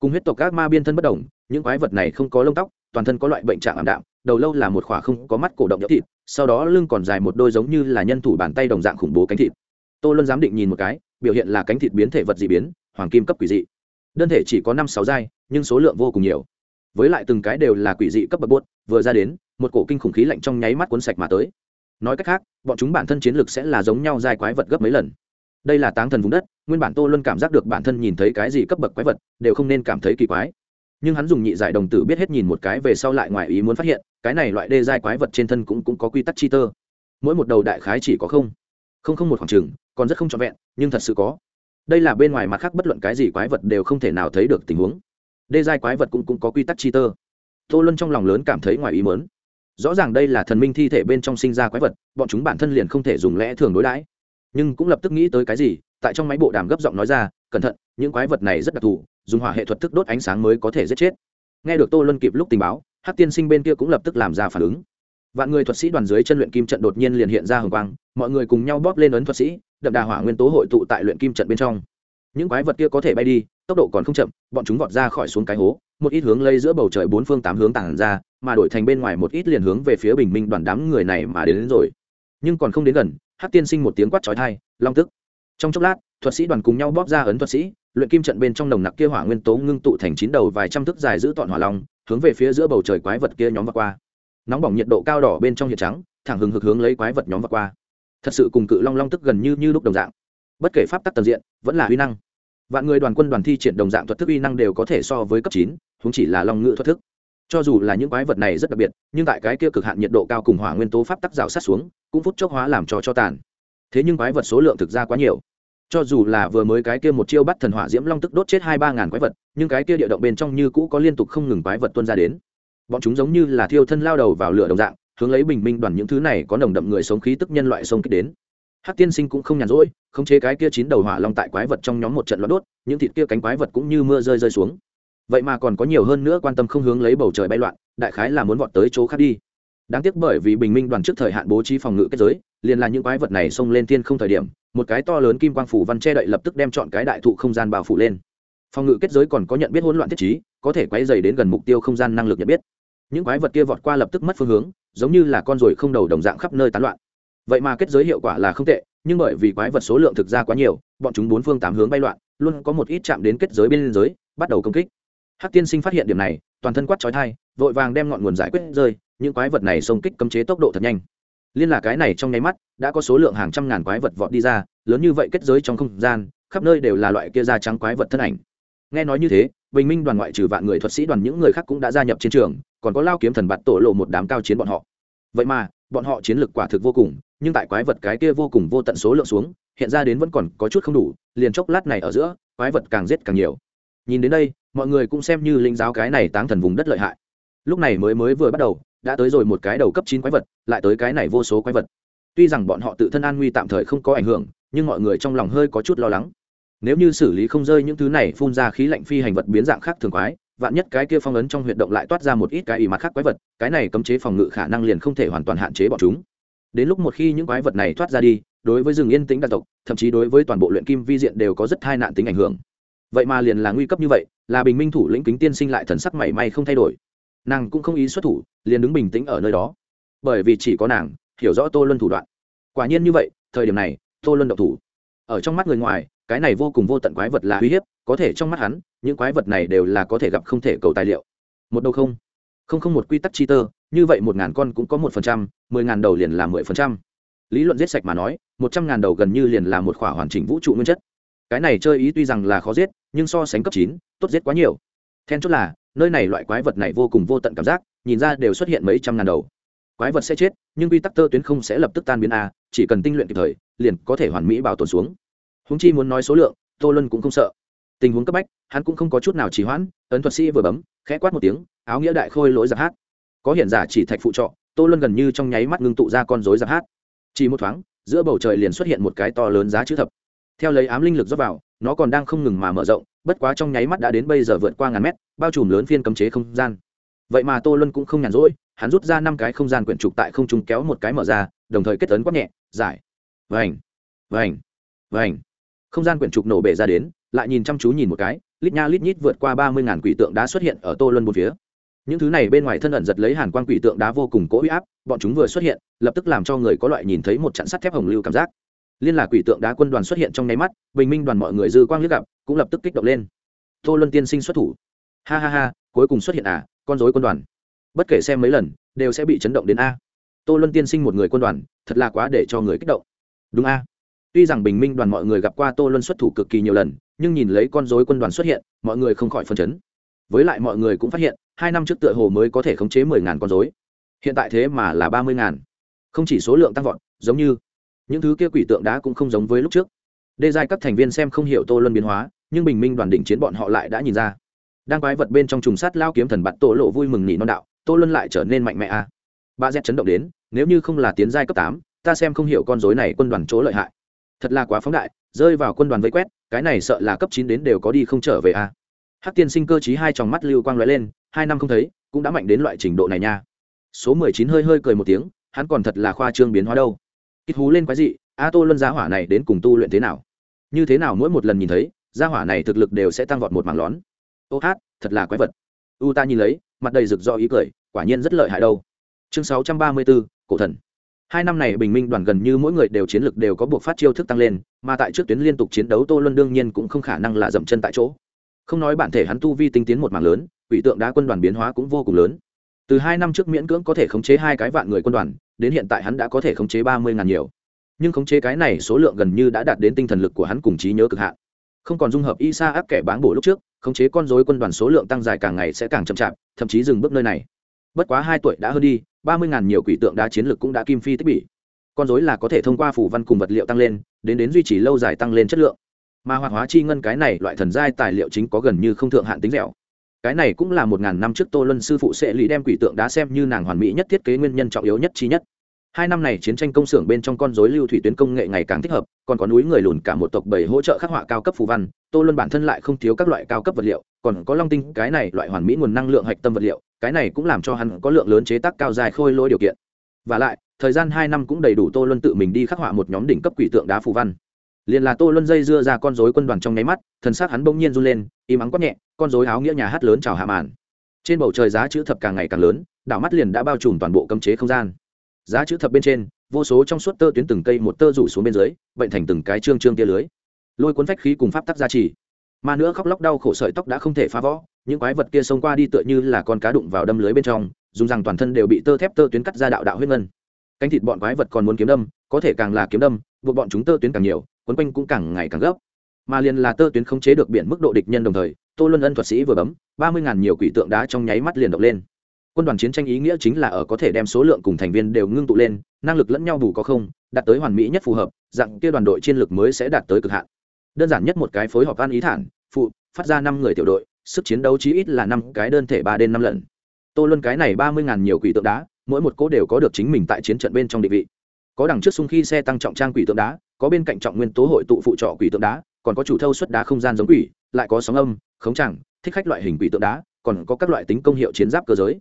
cùng huyết tộc các ma biên thân bất đồng, những quái vật này không có lông tóc, toàn thân có loại bệnh trạng ảm đạm, đầu lâu là một khỏa không có mắt cổ động nhỡ thịt, sau đó lưng còn dài một đôi giống như là nhân thủ bàn tay đồng dạng khủng bố cánh thịt. Tô luân giám định nhìn một cái, biểu hiện là cánh thịt biến thể vật dị biến, hoàng kim cấp quỷ dị. Đơn thể chỉ có năm sáu giai, nhưng số lượng vô cùng nhiều. Với lại từng cái đều là quỷ dị cấp bậc buốt vừa ra đến, một cổ kinh khủng khí lạnh trong nháy mắt cuốn sạch mà tới. Nói cách khác, bọn chúng bản thân chiến lực sẽ là giống nhau giai quái vật gấp mấy lần. Đây là táng thần vùng đất nguyên bản tô luân cảm giác được bản thân nhìn thấy cái gì cấp bậc quái vật đều không nên cảm thấy kỳ quái. Nhưng hắn dùng nhị giải đồng tử biết hết nhìn một cái về sau lại ngoài ý muốn phát hiện cái này loại đê giai quái vật trên thân cũng, cũng có quy tắc chi tơ. Mỗi một đầu đại khái chỉ có không. Không không một khoảng trừng còn rất không trọn vẹn nhưng thật sự có. Đây là bên ngoài mặt khác bất luận cái gì quái vật đều không thể nào thấy được tình huống. Đê giai quái vật cũng, cũng có quy tắc chi tơ. Tô luân trong lòng lớn cảm thấy ngoài ý mớn rõ ràng đây là thần minh thi thể bên trong sinh ra quái vật bọn chúng bản thân liền không thể dùng lẽ thường đối đãi. Nhưng cũng lập tức nghĩ tới cái gì tại trong máy bộ đàm gấp giọng nói ra cẩn thận những quái vật này rất đặc thù dùng hỏa hệ thuật thức đốt ánh sáng mới có thể giết chết. Nghe được tô luân kịp lúc tình báo hát tiên sinh bên kia cũng lập tức làm ra phản ứng. Vạn người thuật sĩ đoàn dưới chân luyện kim trận đột nhiên liền hiện ra hồng quang mọi người cùng nhau bóp lên ấn thuật sĩ đậm đà hỏa nguyên tố hội tụ tại luyện kim trận bên trong. Những quái vật kia có thể bay đi tốc độ còn không chậm bọn chúng vọt ra khỏi xuống cái hố một ít hướng lây giữa bầu trời bốn phương tám hướng tản ra mà đổi thành bên ngoài một ít liền hướng về phía bình minh đoàn đám người này mà đến, đến rồi. Nhưng còn không đến gần hát tiên sinh một tiếng quát trói thai long tức! Trong chốc lát, thuật sĩ đoàn cùng nhau bóp ra ấn thuật sĩ, luyện kim trận bên trong nồng nặc kia hỏa nguyên tố ngưng tụ thành chín đầu vài trăm thước dài giữ tọn hỏa long, hướng về phía giữa bầu trời quái vật kia nhóm vượt qua. Nóng bỏng nhiệt độ cao đỏ bên trong nhiệt trắng, thẳng hừng hực hướng lấy quái vật nhóm vượt qua. Thật sự cùng cự long long tức gần như như lúc đồng dạng. Bất kể pháp tắc tầng diện, vẫn là uy năng. Vạn người đoàn quân đoàn thi triển đồng dạng thuật thức uy năng đều có thể so với cấp chín chúng chỉ là long ngự thuật thức. Cho dù là những quái vật này rất đặc biệt, nhưng tại cái kia cực hạn nhiệt độ cao cùng hỏa nguyên tố pháp tắc rào sát xuống, cũng phút chốc hóa làm cho cho tàn. Thế nhưng quái vật số lượng thực ra quá nhiều cho dù là vừa mới cái kia một chiêu bắt thần hỏa diễm long tức đốt chết hai ba ngàn quái vật, nhưng cái kia địa động bên trong như cũ có liên tục không ngừng quái vật tuân ra đến. Bọn chúng giống như là thiêu thân lao đầu vào lửa đồng dạng, hướng lấy bình minh đoàn những thứ này có nồng đậm người sống khí tức nhân loại sông kích đến. Hát tiên sinh cũng không nhàn rỗi, khống chế cái kia chín đầu hỏa long tại quái vật trong nhóm một trận loạn đốt, những thịt kia cánh quái vật cũng như mưa rơi rơi xuống. Vậy mà còn có nhiều hơn nữa quan tâm không hướng lấy bầu trời bay loạn, đại khái là muốn vọt tới chỗ khác đi đáng tiếc bởi vì bình minh đoàn trước thời hạn bố trí phòng ngự kết giới, liền là những quái vật này xông lên thiên không thời điểm, một cái to lớn kim quang phủ văn che đậy lập tức đem chọn cái đại thụ không gian bao phủ lên. Phòng ngự kết giới còn có nhận biết hỗn loạn thiết trí, có thể quái dày đến gần mục tiêu không gian năng lực nhận biết. Những quái vật kia vọt qua lập tức mất phương hướng, giống như là con ruồi không đầu đồng dạng khắp nơi tán loạn. Vậy mà kết giới hiệu quả là không tệ, nhưng bởi vì quái vật số lượng thực ra quá nhiều, bọn chúng bốn phương tám hướng bay loạn, luôn có một ít chạm đến kết giới bên giới bắt đầu công kích. Hắc tiên sinh phát hiện điểm này, toàn thân quát trói thai vội vàng đem ngọn nguồn giải quyết rơi những quái vật này xông kích cấm chế tốc độ thật nhanh. Liên là cái này trong nháy mắt, đã có số lượng hàng trăm ngàn quái vật vọt đi ra, lớn như vậy kết giới trong không gian, khắp nơi đều là loại kia da trắng quái vật thân ảnh. Nghe nói như thế, bình minh đoàn ngoại trừ vạn người thuật sĩ đoàn những người khác cũng đã gia nhập chiến trường, còn có lao kiếm thần bạt tổ lộ một đám cao chiến bọn họ. Vậy mà, bọn họ chiến lược quả thực vô cùng, nhưng tại quái vật cái kia vô cùng vô tận số lượng xuống, hiện ra đến vẫn còn có chút không đủ, liền chốc lát này ở giữa, quái vật càng giết càng nhiều. Nhìn đến đây, mọi người cũng xem như linh giáo cái này táng thần vùng đất lợi hại. Lúc này mới mới vừa bắt đầu đã tới rồi một cái đầu cấp chín quái vật, lại tới cái này vô số quái vật. Tuy rằng bọn họ tự thân an nguy tạm thời không có ảnh hưởng, nhưng mọi người trong lòng hơi có chút lo lắng. Nếu như xử lý không rơi những thứ này phun ra khí lạnh phi hành vật biến dạng khác thường quái, vạn nhất cái kia phong ấn trong huyệt động lại toát ra một ít cái ý mặt khác quái vật, cái này cấm chế phòng ngự khả năng liền không thể hoàn toàn hạn chế bọn chúng. Đến lúc một khi những quái vật này thoát ra đi, đối với rừng yên tĩnh đặc tộc, thậm chí đối với toàn bộ luyện kim vi diện đều có rất tai nạn tính ảnh hưởng. Vậy mà liền là nguy cấp như vậy, là bình minh thủ lĩnh kính tiên sinh lại thần sắc mảy may không thay đổi. Nàng cũng không ý xuất thủ liền đứng bình tĩnh ở nơi đó. Bởi vì chỉ có nàng, hiểu rõ tô luân thủ đoạn. Quả nhiên như vậy, thời điểm này, tô luân động thủ. Ở trong mắt người ngoài, cái này vô cùng vô tận quái vật là uy hiếp, có thể trong mắt hắn, những quái vật này đều là có thể gặp không thể cầu tài liệu. Một đâu không. Không không một quy tắc chi tơ, như vậy một ngàn con cũng có một phần trăm, mười ngàn đầu liền là mười phần trăm. Lý luận giết sạch mà nói, một trăm ngàn đầu gần như liền là một khỏa hoàn chỉnh vũ trụ nguyên chất. Cái này chơi ý tuy rằng là khó giết, nhưng so sánh cấp chín, tốt giết quá nhiều. Then chốt là nơi này loại quái vật này vô cùng vô tận cảm giác, nhìn ra đều xuất hiện mấy trăm ngàn đầu. Quái vật sẽ chết, nhưng quy tắc tơ tuyến không sẽ lập tức tan biến a chỉ cần tinh luyện kịp thời, liền có thể hoàn mỹ bảo tồn xuống. Húng chi muốn nói số lượng, tô luân cũng không sợ. Tình huống cấp bách, hắn cũng không có chút nào trì hoãn, ấn thuật sĩ vừa bấm, khẽ quát một tiếng, áo nghĩa đại khôi lỗi giặc hát. Có hiện giả chỉ thạch phụ trọ, tô luân gần như trong nháy mắt ngưng tụ ra con dối giặc hát. Chỉ một thoáng, giữa bầu trời liền xuất hiện một cái to lớn giá chữ thập. Theo lấy ám linh lực dốc vào, nó còn đang không ngừng mà mở rộng bất quá trong nháy mắt đã đến bây giờ vượt qua ngàn mét, bao trùm lớn phiên cấm chế không gian. Vậy mà tô luân cũng không nhàn rỗi, hắn rút ra năm cái không gian quyển trục tại không trung kéo một cái mở ra, đồng thời kết ấn quát nhẹ, giải. Vành vành vành. Không gian quyển trục nổ bể ra đến, lại nhìn chăm chú nhìn một cái, lít nha lít nhít vượt qua ba mươi ngàn quỷ tượng đã xuất hiện ở tô luân một phía. Những thứ này bên ngoài thân ẩn giật lấy hàn quan quỷ tượng đá vô cùng cố huy áp, bọn chúng vừa xuất hiện, lập tức làm cho người có loại nhìn thấy một trận sắt thép hồng lưu cảm giác liên là quỷ tượng đá quân đoàn xuất hiện trong nháy mắt, bình minh đoàn mọi người dư quang liếc gặp, cũng lập tức kích động lên. Tô luân tiên sinh xuất thủ. Ha ha ha, cuối cùng xuất hiện à con dối quân đoàn. Bất kể xem mấy lần, đều sẽ bị chấn động đến a. Tô luân tiên sinh một người quân đoàn, thật là quá để cho người kích động. Đúng a. Tuy rằng bình minh đoàn mọi người gặp qua tô luân xuất thủ cực kỳ nhiều lần, nhưng nhìn lấy con dối quân đoàn xuất hiện, mọi người không khỏi phân chấn. Với lại mọi người cũng phát hiện, hai năm trước tựa hồ mới có thể khống chế mười ngàn con dối hiện tại thế mà là ba mươi ngàn. Không chỉ số lượng tăng vọt, giống như những thứ kia quỷ tượng đá cũng không giống với lúc trước. Đê giai các thành viên xem không hiểu tô luân biến hóa, nhưng bình minh đoàn đỉnh chiến bọn họ lại đã nhìn ra. Đang quái vật bên trong trùng sát lao kiếm thần bạt tô lộ vui mừng nỉ non đạo, tô luân lại trở nên mạnh mẽ a à. ba z chấn động đến, nếu như không là tiến giai cấp tám, ta xem không hiểu con dối này quân đoàn chỗ lợi hại. Thật là quá phóng đại, rơi vào quân đoàn vây quét, cái này sợ là cấp chín đến đều có đi không trở về a à. hắc tiên sinh cơ chí hai tròng mắt lưu quang lóe lên, hai năm không thấy, cũng đã mạnh đến loại trình độ này nha. Số mười chín hơi hơi cười một tiếng, hắn còn thật là khoa trương biến hóa đâu kích hú lên quái dị, a tô luân giá hỏa này đến cùng tu luyện thế nào? Như thế nào mỗi một lần nhìn thấy, gia hỏa này thực lực đều sẽ tăng vọt một mảng lón ô hát, thật là quái vật. U ta nhìn lấy, mặt đầy rực do ý cười, quả nhiên rất lợi hại đâu. Chương sáu trăm ba mươi bốn, cổ thần. Hai năm này bình minh đoàn gần như mỗi người đều chiến lực đều có buộc phát chiêu thức tăng lên, mà tại trước tuyến liên tục chiến đấu tô luân đương nhiên cũng không khả năng là dậm chân tại chỗ. Không nói bản thể hắn tu vi tinh tiến một mảng lớn, quỷ tượng đá quân đoàn biến hóa cũng vô cùng lớn từ hai năm trước miễn cưỡng có thể khống chế hai cái vạn người quân đoàn, đến hiện tại hắn đã có thể khống chế ba mươi ngàn nhiều. Nhưng khống chế cái này số lượng gần như đã đạt đến tinh thần lực của hắn cùng trí nhớ cực hạn. Không còn dung hợp y sa áp kẻ báng bổ lúc trước, khống chế con dối quân đoàn số lượng tăng dài càng ngày sẽ càng chậm chạp, thậm chí dừng bước nơi này. Bất quá hai tuổi đã hơn đi, ba mươi ngàn nhiều quỷ tượng đá chiến lực cũng đã kim phi tích bỉ. Con dối là có thể thông qua phủ văn cùng vật liệu tăng lên, đến đến duy trì lâu dài tăng lên chất lượng. Mà hoạt hóa chi ngân cái này loại thần giai tài liệu chính có gần như không thượng hạn tính dẻo cái này cũng là một ngàn năm trước tô luân sư phụ sẽ lý đem quỷ tượng đá xem như nàng hoàn mỹ nhất thiết kế nguyên nhân trọng yếu nhất chi nhất. Hai năm này chiến tranh công xưởng bên trong con dối lưu thủy tuyến công nghệ ngày càng thích hợp, còn có núi người lùn cả một tộc bảy hỗ trợ khắc họa cao cấp phù văn, tô luân bản thân lại không thiếu các loại cao cấp vật liệu, còn có long tinh, cái này loại hoàn mỹ nguồn năng lượng hạch tâm vật liệu, cái này cũng làm cho hắn có lượng lớn chế tác cao dài khôi lỗi điều kiện. Và lại, thời gian hai năm cũng đầy đủ tô luân tự mình đi khắc họa một nhóm đỉnh cấp quỷ tượng đá phù văn liền là tô luân dây dưa ra con dối quân đoàn trong nháy mắt, thần xác hắn bỗng nhiên run lên im ắng quát nhẹ, con dối áo nghĩa nhà hát lớn chào hạ màn. Trên bầu trời giá chữ thập càng ngày càng lớn, đảo mắt liền đã bao trùm toàn bộ cấm chế không gian. Giá chữ thập bên trên, vô số trong suốt tơ tuyến từng cây một tơ rủ xuống bên dưới, bệnh thành từng cái trương trương tia lưới. Lôi cuốn phách khí cùng pháp tắc gia trì. Mà nữa khóc lóc đau khổ sợi tóc đã không thể phá võ những quái vật kia xông qua đi tựa như là con cá đụng vào đâm lưới bên trong, dùng rằng toàn thân đều bị tơ thép tơ tuyến cắt ra đạo đạo huyết ngân. Cánh thịt bọn quái vật còn muốn kiếm đâm, có thể càng là kiếm đâm, buộc bọn chúng tơ tuyến càng nhiều quấn quanh cũng càng ngày càng gấp. Mà liền là tơ tuyến không chế được biển mức độ địch nhân đồng thời, tô luân ân thuật sĩ vừa bấm, ba mươi ngàn nhiều quỷ tượng đá trong nháy mắt liền động lên. Quân đoàn chiến tranh ý nghĩa chính là ở có thể đem số lượng cùng thành viên đều ngưng tụ lên, năng lực lẫn nhau bù có không, đạt tới hoàn mỹ nhất phù hợp, dạng kia đoàn đội chiến lược mới sẽ đạt tới cực hạn. Đơn giản nhất một cái phối hợp an ý thản, phụ, phát ra năm người tiểu đội, sức chiến đấu chí ít là năm cái đơn thể ba đến năm lần tô luân cái này ba mươi ngàn nhiều quỷ tượng đá, mỗi một cỗ đều có được chính mình tại chiến trận bên trong định vị. Có đằng trước xung khi xe tăng trọng trang quỷ tượng đá có bên cạnh trọng nguyên tố hội tụ phụ trọ quỷ tượng đá, còn có chủ thâu xuất đá không gian giống quỷ, lại có sóng âm, khống chẳng, thích khách loại hình quỷ tượng đá, còn có các loại tính công hiệu chiến giáp cơ giới.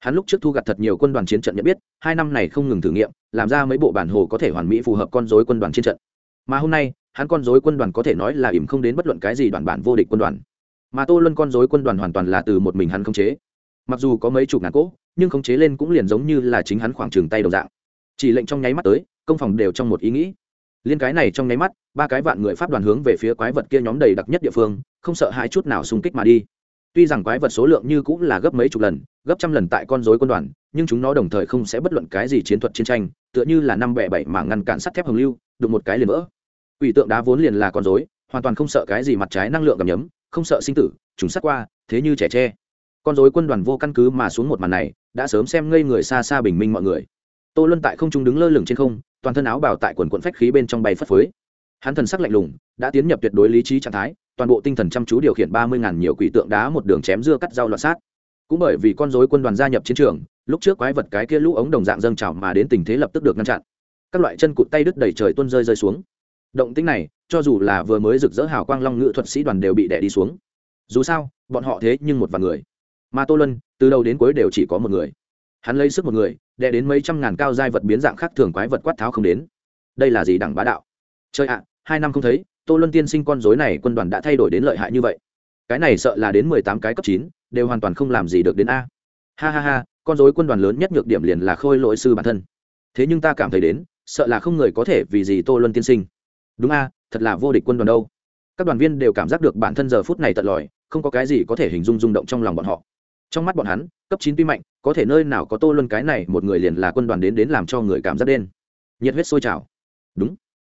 Hắn lúc trước thu gặt thật nhiều quân đoàn chiến trận nhận biết, hai năm này không ngừng thử nghiệm, làm ra mấy bộ bản hồ có thể hoàn mỹ phù hợp con dối quân đoàn chiến trận. Mà hôm nay, hắn con dối quân đoàn có thể nói là ỉm không đến bất luận cái gì đoàn bản vô địch quân đoàn. Mà tô luân con dối quân đoàn hoàn toàn là từ một mình hắn khống chế. Mặc dù có mấy chục ngàn cỗ, nhưng khống chế lên cũng liền giống như là chính hắn khoảng trường tay đồng dạng. Chỉ lệnh trong nháy mắt tới, công phòng đều trong một ý nghĩ liên cái này trong nháy mắt, ba cái vạn người pháp đoàn hướng về phía quái vật kia nhóm đầy đặc nhất địa phương, không sợ hai chút nào xung kích mà đi. Tuy rằng quái vật số lượng như cũng là gấp mấy chục lần, gấp trăm lần tại con dối quân đoàn, nhưng chúng nó đồng thời không sẽ bất luận cái gì chiến thuật chiến tranh, tựa như là năm bẻ bảy mà ngăn cản sắt thép hồng lưu, đụng một cái liền vỡ. Ủy tượng đá vốn liền là con dối hoàn toàn không sợ cái gì mặt trái năng lượng cầm nhấm, không sợ sinh tử chúng sát qua, thế như trẻ tre. Con dối quân đoàn vô căn cứ mà xuống một màn này, đã sớm xem ngây người xa xa bình minh mọi người. Tô luân tại không trung đứng lơ lửng trên không toàn thân áo bào tại quần quận phách khí bên trong bay phất phới. Hắn thần sắc lạnh lùng, đã tiến nhập tuyệt đối lý trí trạng thái, toàn bộ tinh thần chăm chú điều khiển ba mươi ngàn nhiều quỷ tượng đá một đường chém dưa cắt rau loạn sát. Cũng bởi vì con dối quân đoàn gia nhập chiến trường, lúc trước quái vật cái kia lũ ống đồng dạng dâng trào mà đến tình thế lập tức được ngăn chặn. Các loại chân cụt tay đứt đầy trời tuôn rơi rơi xuống. Động tính này, cho dù là vừa mới rực rỡ hào quang long ngự thuật sĩ đoàn đều bị đẻ đi xuống. Dù sao, bọn họ thế nhưng một vài người. Mà tô luân, từ đầu đến cuối đều chỉ có một người. Hắn lấy sức một người đè đến mấy trăm ngàn cao giai vật biến dạng khác thường quái vật quát tháo không đến. Đây là gì đẳng bá đạo? Chơi ạ, hai năm không thấy, tô luân tiên sinh con dối này quân đoàn đã thay đổi đến lợi hại như vậy. Cái này sợ là đến mười tám cái cấp chín, đều hoàn toàn không làm gì được đến a. Ha ha ha, con dối quân đoàn lớn nhất nhược điểm liền là khôi lỗi sư bản thân. Thế nhưng ta cảm thấy đến, sợ là không người có thể vì gì tô luân tiên sinh. Đúng a, thật là vô địch quân đoàn đâu. Các đoàn viên đều cảm giác được bản thân giờ phút này tận lòi, không có cái gì có thể hình dung rung động trong lòng bọn họ trong mắt bọn hắn, cấp chín tuy mạnh, có thể nơi nào có tô luân cái này một người liền là quân đoàn đến đến làm cho người cảm giác đen. Nhiệt huyết sôi trào. Đúng.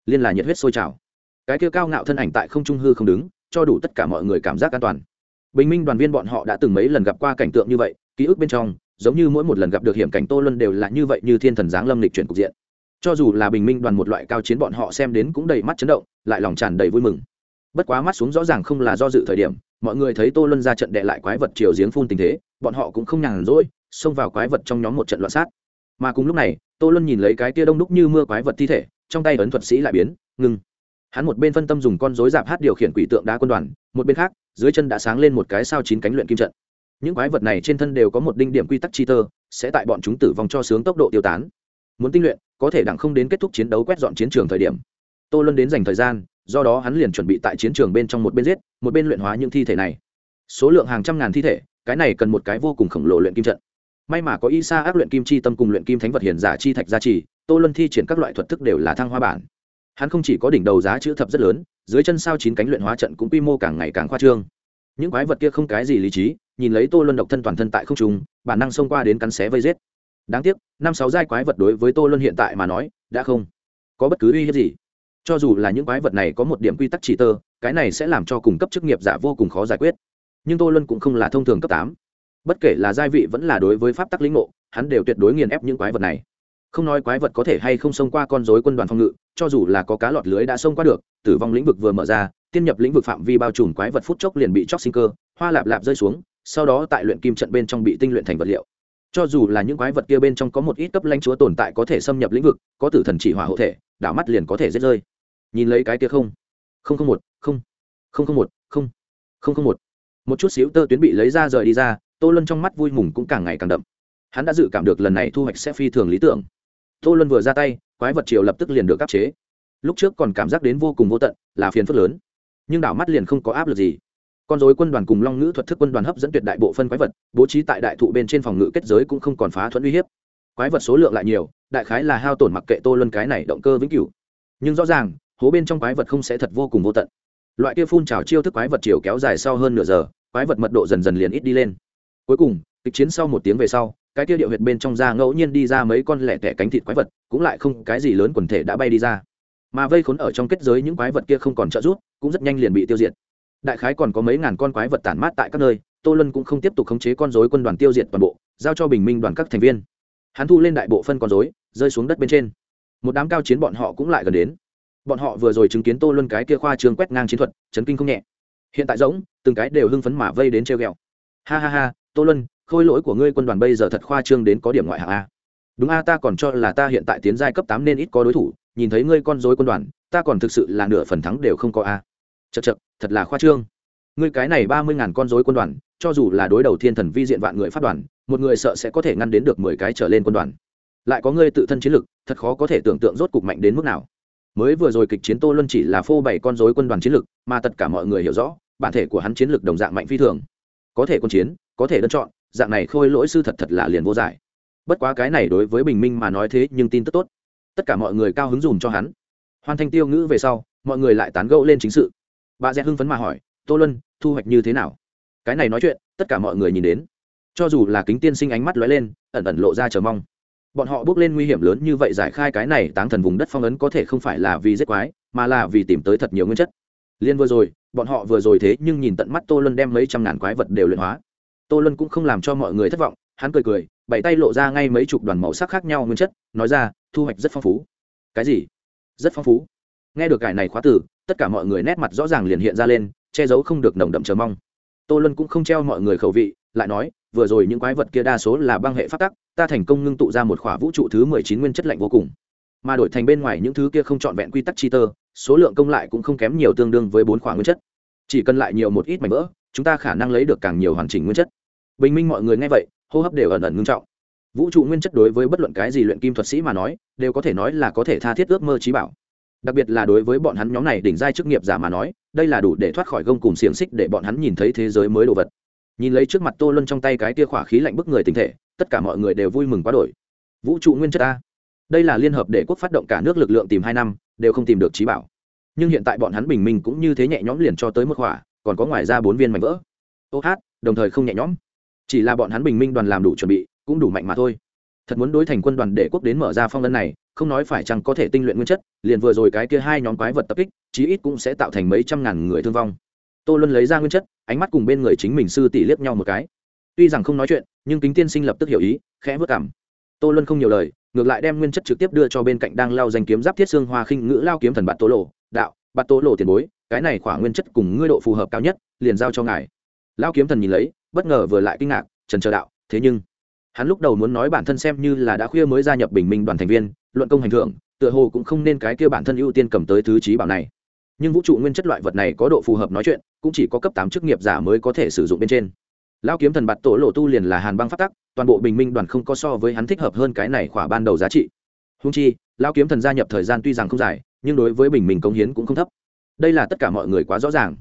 Liên là nhiệt huyết sôi trào. Cái kia cao ngạo thân ảnh tại không trung hư không đứng, cho đủ tất cả mọi người cảm giác an toàn. Bình minh đoàn viên bọn họ đã từng mấy lần gặp qua cảnh tượng như vậy, ký ức bên trong, giống như mỗi một lần gặp được hiểm cảnh tô luân đều là như vậy như thiên thần giáng lâm lịch chuyển cục diện. Cho dù là bình minh đoàn một loại cao chiến bọn họ xem đến cũng đầy mắt chấn động, lại lòng tràn đầy vui mừng bất quá mắt xuống rõ ràng không là do dự thời điểm, mọi người thấy tô luân ra trận đệ lại quái vật chiều giếng phun tình thế, bọn họ cũng không nhàn rỗi, xông vào quái vật trong nhóm một trận loạn sát. Mà cùng lúc này, tô luân nhìn lấy cái tia đông đúc như mưa quái vật thi thể, trong tay ấn thuật sĩ lại biến ngưng hắn một bên phân tâm dùng con dối dạp hát điều khiển quỷ tượng đá quân đoàn, một bên khác, dưới chân đã sáng lên một cái sao chín cánh luyện kim trận. Những quái vật này trên thân đều có một đinh điểm quy tắc chi tơ, sẽ tại bọn chúng tử vong cho sướng tốc độ tiêu tán. Muốn tinh luyện, có thể đặng không đến kết thúc chiến đấu quét dọn chiến trường thời điểm. Tô luân đến dành thời gian do đó hắn liền chuẩn bị tại chiến trường bên trong một bên giết, một bên luyện hóa những thi thể này. Số lượng hàng trăm ngàn thi thể, cái này cần một cái vô cùng khổng lồ luyện kim trận. May mà có y sa luyện kim chi tâm cùng luyện kim thánh vật hiển giả chi thạch gia trì, tô luân thi triển các loại thuật thức đều là thăng hoa bản. Hắn không chỉ có đỉnh đầu giá chữ thập rất lớn, dưới chân sao chín cánh luyện hóa trận cũng quy mô càng ngày càng khoa trương. Những quái vật kia không cái gì lý trí, nhìn lấy tô luân độc thân toàn thân tại không trung, bản năng xông qua đến cắn xé vây giết. Đáng tiếc, năm sáu giai quái vật đối với tô luân hiện tại mà nói, đã không có bất cứ uy hiếp gì cho dù là những quái vật này có một điểm quy tắc chỉ tơ, cái này sẽ làm cho cùng cấp chức nghiệp giả vô cùng khó giải quyết. Nhưng tô luân cũng không là thông thường cấp tám. Bất kể là giai vị vẫn là đối với pháp tắc lĩnh ngộ, hắn đều tuyệt đối nghiền ép những quái vật này. Không nói quái vật có thể hay không xông qua con dối quân đoàn phòng ngự, cho dù là có cá lọt lưới đã xông qua được, tử vong lĩnh vực vừa mở ra, tiên nhập lĩnh vực phạm vi bao trùm quái vật phút chốc liền bị chóc sinh cơ, hoa lạp lạp rơi xuống, sau đó tại luyện kim trận bên trong bị tinh luyện thành vật liệu. Cho dù là những quái vật kia bên trong có một ít cấp lãnh chúa tồn tại có thể xâm nhập lĩnh vực, có tử thần chỉ hỏa hộ thể, đảo mắt liền có thể giết rơi nhìn lấy cái kia không. Không không một, không. Không không một, không. Không không một. Một chút xíu tơ tuyến bị lấy ra rời đi ra, tô luân trong mắt vui mừng cũng càng ngày càng đậm. Hắn đã dự cảm được lần này thu hoạch sẽ phi thường lý tưởng. Tô luân vừa ra tay, quái vật triều lập tức liền được áp chế. Lúc trước còn cảm giác đến vô cùng vô tận, là phiền phức lớn. Nhưng đảo mắt liền không có áp lực gì. Con dối quân đoàn cùng long ngữ thuật thức quân đoàn hấp dẫn tuyệt đại bộ phân quái vật, bố trí tại đại thụ bên trên phòng ngự kết giới cũng không còn phá thuẫn uy hiếp. Quái vật số lượng lại nhiều, đại khái là hao tổn mặc kệ tô luân cái này động cơ vĩnh cửu. Nhưng rõ ràng hố bên trong quái vật không sẽ thật vô cùng vô tận. Loại kia phun trào chiêu thức quái vật chiều kéo dài sau hơn nửa giờ, quái vật mật độ dần dần liền ít đi lên. Cuối cùng, kịch chiến sau một tiếng về sau, cái kia điệu huyệt bên trong da ngẫu nhiên đi ra mấy con lẻ tẻ cánh thịt quái vật, cũng lại không cái gì lớn quần thể đã bay đi ra. Mà vây khốn ở trong kết giới những quái vật kia không còn trợ giúp, cũng rất nhanh liền bị tiêu diệt. Đại khái còn có mấy ngàn con quái vật tản mát tại các nơi, tô lân cũng không tiếp tục khống chế con dối quân đoàn tiêu diệt toàn bộ, giao cho bình minh đoàn các thành viên. Hắn thu lên đại bộ phân con dối rơi xuống đất bên trên. Một đám cao chiến bọn họ cũng lại gần đến bọn họ vừa rồi chứng kiến tô luân cái kia khoa trường quét ngang chiến thuật, chấn kinh không nhẹ. Hiện tại giống, từng cái đều hưng phấn mà vây đến treo ghẹo. Ha ha ha, tô luân, khôi lỗi của ngươi quân đoàn bây giờ thật khoa trương đến có điểm ngoại hạng a. Đúng a, ta còn cho là ta hiện tại tiến giai cấp tám nên ít có đối thủ, nhìn thấy ngươi con dối quân đoàn, ta còn thực sự là nửa phần thắng đều không có a. Chật chật thật là khoa trương. Ngươi cái này ba mươi ngàn con dối quân đoàn, cho dù là đối đầu thiên thần vi diện vạn người phát đoàn, một người sợ sẽ có thể ngăn đến được mười cái trở lên quân đoàn. Lại có ngươi tự thân chiến lực, thật khó có thể tưởng tượng rốt cục mạnh đến mức nào mới vừa rồi kịch chiến tô luân chỉ là phô bày con dối quân đoàn chiến lược, mà tất cả mọi người hiểu rõ bản thể của hắn chiến lược đồng dạng mạnh phi thường. Có thể quân chiến có thể đơn chọn dạng này khôi lỗi sư thật thật là liền vô giải. Bất quá cái này đối với bình minh mà nói thế nhưng tin tức tốt. Tất cả mọi người cao hứng dùm cho hắn. Hoàn thành tiêu ngữ về sau mọi người lại tán gẫu lên chính sự. Bà dẹ hưng phấn mà hỏi tô luân thu hoạch như thế nào? Cái này nói chuyện tất cả mọi người nhìn đến. Cho dù là kính tiên sinh ánh mắt lóe lên ẩn ẩn lộ ra chờ mong bọn họ bước lên nguy hiểm lớn như vậy giải khai cái này táng thần vùng đất phong ấn có thể không phải là vì giết quái, mà là vì tìm tới thật nhiều nguyên chất. Liên vừa rồi, bọn họ vừa rồi thế nhưng nhìn tận mắt tô luân đem mấy trăm ngàn quái vật đều luyện hóa. Tô luân cũng không làm cho mọi người thất vọng, hắn cười cười, bảy tay lộ ra ngay mấy chục đoàn màu sắc khác nhau nguyên chất, nói ra, thu hoạch rất phong phú. Cái gì? Rất phong phú. Nghe được cải này khóa từ, tất cả mọi người nét mặt rõ ràng liền hiện ra lên, che giấu không được nồng đậm chờ mong. Tô luân cũng không treo mọi người khẩu vị lại nói, vừa rồi những quái vật kia đa số là băng hệ phát tắc, ta thành công ngưng tụ ra một khỏa vũ trụ thứ mười chín nguyên chất lạnh vô cùng. Mà đổi thành bên ngoài những thứ kia không trọn vẹn quy tắc chi tơ, số lượng công lại cũng không kém nhiều tương đương với bốn khỏa nguyên chất. Chỉ cần lại nhiều một ít mảnh vỡ, chúng ta khả năng lấy được càng nhiều hoàn chỉnh nguyên chất. Bình minh mọi người nghe vậy, hô hấp đều ẩn ẩn ngưng trọng. Vũ trụ nguyên chất đối với bất luận cái gì luyện kim thuật sĩ mà nói, đều có thể nói là có thể tha thiết ước mơ trí bảo. Đặc biệt là đối với bọn hắn nhóm này đỉnh giai chức nghiệp giả mà nói, đây là đủ để thoát khỏi gông cùng xiềng xích để bọn hắn nhìn thấy thế giới mới đồ vật nhìn lấy trước mặt tô luân trong tay cái tia khỏa khí lạnh bức người tình thể, tất cả mọi người đều vui mừng quá đổi. Vũ trụ nguyên chất a. Đây là liên hợp để quốc phát động cả nước lực lượng tìm hai năm, đều không tìm được trí bảo. Nhưng hiện tại bọn hắn bình minh cũng như thế nhẹ nhõm liền cho tới một khỏa, còn có ngoài ra bốn viên mảnh vỡ. Ô hát, đồng thời không nhẹ nhõm. Chỉ là bọn hắn bình minh đoàn làm đủ chuẩn bị, cũng đủ mạnh mà thôi. Thật muốn đối thành quân đoàn để quốc đến mở ra phong lân này, không nói phải chăng có thể tinh luyện nguyên chất, liền vừa rồi cái kia hai nhóm quái vật tập kích, chí ít cũng sẽ tạo thành mấy trăm ngàn người thương vong tô luân lấy ra nguyên chất, ánh mắt cùng bên người chính mình sư tỷ liếc nhau một cái. Tuy rằng không nói chuyện, nhưng kính tiên sinh lập tức hiểu ý, khẽ vất cảm. Tô luân không nhiều lời, ngược lại đem nguyên chất trực tiếp đưa cho bên cạnh đang lao danh kiếm giáp thiết xương hoa khinh ngữ lao kiếm thần bạt tố lộ. Đạo, bạt tố lộ tiền bối, cái này khỏa nguyên chất cùng ngươi độ phù hợp cao nhất, liền giao cho ngài. Lao kiếm thần nhìn lấy, bất ngờ vừa lại kinh ngạc, trần chờ đạo, thế nhưng, hắn lúc đầu muốn nói bản thân xem như là đã khuya mới gia nhập bình minh đoàn thành viên, luận công hành thưởng, tựa hồ cũng không nên cái kia bản thân ưu tiên cầm tới thứ trí bảo này nhưng vũ trụ nguyên chất loại vật này có độ phù hợp nói chuyện, cũng chỉ có cấp tám chức nghiệp giả mới có thể sử dụng bên trên. Lao kiếm thần bạt tổ lộ tu liền là hàn băng phát tắc, toàn bộ bình minh đoàn không có so với hắn thích hợp hơn cái này khỏa ban đầu giá trị. Húng chi lao kiếm thần gia nhập thời gian tuy rằng không dài, nhưng đối với bình minh công hiến cũng không thấp. Đây là tất cả mọi người quá rõ ràng.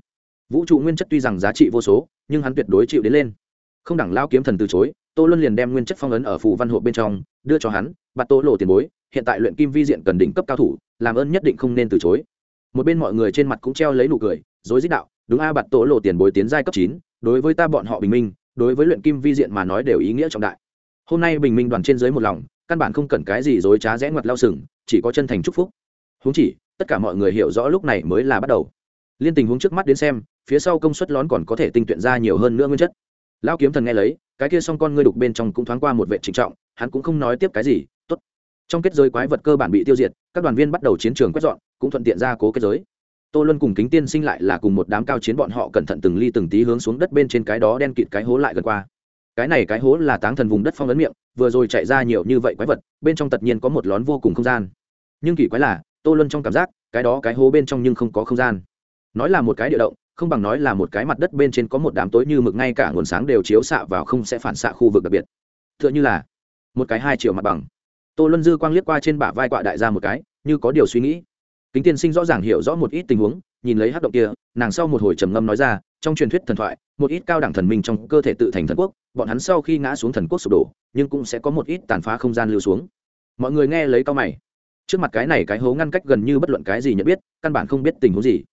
Vũ trụ nguyên chất tuy rằng giá trị vô số, nhưng hắn tuyệt đối chịu đến lên. Không đẳng lao kiếm thần từ chối, tô luân liền đem nguyên chất phong ấn ở phù văn hộ bên trong, đưa cho hắn, bạt tổ lộ tiền bối, hiện tại luyện kim vi diện cần đỉnh cấp cao thủ, làm ơn nhất định không nên từ chối một bên mọi người trên mặt cũng treo lấy nụ cười dối dích đạo, đúng a, bạt tổ lộ tiền bối tiến giai cấp chín, đối với ta bọn họ bình minh, đối với luyện kim vi diện mà nói đều ý nghĩa trọng đại. Hôm nay bình minh đoàn trên dưới một lòng, căn bản không cần cái gì dối trá rẽ ngoặt lao sừng, chỉ có chân thành chúc phúc. Huống chỉ, tất cả mọi người hiểu rõ lúc này mới là bắt đầu. Liên tình huống trước mắt đến xem, phía sau công suất lón còn có thể tinh tuyển ra nhiều hơn nữa nguyên chất. Lao kiếm thần nghe lấy, cái kia xong con ngươi đục bên trong cũng thoáng qua một vệ trịnh trọng, hắn cũng không nói tiếp cái gì, tốt. Trong kết giới quái vật cơ bản bị tiêu diệt, các đoàn viên bắt đầu chiến trường quét dọn cũng thuận tiện ra cố kết giới. Tô luân cùng kính tiên sinh lại là cùng một đám cao chiến bọn họ cẩn thận từng ly từng tí hướng xuống đất bên trên cái đó đen kịt cái hố lại gần qua. Cái này cái hố là táng thần vùng đất phong ấn miệng, vừa rồi chạy ra nhiều như vậy quái vật, bên trong tất nhiên có một lón vô cùng không gian. Nhưng kỳ quái là, tô luân trong cảm giác, cái đó cái hố bên trong nhưng không có không gian. Nói là một cái địa động, không bằng nói là một cái mặt đất bên trên có một đám tối như mực ngay cả nguồn sáng đều chiếu xạ vào không sẽ phản xạ khu vực đặc biệt. T h ư ợ n h ư là, một cái hai triệu mặt bằng. Tô luân dư quang liếc qua trên bả vai quạ đại ra một cái, như có điều suy nghĩ kính tiên sinh rõ ràng hiểu rõ một ít tình huống, nhìn lấy hát động kia, nàng sau một hồi trầm ngâm nói ra, trong truyền thuyết thần thoại, một ít cao đẳng thần minh trong cơ thể tự thành thần quốc, bọn hắn sau khi ngã xuống thần quốc sụp đổ, nhưng cũng sẽ có một ít tàn phá không gian lưu xuống. Mọi người nghe lấy cao mày. Trước mặt cái này cái hố ngăn cách gần như bất luận cái gì nhận biết, căn bản không biết tình huống gì.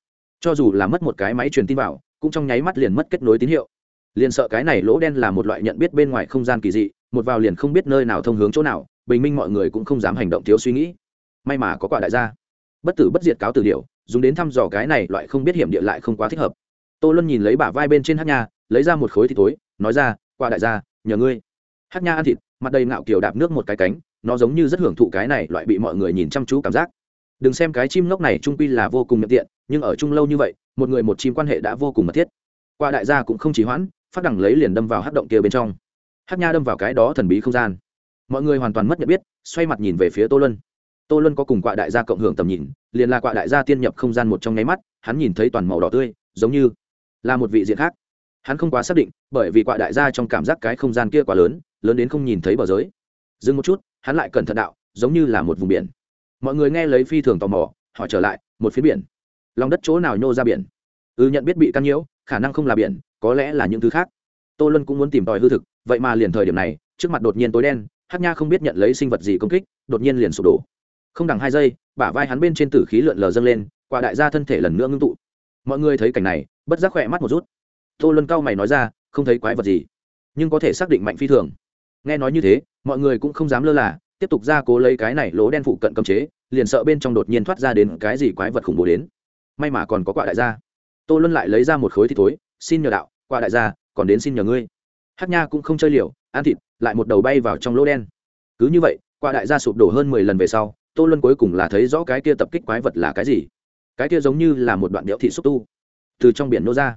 Cho dù là mất một cái máy truyền tin vào, cũng trong nháy mắt liền mất kết nối tín hiệu. Liền sợ cái này lỗ đen là một loại nhận biết bên ngoài không gian kỳ dị, một vào liền không biết nơi nào thông hướng chỗ nào, bình minh mọi người cũng không dám hành động thiếu suy nghĩ. May mà có quả đại gia bất tử bất diệt cáo từ điệu dùng đến thăm dò cái này loại không biết hiểm địa lại không quá thích hợp. Tô luân nhìn lấy bả vai bên trên hát nha, lấy ra một khối thịt tối nói ra, qua đại gia, nhờ ngươi. Hát nha ăn thịt, mặt đầy ngạo kiều đạp nước một cái cánh, nó giống như rất hưởng thụ cái này loại bị mọi người nhìn chăm chú cảm giác. Đừng xem cái chim ngốc này trung quy là vô cùng nhận tiện, nhưng ở chung lâu như vậy, một người một chim quan hệ đã vô cùng mật thiết. Qua đại gia cũng không chỉ hoãn, phát đẳng lấy liền đâm vào hát động kia bên trong. Hát nha đâm vào cái đó thần bí không gian. Mọi người hoàn toàn mất nhận biết, xoay mặt nhìn về phía tô lân tô Luân có cùng quạ đại gia cộng hưởng tầm nhìn liền là quạ đại gia tiên nhập không gian một trong nháy mắt hắn nhìn thấy toàn màu đỏ tươi giống như là một vị diện khác. Hắn không quá xác định bởi vì quạ đại gia trong cảm giác cái không gian kia quá lớn lớn đến không nhìn thấy bờ giới. Dừng một chút hắn lại cẩn thận đạo giống như là một vùng biển. Mọi người nghe lấy phi thường tò mò họ trở lại một phía biển. Lòng đất chỗ nào nhô ra biển? Ư ừ, nhận biết bị căn nhiễu khả năng không là biển có lẽ là những thứ khác. Tô Luân cũng muốn tìm tòi hư thực vậy mà liền thời điểm này trước mặt đột nhiên tối đen hát nha không biết nhận lấy sinh vật gì công kích đột nhiên liền sụp đổ không đằng hai giây bả vai hắn bên trên tử khí lượn lờ dâng lên quả đại gia thân thể lần nữa ngưng tụ. Mọi người thấy cảnh này bất giác khỏe mắt một rút. Tô luân cao mày nói ra không thấy quái vật gì nhưng có thể xác định mạnh phi thường. Nghe nói như thế mọi người cũng không dám lơ là tiếp tục ra cố lấy cái này lỗ đen phụ cận cấm chế liền sợ bên trong đột nhiên thoát ra đến cái gì quái vật khủng bố đến. May mà còn có quạ đại gia. Tô luân lại lấy ra một khối thịt thối, xin nhờ đạo quạ đại gia còn đến xin nhờ ngươi. Hát nha cũng không chơi liều ăn thịt lại một đầu bay vào trong lỗ đen. Cứ như vậy quạ đại gia sụp đổ hơn mười lần về sau tô luân cuối cùng là thấy rõ cái kia tập kích quái vật là cái gì. Cái kia giống như là một đoạn điệu thị xúc tu. Từ trong biển nô ra.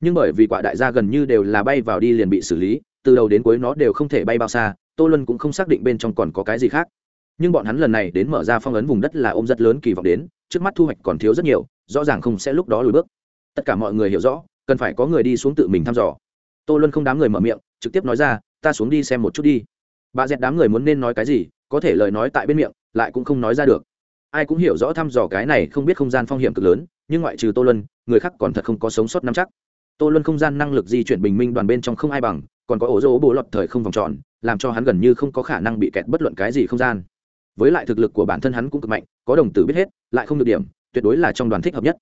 Nhưng bởi vì quạ đại gia gần như đều là bay vào đi liền bị xử lý, từ đầu đến cuối nó đều không thể bay bao xa, tô luân cũng không xác định bên trong còn có cái gì khác. Nhưng bọn hắn lần này đến mở ra phong ấn vùng đất là ôm rất lớn kỳ vọng đến, trước mắt thu hoạch còn thiếu rất nhiều, rõ ràng không sẽ lúc đó lùi bước. Tất cả mọi người hiểu rõ, cần phải có người đi xuống tự mình thăm dò. Tô luân không đám người mở miệng, trực tiếp nói ra, ta xuống đi xem một chút đi. Bà dẹt đám người muốn nên nói cái gì, có thể lời nói tại bên miệng lại cũng không nói ra được. Ai cũng hiểu rõ thăm dò cái này không biết không gian phong hiểm cực lớn, nhưng ngoại trừ tô luân, người khác còn thật không có sống sót năm chắc. Tô luân không gian năng lực di chuyển bình minh đoàn bên trong không ai bằng, còn có ổ dỗ bố lọt thời không vòng tròn, làm cho hắn gần như không có khả năng bị kẹt bất luận cái gì không gian. Với lại thực lực của bản thân hắn cũng cực mạnh, có đồng tử biết hết, lại không được điểm, tuyệt đối là trong đoàn thích hợp nhất.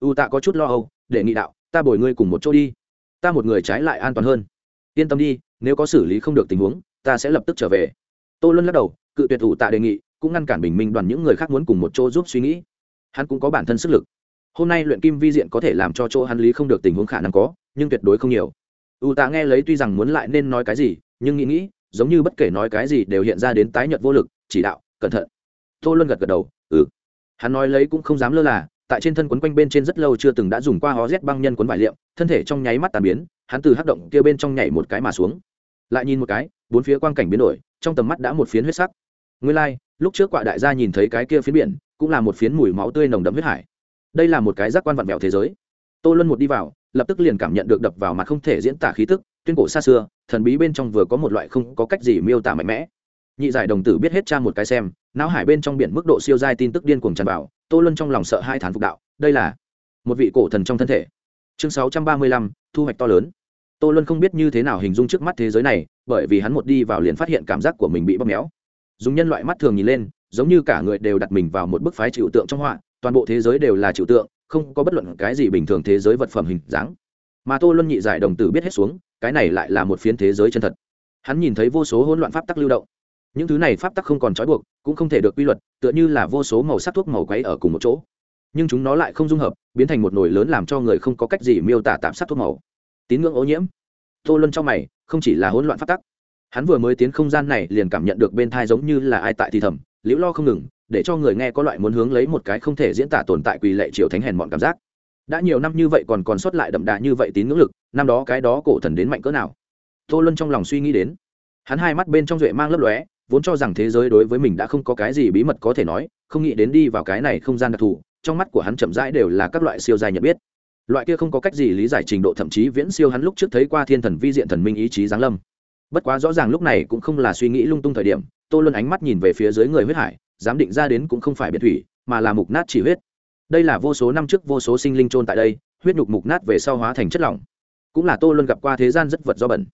U tạ có chút lo âu, để nghị đạo, ta bồi ngươi cùng một chỗ đi. Ta một người trái lại an toàn hơn. Yên tâm đi, nếu có xử lý không được tình huống, ta sẽ lập tức trở về. Tô luân lắc đầu, cự tuyệt ủ tạ đề nghị cũng ngăn cản bình minh đoàn những người khác muốn cùng một chỗ giúp suy nghĩ. Hắn cũng có bản thân sức lực. Hôm nay luyện kim vi diện có thể làm cho chỗ hắn lý không được tình huống khả năng có nhưng tuyệt đối không nhiều. U tạ nghe lấy tuy rằng muốn lại nên nói cái gì nhưng nghĩ nghĩ giống như bất kể nói cái gì đều hiện ra đến tái nhợt vô lực chỉ đạo cẩn thận. Tô luân gật gật đầu ừ. Hắn nói lấy cũng không dám lơ là tại trên thân quấn quanh bên trên rất lâu chưa từng đã dùng qua hó rét băng nhân quấn vải liệm thân thể trong nháy mắt tàn biến hắn từ hắc động kia bên trong nhảy một cái mà xuống. Lại nhìn một cái bốn phía quang cảnh biến đổi trong tầm mắt đã một phiến huyết sắc. Nguyên lai、like, lúc trước quạ đại gia nhìn thấy cái kia phiến biển, cũng là một phiến mùi máu tươi nồng đậm huyết hải. Đây là một cái giác quan vặn vẹo thế giới. Tô luân một đi vào, lập tức liền cảm nhận được đập vào mặt không thể diễn tả khí tức, tuyên cổ xa xưa, thần bí bên trong vừa có một loại không có cách gì miêu tả mạnh mẽ. Nhị giải đồng tử biết hết cha một cái xem, não hải bên trong biển mức độ siêu dai tin tức điên cuồng tràn vào, tô luân trong lòng sợ hai thán phục đạo, đây là một vị cổ thần trong thân thể. Chương sáu trăm ba mươi lăm, thu hoạch to lớn. Tô luân không biết như thế nào hình dung trước mắt thế giới này, bởi vì hắn một đi vào liền phát hiện cảm giác của mình bị bóp méo dùng nhân loại mắt thường nhìn lên, giống như cả người đều đặt mình vào một bức phái trừu tượng trong họa, toàn bộ thế giới đều là trừu tượng, không có bất luận cái gì bình thường thế giới vật phẩm hình dáng. Mà tô luân nhị giải đồng tử biết hết xuống, cái này lại là một phiến thế giới chân thật. Hắn nhìn thấy vô số hỗn loạn pháp tắc lưu động. Những thứ này pháp tắc không còn trói buộc, cũng không thể được quy luật, tựa như là vô số màu sắc thuốc màu quấy ở cùng một chỗ. Nhưng chúng nó lại không dung hợp, biến thành một nồi lớn làm cho người không có cách gì miêu tả tạm sắc thuốc màu. Tín ngưỡng ô nhiễm. Tô luân trong mày, không chỉ là hỗn loạn pháp tắc hắn vừa mới tiến không gian này liền cảm nhận được bên thai giống như là ai tại thì thầm, liễu lo không ngừng, để cho người nghe có loại muốn hướng lấy một cái không thể diễn tả tồn tại quỳ lệ triều thánh hèn mọn cảm giác. Đã nhiều năm như vậy còn còn sót lại đậm đà như vậy tín ngưỡng lực, năm đó cái đó cổ thần đến mạnh cỡ nào? Tô luân trong lòng suy nghĩ đến. Hắn hai mắt bên trong duệ mang lấp lóe, vốn cho rằng thế giới đối với mình đã không có cái gì bí mật có thể nói, không nghĩ đến đi vào cái này không gian đặc thù, trong mắt của hắn chậm rãi đều là các loại siêu dài nhận biết. Loại kia không có cách gì lý giải trình độ thậm chí viễn siêu hắn lúc trước thấy qua thiên thần vi diện thần minh ý chí giáng lâm bất quá rõ ràng lúc này cũng không là suy nghĩ lung tung thời điểm, tô luân ánh mắt nhìn về phía dưới người huyết hải dám định ra đến cũng không phải biệt thủy, mà là mục nát chỉ huyết. Đây là vô số năm trước vô số sinh linh trôn tại đây, huyết nhục mục nát về sau hóa thành chất lỏng. Cũng là tô luân gặp qua thế gian rất vật do bẩn.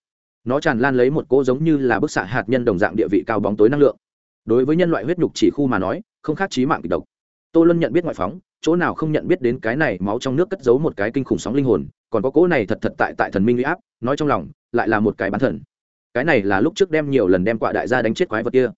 Nó tràn lan lấy một cỗ giống như là bức xạ hạt nhân đồng dạng địa vị cao bóng tối năng lượng. Đối với nhân loại huyết nhục chỉ khu mà nói, không khác trí mạng kịch độc. Tô luân nhận biết ngoại phóng, chỗ nào không nhận biết đến cái này máu trong nước cất giấu một cái kinh khủng sóng linh hồn, còn có cỗ này thật thật tại tại thần minh huy áp, nói trong lòng, lại là một cái bán thần cái này là lúc trước đem nhiều lần đem quạ đại gia đánh chết quái vật kia.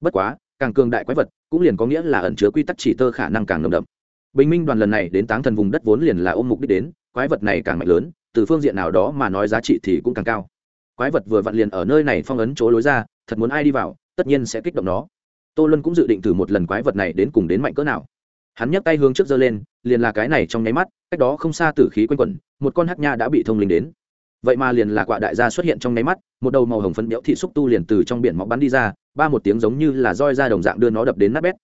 Bất quá, càng cường đại quái vật cũng liền có nghĩa là ẩn chứa quy tắc chỉ tơ khả năng càng nồng đậm. Bình minh đoàn lần này đến táng thần vùng đất vốn liền là ôm mục đích đến, quái vật này càng mạnh lớn, từ phương diện nào đó mà nói giá trị thì cũng càng cao. Quái vật vừa vặn liền ở nơi này phong ấn chỗ lối ra, thật muốn ai đi vào, tất nhiên sẽ kích động nó. Tô luân cũng dự định thử một lần quái vật này đến cùng đến mạnh cỡ nào. Hắn nhấc tay hướng trước giơ lên, liền là cái này trong nháy mắt, cách đó không xa tử khí quanh quẩn, một con hắc nha đã bị thông linh đến vậy mà liền là quạ đại gia xuất hiện trong nháy mắt, một đầu màu hồng phấn béo thị xúc tu liền từ trong biển mọc bắn đi ra, ba một tiếng giống như là roi ra đồng dạng đưa nó đập đến nát bét.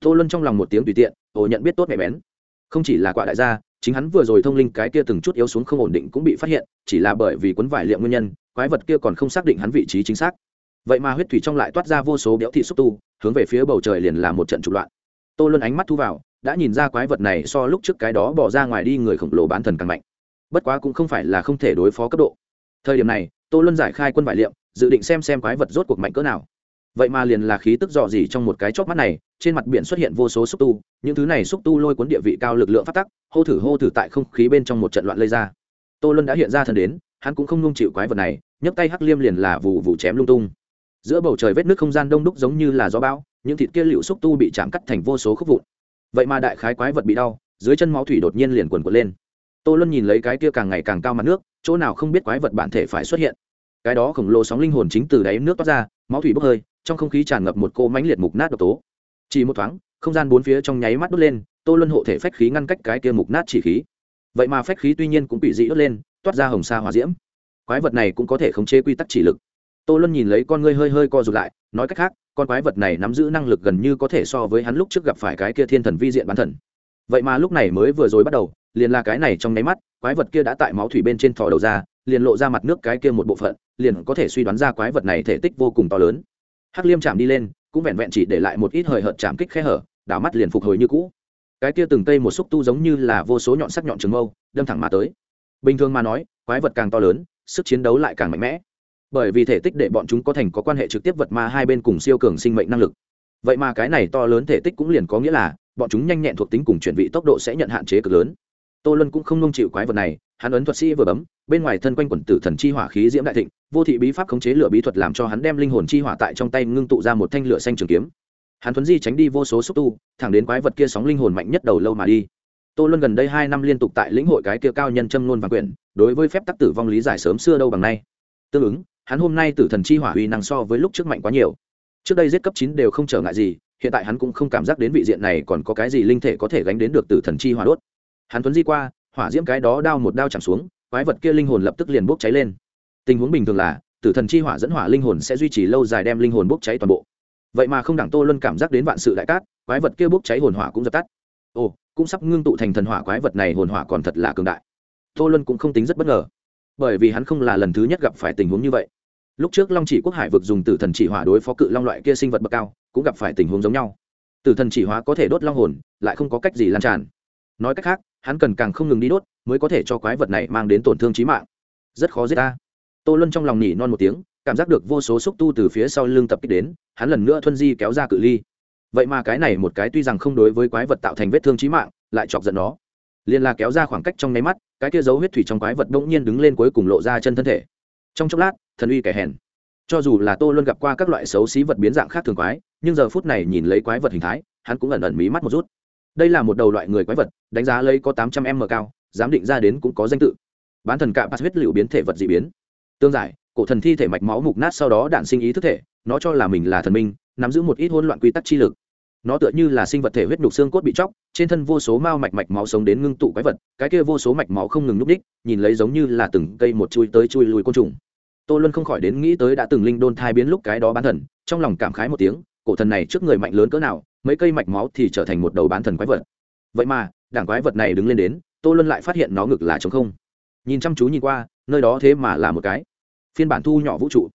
Tô luân trong lòng một tiếng tùy tiện, ồ nhận biết tốt mẹ bén. Không chỉ là quạ đại gia, chính hắn vừa rồi thông linh cái kia từng chút yếu xuống không ổn định cũng bị phát hiện, chỉ là bởi vì quấn vải liệu nguyên nhân, quái vật kia còn không xác định hắn vị trí chính xác. Vậy mà huyết thủy trong lại toát ra vô số béo thị xúc tu, hướng về phía bầu trời liền là một trận trục loạn. Tô luân ánh mắt thu vào, đã nhìn ra quái vật này so lúc trước cái đó bỏ ra ngoài đi người khổng lồ bán thần càng mạnh bất quá cũng không phải là không thể đối phó cấp độ. Thời điểm này, tô luân giải khai quân vải liệm dự định xem xem quái vật rốt cuộc mạnh cỡ nào. Vậy mà liền là khí tức dọ dỉ trong một cái chóp mắt này, trên mặt biển xuất hiện vô số xúc tu, những thứ này xúc tu lôi cuốn địa vị cao lực lượng phát tắc, hô thử hô thử tại không khí bên trong một trận loạn lây ra. Tô luân đã hiện ra thần đến, hắn cũng không nung chịu quái vật này, nhấc tay hắc liêm liền là vụ vụ chém lung tung. Giữa bầu trời vết nước không gian đông đúc giống như là gió bão, những thịt kia liệu xúc tu bị chạm cắt thành vô số khúc vụn. Vậy mà đại khái quái vật bị đau, dưới chân máu thủy đột nhiên liền quần quật lên tô luân nhìn lấy cái kia càng ngày càng cao mặt nước, chỗ nào không biết quái vật bản thể phải xuất hiện. Cái đó khổng lồ sóng linh hồn chính từ đáy nước toát ra, máu thủy bốc hơi, trong không khí tràn ngập một cô mánh liệt mục nát độc tố. Chỉ một thoáng, không gian bốn phía trong nháy mắt đốt lên, tô luân hộ thể phách khí ngăn cách cái kia mục nát chỉ khí. Vậy mà phách khí tuy nhiên cũng bị dị đốt lên, toát ra hồng sa hòa diễm. Quái vật này cũng có thể khống chế quy tắc chỉ lực. Tô luân nhìn lấy con ngươi hơi hơi co rụt lại, nói cách khác, con quái vật này nắm giữ năng lực gần như có thể so với hắn lúc trước gặp phải cái kia thiên thần vi diện bán thần. Vậy mà lúc này mới vừa rồi bắt đầu liền là cái này trong nháy mắt, quái vật kia đã tại máu thủy bên trên thò đầu ra, liền lộ ra mặt nước cái kia một bộ phận, liền có thể suy đoán ra quái vật này thể tích vô cùng to lớn. Hắc liêm chạm đi lên, cũng vẹn vẹn chỉ để lại một ít hời hợt chạm kích khe hở, đảo mắt liền phục hồi như cũ. Cái kia từng cây một xúc tu giống như là vô số nhọn sắc nhọn trường mâu, đâm thẳng mà tới. Bình thường mà nói, quái vật càng to lớn, sức chiến đấu lại càng mạnh mẽ. Bởi vì thể tích để bọn chúng có thành có quan hệ trực tiếp vật ma hai bên cùng siêu cường sinh mệnh năng lực. Vậy mà cái này to lớn thể tích cũng liền có nghĩa là, bọn chúng nhanh nhẹn thuộc tính cùng chuyển vị tốc độ sẽ nhận hạn chế cực lớn tô luân cũng không nung chịu quái vật này, hắn ấn thuật sĩ vừa bấm, bên ngoài thân quanh quần tử thần chi hỏa khí diễm đại thịnh, vô thị bí pháp khống chế lửa bí thuật làm cho hắn đem linh hồn chi hỏa tại trong tay ngưng tụ ra một thanh lửa xanh trường kiếm. Hắn thuấn di tránh đi vô số xúc tu, thẳng đến quái vật kia sóng linh hồn mạnh nhất đầu lâu mà đi. Tô luân gần đây hai năm liên tục tại lĩnh hội cái kia cao nhân châm nôn và quyển, đối với phép tắc tử vong lý giải sớm xưa đâu bằng nay. Tương ứng, hắn hôm nay tử thần chi hỏa uy năng so với lúc trước mạnh quá nhiều. Trước đây giết cấp chín đều không trở ngại gì, hiện tại hắn cũng không cảm giác đến vị diện này còn có cái gì linh thể có thể gánh đến được tử thần chi hỏa đốt hắn tuấn di qua, hỏa diễm cái đó đao một đao chạm xuống, quái vật kia linh hồn lập tức liền bốc cháy lên. Tình huống bình thường là, tử thần chi hỏa dẫn hỏa linh hồn sẽ duy trì lâu dài đem linh hồn bốc cháy toàn bộ. Vậy mà không đẳng tô luân cảm giác đến vạn sự đại cát, quái vật kia bốc cháy hồn hỏa cũng dập tắt. Ồ, cũng sắp ngưng tụ thành thần hỏa, quái vật này hồn hỏa còn thật là cường đại. Tô luân cũng không tính rất bất ngờ, bởi vì hắn không là lần thứ nhất gặp phải tình huống như vậy. Lúc trước long chỉ quốc hải vực dùng tử thần chỉ hỏa đối phó cự long loại kia sinh vật bậc cao, cũng gặp phải tình huống giống nhau. Tử thần chỉ hóa có thể đốt long hồn, lại không có cách gì lan tràn. Nói cách khác hắn cần càng không ngừng đi đốt mới có thể cho quái vật này mang đến tổn thương trí mạng. Rất khó giết ta. Tô luân trong lòng nỉ non một tiếng, cảm giác được vô số xúc tu từ phía sau lưng tập kích đến, hắn lần nữa thuân di kéo ra cự ly. Vậy mà cái này một cái tuy rằng không đối với quái vật tạo thành vết thương trí mạng, lại chọc giận nó. Liền là kéo ra khoảng cách trong nháy mắt, cái kia dấu huyết thủy trong quái vật bỗng nhiên đứng lên cuối cùng lộ ra chân thân thể. Trong chốc lát, thần uy kẻ hèn. Cho dù là tô luân gặp qua các loại xấu xí vật biến dạng khác thường quái, nhưng giờ phút này nhìn lấy quái vật hình thái, hắn cũng ẩn ẩn mí mắt một rút đây là một đầu loại người quái vật, đánh giá lấy có tám trăm m cao, giám định ra đến cũng có danh tự. Bán thần cạ pass huyết liệu biến thể vật d ị biến. Tương giải, cổ thần thi thể mạch máu mục nát sau đó đạn sinh ý thức thể, nó cho là mình là thần minh, nắm giữ một ít hỗn loạn quy tắc chi lực. Nó tựa như là sinh vật thể huyết nhục xương cốt bị chóc, trên thân vô số mao mạch mạch máu sống đến ngưng tụ quái vật, cái kia vô số mạch máu không ngừng núp đích, nhìn lấy giống như là từng cây một chui tới chui lùi côn trùng. Tô luân không khỏi đến nghĩ tới đã từng linh đôn thai biến lúc cái đó bán thần, trong lòng cảm khái một tiếng, cổ thần này trước người mạnh lớn cỡ nào mấy cây mạch máu thì trở thành một đầu bán thần quái vật. Vậy mà, đảng quái vật này đứng lên đến, tô luân lại phát hiện nó ngực là trống không. Nhìn chăm chú nhìn qua, nơi đó thế mà là một cái phiên bản thu nhỏ vũ trụ.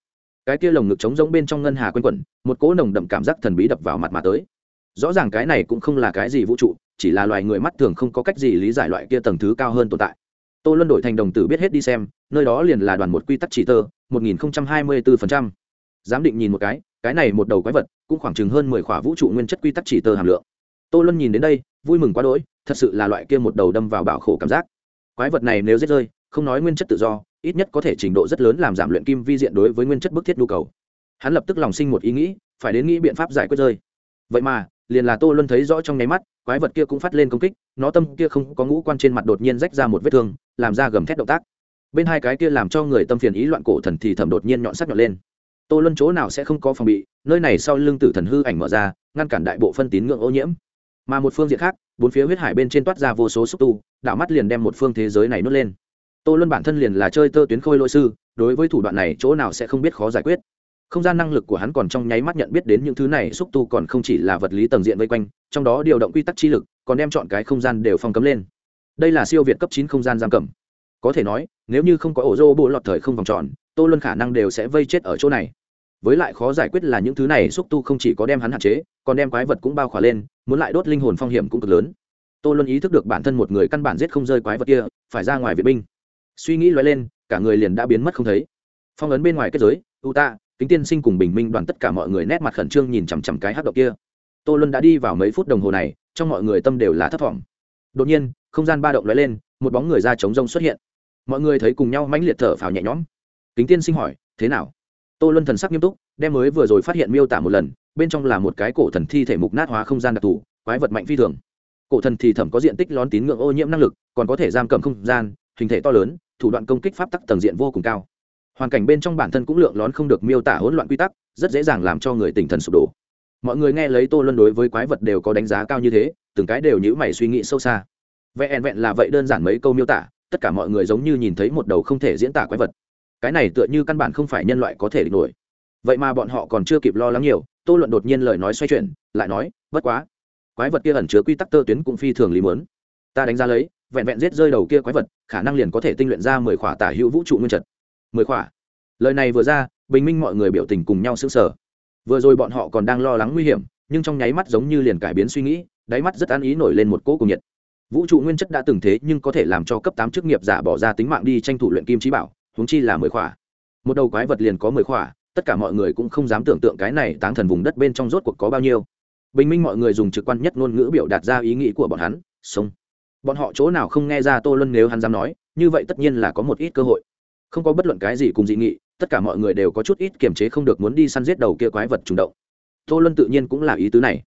Cái kia lồng ngực trống rỗng bên trong ngân hà quanh quẩn, một cỗ nồng đậm cảm giác thần bí đập vào mặt mà tới. Rõ ràng cái này cũng không là cái gì vũ trụ, chỉ là loài người mắt thường không có cách gì lý giải loại kia tầng thứ cao hơn tồn tại. Tô luân đổi thành đồng tử biết hết đi xem, nơi đó liền là đoàn một quy tắc chỉ tơ, một nghìn hai mươi bốn giám định nhìn một cái cái này một đầu quái vật, cũng khoảng chừng hơn mười khỏa vũ trụ nguyên chất quy tắc chỉ tơ hàm lượng. Tô luân nhìn đến đây, vui mừng quá đỗi, thật sự là loại kia một đầu đâm vào bảo khổ cảm giác. Quái vật này nếu rết rơi, không nói nguyên chất tự do, ít nhất có thể trình độ rất lớn làm giảm luyện kim vi diện đối với nguyên chất bức thiết nhu cầu. Hắn lập tức lòng sinh một ý nghĩ, phải đến nghĩ biện pháp giải quyết rơi. Vậy mà, liền là tô luân thấy rõ trong nháy mắt, quái vật kia cũng phát lên công kích, nó tâm kia không có ngũ quan trên mặt đột nhiên rách ra một vết thương, làm ra gầm thét động tác. Bên hai cái kia làm cho người tâm phiền ý loạn cổ thần thì thẩm đột nhiên nhọn sắc nhọn lên tô luân chỗ nào sẽ không có phòng bị, nơi này sau lưng tử thần hư ảnh mở ra, ngăn cản đại bộ phân tín ngưỡng ô nhiễm. Mà một phương diện khác, bốn phía huyết hải bên trên toát ra vô số xúc tu đạo mắt liền đem một phương thế giới này nuốt lên. Tô luân bản thân liền là chơi tơ tuyến khôi lỗi sư, đối với thủ đoạn này chỗ nào sẽ không biết khó giải quyết. Không gian năng lực của hắn còn trong nháy mắt nhận biết đến những thứ này, xúc tu còn không chỉ là vật lý tầng diện vây quanh, trong đó điều động quy tắc chi lực, còn đem chọn cái không gian đều phong cấm lên. Đây là siêu việt cấp chín không gian giam cầm. Có thể nói, nếu như không có ổ rô bộ lọt thời không vòng tròn tô luân khả năng đều sẽ vây chết ở chỗ này. Với lại khó giải quyết là những thứ này, xúc tu không chỉ có đem hắn hạn chế, còn đem quái vật cũng bao khỏa lên, muốn lại đốt linh hồn phong hiểm cũng cực lớn. Tô luân ý thức được bản thân một người căn bản giết không rơi quái vật kia, phải ra ngoài vệ binh. Suy nghĩ loay lên, cả người liền đã biến mất không thấy. Phong ấn bên ngoài kết giới, u ta, kính tiên sinh cùng bình minh đoàn tất cả mọi người nét mặt khẩn trương nhìn chằm chằm cái hát động kia. Tô luân đã đi vào mấy phút đồng hồ này, trong mọi người tâm đều là thất vọng đột nhiên, không gian ba động lóe lên, một bóng người ra chống rông xuất hiện. Mọi người thấy cùng nhau mãnh liệt thở phào nhẹ nhõm kính tiên sinh hỏi, thế nào? Tô luân thần sắc nghiêm túc, đem mới vừa rồi phát hiện miêu tả một lần, bên trong là một cái cổ thần thi thể mục nát hóa không gian đặc thù, quái vật mạnh phi thường. Cổ thần thì thẩm có diện tích lón tín ngưỡng ô nhiễm năng lực, còn có thể giam cầm không gian, hình thể to lớn, thủ đoạn công kích pháp tắc tầng diện vô cùng cao. Hoàn cảnh bên trong bản thân cũng lượng lón không được miêu tả hỗn loạn quy tắc, rất dễ dàng làm cho người tỉnh thần sụp đổ. Mọi người nghe lấy tô luân đối với quái vật đều có đánh giá cao như thế, từng cái đều nhữ mày suy nghĩ sâu xa. Vẹn vẹn là vậy đơn giản mấy câu miêu tả, tất cả mọi người giống như nhìn thấy một đầu không thể diễn tả quái vật cái này tựa như căn bản không phải nhân loại có thể địch nổi. Vậy mà bọn họ còn chưa kịp lo lắng nhiều, tô luận đột nhiên lời nói xoay chuyển, lại nói, bất quá, quái vật kia ẩn chứa quy tắc tơ tuyến cũng phi thường lý mớn ta đánh giá lấy, vẹn vẹn giết rơi đầu kia quái vật, khả năng liền có thể tinh luyện ra mười khỏa tả hữu vũ trụ nguyên trật. Mười khỏa? Lời này vừa ra, bình minh mọi người biểu tình cùng nhau sững sờ. Vừa rồi bọn họ còn đang lo lắng nguy hiểm, nhưng trong nháy mắt giống như liền cải biến suy nghĩ, đáy mắt rất an ý nổi lên một cỗ cùng nhiệt. Vũ trụ nguyên chất đã từng thế nhưng có thể làm cho cấp tám chức nghiệp giả bỏ ra tính mạng đi tranh thủ luyện kim trí bảo huống chi là mười khỏa. Một đầu quái vật liền có mười khỏa, tất cả mọi người cũng không dám tưởng tượng cái này táng thần vùng đất bên trong rốt cuộc có bao nhiêu. Bình minh mọi người dùng trực quan nhất ngôn ngữ biểu đạt ra ý nghĩ của bọn hắn sống bọn họ chỗ nào không nghe ra tô luân nếu hắn dám nói, như vậy tất nhiên là có một ít cơ hội. Không có bất luận cái gì cùng dị nghị, tất cả mọi người đều có chút ít kiềm chế không được muốn đi săn giết đầu kia quái vật trùng động. Tô luân tự nhiên cũng là ý tứ này.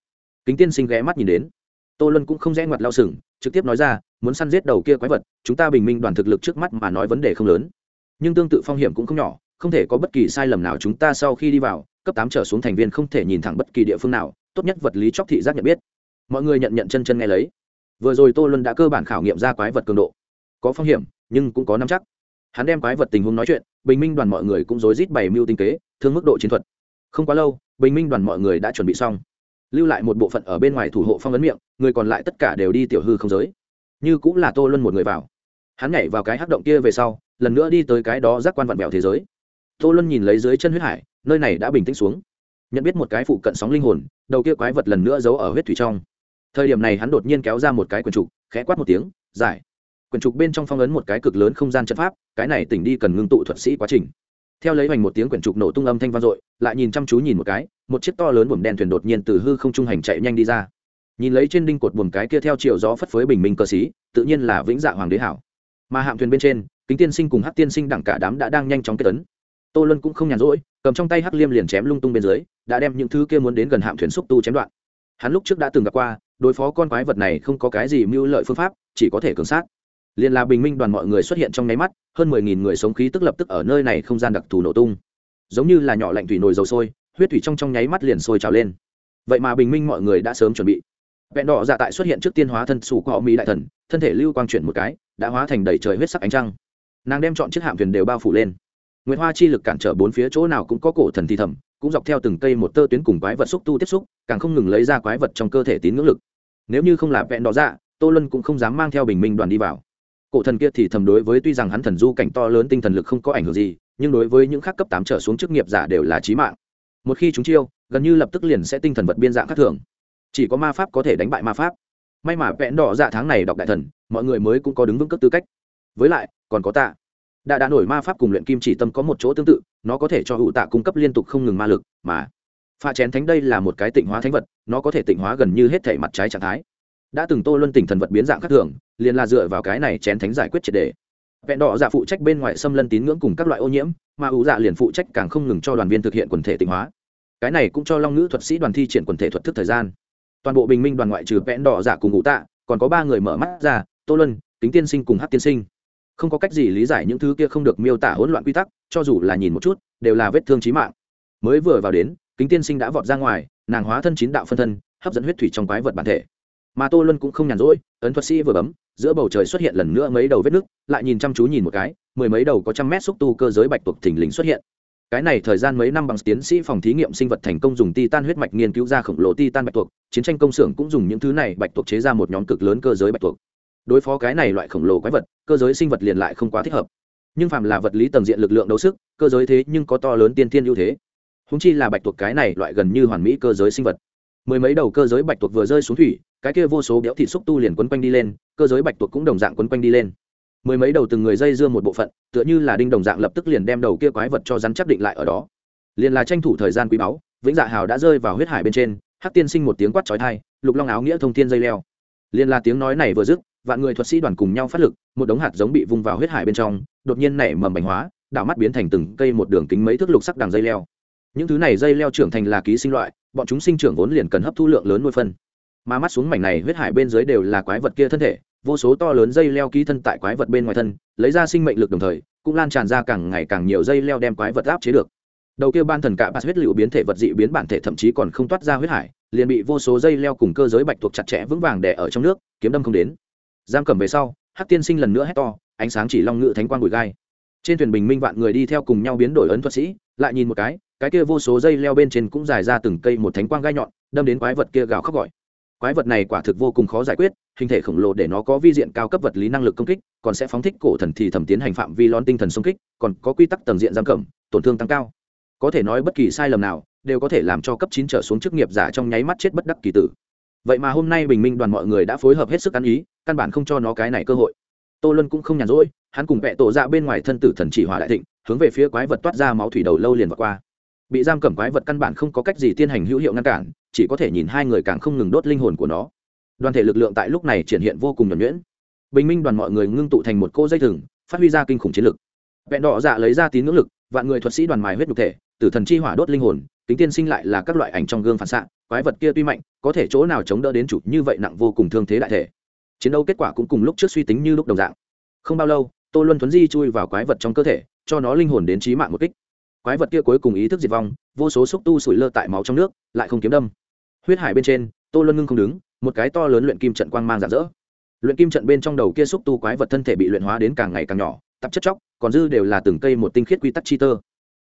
Kính tiên sinh ghé mắt nhìn đến. Tô luân cũng không rẽ ngoặt lao sừng, trực tiếp nói ra, muốn săn giết đầu kia quái vật, chúng ta bình minh đoàn thực lực trước mắt mà nói vấn đề không lớn nhưng tương tự phong hiểm cũng không nhỏ, không thể có bất kỳ sai lầm nào chúng ta sau khi đi vào, cấp tám trở xuống thành viên không thể nhìn thẳng bất kỳ địa phương nào, tốt nhất vật lý chóc thị giác nhận biết. Mọi người nhận nhận chân chân nghe lấy. Vừa rồi tô luân đã cơ bản khảo nghiệm ra quái vật cường độ. Có phong hiểm, nhưng cũng có năm chắc. Hắn đem quái vật tình huống nói chuyện, bình minh đoàn mọi người cũng rối rít bày mưu tinh kế, thương mức độ chiến thuật. Không quá lâu, bình minh đoàn mọi người đã chuẩn bị xong. Lưu lại một bộ phận ở bên ngoài thủ hộ phong ấn miệng, người còn lại tất cả đều đi tiểu hư không giới. Như cũng là tô luân một người vào. Hắn nhảy vào cái hắc động kia về sau lần nữa đi tới cái đó giác quan vặn vẹo thế giới. Tô luân nhìn lấy dưới chân huyết hải, nơi này đã bình tĩnh xuống. Nhận biết một cái phụ cận sóng linh hồn, đầu kia quái vật lần nữa giấu ở huyết thủy trong. Thời điểm này hắn đột nhiên kéo ra một cái quần trục, khẽ quát một tiếng, giải. Quần trục bên trong phong ấn một cái cực lớn không gian chất pháp, cái này tỉnh đi cần ngưng tụ thuật sĩ quá trình. Theo lấy hoành một tiếng quyển trục nổ tung âm thanh vang dội, lại nhìn chăm chú nhìn một cái, một chiếc to lớn buồm đen thuyền đột nhiên từ hư không trung hành chạy nhanh đi ra. Nhìn lấy trên đinh cột buồm cái kia theo chiều gió phất phới bình minh cơ sĩ, tự nhiên là vĩnh dạ hoàng đế hảo. Mà hạm thuyền bên trên kính tiên sinh cùng hắc tiên sinh đẳng cả đám đã đang nhanh chóng kết tấn. Tô luân cũng không nhàn rỗi, cầm trong tay hắc liêm liền chém lung tung bên dưới, đã đem những thứ kia muốn đến gần hạm thuyền xúc tu chém đoạn. Hắn lúc trước đã từng gặp qua, đối phó con quái vật này không có cái gì mưu lợi phương pháp, chỉ có thể cường sát. Liền là bình minh đoàn mọi người xuất hiện trong nháy mắt, hơn mười nghìn người sống khí tức lập tức ở nơi này không gian đặc thù nổ tung. Giống như là nhỏ lạnh thủy nồi dầu sôi, huyết thủy trong trong nháy mắt liền sôi trào lên. Vậy mà bình minh mọi người đã sớm chuẩn bị. Vẹn đỏ dạ tại xuất hiện trước tiên hóa thân sủ của họ mỹ đại thần, thân thể lưu quang chuyển một cái, đã hóa thành đầy trời huyết sắc ánh trăng nàng đem chọn chiếc hạm thuyền đều bao phủ lên. Nguyễn hoa chi lực cản trở bốn phía chỗ nào cũng có cổ thần thi thầm, cũng dọc theo từng cây một tơ tuyến cùng quái vật xúc tu tiếp xúc, càng không ngừng lấy ra quái vật trong cơ thể tín ngưỡng lực. Nếu như không là vẹn đỏ dạ tô lân cũng không dám mang theo bình minh đoàn đi vào. Cổ thần kia thì thầm đối với tuy rằng hắn thần du cảnh to lớn tinh thần lực không có ảnh hưởng gì, nhưng đối với những khác cấp tám trở xuống chức nghiệp giả đều là trí mạng. Một khi chúng chiêu, gần như lập tức liền sẽ tinh thần vật biên dạng khác thường. Chỉ có ma pháp có thể đánh bại ma pháp. May mà vẽn đỏ dạ tháng này đọc đại thần, mọi người mới cũng có đứng vững cấp tư cách với lại, còn có tạ. Đã đã nổi ma pháp cùng luyện kim chỉ tâm có một chỗ tương tự, nó có thể cho hữu tạ cung cấp liên tục không ngừng ma lực, mà pha chén thánh đây là một cái tịnh hóa thánh vật, nó có thể tịnh hóa gần như hết thể mặt trái trạng thái. Đã từng tô luân tỉnh thần vật biến dạng khác thường, liền là dựa vào cái này chén thánh giải quyết triệt đề. Vẹn đỏ dạ phụ trách bên ngoài xâm lân tín ngưỡng cùng các loại ô nhiễm, mà ủ dạ liền phụ trách càng không ngừng cho đoàn viên thực hiện quần thể tịnh hóa. Cái này cũng cho long ngữ thuật sĩ đoàn thi triển quần thể thuật thức thời gian. Toàn bộ bình minh đoàn ngoại trừ vẹn đỏ dạ cùng ngũ tạ, còn có ba người mở mắt ra, tô luân tính tiên sinh cùng hát tiên sinh không có cách gì lý giải những thứ kia không được miêu tả hỗn loạn quy tắc, cho dù là nhìn một chút, đều là vết thương trí mạng. Mới vừa vào đến, kính tiên sinh đã vọt ra ngoài, nàng hóa thân chín đạo phân thân, hấp dẫn huyết thủy trong quái vật bản thể. Mà tô luân cũng không nhàn rỗi, ấn thuật sĩ vừa bấm, giữa bầu trời xuất hiện lần nữa mấy đầu vết nước lại nhìn chăm chú nhìn một cái, mười mấy đầu có trăm mét xúc tu cơ giới bạch tuộc thình lình xuất hiện. Cái này thời gian mấy năm bằng tiến sĩ phòng thí nghiệm sinh vật thành công dùng titan huyết mạch nghiên cứu ra khổng lồ titan bạch tuộc, chiến tranh công xưởng cũng dùng những thứ này bạch tuộc chế ra một nhóm cực lớn cơ giới bạch tuộc đối phó cái này loại khổng lồ quái vật, cơ giới sinh vật liền lại không quá thích hợp. Nhưng phàm là vật lý tầng diện lực lượng đấu sức, cơ giới thế nhưng có to lớn tiên tiên ưu thế. Húng chi là bạch tuộc cái này loại gần như hoàn mỹ cơ giới sinh vật. Mười mấy đầu cơ giới bạch tuộc vừa rơi xuống thủy, cái kia vô số béo thịt xúc tu liền quấn quanh đi lên, cơ giới bạch tuộc cũng đồng dạng quấn quanh đi lên. Mười mấy đầu từng người dây dưa một bộ phận, tựa như là đinh đồng dạng lập tức liền đem đầu kia quái vật cho rắn chắc định lại ở đó. Liền là tranh thủ thời gian quý báu, vĩnh dạ hào đã rơi vào huyết hải bên trên, hắc tiên sinh một tiếng quát trói thai lục long áo nghĩa thông thiên dây leo. Liền là tiếng nói này vừa dứt vạn người thuật sĩ đoàn cùng nhau phát lực, một đống hạt giống bị vung vào huyết hải bên trong, đột nhiên nảy mầm bành hóa đảo mắt biến thành từng cây một đường kính mấy thước lục sắc đằng dây leo. Những thứ này dây leo trưởng thành là ký sinh loại, bọn chúng sinh trưởng vốn liền cần hấp thu lượng lớn nuôi phân. Mà mắt xuống mảnh này huyết hải bên dưới đều là quái vật kia thân thể, vô số to lớn dây leo ký thân tại quái vật bên ngoài thân, lấy ra sinh mệnh lực đồng thời, cũng lan tràn ra càng ngày càng nhiều dây leo đem quái vật áp chế được. Đầu kia ban thần cạ bát huyết liệu biến thể vật dị biến bản thể thậm chí còn không toát ra huyết hải, liền bị vô số dây leo cùng cơ giới bạch thuộc chặt chẽ vững vàng đè ở trong nước, kiếm đâm không đến giam cầm về sau, hắc tiên sinh lần nữa hét to, ánh sáng chỉ long ngự thánh quang bụi gai. Trên thuyền bình minh vạn người đi theo cùng nhau biến đổi ấn thuật sĩ, lại nhìn một cái cái kia vô số dây leo bên trên cũng dài ra từng cây một thánh quang gai nhọn, đâm đến quái vật kia gào khóc gọi. Quái vật này quả thực vô cùng khó giải quyết, hình thể khổng lồ để nó có vi diện cao cấp vật lý năng lực công kích, còn sẽ phóng thích cổ thần thì thẩm tiến hành phạm vi lon tinh thần xung kích, còn có quy tắc tầng diện giam cầm, tổn thương tăng cao. Có thể nói bất kỳ sai lầm nào, đều có thể làm cho cấp chín trở xuống chức nghiệp giả trong nháy mắt chết bất đắc kỳ tử vậy mà hôm nay bình minh đoàn mọi người đã phối hợp hết sức ăn ý, căn bản không cho nó cái này cơ hội. Tô luân cũng không nhàn rỗi, hắn cùng vẹ tổ ra bên ngoài thân tử thần chỉ hỏa đại thịnh, hướng về phía quái vật toát ra máu thủy đầu lâu liền vượt qua. Bị giam cầm quái vật căn bản không có cách gì tiên hành hữu hiệu ngăn cản, chỉ có thể nhìn hai người càng không ngừng đốt linh hồn của nó. Đoàn thể lực lượng tại lúc này triển hiện vô cùng nhuẩn nhuyễn. Bình minh đoàn mọi người ngưng tụ thành một cô dây thừng, phát huy ra kinh khủng chiến lực. Vẹn đỏ dạ lấy ra tín ngưỡng lực, vạn người thuật sĩ đoàn mài huyết nhục thể, tử thần chi hỏa đốt linh hồn tính tiên sinh lại là các loại ảnh trong gương phản xạ, quái vật kia tuy mạnh có thể chỗ nào chống đỡ đến chủ như vậy nặng vô cùng thương thế đại thể. Chiến đấu kết quả cũng cùng lúc trước suy tính như lúc đồng dạng. Không bao lâu, tô luân thuấn di chui vào quái vật trong cơ thể, cho nó linh hồn đến trí mạng một kích. Quái vật kia cuối cùng ý thức diệt vong, vô số xúc tu sủi lơ tại máu trong nước, lại không kiếm đâm. Huyết hải bên trên, tô luân ngưng không đứng, một cái to lớn luyện kim trận quang mang rạng rỡ. Luyện kim trận bên trong đầu kia xúc tu quái vật thân thể bị luyện hóa đến càng ngày càng nhỏ tạp chất chóc, còn dư đều là từng cây một tinh khiết quy tắc chi tơ.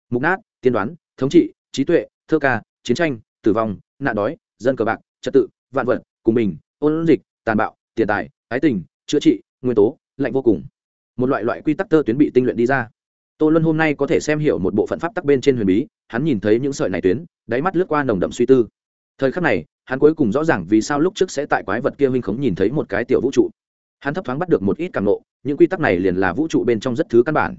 Mục nát, tiên đoán, thống trị, trí tuệ, thơ ca, chiến tranh, tử vong, nạn đói, dân cờ bạc trật tự, vạn vật, cùng mình ôn dịch, tàn bạo, tiền tài, ái tình, chữa trị, nguyên tố, lạnh vô cùng. Một loại loại quy tắc tơ tuyến bị tinh luyện đi ra. Tô luân hôm nay có thể xem hiểu một bộ phận pháp tắc bên trên huyền bí, hắn nhìn thấy những sợi này tuyến, đáy mắt lướt qua nồng đậm suy tư. Thời khắc này, hắn cuối cùng rõ ràng vì sao lúc trước sẽ tại quái vật kia huynh khống nhìn thấy một cái tiểu vũ trụ. Hắn thấp thoáng bắt được một ít càng nộ những quy tắc này liền là vũ trụ bên trong rất thứ căn bản.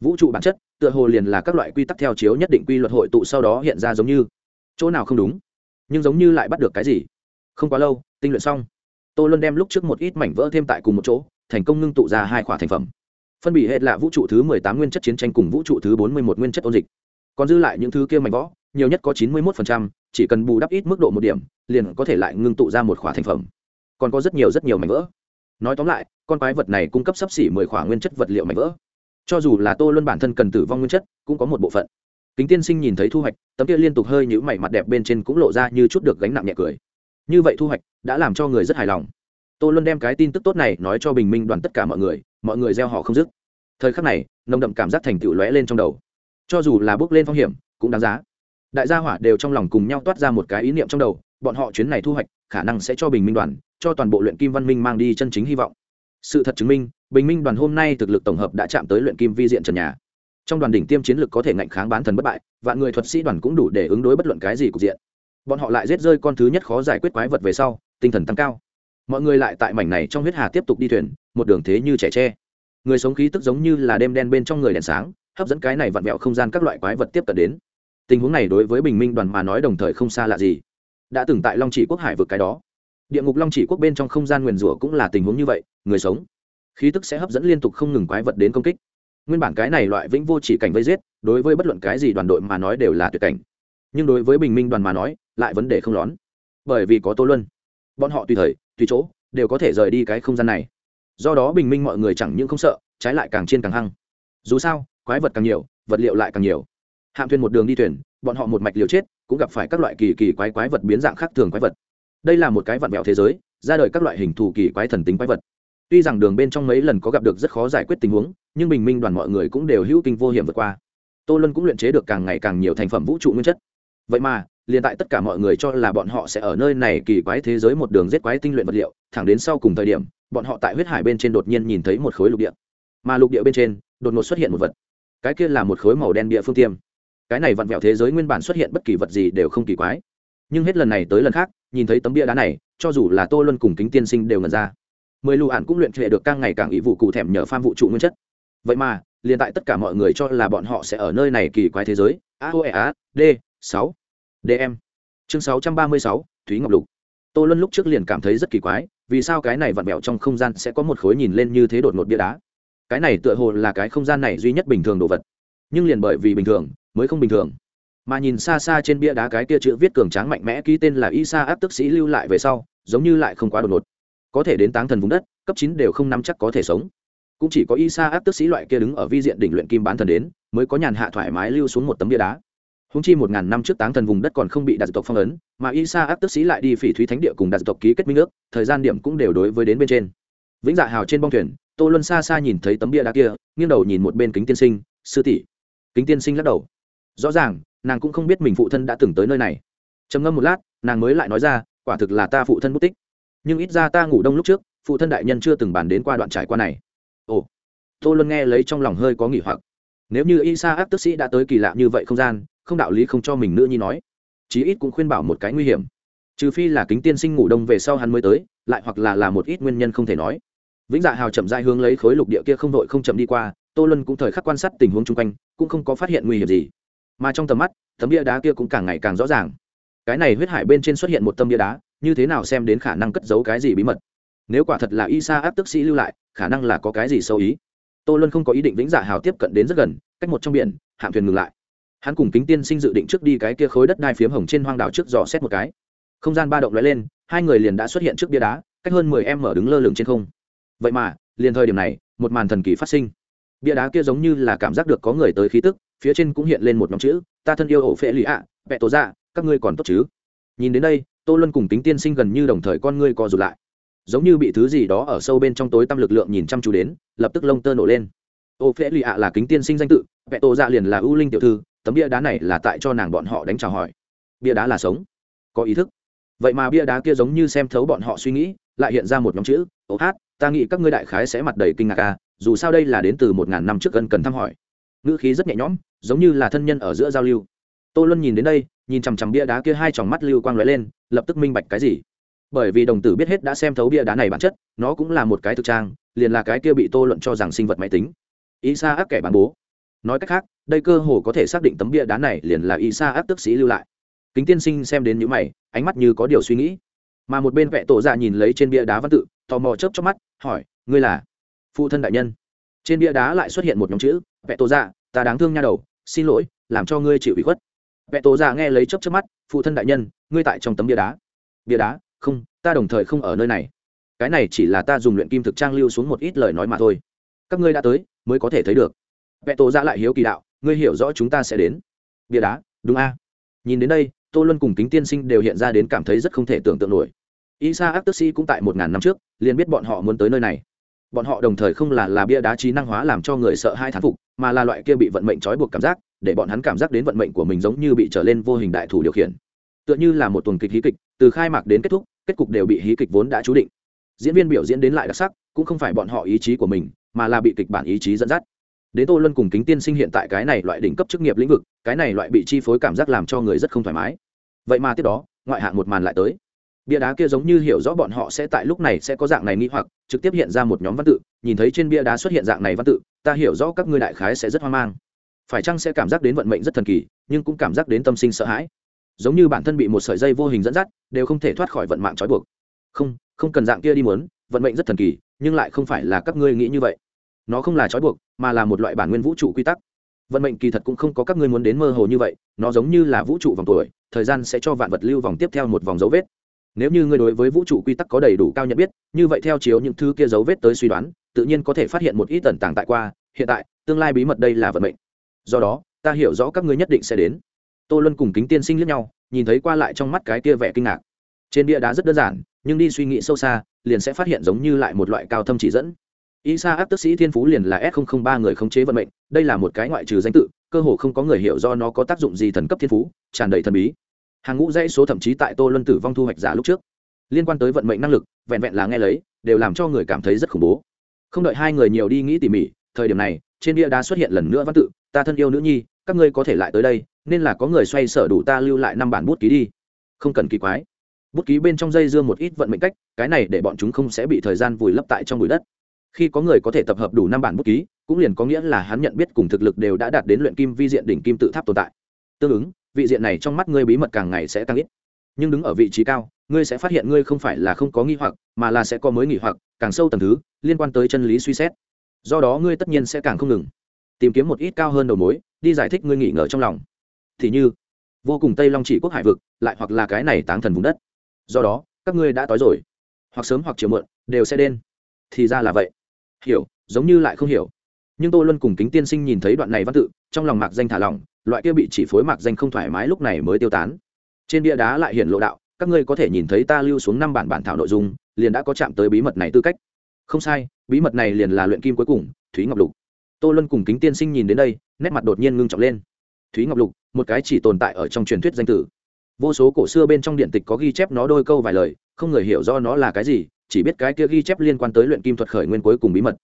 Vũ trụ bản chất, tựa hồ liền là các loại quy tắc theo chiếu nhất định quy luật hội tụ sau đó hiện ra giống như. Chỗ nào không đúng? Nhưng giống như lại bắt được cái gì. Không quá lâu tinh luyện xong. Tô luân đem lúc trước một ít mảnh vỡ thêm tại cùng một chỗ thành công ngưng tụ ra hai khoả thành phẩm. Phân bị hệ là vũ trụ thứ mười tám nguyên chất chiến tranh cùng vũ trụ thứ bốn mươi một nguyên chất ôn dịch. Còn dư lại những thứ kia mảnh võ nhiều nhất có chín mươi một phần trăm, chỉ cần bù đắp ít mức độ một điểm liền có thể lại ngưng tụ ra một khoả thành phẩm. Còn có rất nhiều rất nhiều mảnh vỡ. Nói tóm lại con quái vật này cung cấp sấp xỉ mười khoả nguyên chất vật liệu mảnh vỡ. Cho dù là tô luân bản thân cần tử vong nguyên chất cũng có một bộ phận kính tiên sinh nhìn thấy thu hoạch, tấm kia liên tục hơi nhữ mảy mặt đẹp bên trên cũng lộ ra như chút được gánh nặng nhẹ cười. Như vậy thu hoạch đã làm cho người rất hài lòng. Tôi luôn đem cái tin tức tốt này nói cho bình minh đoàn tất cả mọi người mọi người gieo họ không dứt. Thời khắc này, nồng đậm cảm giác thành tựu lóe lên trong đầu. Cho dù là bước lên phong hiểm, cũng đáng giá. Đại gia hỏa đều trong lòng cùng nhau toát ra một cái ý niệm trong đầu, bọn họ chuyến này thu hoạch, khả năng sẽ cho bình minh đoàn, cho toàn bộ luyện kim văn minh mang đi chân chính hy vọng. Sự thật chứng minh, bình minh đoàn hôm nay thực lực tổng hợp đã chạm tới luyện kim vi diện trần nhà trong đoàn đỉnh tiêm chiến lực có thể ngạnh kháng bán thần bất bại, vạn người thuật sĩ đoàn cũng đủ để ứng đối bất luận cái gì cục diện. Bọn họ lại giết rơi con thứ nhất khó giải quyết quái vật về sau, tinh thần tăng cao. Mọi người lại tại mảnh này trong huyết hà tiếp tục đi thuyền, một đường thế như trẻ tre. Người sống khí tức giống như là đêm đen bên trong người đèn sáng, hấp dẫn cái này vặn vẹo không gian các loại quái vật tiếp cận đến. Tình huống này đối với bình minh đoàn mà nói đồng thời không xa lạ gì. Đã từng tại long chỉ quốc hải vực cái đó. Địa ngục long chỉ quốc bên trong không gian nguyền rủa cũng là tình huống như vậy, người sống. Khí tức sẽ hấp dẫn liên tục không ngừng quái vật đến công kích nguyên bản cái này loại vĩnh vô chỉ cảnh vây giết, đối với bất luận cái gì đoàn đội mà nói đều là tuyệt cảnh. Nhưng đối với bình minh đoàn mà nói, lại vấn đề không lón bởi vì có tô luân. Bọn họ tùy thời, tùy chỗ, đều có thể rời đi cái không gian này. Do đó bình minh mọi người chẳng những không sợ, trái lại càng chiên càng hăng. Dù sao, quái vật càng nhiều, vật liệu lại càng nhiều. Hạm thuyền một đường đi thuyền, bọn họ một mạch liều chết, cũng gặp phải các loại kỳ kỳ quái quái vật biến dạng khác thường quái vật. Đây là một cái vặn vẹo thế giới, ra đời các loại hình thù kỳ quái thần tính quái vật tuy rằng đường bên trong mấy lần có gặp được rất khó giải quyết tình huống, nhưng bình minh đoàn mọi người cũng đều hữu kinh vô hiểm vượt qua. Tô luân cũng luyện chế được càng ngày càng nhiều thành phẩm vũ trụ nguyên chất. Vậy mà, liền tại tất cả mọi người cho là bọn họ sẽ ở nơi này kỳ quái thế giới một đường giết quái tinh luyện vật liệu, thẳng đến sau cùng thời điểm, bọn họ tại huyết hải bên trên đột nhiên nhìn thấy một khối lục địa. Mà lục địa bên trên, đột ngột xuất hiện một vật. Cái kia là một khối màu đen địa phương tiêm. Cái này vặn vẹo thế giới nguyên bản xuất hiện bất kỳ vật gì đều không kỳ quái. Nhưng hết lần này tới lần khác, nhìn thấy tấm bia đá này, cho dù là tô luân cùng kính tiên sinh đều ngần ra mười lụ ạn cũng luyện trệ được càng ngày càng ý vụ cụ thèm nhờ pham vụ trụ nguyên chất. Vậy mà, liền tại tất cả mọi người cho là bọn họ sẽ ở nơi này kỳ quái thế giới, a o e a, d sáu dm chương sáu trăm ba mươi sáu, thúy ngọc lục. Tô luân lúc trước liền cảm thấy rất kỳ quái, vì sao cái này vặn vẹo trong không gian sẽ có một khối nhìn lên như thế đột ngột bia đá? Cái này tựa hồ là cái không gian này duy nhất bình thường đồ vật. Nhưng liền bởi vì bình thường, mới không bình thường. Mà nhìn xa xa trên bia đá cái kia chữ viết cường tráng mạnh mẽ ký tên là isa áp tức sĩ lưu lại về sau, giống như lại không quá đột ngột có thể đến táng thần vùng đất, cấp chín đều không nắm chắc có thể sống. Cũng chỉ có isa áp tức sĩ loại kia đứng ở vi diện đỉnh luyện kim bán thần đến, mới có nhàn hạ thoải mái lưu xuống một tấm bia đá. Húng chi một ngàn năm trước táng thần vùng đất còn không bị đạt tộc phong ấn, mà isa áp tức sĩ lại đi phỉ thúy thánh địa cùng đạt tộc ký kết minh ước, thời gian điểm cũng đều đối với đến bên trên. Vĩnh dạ hào trên bong thuyền, tô luân xa xa nhìn thấy tấm bia đá kia, nghiêng đầu nhìn một bên kính tiên sinh, sư tỷ. Kính tiên sinh lắc đầu. Rõ ràng, nàng cũng không biết mình phụ thân đã từng tới nơi này. Trầm ngâm một lát, nàng mới lại nói ra, quả thực là ta phụ thân mất tích nhưng ít ra ta ngủ đông lúc trước, phụ thân đại nhân chưa từng bàn đến qua đoạn trải qua này. Ồ, tô luân nghe lấy trong lòng hơi có nghỉ hoặc. Nếu như y sa áp tức sĩ đã tới kỳ lạ như vậy không gian, không đạo lý không cho mình nữa nhi nói. Chí ít cũng khuyên bảo một cái nguy hiểm. Trừ phi là kính tiên sinh ngủ đông về sau hắn mới tới, lại hoặc là là một ít nguyên nhân không thể nói. Vĩnh dạ hào chậm dai hướng lấy khối lục địa kia không đội không chậm đi qua, tô luân cũng thời khắc quan sát tình huống chung quanh, cũng không có phát hiện nguy hiểm gì. Mà trong tầm mắt, tấm bia đá kia cũng càng ngày càng rõ ràng. Cái này huyết hải bên trên xuất hiện một tâm bia đá như thế nào xem đến khả năng cất giấu cái gì bí mật. Nếu quả thật là y sa áp tức sĩ lưu lại, khả năng là có cái gì sâu ý. Tô lân không có ý định vĩnh giả hào tiếp cận đến rất gần, cách một trong biển, hạm thuyền ngừng lại. Hắn cùng kính tiên sinh dự định trước đi cái kia khối đất đai phiếm hồng trên hoang đảo trước dò xét một cái. Không gian ba động lóe lên, hai người liền đã xuất hiện trước bia đá, cách hơn mười em mở đứng lơ lửng trên không. Vậy mà, liền thời điểm này, một màn thần kỳ phát sinh. Bia đá kia giống như là cảm giác được có người tới khí tức, phía trên cũng hiện lên một nhóm chữ, ta thân yêu ổ phệ lụy ạ, vẹ tổ dạ các ngươi còn tốt chứ? Nhìn đến đây tô luân cùng tính tiên sinh gần như đồng thời con ngươi co rụt lại. Giống như bị thứ gì đó ở sâu bên trong tối tăm lực lượng nhìn chăm chú đến, lập tức lông tơ nổ lên. Ô phễ lì ạ là kính tiên sinh danh tự, vẹ tô dạ liền là ưu linh tiểu thư, tấm bia đá này là tại cho nàng bọn họ đánh chào hỏi. Bia đá là sống. Có ý thức. Vậy mà bia đá kia giống như xem thấu bọn họ suy nghĩ, lại hiện ra một nhóm chữ, ô hát, ta nghĩ các ngươi đại khái sẽ mặt đầy kinh ngạc à dù sao đây là đến từ một ngàn năm trước gần cần thăm hỏi. Ngữ khí rất nhẹ nhõm, giống như là thân nhân ở giữa giao lưu. Tô luân nhìn đến đây nhìn chằm chằm bia đá kia hai tròng mắt lưu quang lóe lên, lập tức minh bạch cái gì. Bởi vì đồng tử biết hết đã xem thấu bia đá này bản chất, nó cũng là một cái thực trang, liền là cái kia bị tô luận cho rằng sinh vật máy tính. Ý xa ác kẻ bán bố. Nói cách khác, đây cơ hồ có thể xác định tấm bia đá này liền là ý xa ác tức sĩ lưu lại. Kính tiên sinh xem đến những mày, ánh mắt như có điều suy nghĩ. Mà một bên vẽ tổ dạ nhìn lấy trên bia đá văn tự, tò mò chớp chớp mắt, hỏi, ngươi là? Phụ thân đại nhân. Trên bia đá lại xuất hiện một nhóm chữ, vẽ tổ dạ ta đáng thương nha đầu, xin lỗi, làm cho ngươi chịu ủy khuất vẽ tổ dạ nghe lấy chớp chớp mắt, phụ thân đại nhân, ngươi tại trong tấm bia đá. Bia đá? Không, ta đồng thời không ở nơi này. Cái này chỉ là ta dùng luyện kim thực trang lưu xuống một ít lời nói mà thôi. Các ngươi đã tới, mới có thể thấy được. Vẽ tổ dạ lại hiếu kỳ đạo, ngươi hiểu rõ chúng ta sẽ đến. Bia đá? Đúng a. Nhìn đến đây, tô luân cùng kính tiên sinh đều hiện ra đến cảm thấy rất không thể tưởng tượng nổi. Isa ác tức sĩ cũng tại một ngàn năm trước, liền biết bọn họ muốn tới nơi này. Bọn họ đồng thời không là là bia đá trí năng hóa làm cho người sợ hai thán phục mà là loại kia bị vận mệnh trói buộc cảm giác, để bọn hắn cảm giác đến vận mệnh của mình giống như bị trở lên vô hình đại thủ điều khiển. Tựa như là một tuần kịch hí kịch, từ khai mạc đến kết thúc, kết cục đều bị hí kịch vốn đã chú định. Diễn viên biểu diễn đến lại đặc sắc, cũng không phải bọn họ ý chí của mình, mà là bị kịch bản ý chí dẫn dắt. Đến tô luân cùng kính tiên sinh hiện tại cái này loại đỉnh cấp chức nghiệp lĩnh vực, cái này loại bị chi phối cảm giác làm cho người rất không thoải mái. Vậy mà tiếp đó, ngoại hạng một màn lại tới bia đá kia giống như hiểu rõ bọn họ sẽ tại lúc này sẽ có dạng này nghĩ hoặc, trực tiếp hiện ra một nhóm văn tự, nhìn thấy trên bia đá xuất hiện dạng này văn tự, ta hiểu rõ các ngươi đại khái sẽ rất hoang mang. Phải chăng sẽ cảm giác đến vận mệnh rất thần kỳ, nhưng cũng cảm giác đến tâm sinh sợ hãi? Giống như bản thân bị một sợi dây vô hình dẫn dắt, đều không thể thoát khỏi vận mạng trói buộc. Không không cần dạng kia đi muốn, vận mệnh rất thần kỳ, nhưng lại không phải là các ngươi nghĩ như vậy. Nó không là trói buộc, mà là một loại bản nguyên vũ trụ quy tắc. Vận mệnh kỳ thật cũng không có các ngươi muốn đến mơ hồ như vậy, nó giống như là vũ trụ vòng tuổi, thời gian sẽ cho vạn vật lưu vòng tiếp theo một vòng dấu vết nếu như ngươi đối với vũ trụ quy tắc có đầy đủ cao nhận biết như vậy theo chiếu những thứ kia dấu vết tới suy đoán tự nhiên có thể phát hiện một ít tần tàng tại qua hiện tại tương lai bí mật đây là vận mệnh. Do đó ta hiểu rõ các ngươi nhất định sẽ đến. Tô luân cùng kính tiên sinh lẫn nhau nhìn thấy qua lại trong mắt cái kia vẻ kinh ngạc. Trên bia đá rất đơn giản nhưng đi suy nghĩ sâu xa liền sẽ phát hiện giống như lại một loại cao thâm chỉ dẫn. Isa áp tức sĩ thiên phú liền là s ba người khống chế vận mệnh, đây là một cái ngoại trừ danh tự, cơ hồ không có người hiểu do nó có tác dụng gì thần cấp thiên phú, tràn đầy thần bí. Hàng ngũ dãy số thậm chí tại Tô Luân tử vong thu hoạch giả lúc trước, liên quan tới vận mệnh năng lực, vẹn vẹn là nghe lấy, đều làm cho người cảm thấy rất khủng bố. Không đợi hai người nhiều đi nghĩ tỉ mỉ, thời điểm này, trên bia đá xuất hiện lần nữa văn tự, ta thân yêu nữ nhi, các ngươi có thể lại tới đây, nên là có người xoay sở đủ ta lưu lại năm bản bút ký đi. Không cần kỳ quái. Bút ký bên trong dây dương một ít vận mệnh cách, cái này để bọn chúng không sẽ bị thời gian vùi lấp tại trong bụi đất khi có người có thể tập hợp đủ năm bản bút ký cũng liền có nghĩa là hắn nhận biết cùng thực lực đều đã đạt đến luyện kim vi diện đỉnh kim tự tháp tồn tại tương ứng vị diện này trong mắt ngươi bí mật càng ngày sẽ tăng ít. Nhưng đứng ở vị trí cao, ngươi sẽ phát hiện ngươi không phải là không có nghi hoặc, mà là sẽ có mới nghỉ hoặc, càng sâu tầng thứ, liên quan tới chân lý suy xét. Do đó ngươi tất nhiên sẽ càng không ngừng. Tìm kiếm một ít cao hơn đầu mối, đi giải thích ngươi nghỉ ngờ trong lòng. Thì như, vô cùng tây long chỉ quốc hải vực, lại hoặc là cái này táng thần vùng đất. Do đó, các ngươi đã tối rồi. Hoặc sớm hoặc chiều muộn, đều sẽ đen thì ra là vậy. Hiểu, giống như lại không hiểu. Nhưng tô luân cùng kính tiên sinh nhìn thấy đoạn này văn tự, trong lòng mạc danh thả lỏng loại kia bị chỉ phối mạc danh không thoải mái lúc này mới tiêu tán. Trên bia đá lại hiện lộ đạo, các ngươi có thể nhìn thấy ta lưu xuống năm bản bản thảo nội dung, liền đã có chạm tới bí mật này tư cách. Không sai, bí mật này liền là luyện kim cuối cùng, thúy ngọc lục. Tô luân cùng kính tiên sinh nhìn đến đây, nét mặt đột nhiên ngưng trọng lên. Thúy ngọc lục, một cái chỉ tồn tại ở trong truyền thuyết danh tử. Vô số cổ xưa bên trong điện tịch có ghi chép nó đôi câu vài lời, không người hiểu do nó là cái gì, chỉ biết cái kia ghi chép liên quan tới luyện kim thuật khởi nguyên cuối cùng bí mật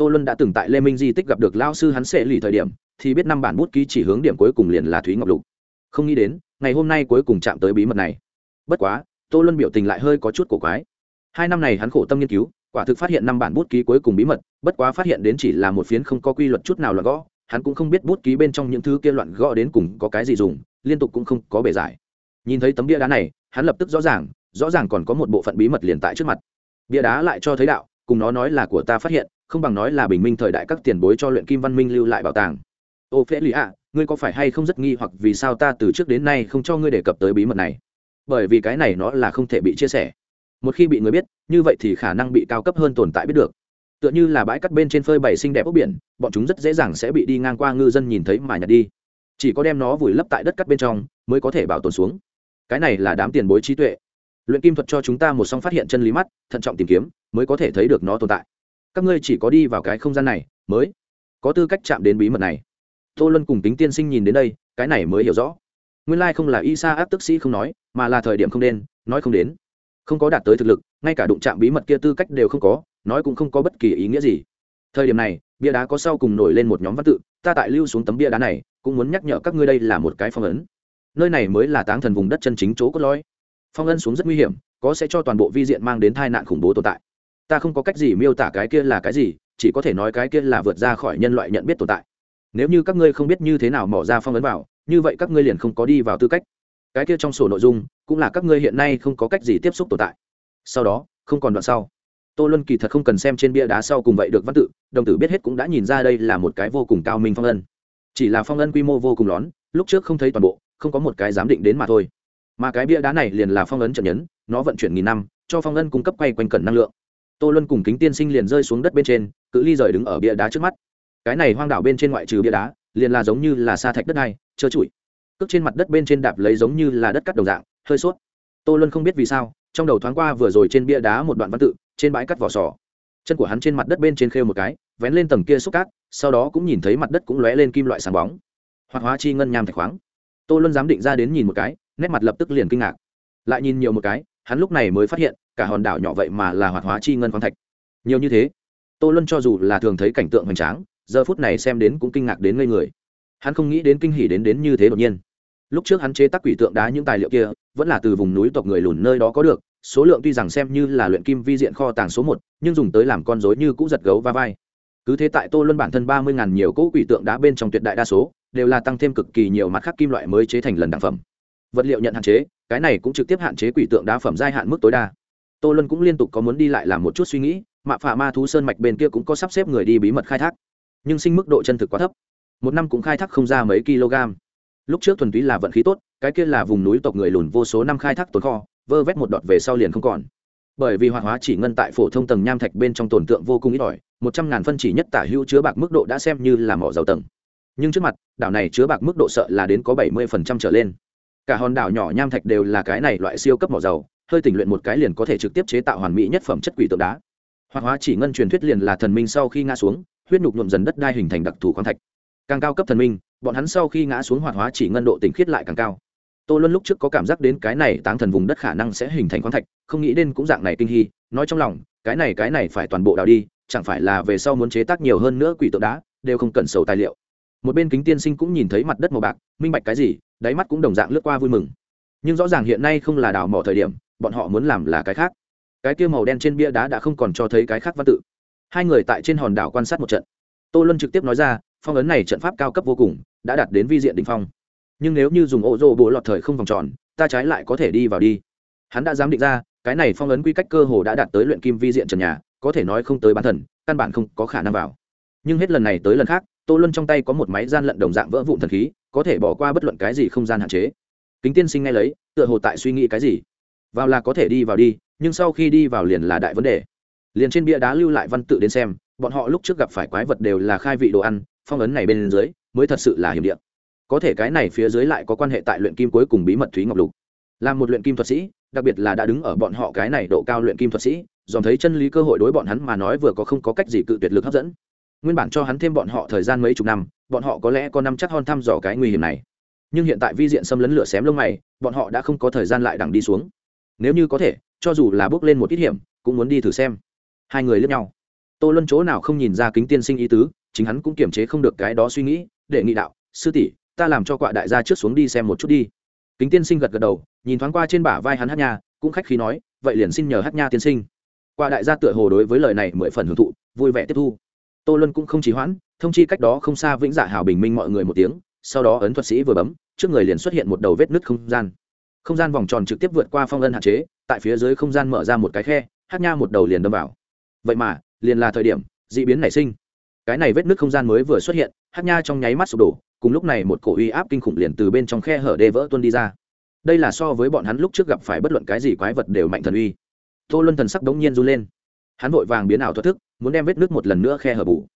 tô luân đã từng tại lê minh di tích gặp được lao sư hắn sẽ lì thời điểm, thì biết năm bản bút ký chỉ hướng điểm cuối cùng liền là thúy ngọc lục. Không nghĩ đến, ngày hôm nay cuối cùng chạm tới bí mật này. Bất quá, tô luân biểu tình lại hơi có chút cổ quái. Hai năm này hắn khổ tâm nghiên cứu, quả thực phát hiện năm bản bút ký cuối cùng bí mật, bất quá phát hiện đến chỉ là một phiến không có quy luật chút nào loạn gõ, hắn cũng không biết bút ký bên trong những thứ kia loạn gõ đến cùng có cái gì dùng, liên tục cũng không có bề giải nhìn thấy tấm bia đá này, hắn lập tức rõ ràng rõ ràng còn có một bộ phận bí mật liền tại trước mặt. Bia đá lại cho thấy đạo, cùng nó nói là của ta phát hiện không bằng nói là bình minh thời đại các tiền bối cho luyện kim văn minh lưu lại bảo tàng. Ô phễ lì ạ, ngươi có phải hay không rất nghi hoặc vì sao ta từ trước đến nay không cho ngươi đề cập tới bí mật này? Bởi vì cái này nó là không thể bị chia sẻ. Một khi bị người biết, như vậy thì khả năng bị cao cấp hơn tồn tại biết được. Tựa như là bãi cắt bên trên phơi bày xinh đẹp ốc biển, bọn chúng rất dễ dàng sẽ bị đi ngang qua ngư dân nhìn thấy mà nhặt đi. Chỉ có đem nó vùi lấp tại đất cắt bên trong, mới có thể bảo tồn xuống. Cái này là đám tiền bối trí tuệ. Luyện kim thuật cho chúng ta một song phát hiện chân lý mắt, thận trọng tìm kiếm, mới có thể thấy được nó tồn tại các ngươi chỉ có đi vào cái không gian này mới có tư cách chạm đến bí mật này. Tô luân cùng tính tiên sinh nhìn đến đây, cái này mới hiểu rõ. Nguyên lai không là y sa áp tức sĩ không nói, mà là thời điểm không nên, nói không đến. Không có đạt tới thực lực, ngay cả đụng chạm bí mật kia tư cách đều không có, nói cũng không có bất kỳ ý nghĩa gì. Thời điểm này, bia đá có sau cùng nổi lên một nhóm văn tự, ta tại lưu xuống tấm bia đá này, cũng muốn nhắc nhở các ngươi đây là một cái phong ấn. Nơi này mới là táng thần vùng đất chân chính chỗ cốt lõi. Phong ấn xuống rất nguy hiểm, có sẽ cho toàn bộ vi diện mang đến tai nạn khủng bố tồn tại ta không có cách gì miêu tả cái kia là cái gì, chỉ có thể nói cái kia là vượt ra khỏi nhân loại nhận biết tồn tại. Nếu như các ngươi không biết như thế nào mỏ ra phong ấn vào, như vậy các ngươi liền không có đi vào tư cách. Cái kia trong sổ nội dung, cũng là các ngươi hiện nay không có cách gì tiếp xúc tồn tại. Sau đó, không còn đoạn sau. Tô luân kỳ thật không cần xem trên bia đá sau cùng vậy được văn tự, đồng tử biết hết cũng đã nhìn ra đây là một cái vô cùng cao minh phong ân chỉ là phong ân quy mô vô cùng lón, lúc trước không thấy toàn bộ, không có một cái giám định đến mà thôi. Mà cái bia đá này liền là phong ấn trận nhấn, nó vận chuyển nghìn năm, cho phong ân cung cấp quay quanh cẩn năng lượng tô luân cùng kính tiên sinh liền rơi xuống đất bên trên, cự ly rời đứng ở bia đá trước mắt. Cái này hoang đảo bên trên ngoại trừ bia đá, liền là giống như là sa thạch đất này trơ trụi. Cước trên mặt đất bên trên đạp lấy giống như là đất cắt đồng dạng, hơi suốt tô luân không biết vì sao, trong đầu thoáng qua vừa rồi trên bia đá một đoạn văn tự, trên bãi cắt vỏ sò. Chân của hắn trên mặt đất bên trên khêu một cái, vén lên tầng kia xúc cát, sau đó cũng nhìn thấy mặt đất cũng lóe lên kim loại sáng bóng. Hoặc hóa chi ngân nham thạch khoáng. Tô luân dám định ra đến nhìn một cái, nét mặt lập tức liền kinh ngạc. Lại nhìn nhiều một cái hắn lúc này mới phát hiện, cả hòn đảo nhỏ vậy mà là hoạt hóa chi ngân khoáng thạch. Nhiều như thế, tô luân cho dù là thường thấy cảnh tượng hoành tráng, giờ phút này xem đến cũng kinh ngạc đến ngây người. Hắn không nghĩ đến kinh hỉ đến đến như thế đột nhiên. Lúc trước hắn chế tác quỷ tượng đá những tài liệu kia, vẫn là từ vùng núi tộc người lùn nơi đó có được, số lượng tuy rằng xem như là luyện kim vi diện kho tàng số một, nhưng dùng tới làm con dối như cũ giật gấu va vai. Cứ thế tại tô luân bản thân ba mươi ngàn nhiều cỗ quỷ tượng đá bên trong tuyệt đại đa số, đều là tăng thêm cực kỳ nhiều mặt khác kim loại mới chế thành lần đẳng phẩm. Vật liệu nhận hạn chế cái này cũng trực tiếp hạn chế quỷ tượng đá phẩm giai hạn mức tối đa. Tô luân cũng liên tục có muốn đi lại làm một chút suy nghĩ, mạ phả ma thú sơn mạch bên kia cũng có sắp xếp người đi bí mật khai thác. Nhưng sinh mức độ chân thực quá thấp. Một năm cũng khai thác không ra mấy kg. Lúc trước thuần túy là vận khí tốt, cái kia là vùng núi tộc người lùn vô số năm khai thác tồn kho, vơ vét một đọt về sau liền không còn. Bởi vì hoạt hóa chỉ ngân tại phổ thông tầng nham thạch bên trong tồn tượng vô cùng ít ỏi, một trăm ngàn phân chỉ nhất tả hữu chứa bạc mức độ đã xem như là mỏ dầu tầng. Nhưng trước mặt, đảo này chứa bạc mức độ sợ là đến có bảy mươi phần trăm trở lên cả hòn đảo nhỏ nham thạch đều là cái này loại siêu cấp mỏ dầu, hơi tỉnh luyện một cái liền có thể trực tiếp chế tạo hoàn mỹ nhất phẩm chất quỷ tượng đá. Hoạt hóa chỉ ngân truyền thuyết liền là thần minh sau khi ngã xuống, huyết nhục nhuộm dần đất đai hình thành đặc thù khoáng thạch. Càng cao cấp thần minh, bọn hắn sau khi ngã xuống hoạt hóa chỉ ngân độ tỉnh khiết lại càng cao. Tô luân lúc trước có cảm giác đến cái này táng thần vùng đất khả năng sẽ hình thành khoáng thạch, không nghĩ đến cũng dạng này kinh hy nói trong lòng, cái này cái này phải toàn bộ đào đi, chẳng phải là về sau muốn chế tác nhiều hơn nữa quỷ tượng đá, đều không cần sầu tài liệu một bên kính tiên sinh cũng nhìn thấy mặt đất màu bạc, minh bạch cái gì, đáy mắt cũng đồng dạng lướt qua vui mừng. Nhưng rõ ràng hiện nay không là đào mỏ thời điểm, bọn họ muốn làm là cái khác. Cái kia màu đen trên bia đá đã không còn cho thấy cái khác văn tự. Hai người tại trên hòn đảo quan sát một trận. Tô luân trực tiếp nói ra, phong ấn này trận pháp cao cấp vô cùng, đã đạt đến vi diện đ ỉ n h phong. Nhưng nếu như dùng ô rô bộ lọt thời không vòng tròn, ta trái lại có thể đi vào đi. Hắn đã dám định ra, cái này phong ấn quy cách cơ hồ đã đạt tới luyện kim vi diện trần nhà, có thể nói không tới bán thần, căn bản không có khả năng vào. Nhưng hết lần này tới lần khác tô luân trong tay có một máy gian lận đồng dạng vỡ vụn thần khí, có thể bỏ qua bất luận cái gì không gian hạn chế. Kính tiên sinh ngay lấy, tựa hồ tại suy nghĩ cái gì. Vào là có thể đi vào đi, nhưng sau khi đi vào liền là đại vấn đề. Liền trên bia đá lưu lại văn tự đến xem, bọn họ lúc trước gặp phải quái vật đều là khai vị đồ ăn, phong ấn này bên dưới, mới thật sự là hiểm điện có thể cái này phía dưới lại có quan hệ tại luyện kim cuối cùng bí mật thúy ngọc lục. Là một luyện kim thuật sĩ, đặc biệt là đã đứng ở bọn họ cái này độ cao luyện kim thuật sĩ, dòm thấy chân lý cơ hội đối bọn hắn mà nói vừa có không có cách gì cự tuyệt lực hấp dẫn nguyên bản cho hắn thêm bọn họ thời gian mấy chục năm, bọn họ có lẽ có năm chắc hon thăm dò cái nguy hiểm này. Nhưng hiện tại vi diện xâm lấn lửa xém lông mày, bọn họ đã không có thời gian lại đằng đi xuống. Nếu như có thể, cho dù là bước lên một ít hiểm, cũng muốn đi thử xem. Hai người lướt nhau. Tô luân chỗ nào không nhìn ra kính tiên sinh ý tứ, chính hắn cũng kiềm chế không được cái đó suy nghĩ, để nghị đạo, sư tỷ, ta làm cho quạ đại gia trước xuống đi xem một chút đi. Kính tiên sinh gật gật đầu, nhìn thoáng qua trên bả vai hắn hát nha, cũng khách khí nói, vậy liền xin nhờ hát nha tiên sinh. Quạ đại gia tựa hồ đối với lời này mười phần hưởng thụ, vui vẻ tiếp thu tô luân cũng không trì hoãn, thông chi cách đó không xa vĩnh dạ hào bình minh mọi người một tiếng, sau đó ấn thuật sĩ vừa bấm, trước người liền xuất hiện một đầu vết nứt không gian. Không gian vòng tròn trực tiếp vượt qua phong ân hạn chế, tại phía dưới không gian mở ra một cái khe, hát nha một đầu liền đâm vào. Vậy mà, liền là thời điểm, d ị biến nảy sinh. Cái này vết nứt không gian mới vừa xuất hiện, hát nha trong nháy mắt sụp đổ, cùng lúc này một cổ uy áp kinh khủng liền từ bên trong khe hở đê vỡ tuân đi ra. Đây là so với bọn hắn lúc trước gặp phải bất luận cái gì quái vật đều mạnh thần uy. Tô luân thần sắc đống nhiên run lên hắn vội vàng biến ảo thoát thức, muốn đem vết nước một lần nữa khe hở bù.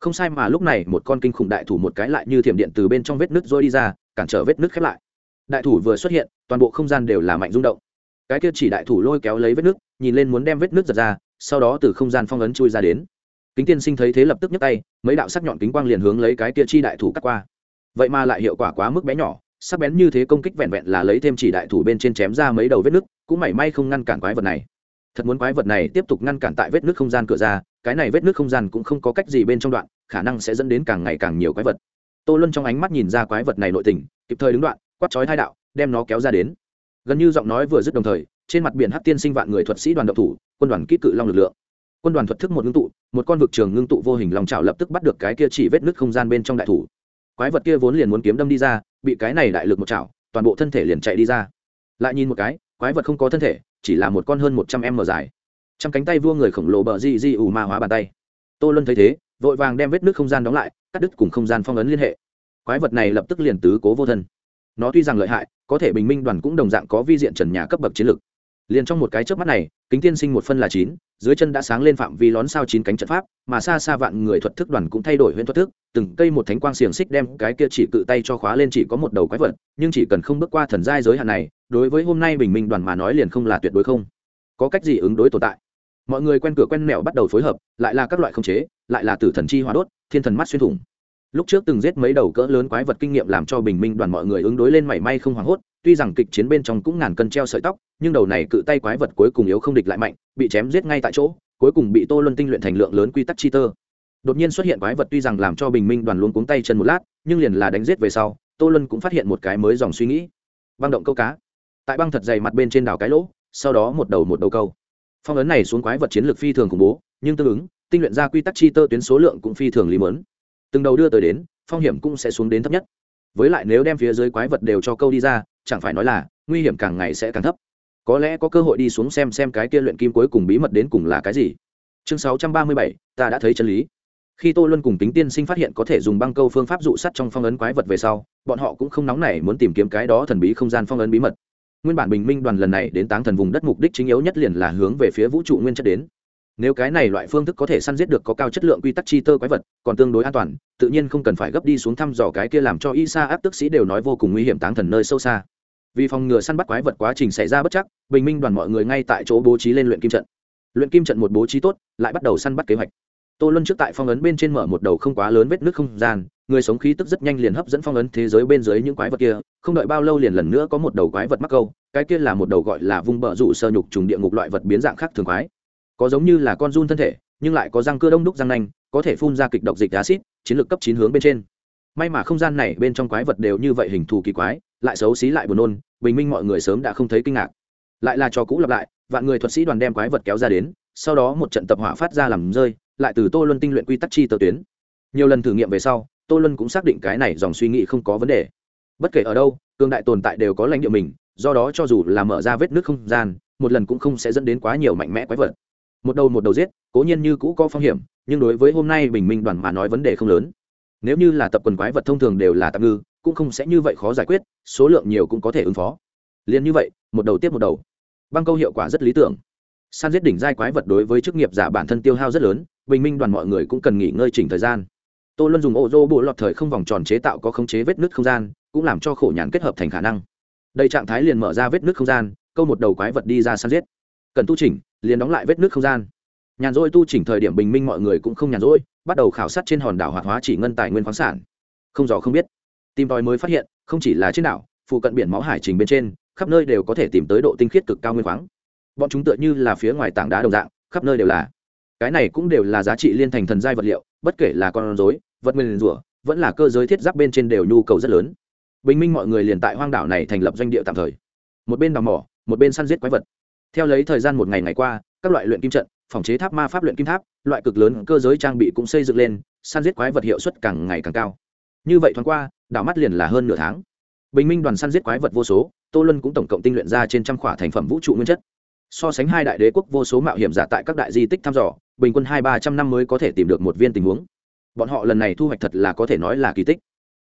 Không sai mà lúc này một con kinh khủng đại thủ một cái lại như thiểm điện từ bên trong vết nước rôi đi ra, cản trở vết nước khép lại. Đại thủ vừa xuất hiện, toàn bộ không gian đều là mạnh rung động. Cái kia chỉ đại thủ lôi kéo lấy vết nước nhìn lên muốn đem vết nước giật ra, sau đó từ không gian phong ấn chui ra đến. Kính tiên sinh thấy thế lập tức nhấc tay, mấy đạo sắc nhọn kính quang liền hướng lấy cái kia chi đại thủ cắt qua. Vậy mà lại hiệu quả quá mức bé nhỏ, sắc bén như thế công kích vẹn vẹn là lấy thêm chỉ đại thủ bên trên chém ra mấy đầu vết nước cũng mảy may không ngăn cản quái vật này thật muốn quái vật này tiếp tục ngăn cản tại vết nước không gian cửa ra, cái này vết nước không gian cũng không có cách gì bên trong đoạn, khả năng sẽ dẫn đến càng ngày càng nhiều quái vật. Tô luân trong ánh mắt nhìn ra quái vật này nội tình, kịp thời đứng đoạn, quát chói thai đạo, đem nó kéo ra đến. Gần như giọng nói vừa dứt đồng thời, trên mặt biển hát tiên sinh vạn người thuật sĩ đoàn độc thủ, quân đoàn kỹ cự long lực lượng. Quân đoàn thuật thức một ngưng tụ, một con vực trường ngưng tụ vô hình lòng trào lập tức bắt được cái kia chỉ vết nứt không gian bên trong đại thủ. Quái vật kia vốn liền muốn kiếm đâm đi ra, bị cái này đại lực một chảo, toàn bộ thân thể liền chạy đi ra. Lại nhìn một cái, quái vật không có thân thể chỉ là một con hơn một trăm m dài. Trăm cánh tay vua người khổng lồ bờ di di ù ma hóa bàn tay. Tô luân thấy thế, vội vàng đem vết nước không gian đóng lại, cắt đứt cùng không gian phong ấn liên hệ. Quái vật này lập tức liền tứ cố vô thân. Nó tuy rằng lợi hại, có thể bình minh đoàn cũng đồng dạng có vi diện trần nhà cấp bậc chiến lược liền trong một cái chớp mắt này, kính tiên sinh một phân là chín, dưới chân đã sáng lên phạm vi lón sao chín cánh trận pháp, mà xa xa vạn người thuật thức đoàn cũng thay đổi huyễn thuật thức, từng cây một thánh quang xiềng xích đem cái kia chỉ cự tay cho khóa lên chỉ có một đầu quái vật, nhưng chỉ cần không bước qua thần giai giới hạn này đối với hôm nay bình minh đoàn mà nói liền không là tuyệt đối không. Có cách gì ứng đối tồn tại? Mọi người quen cửa quen mẹo bắt đầu phối hợp, lại là các loại khống chế, lại là tử thần chi hóa đốt, thiên thần mắt xuyên thủng. Lúc trước từng giết mấy đầu cỡ lớn quái vật kinh nghiệm làm cho bình minh đoàn mọi người ứng đối lên mảy may không hoảng hốt, tuy rằng kịch chiến bên trong cũng ngàn cân treo sợi tóc, nhưng đầu này cự tay quái vật cuối cùng yếu không địch lại mạnh, bị chém giết ngay tại chỗ, cuối cùng bị tô luân tinh luyện thành lượng lớn quy tắc chi tơ. Đột nhiên xuất hiện quái vật tuy rằng làm cho bình minh đoàn luôn cuống tay chân một lát, nhưng liền là đánh giết về sau, tô luân cũng phát hiện một cái mới dòng suy nghĩ. Băng động câu cá tại băng thật dày mặt bên trên đảo cái lỗ, sau đó một đầu một đầu câu. Phong ấn này xuống quái vật chiến lược phi thường khủng bố, nhưng tương ứng, tinh luyện ra quy tắc chi tơ tuyến số lượng cũng phi thường lý mớn. Từng đầu đưa tới đến, phong hiểm cũng sẽ xuống đến thấp nhất. Với lại nếu đem phía dưới quái vật đều cho câu đi ra, chẳng phải nói là, nguy hiểm càng ngày sẽ càng thấp. Có lẽ có cơ hội đi xuống xem xem cái kia luyện kim cuối cùng bí mật đến cùng là cái gì. Chương sáu trăm ba mươi bảy, ta đã thấy chân lý. Khi tô luân cùng tính tiên sinh phát hiện có thể dùng băng câu phương pháp dụ sắt trong phong ấn quái vật về sau, bọn họ cũng không nóng nảy muốn tìm kiếm cái đó thần bí không gian phong ấn bí mật nguyên bản bình minh đoàn lần này đến táng thần vùng đất mục đích chính yếu nhất liền là hướng về phía vũ trụ nguyên chất đến. Nếu cái này loại phương thức có thể săn giết được có cao chất lượng quy tắc chi tơ quái vật, còn tương đối an toàn, tự nhiên không cần phải gấp đi xuống thăm dò cái kia làm cho y sa áp tức sĩ đều nói vô cùng nguy hiểm táng thần nơi sâu xa. Vì phòng ngừa săn bắt quái vật quá trình xảy ra bất chắc, bình minh đoàn mọi người ngay tại chỗ bố trí lên luyện kim trận. Luyện kim trận một bố trí tốt, lại bắt đầu săn bắt kế hoạch tô luân trước tại phong ấn bên trên mở một đầu không quá lớn vết nước không gian, người sống khí tức rất nhanh liền hấp dẫn phong ấn thế giới bên dưới những quái vật kia, không đợi bao lâu liền lần nữa có một đầu quái vật mắc câu, cái kia là một đầu gọi là vung bờ rụ sơ nhục trùng địa ngục loại vật biến dạng khác thường quái. Có giống như là con run thân thể, nhưng lại có răng cưa đông đúc răng nanh, có thể phun ra kịch độc dịch acid chiến lược cấp chín hướng bên trên. May mà không gian này bên trong quái vật đều như vậy hình thù kỳ quái, lại xấu xí lại buồn nôn, bình minh mọi người sớm đã không thấy kinh ngạc. Lại là cho cũ lặp lại, vạn người thuật sĩ đoàn đem quái vật kéo ra đến, sau đó một trận tập hỏa phát ra làm rơi lại từ tô luân tinh luyện quy tắc chi tờ tuyến. Nhiều lần thử nghiệm về sau, tô luân cũng xác định cái này dòng suy nghĩ không có vấn đề. Bất kể ở đâu cương đại tồn tại đều có lãnh địa mình, do đó cho dù là mở ra vết nước không gian, một lần cũng không sẽ dẫn đến quá nhiều mạnh mẽ quái vật. Một đầu một đầu giết, cố nhiên như cũ có phong hiểm, nhưng đối với hôm nay bình minh đoàn mà nói vấn đề không lớn. Nếu như là tập quần quái vật thông thường đều là tạm ngư, cũng không sẽ như vậy khó giải quyết, số lượng nhiều cũng có thể ứng phó. Liền như vậy, một đầu tiếp một đầu. Băng câu hiệu quả rất lý tưởng san giết đỉnh giai quái vật đối với chức nghiệp giả bản thân tiêu hao rất lớn, bình minh đoàn mọi người cũng cần nghỉ ngơi chỉnh thời gian. Tô luân dùng ô dô bộ lọt thời không vòng tròn chế tạo có khống chế vết nứt không gian, cũng làm cho khổ nhàn kết hợp thành khả năng. Đây trạng thái liền mở ra vết nứt không gian, câu một đầu quái vật đi ra San giết. Cần tu chỉnh, liền đóng lại vết nứt không gian. Nhàn rỗi tu chỉnh thời điểm bình minh mọi người cũng không nhàn rỗi, bắt đầu khảo sát trên hòn đảo hoạt hóa chỉ ngân tài nguyên khoáng sản. Không rõ không biết. Tìm tòi mới phát hiện, không chỉ là trên đảo, phụ cận biển máu hải trình bên trên, khắp nơi đều có thể tìm tới độ tinh khiết cực cao nguyên khoáng bọn chúng tựa như là phía ngoài tảng đá đồng dạng, khắp nơi đều là. Cái này cũng đều là giá trị liên thành thần giai vật liệu, bất kể là con rối, vật nguyên rủa, vẫn là cơ giới thiết giáp bên trên đều nhu cầu rất lớn. Bình minh mọi người liền tại hoang đảo này thành lập doanh địa tạm thời. Một bên đào mỏ, một bên săn giết quái vật. Theo lấy thời gian một ngày ngày qua, các loại luyện kim trận, phòng chế tháp ma pháp luyện kim tháp, loại cực lớn cơ giới trang bị cũng xây dựng lên, săn giết quái vật hiệu suất càng ngày càng cao. Như vậy thoáng qua, đảo mắt liền là hơn nửa tháng. Bình minh đoàn săn giết quái vật vô số, tô lân cũng tổng cộng tinh luyện ra trên trăm khỏa thành phẩm vũ trụ nguyên chất so sánh hai đại đế quốc vô số mạo hiểm giả tại các đại di tích thăm dò, bình quân hai ba trăm năm mới có thể tìm được một viên tình huống. Bọn họ lần này thu hoạch thật là có thể nói là kỳ tích.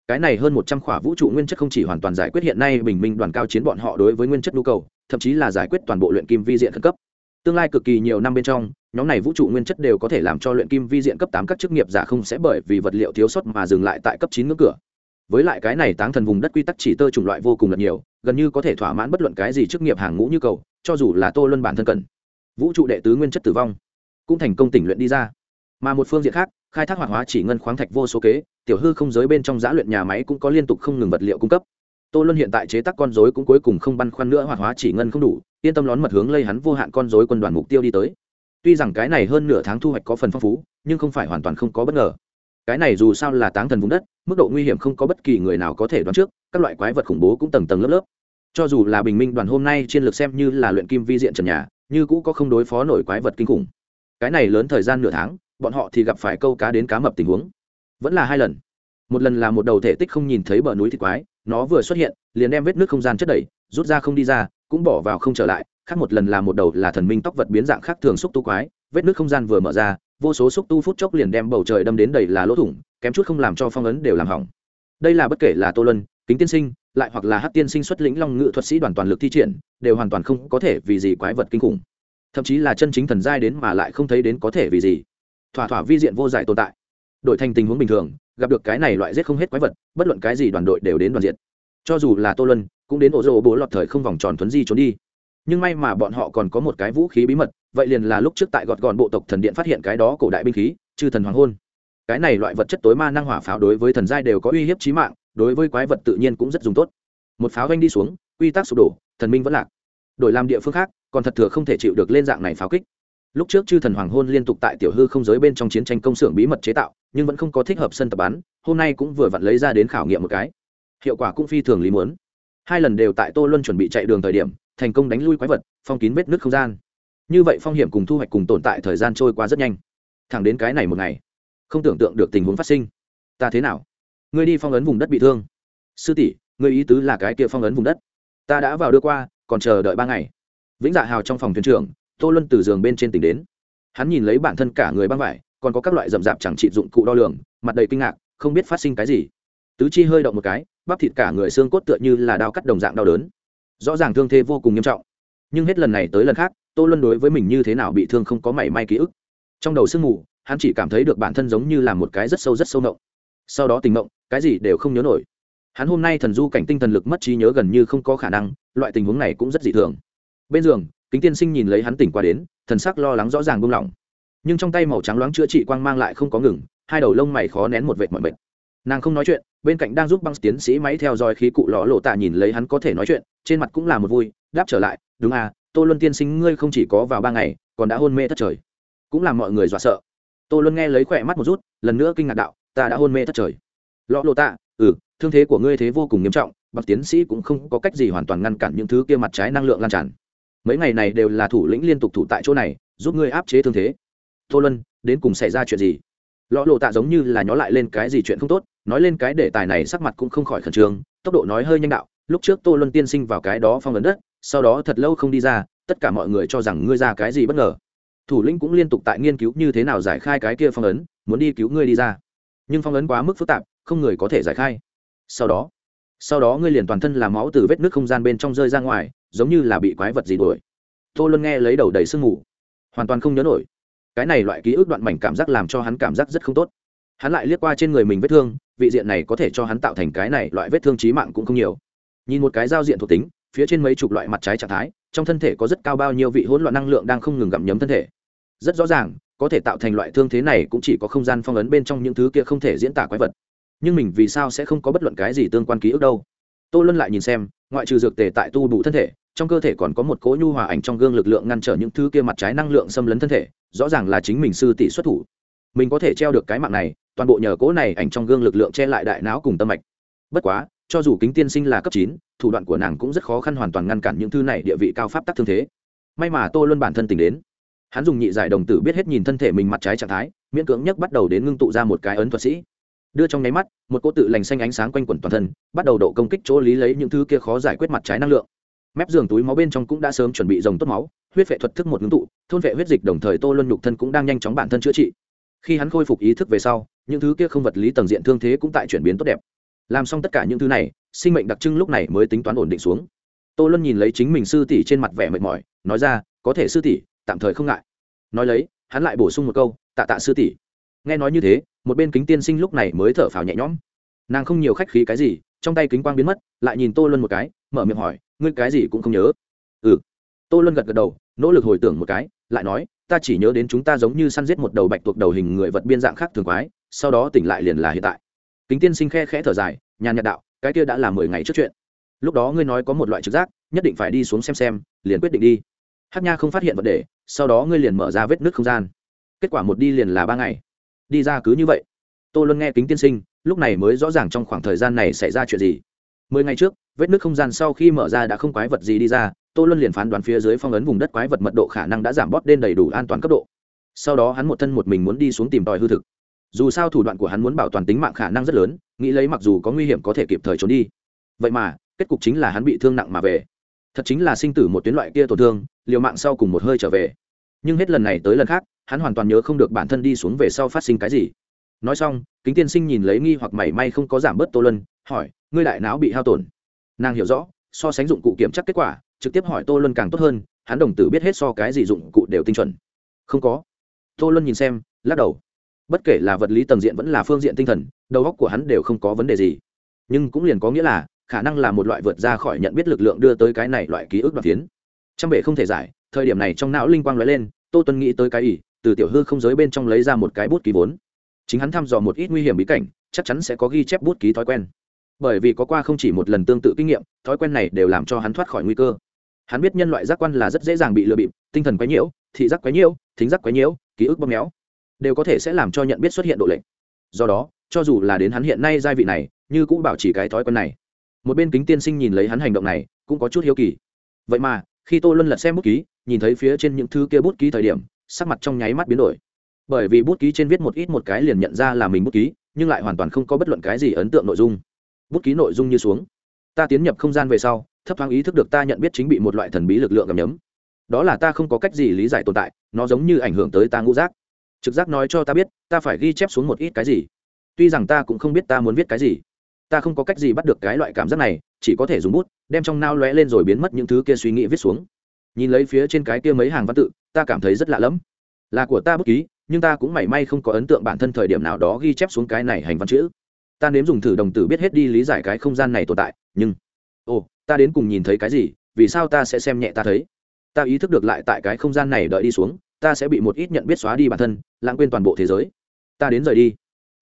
Cái này hơn một trăm khỏa vũ trụ nguyên chất không chỉ hoàn toàn giải quyết hiện nay bình minh đoàn cao chiến bọn họ đối với nguyên chất nhu cầu, thậm chí là giải quyết toàn bộ luyện kim vi diện khẩn cấp. Tương lai cực kỳ nhiều năm bên trong, nhóm này vũ trụ nguyên chất đều có thể làm cho luyện kim vi diện cấp tám các chức nghiệp giả không sẽ bởi vì vật liệu thiếu sót mà dừng lại tại cấp chín ngưỡng cửa. Với lại cái này táng thần vùng đất quy tắc chỉ tơ chủng loại vô cùng là nhiều, gần như có thể thỏa mãn bất luận cái gì chức nghiệp hàng ngũ như cầu cho dù là tô luân bản thân cần. Vũ trụ đệ tứ nguyên chất tử vong cũng thành công tỉnh luyện đi ra. Mà một phương diện khác, khai thác hoạt hóa chỉ ngân khoáng thạch vô số kế, tiểu hư không giới bên trong giã luyện nhà máy cũng có liên tục không ngừng vật liệu cung cấp. Tô luân hiện tại chế tác con dối cũng cuối cùng không băn khoăn nữa hoạt hóa chỉ ngân không đủ, yên tâm lón mật hướng lây hắn vô hạn con dối quân đoàn mục tiêu đi tới. Tuy rằng cái này hơn nửa tháng thu hoạch có phần phong phú, nhưng không phải hoàn toàn không có bất ngờ. Cái này dù sao là táng thần vùng đất, mức độ nguy hiểm không có bất kỳ người nào có thể đoán trước, các loại quái vật khủng bố cũng tầng tầng lớp lớp cho dù là bình minh đoàn hôm nay chiến lược xem như là luyện kim vi diện trần nhà, như cũ có không đối phó nổi quái vật kinh khủng. Cái này lớn thời gian nửa tháng, bọn họ thì gặp phải câu cá đến cá mập tình huống. Vẫn là hai lần. Một lần là một đầu thể tích không nhìn thấy bờ núi thịt quái, nó vừa xuất hiện, liền đem vết nước không gian chất đẩy rút ra không đi ra, cũng bỏ vào không trở lại. Khác một lần là một đầu là thần minh tóc vật biến dạng khác thường xúc tu quái, vết nước không gian vừa mở ra, vô số xúc tu phút chốc liền đem bầu trời đâm đến đầy là lỗ thủng, kém chút không làm cho phong ấn đều làm hỏng. Đây là bất kể là tô lân kính tiên sinh, lại hoặc là hát tiên sinh xuất lĩnh long ngự thuật sĩ đoàn toàn lực thi triển, đều hoàn toàn không có thể vì gì quái vật kinh khủng. Thậm chí là chân chính thần giai đến mà lại không thấy đến có thể vì gì. Thỏa thỏa vi diện vô giải tồn tại. Đổi thành tình huống bình thường, gặp được cái này loại giết không hết quái vật, bất luận cái gì đoàn đội đều đến đoàn diện cho dù là tô lân cũng đến ổ rỗ bố lọt thời không vòng tròn thuấn di trốn đi. Nhưng may mà bọn họ còn có một cái vũ khí bí mật, vậy liền là lúc trước tại gọt gọn bộ tộc thần điện phát hiện cái đó cổ đại binh khí, chư thần hoàng hôn. Cái này loại vật chất tối ma năng hỏa pháo đối với thần giai đều có uy hiếp trí mạng đối với quái vật tự nhiên cũng rất dùng tốt. Một pháo vanh đi xuống, quy tắc sụp đổ, thần minh vẫn lạc. Đổi làm địa phương khác, còn thật thừa không thể chịu được lên dạng này pháo kích. Lúc trước chư thần hoàng hôn liên tục tại tiểu hư không giới bên trong chiến tranh công xưởng bí mật chế tạo, nhưng vẫn không có thích hợp sân tập bắn, hôm nay cũng vừa vặn lấy ra đến khảo nghiệm một cái. Hiệu quả cũng phi thường lý muốn. Hai lần đều tại tô luân chuẩn bị chạy đường thời điểm, thành công đánh lui quái vật, phong kín vết nước không gian. Như vậy phong hiểm cùng thu hoạch cùng tồn tại thời gian trôi qua rất nhanh. Thẳng đến cái này một ngày, không tưởng tượng được tình huống phát sinh. Ta thế nào? Ngươi đi phong ấn vùng đất bị thương. Sư tỷ, ngươi ý tứ là cái kia phong ấn vùng đất. Ta đã vào đưa qua, còn chờ đợi ba ngày. Vĩnh dạ hào trong phòng thuyền trưởng, tô luân từ giường bên trên tỉnh đến. Hắn nhìn lấy bản thân cả người băng vải, còn có các loại rậm rạp chẳng trị dụng cụ đo lường, mặt đầy kinh ngạc, không biết phát sinh cái gì. Tứ chi hơi động một cái, bắp thịt cả người xương cốt tựa như là đao cắt đồng dạng đau đớn. Rõ ràng thương thế vô cùng nghiêm trọng. Nhưng hết lần này tới lần khác, tô luân đối với mình như thế nào bị thương không có mảy may ký ức. Trong đầu sương mù, hắn chỉ cảm thấy được bản thân giống như là một cái rất sâu rất sâu mộng sau đó tình mộng, cái gì đều không nhớ nổi. Hắn hôm nay thần du cảnh tinh thần lực mất trí nhớ gần như không có khả năng, loại tình huống này cũng rất dị thường. Bên giường, kính tiên sinh nhìn lấy hắn tỉnh qua đến, thần sắc lo lắng rõ ràng buông lỏng. Nhưng trong tay màu trắng loáng chữa trị quang mang lại không có ngừng, hai đầu lông mày khó nén một vệt mọi mệt. Nàng không nói chuyện, bên cạnh đang giúp băng tiến sĩ máy theo dõi khí cụ lọ lộ tạ nhìn lấy hắn có thể nói chuyện, trên mặt cũng là một vui, đáp trở lại, đúng à tô luân tiên sinh ngươi không chỉ có vào ba ngày, còn đã hôn mê thất trời. Cũng làm mọi người dọa sợ. Tô luân nghe lấy khỏe mắt một rút, lần nữa kinh ngạc đạo ta đã hôn mê thất trời. Lọ lộ tạ ừ thương thế của ngươi thế vô cùng nghiêm trọng bậc tiến sĩ cũng không có cách gì hoàn toàn ngăn cản những thứ kia mặt trái năng lượng lan tràn. Mấy ngày này đều là thủ lĩnh liên tục thủ tại chỗ này, giúp ngươi áp chế thương thế. Tô luân, đến cùng xảy ra chuyện gì? Lọ lộ tạ giống như là nhó lại lên cái gì chuyện không tốt, nói lên cái đề tài này sắc mặt cũng không khỏi khẩn trương, tốc độ nói hơi nhanh đạo, lúc trước tô luân tiên sinh vào cái đó phong ấn đất, sau đó thật lâu không đi ra, tất cả mọi người cho rằng ngươi ra cái gì bất ngờ. Thủ lĩnh cũng liên tục tại nghiên cứu như thế nào giải khai cái kia phong ấn, muốn đi cứu ngươi đi ra nhưng phong ấn quá mức phức tạp, không người có thể giải khai. Sau đó sau đó ngươi liền toàn thân làm máu từ vết nước không gian bên trong rơi ra ngoài, giống như là bị quái vật gì đuổi. Tô luân nghe lấy đầu đầy sương mù, hoàn toàn không nhớ nổi. Cái này loại ký ức đoạn mảnh cảm giác làm cho hắn cảm giác rất không tốt. Hắn lại liếc qua trên người mình vết thương, vị diện này có thể cho hắn tạo thành cái này loại vết thương trí mạng cũng không nhiều. Nhìn một cái giao diện thuộc tính, phía trên mấy chục loại mặt trái trạng thái, trong thân thể có rất cao bao nhiêu vị hỗn loạn năng lượng đang không ngừng gặm nhấm thân thể. Rất rõ ràng có thể tạo thành loại thương thế này cũng chỉ có không gian phong ấn bên trong những thứ kia không thể diễn tả quái vật. Nhưng mình vì sao sẽ không có bất luận cái gì tương quan ký ức đâu? Tô luân lại nhìn xem, ngoại trừ dược tề tại tu đủ thân thể, trong cơ thể còn có một cỗ nhu hòa ảnh trong gương lực lượng ngăn trở những thứ kia mặt trái năng lượng xâm lấn thân thể, rõ ràng là chính mình sư tỷ xuất thủ. Mình có thể treo được cái mạng này, toàn bộ nhờ cỗ này ảnh trong gương lực lượng che lại đại não cùng tâm mạch. Bất quá, cho dù kính tiên sinh là cấp chín, thủ đoạn của nàng cũng rất khó khăn hoàn toàn ngăn cản những thứ này địa vị cao pháp tắc thương thế. May mà tô luân bản thân tỉnh đến hắn dùng nhị giải đồng tử biết hết nhìn thân thể mình mặt trái trạng thái, miễn cưỡng nhất bắt đầu đến ngưng tụ ra một cái ấn thuật sĩ. Đưa trong nháy mắt, một cô tự lành xanh ánh sáng quanh quẩn toàn thân, bắt đầu độ công kích chỗ lý lấy những thứ kia khó giải quyết mặt trái năng lượng. Mép giường túi máu bên trong cũng đã sớm chuẩn bị dòng tốt máu, huyết vệ thuật thức một ngưng tụ, thôn vệ huyết dịch đồng thời tô luân nhục thân cũng đang nhanh chóng bản thân chữa trị. Khi hắn khôi phục ý thức về sau, những thứ kia không vật lý tầng diện thương thế cũng tại chuyển biến tốt đẹp. Làm xong tất cả những thứ này, sinh mệnh đặc trưng lúc này mới tính toán ổn định xuống. Tô luân nhìn lấy chính mình sư tỷ trên mặt vẻ mệt mỏi, nói ra, có thể sư tỷ tạm thời không ngại. Nói lấy, hắn lại bổ sung một câu, tạ tạ sư tỷ. Nghe nói như thế, một bên kính tiên sinh lúc này mới thở phào nhẹ nhõm. Nàng không nhiều khách khí cái gì, trong tay kính quang biến mất, lại nhìn tô luân một cái, mở miệng hỏi, ngươi cái gì cũng không nhớ? Ừ. Tô luân gật gật đầu, nỗ lực hồi tưởng một cái, lại nói, ta chỉ nhớ đến chúng ta giống như săn giết một đầu bạch tuộc đầu hình người vật biên dạng khác thường quái, sau đó tỉnh lại liền là hiện tại. Kính tiên sinh khe khẽ thở dài, nhàn nhạt đạo, cái kia đã là mười ngày trước chuyện. Lúc đó ngươi nói có một loại trực giác, nhất định phải đi xuống xem xem, liền quyết định đi hát nha không phát hiện vấn đề, sau đó ngươi liền mở ra vết nước không gian. Kết quả một đi liền là ba ngày. Đi ra cứ như vậy. Tôi luôn nghe kính tiên sinh, lúc này mới rõ ràng trong khoảng thời gian này xảy ra chuyện gì. Mười ngày trước, vết nước không gian sau khi mở ra đã không quái vật gì đi ra tôi luôn liền phán đoán phía dưới phong ấn vùng đất quái vật mật độ khả năng đã giảm bót đến đầy đủ an toàn cấp độ. Sau đó hắn một thân một mình muốn đi xuống tìm tòi hư thực. Dù sao thủ đoạn của hắn muốn bảo toàn tính mạng khả năng rất lớn, nghĩ lấy mặc dù có nguy hiểm có thể kịp thời trốn đi. Vậy mà, kết cục chính là hắn bị thương nặng mà về. Thật chính là sinh tử một tuyến loại kia tổn thương liều mạng sau cùng một hơi trở về. Nhưng hết lần này tới lần khác, hắn hoàn toàn nhớ không được bản thân đi xuống về sau phát sinh cái gì. Nói xong, kính tiên sinh nhìn lấy nghi hoặc mảy may không có giảm bớt tô lân hỏi, ngươi đại não bị hao tổn? Nàng hiểu rõ, so sánh dụng cụ kiểm chắc kết quả, trực tiếp hỏi tô lân càng tốt hơn, hắn đồng tử biết hết so cái gì dụng cụ đều tinh chuẩn. Không có. Tô lân nhìn xem, lắc đầu. Bất kể là vật lý tầng diện vẫn là phương diện tinh thần, đầu óc của hắn đều không có vấn đề gì. Nhưng cũng liền có nghĩa là, khả năng là một loại vượt ra khỏi nhận biết lực lượng đưa tới cái này loại ký ức đoạt phiến trăm bể không thể giải, thời điểm này trong não linh quang lóe lên, tô tuân nghĩ tới cái ỷ từ tiểu hư không giới bên trong lấy ra một cái bút ký vốn. Chính hắn thăm dò một ít nguy hiểm bí cảnh, chắc chắn sẽ có ghi chép bút ký thói quen. Bởi vì có qua không chỉ một lần tương tự kinh nghiệm, thói quen này đều làm cho hắn thoát khỏi nguy cơ. Hắn biết nhân loại giác quan là rất dễ dàng bị lừa bịp, tinh thần quấy nhiễu, thị giác quấy nhiễu, thính giác quấy nhiễu, ký ức bóp méo, đều có thể sẽ làm cho nhận biết xuất hiện độ lệch. Do đó, cho dù là đến hắn hiện nay giai vị này, như cũng bảo trì cái thói quen này. Một bên kính tiên sinh nhìn lấy hắn hành động này, cũng có chút hiếu kỳ. Vậy mà khi tô luân lật xem bút ký, nhìn thấy phía trên những thứ kia bút ký thời điểm, sắc mặt trong nháy mắt biến đổi. Bởi vì bút ký trên viết một ít một cái liền nhận ra là mình bút ký, nhưng lại hoàn toàn không có bất luận cái gì ấn tượng nội dung. Bút ký nội dung như xuống. Ta tiến nhập không gian về sau, thấp thoáng ý thức được ta nhận biết chính bị một loại thần bí lực lượng gầm nhấm. Đó là ta không có cách gì lý giải tồn tại, nó giống như ảnh hưởng tới ta ngũ giác. Trực giác nói cho ta biết, ta phải ghi chép xuống một ít cái gì. Tuy rằng ta cũng không biết ta muốn viết cái gì. Ta không có cách gì bắt được cái loại cảm giác này, chỉ có thể dùng bút đem trong nao lóe lên rồi biến mất những thứ kia suy nghĩ viết xuống. Nhìn lấy phía trên cái kia mấy hàng văn tự, ta cảm thấy rất lạ lẫm. Là của ta bút ký, nhưng ta cũng mảy may không có ấn tượng bản thân thời điểm nào đó ghi chép xuống cái này hành văn chữ. Ta nếm dùng thử đồng tử biết hết đi lý giải cái không gian này tồn tại, nhưng, ồ, ta đến cùng nhìn thấy cái gì, vì sao ta sẽ xem nhẹ ta thấy? Ta ý thức được lại tại cái không gian này đợi đi xuống, ta sẽ bị một ít nhận biết xóa đi bản thân, lãng quên toàn bộ thế giới. Ta đến rời đi.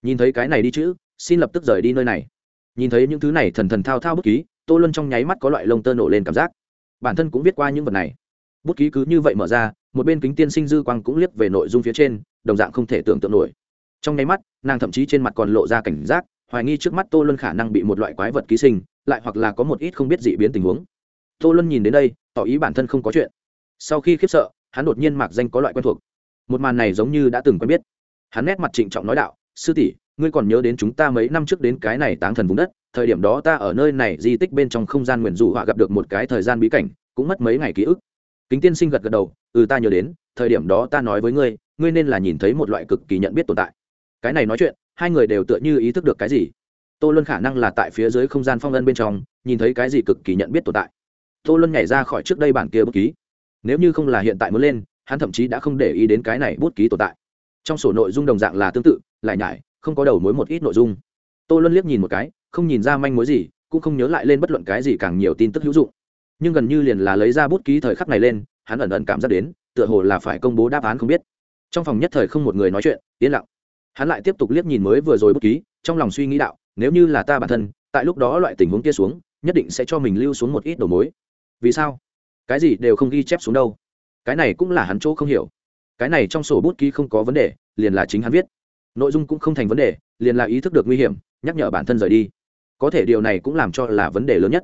Nhìn thấy cái này đi chữ, xin lập tức rời đi nơi này. Nhìn thấy những thứ này thần thần thao thao bút ký tô luân trong nháy mắt có loại lông tơ nổ lên cảm giác. Bản thân cũng viết qua những vật này. Bút ký cứ như vậy mở ra, một bên kính tiên sinh dư quang cũng liếc về nội dung phía trên, đồng dạng không thể tưởng tượng nổi. Trong nháy mắt, nàng thậm chí trên mặt còn lộ ra cảnh giác, hoài nghi trước mắt tô luân khả năng bị một loại quái vật ký sinh, lại hoặc là có một ít không biết dị biến tình huống. Tô luân nhìn đến đây, tỏ ý bản thân không có chuyện. Sau khi khiếp sợ, hắn đột nhiên mạc danh có loại quen thuộc. Một màn này giống như đã từng quen biết. Hắn nét mặt trịnh trọng nói đạo, sư tỷ, ngươi còn nhớ đến chúng ta mấy năm trước đến cái này táng thần vùng đất? Thời điểm đó ta ở nơi này di tích bên trong không gian nguyền rủ họa gặp được một cái thời gian bí cảnh, cũng mất mấy ngày ký ức. Kính tiên sinh gật gật đầu ừ ta nhớ đến, thời điểm đó ta nói với ngươi ngươi nên là nhìn thấy một loại cực kỳ nhận biết tồn tại. Cái này nói chuyện, hai người đều tựa như ý thức được cái gì. Tô luân khả năng là tại phía dưới không gian phong ân bên trong, nhìn thấy cái gì cực kỳ nhận biết tồn tại. Tô luân nhảy ra khỏi trước đây bản kia bút ký. Nếu như không là hiện tại muốn lên, hắn thậm chí đã không để ý đến cái này bút ký tồn tại. Trong sổ nội dung đồng dạng là tương tự, lại nhải, không có đầu mối một ít nội dung. Tô luân liếc nhìn một cái không nhìn ra manh mối gì, cũng không nhớ lại lên bất luận cái gì càng nhiều tin tức hữu dụng. Nhưng gần như liền là lấy ra bút ký thời khắc này lên, hắn ẩn ẩn cảm giác đến, tựa hồ là phải công bố đáp án không biết. Trong phòng nhất thời không một người nói chuyện, yên lặng. Hắn lại tiếp tục liếc nhìn mới vừa rồi bút ký, trong lòng suy nghĩ đạo, nếu như là ta bản thân, tại lúc đó loại tình huống kia xuống, nhất định sẽ cho mình lưu xuống một ít đầu mối. Vì sao? Cái gì đều không ghi chép xuống đâu. Cái này cũng là hắn chỗ không hiểu. Cái này trong sổ bút ký không có vấn đề, liền là chính hắn viết. Nội dung cũng không thành vấn đề, liền là ý thức được nguy hiểm, nhắc nhở bản thân rời đi có thể điều này cũng làm cho là vấn đề lớn nhất.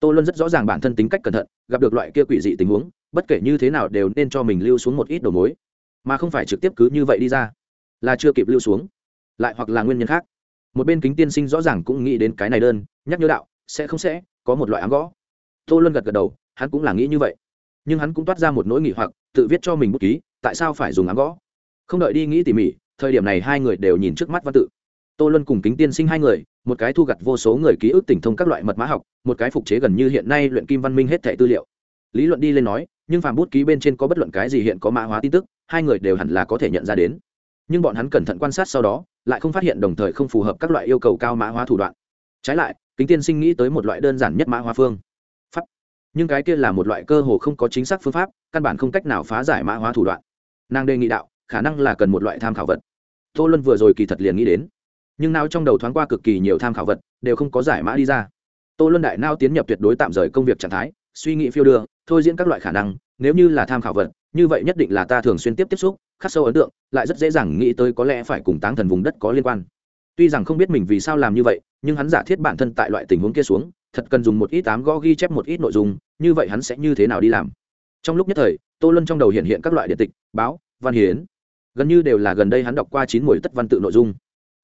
Tô luân rất rõ ràng bản thân tính cách cẩn thận, gặp được loại kia quỷ dị tình huống, bất kể như thế nào đều nên cho mình lưu xuống một ít đầu mối, mà không phải trực tiếp cứ như vậy đi ra, là chưa kịp lưu xuống, lại hoặc là nguyên nhân khác. Một bên kính tiên sinh rõ ràng cũng nghĩ đến cái này đơn, nhắc nhớ đạo, sẽ không sẽ, có một loại ám gõ. Tô luân gật gật đầu, hắn cũng là nghĩ như vậy. Nhưng hắn cũng toát ra một nỗi nghỉ hoặc, tự viết cho mình bút ký, tại sao phải dùng ám gõ? Không đợi đi nghĩ tỉ mỉ, thời điểm này hai người đều nhìn trước mắt văn tự tô luân cùng kính tiên sinh hai người, một cái thu gặt vô số người ký ức tỉnh thông các loại mật mã học, một cái phục chế gần như hiện nay luyện kim văn minh hết thẻ tư liệu. Lý luận đi lên nói, nhưng phàm bút ký bên trên có bất luận cái gì hiện có mã hóa tin tức, hai người đều hẳn là có thể nhận ra đến. Nhưng bọn hắn cẩn thận quan sát sau đó, lại không phát hiện đồng thời không phù hợp các loại yêu cầu cao mã hóa thủ đoạn. Trái lại, kính tiên sinh nghĩ tới một loại đơn giản nhất mã hóa phương. Pháp. Nhưng cái kia là một loại cơ hồ không có chính xác phương pháp, căn bản không cách nào phá giải mã hóa thủ đoạn. Nàng đề nghị đạo, khả năng là cần một loại tham khảo vật. Tô luân vừa rồi kỳ thật liền nghĩ đến nhưng nào trong đầu thoáng qua cực kỳ nhiều tham khảo vật, đều không có giải mã đi ra. Tô luân đại nao tiến nhập tuyệt đối tạm rời công việc trạng thái, suy nghĩ phiêu đưa, thôi diễn các loại khả năng, nếu như là tham khảo vật, như vậy nhất định là ta thường xuyên tiếp tiếp xúc, khắc sâu ấn tượng, lại rất dễ dàng nghĩ tới có lẽ phải cùng táng thần vùng đất có liên quan. Tuy rằng không biết mình vì sao làm như vậy, nhưng hắn giả thiết bản thân tại loại tình huống kia xuống, thật cần dùng một ít tám gõ ghi chép một ít nội dung, như vậy hắn sẽ như thế nào đi làm? Trong lúc nhất thời, tô luân trong đầu hiện hiện các loại điện tịch, báo, văn hiến. Gần như đều là gần đây hắn đọc qua chín mùi tất văn tự nội dung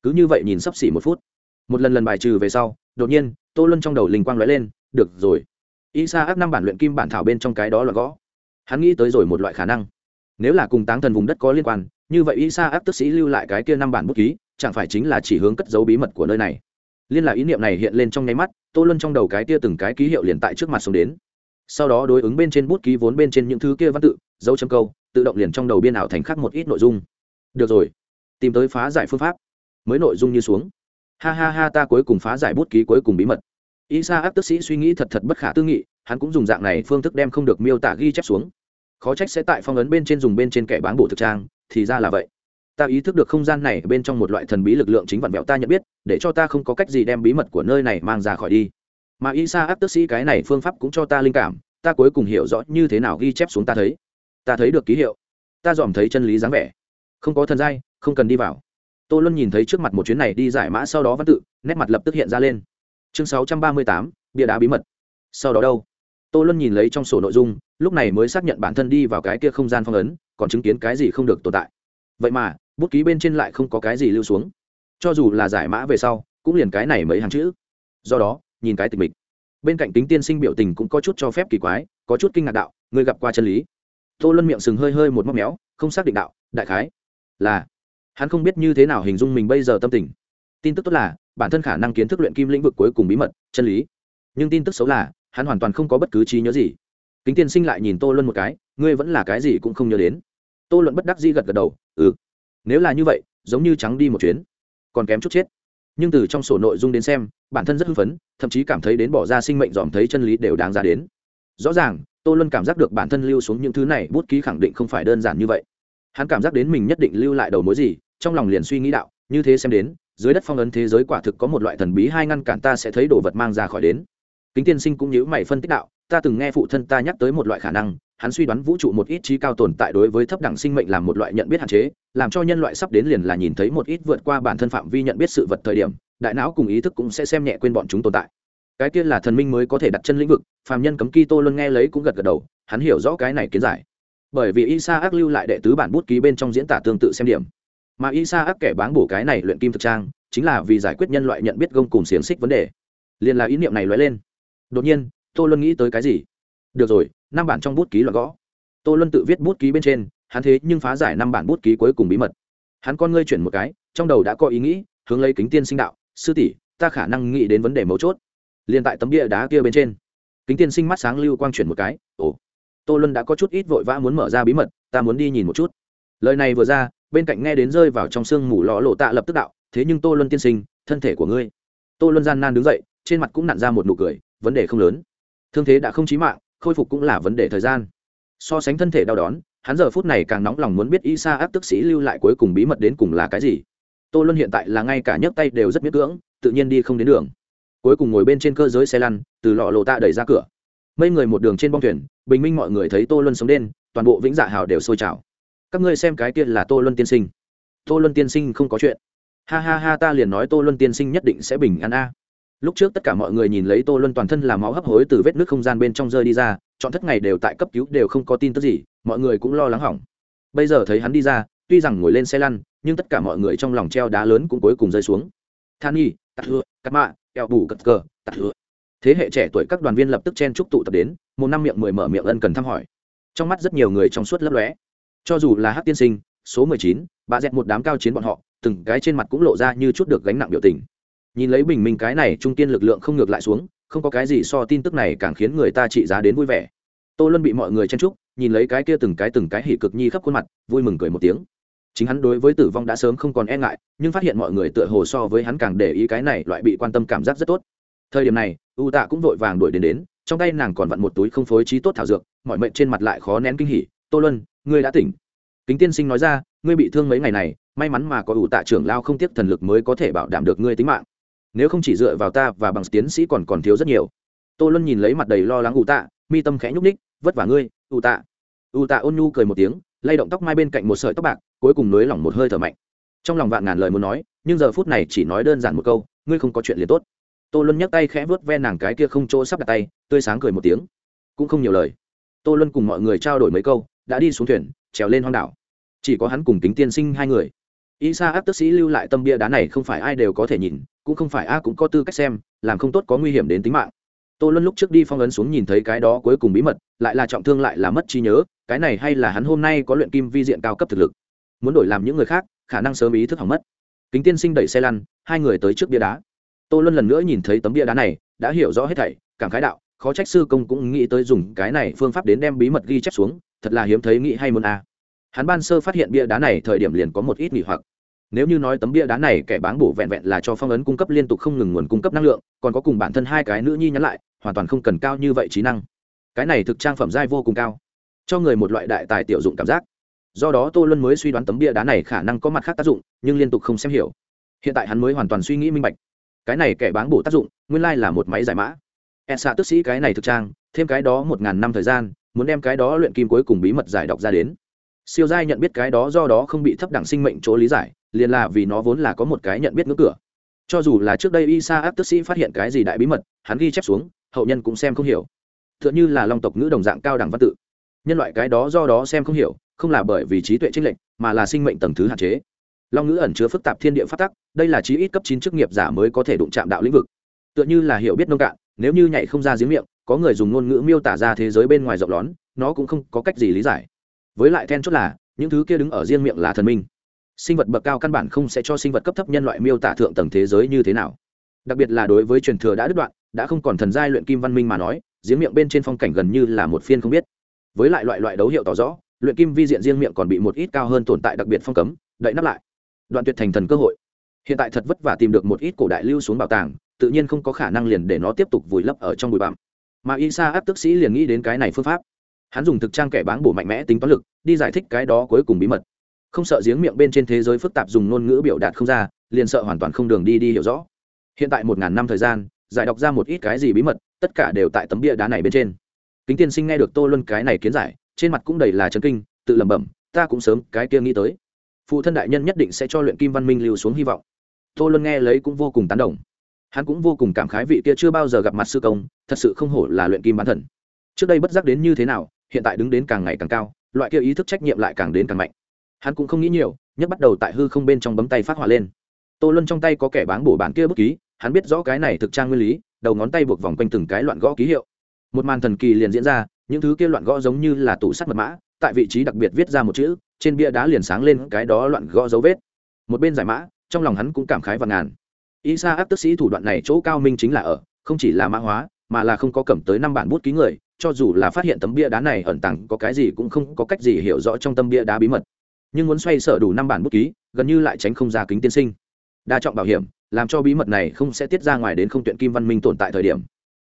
cứ như vậy nhìn sắp xỉ một phút. Một lần lần bài trừ về sau, đột nhiên, tô luân trong đầu linh quang lóe lên, được rồi. Y sa áp năm bản luyện kim bản thảo bên trong cái đó là gõ. Hắn nghĩ tới rồi một loại khả năng. Nếu là cùng táng thần vùng đất có liên quan, như vậy y sa áp tức sĩ lưu lại cái kia năm bản bút ký, chẳng phải chính là chỉ hướng cất dấu bí mật của nơi này. Liên lạc ý niệm này hiện lên trong nháy mắt, tô luân trong đầu cái kia từng cái ký hiệu liền tại trước mặt xuống đến. Sau đó đối ứng bên trên bút ký vốn bên trên những thứ kia văn tự, dấu chấm câu, tự động liền trong đầu biên ảo thành khắc một ít nội dung. Được rồi, tìm tới phá giải phương pháp mới nội dung như xuống. Ha ha ha, ta cuối cùng phá giải bút ký cuối cùng bí mật. Y sa áp tức sĩ suy nghĩ thật thật bất khả tư nghị, hắn cũng dùng dạng này phương thức đem không được miêu tả ghi chép xuống. Khó trách sẽ tại phong ấn bên trên dùng bên trên kẻ bán bộ thực trang, thì ra là vậy. Ta ý thức được không gian này bên trong một loại thần bí lực lượng chính vặn vẹo ta nhận biết, để cho ta không có cách gì đem bí mật của nơi này mang ra khỏi đi. Mà y sa áp tức sĩ cái này phương pháp cũng cho ta linh cảm, ta cuối cùng hiểu rõ như thế nào ghi chép xuống ta thấy. Ta thấy được ký hiệu. Ta dòm thấy chân lý dáng vẻ. Không có thần giai, không cần đi vào tô luân nhìn thấy trước mặt một chuyến này đi giải mã sau đó văn tự, nét mặt lập tức hiện ra lên. Chương sáu trăm ba mươi tám, bia đá bí mật. Sau đó đâu? Tô luân nhìn lấy trong sổ nội dung, lúc này mới xác nhận bản thân đi vào cái kia không gian phong ấn, còn chứng kiến cái gì không được tồn tại. Vậy mà, bút ký bên trên lại không có cái gì lưu xuống. Cho dù là giải mã về sau, cũng liền cái này mấy hàng chữ. Do đó, nhìn cái tình mình bên cạnh tính tiên sinh biểu tình cũng có chút cho phép kỳ quái, có chút kinh ngạc đạo người gặp qua chân lý? Tô luân miệng sừng hơi hơi một móc méo, không xác định đạo, đại khái là hắn không biết như thế nào hình dung mình bây giờ tâm tình. Tin tức tốt là, bản thân khả năng kiến thức luyện kim lĩnh vực cuối cùng bí mật, chân lý. Nhưng tin tức xấu là, hắn hoàn toàn không có bất cứ trí nhớ gì. Kính tiên sinh lại nhìn tô luân một cái, ngươi vẫn là cái gì cũng không nhớ đến. Tô luận bất đắc di gật gật đầu ừ. Nếu là như vậy, giống như trắng đi một chuyến, còn kém chút chết. Nhưng từ trong sổ nội dung đến xem, bản thân rất hưng phấn, thậm chí cảm thấy đến bỏ ra sinh mệnh dòm thấy chân lý đều đáng ra đến. Rõ ràng, tô luân cảm giác được bản thân lưu xuống những thứ này bút ký khẳng định không phải đơn giản như vậy hắn cảm giác đến mình nhất định lưu lại đầu mối gì, trong lòng liền suy nghĩ đạo, như thế xem đến, dưới đất phong ấn thế giới quả thực có một loại thần bí hai ngăn cản ta sẽ thấy đồ vật mang ra khỏi đến. Kính tiên sinh cũng nhữ mày phân tích đạo, ta từng nghe phụ thân ta nhắc tới một loại khả năng, hắn suy đoán vũ trụ một ít trí cao tồn tại đối với thấp đẳng sinh mệnh làm một loại nhận biết hạn chế, làm cho nhân loại sắp đến liền là nhìn thấy một ít vượt qua bản thân phạm vi nhận biết sự vật thời điểm, đại não cùng ý thức cũng sẽ xem nhẹ quên bọn chúng tồn tại. Cái kia là thần minh mới có thể đặt chân lĩnh vực, phàm nhân cấm kỳ tô luôn nghe lấy cũng gật gật đầu, hắn hiểu rõ cái này kiến giải bởi vì isa ác lưu lại đệ tứ bản bút ký bên trong diễn tả tương tự xem điểm. Mà isa ác kẻ báng bổ cái này luyện kim thực trang, chính là vì giải quyết nhân loại nhận biết gông cùng xiềng xích vấn đề. Liền là ý niệm này lóe lên. Đột nhiên, tô luân nghĩ tới cái gì? Được rồi, năm bản trong bút ký là gõ. Tô luân tự viết bút ký bên trên, hắn thế nhưng phá giải năm bản bút ký cuối cùng bí mật. Hắn con ngươi chuyển một cái, trong đầu đã có ý nghĩ, hướng lấy kính tiên sinh đạo, sư tỷ, ta khả năng nghĩ đến vấn đề mấu chốt. Liền tại tấm bia đá kia bên trên, kính tiên sinh mắt sáng lưu quang chuyển một cái, ồ tô luân đã có chút ít vội vã muốn mở ra bí mật, ta muốn đi nhìn một chút. Lời này vừa ra, bên cạnh nghe đến rơi vào trong sương mù lò lộ tạ lập tức đạo, thế nhưng tô luân tiên sinh, thân thể của ngươi. Tô luân gian nan đứng dậy, trên mặt cũng nặn ra một nụ cười, vấn đề không lớn. Thương thế đã không chí mạng, khôi phục cũng là vấn đề thời gian. So sánh thân thể đau đón hắn giờ phút này càng nóng lòng muốn biết y sa áp tức sĩ lưu lại cuối cùng bí mật đến cùng là cái gì. Tô luân hiện tại là ngay cả nhấc tay đều rất miết cưỡng, tự nhiên đi không đến đường. Cuối cùng ngồi bên trên cơ giới xe lăn, từ lọ lộ tạ đẩy ra cửa mấy người một đường trên bong thuyền, bình minh mọi người thấy tô luân sống đen, toàn bộ vĩnh dạ hào đều sôi trào. Các ngươi xem cái kia là tô luân tiên sinh. Tô luân tiên sinh không có chuyện. Ha ha ha, ta liền nói tô luân tiên sinh nhất định sẽ bình an a. Lúc trước tất cả mọi người nhìn lấy tô luân toàn thân làm máu hấp hối từ vết nước không gian bên trong rơi đi ra, chọn thất ngày đều tại cấp cứu đều không có tin tức gì, mọi người cũng lo lắng hỏng. Bây giờ thấy hắn đi ra, tuy rằng ngồi lên xe lăn, nhưng tất cả mọi người trong lòng treo đá lớn cũng cuối cùng rơi xuống. Than y tạt hựa cắt mạ eo bù cất cờ, tạt hựa thế hệ trẻ tuổi các đoàn viên lập tức chen chúc tụ tập đến, một năm miệng mười mở miệng ân cần thăm hỏi. Trong mắt rất nhiều người trong suốt lấp lóe. Cho dù là hát tiên sinh, số mười chín, bà dẹt một đám cao chiến bọn họ, từng cái trên mặt cũng lộ ra như chút được gánh nặng biểu tình. Nhìn lấy bình minh cái này trung tiên lực lượng không ngược lại xuống, không có cái gì so tin tức này càng khiến người ta trị giá đến vui vẻ. Tô luân bị mọi người chen chúc, nhìn lấy cái kia từng cái từng cái hỉ cực nhi khắp khuôn mặt, vui mừng cười một tiếng. Chính hắn đối với tử vong đã sớm không còn e ngại, nhưng phát hiện mọi người tựa hồ so với hắn càng để ý cái này, loại bị quan tâm cảm giác rất tốt thời điểm này, u tạ cũng vội vàng đuổi đến đến, trong tay nàng còn vặn một túi không phối trí tốt thảo dược, mọi mệnh trên mặt lại khó nén kinh hỉ. Tô luân, ngươi đã tỉnh. Kính tiên sinh nói ra, ngươi bị thương mấy ngày này, may mắn mà có ủ tạ trưởng lao không tiếc thần lực mới có thể bảo đảm được ngươi tính mạng. Nếu không chỉ dựa vào ta và bằng tiến sĩ còn còn thiếu rất nhiều. Tô luân nhìn lấy mặt đầy lo lắng ủ tạ, mi tâm khẽ nhúc ních vất vả ngươi ủ tạ. Ủ tạ ôn nhu cười một tiếng, lay động tóc mai bên cạnh một sợi tóc bạc, cuối cùng nới lỏng một hơi thở mạnh. Trong lòng vạn ngàn lời muốn nói, nhưng giờ phút này chỉ nói đơn giản một câu, ngươi không có chuyện liền tốt tô luân nhấc tay khẽ vớt ve nàng cái kia không chỗ sắp đặt tay, tươi sáng cười một tiếng. Cũng không nhiều lời. Tô luân cùng mọi người trao đổi mấy câu, đã đi xuống thuyền, trèo lên hoang đảo. Chỉ có hắn cùng kính tiên sinh hai người. Ý xa áp tức sĩ lưu lại tâm bia đá này không phải ai đều có thể nhìn, cũng không phải a cũng có tư cách xem, làm không tốt có nguy hiểm đến tính mạng. Tô luân lúc trước đi phong ấn xuống nhìn thấy cái đó cuối cùng bí mật, lại là trọng thương lại là mất trí nhớ, cái này hay là hắn hôm nay có luyện kim vi diện cao cấp thực lực. Muốn đổi làm những người khác, khả năng sớm ý thức hỏng mất. Kính tiên sinh đẩy xe lăn, hai người tới trước bia đá tô luân lần nữa nhìn thấy tấm bia đá này, đã hiểu rõ hết thảy, cảm khái đạo, khó trách sư công cũng nghĩ tới dùng cái này phương pháp đến đem bí mật ghi chép xuống, thật là hiếm thấy nghĩ hay muốn a. Hắn ban sơ phát hiện bia đá này thời điểm liền có một ít nghỉ hoặc. Nếu như nói tấm bia đá này kẻ bán bổ vẹn vẹn là cho phong ấn cung cấp liên tục không ngừng nguồn cung cấp năng lượng, còn có cùng bản thân hai cái nữ nhi nhắn lại, hoàn toàn không cần cao như vậy trí năng. Cái này thực trang phẩm giai vô cùng cao, cho người một loại đại tài tiểu dụng cảm giác. Do đó tô luân mới suy đoán tấm bia đá này khả năng có mặt khác tác dụng, nhưng liên tục không xem hiểu. Hiện tại hắn mới hoàn toàn suy nghĩ minh bạch cái này kẻ bán bổ tác dụng, nguyên lai là một máy giải mã. E xạ tức sĩ cái này thực trang, thêm cái đó một ngàn năm thời gian, muốn đem cái đó luyện kim cuối cùng bí mật giải đọc ra đến. Siêu giai nhận biết cái đó do đó không bị thấp đẳng sinh mệnh chỗ lý giải, liền là vì nó vốn là có một cái nhận biết ngưỡng cửa. Cho dù là trước đây isa áp tức sĩ phát hiện cái gì đại bí mật, hắn ghi chép xuống, hậu nhân cũng xem không hiểu. T h ư ợ n h ư là long tộc ngữ đồng dạng cao đẳng văn tự. Nhân loại cái đó do đó xem không hiểu, không là bởi vì trí tuệ trinh lệnh mà là sinh mệnh tầng thứ hạn chế long ngữ ẩn chứa phức tạp thiên địa phát tắc, đây là chí ít cấp chín chức nghiệp giả mới có thể đụng chạm đạo lĩnh vực. Tựa như là hiểu biết nông cạn, nếu như nhảy không ra giếng miệng, có người dùng ngôn ngữ miêu tả ra thế giới bên ngoài rộng lón nó cũng không có cách gì lý giải. Với lại then chốt là, những thứ kia đứng ở riêng miệng là thần minh. Sinh vật bậc cao căn bản không sẽ cho sinh vật cấp thấp nhân loại miêu tả thượng tầng thế giới như thế nào. Đặc biệt là đối với truyền thừa đã đứt đoạn, đã không còn thần giai luyện kim văn minh mà nói, giếng miệng bên trên phong cảnh gần như là một phiên không biết. Với lại loại loại đấu hiệu tỏ rõ, luyện kim vi diện riêng miệng còn bị một ít cao hơn tồn tại đặc biệt phong cấm, đậy nắp lại đoạn tuyệt thành thần cơ hội. Hiện tại thật vất vả tìm được một ít cổ đại lưu xuống bảo tàng, tự nhiên không có khả năng liền để nó tiếp tục vùi lấp ở trong bụi bặm. Mà isa áp tức sĩ liền nghĩ đến cái này phương pháp. Hắn dùng thực trang kẻ báng bổ mạnh mẽ tính toán lực, đi giải thích cái đó cuối cùng bí mật. Không sợ giếng miệng bên trên thế giới phức tạp dùng ngôn ngữ biểu đạt không ra, liền sợ hoàn toàn không đường đi đi hiểu rõ. Hiện tại một ngàn năm thời gian, giải đọc ra một ít cái gì bí mật, tất cả đều tại tấm bia đá này bên trên. Kính tiên sinh nghe được tô luân cái này kiến giải, trên mặt cũng đầy là chấn kinh, tự lẩm bẩm, ta cũng sớm cái kia nghĩ tới phụ thân đại nhân nhất định sẽ cho luyện kim văn minh lưu xuống hy vọng. Tô luân nghe lấy cũng vô cùng tán đồng. Hắn cũng vô cùng cảm khái vị kia chưa bao giờ gặp mặt sư công, thật sự không hổ là luyện kim bán thần. Trước đây bất giác đến như thế nào, hiện tại đứng đến càng ngày càng cao, loại kia ý thức trách nhiệm lại càng đến càng mạnh. Hắn cũng không nghĩ nhiều nhất bắt đầu tại hư không bên trong bấm tay phát hỏa lên. Tô luân trong tay có kẻ bán bổ bản kia bút ký, hắn biết rõ cái này thực trang nguyên lý, đầu ngón tay buộc vòng quanh từng cái loạn gõ ký hiệu. Một màn thần kỳ liền diễn ra, những thứ kia loạn gõ giống như là tủ sắt mật mã, tại vị trí đặc biệt viết ra một chữ trên bia đá liền sáng lên cái đó loạn gõ dấu vết. Một bên giải mã, trong lòng hắn cũng cảm khái và ngàn. Y sa áp tức sĩ thủ đoạn này chỗ cao minh chính là ở, không chỉ là mã hóa, mà là không có cầm tới năm bản bút ký người, cho dù là phát hiện tấm bia đá này ẩn tàng có cái gì cũng không có cách gì hiểu rõ trong tâm bia đá bí mật. Nhưng muốn xoay sở đủ năm bản bút ký, gần như lại tránh không ra kính tiên sinh. Đa trọng bảo hiểm, làm cho bí mật này không sẽ tiết ra ngoài đến không tuyện kim văn minh tồn tại thời điểm.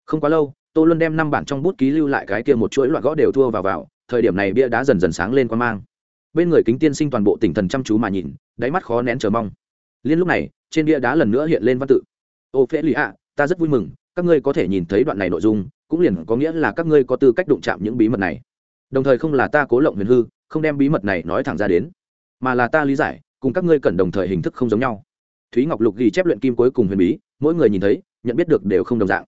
Không quá lâu, tô luân đem năm bản trong bút ký lưu lại cái kia một chuỗi loại gõ đều thua vào vào, thời điểm này bia đá dần dần sáng lên quan mang bên người kính tiên sinh toàn bộ tỉnh thần chăm chú mà nhìn, đáy mắt khó nén chờ mong. Liên lúc này, trên bia đá lần nữa hiện lên văn tự. Ô phễ lì ạ, ta rất vui mừng, các ngươi có thể nhìn thấy đoạn này nội dung, cũng liền có nghĩa là các ngươi có tư cách đụng chạm những bí mật này. Đồng thời không là ta cố lộng huyền hư, không đem bí mật này nói thẳng ra đến, mà là ta lý giải, cùng các ngươi cần đồng thời hình thức không giống nhau. Thúy ngọc lục ghi chép luyện kim cuối cùng huyền bí, mỗi người nhìn thấy, nhận biết được đều không đồng dạng.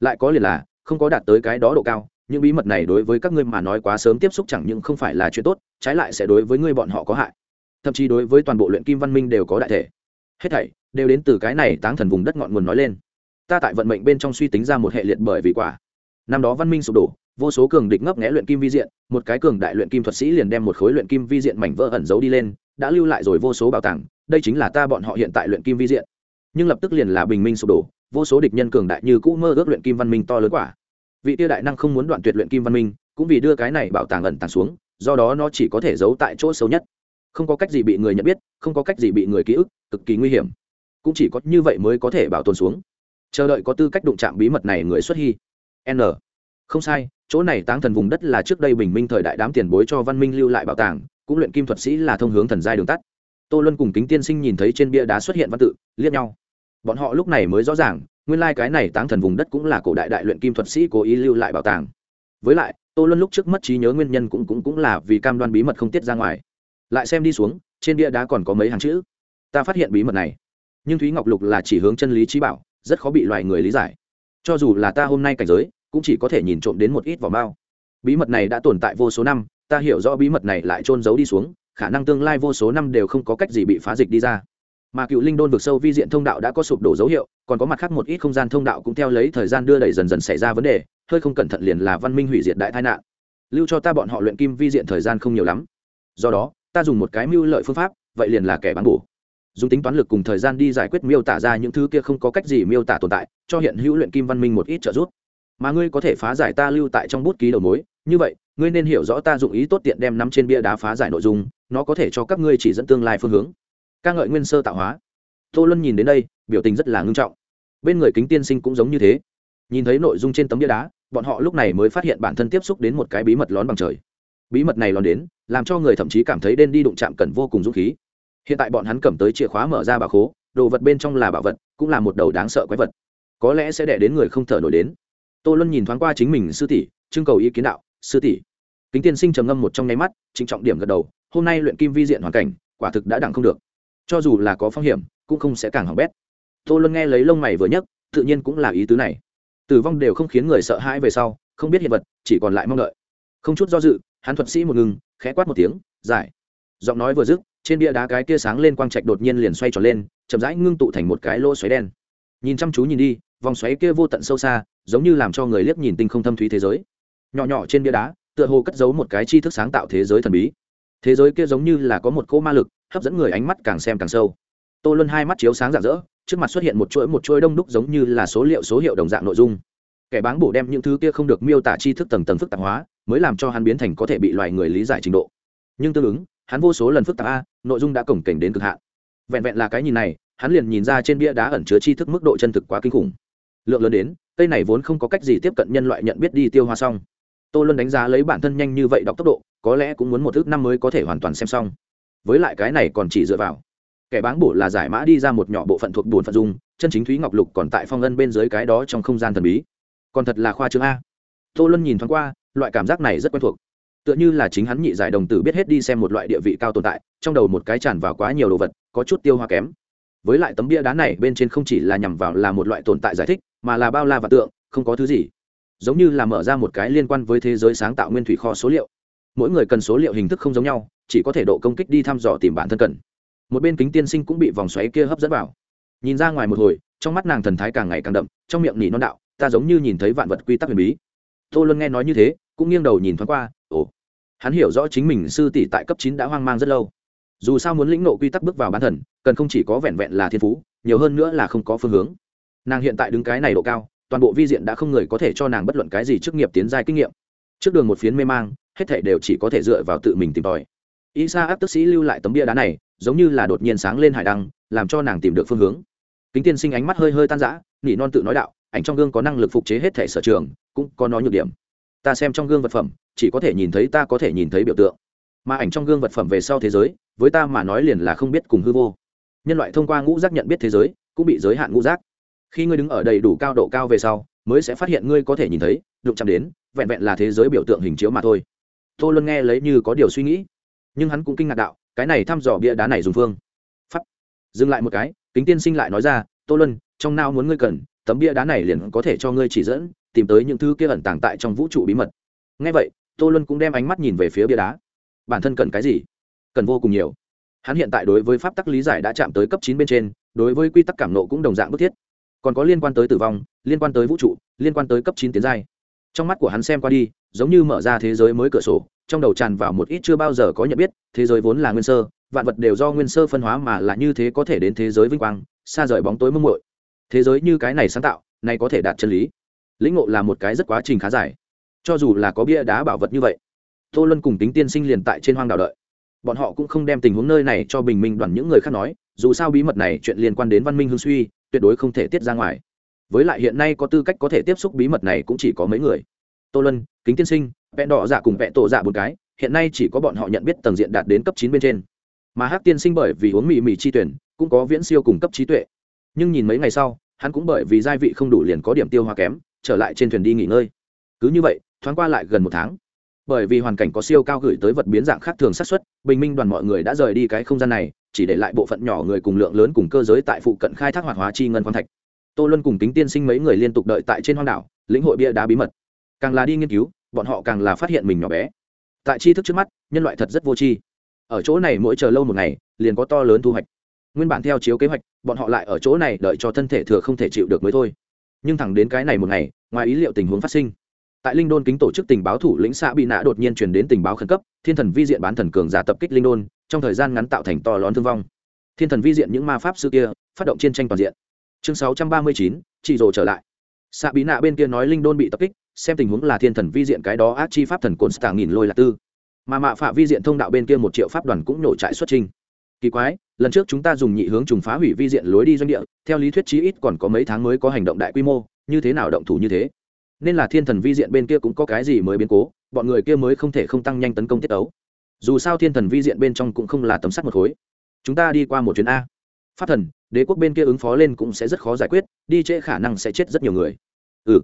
Lại có liền là, không có đạt tới cái đó độ cao những bí mật này đối với các ngươi mà nói quá sớm tiếp xúc chẳng những không phải là chuyện tốt, trái lại sẽ đối với ngươi bọn họ có hại. Thậm chí đối với toàn bộ luyện kim văn minh đều có đại thể. Hết thảy đều đến từ cái này táng thần vùng đất ngọn nguồn nói lên. Ta tại vận mệnh bên trong suy tính ra một hệ liệt bởi vì quả. Năm đó văn minh sụp đổ, vô số cường địch ngấp nghẽ luyện kim vi diện, một cái cường đại luyện kim thuật sĩ liền đem một khối luyện kim vi diện mảnh vỡ ẩn giấu đi lên, đã lưu lại rồi vô số bảo tàng, đây chính là ta bọn họ hiện tại luyện kim vi diện. Nhưng lập tức liền là bình minh sụp đổ, vô số địch nhân cường đại như cũ mơ ước luyện kim văn minh to lớn quả vị tiêu đại năng không muốn đoạn tuyệt luyện kim văn minh, cũng vì đưa cái này bảo tàng ẩn tàng xuống, do đó nó chỉ có thể giấu tại chỗ xấu nhất. Không có cách gì bị người nhận biết, không có cách gì bị người ký ức, cực kỳ nguy hiểm. Cũng chỉ có như vậy mới có thể bảo tồn xuống. Chờ đợi có tư cách đụng chạm bí mật này người xuất hy. N. Không sai, chỗ này táng thần vùng đất là trước đây bình minh thời đại đám tiền bối cho văn minh lưu lại bảo tàng, cũng luyện kim thuật sĩ là thông hướng thần giai đường tắt. Tô luân cùng kính tiên sinh nhìn thấy trên bia đá xuất hiện văn tự, liếc nhau. Bọn họ lúc này mới rõ ràng nguyên lai、like、cái này táng thần vùng đất cũng là cổ đại đại luyện kim thuật sĩ cố ý lưu lại bảo tàng. Với lại, tô luân lúc trước mất trí nhớ nguyên nhân cũng cũng cũng là vì cam đoan bí mật không tiết ra ngoài. Lại xem đi xuống, trên bia đá còn có mấy hàng chữ. Ta phát hiện bí mật này. Nhưng thúy ngọc lục là chỉ hướng chân lý trí bảo, rất khó bị loài người lý giải. Cho dù là ta hôm nay cảnh giới, cũng chỉ có thể nhìn trộm đến một ít vỏ bao. Bí mật này đã tồn tại vô số năm, ta hiểu rõ bí mật này lại trôn giấu đi xuống, khả năng tương lai vô số năm đều không có cách gì bị phá dịch đi ra mà cựu linh đôn vực sâu vi diện thông đạo đã có sụp đổ dấu hiệu, còn có mặt khác một ít không gian thông đạo cũng theo lấy thời gian đưa đẩy dần dần xảy ra vấn đề, hơi không cẩn thận liền là văn minh hủy diệt đại tai nạn. Lưu cho ta bọn họ luyện kim vi diện thời gian không nhiều lắm. Do đó, ta dùng một cái mưu lợi phương pháp, vậy liền là kẻ bán bổ. Dùng tính toán lực cùng thời gian đi giải quyết miêu tả ra những thứ kia không có cách gì miêu tả tồn tại, cho hiện hữu luyện kim văn minh một ít trợ giúp. Mà ngươi có thể phá giải ta lưu tại trong bút ký đầu mối, như vậy, ngươi nên hiểu rõ ta dụng ý tốt tiện đem nắm trên bia đá phá giải nội dung, nó có thể cho các ngươi chỉ dẫn tương lai phương hướng ca ngợi nguyên sơ tạo hóa. Tô luân nhìn đến đây, biểu tình rất là ngưng trọng. Bên người kính tiên sinh cũng giống như thế. Nhìn thấy nội dung trên tấm bia đá, bọn họ lúc này mới phát hiện bản thân tiếp xúc đến một cái bí mật lón bằng trời. Bí mật này lón đến, làm cho người thậm chí cảm thấy đen đi đụng chạm cần vô cùng dũng khí. Hiện tại bọn hắn cầm tới chìa khóa mở ra bà khố, đồ vật bên trong là bảo vật, cũng là một đầu đáng sợ quái vật. Có lẽ sẽ đẻ đến người không thở nổi đến. Tô luân nhìn thoáng qua chính mình sư tỷ, trưng cầu ý kiến đạo, sư tỷ. Kính tiên sinh trầm ngâm một trong nháy mắt, trịnh trọng điểm gật đầu, hôm nay luyện kim vi diện hoàn cảnh, quả thực đã đặng không được cho dù là có phong hiểm, cũng không sẽ càng hỏng bét. Tô luân nghe lấy lông mày vừa nhấc, tự nhiên cũng là ý tứ này. Tử vong đều không khiến người sợ hãi về sau, không biết hiện vật, chỉ còn lại mong đợi. Không chút do dự, hắn thuật sĩ một ngừng, khẽ quát một tiếng, giải. Giọng nói vừa dứt, trên bia đá cái kia sáng lên quang trạch đột nhiên liền xoay tròn lên, chậm rãi ngưng tụ thành một cái lỗ xoáy đen. Nhìn chăm chú nhìn đi, vòng xoáy kia vô tận sâu xa, giống như làm cho người liếc nhìn tinh không thâm thúy thế giới. Nhỏ nhỏ trên bia đá, tựa hồ cất giấu một cái tri thức sáng tạo thế giới thần bí. Thế giới kia giống như là có một cỗ ma lực hấp dẫn người ánh mắt càng xem càng sâu. Tô luân hai mắt chiếu sáng rạng rỡ, trước mặt xuất hiện một chuỗi một chuỗi đông đúc giống như là số liệu số hiệu đồng dạng nội dung. Kẻ báng bổ đem những thứ kia không được miêu tả tri thức tầng tầng phức tạp hóa, mới làm cho hắn biến thành có thể bị loài người lý giải trình độ. Nhưng tương ứng, hắn vô số lần phức tạp a, nội dung đã cổng kềnh đến cực hạn. Vẹn vẹn là cái nhìn này, hắn liền nhìn ra trên bia đá ẩn chứa tri thức mức độ chân thực quá kinh khủng. Lượng lớn đến, cây này vốn không có cách gì tiếp cận nhân loại nhận biết đi tiêu hoa xong. Tô luân đánh giá lấy bản thân nhanh như vậy đọc tốc độ, có lẽ cũng muốn một thứ năm mới có thể hoàn toàn xem xong với lại cái này còn chỉ dựa vào. Kẻ báng bổ là giải mã đi ra một nhỏ bộ phận thuộc bùn phận dung, chân chính thúy ngọc lục còn tại phong ân bên dưới cái đó trong không gian thần bí. Còn thật là khoa chương a. Tô luân nhìn thoáng qua, loại cảm giác này rất quen thuộc. Tựa như là chính hắn nhị giải đồng tử biết hết đi xem một loại địa vị cao tồn tại, trong đầu một cái tràn vào quá nhiều đồ vật, có chút tiêu hoa kém. Với lại tấm bia đá này bên trên không chỉ là nhằm vào là một loại tồn tại giải thích, mà là bao la và tượng, không có thứ gì. Giống như là mở ra một cái liên quan với thế giới sáng tạo nguyên thủy kho số liệu. Mỗi người cần số liệu hình thức không giống nhau chỉ có thể độ công kích đi thăm dò tìm bản thân cần. Một bên kính tiên sinh cũng bị vòng xoáy kia hấp dẫn vào. Nhìn ra ngoài một hồi, trong mắt nàng thần thái càng ngày càng đậm, trong miệng nỉ non đạo, ta giống như nhìn thấy vạn vật quy tắc huyền bí. Tô luân nghe nói như thế, cũng nghiêng đầu nhìn thoáng qua, ồ, hắn hiểu rõ chính mình sư tỷ tại cấp chín đã hoang mang rất lâu. Dù sao muốn lĩnh nộ quy tắc bước vào bán thần cần không chỉ có vẹn vẹn là thiên phú, nhiều hơn nữa là không có phương hướng. Nàng hiện tại đứng cái này độ cao, toàn bộ vi diện đã không người có thể cho nàng bất luận cái gì trước nghiệp tiến giai kinh nghiệm. Trước đường một phiến mê mang, hết thể đều chỉ có thể dựa vào tự mình tìm tòi y sa áp tức sĩ lưu lại tấm bia đá này, giống như là đột nhiên sáng lên hải đăng, làm cho nàng tìm được phương hướng. Kính tiên sinh ánh mắt hơi hơi tan rã, nỉ non tự nói đạo, ảnh trong gương có năng lực phục chế hết thể sở trường, cũng có nó nhược điểm. Ta xem trong gương vật phẩm, chỉ có thể nhìn thấy ta có thể nhìn thấy biểu tượng. Mà ảnh trong gương vật phẩm về sau thế giới, với ta mà nói liền là không biết cùng hư vô. Nhân loại thông qua ngũ giác nhận biết thế giới, cũng bị giới hạn ngũ giác. Khi ngươi đứng ở đầy đủ cao độ cao về sau, mới sẽ phát hiện ngươi có thể nhìn thấy, đụng chạm đến, vẹn vẹn là thế giới biểu tượng hình chiếu mà thôi. Tô luân nghe lấy như có điều suy nghĩ nhưng hắn cũng kinh ngạc đạo, cái này thăm dò bia đá này dùng phương. Pháp. Dừng lại một cái, kính tiên sinh lại nói ra, tô luân, trong nao muốn ngươi cần, tấm bia đá này liền có thể cho ngươi chỉ dẫn, tìm tới những thứ kia ẩn tàng tại trong vũ trụ bí mật. Ngay vậy, tô luân cũng đem ánh mắt nhìn về phía bia đá. Bản thân cần cái gì? Cần vô cùng nhiều. Hắn hiện tại đối với pháp tắc lý giải đã chạm tới cấp chín bên trên, đối với quy tắc cảm nộ cũng đồng dạng bức thiết. Còn có liên quan tới tử vong, liên quan tới vũ trụ, liên quan tới cấp chín tiến giai. Trong mắt của hắn xem qua đi, giống như mở ra thế giới mới cửa sổ trong đầu tràn vào một ít chưa bao giờ có nhận biết, thế giới vốn là nguyên sơ, vạn vật đều do nguyên sơ phân hóa mà là như thế có thể đến thế giới vinh quang, xa rời bóng tối mông muội. Thế giới như cái này sáng tạo, này có thể đạt chân lý. Lĩnh ngộ là một cái rất quá trình khá dài. Cho dù là có bia đá bảo vật như vậy, tô luân cùng tính tiên sinh liền tại trên hoang đảo đợi. Bọn họ cũng không đem tình huống nơi này cho bình minh đoàn những người khác nói, dù sao bí mật này chuyện liên quan đến văn minh hương suy, tuyệt đối không thể tiết ra ngoài. Với lại hiện nay có tư cách có thể tiếp xúc bí mật này cũng chỉ có mấy người. Tô luân kính tiên sinh vẹn đỏ dạ cùng vẹn tổ dạ một cái hiện nay chỉ có bọn họ nhận biết tầng diện đạt đến cấp chín bên trên. Mà hắc tiên sinh bởi vì uống mì mì chi tuyển cũng có viễn siêu cùng cấp trí tuệ. Nhưng nhìn mấy ngày sau hắn cũng bởi vì gia vị không đủ liền có điểm tiêu hoa kém trở lại trên thuyền đi nghỉ ngơi. Cứ như vậy thoáng qua lại gần một tháng. Bởi vì hoàn cảnh có siêu cao gửi tới vật biến dạng khác thường sát xuất, bình minh đoàn mọi người đã rời đi cái không gian này chỉ để lại bộ phận nhỏ người cùng lượng lớn cùng cơ giới tại phụ cận khai thác hoạt hóa chi ngân khoáng thạch. Tô luân cùng tính tiên sinh mấy người liên tục đợi tại trên hoang đảo lĩnh hội bia đá bí mật. Càng là đi nghiên cứu bọn họ càng là phát hiện mình nhỏ bé. Tại tri thức trước mắt, nhân loại thật rất vô tri. Ở chỗ này mỗi chờ lâu một ngày, liền có to lớn thu hoạch. Nguyên bản theo chiếu kế hoạch, bọn họ lại ở chỗ này đợi cho thân thể thừa không thể chịu được mới thôi. Nhưng thẳng đến cái này một ngày, ngoài ý liệu tình huống phát sinh. Tại linh đôn kính tổ chức tình báo thủ lĩnh xã bị nạ đột nhiên truyền đến tình báo khẩn cấp, thiên thần vi diện bán thần cường giả tập kích linh đôn, trong thời gian ngắn tạo thành to lớn thương vong. Thiên thần vi diện những ma pháp sư kia, phát động chiến tranh toàn diện. Chương 639 trăm ba mươi chín chị rồ trở lại. Xã bị nạ bên kia nói linh đôn bị tập kích xem tình huống là thiên thần vi diện cái đó ác chi pháp thần cồn stà nghìn lôi là tư. Mà mạ phạ vi diện thông đạo bên kia một triệu pháp đoàn cũng nổ trại xuất trình. Kỳ quái, lần trước chúng ta dùng nhị hướng trùng phá hủy vi diện lối đi doanh địa, theo lý thuyết chí ít còn có mấy tháng mới có hành động đại quy mô, như thế nào động thủ như thế? Nên là thiên thần vi diện bên kia cũng có cái gì mới biến cố, bọn người kia mới không thể không tăng nhanh tấn công tiết ấu dù sao thiên thần vi diện bên trong cũng không là tấm sắt một khối. Chúng ta đi qua một chuyến a. Pháp thần, đế quốc bên kia ứng phó lên cũng sẽ rất khó giải quyết, đi trễ khả năng sẽ chết rất nhiều người. Ừ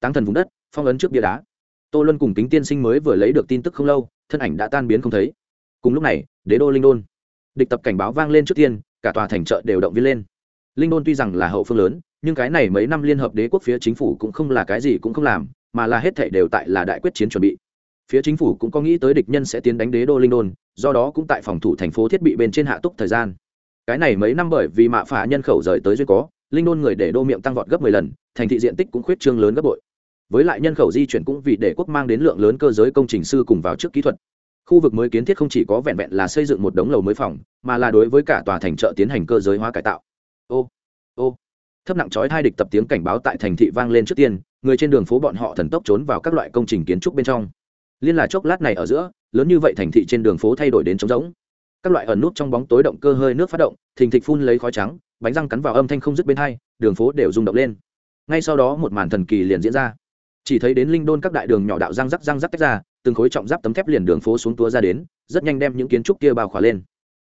tăng thần vùng đất, phong ấn trước bia đá. Tô luân cùng kính tiên sinh mới vừa lấy được tin tức không lâu, thân ảnh đã tan biến không thấy. Cùng lúc này, đế đô linh đôn. Địch tập cảnh báo vang lên trước tiên, cả tòa thành chợ đều động viên lên. Linh đôn tuy rằng là hậu phương lớn, nhưng cái này mấy năm liên hợp đế quốc phía chính phủ cũng không là cái gì cũng không làm, mà là hết thể đều tại là đại quyết chiến chuẩn bị. Phía chính phủ cũng có nghĩ tới địch nhân sẽ tiến đánh đế đô linh đôn, do đó cũng tại phòng thủ thành phố thiết bị bên trên hạ túc thời gian. Cái này mấy năm bởi vì mạ phả nhân khẩu rời tới duyên có, linh đôn người để đô miệng tăng vọt gấp mười lần, thành thị diện tích cũng khuyết trương lớn gấp bội với lại nhân khẩu di chuyển cũng vì để quốc mang đến lượng lớn cơ giới công trình sư cùng vào trước kỹ thuật. Khu vực mới kiến thiết không chỉ có vẹn vẹn là xây dựng một đống lầu mới phòng, mà là đối với cả tòa thành chợ tiến hành cơ giới hóa cải tạo. Ô ô. Thấp nặng chói hai địch tập tiếng cảnh báo tại thành thị vang lên trước tiên, người trên đường phố bọn họ thần tốc trốn vào các loại công trình kiến trúc bên trong. Liên là chốc lát này ở giữa, lớn như vậy thành thị trên đường phố thay đổi đến trống rỗng. Các loại ẩn nút trong bóng tối động cơ hơi nước phát động, thình thịch phun lấy khói trắng, bánh răng cắn vào âm thanh không dứt bên hai, đường phố đều rung động lên. Ngay sau đó một màn thần kỳ liền diễn ra chỉ thấy đến linh đôn các đại đường nhỏ đạo răng rắc răng rắc tách ra, từng khối trọng giáp tấm thép liền đường phố xuống tua ra đến, rất nhanh đem những kiến trúc kia bao khỏa lên.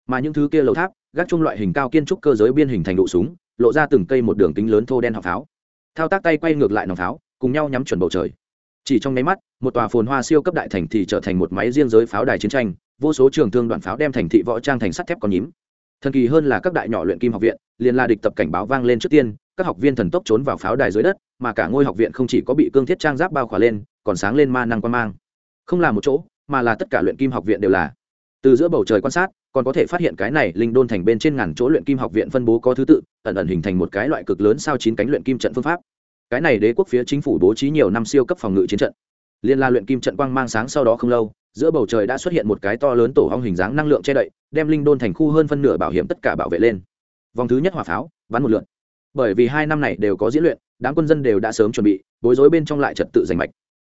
Mà những thứ kia lầu tháp, gác chung loại hình cao kiến trúc cơ giới biên hình thành độ súng, lộ ra từng cây một đường kính lớn thô đen họng pháo. Thao tác tay quay ngược lại nòng pháo, cùng nhau nhắm chuẩn bầu trời. Chỉ trong nháy mắt, một tòa phồn hoa siêu cấp đại thành thì trở thành một máy riêng giới pháo đài chiến tranh, vô số trường thương đoạn pháo đem thành thị võ trang thành sắt thép còn nhím. Thần kỳ hơn là các đại nhỏ luyện kim học viện, liền la địch tập cảnh báo vang lên trước tiên các học viên thần tốc trốn vào pháo đài dưới đất, mà cả ngôi học viện không chỉ có bị cương thiết trang giáp bao khỏa lên, còn sáng lên ma năng quan mang. Không là một chỗ, mà là tất cả luyện kim học viện đều là. Từ giữa bầu trời quan sát, còn có thể phát hiện cái này linh đôn thành bên trên ngàn chỗ luyện kim học viện phân bố có thứ tự, ẩn ẩn hình thành một cái loại cực lớn sao chín cánh luyện kim trận phương pháp. Cái này đế quốc phía chính phủ bố trí nhiều năm siêu cấp phòng ngự chiến trận. Liên la luyện kim trận quang mang sáng sau đó không lâu, giữa bầu trời đã xuất hiện một cái to lớn tổ hong hình dáng năng lượng che đậy, đem linh đôn thành khu hơn phân nửa bảo hiểm tất cả bảo vệ lên. Vòng thứ nhất hỏa pháo, bắn một lượn bởi vì hai năm này đều có diễn luyện, đám quân dân đều đã sớm chuẩn bị, bối rối bên trong lại trật tự giành mạch.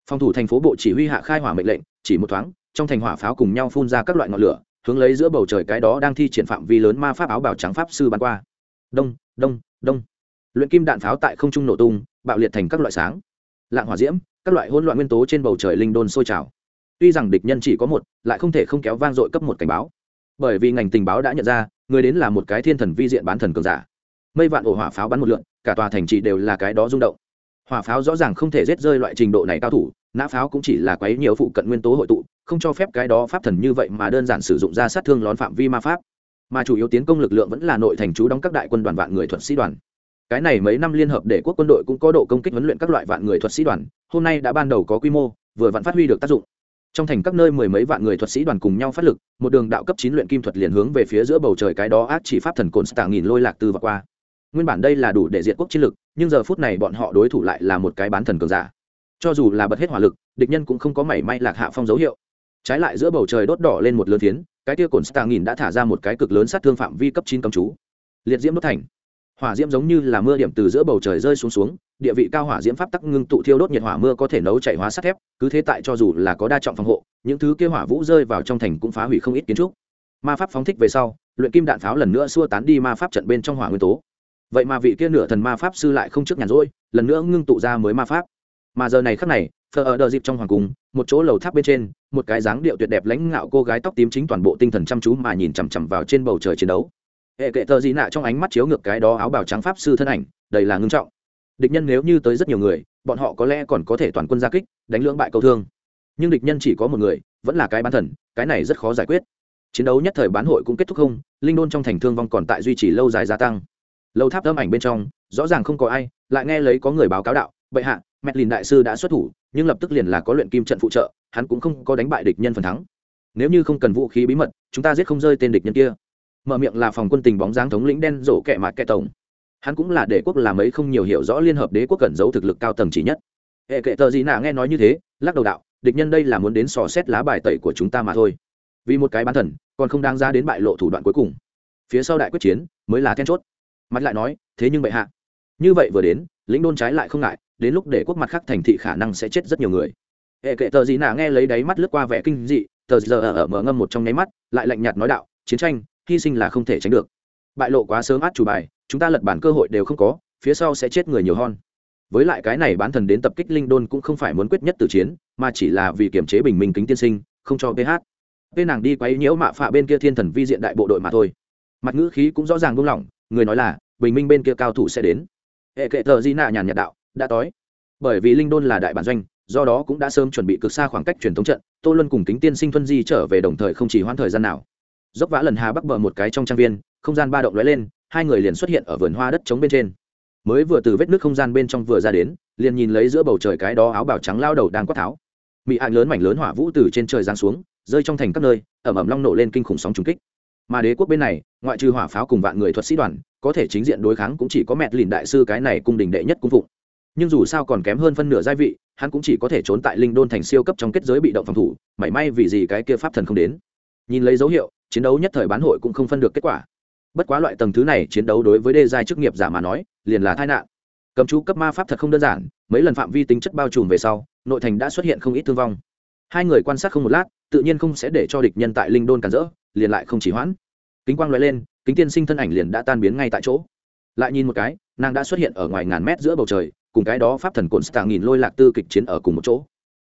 Phòng thủ thành phố bộ chỉ huy hạ khai hỏa mệnh lệnh, chỉ một thoáng, trong thành hỏa pháo cùng nhau phun ra các loại ngọn lửa, hướng lấy giữa bầu trời cái đó đang thi triển phạm vi lớn ma pháp áo bảo trắng pháp sư bắn qua. Đông đông đông. Luyện kim đạn pháo tại không trung nổ tung, bạo liệt thành các loại sáng. Lạng hỏa diễm, các loại hỗn loạn nguyên tố trên bầu trời linh đôn sôi trào. Tuy rằng địch nhân chỉ có một, lại không thể không kéo vang dội cấp một cảnh báo. Bởi vì ngành tình báo đã nhận ra, người đến là một cái thiên thần vi diện bán thần cường giả mây vạn ổ hỏa pháo bắn một lượn, cả tòa thành trì đều là cái đó rung động. Hỏa pháo rõ ràng không thể rết rơi loại trình độ này cao thủ, nã pháo cũng chỉ là quấy nhiều phụ cận nguyên tố hội tụ, không cho phép cái đó pháp thần như vậy mà đơn giản sử dụng ra sát thương lón phạm vi ma pháp. Mà chủ yếu tiến công lực lượng vẫn là nội thành chú đóng các đại quân đoàn vạn người thuận sĩ đoàn. Cái này mấy năm liên hợp để quốc quân đội cũng có độ công kích huấn luyện các loại vạn người thuật sĩ đoàn, hôm nay đã ban đầu có quy mô, vừa vặn phát huy được tác dụng. Trong thành các nơi mười mấy vạn người thuật sĩ đoàn cùng nhau phát lực, một đường đạo cấp chín luyện kim thuật liền hướng về phía giữa bầu trời cái đó ác chỉ pháp thần cồn stạng nghìn lôi lạc tư và qua nguyên bản đây là đủ để diệt quốc chiến lực, nhưng giờ phút này bọn họ đối thủ lại là một cái bán thần cường giả. Cho dù là bật hết hỏa lực, địch nhân cũng không có mảy may lạc hạ phong dấu hiệu. Trái lại giữa bầu trời đốt đỏ lên một lớn tiến cái tia cồn stạng nghìn đã thả ra một cái cực lớn sát thương phạm vi cấp chín cầm chú. Liệt diễm đốt thành. Hỏa diễm giống như là mưa điểm từ giữa bầu trời rơi xuống xuống, địa vị cao hỏa diễm pháp tắc ngưng tụ thiêu đốt nhiệt hỏa mưa có thể nấu chảy hóa sắt thép, cứ thế tại cho dù là có đa trọng phòng hộ, những thứ kia hỏa vũ rơi vào trong thành cũng phá hủy không ít kiến trúc. Ma pháp phóng thích về sau, luyện kim đạn pháo lần nữa xua tán đi ma pháp trận bên trong hỏa nguyên tố vậy mà vị kia nửa thần ma pháp sư lại không trước nhàn rỗi, lần nữa ngưng tụ ra mới ma pháp. Mà giờ này khắc này, thờ ở đờ dịp trong hoàng cung, một chỗ lầu tháp bên trên, một cái dáng điệu tuyệt đẹp lãnh ngạo cô gái tóc tím chính toàn bộ tinh thần chăm chú mà nhìn chằm chằm vào trên bầu trời chiến đấu. Hệ kệ thờ gì nạ trong ánh mắt chiếu ngược cái đó áo bào trắng pháp sư thân ảnh, đầy là ngưng trọng. Địch nhân nếu như tới rất nhiều người, bọn họ có lẽ còn có thể toàn quân gia kích, đánh lưỡng bại câu thương. Nhưng địch nhân chỉ có một người, vẫn là cái bán thần, cái này rất khó giải quyết. Chiến đấu nhất thời bán hội cũng kết thúc không, linh đôn trong thành thương vong còn tại duy trì lâu dài gia tăng lâu tháp âm ảnh bên trong, rõ ràng không có ai, lại nghe lấy có người báo cáo đạo, bệ hạ, mẹ lìn đại sư đã xuất thủ, nhưng lập tức liền là có luyện kim trận phụ trợ, hắn cũng không có đánh bại địch nhân phần thắng. Nếu như không cần vũ khí bí mật, chúng ta giết không rơi tên địch nhân kia. Mở miệng là phòng quân tình bóng dáng thống lĩnh đen rổ kẹ mạt kẹ tổng. Hắn cũng là đế quốc làm ấy không nhiều hiểu rõ liên hợp đế quốc cẩn giấu thực lực cao tầng chỉ nhất. Hệ kệ tờ gì nạ nghe nói như thế, lắc đầu đạo, địch nhân đây là muốn đến sò xét lá bài tẩy của chúng ta mà thôi. Vì một cái bán thần, còn không đáng ra đến bại lộ thủ đoạn cuối cùng. Phía sau đại quyết chiến, mới là then chốt mặt lại nói, thế nhưng bệ hạ, như vậy vừa đến, lĩnh đôn trái lại không ngại, đến lúc để quốc mặt khác thành thị khả năng sẽ chết rất nhiều người. Hệ kệ tờ gì nạ nghe lấy đáy mắt lướt qua vẻ kinh dị, tờ giờ ở mở ngâm một trong nháy mắt, lại lạnh nhạt nói đạo, chiến tranh, hy sinh là không thể tránh được. Bại lộ quá sớm át chủ bài, chúng ta lật bản cơ hội đều không có, phía sau sẽ chết người nhiều hơn. Với lại cái này bán thần đến tập kích linh đôn cũng không phải muốn quyết nhất từ chiến, mà chỉ là vì kiểm chế bình minh kính tiên sinh, không cho ph bên nàng đi quấy nhiễu mạ phạ bên kia thiên thần vi diện đại bộ đội mà thôi. Mặt ngữ khí cũng rõ ràng buông lỏng người nói là, bình minh bên kia cao thủ sẽ đến. Hệ kệ thợ di nạ nhàn nhạt đạo, đã tối bởi vì linh đôn là đại bản doanh, do đó cũng đã sớm chuẩn bị cực xa khoảng cách truyền thống trận, tô luân cùng kính tiên sinh thuân di trở về đồng thời không chỉ hoãn thời gian nào. Dốc vã lần hà bắc bờ một cái trong trang viên, không gian ba động lóe lên, hai người liền xuất hiện ở vườn hoa đất trống bên trên. Mới vừa từ vết nước không gian bên trong vừa ra đến, liền nhìn lấy giữa bầu trời cái đó áo bào trắng lao đầu đang quát tháo. Mị hạng lớn mảnh lớn hỏa vũ từ trên trời giáng xuống, rơi trong thành các nơi, ẩm ẩm long nổ lên kinh khủng sóng trùng kích mà đế quốc bên này, ngoại trừ hỏa pháo cùng vạn người thuật sĩ đoàn, có thể chính diện đối kháng cũng chỉ có mẹ lìn đại sư cái này cung đình đệ nhất cung phụng. Nhưng dù sao còn kém hơn phân nửa gia vị, hắn cũng chỉ có thể trốn tại linh đôn thành siêu cấp trong kết giới bị động phòng thủ, mảy may vì gì cái kia pháp thần không đến. Nhìn lấy dấu hiệu, chiến đấu nhất thời bán hội cũng không phân được kết quả. Bất quá loại tầng thứ này chiến đấu đối với đê giai chức nghiệp giả mà nói, liền là tai nạn. Cầm chú cấp ma pháp thật không đơn giản, mấy lần phạm vi tính chất bao trùm về sau, nội thành đã xuất hiện không ít thương vong. Hai người quan sát không một lát, tự nhiên không sẽ để cho địch nhân tại linh đôn cản rỡ liền lại không chỉ hoãn. Kính quang loại lên, kính tiên sinh thân ảnh liền đã tan biến ngay tại chỗ. Lại nhìn một cái, nàng đã xuất hiện ở ngoài ngàn mét giữa bầu trời, cùng cái đó pháp thần cồn stạng nghìn lôi lạc tư kịch chiến ở cùng một chỗ.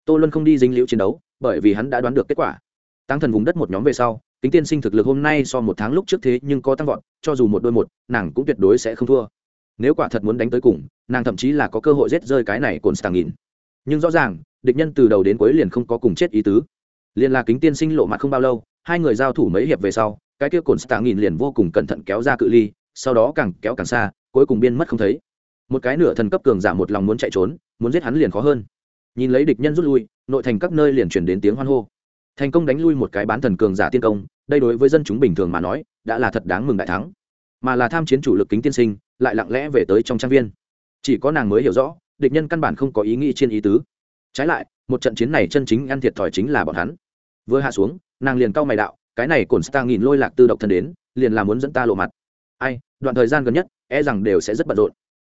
Tô luân không đi dính liễu chiến đấu, bởi vì hắn đã đoán được kết quả. Tăng thần vùng đất một nhóm về sau, kính tiên sinh thực lực hôm nay so một tháng lúc trước thế nhưng có tăng vọt, cho dù một đôi một, nàng cũng tuyệt đối sẽ không thua. Nếu quả thật muốn đánh tới cùng, nàng thậm chí là có cơ hội rết rơi cái này cồn stạng nghìn. Nhưng rõ ràng, địch nhân từ đầu đến cuối liền không có cùng chết ý tứ. Liền là kính tiên sinh lộ mặt không bao lâu hai người giao thủ mấy hiệp về sau, cái kia cồn stạ nghìn liền vô cùng cẩn thận kéo ra cự ly, sau đó càng kéo càng xa, cuối cùng biên mất không thấy. Một cái nửa thần cấp cường giả một lòng muốn chạy trốn, muốn giết hắn liền khó hơn. Nhìn lấy địch nhân rút lui, nội thành các nơi liền chuyển đến tiếng hoan hô. Thành công đánh lui một cái bán thần cường giả tiên công, đây đối với dân chúng bình thường mà nói, đã là thật đáng mừng đại thắng. Mà là tham chiến chủ lực kính tiên sinh, lại lặng lẽ về tới trong trang viên. Chỉ có nàng mới hiểu rõ, địch nhân căn bản không có ý nghĩ trên ý tứ. Trái lại, một trận chiến này chân chính ăn thiệt thòi chính là bọn hắn. Vừa hạ xuống nàng liền cau mày đạo, cái này cồn star nghìn lôi lạc tư độc thân đến, liền là muốn dẫn ta lộ mặt. Ai, đoạn thời gian gần nhất e rằng đều sẽ rất bận rộn.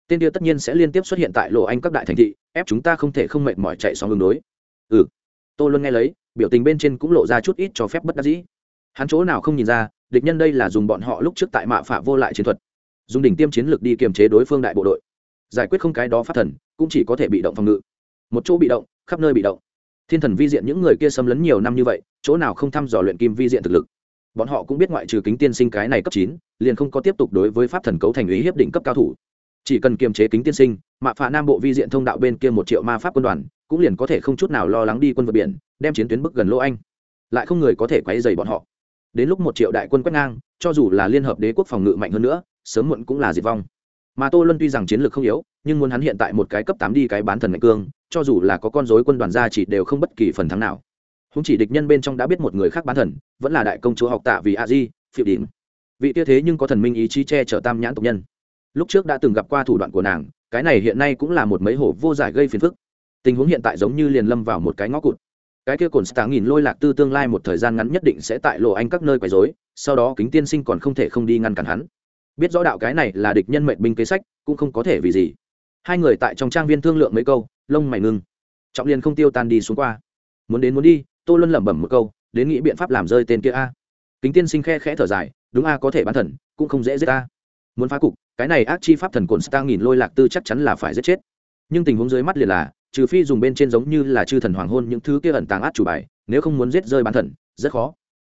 Tên kia tất nhiên sẽ liên tiếp xuất hiện tại lộ anh các đại thành thị, ép chúng ta không thể không mệt mỏi chạy xong đường đối. Ừ. Tôi luôn nghe lấy, biểu tình bên trên cũng lộ ra chút ít cho phép bất đắc dĩ. Hắn chỗ nào không nhìn ra, địch nhân đây là dùng bọn họ lúc trước tại mạ phạ vô lại chiến thuật. Dùng đỉnh tiêm chiến lược đi kiềm chế đối phương đại bộ đội. Giải quyết không cái đó phát thần, cũng chỉ có thể bị động phòng ngự. Một chỗ bị động, khắp nơi bị động thiên thần vi diện những người kia xâm lấn nhiều năm như vậy, chỗ nào không thăm dò luyện kim vi diện thực lực. Bọn họ cũng biết ngoại trừ kính tiên sinh cái này cấp chín, liền không có tiếp tục đối với pháp thần cấu thành ý hiếp định cấp cao thủ. Chỉ cần kiềm chế kính tiên sinh, mạ phạ nam bộ vi diện thông đạo bên kia một triệu ma pháp quân đoàn, cũng liền có thể không chút nào lo lắng đi quân vượt biển, đem chiến tuyến bức gần lỗ anh. Lại không người có thể quấy dày bọn họ. Đến lúc một triệu đại quân quét ngang, cho dù là liên hợp đế quốc phòng ngự mạnh hơn nữa, sớm muộn cũng là diệt vong. Mà tô luân tuy rằng chiến lược không yếu, nhưng muốn hắn hiện tại một cái cấp tám đi cái bán thần ngạch cương cho dù là có con dối quân đoàn gia chỉ đều không bất kỳ phần thắng nào. Húng chỉ địch nhân bên trong đã biết một người khác bán thần, vẫn là đại công chúa học tạ vì a di phiệu đỉnh. Vị tia thế nhưng có thần minh ý chí che chở tam nhãn tộc nhân. Lúc trước đã từng gặp qua thủ đoạn của nàng, cái này hiện nay cũng là một mấy hổ vô giải gây phiền phức. Tình huống hiện tại giống như liền lâm vào một cái ngõ cụt. Cái kia cồn stá nghìn lôi lạc tư tương lai một thời gian ngắn nhất định sẽ tại lộ anh các nơi quấy rối, sau đó kính tiên sinh còn không thể không đi ngăn cản hắn. Biết rõ đạo cái này là địch nhân mệnh binh kế sách, cũng không có thể vì gì. Hai người tại trong trang viên thương lượng mấy câu lông mày ngưng. Trọng liên không tiêu tan đi xuống qua. Muốn đến muốn đi tôi luôn lẩm bẩm một câu, đến nghĩ biện pháp làm rơi tên kia a. Kính tiên sinh khe khẽ thở dài, đúng a có thể bán thần, cũng không dễ giết a. Muốn phá cục, cái này ác chi pháp thần cồn stang nghìn lôi lạc tư chắc chắn là phải giết chết. Nhưng tình huống dưới mắt liền là, trừ phi dùng bên trên giống như là chư thần hoàng hôn những thứ kia ẩn tàng át chủ bài, nếu không muốn giết rơi bán thần, rất khó.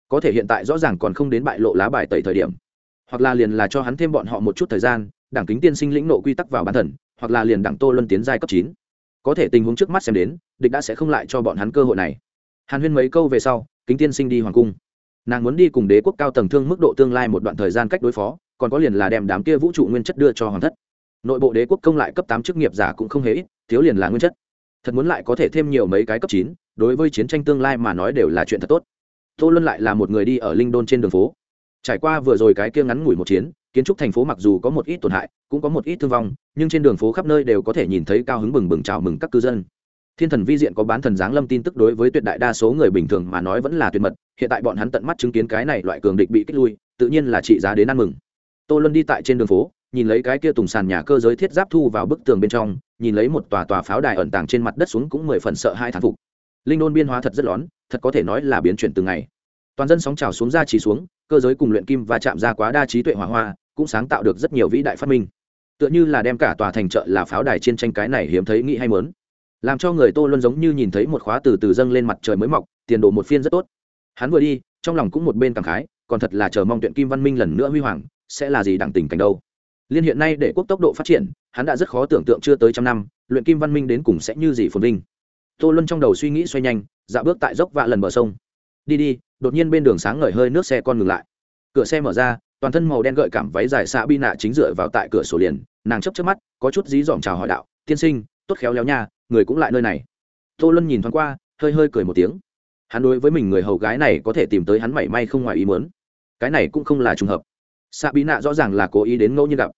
Có thể hiện tại rõ ràng còn không đến bại lộ lá bài tẩy thời điểm. Hoặc là liền là cho hắn thêm bọn họ một chút thời gian, đảng kính tiên sinh lĩnh nộ quy tắc vào bán thần, hoặc là liền đảng tô luân tiến giai cấp chín có thể tình huống trước mắt xem đến, địch đã sẽ không lại cho bọn hắn cơ hội này. Hàn huyên mấy câu về sau, kính tiên sinh đi hoàng cung. Nàng muốn đi cùng đế quốc cao tầng thương mức độ tương lai một đoạn thời gian cách đối phó, còn có liền là đem đám kia vũ trụ nguyên chất đưa cho hoàng thất. Nội bộ đế quốc công lại cấp tám chức nghiệp giả cũng không hề ít, thiếu liền là nguyên chất. Thật muốn lại có thể thêm nhiều mấy cái cấp chín, đối với chiến tranh tương lai mà nói đều là chuyện thật tốt. Tô luân lại là một người đi ở linh đôn trên đường phố. Trải qua vừa rồi cái kia ngắn ngủi một chiến kiến trúc thành phố mặc dù có một ít tổn hại, cũng có một ít thương vong, nhưng trên đường phố khắp nơi đều có thể nhìn thấy cao hứng bừng bừng chào mừng các cư dân. Thiên thần vi diện có bán thần giáng lâm tin tức đối với tuyệt đại đa số người bình thường mà nói vẫn là tuyệt mật, hiện tại bọn hắn tận mắt chứng kiến cái này loại cường địch bị kích lui, tự nhiên là trị giá đến ăn mừng. Tô luân đi tại trên đường phố, nhìn lấy cái kia tùng sàn nhà cơ giới thiết giáp thu vào bức tường bên trong, nhìn lấy một tòa tòa pháo đài ẩn tàng trên mặt đất xuống cũng mười phần sợ hai thán phục. Linh đôn biên hóa thật rất lón, thật có thể nói là biến chuyển từng ngày. Toàn dân sóng trào xuống ra chỉ xuống, cơ giới cùng luyện kim và chạm ra quá đa trí tuệ hỏa hoa cũng sáng tạo được rất nhiều vĩ đại phát minh. Tựa như là đem cả tòa thành chợ là pháo đài trên tranh cái này hiếm thấy nghĩ hay mớn làm cho người tô luôn giống như nhìn thấy một khóa từ từ dâng lên mặt trời mới mọc, tiền đồ một phiên rất tốt. Hắn vừa đi, trong lòng cũng một bên cảm khái, còn thật là chờ mong tuyện kim văn minh lần nữa huy hoàng, sẽ là gì đẳng tình cảnh đâu. Liên hiện nay để quốc tốc độ phát triển, hắn đã rất khó tưởng tượng chưa tới trăm năm, luyện kim văn minh đến cùng sẽ như gì phồn vinh. Tô luân trong đầu suy nghĩ xoay nhanh dạo bước tại dốc vạ lần bờ sông. Đi đi, đột nhiên bên đường sáng ngời hơi nước xe con ngừng lại. Cửa xe mở ra toàn thân màu đen gợi cảm váy dài xạ bi nạ chính dựa vào tại cửa sổ liền, nàng chấp trước mắt, có chút dí dỏm chào hỏi đạo, tiên sinh, tốt khéo léo nha, người cũng lại nơi này. Tô luân nhìn thoáng qua, hơi hơi cười một tiếng. Hắn đối với mình người hầu gái này có thể tìm tới hắn mảy may không ngoài ý muốn. Cái này cũng không là trùng hợp. Xạ bí nạ rõ ràng là cố ý đến ngẫu nhiên gặp.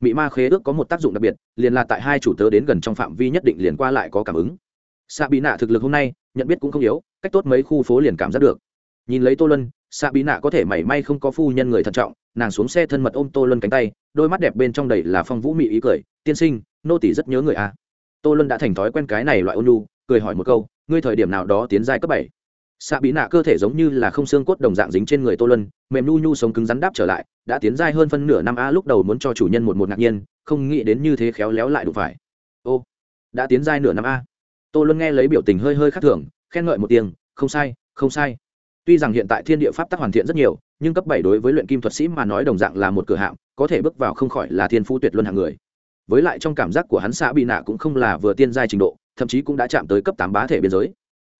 Mị ma khế ước có một tác dụng đặc biệt, liền là tại hai chủ tớ đến gần trong phạm vi nhất định liền qua lại có cảm ứng. Xạ bí nạ thực lực hôm nay, nhận biết cũng không yếu, cách tốt mấy khu phố liền cảm giác được. Nhìn lấy tô lân xạ bí nạ có thể mảy may không có phu nhân người thận trọng nàng xuống xe thân mật ôm tô lân cánh tay, đôi mắt đẹp bên trong đầy là phong vũ mị ý cười, tiên sinh, nô tỷ rất nhớ người a. Tô lân đã thành thói quen cái này loại ôn lu cười hỏi một câu, ngươi thời điểm nào đó tiến giai cấp bảy? Xạ bí nạ cơ thể giống như là không xương cốt đồng dạng dính trên người tô lân mềm nhu nhu sống cứng rắn đáp trở lại, đã tiến giai hơn phân nửa năm a, lúc đầu muốn cho chủ nhân một một ngạc nhiên, không nghĩ đến như thế khéo léo lại đủ phải. Ô, đã tiến giai nửa năm a? Tô lân nghe lấy biểu tình hơi hơi khác thường, khen ngợi một tiếng, không sai không sai tuy rằng hiện tại thiên địa pháp tắc hoàn thiện rất nhiều, nhưng cấp bảy đối với luyện kim thuật sĩ mà nói đồng dạng là một cửa hạng, có thể bước vào không khỏi là thiên phú tuyệt luân hạng người. Với lại trong cảm giác của hắn xã bị nạ cũng không là vừa tiên giai trình độ, thậm chí cũng đã chạm tới cấp tám bá thể biên giới.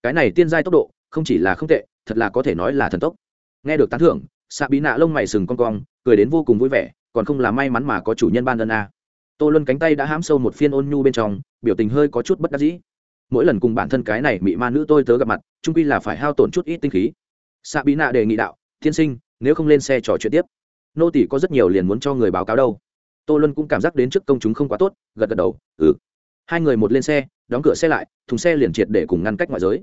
Cái này tiên giai tốc độ, không chỉ là không tệ, thật là có thể nói là thần tốc. Nghe được tán thưởng xạ bí nạ lông mày sừng con cong, cười đến vô cùng vui vẻ, còn không là may mắn mà có chủ nhân ban đơn a. Tô luân cánh tay đã hãm sâu một phiên ôn nhu bên trong, biểu tình hơi có chút bất đắc dĩ. Mỗi lần cùng bản thân cái này mỹ ma nữ tôi tớ gặp mặt trung quy là phải hao tổn chút ít tinh khí xạ bí nạ đề nghị đạo thiên sinh, nếu không lên xe trò chuyện tiếp, nô tỷ có rất nhiều liền muốn cho người báo cáo đâu. Tô luân cũng cảm giác đến trước công chúng không quá tốt, gật gật đầu ừ. Hai người một lên xe, đóng cửa xe lại, thùng xe liền triệt để cùng ngăn cách ngoại giới.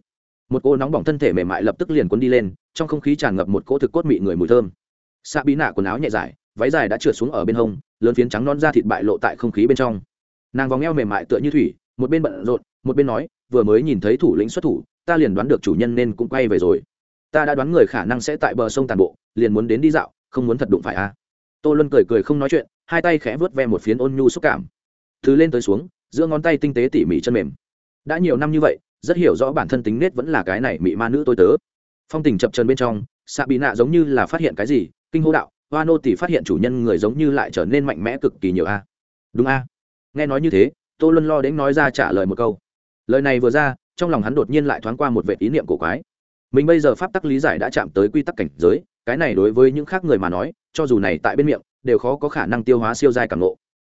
Một cô nóng bỏng thân thể mềm mại lập tức liền cuốn đi lên, trong không khí tràn ngập một cỗ thực cốt mị người mùi thơm. Xạ bí nạ quần áo nhẹ dài, váy dài đã trượt xuống ở bên hông, lớn phiến trắng non da thịt bại lộ tại không khí bên trong. Nàng vòng eo mềm mại tựa như thủy, một bên bận rộn, một bên nói, vừa mới nhìn thấy thủ lĩnh xuất thủ, ta liền đoán được chủ nhân nên cũng quay về rồi ta đã đoán người khả năng sẽ tại bờ sông tàn bộ, liền muốn đến đi dạo, không muốn thật đụng phải a. À. tô luân cười cười không nói chuyện, hai tay khẽ vớt ve một phiến ôn nhu xúc cảm. Thứ lên tới xuống, giữa ngón tay tinh tế tỉ mỉ chân mềm. Đã nhiều năm như vậy, rất hiểu rõ bản thân tính nết vẫn là cái này mị ma nữ tôi tớ. Phong tình chập trần bên trong xạ bị nạ giống như là phát hiện cái gì, kinh hô đạo, hoa nô tỷ phát hiện chủ nhân người giống như lại trở nên mạnh mẽ cực kỳ nhiều a. Đúng a. Nghe nói như thế, tô luân lo đến nói ra trả lời một câu. Lời này vừa ra, trong lòng hắn đột nhiên lại thoáng qua một vệ ý niệm cổ quái mình bây giờ pháp tắc lý giải đã chạm tới quy tắc cảnh giới cái này đối với những khác người mà nói cho dù này tại bên miệng đều khó có khả năng tiêu hóa siêu giai cảm nộ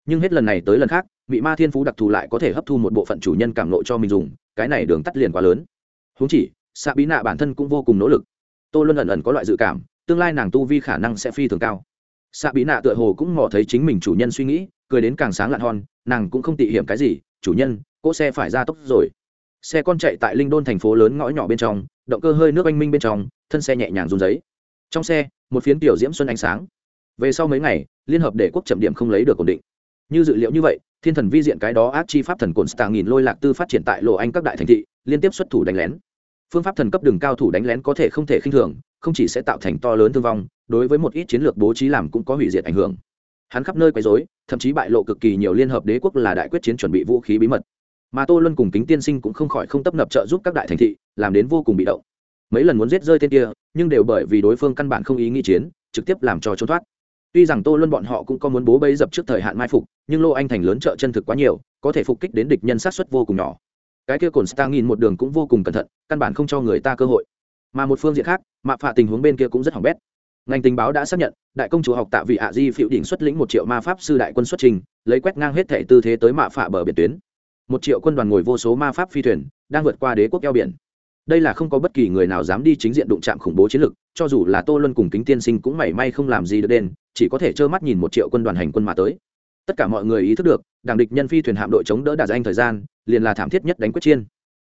nhưng hết lần này tới lần khác bị ma thiên phú đặc thù lại có thể hấp thu một bộ phận chủ nhân cảm nộ cho mình dùng cái này đường tắt liền quá lớn. Húng chỉ xạ bí nạ bản thân cũng vô cùng nỗ lực. Tô luân ẩn ẩn có loại dự cảm tương lai nàng tu vi khả năng sẽ phi thường cao. Xạ bí nạ tựa hồ cũng mò thấy chính mình chủ nhân suy nghĩ cười đến càng sáng lạn hòn, nàng cũng không tị hiểm cái gì chủ nhân cỗ xe phải ra tốc rồi. Xe con chạy tại linh đôn thành phố lớn ngõ nhỏ bên trong động cơ hơi nước anh minh bên trong, thân xe nhẹ nhàng run giấy. Trong xe, một phiến tiểu diễm xuân ánh sáng. Về sau mấy ngày, liên hợp để quốc chậm điểm không lấy được ổn định. Như dự liệu như vậy, thiên thần vi diện cái đó ác chi pháp thần cồn stà nghìn lôi lạc tư phát triển tại lộ anh các đại thành thị, liên tiếp xuất thủ đánh lén. Phương pháp thần cấp đường cao thủ đánh lén có thể không thể khinh thường, không chỉ sẽ tạo thành to lớn thương vong, đối với một ít chiến lược bố trí làm cũng có hủy diệt ảnh hưởng. Hắn khắp nơi quấy rối, thậm chí bại lộ cực kỳ nhiều liên hợp đế quốc là đại quyết chiến chuẩn bị vũ khí bí mật mà tô luân cùng kính tiên sinh cũng không khỏi không tấp nập trợ giúp các đại thành thị, làm đến vô cùng bị động. Mấy lần muốn giết rơi tên kia, nhưng đều bởi vì đối phương căn bản không ý nghĩ chiến, trực tiếp làm cho trốn thoát. Tuy rằng tô luân bọn họ cũng có muốn bố bấy dập trước thời hạn mai phục, nhưng lô anh thành lớn trợ chân thực quá nhiều, có thể phục kích đến địch nhân sát xuất vô cùng nhỏ. Cái kia cồn stang nghìn một đường cũng vô cùng cẩn thận, căn bản không cho người ta cơ hội. Mà một phương diện khác, mạ phạ tình huống bên kia cũng rất hỏng bét. Ngành tình báo đã xác nhận, đại công chúa học tạ vị ạ di phiệu đỉnh xuất lĩnh một triệu ma pháp sư đại quân xuất trình, lấy quét ngang hết thệ tư thế tới mạ phạ bờ biển tuyến một triệu quân đoàn ngồi vô số ma pháp phi thuyền, đang vượt qua đế quốc eo biển. Đây là không có bất kỳ người nào dám đi chính diện đụng chạm khủng bố chiến lực, cho dù là tô luân cùng kính tiên sinh cũng mảy may không làm gì được đen chỉ có thể trơ mắt nhìn một triệu quân đoàn hành quân mà tới. Tất cả mọi người ý thức được, đảng địch nhân phi thuyền hạm đội chống đỡ đạt danh thời gian, liền là thảm thiết nhất đánh quyết chiên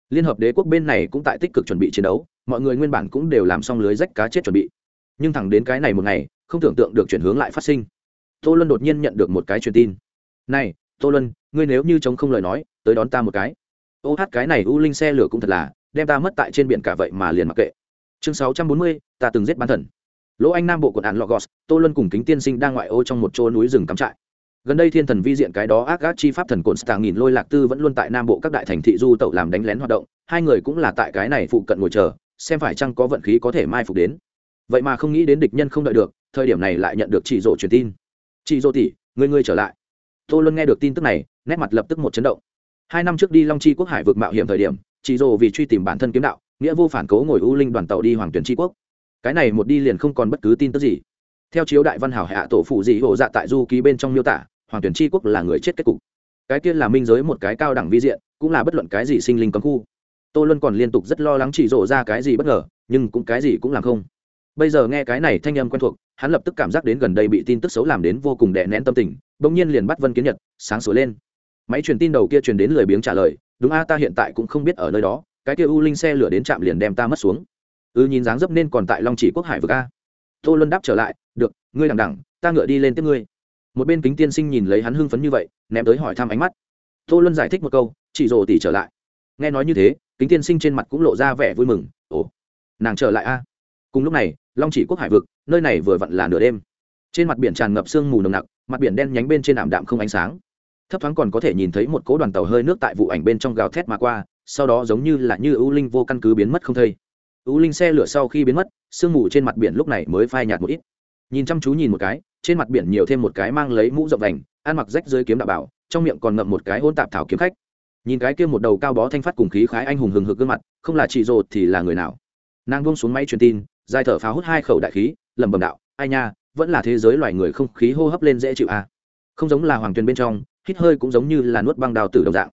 liên hợp đế quốc bên này cũng tại tích cực chuẩn bị chiến đấu, mọi người nguyên bản cũng đều làm xong lưới rách cá chết chuẩn bị. Nhưng thẳng đến cái này một ngày, không tưởng tượng được chuyển hướng lại phát sinh. Tô luân đột nhiên nhận được một cái truyền tin. Này, tô luân ngươi nếu như chống không lời nói, tới đón ta một cái. Ô hát cái này u linh xe lửa cũng thật là, đem ta mất tại trên biển cả vậy mà liền mặc kệ. Chương sáu trăm bốn mươi, ta từng giết bán thần. Lỗ anh nam bộ quận án logos tô luân cùng kính tiên sinh đang ngoại ô trong một chỗ núi rừng cắm trại. Gần đây thiên thần vi diện cái đó ác gác chi pháp thần cồn stạng nghìn lôi lạc tư vẫn luôn tại nam bộ các đại thành thị du tẩu làm đánh lén hoạt động, hai người cũng là tại cái này phụ cận ngồi chờ, xem phải chăng có vận khí có thể mai phục đến. Vậy mà không nghĩ đến địch nhân không đợi được, thời điểm này lại nhận được chị rộ truyền tin. Chị rộ tỷ người người trở lại. Tô luân nghe được tin tức này nét mặt lập tức một chấn động. Hai năm trước đi long chi quốc hải vượt mạo hiểm thời điểm chị rộ vì truy tìm bản thân kiếm đạo, nghĩa vô phản cố ngồi u linh đoàn tàu đi hoàng tuyển tri quốc. Cái này một đi liền không còn bất cứ tin tức gì. Theo chiếu đại văn hảo hạ tổ phụ dị hộ dạ tại du ký bên trong miêu tả, hoàng tuyển tri quốc là người chết kết cục. Cái kia là minh giới một cái cao đẳng vi diện, cũng là bất luận cái gì sinh linh cấm khu. Tô luân còn liên tục rất lo lắng chỉ rộ ra cái gì bất ngờ, nhưng cũng cái gì cũng làm không. Bây giờ nghe cái này thanh âm quen thuộc, hắn lập tức cảm giác đến gần đây bị tin tức xấu làm đến vô cùng đè nén tâm tình, bỗng nhiên liền bắt vân kiến nhật, sáng sửa lên máy truyền tin đầu kia truyền đến lười biếng trả lời đúng a ta hiện tại cũng không biết ở nơi đó cái kia u linh xe lửa đến trạm liền đem ta mất xuống. Ư ừ, nhìn dáng dấp nên còn tại long chỉ quốc hải vực a. Tô luân đáp trở lại được ngươi đằng đẳng ta ngựa đi lên tiếp ngươi. Một bên kính tiên sinh nhìn lấy hắn hưng phấn như vậy ném tới hỏi thăm ánh mắt. Tô luân giải thích một câu chị rồ tỉ trở lại. Nghe nói như thế kính tiên sinh trên mặt cũng lộ ra vẻ vui mừng ồ nàng trở lại a. Cùng lúc này long chỉ quốc hải vực nơi này vừa vặn là nửa đêm. Trên mặt biển tràn ngập sương mù nồng nặc mặt biển đen nhánh bên trên ảm đạm không ánh sáng thấp thoáng còn có thể nhìn thấy một cố đoàn tàu hơi nước tại vụ ảnh bên trong gào thét mà qua, sau đó giống như là như ưu linh vô căn cứ biến mất không thây ưu linh xe lửa sau khi biến mất, sương mù trên mặt biển lúc này mới phai nhạt một ít. Nhìn chăm chú nhìn một cái, trên mặt biển nhiều thêm một cái mang lấy mũ rộng vành, ăn mặc rách dưới kiếm đạo bảo, trong miệng còn ngậm một cái hôn tạp thảo kiếm khách. Nhìn cái kia một đầu cao bó thanh phát cùng khí khái anh hùng hừng hực gương mặt, không là chị rồ thì là người nào? Nàng buông xuống máy truyền tin, dài thở pháo hút hai khẩu đại khí, lẩm bẩm đạo, ai nha, vẫn là thế giới loài người không khí hô hấp lên dễ chịu à. không giống là hoàng tuyền bên trong hít hơi cũng giống như là nuốt băng đào tử đồng dạng.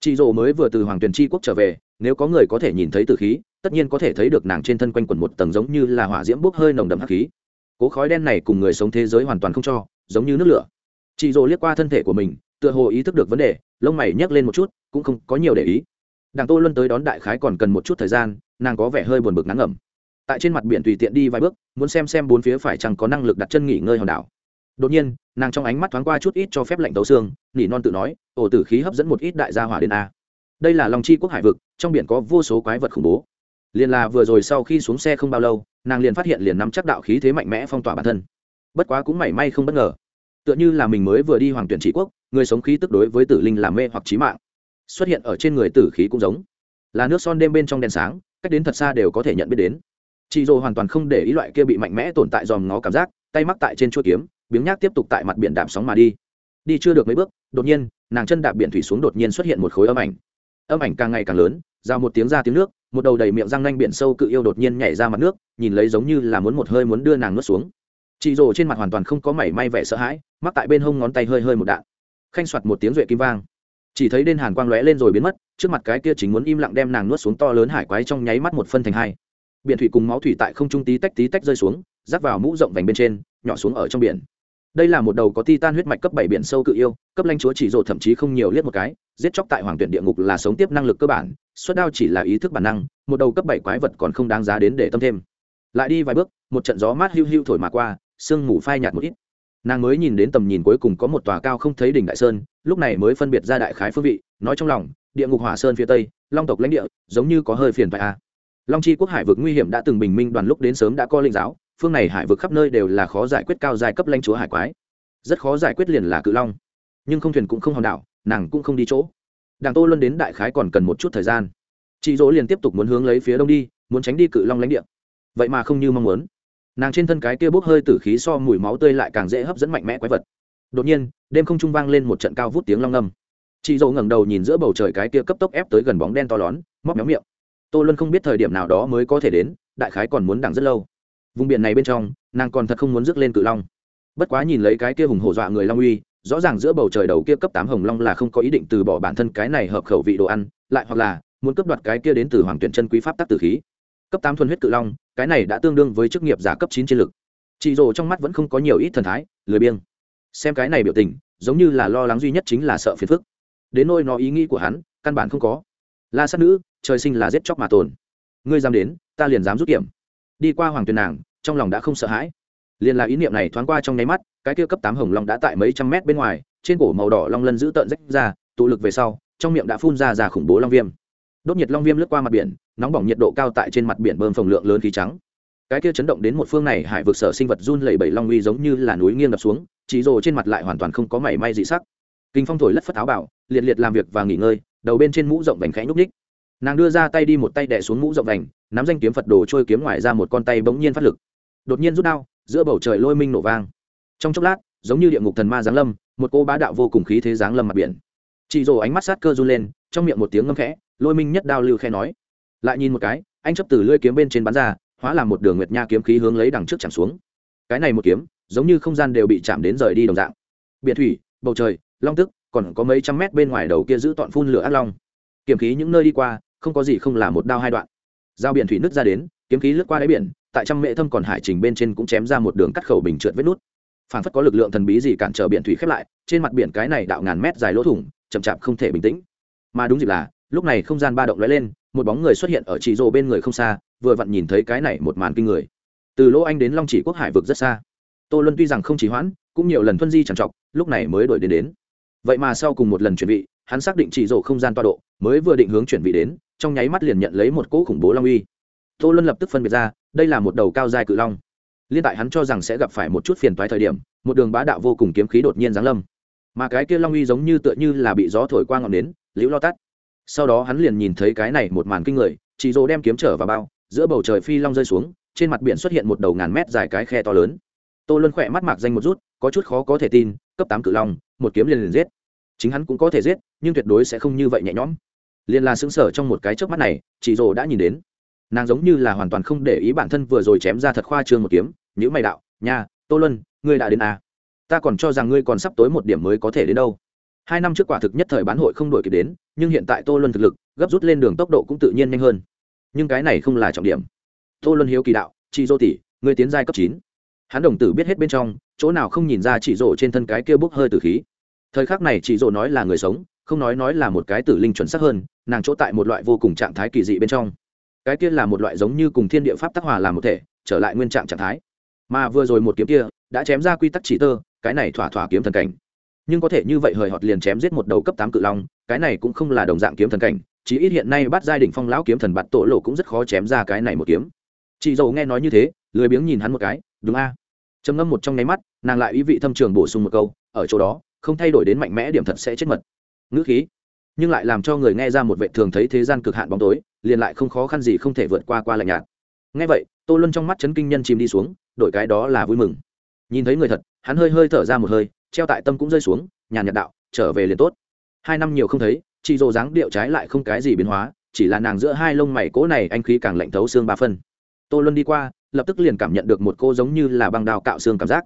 Chị rồ mới vừa từ hoàng tuyền tri quốc trở về, nếu có người có thể nhìn thấy từ khí, tất nhiên có thể thấy được nàng trên thân quanh quần một tầng giống như là hỏa diễm bốc hơi nồng đậm hắc khí. Cố khói đen này cùng người sống thế giới hoàn toàn không cho, giống như nước lửa. Chị rồ liếc qua thân thể của mình, tựa hồ ý thức được vấn đề, lông mày nhấc lên một chút, cũng không có nhiều để ý. Đảng tô luân tới đón đại khái còn cần một chút thời gian, nàng có vẻ hơi buồn bực nắng ẩm tại trên mặt biển tùy tiện đi vài bước, muốn xem xem bốn phía phải chăng có năng lực đặt chân nghỉ ngơi hòn đảo đột nhiên, nàng trong ánh mắt thoáng qua chút ít cho phép lệnh tấu xương, nỉ non tự nói ổ tử khí hấp dẫn một ít đại gia hỏa đến a. Đây là lòng chi quốc hải vực, trong biển có vô số quái vật khủng bố. Liền là vừa rồi sau khi xuống xe không bao lâu, nàng liền phát hiện liền nắm chắc đạo khí thế mạnh mẽ phong tỏa bản thân. Bất quá cũng mảy may không bất ngờ. Tựa như là mình mới vừa đi hoàng tuyển trị quốc, người sống khí tức đối với tử linh làm mê hoặc trí mạng. Xuất hiện ở trên người tử khí cũng giống. Là nước son đêm bên trong đèn sáng, cách đến thật xa đều có thể nhận biết đến. Chị dồ hoàn toàn không để ý loại kia bị mạnh mẽ tồn tại dòm ngó cảm giác, tay mắc tại trên chuỗi kiếm biếng nhác tiếp tục tại mặt biển đạp sóng mà đi. Đi chưa được mấy bước, đột nhiên, nàng chân đạp biển thủy xuống đột nhiên xuất hiện một khối âm ảnh. Âm ảnh càng ngày càng lớn ra một tiếng ra tiếng nước, một đầu đầy miệng răng nanh biển sâu cự yêu đột nhiên nhảy ra mặt nước, nhìn lấy giống như là muốn một hơi muốn đưa nàng nuốt xuống. Chị rồ trên mặt hoàn toàn không có mảy may vẻ sợ hãi, mắc tại bên hông ngón tay hơi hơi một đạn. Khanh soạt một tiếng duệ kim vang. Chỉ thấy đên hàn quang lóe lên rồi biến mất, trước mặt cái kia chính muốn im lặng đem nàng nuốt xuống to lớn hải quái trong nháy mắt một phân thành hai. Biển thủy cùng máu thủy tại không trung tí tách tí tách rơi xuống rác vào mũ rộng vành bên trên, nhỏ xuống ở trong biển đây là một đầu có titan huyết mạch cấp bảy biển sâu cự yêu, cấp lãnh chúa chỉ rộ thậm chí không nhiều liếc một cái, giết chóc tại hoàng tuyển địa ngục là sống tiếp năng lực cơ bản suất đao chỉ là ý thức bản năng, một đầu cấp bảy quái vật còn không đáng giá đến để tâm thêm lại đi vài bước, một trận gió mát hiu hiu thổi mà qua, sương mù phai nhạt một ít nàng mới nhìn đến tầm nhìn cuối cùng có một tòa cao không thấy đỉnh đại sơn, lúc này mới phân biệt ra đại khái phương vị, nói trong lòng, địa ngục hỏa sơn phía tây, long tộc lãnh địa, giống như có hơi phiền phải a à. long chi quốc hải vực nguy hiểm đã từng bình minh đoàn lúc đến sớm đã có linh giáo phương này hải vực khắp nơi đều là khó giải quyết cao giai cấp lãnh chúa hải quái. Rất khó giải quyết liền là cự long. Nhưng không thuyền cũng không hòn đảo, nàng cũng không đi chỗ. Đảng tô luân đến đại khái còn cần một chút thời gian. Chị dỗ liền tiếp tục muốn hướng lấy phía đông đi, muốn tránh đi cự long lãnh địa. Vậy mà không như mong muốn. Nàng trên thân cái kia bốc hơi tử khí so mùi máu tươi lại càng dễ hấp dẫn mạnh mẽ quái vật. Đột nhiên, đêm không trung vang lên một trận cao vút tiếng long ngâm chị dỗ ngẩng đầu nhìn giữa bầu trời cái kia cấp tốc ép tới gần bóng đen to lón móc méo miệng. Tô luân không biết thời điểm nào đó mới có thể đến, đại khái còn muốn đằng rất lâu vùng biển này bên trong, nàng còn thật không muốn rước lên cự long. Bất quá nhìn lấy cái kia hùng hổ dọa người long uy, rõ ràng giữa bầu trời đầu kia cấp tám hồng long là không có ý định từ bỏ bản thân cái này hợp khẩu vị đồ ăn, lại hoặc là muốn cấp đoạt cái kia đến từ hoàng tuyển chân quý pháp tắc tử khí. Cấp tám thuần huyết cự long, cái này đã tương đương với chức nghiệp giả cấp chín chiến lực. Chị rồ trong mắt vẫn không có nhiều ít thần thái, lười biêng xem cái này biểu tình, giống như là lo lắng duy nhất chính là sợ phiền phức. Đến nôi nó ý nghĩ của hắn, căn bản không có. La sát nữ, trời sinh là giết chóc mà tồn. Ngươi dám đến, ta liền dám rút kiểm. Đi qua hoàng tuyền nàng trong lòng đã không sợ hãi. Liền là ý niệm này thoáng qua trong nháy mắt, cái kia cấp tám hồng long đã tại mấy trăm mét bên ngoài, trên cổ màu đỏ long lân giữ tợn rách ra, tụ lực về sau, trong miệng đã phun ra ra khủng bố long viêm. Đốt nhiệt long viêm lướt qua mặt biển, nóng bỏng nhiệt độ cao tại trên mặt biển bơm phồng lượng lớn khí trắng. Cái kia chấn động đến một phương này hải vực sở sinh vật run lẩy bẩy long uy giống như là núi nghiêng đập xuống, chỉ rồ trên mặt lại hoàn toàn không có mảy may dị sắc. Kinh phong thổi lất phất áo bảo, liệt liệt làm việc và nghỉ ngơi, đầu bên trên mũ rộng vành khẽ nhúc ních nàng đưa ra tay đi một tay đẻ xuống mũ rộng vành, nắm danh kiếm phật đồ trôi kiếm ngoài ra một con tay bỗng nhiên phát lực đột nhiên rút đao, giữa bầu trời lôi minh nổ vang. Trong chốc lát, giống như địa ngục thần ma giáng lâm, một cô bá đạo vô cùng khí thế giáng lâm mặt biển. Chị rồ ánh mắt sát cơ run lên, trong miệng một tiếng ngâm khẽ, lôi minh nhất đao lưu khe nói. Lại nhìn một cái, anh chấp từ lưỡi kiếm bên trên bắn ra, hóa làm một đường nguyệt nha kiếm khí hướng lấy đằng trước chạm xuống. Cái này một kiếm, giống như không gian đều bị chạm đến rời đi đồng dạng. Biển thủy, bầu trời, long tức, còn có mấy trăm mét bên ngoài đầu kia giữ tọn phun lửa ác long. Kiếm khí những nơi đi qua, không có gì không là một đao hai đoạn. Giao biển thủy nứt ra đến, kiếm khí lướt qua đáy biển tại trăm mễ thâm còn hải trình bên trên cũng chém ra một đường cắt khẩu bình trượt vết nút. Phản phất có lực lượng thần bí gì cản trở biển thủy khép lại, trên mặt biển cái này đạo ngàn mét dài lỗ thủng, chậm chạp không thể bình tĩnh. Mà đúng dịp là, lúc này không gian ba động lóe lên, một bóng người xuất hiện ở chỉ rồ bên người không xa, vừa vặn nhìn thấy cái này một màn kinh người. Từ lỗ anh đến long chỉ quốc hải vực rất xa. Tô luân tuy rằng không chỉ hoãn, cũng nhiều lần thuân di trằn trọc, lúc này mới đổi đến đến. Vậy mà sau cùng một lần chuẩn bị hắn xác định chỉ rổ không gian toa độ, mới vừa định hướng chuyển vị đến, trong nháy mắt liền nhận lấy một cỗ khủng bố long uy. Tô luân lập tức phân biệt ra đây là một đầu cao dài cự long. Liên tại hắn cho rằng sẽ gặp phải một chút phiền toái thời điểm, một đường bá đạo vô cùng kiếm khí đột nhiên giáng lâm. Mà cái kia long uy giống như tựa như là bị gió thổi qua ngọn nến, liễu lo tắt. Sau đó hắn liền nhìn thấy cái này một màn kinh người, chỉ dỗ đem kiếm trở vào bao, giữa bầu trời phi long rơi xuống, trên mặt biển xuất hiện một đầu ngàn mét dài cái khe to lớn. Tô luân khỏe mắt mạc danh một rút có chút khó có thể tin, cấp tám cự long, một kiếm liền liền giết. Chính hắn cũng có thể giết, nhưng tuyệt đối sẽ không như vậy nhẹ nhõm. Liền là xứng sở trong một cái trước mắt này chị dỗ đã nhìn đến nàng giống như là hoàn toàn không để ý bản thân vừa rồi chém ra thật khoa trương một kiếm những mày đạo, nha, tô luân, ngươi đã đến à. ta còn cho rằng ngươi còn sắp tối một điểm mới có thể đến đâu. Hai năm trước quả thực nhất thời bán hội không đổi kịp đến, nhưng hiện tại tô luân thực lực, gấp rút lên đường tốc độ cũng tự nhiên nhanh hơn. Nhưng cái này không là trọng điểm. Tô luân hiếu kỳ đạo, chị dô tỷ người tiến giai cấp chín. Hắn đồng tử biết hết bên trong, chỗ nào không nhìn ra chị rổ trên thân cái kia bốc hơi từ khí. Thời khắc này chị rổ nói là người sống, không nói nói là một cái tử linh chuẩn xác hơn, nàng chỗ tại một loại vô cùng trạng thái kỳ dị bên trong cái kia là một loại giống như cùng thiên địa pháp tác hòa làm một thể, trở lại nguyên trạng trạng thái. Mà vừa rồi một kiếm kia đã chém ra quy tắc chỉ tơ, cái này thỏa thỏa kiếm thần cảnh. Nhưng có thể như vậy hời hợt liền chém giết một đầu cấp tám cự long, cái này cũng không là đồng dạng kiếm thần cảnh chỉ ít hiện nay bắt giai đỉnh phong lão kiếm thần bạt tổ lộ cũng rất khó chém ra cái này một kiếm. Chị dầu nghe nói như thế, lười biếng nhìn hắn một cái, đúng a. Trầm ngâm một trong nháy mắt, nàng lại ý vị thâm trường bổ sung một câu, ở chỗ đó, không thay đổi đến mạnh mẽ điểm thật sẽ chết mật. Ngữ khí nhưng lại làm cho người nghe ra một vệ thường thấy thế gian cực hạn bóng tối, liền lại không khó khăn gì không thể vượt qua qua lạnh nhạt. Nghe vậy, tô luân trong mắt chấn kinh nhân chìm đi xuống, đổi cái đó là vui mừng. Nhìn thấy người thật, hắn hơi hơi thở ra một hơi, treo tại tâm cũng rơi xuống, nhàn nhạt đạo, trở về liền tốt. Hai năm nhiều không thấy, chị dồ dáng điệu trái lại không cái gì biến hóa, chỉ là nàng giữa hai lông mày cố này anh khí càng lạnh thấu xương ba phân. Tô luân đi qua, lập tức liền cảm nhận được một cô giống như là băng đào cạo xương cảm giác.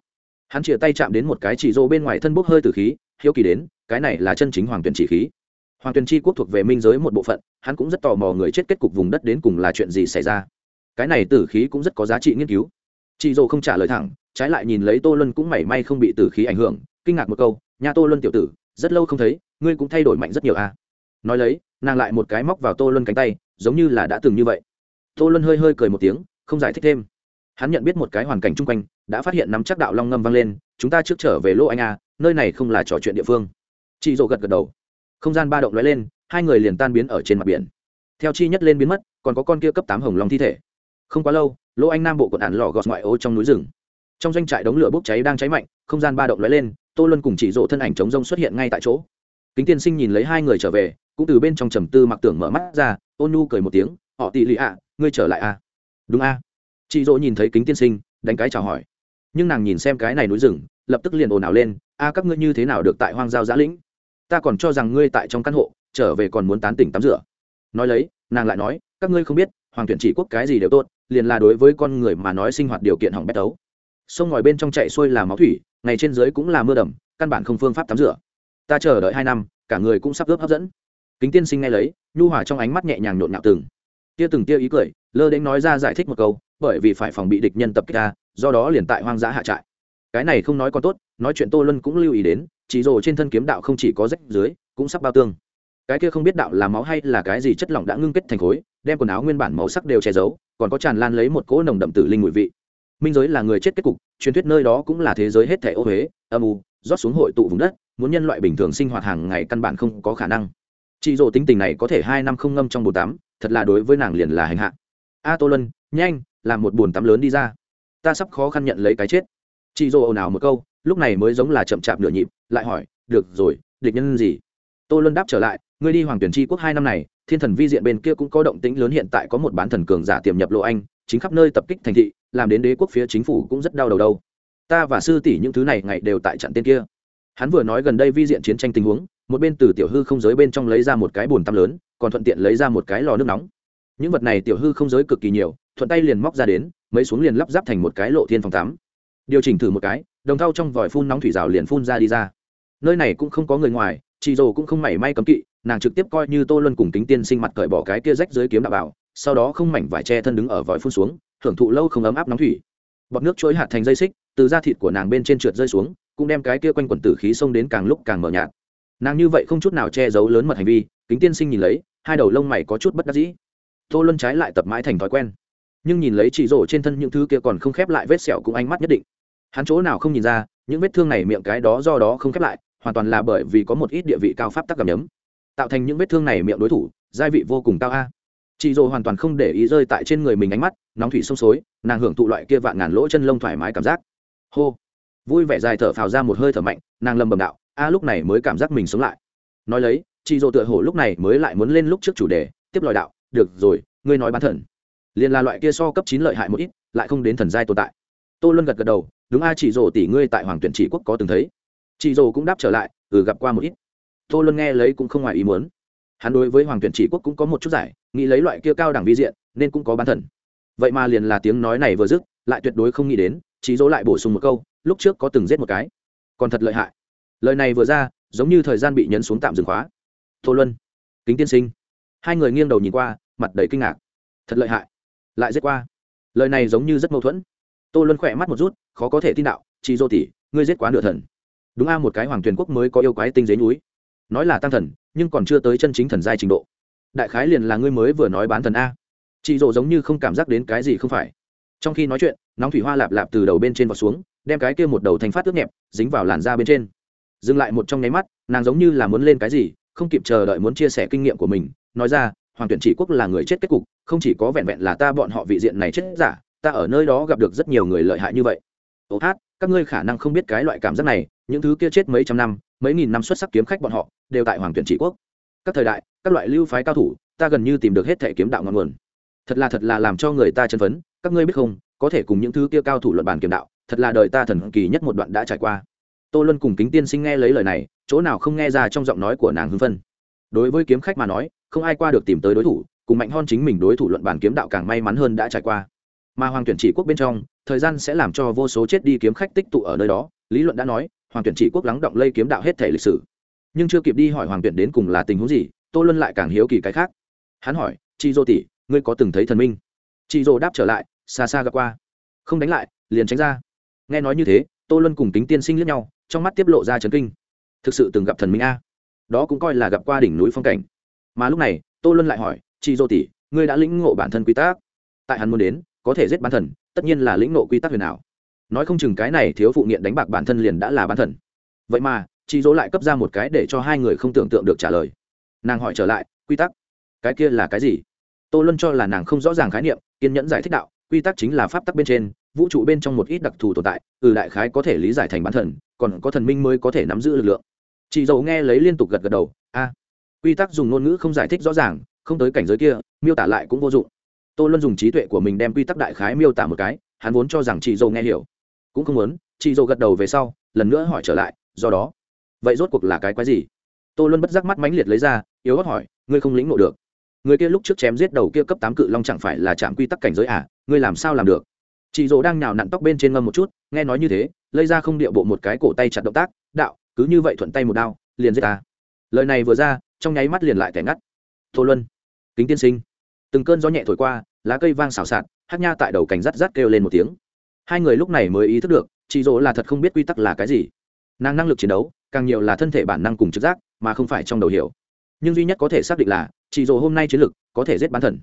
Hắn chìa tay chạm đến một cái chỉ rô bên ngoài thân bốc hơi từ khí, hiếu kỳ đến, cái này là chân chính hoàng tuyển chỉ khí hoàng tuyền tri quốc thuộc về minh giới một bộ phận, hắn cũng rất tò mò người chết kết cục vùng đất đến cùng là chuyện gì xảy ra. Cái này tử khí cũng rất có giá trị nghiên cứu. Chị dồ không trả lời thẳng, trái lại nhìn lấy tô luân cũng mảy may không bị tử khí ảnh hưởng, kinh ngạc một câu, nhà tô luân tiểu tử, rất lâu không thấy, ngươi cũng thay đổi mạnh rất nhiều a à. nói lấy, nàng lại một cái móc vào tô luân cánh tay, giống như là đã từng như vậy. Tô luân hơi hơi cười một tiếng, không giải thích thêm. Hắn nhận biết một cái hoàn cảnh chung quanh, đã phát hiện nắm chắc đạo long ngâm vang lên, chúng ta trước trở về lô anh a nơi này không là trò chuyện địa phương. Chị dỗ gật gật đầu không gian ba động lóe lên, hai người liền tan biến ở trên mặt biển. Theo chi nhất lên biến mất, còn có con kia cấp tám hồng long thi thể. Không quá lâu, lỗ anh nam bộ quận ản lò gọt ngoại ô trong núi rừng. Trong doanh trại đống lửa bốc cháy đang cháy mạnh, không gian ba động lóe lên, tô luân cùng chỉ rộ thân ảnh chống rông xuất hiện ngay tại chỗ. Kính tiên sinh nhìn lấy hai người trở về, cũng từ bên trong trầm tư mặc tưởng mở mắt ra, ôn nu cười một tiếng, họ tị lì ạ, ngươi trở lại à? Đúng a. À. chị dỗ nhìn thấy kính tiên sinh, đánh cái chào hỏi. Nhưng nàng nhìn xem cái này núi rừng, lập tức liền ồn ào lên, a, các ngươi như thế nào được tại hoang giao giã lĩnh? Ta còn cho rằng ngươi tại trong căn hộ, trở về còn muốn tán tỉnh tắm rửa. Nói lấy, nàng lại nói, các ngươi không biết, hoàng tuyển chỉ quốc cái gì đều tốt, liền là đối với con người mà nói sinh hoạt điều kiện hỏng bét đấu sông ngòi bên trong chạy xuôi là máu thủy, ngày trên dưới cũng là mưa đầm, căn bản không phương pháp tắm rửa. Ta chờ đợi hai năm, cả người cũng sắp ướp hấp dẫn. Kính tiên sinh ngay lấy, nhu hòa trong ánh mắt nhẹ nhàng nhộn nhạo từng. Tia từng tia ý cười, lơ đến nói ra giải thích một câu, bởi vì phải phòng bị địch nhân tập kích ta, do đó liền tại hoang dã hạ trại. Cái này không nói còn tốt, nói chuyện tô luân cũng lưu ý đến chỉ rồ trên thân kiếm đạo không chỉ có rách dưới, cũng sắp bao tương. Cái kia không biết đạo là máu hay là cái gì chất lỏng đã ngưng kết thành khối, đem quần áo nguyên bản màu sắc đều che giấu, còn có tràn lan lấy một cỗ nồng đậm tử linh ngụy vị. Minh giới là người chết kết cục, truyền thuyết nơi đó cũng là thế giới hết thẻ ô huế âm u, rót xuống hội tụ vùng đất, muốn nhân loại bình thường sinh hoạt hàng ngày căn bản không có khả năng. Chị dỗ tính tình này có thể hai năm không ngâm trong bồn tắm, thật là đối với nàng liền là hành hạ. A tô lân nhanh, làm một bồn tắm lớn đi ra. Ta sắp khó khăn nhận lấy cái chết. Chị dỗ ồn ào một câu lúc này mới giống là chậm chạp nửa nhịp, lại hỏi, được rồi, địch nhân gì? Tô luân đáp trở lại, ngươi đi hoàng tuyển tri quốc hai năm này, thiên thần vi diện bên kia cũng có động tĩnh lớn hiện tại có một bán thần cường giả tiềm nhập lộ anh, chính khắp nơi tập kích thành thị, làm đến đế quốc phía chính phủ cũng rất đau đầu đâu. Ta và sư tỷ những thứ này ngày đều tại trận tên kia. Hắn vừa nói gần đây vi diện chiến tranh tình huống, một bên từ tiểu hư không giới bên trong lấy ra một cái bồn tăm lớn, còn thuận tiện lấy ra một cái lò nước nóng. Những vật này tiểu hư không giới cực kỳ nhiều, thuận tay liền móc ra đến, mấy xuống liền lắp ráp thành một cái lộ thiên phòng tắm. Điều chỉnh thử một cái đồng thau trong vòi phun nóng thủy rào liền phun ra đi ra. Nơi này cũng không có người ngoài, chị dồ cũng không mảy may cấm kỵ, nàng trực tiếp coi như tô luân cùng kính tiên sinh mặt cởi bỏ cái kia rách dưới kiếm đạo bảo, sau đó không mảnh vải che thân đứng ở vòi phun xuống, hưởng thụ lâu không ấm áp nóng thủy. Bọt nước trôi hạt thành dây xích, từ da thịt của nàng bên trên trượt rơi xuống, cũng đem cái kia quanh quần tử khí xông đến càng lúc càng mờ nhạt. Nàng như vậy không chút nào che giấu lớn mật hành vi, kính tiên sinh nhìn lấy, hai đầu lông mày có chút bất đắc dĩ. Tô luân trái lại tập mãi thành thói quen. Nhưng nhìn lấy chị rổ trên thân những thứ kia còn không khép lại vết sẹo cũng ánh mắt nhất định hắn chỗ nào không nhìn ra, những vết thương này miệng cái đó do đó không khép lại, hoàn toàn là bởi vì có một ít địa vị cao pháp tắc cảm nhấm. Tạo thành những vết thương này miệng đối thủ gia vị vô cùng cao a. Chị dồ hoàn toàn không để ý rơi tại trên người mình ánh mắt, nóng thủy sông suối nàng hưởng thụ loại kia vạn ngàn lỗ chân lông thoải mái cảm giác. Hô. Vui vẻ dài thở phào ra một hơi thở mạnh, nàng lầm bầm đạo, a, lúc này mới cảm giác mình sống lại. Nói lấy, chị dồ tựa hồ lúc này mới lại muốn lên lúc trước chủ đề, tiếp lòi đạo, được rồi, ngươi nói bán thần. Liền là loại kia so cấp chín lợi hại một ít, lại không đến thần giai tồn tại. Tô luân gật gật đầu đúng a, chị rổ tỷ ngươi tại hoàng tuyển chỉ quốc có từng thấy. Chị rổ cũng đáp trở lại ừ gặp qua một ít. Tô luân nghe lấy cũng không ngoài ý muốn. Hắn đối với hoàng tuyển chỉ quốc cũng có một chút giải, nghĩ lấy loại kia cao đẳng vi diện, nên cũng có bán thần. Vậy mà liền là tiếng nói này vừa dứt, lại tuyệt đối không nghĩ đến, chị rổ lại bổ sung một câu, lúc trước có từng giết một cái. Còn thật lợi hại. Lời này vừa ra, giống như thời gian bị nhấn xuống tạm dừng khóa. Tô luân, kính tiên sinh. Hai người nghiêng đầu nhìn qua, mặt đầy kinh ngạc. Thật lợi hại. Lại giết qua. Lời này giống như rất mâu thuẫn. Tô luân khỏe mắt một rút khó có thể tin đạo chị dô tỷ, ngươi giết quá nửa thần. Đúng a, một cái hoàng tuyền quốc mới có yêu quái tinh dế núi. Nói là tăng thần, nhưng còn chưa tới chân chính thần giai trình độ. Đại khái liền là ngươi mới vừa nói bán thần a. Chị dỗ giống như không cảm giác đến cái gì không phải. Trong khi nói chuyện, nóng thủy hoa lạp lạp từ đầu bên trên vào xuống, đem cái kia một đầu thành phát ướt nhẹp, dính vào làn da bên trên. Dừng lại một trong nháy mắt, nàng giống như là muốn lên cái gì, không kịp chờ đợi muốn chia sẻ kinh nghiệm của mình, nói ra, hoàng tuyển trị quốc là người chết kết cục, không chỉ có vẹn vẹn là ta bọn họ vị diện này chết giả, ta ở nơi đó gặp được rất nhiều người lợi hại như vậy ô hát, các ngươi khả năng không biết cái loại cảm giác này, những thứ kia chết mấy trăm năm, mấy nghìn năm xuất sắc kiếm khách bọn họ, đều tại hoàng tuyển trị quốc. Các thời đại, các loại lưu phái cao thủ, ta gần như tìm được hết thể kiếm đạo ngọn nguồn. Thật là thật là làm cho người ta chân phấn, các ngươi biết không, có thể cùng những thứ kia cao thủ luận bàn kiếm đạo, thật là đời ta thần kỳ nhất một đoạn đã trải qua. Tô luân cùng kính tiên sinh nghe lấy lời này, chỗ nào không nghe ra trong giọng nói của nàng hưng phân đối với kiếm khách mà nói, không ai qua được tìm tới đối thủ, cùng mạnh hon chính mình đối thủ luận bàn kiếm đạo càng may mắn hơn đã trải qua mà hoàng tuyển trị quốc bên trong, thời gian sẽ làm cho vô số chết đi kiếm khách tích tụ ở nơi đó, lý luận đã nói, hoàng tuyển trị quốc lắng động lây kiếm đạo hết thể lịch sử. Nhưng chưa kịp đi hỏi hoàng tuyển đến cùng là tình huống gì, tô luân lại càng hiếu kỳ cái khác. Hắn hỏi chị dô tỷ, ngươi có từng thấy thần minh? Chị dô đáp trở lại, xa xa gặp qua. Không đánh lại, liền tránh ra. Nghe nói như thế, tô luân cùng tính tiên sinh lướt nhau, trong mắt tiếp lộ ra trấn kinh. Thực sự từng gặp thần minh a. Đó cũng coi là gặp qua đỉnh núi phong cảnh. Mà lúc này, tô luân lại hỏi chị dô tỷ, ngươi đã lĩnh ngộ bản thân quy tắc? Tại hắn muốn đến có thể giết bán thần, tất nhiên là lĩnh ngộ quy tắc huyền ảo. Nói không chừng cái này thiếu phụ nghiện đánh bạc bản thân liền đã là bán thần. Vậy mà chị dỗ lại cấp ra một cái để cho hai người không tưởng tượng được trả lời. Nàng hỏi trở lại, quy tắc? Cái kia là cái gì? Tô luân cho là nàng không rõ ràng khái niệm, kiên nhẫn giải thích đạo, quy tắc chính là pháp tắc bên trên, vũ trụ bên trong một ít đặc thù tồn tại ừ đại khái có thể lý giải thành bán thần, còn có thần minh mới có thể nắm giữ lực lượng. Chị dầu nghe lấy liên tục gật gật đầu, a, quy tắc dùng ngôn ngữ không giải thích rõ ràng, không tới cảnh giới kia, miêu tả lại cũng vô dụng tô luân dùng trí tuệ của mình đem quy tắc đại khái miêu tả một cái, hắn vốn cho rằng chị dâu nghe hiểu. Cũng không muốn, chị dâu gật đầu về sau, lần nữa hỏi trở lại, do đó, vậy rốt cuộc là cái quái gì? Tô luân bất giác mắt mãnh liệt lấy ra, yếu hót hỏi, ngươi không lĩnh ngộ được. Người kia lúc trước chém giết đầu kia cấp tám cự long chẳng phải là chạm quy tắc cảnh giới à? Ngươi làm sao làm được? Chị dỗ đang nhào nặn tóc bên trên ngâm một chút, nghe nói như thế, lấy ra không điệu bộ một cái cổ tay chặt động tác, đạo, cứ như vậy thuận tay một đao, liền giết ta. Lời này vừa ra, trong nháy mắt liền lại tẻ ngắt. Tô luân, kính tiên sinh từng cơn gió nhẹ thổi qua, lá cây vang xào xạc, hát nha tại đầu cành rắt rắt kêu lên một tiếng. Hai người lúc này mới ý thức được, chị dỗ là thật không biết quy tắc là cái gì. Nàng năng lực chiến đấu, càng nhiều là thân thể bản năng cùng trực giác, mà không phải trong đầu hiểu. Nhưng duy nhất có thể xác định là, chị dỗ hôm nay chiến lực có thể giết bán thần.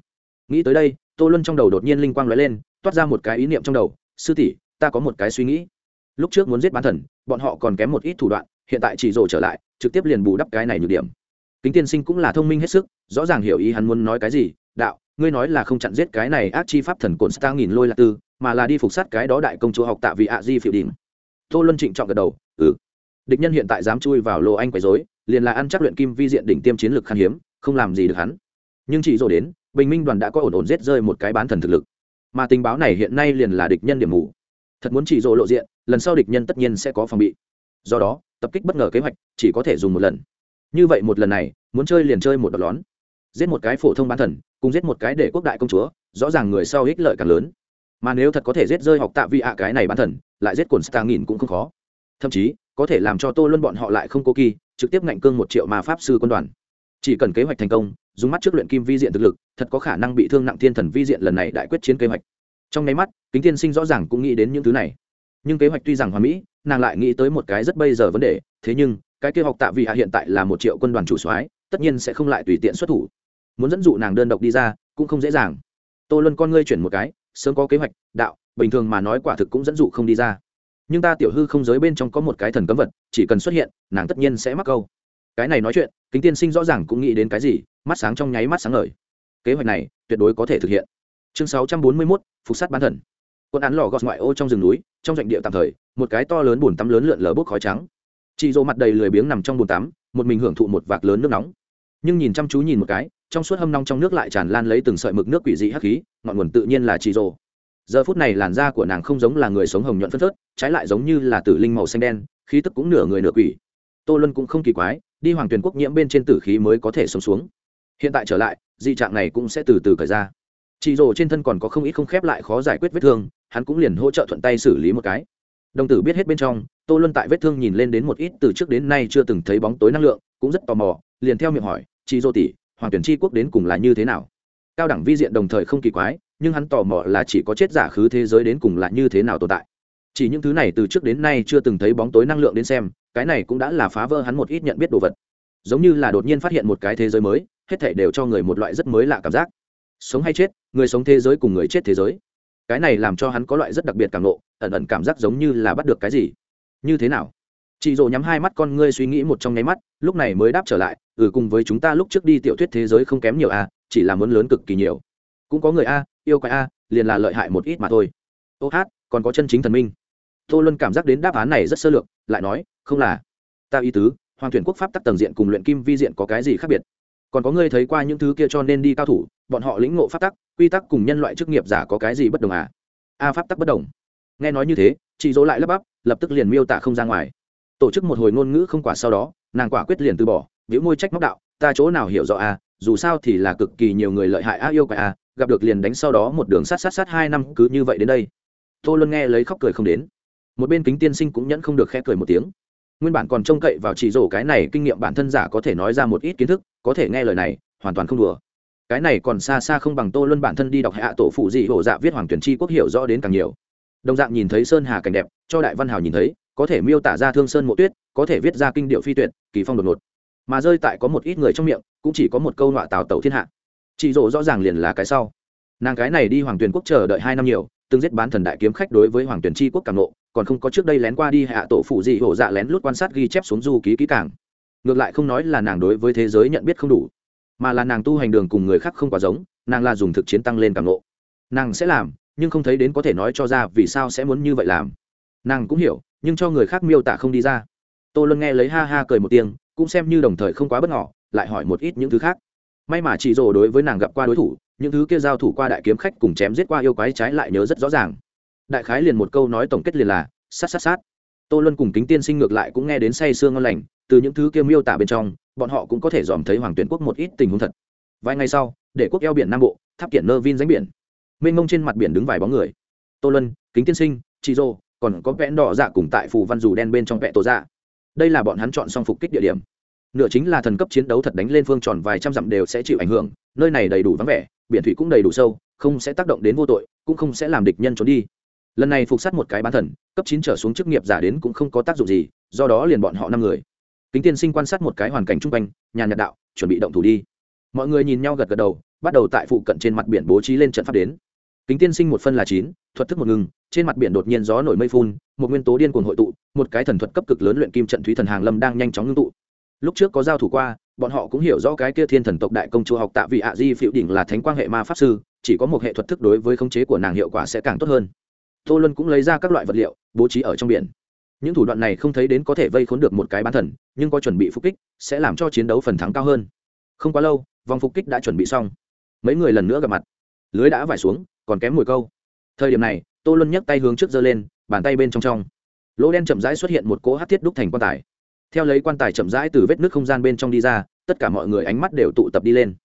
Nghĩ tới đây, tô luân trong đầu đột nhiên linh quang l ó e lên, toát ra một cái ý niệm trong đầu. Sư tỷ, ta có một cái suy nghĩ. Lúc trước muốn giết bán thần, bọn họ còn kém một ít thủ đoạn, hiện tại chỉ rồ trở lại, trực tiếp liền bù đắp cái này nhược điểm. Kính tiên sinh cũng là thông minh hết sức, rõ ràng hiểu ý hắn muốn nói cái gì đạo, ngươi nói là không chặn giết cái này ác chi pháp thần cồn star nghìn lôi lạc tư, mà là đi phục sát cái đó đại công chúa học tạ vị ạ di phiệu đình tô luân trịnh trọng gật đầu ừ. Địch nhân hiện tại dám chui vào lô anh quấy dối liền là ăn chắc luyện kim vi diện đỉnh tiêm chiến lược khan hiếm, không làm gì được hắn. Nhưng chỉ rồi đến, bình minh đoàn đã có ổn ổn giết rơi một cái bán thần thực lực. Mà tình báo này hiện nay liền là địch nhân điểm mù. Thật muốn chỉ rồi lộ diện, lần sau địch nhân tất nhiên sẽ có phòng bị. Do đó, tập kích bất ngờ kế hoạch, chỉ có thể dùng một lần. Như vậy một lần này, muốn chơi liền chơi một đợt lón. Giết một cái phổ thông bán thần cùng giết một cái để quốc đại công chúa, rõ ràng người sau ích lợi càng lớn. Mà nếu thật có thể giết rơi học tạ vị ạ cái này bán thần, lại giết cồn star nghìn cũng không khó. Thậm chí, có thể làm cho tô luân bọn họ lại không cố kỳ trực tiếp ngạnh cương một triệu mà pháp sư quân đoàn. Chỉ cần kế hoạch thành công, dùng mắt trước luyện kim vi diện thực lực, thật có khả năng bị thương nặng thiên thần vi diện lần này đại quyết chiến kế hoạch. Trong nháy mắt, kính tiên sinh rõ ràng cũng nghĩ đến những thứ này. Nhưng kế hoạch tuy rằng hoàn mỹ, nàng lại nghĩ tới một cái rất bây giờ vấn đề, thế nhưng, cái kế hoạch tạ vị hạ hiện tại là một triệu quân đoàn chủ soái, tất nhiên sẽ không lại tùy tiện xuất thủ muốn dẫn dụ nàng đơn độc đi ra cũng không dễ dàng. Tô luân con ngươi chuyển một cái sớm có kế hoạch đạo bình thường mà nói quả thực cũng dẫn dụ không đi ra. Nhưng ta tiểu hư không giới bên trong có một cái thần cấm vật chỉ cần xuất hiện nàng tất nhiên sẽ mắc câu. Cái này nói chuyện kính tiên sinh rõ ràng cũng nghĩ đến cái gì mắt sáng trong nháy mắt sáng ngời. Kế hoạch này tuyệt đối có thể thực hiện. Chương sáu trăm bốn mươi 641, phục sát bán thần. Quân án lò gọt ngoại ô trong rừng núi trong doanh địa tạm thời một cái to lớn bùn tắm lớn lượn lờ bốc khói trắng. Chị dỗ mặt đầy lười biếng nằm trong bùn tắm một mình hưởng thụ một vạc lớn nước nóng. Nhưng nhìn chăm chú nhìn một cái trong suốt hâm nong trong nước lại tràn lan lấy từng sợi mực nước quỷ dị hắc khí, ngọn nguồn tự nhiên là chị rồ giờ phút này làn da của nàng không giống là người sống hồng nhuận phân phớt, trái lại giống như là tử linh màu xanh đen, khí tức cũng nửa người nửa quỷ. Tô luân cũng không kỳ quái, đi hoàng tuyền quốc nhiễm bên trên tử khí mới có thể sống xuống. Hiện tại trở lại, dị trạng này cũng sẽ từ từ cởi ra. Chị rồ trên thân còn có không ít không khép lại khó giải quyết vết thương, hắn cũng liền hỗ trợ thuận tay xử lý một cái. Đồng tử biết hết bên trong, tô luân tại vết thương nhìn lên đến một ít từ trước đến nay chưa từng thấy bóng tối năng lượng, cũng rất tò mò, liền theo miệng hỏi chị rồ tỷ hoàng tuyển tri quốc đến cùng là như thế nào? Cao đẳng vi diện đồng thời không kỳ quái, nhưng hắn tò mò là chỉ có chết giả khứ thế giới đến cùng là như thế nào tồn tại. Chỉ những thứ này từ trước đến nay chưa từng thấy bóng tối năng lượng đến xem, cái này cũng đã là phá vỡ hắn một ít nhận biết đồ vật. Giống như là đột nhiên phát hiện một cái thế giới mới, hết thể đều cho người một loại rất mới lạ cảm giác. Sống hay chết, người sống thế giới cùng người chết thế giới. Cái này làm cho hắn có loại rất đặc biệt cảm nộ ẩn ẩn cảm giác giống như là bắt được cái gì. Như thế nào? Chị dỗ nhắm hai mắt con ngươi suy nghĩ một trong nháy mắt, lúc này mới đáp trở lại ừ cùng với chúng ta lúc trước đi tiểu thuyết thế giới không kém nhiều a chỉ là muốn lớn cực kỳ nhiều. Cũng có người a, yêu quái a, liền là lợi hại một ít mà thôi. Ô hát, còn có chân chính thần minh. Tô luân cảm giác đến đáp án này rất sơ lược, lại nói, không là. Ta ý tứ, hoàng tuyển quốc pháp tắc tầng diện cùng luyện kim vi diện có cái gì khác biệt? Còn có ngươi thấy qua những thứ kia cho nên đi cao thủ, bọn họ lĩnh ngộ pháp tắc, quy tắc cùng nhân loại chức nghiệp giả có cái gì bất đồng à? A, pháp tắc bất đồng. Nghe nói như thế chị dỗ lại lắp bắp, lập tức liền miêu tả không ra ngoài tổ chức một hồi ngôn ngữ không quả sau đó, nàng quả quyết liền từ bỏ biểu môi trách móc đạo, ta chỗ nào hiểu rõ a dù sao thì là cực kỳ nhiều người lợi hại a yêu quái a gặp được liền đánh sau đó một đường sát sát sát hai năm cứ như vậy đến đây. Tô luân nghe lấy khóc cười không đến. Một bên kính tiên sinh cũng nhẫn không được khẽ cười một tiếng. Nguyên bản còn trông cậy vào chỉ rổ cái này kinh nghiệm bản thân giả có thể nói ra một ít kiến thức, có thể nghe lời này, hoàn toàn không đùa. Cái này còn xa xa không bằng tô luân bản thân đi đọc hạ tổ phụ gì hổ dạ viết hoàng tuyển chi quốc hiểu rõ đến càng nhiều. Đồng dạng nhìn thấy sơn hà cảnh đẹp, cho đại văn hào nhìn thấy có thể miêu tả ra thương sơn mộ tuyết, có thể viết ra kinh điệu phi tuyệt, kỳ phong đột ngột. Mà rơi tại có một ít người trong miệng, cũng chỉ có một câu nọa tào tẩu thiên hạ. Chị rộ rõ ràng liền là cái sau. Nàng cái này đi hoàng tuyền quốc chờ đợi hai năm nhiều, từng giết bán thần đại kiếm khách đối với hoàng tuyền tri quốc càng nộ còn không có trước đây lén qua đi hạ tổ phụ dị hổ dạ lén lút quan sát ghi chép xuống du ký kỹ càng. Ngược lại không nói là nàng đối với thế giới nhận biết không đủ, mà là nàng tu hành đường cùng người khác không quá giống, nàng là dùng thực chiến tăng lên càng nộ nàng sẽ làm, nhưng không thấy đến có thể nói cho ra vì sao sẽ muốn như vậy làm. Nàng cũng hiểu nhưng cho người khác miêu tả không đi ra. Tô luân nghe lấy ha ha cười một tiếng, cũng xem như đồng thời không quá bất ngỏ lại hỏi một ít những thứ khác. May mà chị rồ đối với nàng gặp qua đối thủ, những thứ kia giao thủ qua đại kiếm khách cùng chém giết qua yêu quái trái lại nhớ rất rõ ràng. Đại khái liền một câu nói tổng kết liền là, sát sát sát. Tô luân cùng kính tiên sinh ngược lại cũng nghe đến say sương ngon lành, từ những thứ kia miêu tả bên trong, bọn họ cũng có thể dòm thấy hoàng tuyển quốc một ít tình huống thật. Vài ngày sau, để quốc eo biển nam bộ, tháp kiển nơ vin ránh biển. Mênh mông trên mặt biển đứng vài bóng người. Tô luân, kính tiên sinh, chị rô còn có vẽ đỏ dạ cùng tại phù văn dù đen bên trong vẽ tổ dạ. Đây là bọn hắn chọn xong phục kích địa điểm. Nửa chính là thần cấp chiến đấu thật đánh lên phương tròn vài trăm dặm đều sẽ chịu ảnh hưởng, nơi này đầy đủ vắng vẻ, biển thủy cũng đầy đủ sâu, không sẽ tác động đến vô tội, cũng không sẽ làm địch nhân trốn đi. Lần này phục sát một cái bán thần, cấp chín trở xuống chức nghiệp giả đến cũng không có tác dụng gì, do đó liền bọn họ năm người. Kính tiên sinh quan sát một cái hoàn cảnh chung quanh nhà nhật đạo, chuẩn bị động thủ đi. Mọi người nhìn nhau gật gật đầu, bắt đầu tại phụ cận trên mặt biển bố trí lên trận pháp đến kính tiên sinh một phân là chín, thuật thức một ngừng, trên mặt biển đột nhiên gió nổi mây phun, một nguyên tố điên cuồng hội tụ, một cái thần thuật cấp cực lớn luyện kim trận thúy thần hàng lâm đang nhanh chóng ngưng tụ. Lúc trước có giao thủ qua, bọn họ cũng hiểu rõ cái kia thiên thần tộc đại công chúa học tạ vị ạ di phiệu đỉnh là thánh quang hệ ma pháp sư, chỉ có một hệ thuật thức đối với khống chế của nàng hiệu quả sẽ càng tốt hơn. Tô luân cũng lấy ra các loại vật liệu, bố trí ở trong biển. Những thủ đoạn này không thấy đến có thể vây khốn được một cái bán thần, nhưng có chuẩn bị phục kích, sẽ làm cho chiến đấu phần thắng cao hơn. Không quá lâu, vòng phục kích đã chuẩn bị xong. Mấy người lần nữa gặp mặt. Lưới đã vải xuống còn kém mùi câu. Thời điểm này, tô luân nhấc tay hướng trước giơ lên, bàn tay bên trong trong. Lỗ đen chậm rãi xuất hiện một cỗ hát thiết đúc thành quan tài. Theo lấy quan tài chậm rãi từ vết nước không gian bên trong đi ra, tất cả mọi người ánh mắt đều tụ tập đi lên.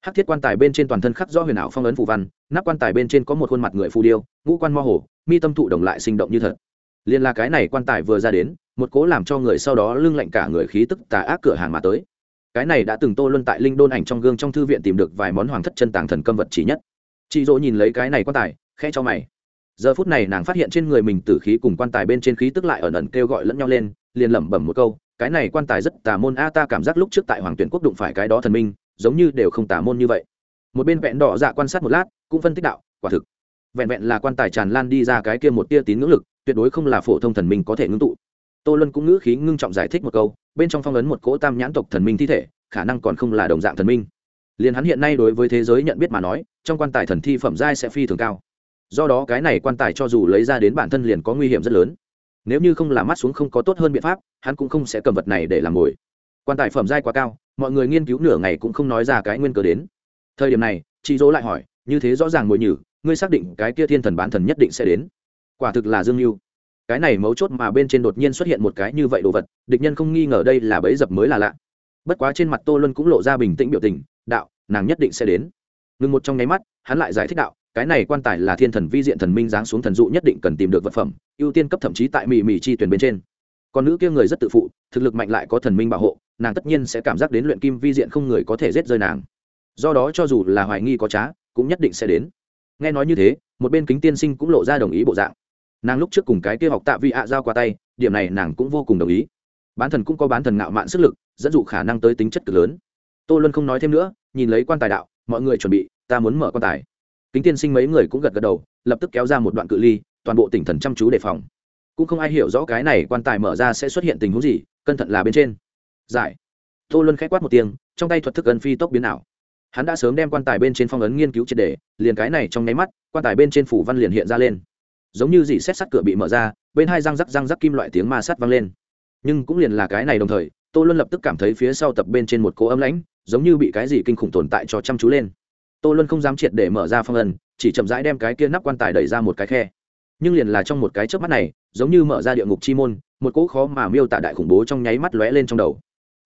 Hát thiết quan tài bên trên toàn thân khắc do huyền ảo phong ấn phù văn, nắp quan tài bên trên có một khuôn mặt người phù điêu, ngũ quan mo hồ, mi tâm thụ đồng lại sinh động như thật. Liên là cái này quan tài vừa ra đến, một cố làm cho người sau đó lưng lạnh cả người khí tức tà ác cửa hàng mà tới. Cái này đã từng tô luân tại linh đôn ảnh trong gương trong thư viện tìm được vài món hoàng thất chân tàng thần câm vật chỉ nhất chị dỗ nhìn lấy cái này quan tài, khẽ cho mày. Giờ phút này nàng phát hiện trên người mình tử khí cùng quan tài bên trên khí tức lại ẩn ẩn kêu gọi lẫn nhau lên, liền lẩm bẩm một câu, cái này quan tài rất tà môn a, ta cảm giác lúc trước tại hoàng tuyển quốc đụng phải cái đó thần minh, giống như đều không tà môn như vậy. Một bên vẹn đỏ dạ quan sát một lát, cũng phân tích đạo, quả thực, vẹn vẹn là quan tài tràn lan đi ra cái kia một tia tín ngưỡng lực, tuyệt đối không là phổ thông thần minh có thể ngưng tụ. Tô luân cũng ngữ khí ngưng trọng giải thích một câu, bên trong phong ấn một cỗ tam nhãn tộc thần minh thi thể, khả năng còn không là đồng dạng thần minh liền hắn hiện nay đối với thế giới nhận biết mà nói, trong quan tài thần thi phẩm giai sẽ phi thường cao. Do đó cái này quan tài cho dù lấy ra đến bản thân liền có nguy hiểm rất lớn. Nếu như không làm mắt xuống không có tốt hơn biện pháp, hắn cũng không sẽ cầm vật này để làm mồi quan tài phẩm giai quá cao, mọi người nghiên cứu nửa ngày cũng không nói ra cái nguyên cớ đến. Thời điểm này chị dỗ lại hỏi, như thế rõ ràng mồi nhử, ngươi xác định cái kia thiên thần bán thần nhất định sẽ đến? Quả thực là dương mưu cái này mấu chốt mà bên trên đột nhiên xuất hiện một cái như vậy đồ vật, địch nhân không nghi ngờ đây là bẫy dập mới là lạ. Bất quá trên mặt tô luân cũng lộ ra bình tĩnh biểu tình đạo, nàng nhất định sẽ đến. Ngừng một trong nháy mắt, hắn lại giải thích đạo, cái này quan tài là thiên thần vi diện thần minh giáng xuống thần dụ nhất định cần tìm được vật phẩm, ưu tiên cấp thậm chí tại mì mì chi tuyển bên trên. Còn nữ kia người rất tự phụ, thực lực mạnh lại có thần minh bảo hộ, nàng tất nhiên sẽ cảm giác đến luyện kim vi diện không người có thể giết rơi nàng. Do đó cho dù là hoài nghi có trá, cũng nhất định sẽ đến. Nghe nói như thế, một bên kính tiên sinh cũng lộ ra đồng ý bộ dạng. Nàng lúc trước cùng cái kia học tạ vi ạ giao qua tay, điểm này nàng cũng vô cùng đồng ý. Bán thần cũng có bán thần ngạo mạn sức lực, dẫn dụ khả năng tới tính chất cực lớn tô luân không nói thêm nữa, nhìn lấy quan tài đạo, mọi người chuẩn bị, ta muốn mở quan tài. Kính tiên sinh mấy người cũng gật gật đầu, lập tức kéo ra một đoạn cự ly, toàn bộ tỉnh thần chăm chú đề phòng. Cũng không ai hiểu rõ cái này quan tài mở ra sẽ xuất hiện tình huống gì, cẩn thận là bên trên. Giải. Tô luân k h á c quát một tiếng, trong tay thuật thức gần phi tốc biến ảo. Hắn đã sớm đem quan tài bên trên phong ấn nghiên cứu triệt đề liền cái này trong nháy mắt, quan tài bên trên phủ văn liền hiện ra lên. Giống như dỉ xét sắt cửa bị mở ra, bên hai răng rắc răng rắc kim loại tiếng ma sắt vang lên. Nhưng cũng liền là cái này đồng thời tô luân lập tức cảm thấy phía sau tập bên trên một cỗ ấm lãnh, giống như bị cái gì kinh khủng tồn tại cho chăm chú lên. Tô luân không dám triệt để mở ra phong ấn, chỉ chậm rãi đem cái kia nắp quan tài đẩy ra một cái khe. Nhưng liền là trong một cái chớp mắt này, giống như mở ra địa ngục chi môn, một cỗ khó mà miêu tả đại khủng bố trong nháy mắt lóe lên trong đầu.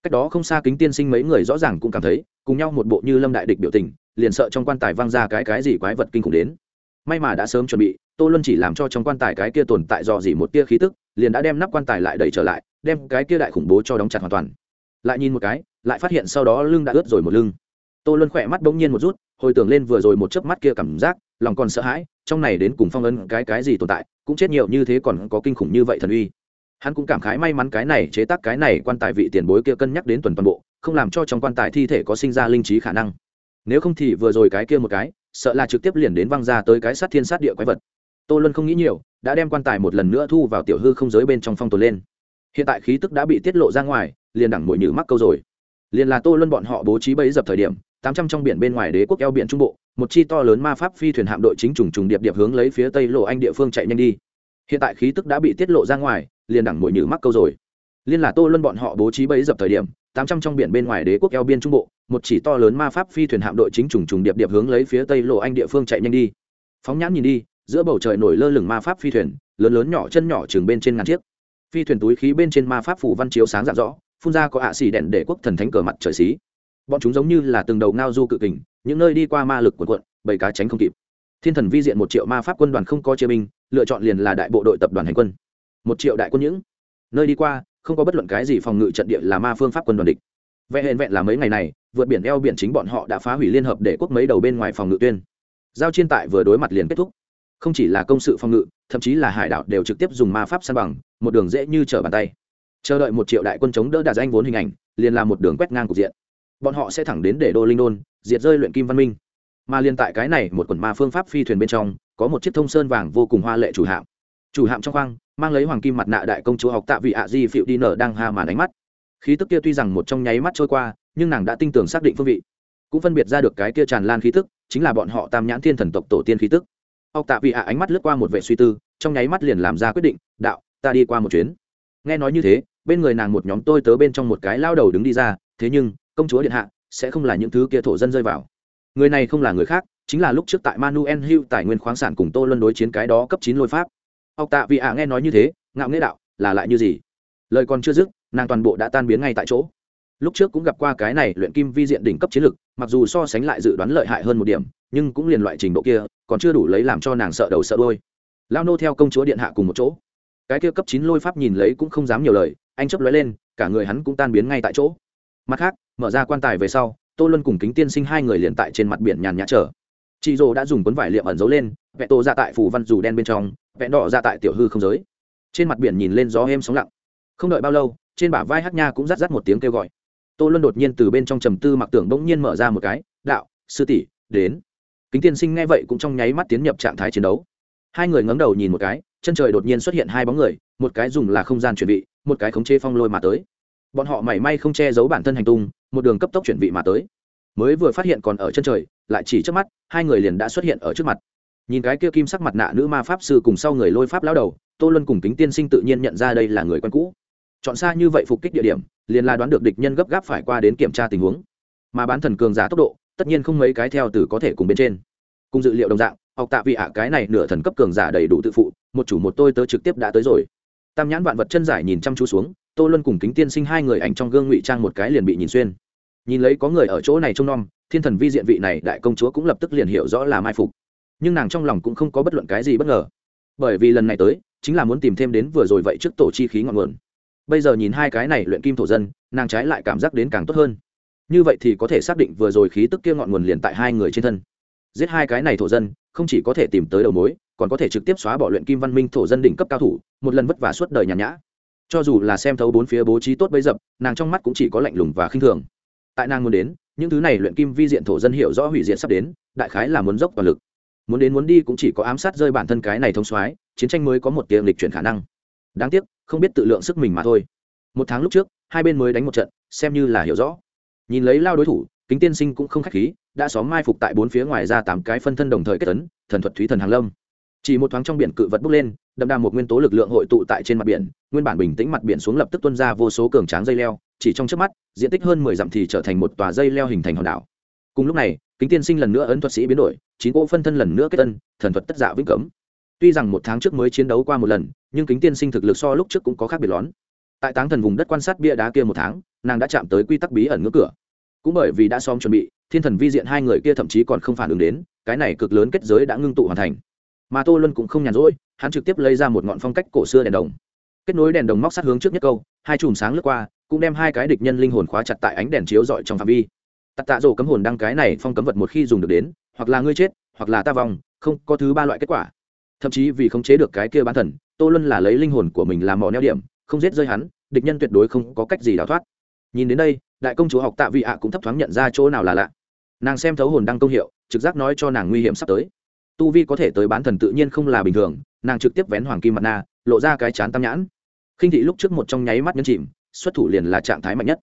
Cách đó không xa kính tiên sinh mấy người rõ ràng cũng cảm thấy, cùng nhau một bộ như lâm đại địch biểu tình, liền sợ trong quan tài vang ra cái cái gì quái vật kinh khủng đến. May mà đã sớm chuẩn bị, tô luân chỉ làm cho trong quan tài cái kia tồn tại dò dỉ một tia khí tức, liền đã đem nắp quan tài lại đẩy trở lại đem cái kia đại khủng bố cho đóng chặt hoàn toàn. Lại nhìn một cái, lại phát hiện sau đó lưng đã ướt rồi một lưng. Tô luân khỏe mắt bỗng nhiên một rút, hồi tưởng lên vừa rồi một chớp mắt kia cảm giác, lòng còn sợ hãi, trong này đến cùng phong ấn cái cái gì tồn tại, cũng chết nhiều như thế còn có kinh khủng như vậy thần uy. Hắn cũng cảm khái may mắn cái này chế tác cái này quan tài vị tiền bối kia cân nhắc đến tuần toàn bộ, không làm cho trong quan tài thi thể có sinh ra linh trí khả năng. Nếu không thì vừa rồi cái kia một cái, sợ là trực tiếp liền đến văng ra tới cái sát thiên sát địa quái vật. Tô luân không nghĩ nhiều, đã đem quan tài một lần nữa thu vào tiểu hư không giới bên trong phong tồn lên hiện tại khí tức đã bị tiết lộ ra ngoài, liền đẳng mội nhử mắc câu rồi. Liền là tô luân bọn họ bố trí bẫy dập thời điểm, tám trăm trong biển bên ngoài đế quốc eo biển trung bộ, một chi to lớn ma pháp phi thuyền hạm đội chính trùng trùng điệp điệp hướng lấy phía tây lộ anh địa phương chạy nhanh đi. Hiện tại khí tức đã bị tiết lộ ra ngoài, liền đẳng mội nhử mắc câu rồi. Liên là tô luân bọn họ bố trí bẫy dập thời điểm, tám trăm trong biển bên ngoài đế quốc eo biên trung bộ, một chỉ to lớn ma pháp phi thuyền hạm đội chính trùng trùng điệp điệp hướng lấy phía tây lộ anh địa phương chạy nhanh đi. Phóng nhãn nhìn đi, giữa bầu trời nổi lơ lửng ma pháp phi thuyền, lớn lớn nhỏ chân nhỏ chừng bên trên ngàn chiếc phi thuyền túi khí bên trên ma pháp phủ văn chiếu sáng rạng rõ phun ra có ạ xỉ đèn để quốc thần thánh cờ mặt trời xí. Bọn chúng giống như là từng đầu ngao du cự kình, những nơi đi qua ma lực quần quận, bầy cá tránh không kịp. Thiên thần vi diện một triệu ma pháp quân đoàn không có chia binh, lựa chọn liền là đại bộ đội tập đoàn hành quân. Một triệu đại quân những. Nơi đi qua, không có bất luận cái gì phòng ngự trận địa là ma phương pháp quân đoàn địch. Vẹn hẹn vẹn là mấy ngày này, vượt biển eo biển chính bọn họ đã phá hủy liên hợp để quốc mấy đầu bên ngoài phòng ngự tuyên. Giao chiên tại vừa đối mặt liền kết thúc không chỉ là công sự phòng ngự, thậm chí là hải đảo đều trực tiếp dùng ma pháp san bằng, một đường dễ như trở bàn tay. Chờ đợi một triệu đại quân chống đỡ đạt danh vốn hình ảnh, liền là một đường quét ngang cục diện. Bọn họ sẽ thẳng đến để đô linh đôn, diệt rơi luyện kim văn minh. Mà liên tại cái này một quần ma phương pháp phi thuyền bên trong, có một chiếc thông sơn vàng vô cùng hoa lệ chủ hạm. Chủ hạm trong khoang, mang lấy hoàng kim mặt nạ đại công chúa học tạ vị ạ di phịu đi nở đang hà màn ánh mắt. Khí tức kia tuy rằng một trong nháy mắt trôi qua, nhưng nàng đã tinh tường xác định phương vị. Cũng phân biệt ra được cái kia tràn lan khí tức, chính là bọn họ tam nhãn thiên thần tộc tổ tiên khí tức học tạ vị ạ ánh mắt lướt qua một vệ suy tư, trong nháy mắt liền làm ra quyết định, đạo, ta đi qua một chuyến. Nghe nói như thế, bên người nàng một nhóm tôi tớ bên trong một cái lao đầu đứng đi ra, thế nhưng, công chúa điện hạ, sẽ không là những thứ kia thổ dân rơi vào. Người này không là người khác, chính là lúc trước tại manuel hill tài nguyên khoáng sản cùng tô luân đối chiến cái đó cấp chín lôi pháp. Học tạ vị ạ nghe nói như thế, ngạo nghễ đạo, là lại như gì? Lời còn chưa dứt, nàng toàn bộ đã tan biến ngay tại chỗ. Lúc trước cũng gặp qua cái này luyện kim vi diện đỉnh cấp chiến lực mặc dù so sánh lại dự đoán lợi hại hơn một điểm, nhưng cũng liền loại trình độ kia còn chưa đủ lấy làm cho nàng sợ đầu sợ đôi. Lao nô theo công chúa điện hạ cùng một chỗ. Cái kia cấp chín lôi pháp nhìn lấy cũng không dám nhiều lời, anh chấp lóe lên, cả người hắn cũng tan biến ngay tại chỗ. Mặt khác, mở ra quan tài về sau, tô luân cùng kính tiên sinh hai người liền tại trên mặt biển nhàn nhã trở chị dô đã dùng cuốn vải liệm ẩn giấu lên, vẽ tô ra tại phủ văn dù đen bên trong vẹn đỏ ra tại tiểu hư không giới. Trên mặt biển nhìn lên gió êm sóng lặng. Không đợi bao lâu, trên bả vai hát nha cũng rát rát một tiếng kêu gọi. Tô luân đột nhiên từ bên trong trầm tư mặc tưởng bỗng nhiên mở ra một cái, đạo, sư tỷ, đến kính tiên sinh nghe vậy cũng trong nháy mắt tiến nhập trạng thái chiến đấu. Hai người ngẩng đầu nhìn một cái, chân trời đột nhiên xuất hiện hai bóng người, một cái dùng là không gian chuẩn bị một cái khống chế phong lôi mà tới. Bọn họ mảy may không che giấu bản thân hành tung, một đường cấp tốc chuyển vị mà tới. Mới vừa phát hiện còn ở chân trời, lại chỉ trước mắt, hai người liền đã xuất hiện ở trước mặt. Nhìn cái kia kim sắc mặt nạ nữ ma pháp sư cùng sau người lôi pháp lao đầu, tô luân cùng kính tiên sinh tự nhiên nhận ra đây là người quen cũ. Chọn xa như vậy phục kích địa điểm, liền là đoán được địch nhân gấp gáp phải qua đến kiểm tra tình huống. Mà bán thần cường giả tốc độ tất nhiên không mấy cái theo từ có thể cùng bên trên. Cùng dự liệu đồng dạng, học tạ vị ạ, cái này nửa thần cấp cường giả đầy đủ tự phụ, một chủ một tôi tớ trực tiếp đã tới rồi. Tam nhãn vạn vật chân giải nhìn chăm chú xuống, tô luân cùng kính tiên sinh hai người ảnh trong gương ngụy trang một cái liền bị nhìn xuyên. Nhìn lấy có người ở chỗ này trông nom, thiên thần vi diện vị này đại công chúa cũng lập tức liền hiểu rõ là mai phục. Nhưng nàng trong lòng cũng không có bất luận cái gì bất ngờ. Bởi vì lần này tới, chính là muốn tìm thêm đến vừa rồi vậy trước tổ chi khí ngọn nguồn. Bây giờ nhìn hai cái này luyện kim thổ dân, nàng trái lại cảm giác đến càng tốt hơn như vậy thì có thể xác định vừa rồi khí tức kia ngọn nguồn liền tại hai người trên thân. Giết hai cái này thổ dân, không chỉ có thể tìm tới đầu mối, còn có thể trực tiếp xóa bỏ luyện kim văn minh thổ dân đỉnh cấp cao thủ, một lần vất vả suốt đời nhàn nhã. Cho dù là xem thấu bốn phía bố trí tốt bấy dập, nàng trong mắt cũng chỉ có lạnh lùng và khinh thường. Tại nàng muốn đến, những thứ này luyện kim vi diện thổ dân hiểu rõ hủy diện sắp đến, đại khái là muốn dốc toàn lực. Muốn đến muốn đi cũng chỉ có ám sát rơi bản thân cái này thông soái, chiến tranh mới có một tiềm lịch chuyển khả năng. Đáng tiếc, không biết tự lượng sức mình mà thôi. Một tháng lúc trước, hai bên mới đánh một trận, xem như là hiểu rõ nhìn lấy lao đối thủ, kính tiên sinh cũng không khách khí, đã xóm mai phục tại bốn phía ngoài ra tám cái phân thân đồng thời kết tấn, thần thuật thúy thần hàng lâm. Chỉ một thoáng trong biển cự vật bốc lên, đậm đà một nguyên tố lực lượng hội tụ tại trên mặt biển, nguyên bản bình tĩnh mặt biển xuống lập tức tuân ra vô số cường tráng dây leo, chỉ trong trước mắt, diện tích hơn mười dặm thì trở thành một tòa dây leo hình thành hòn đảo. Cùng lúc này, kính tiên sinh lần nữa ấn thuật sĩ biến đổi, chín cỗ phân thân lần nữa kết tân thần thuật tất dạ vĩnh cấm. Tuy rằng một tháng trước mới chiến đấu qua một lần, nhưng kính tiên sinh thực lực so lúc trước cũng có khác biệt lón. Tại táng thần vùng đất quan sát bia đá kia một tháng nàng đã chạm tới quy tắc bí ẩn ngưỡng cửa. Cũng bởi vì đã xóm chuẩn bị, thiên thần vi diện hai người kia thậm chí còn không phản ứng đến, cái này cực lớn kết giới đã ngưng tụ hoàn thành. Mà tô luân cũng không nhàn rỗi, hắn trực tiếp lấy ra một ngọn phong cách cổ xưa đèn đồng. Kết nối đèn đồng móc sát hướng trước nhất câu, hai chùm sáng lướt qua, cũng đem hai cái địch nhân linh hồn khóa chặt tại ánh đèn chiếu rọi trong phạm vi. Tạ tạ rổ cấm hồn đăng cái này phong cấm vật một khi dùng được đến, hoặc là ngươi chết, hoặc là ta vong, không có thứ ba loại kết quả. Thậm chí vì khống chế được cái kia bán thần, tô luân là lấy linh hồn của mình làm mỏ neo điểm, không giết rơi hắn, địch nhân tuyệt đối không có cách gì đào thoát nhìn đến đây, đại công chúa học tạ vị ạ cũng thấp thoáng nhận ra chỗ nào là lạ. Nàng xem thấu hồn đăng công hiệu, trực giác nói cho nàng nguy hiểm sắp tới. Tu vi có thể tới bán thần tự nhiên không là bình thường, nàng trực tiếp vén hoàng kim mặt na lộ ra cái chán tam nhãn. Khinh thị lúc trước một trong nháy mắt nhấn chìm, xuất thủ liền là trạng thái mạnh nhất.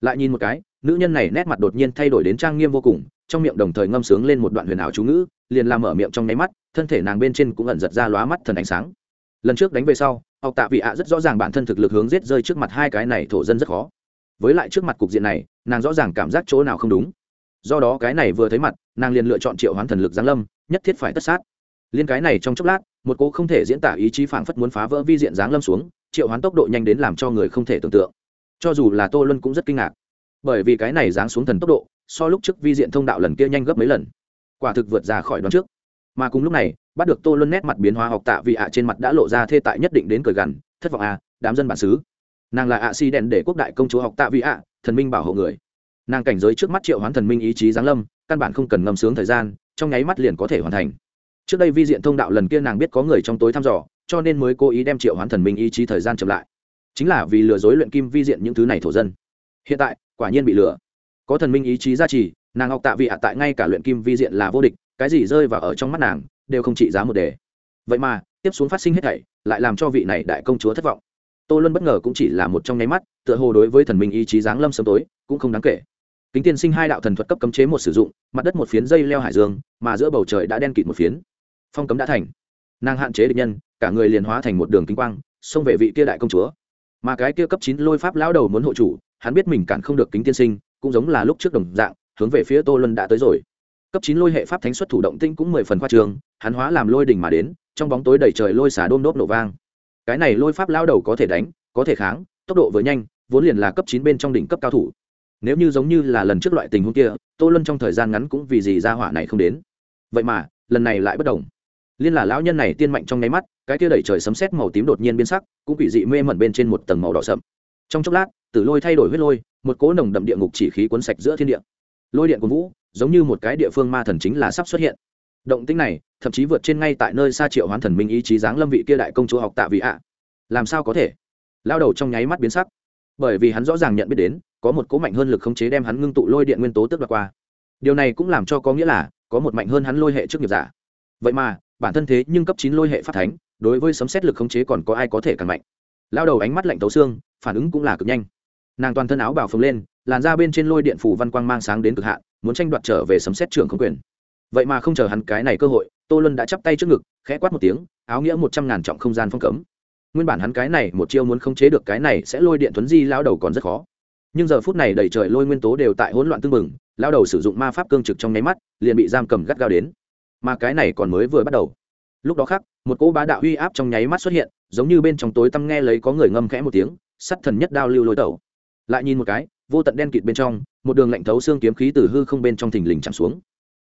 Lại nhìn một cái, nữ nhân này nét mặt đột nhiên thay đổi đến trang nghiêm vô cùng, trong miệng đồng thời ngâm sướng lên một đoạn huyền ảo chú ngữ, liền làm mở miệng trong nháy mắt, thân thể nàng bên trên cũng ẩn giật ra lóa mắt thần ánh sáng. Lần trước đánh về sau, học tạ vị ạ rất rõ ràng bản thân thực lực hướng giết rơi trước mặt hai cái này thổ dân rất khó với lại trước mặt cục diện này, nàng rõ ràng cảm giác chỗ nào không đúng. Do đó cái này vừa thấy mặt, nàng liền lựa chọn triệu hoán thần lực giáng lâm, nhất thiết phải tất sát. Liên cái này trong chốc lát, một cô không thể diễn tả ý chí phảng phất muốn phá vỡ vi diện giáng lâm xuống, triệu hoán tốc độ nhanh đến làm cho người không thể tưởng tượng. Cho dù là tô luân cũng rất kinh ngạc. Bởi vì cái này giáng xuống thần tốc độ, so lúc trước vi diện thông đạo lần kia nhanh gấp mấy lần. Quả thực vượt ra khỏi đoán trước. Mà cùng lúc này, bắt được tô luân nét mặt biến hóa học tạ vì ạ trên mặt đã lộ ra thê tại nhất định đến cười gằn, thất vọng à đám dân bản xứ nàng là ạ si đèn để quốc đại công chúa học tạ vị ạ, thần minh bảo hộ người. Nàng cảnh giới trước mắt triệu hoán thần minh ý chí giáng lâm, căn bản không cần ngâm sướng thời gian, trong nháy mắt liền có thể hoàn thành. Trước đây vi diện thông đạo lần kia nàng biết có người trong tối thăm dò, cho nên mới cố ý đem triệu hoán thần minh ý chí thời gian chậm lại. Chính là vì lừa dối luyện kim vi diện những thứ này thổ dân. Hiện tại, quả nhiên bị lừa. Có thần minh ý chí gia trì, nàng học tạ vị ạ tại ngay cả luyện kim vi diện là vô địch, cái gì rơi vào ở trong mắt nàng, đều không trị giá một đề. Vậy mà, tiếp xuống phát sinh hết thảy, lại làm cho vị này đại công chúa thất vọng tô luân bất ngờ cũng chỉ là một trong nháy mắt, tựa hồ đối với thần minh ý chí giáng lâm sớm tối, cũng không đáng kể. Kính tiên sinh hai đạo thần thuật cấp cấm chế một sử dụng, mặt đất một phiến dây leo hải dương, mà giữa bầu trời đã đen kịt một phiến. Phong cấm đã thành. Nàng hạn chế địch nhân, cả người liền hóa thành một đường kính quang, xông về vị kia đại công chúa. Mà cái kia cấp chín lôi pháp lão đầu muốn hộ chủ, hắn biết mình cản không được kính tiên sinh, cũng giống là lúc trước đồng dạng, hướng về phía tô luân đã tới rồi. Cấp chín lôi hệ pháp thánh xuất thủ động tinh cũng mười phần khoa trường hắn hóa làm lôi đỉnh mà đến, trong bóng tối đầy trời lôi xả đôm đốp nổ vang cái này lôi pháp lao đầu có thể đánh, có thể kháng, tốc độ vừa nhanh, vốn liền là cấp chín bên trong đỉnh cấp cao thủ. Nếu như giống như là lần trước loại tình huống kia, tô luân trong thời gian ngắn cũng vì gì ra hỏa này không đến. Vậy mà, lần này lại bất đồng liên là lão nhân này tiên mạnh trong nháy mắt, cái kia đẩy trời sấm sét màu tím đột nhiên biến sắc, cũng quỷ dị mê mẩn bên trên một tầng màu đỏ sậm. Trong chốc lát, tử lôi thay đổi huyết lôi, một cỗ nồng đậm địa ngục chỉ khí cuốn sạch giữa thiên địa. Lôi điện của vũ, giống như một cái địa phương ma thần chính là sắp xuất hiện động tĩnh này, thậm chí vượt trên ngay tại nơi xa triệu hoán thần minh ý chí dáng lâm vị kia đại công chúa học tạ vị ạ. Làm sao có thể? Lao đầu trong nháy mắt biến sắc. Bởi vì hắn rõ ràng nhận biết đến, có một cố mạnh hơn lực khống chế đem hắn ngưng tụ lôi điện nguyên tố tước đoạt qua. Điều này cũng làm cho có nghĩa là, có một mạnh hơn hắn lôi hệ trước nghiệp giả. Vậy mà, bản thân thế nhưng cấp chín lôi hệ phát thánh, đối với sấm xét lực khống chế còn có ai có thể càng mạnh? Lao đầu ánh mắt lạnh tấu xương, phản ứng cũng là cực nhanh. Nàng toàn thân áo bào phồng lên, làn ra bên trên lôi điện phủ văn quang mang sáng đến cực hạn, muốn tranh đoạt trở về sấm xét trường không quyền vậy mà không chờ hắn cái này cơ hội, tô luân đã chắp tay trước ngực, khẽ quát một tiếng, áo nghĩa một trăm ngàn trọng không gian phong cấm. Nguyên bản hắn cái này một chiêu muốn khống chế được cái này sẽ lôi điện thuấn di lao đầu còn rất khó. Nhưng giờ phút này đầy trời lôi nguyên tố đều tại hỗn loạn tương mừng lao đầu sử dụng ma pháp cương trực trong nháy mắt, liền bị giam cầm gắt gao đến. Mà cái này còn mới vừa bắt đầu. Lúc đó khác một cỗ bá đạo uy áp trong nháy mắt xuất hiện, giống như bên trong tối tăm nghe lấy có người ngâm khẽ một tiếng, sắt thần nhất đao lưu lối tẩu. Lại nhìn một cái, vô tận đen kịt bên trong, một đường lạnh thấu xương kiếm khí từ hư không bên trong thình lình chạm xuống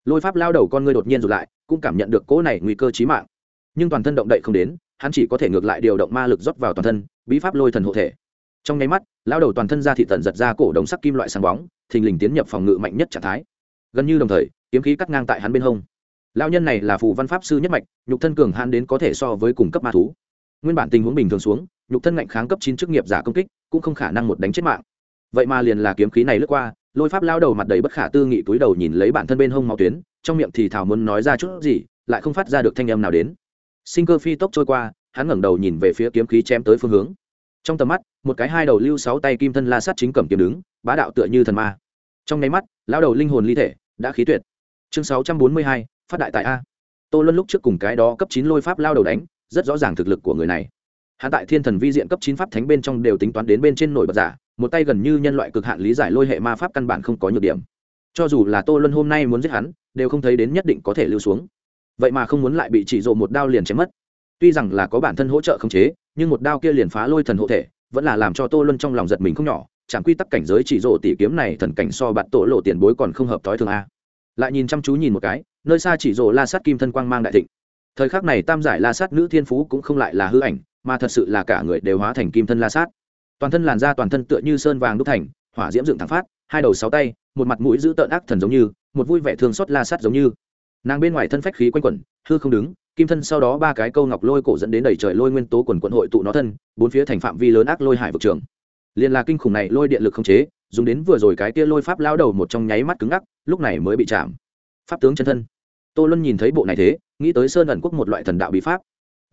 lôi pháp lao đầu con ngươi đột nhiên rụt lại, cũng cảm nhận được cỗ này nguy cơ chí mạng. Nhưng toàn thân động đậy không đến, hắn chỉ có thể ngược lại điều động ma lực rót vào toàn thân, bí pháp lôi thần hộ thể. Trong nháy mắt, lao đầu toàn thân ra thị tận giật ra cổ đồng sắc kim loại sáng bóng, thình lình tiến nhập phòng ngự mạnh nhất trạng thái. Gần như đồng thời, kiếm khí cắt ngang tại hắn bên hông. Lao nhân này là phù văn pháp sư nhất mạch, nhục thân cường hắn đến có thể so với cùng cấp ma thú. Nguyên bản tình huống bình thường xuống, nhục thân ngạnh kháng cấp chín chức nghiệp giả công kích, cũng không khả năng một đánh chết mạng. Vậy mà liền là kiếm khí này lướt qua lôi pháp lao đầu mặt đầy bất khả tư nghị túi đầu nhìn lấy bản thân bên hông máu tuyến, trong miệng thì thảo muốn nói ra chút gì, lại không phát ra được thanh âm nào đến. Sinh cơ phi tốc trôi qua, hắn ngẩng đầu nhìn về phía kiếm khí chém tới phương hướng. Trong tầm mắt, một cái hai đầu lưu sáu tay kim thân la sát chính cầm kiếm đứng, bá đạo tựa như thần ma. Trong nháy mắt, lao đầu linh hồn ly thể, đã khí tuyệt. Chương sáu trăm bốn mươi hai, phát đại tại a. Tô luân lúc trước cùng cái đó cấp chín lôi pháp lao đầu đánh, rất rõ ràng thực lực của người này hắn tại thiên thần vi diện cấp chín pháp thánh bên trong đều tính toán đến bên trên nổi bật giả, một tay gần như nhân loại cực hạn lý giải lôi hệ ma pháp căn bản không có nhược điểm. Cho dù là tô luân hôm nay muốn giết hắn, đều không thấy đến nhất định có thể lưu xuống. Vậy mà không muốn lại bị chỉ rộ một đao liền chém mất. Tuy rằng là có bản thân hỗ trợ khống chế, nhưng một đao kia liền phá lôi thần hộ thể, vẫn là làm cho tô luân trong lòng giật mình không nhỏ, chẳng quy tắc cảnh giới chỉ rộ tỉ kiếm này thần cảnh so bạn tổ lộ tiền bối còn không hợp thói thường a. Lại nhìn chăm chú nhìn một cái, nơi xa chỉ rộ la sát kim thân quang mang đại thịnh. Thời khắc này tam giải la sát nữ thiên phú cũng không lại là hư ảnh mà thật sự là cả người đều hóa thành kim thân la sát. Toàn thân làn da toàn thân tựa như sơn vàng đúc thành, hỏa diễm dựng thẳng phát, hai đầu sáu tay, một mặt mũi giữ tợn ác thần giống như, một vui vẻ thương xót la sát giống như. Nàng bên ngoài thân phách khí quanh quẩn, hư không đứng, kim thân sau đó ba cái câu ngọc lôi cổ dẫn đến đầy trời lôi nguyên tố quần quận hội tụ nó thân, bốn phía thành phạm vi lớn ác lôi hải vực trường. Liền là kinh khủng này lôi điện lực không chế, dùng đến vừa rồi cái tia lôi pháp lao đầu một trong nháy mắt cứng ngắc, lúc này mới bị chạm. Pháp tướng chân thân. Tô luân nhìn thấy bộ này thế, nghĩ tới sơn ẩn quốc một loại thần đạo bí pháp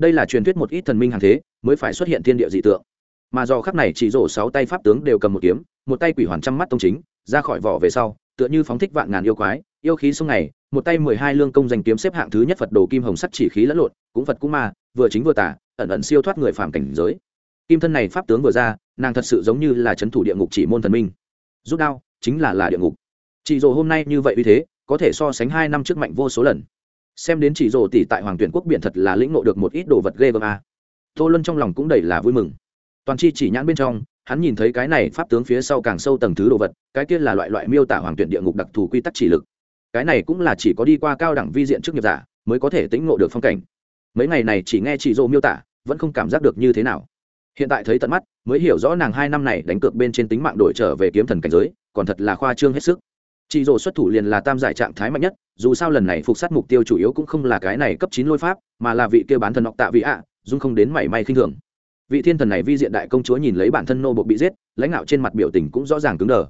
đây là truyền thuyết một ít thần minh hàng thế, mới phải xuất hiện thiên địa dị tượng. Mà do khắc này chỉ rổ sáu tay pháp tướng đều cầm một kiếm, một tay quỷ hoàn trăm mắt tông chính, ra khỏi vỏ về sau, tựa như phóng thích vạn ngàn yêu quái, yêu khí sông này, một tay mười hai lương công giành kiếm xếp hạng thứ nhất phật đồ kim hồng sắt chỉ khí lẫn lộn, cũng phật cũng ma, vừa chính vừa tả ẩn ẩn siêu thoát người phàm cảnh giới. Kim thân này pháp tướng vừa ra, nàng thật sự giống như là c h ấ n thủ địa ngục chỉ môn thần minh. Rút đao, chính là là địa ngục. Chị dồ hôm nay như vậy uy thế, có thể so sánh hai năm trước mạnh vô số lần xem đến chỉ rồ tỷ tại hoàng tuyển quốc biển thật là lĩnh nộ được một ít đồ vật ghê gớm a tô luân trong lòng cũng đầy là vui mừng. Toàn chi chỉ nhãn bên trong, hắn nhìn thấy cái này pháp tướng phía sau càng sâu tầng thứ đồ vật, cái kia là loại loại miêu tả hoàng tuyển địa ngục đặc thù quy tắc chỉ lực. Cái này cũng là chỉ có đi qua cao đẳng vi diện trước nghiệp giả mới có thể tĩnh ngộ được phong cảnh. Mấy ngày này chỉ nghe chị dô miêu tả, vẫn không cảm giác được như thế nào. Hiện tại thấy tận mắt, mới hiểu rõ nàng hai năm này đánh cược bên trên tính mạng đổi trở về kiếm thần cảnh giới, còn thật là khoa trương hết sức chị rổ xuất thủ liền là tam giải trạng thái mạnh nhất, dù sao lần này phục sát mục tiêu chủ yếu cũng không là cái này cấp chín lôi pháp, mà là vị kêu bán thần học tạ vị ạ, dung không đến mảy may khinh thường. Vị thiên thần này vi diện đại công chúa nhìn lấy bản thân nô bộ bị giết, lãnh đạo trên mặt biểu tình cũng rõ ràng cứng đờ.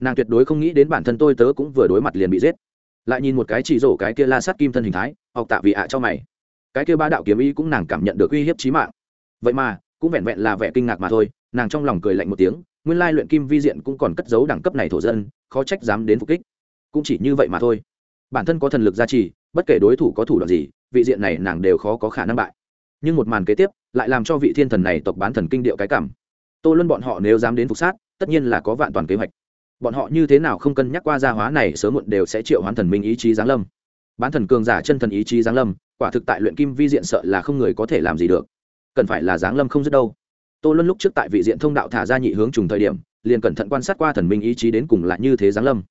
Nàng tuyệt đối không nghĩ đến bản thân tôi tớ cũng vừa đối mặt liền bị giết. Lại nhìn một cái chỉ rổ cái kia la sát kim thân hình thái học tạ vị ạ cho mày. Cái kia ba đạo kiếm ý cũng nàng cảm nhận được uy hiếp trí mạng. Vậy mà, cũng vẹn vẹn là vẻ kinh ngạc mà thôi, nàng trong lòng cười lạnh một tiếng nguyên lai luyện kim vi diện cũng còn cất giấu đẳng cấp này thổ dân, khó trách dám đến phục kích. Cũng chỉ như vậy mà thôi. Bản thân có thần lực gia trì, bất kể đối thủ có thủ đoạn gì, vị diện này nàng đều khó có khả năng bại. Nhưng một màn kế tiếp, lại làm cho vị thiên thần này tộc bán thần kinh điệu cái cảm. Tô luân bọn họ nếu dám đến phục sát, tất nhiên là có vạn toàn kế hoạch. Bọn họ như thế nào không cân nhắc qua gia hóa này, sớm muộn đều sẽ triệu hoán thần minh ý chí giáng lâm. Bán thần cường giả chân thần ý chí giáng lâm, quả thực tại luyện kim vi diện sợ là không người có thể làm gì được. Cần phải là giáng lâm không dứt đâu tô luân lúc trước tại vị diện thông đạo thả ra nhị hướng trùng thời điểm, liền cẩn thận quan sát qua thần minh ý chí đến cùng là như thế giáng lâm.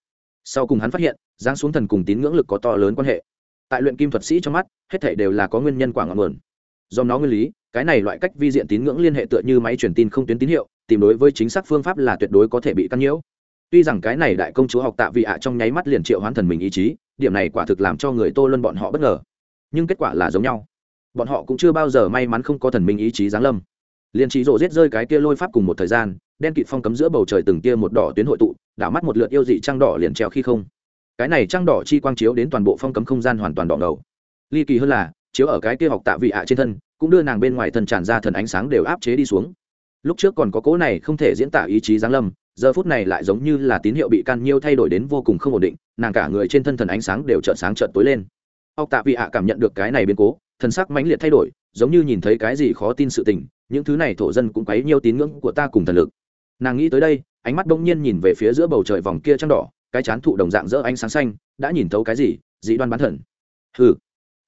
Sau cùng hắn phát hiện, giáng xuống thần cùng tín ngưỡng lực có to lớn quan hệ. Tại luyện kim thuật sĩ trong mắt, hết thể đều là có nguyên nhân quả ngọn nguồn. Do nó nguyên lý, cái này loại cách vi diện tín ngưỡng liên hệ tựa như máy truyền tin không tuyến tín hiệu, tìm đối với chính xác phương pháp là tuyệt đối có thể bị căn nhiễu. Tuy rằng cái này đại công chúa học tạ vị ạ trong nháy mắt liền triệu hoán thần mình ý chí, điểm này quả thực làm cho người tô luân bọn họ bất ngờ. Nhưng kết quả là giống nhau. Bọn họ cũng chưa bao giờ may mắn không có thần minh ý chí giáng lâm liền trí rộ rết rơi cái kia lôi pháp cùng một thời gian, đen kịt phong cấm giữa bầu trời từng kia một đỏ tuyến hội tụ, đảo mắt một lượt yêu dị trăng đỏ liền treo khi không. Cái này trăng đỏ chi quang chiếu đến toàn bộ phong cấm không gian hoàn toàn đỏ ngầu. Ly kỳ hơn là, chiếu ở cái kia học tạ vị ạ trên thân, cũng đưa nàng bên ngoài thần tràn ra thần ánh sáng đều áp chế đi xuống. Lúc trước còn có cố này không thể diễn tả ý chí giáng lâm, giờ phút này lại giống như là tín hiệu bị can nhiêu thay đổi đến vô cùng không ổn định, nàng cả người trên thân thần ánh sáng đều trợn sáng trợn tối lên. Học tạ vị ạ cảm nhận được cái này biến cố thần sắc mãnh liệt thay đổi, giống như nhìn thấy cái gì khó tin sự tình, những thứ này thổ dân cũng quấy nhiều tín ngưỡng của ta cùng thần lực. Nàng nghĩ tới đây, ánh mắt bỗng nhiên nhìn về phía giữa bầu trời vòng kia trăng đỏ, cái chán thụ đồng dạng dỡ ánh sáng xanh, đã nhìn thấu cái gì, dị đoan bán thần. Hừ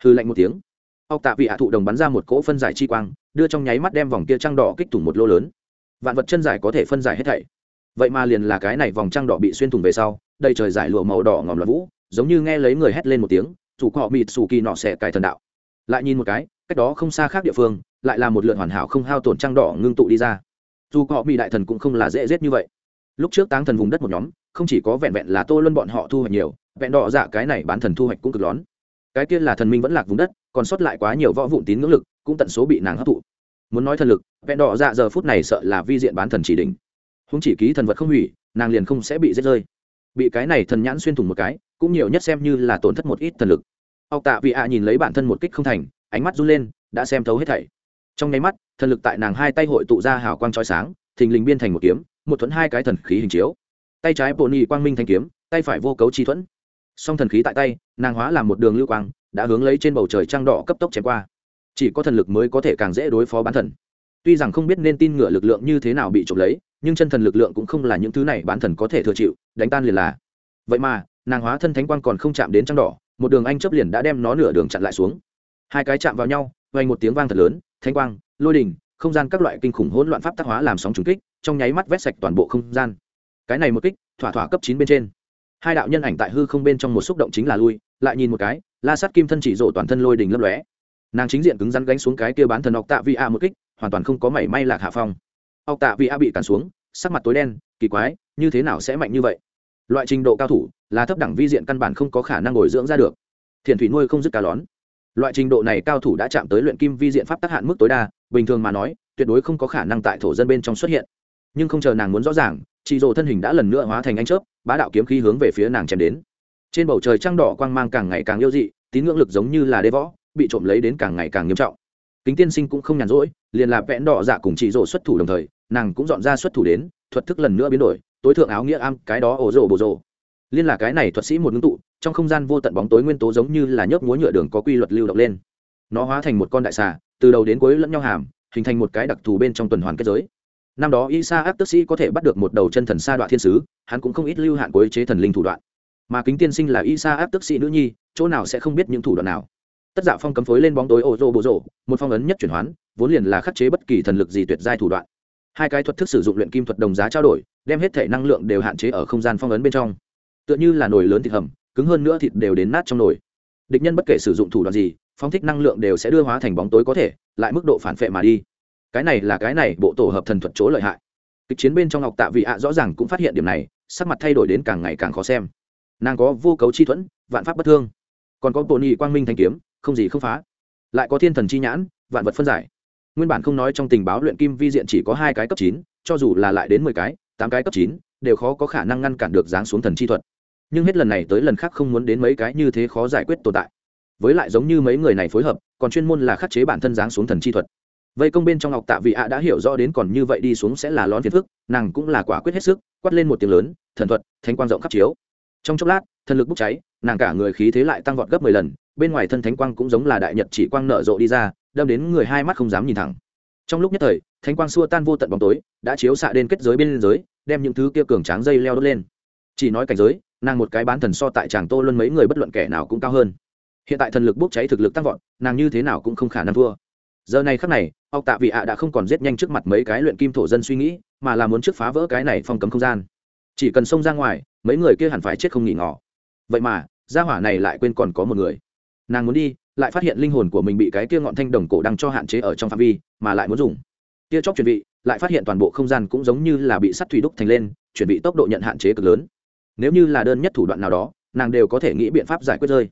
hừ lạnh một tiếng. Ốc tạ vị ạ thụ đồng bắn ra một cỗ phân giải chi quang, đưa trong nháy mắt đem vòng kia trăng đỏ kích thủng một lô lớn. Vạn vật chân giải có thể phân giải hết thảy. Vậy mà liền là cái này vòng trăng đỏ bị xuyên thủng về sau, đầy trời giải lụa màu đỏ ngòm loạn vũ, giống như nghe lấy người hét lên một tiếng, chủ cọ mịt xù kỳ nọ xẻ cài thần đạo lại nhìn một cái, cách đó không xa khác địa phương, lại là một lượn hoàn hảo không hao tổn trăng đỏ ngưng tụ đi ra. Dù họ bị đại thần cũng không là dễ giết như vậy. Lúc trước táng thần vùng đất một nhóm, không chỉ có vẹn vẹn là tô luân bọn họ thu hoạch nhiều, vẹn đỏ dạ cái này bán thần thu hoạch cũng cực lón cái kia là thần minh vẫn lạc vùng đất, còn sót lại quá nhiều võ vụn tín ngưỡng lực, cũng tận số bị nàng hấp thụ. Muốn nói thần lực, vẹn đỏ dạ giờ phút này sợ là vi diện bán thần chỉ đỉnh. Húng chỉ ký thần vật không hủy, nàng liền không sẽ bị giết rơi. Bị cái này thần nhãn xuyên thủng một cái, cũng nhiều nhất xem như là tổn thất một ít thần lực học tạ vị ạ nhìn lấy bản thân một kích không thành, ánh mắt run lên, đã xem thấu hết thảy. Trong nháy mắt, thần lực tại nàng hai tay hội tụ ra hào quang chói sáng, thình lình biên thành một kiếm, một thuẫn hai cái thần khí hình chiếu. Tay trái bộ nhị quang minh thanh kiếm, tay phải vô cấu chi thuẫn. Song thần khí tại tay, nàng hóa làm một đường lưu quang, đã hướng lấy trên bầu trời trăng đỏ cấp tốc chém qua. Chỉ có thần lực mới có thể càng dễ đối phó bán thần. Tuy rằng không biết nên tin ngựa lực lượng như thế nào bị trộm lấy, nhưng chân thần lực lượng cũng không là những thứ này bán thần có thể thừa chịu, đánh tan liền là. Vậy mà, nàng hóa thân thánh quang còn không chạm đến trăng đỏ một đường anh chấp liền đã đem nó nửa đường chặn lại xuống. Hai cái chạm vào nhau, vang một tiếng vang thật lớn thanh quang, lôi đình, không gian các loại kinh khủng hỗn loạn pháp tác hóa làm sóng trùng kích, trong nháy mắt vét sạch toàn bộ không gian. Cái này một kích, thỏa thỏa cấp chín bên trên. Hai đạo nhân ảnh tại hư không bên trong một xúc động chính là lui, lại nhìn một cái, la sát kim thân chỉ rộ toàn thân lôi đình lấp lóe. Nàng chính diện cứng rắn gánh xuống cái kia bán thần ọc tạ vi a một kích, hoàn toàn không có mảy may lạc hạ phong. Ọc tạ vi a bị cản xuống, sắc mặt tối đen, kỳ quái, như thế nào sẽ mạnh như vậy? Loại trình độ cao thủ là thấp đẳng vi diện căn bản không có khả năng ngồi dưỡng ra được. Thiền thủy nuôi không dứt cá lón. Loại trình độ này cao thủ đã chạm tới luyện kim vi diện pháp tác hạn mức tối đa, bình thường mà nói, tuyệt đối không có khả năng tại thổ dân bên trong xuất hiện. Nhưng không chờ nàng muốn rõ ràng, chị rồ thân hình đã lần nữa hóa thành anh chớp, bá đạo kiếm khí hướng về phía nàng chém đến. Trên bầu trời trăng đỏ quang mang càng ngày càng yêu dị, tín ngưỡng lực giống như là đế võ, bị trộm lấy đến càng ngày càng nghiêm trọng. Kính tiên sinh cũng không nhàn rỗi, liền là vẽn đỏ dạ cùng chị rồ xuất thủ đồng thời, nàng cũng dọn ra xuất thủ đến, thuật thức lần nữa biến đổi, tối thượng áo nghĩa am, cái đó ổ rồ bồ rồ liên là cái này thuật sĩ một ngưng tụ, trong không gian vô tận bóng tối nguyên tố giống như là nhớp múa nhựa đường có quy luật lưu động lên. Nó hóa thành một con đại xà, từ đầu đến cuối lẫn nhau hàm, hình thành một cái đặc thù bên trong tuần hoàn kết giới. Năm đó isa áp tức sĩ có thể bắt được một đầu chân thần sa đoạn thiên sứ, hắn cũng không ít lưu hạn cuối chế thần linh thủ đoạn. Mà kính tiên sinh là isa áp tức sĩ nữ nhi, chỗ nào sẽ không biết những thủ đoạn nào. Tất dạ phong cấm phối lên bóng tối ô rô bộ rộ một phong ấn nhất chuyển hoán, vốn liền là khắc chế bất kỳ thần lực gì tuyệt giai thủ đoạn. Hai cái thuật thức sử dụng luyện kim thuật đồng giá trao đổi, đem hết thể năng lượng đều hạn chế ở không gian phong ấn bên trong tựa như là nồi lớn thịt hầm, cứng hơn nữa thịt đều đến nát trong nồi. Địch nhân bất kể sử dụng thủ đoạn gì, phóng thích năng lượng đều sẽ đưa hóa thành bóng tối có thể, lại mức độ phản phệ mà đi. Cái này là cái này, bộ tổ hợp thần thuật chỗ lợi hại. Kịch chiến bên trong ngọc tạ vị ạ rõ ràng cũng phát hiện điểm này, sắc mặt thay đổi đến càng ngày càng khó xem. Nàng có vô cấu chi thuẫn, vạn pháp bất thương. Còn có bộ nhị quang minh thanh kiếm, không gì không phá. Lại có thiên thần chi nhãn, vạn vật phân giải. Nguyên bản không nói trong tình báo luyện kim vi diện chỉ có hai cái cấp chín, cho dù là lại đến mười cái, tám cái cấp chín, đều khó có khả năng ngăn cản được dáng xuống thần chi thuật nhưng hết lần này tới lần khác không muốn đến mấy cái như thế khó giải quyết tồn tại. Với lại giống như mấy người này phối hợp, còn chuyên môn là khắc chế bản thân dáng xuống thần chi thuật. Vây công bên trong ngọc tạ vị ạ đã hiểu rõ đến còn như vậy đi xuống sẽ là lón phiền phức, nàng cũng là quả quyết hết sức, quát lên một tiếng lớn, thần thuật, thánh quang rộng khắp chiếu. Trong chốc lát, thần lực bốc cháy, nàng cả người khí thế lại tăng vọt gấp mười lần, bên ngoài thân thánh quang cũng giống là đại nhật chỉ quang nở rộ đi ra, đâm đến người hai mắt không dám nhìn thẳng. Trong lúc nhất thời, thánh quang xua tan vô tận bóng tối, đã chiếu xạ đến kết giới bên giới đem những thứ kia cường tráng dây leo đốt lên. Chỉ nói cảnh giới nàng một cái bán thần so tại chàng tô luân mấy người bất luận kẻ nào cũng cao hơn. Hiện tại thần lực bốc cháy thực lực tăng vọt, nàng như thế nào cũng không khả năng thua. Giờ này khắc này ọc tạ vị ạ đã không còn giết nhanh trước mặt mấy cái luyện kim thổ dân suy nghĩ, mà là muốn trước phá vỡ cái này phong cấm không gian. Chỉ cần xông ra ngoài, mấy người kia hẳn phải chết không nghỉ ngỏ vậy mà, gia hỏa này lại quên còn có một người. Nàng muốn đi, lại phát hiện linh hồn của mình bị cái kia ngọn thanh đồng cổ đang cho hạn chế ở trong phạm vi, mà lại muốn dùng. Kia chóc chuẩn bị, lại phát hiện toàn bộ không gian cũng giống như là bị sắt thủy đúc thành lên, chuẩn bị tốc độ nhận hạn chế cực lớn nếu như là đơn nhất thủ đoạn nào đó, nàng đều có thể nghĩ biện pháp giải quyết rơi.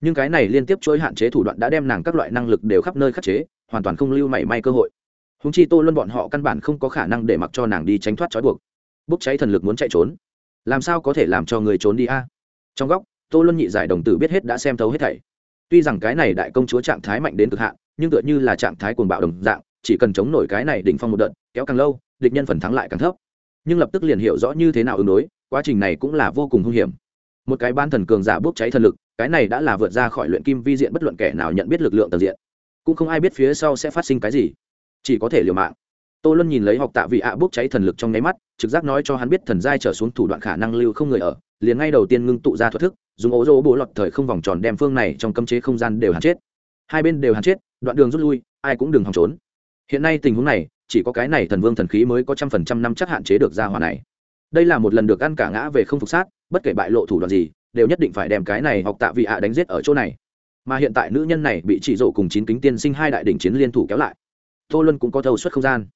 Nhưng cái này liên tiếp chuỗi hạn chế thủ đoạn đã đem nàng các loại năng lực đều khắp nơi khắc chế, hoàn toàn không lưu mảy may cơ hội. Húng chi tô luân bọn họ căn bản không có khả năng để mặc cho nàng đi tránh thoát trói buộc. Bốc cháy thần lực muốn chạy trốn. Làm sao có thể làm cho người trốn đi a? Trong góc, tô luân nhị giải đồng tử biết hết đã xem thấu hết thảy. Tuy rằng cái này đại công chúa trạng thái mạnh đến cực hạn, nhưng tựa như là trạng thái cuồng bạo đồng dạng, chỉ cần chống nổi cái này đỉnh phong một đợt, kéo càng lâu, địch nhân phần thắng lại càng thấp. Nhưng lập tức liền hiểu rõ như thế nào ứng đối quá trình này cũng là vô cùng hung hiểm. Một cái ban thần cường giả bốc cháy thần lực, cái này đã là vượt ra khỏi luyện kim vi diện bất luận kẻ nào nhận biết lực lượng tầng diện. Cũng không ai biết phía sau sẽ phát sinh cái gì. Chỉ có thể liều mạng. Tô luân nhìn lấy học tạ vị ạ bốc cháy thần lực trong nháy mắt, trực giác nói cho hắn biết thần giai trở xuống thủ đoạn khả năng lưu không người ở, liền ngay đầu tiên ngưng tụ ra thuật thức, dùng ố rô bố lọt thời không vòng tròn đem phương này trong cấm chế không gian đều hàn chết. Hai bên đều hàn chết, đoạn đường rút lui, ai cũng đừng hòng trốn. Hiện nay tình huống này, chỉ có cái này thần vương thần khí mới có trăm phần trăm năm chắc hạn chế được ra hỏa này đây là một lần được ăn cả ngã về không phục sát, bất kể bại lộ thủ đoạn gì, đều nhất định phải đem cái này học tạ vị ạ đánh giết ở chỗ này. Mà hiện tại nữ nhân này bị chỉ rộ cùng chín kính tiên sinh hai đại đỉnh chiến liên thủ kéo lại. Tô luân cũng có thâu suất không gian.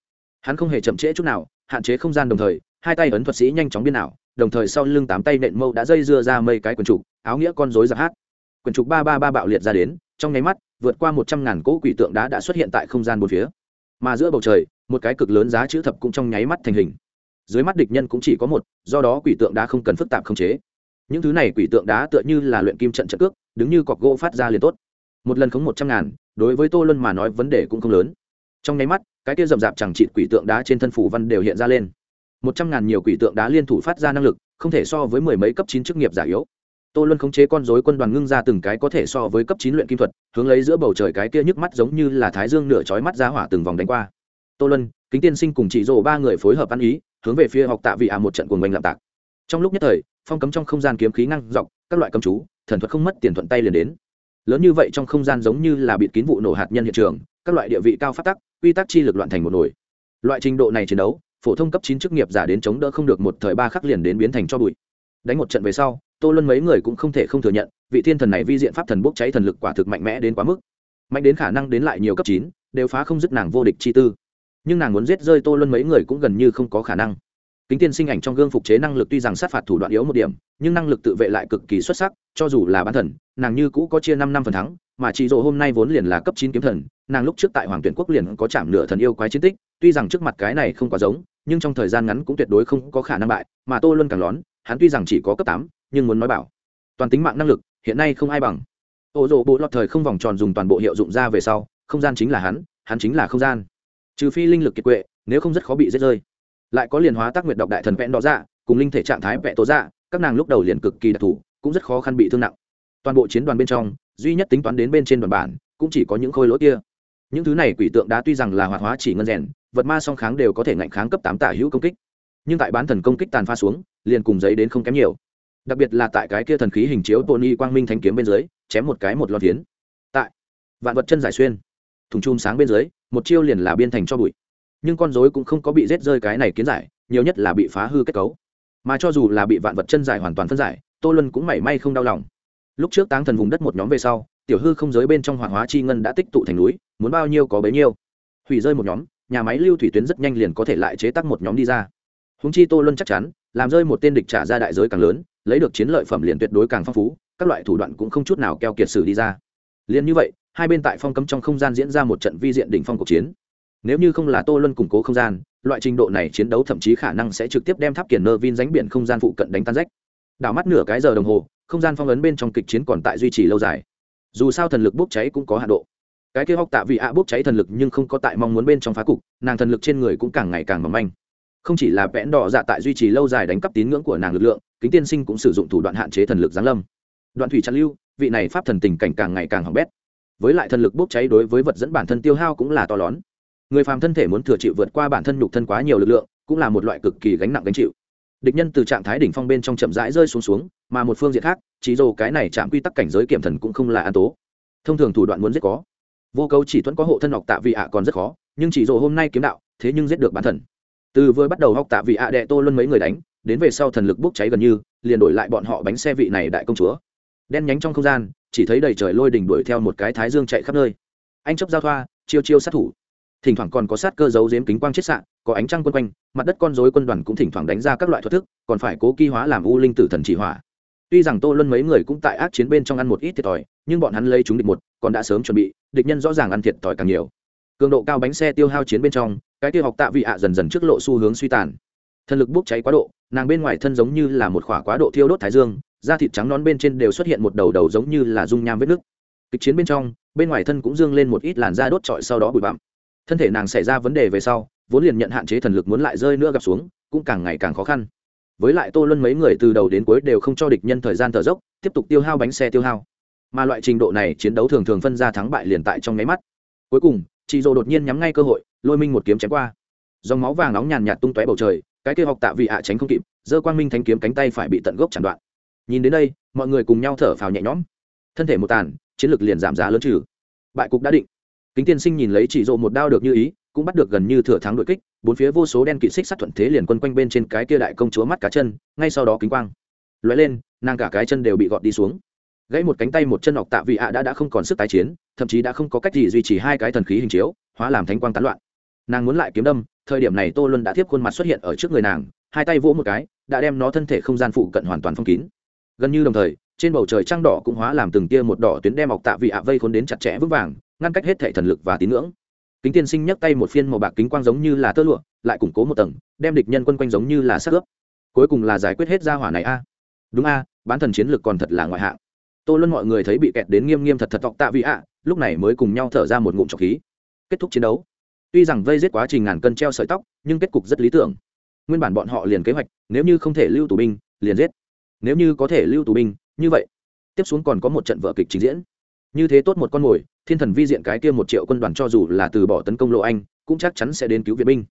Hắn không hề chậm trễ chút nào, hạn chế không gian đồng thời, hai tay ấn thuật sĩ nhanh chóng biên ảo, đồng thời sau lưng tám tay nện mâu đã dây dưa ra mây cái quần trục, áo nghĩa con rối giặc hát. Quần trục ba ba ba bạo liệt ra đến, trong nháy mắt, vượt qua một trăm ngàn cỗ quỷ tượng đá đã xuất hiện tại không gian bốn phía. Mà giữa bầu trời, một cái cực lớn giá chữ thập cũng trong nháy mắt thành hình dưới mắt địch nhân cũng chỉ có một, do đó quỷ tượng đá không cần phức tạp khống chế. Những thứ này quỷ tượng đá tựa như là luyện kim trận trận cước, đứng như cọc gỗ phát ra liền tốt. Một lần khống một trăm ngàn, đối với tô luân mà nói vấn đề cũng không lớn. Trong nháy mắt, cái kia rậm rạp chẳng trị quỷ tượng đá trên thân phủ văn đều hiện ra lên. Một trăm ngàn nhiều quỷ tượng đá liên thủ phát ra năng lực, không thể so với mười mấy cấp chín chức nghiệp giả yếu. Tô luân khống chế con dối quân đoàn ngưng ra từng cái có thể so với cấp chín luyện kim thuật, hướng lấy giữa bầu trời cái kia nhức mắt giống như là thái dương nửa trói mắt ra hỏa từng vòng đánh qua. Tô luân, kính tiên sinh cùng chị rồ ba người phối hợp ăn ý hướng về phía học tạ vị à một trận cuồng bành lạm tạc. Trong lúc nhất thời, phong cấm trong không gian kiếm khí ngăn dọc, các loại cấm chú, thần thuật không mất tiền thuận tay liền đến. Lớn như vậy trong không gian giống như là bịt kín vụ nổ hạt nhân hiện trường, các loại địa vị cao phát tắc, quy tắc chi lực loạn thành một nồi. Loại trình độ này chiến đấu, phổ thông cấp chín chức nghiệp giả đến chống đỡ không được một thời ba khắc liền đến biến thành cho bụi. Đánh một trận về sau, tô luân mấy người cũng không thể không thừa nhận, vị thiên thần này vi diện pháp thần bốc cháy thần lực quả thực mạnh mẽ đến quá mức. Mạnh đến khả năng đến lại nhiều cấp chín, đều phá không dứt nàng vô địch chi tư nhưng nàng muốn giết rơi tô luân mấy người cũng gần như không có khả năng. Kính tiên sinh ảnh trong gương phục chế năng lực tuy rằng sát phạt thủ đoạn yếu một điểm, nhưng năng lực tự vệ lại cực kỳ xuất sắc, cho dù là bán thần, nàng như cũ có chia năm năm phần thắng, mà chị dỗ hôm nay vốn liền là cấp chín kiếm thần, nàng lúc trước tại hoàng tuyển quốc liền có chạm nửa thần yêu quái chiến tích, tuy rằng trước mặt cái này không quá giống, nhưng trong thời gian ngắn cũng tuyệt đối không có khả năng bại, mà tô luân càng lón, hắn tuy rằng chỉ có cấp tám, nhưng muốn nói bảo, toàn tính mạng năng lực, hiện nay không ai bằng. Ô dỗ bộ lọt thời không vòng tròn dùng toàn bộ hiệu dụng ra về sau, không gian chính là hắn hắn chính là không gian trừ phi linh lực kiệt quệ, nếu không rất khó bị giết rơi. Lại có liền hóa tác nguyệt độc đại thần vẹn đỏ dạ cùng linh thể trạng thái vẹn tố dạ các nàng lúc đầu liền cực kỳ đặc thù, cũng rất khó khăn bị thương nặng. Toàn bộ chiến đoàn bên trong, duy nhất tính toán đến bên trên đoàn bản, cũng chỉ có những khôi lỗi kia. Những thứ này quỷ tượng đá tuy rằng là hoạt hóa chỉ ngân rèn, vật ma song kháng đều có thể ngạnh kháng cấp tám tả hữu công kích. Nhưng tại bán thần công kích tàn pha xuống, liền cùng giấy đến không kém nhiều. Đặc biệt là tại cái kia thần khí hình chiếu tony quang minh thanh kiếm bên dưới, chém một cái một lon phiến. Tại vạn vật chân giải xuyên, thùng chum sáng bên dưới một chiêu liền là biên thành cho bụi. Nhưng con dối cũng không có bị rết rơi cái này kiến giải, nhiều nhất là bị phá hư kết cấu. Mà cho dù là bị vạn vật chân giải hoàn toàn phân giải, tô luân cũng mảy may không đau lòng. Lúc trước táng thần vùng đất một nhóm về sau, tiểu hư không giới bên trong hoàng hóa chi ngân đã tích tụ thành núi, muốn bao nhiêu có bấy nhiêu. Hủy rơi một nhóm, nhà máy lưu thủy tuyến rất nhanh liền có thể lại chế tác một nhóm đi ra. Húng chi tô luân chắc chắn, làm rơi một tên địch trả ra đại giới càng lớn, lấy được chiến lợi phẩm liền tuyệt đối càng phong phú, các loại thủ đoạn cũng không chút nào keo kiệt sử đi ra. Liền như vậy hai bên tại phong cấm trong không gian diễn ra một trận vi diện đỉnh phong cuộc chiến. Nếu như không là tô luân củng cố không gian, loại trình độ này chiến đấu thậm chí khả năng sẽ trực tiếp đem tháp kiển nơ vin ránh biển không gian phụ cận đánh tan rách. Đảo mắt nửa cái giờ đồng hồ, không gian phong ấn bên trong kịch chiến còn tại duy trì lâu dài. Dù sao thần lực bốc cháy cũng có hạ độ. Cái kia hóc tạ vị ạ bốc cháy thần lực nhưng không có tại mong muốn bên trong phá cục, nàng thần lực trên người cũng càng ngày càng mỏng manh. Không chỉ là vẽn đỏ dạ tại duy trì lâu dài đánh cắp tín ngưỡng của nàng lực lượng, kính tiên sinh cũng sử dụng thủ đoạn hạn chế thần lực giáng lâm. Đoạn thủy tràn lưu, vị này pháp thần tình cảnh càng ngày càng hỏng bét với lại thần lực bốc cháy đối với vật dẫn bản thân tiêu hao cũng là to lớn. Người phàm thân thể muốn thừa chịu vượt qua bản thân nhục thân quá nhiều lực lượng, cũng là một loại cực kỳ gánh nặng gánh chịu. Địch nhân từ trạng thái đỉnh phong bên trong chậm rãi rơi xuống xuống, mà một phương diện khác chỉ dồ cái này chạm quy tắc cảnh giới kiểm thần cũng không là an tố. Thông thường thủ đoạn muốn giết có. Vô câu chỉ thuẫn có hộ thân học tạ vị ạ còn rất khó, nhưng chỉ dồ hôm nay kiếm đạo, thế nhưng giết được bản thân. Từ vừa bắt đầu học tạ vị ạ đệ tô luôn mấy người đánh, đến về sau thần lực bốc cháy gần như, liền đổi lại bọn họ bánh xe vị này đại công chúa. Đen nhánh trong không gian chỉ thấy đầy trời lôi đỉnh đuổi theo một cái thái dương chạy khắp nơi. Anh chấp giao thoa, chiêu chiêu sát thủ. Thỉnh thoảng còn có sát cơ giấu giếm kính quang chết sạn có ánh trăng quân quanh, mặt đất con rối quân đoàn cũng thỉnh thoảng đánh ra các loại thuật thức, còn phải cố kỳ hóa làm u linh tử thần chỉ hỏa. Tuy rằng tô luân mấy người cũng tại ác chiến bên trong ăn một ít thiệt thòi, nhưng bọn hắn lấy chúng địch một, còn đã sớm chuẩn bị, địch nhân rõ ràng ăn thiệt thòi càng nhiều. Cường độ cao bánh xe tiêu hao chiến bên trong, cái tiêu học tạ vị ạ dần dần trước lộ xu hướng suy tàn. Thân lực bốc cháy quá độ, nàng bên ngoài thân giống như là một khỏa quá độ thiêu đốt thái dương da thịt trắng nón bên trên đều xuất hiện một đầu đầu giống như là dung nham vết nước. Kịch chiến bên trong, bên ngoài thân cũng dương lên một ít làn da đốt trọi sau đó bụi bặm. Thân thể nàng xảy ra vấn đề về sau, vốn liền nhận hạn chế thần lực muốn lại rơi nữa gặp xuống, cũng càng ngày càng khó khăn. Với lại tô luân mấy người từ đầu đến cuối đều không cho địch nhân thời gian thở dốc, tiếp tục tiêu hao bánh xe tiêu hao. Mà loại trình độ này chiến đấu thường thường phân ra thắng bại liền tại trong nháy mắt. Cuối cùng chị Dô đột nhiên nhắm ngay cơ hội, lôi minh một kiếm chém qua. Dòng máu vàng nóng nhàn nhạt tung tóe bầu trời, cái kia học tạ vị ạ tránh không kịp, giơ quang minh thanh kiếm cánh tay phải bị tận gốc chặn đoạn nhìn đến đây, mọi người cùng nhau thở phào nhẹ nhõm. Thân thể một tàn, chiến lược liền giảm giá lớn trừ. Bại cục đã định. Kính tiên sinh nhìn lấy chỉ rộ một đao được như ý, cũng bắt được gần như thừa thắng đội kích, bốn phía vô số đen kỵ xích sắt thuận thế liền quân quanh bên trên cái kia đại công chúa mắt cá chân, ngay sau đó kính quang. Lóe lên, nàng cả cái chân đều bị gọt đi xuống. Gãy một cánh tay một chân ngọc tạ vị ạ đã đã không còn sức tái chiến, thậm chí đã không có cách gì duy trì hai cái thần khí hình chiếu, hóa làm thánh quang tán loạn. Nàng muốn lại kiếm đâm, thời điểm này tô luân đã tiếp khuôn mặt xuất hiện ở trước người nàng, hai tay vỗ một cái, đã đem nó thân thể không gian phụ cận hoàn toàn phong kín gần như đồng thời, trên bầu trời trăng đỏ cũng hóa làm từng tia một đỏ tuyến đem ọc tạ vị ạ vây khốn đến chặt chẽ vững vàng, ngăn cách hết thể thần lực và tín ngưỡng. Kính tiên sinh nhấc tay một phiên màu bạc kính quang giống như là tơ lụa, lại củng cố một tầng, đem địch nhân quân quanh giống như là sắc ướp. Cuối cùng là giải quyết hết gia hỏa này a. Đúng a, bán thần chiến lược còn thật là ngoại hạng. Tô luân mọi người thấy bị kẹt đến nghiêm nghiêm thật thật ọc tạ vị ạ, lúc này mới cùng nhau thở ra một ngụm trọc khí. Kết thúc chiến đấu. Tuy rằng vây giết quá trình ngàn cân treo sợi tóc, nhưng kết cục rất lý tưởng. Nguyên bản bọn họ liền kế hoạch, nếu như không thể lưu tù binh, liền giết nếu như có thể lưu tù binh, như vậy, tiếp xuống còn có một trận vở kịch trình diễn. Như thế tốt một con mồi, thiên thần vi diện cái kia một triệu quân đoàn cho dù là từ bỏ tấn công lộ anh, cũng chắc chắn sẽ đến cứu viện binh.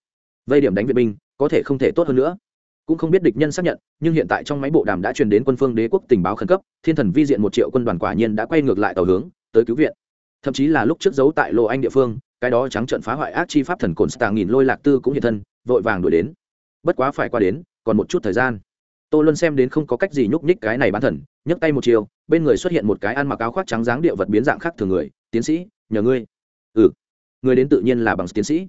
Vây điểm đánh viện binh, có thể không thể tốt hơn nữa. Cũng không biết địch nhân xác nhận, nhưng hiện tại trong máy bộ đàm đã truyền đến quân phương đế quốc tình báo khẩn cấp, thiên thần vi diện một triệu quân đoàn quả nhiên đã quay ngược lại tàu hướng, tới cứu viện. Thậm chí là lúc trước giấu tại lộ anh địa phương, cái đó trắng trận phá hoại ác chi pháp thần cồn stà nghìn lôi lạc tư cũng hiện thân, vội vàng đuổi đến. Bất quá phải qua đến, còn một chút thời gian tô luân xem đến không có cách gì nhúc nhích cái này bán thần, nhấc tay một chiều, bên người xuất hiện một cái ăn mặc áo khoác trắng dáng điệu vật biến dạng khác thường người, tiến sĩ, nhờ ngươi. Ừ người đến tự nhiên là bằng tiến sĩ.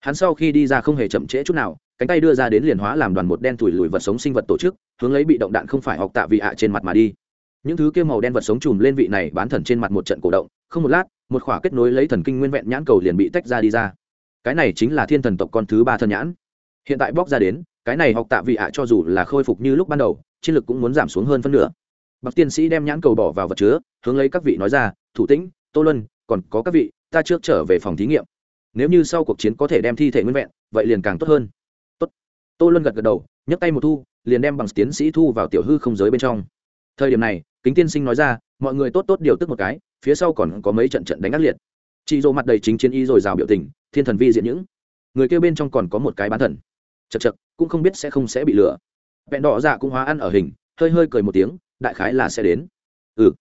Hắn sau khi đi ra không hề chậm trễ chút nào, cánh tay đưa ra đến liền hóa làm đoàn một đen thủi lùi vật sống sinh vật tổ chức, hướng lấy bị động đạn không phải học tạ vị ạ trên mặt mà đi. Những thứ kia màu đen vật sống chùm lên vị này bán thần trên mặt một trận cổ động, không một lát, một khỏa kết nối lấy thần kinh nguyên vẹn nhãn cầu liền bị tách ra đi ra. Cái này chính là thiên thần tộc con thứ ba thân nhãn. Hiện tại bóc ra đến cái này học tạ vị ạ cho dù là khôi phục như lúc ban đầu, chiến lực cũng muốn giảm xuống hơn phân nửa. Bậc tiên sĩ đem nhãn cầu bỏ vào vật chứa, hướng lấy các vị nói ra, thủ tĩnh, tô luân, còn có các vị, ta trước trở về phòng thí nghiệm. Nếu như sau cuộc chiến có thể đem thi thể nguyên vẹn, vậy liền càng tốt hơn. Tốt. Tô luân gật gật đầu, nhấc tay một thu, liền đem bằng tiến sĩ thu vào tiểu hư không giới bên trong. Thời điểm này, kính tiên sinh nói ra, mọi người tốt tốt điều tức một cái, phía sau còn có mấy trận trận đánh ác liệt. Chị dỗ mặt đầy chính chiến y rồi rào biểu tình, thiên thần vi diện những. Người kêu bên trong còn có một cái bán thần chật chật, cũng không biết sẽ không sẽ bị lừa. Vẹn đỏ dạ cũng hóa ăn ở hình, hơi hơi cười một tiếng, đại khái là sẽ đến. Ừ.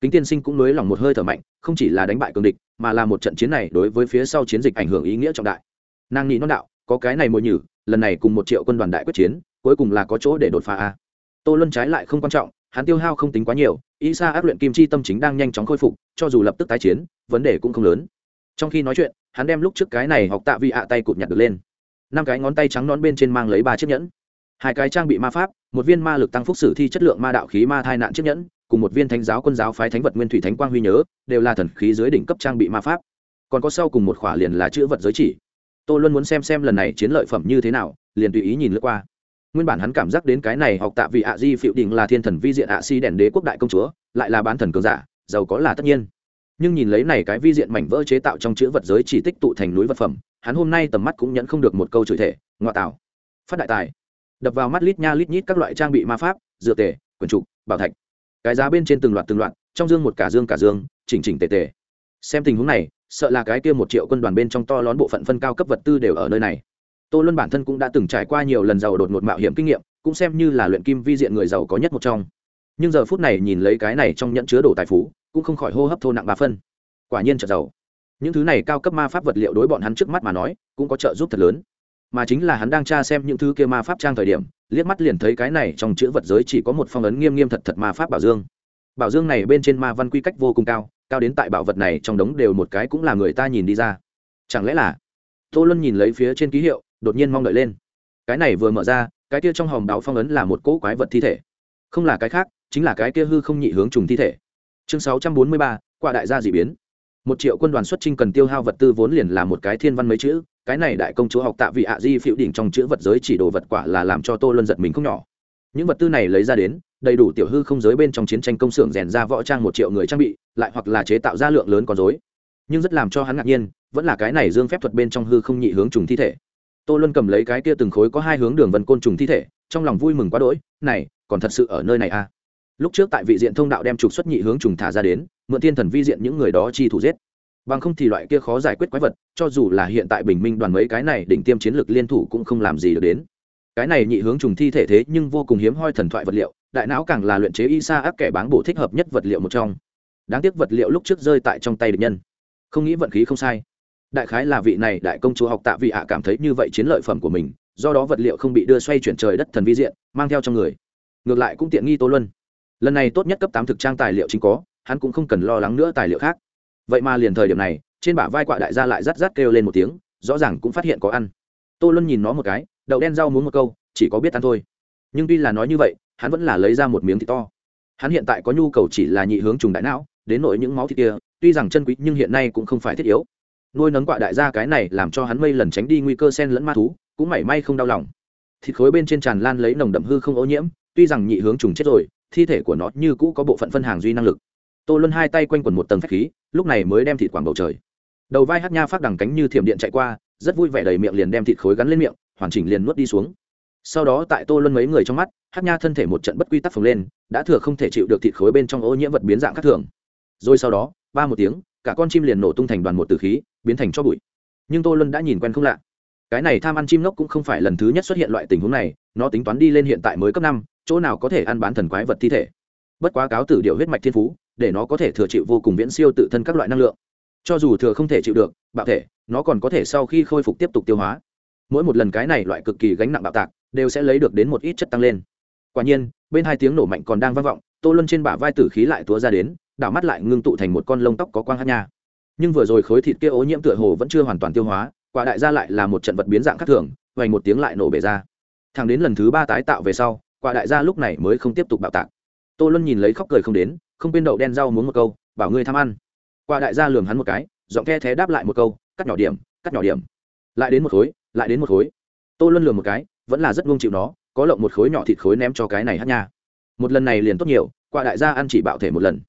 Kính tiên sinh cũng nới lòng một hơi thở mạnh, không chỉ là đánh bại cường địch, mà là một trận chiến này đối với phía sau chiến dịch ảnh hưởng ý nghĩa trọng đại. Nàng nghĩ non đạo, có cái này mồi nhử, lần này cùng một triệu quân đoàn đại quyết chiến, cuối cùng là có chỗ để đột phá a. Tô luân trái lại không quan trọng, hắn tiêu hao không tính quá nhiều ý xa áp luyện kim chi tâm chính đang nhanh chóng khôi phục, cho dù lập tức tái chiến, vấn đề cũng không lớn. Trong khi nói chuyện, hắn đem lúc trước cái này học tạ vị ạ tay cụt nhặt được lên năm cái ngón tay trắng nón bên trên mang lấy ba chiếc nhẫn. Hai cái trang bị ma pháp, một viên ma lực tăng phúc sử thi chất lượng ma đạo khí ma thai nạn chiếc nhẫn, cùng một viên thánh giáo quân giáo phái thánh vật nguyên thủy thánh quang huy nhớ, đều là thần khí dưới đỉnh cấp trang bị ma pháp. Còn có sau cùng một khỏa liền là chữ vật giới chỉ. Tôi luôn muốn xem xem lần này chiến lợi phẩm như thế nào, liền tùy ý nhìn lướt qua. Nguyên bản hắn cảm giác đến cái này học tạ vị ạ di phiệu đình là thiên thần vi diện ạ si đèn đế quốc đại công chúa, lại là bán thần cường giả, giàu có là tất nhiên. Nhưng nhìn lấy này cái vi diện mảnh vỡ chế tạo trong chữ vật giới chỉ tích tụ thành núi vật phẩm hắn hôm nay tầm mắt cũng nhận không được một câu chửi thể ngoại tảo phát đại tài, đập vào mắt lít nha lít nhít các loại trang bị ma pháp, dựa tề quần trục, bảo thạch. Cái giá bên trên từng loạt từng loạt, trong dương một cả dương cả dương, chỉnh chỉnh tề tề. Xem tình huống này, sợ là cái kia một triệu quân đoàn bên trong to lón bộ phận phân cao cấp vật tư đều ở nơi này. Tô luân bản thân cũng đã từng trải qua nhiều lần giàu đột ngột mạo hiểm kinh nghiệm, cũng xem như là luyện kim vi diện người giàu có nhất một trong. Nhưng giờ phút này nhìn lấy cái này trong nhận chứa đồ tài phú, cũng không khỏi hô hấp thô nặng ba phân. Quả nhiên trợ giàu những thứ này cao cấp ma pháp vật liệu đối bọn hắn trước mắt mà nói, cũng có trợ giúp thật lớn. Mà chính là hắn đang tra xem những thứ kia ma pháp trang thời điểm, liếc mắt liền thấy cái này trong chữ vật giới chỉ có một phong ấn nghiêm nghiêm thật thật ma pháp bảo dương. Bảo dương này bên trên ma văn quy cách vô cùng cao cao đến tại bảo vật này trong đống đều một cái cũng là người ta nhìn đi ra. Chẳng lẽ là? Tô luân nhìn lấy phía trên ký hiệu, đột nhiên mong đợi lên. Cái này vừa mở ra, cái kia trong hòm đáo phong ấn là một cỗ quái vật thi thể. Không là cái khác, chính là cái kia hư không nhị hướng trùng thi thể. Chương sáu trăm bốn mươi ba, quả đại gia d ị biến một triệu quân đoàn xuất trinh cần tiêu hao vật tư vốn liền là một cái thiên văn mấy chữ, cái này đại công chúa học tạ vị ạ di phiệu đỉnh trong chữ vật giới chỉ đồ vật quả là làm cho tô luân giật mình không nhỏ. Những vật tư này lấy ra đến, đầy đủ tiểu hư không giới bên trong chiến tranh công xưởng rèn ra võ trang một triệu người trang bị, lại hoặc là chế tạo ra lượng lớn con dối nhưng rất làm cho hắn ngạc nhiên, vẫn là cái này dương phép thuật bên trong hư không nhị hướng trùng thi thể. Tô luân cầm lấy cái kia từng khối có hai hướng đường vân côn trùng thi thể, trong lòng vui mừng quá đỗi, này, còn thật sự ở nơi này à? Lúc trước tại vị diện thông đạo đem trục xuất nhị hướng trùng thả ra đến, mượn thiên thần vi diện những người đó chi thủ giết. Bằng không thì loại kia khó giải quyết quái vật, cho dù là hiện tại bình minh đoàn mấy cái này đỉnh tiêm chiến lược liên thủ cũng không làm gì được đến. Cái này nhị hướng trùng thi thể thế nhưng vô cùng hiếm hoi thần thoại vật liệu, đại não càng là luyện chế y sa áp kẻ bán bổ thích hợp nhất vật liệu một trong. Đáng tiếc vật liệu lúc trước rơi tại trong tay địch nhân. Không nghĩ vận khí không sai. Đại khái là vị này đại công chúa học tạ vị ạ cảm thấy như vậy chiến lợi phẩm của mình, do đó vật liệu không bị đưa xoay chuyển trời đất thần vi diện, mang theo trong người. Ngược lại cũng tiện nghi tô luân lần này tốt nhất cấp tám thực trang tài liệu chính có, hắn cũng không cần lo lắng nữa tài liệu khác. Vậy mà liền thời điểm này, trên bả vai quạ đại gia lại rát rát kêu lên một tiếng, rõ ràng cũng phát hiện có ăn. Tô luân nhìn nó một cái, đậu đen rau muốn một câu, chỉ có biết ăn thôi. Nhưng tuy là nói như vậy, hắn vẫn là lấy ra một miếng thịt to. Hắn hiện tại có nhu cầu chỉ là nhị hướng trùng đại não, đến nội những máu thịt kia, tuy rằng chân quý nhưng hiện nay cũng không phải thiết yếu. Nuôi nấng quạ đại gia cái này làm cho hắn mây lần tránh đi nguy cơ sen lẫn ma thú, cũng mảy may không đau lòng. Thịt khối bên trên tràn lan lấy nồng đậm hư không ô nhiễm, tuy rằng nhị hướng trùng chết rồi thi thể của nó như cũ có bộ phận phân hàng duy năng lực. Tô luân hai tay quanh quần một tầng phách khí, lúc này mới đem thịt quảng bầu trời. Đầu vai hát nha phát đằng cánh như thiểm điện chạy qua, rất vui vẻ đầy miệng liền đem thịt khối gắn lên miệng, hoàn chỉnh liền nuốt đi xuống. Sau đó tại tô luân mấy người trong mắt, hát nha thân thể một trận bất quy tắc phồng lên, đã thừa không thể chịu được thịt khối bên trong ô nhiễm vật biến dạng khác thường. Rồi sau đó, ba một tiếng, cả con chim liền nổ tung thành đoàn một từ khí, biến thành cho bụi. Nhưng tô luân đã nhìn quen không lạ. Cái này tham ăn chim nốc cũng không phải lần thứ nhất xuất hiện loại tình huống này, nó tính toán đi lên hiện tại mới cấp năm chỗ nào có thể ăn bán thần quái vật thi thể. Bất quá cáo tử điệu huyết mạch thiên phú, để nó có thể thừa chịu vô cùng viễn siêu tự thân các loại năng lượng. Cho dù thừa không thể chịu được, bạo thể, nó còn có thể sau khi khôi phục tiếp tục tiêu hóa. Mỗi một lần cái này loại cực kỳ gánh nặng bạo tạc, đều sẽ lấy được đến một ít chất tăng lên. Quả nhiên, bên hai tiếng nổ mạnh còn đang vang vọng, tô luân trên bả vai tử khí lại túa ra đến, đảo mắt lại ngưng tụ thành một con lông tóc có quang hát nha. Nhưng vừa rồi khối thịt kia ô nhiễm tựa hồ vẫn chưa hoàn toàn tiêu hóa, quả đại gia lại là một trận vật biến dạng khác thường, vành một tiếng lại nổ bể ra. Thẳng đến lần thứ ba tái tạo về sau quả đại gia lúc này mới không tiếp tục bạo tạc. Tô luân nhìn lấy khóc cười không đến, không quên đậu đen rau muốn một câu, bảo ngươi tham ăn. Quả đại gia lường hắn một cái, giọng the thé đáp lại một câu, cắt nhỏ điểm, cắt nhỏ điểm. Lại đến một khối, lại đến một khối. Tô luân lường một cái, vẫn là rất ngung chịu nó, có lộng một khối nhỏ thịt khối ném cho cái này hát nha. Một lần này liền tốt nhiều, quả đại gia ăn chỉ bạo thể một lần.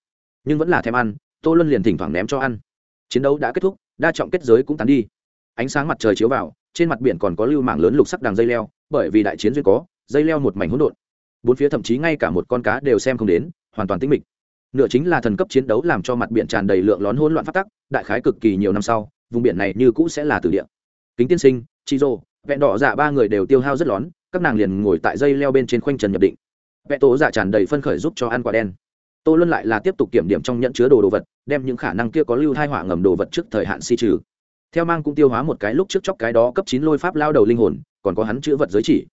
Nhưng vẫn là thèm ăn, tô luân liền thỉnh thoảng ném cho ăn. Chiến đấu đã kết thúc, đa trọng kết giới cũng tán đi. Ánh sáng mặt trời chiếu vào, trên mặt biển còn có lưu mảng lớn lục sắc đằng dây leo, bởi vì đại chiến duyên có dây leo một mảnh hỗn độn. Bốn phía thậm chí ngay cả một con cá đều xem không đến, hoàn toàn tĩnh mịch. Nửa chính là thần cấp chiến đấu làm cho mặt biển tràn đầy lượng lón hỗn loạn phát tắc, đại khái cực kỳ nhiều năm sau, vùng biển này như cũ sẽ là từ địa. Kính tiên sinh chị rô vẹn đỏ dạ ba người đều tiêu hao rất lón, các nàng liền ngồi tại dây leo bên trên khoanh trần nhập định. Vẹn tố dạ tràn đầy phân khởi giúp cho ăn quả đen. Tô luân lại là tiếp tục kiểm điểm trong nhận chứa đồ đồ vật, đem những khả năng kia có lưu thai hỏa ngầm đồ vật trước thời hạn si trừ. Theo mang cũng tiêu hóa một cái lúc trước chóc cái đó cấp chín lôi pháp lao đầu linh hồn, còn có hắn chữ vật giới chỉ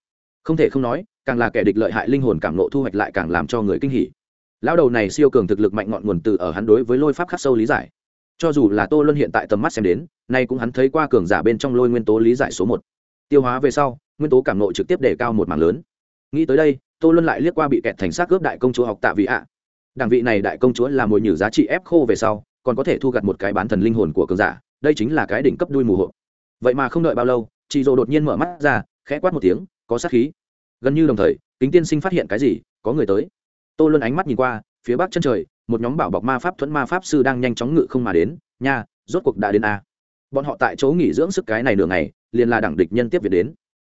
không thể không nói, càng là kẻ địch lợi hại linh hồn cảm nộ thu hoạch lại càng làm cho người kinh hỉ. Lão đầu này siêu cường thực lực mạnh ngọn nguồn từ ở hắn đối với lôi pháp khắc sâu lý giải. Cho dù là tô luân hiện tại tầm mắt xem đến, nay cũng hắn thấy qua cường giả bên trong lôi nguyên tố lý giải số một. Tiêu hóa về sau, nguyên tố cảm nộ trực tiếp đề cao một mảng lớn. Nghĩ tới đây, tô luân lại liếc qua bị kẹt thành xác cướp đại công chúa học tạ vị ạ. Đảng vị này đại công chúa là mồi nhử giá trị ép khô về sau, còn có thể thu gặt một cái bán thần linh hồn của cường giả, đây chính là cái đỉnh cấp đuôi mù hộ. Vậy mà không đợi bao lâu chị dỗ đột nhiên mở mắt ra, khẽ quát một tiếng có sát khí. Gần như đồng thời, kính tiên sinh phát hiện cái gì, có người tới. Tô luân ánh mắt nhìn qua, phía bắc chân trời, một nhóm bảo bọc ma pháp thuẫn ma pháp sư đang nhanh chóng ngự không mà đến. Nha, rốt cuộc đã đến a. Bọn họ tại chỗ nghỉ dưỡng sức cái này nửa ngày, liền là đảng địch nhân tiếp viện đến.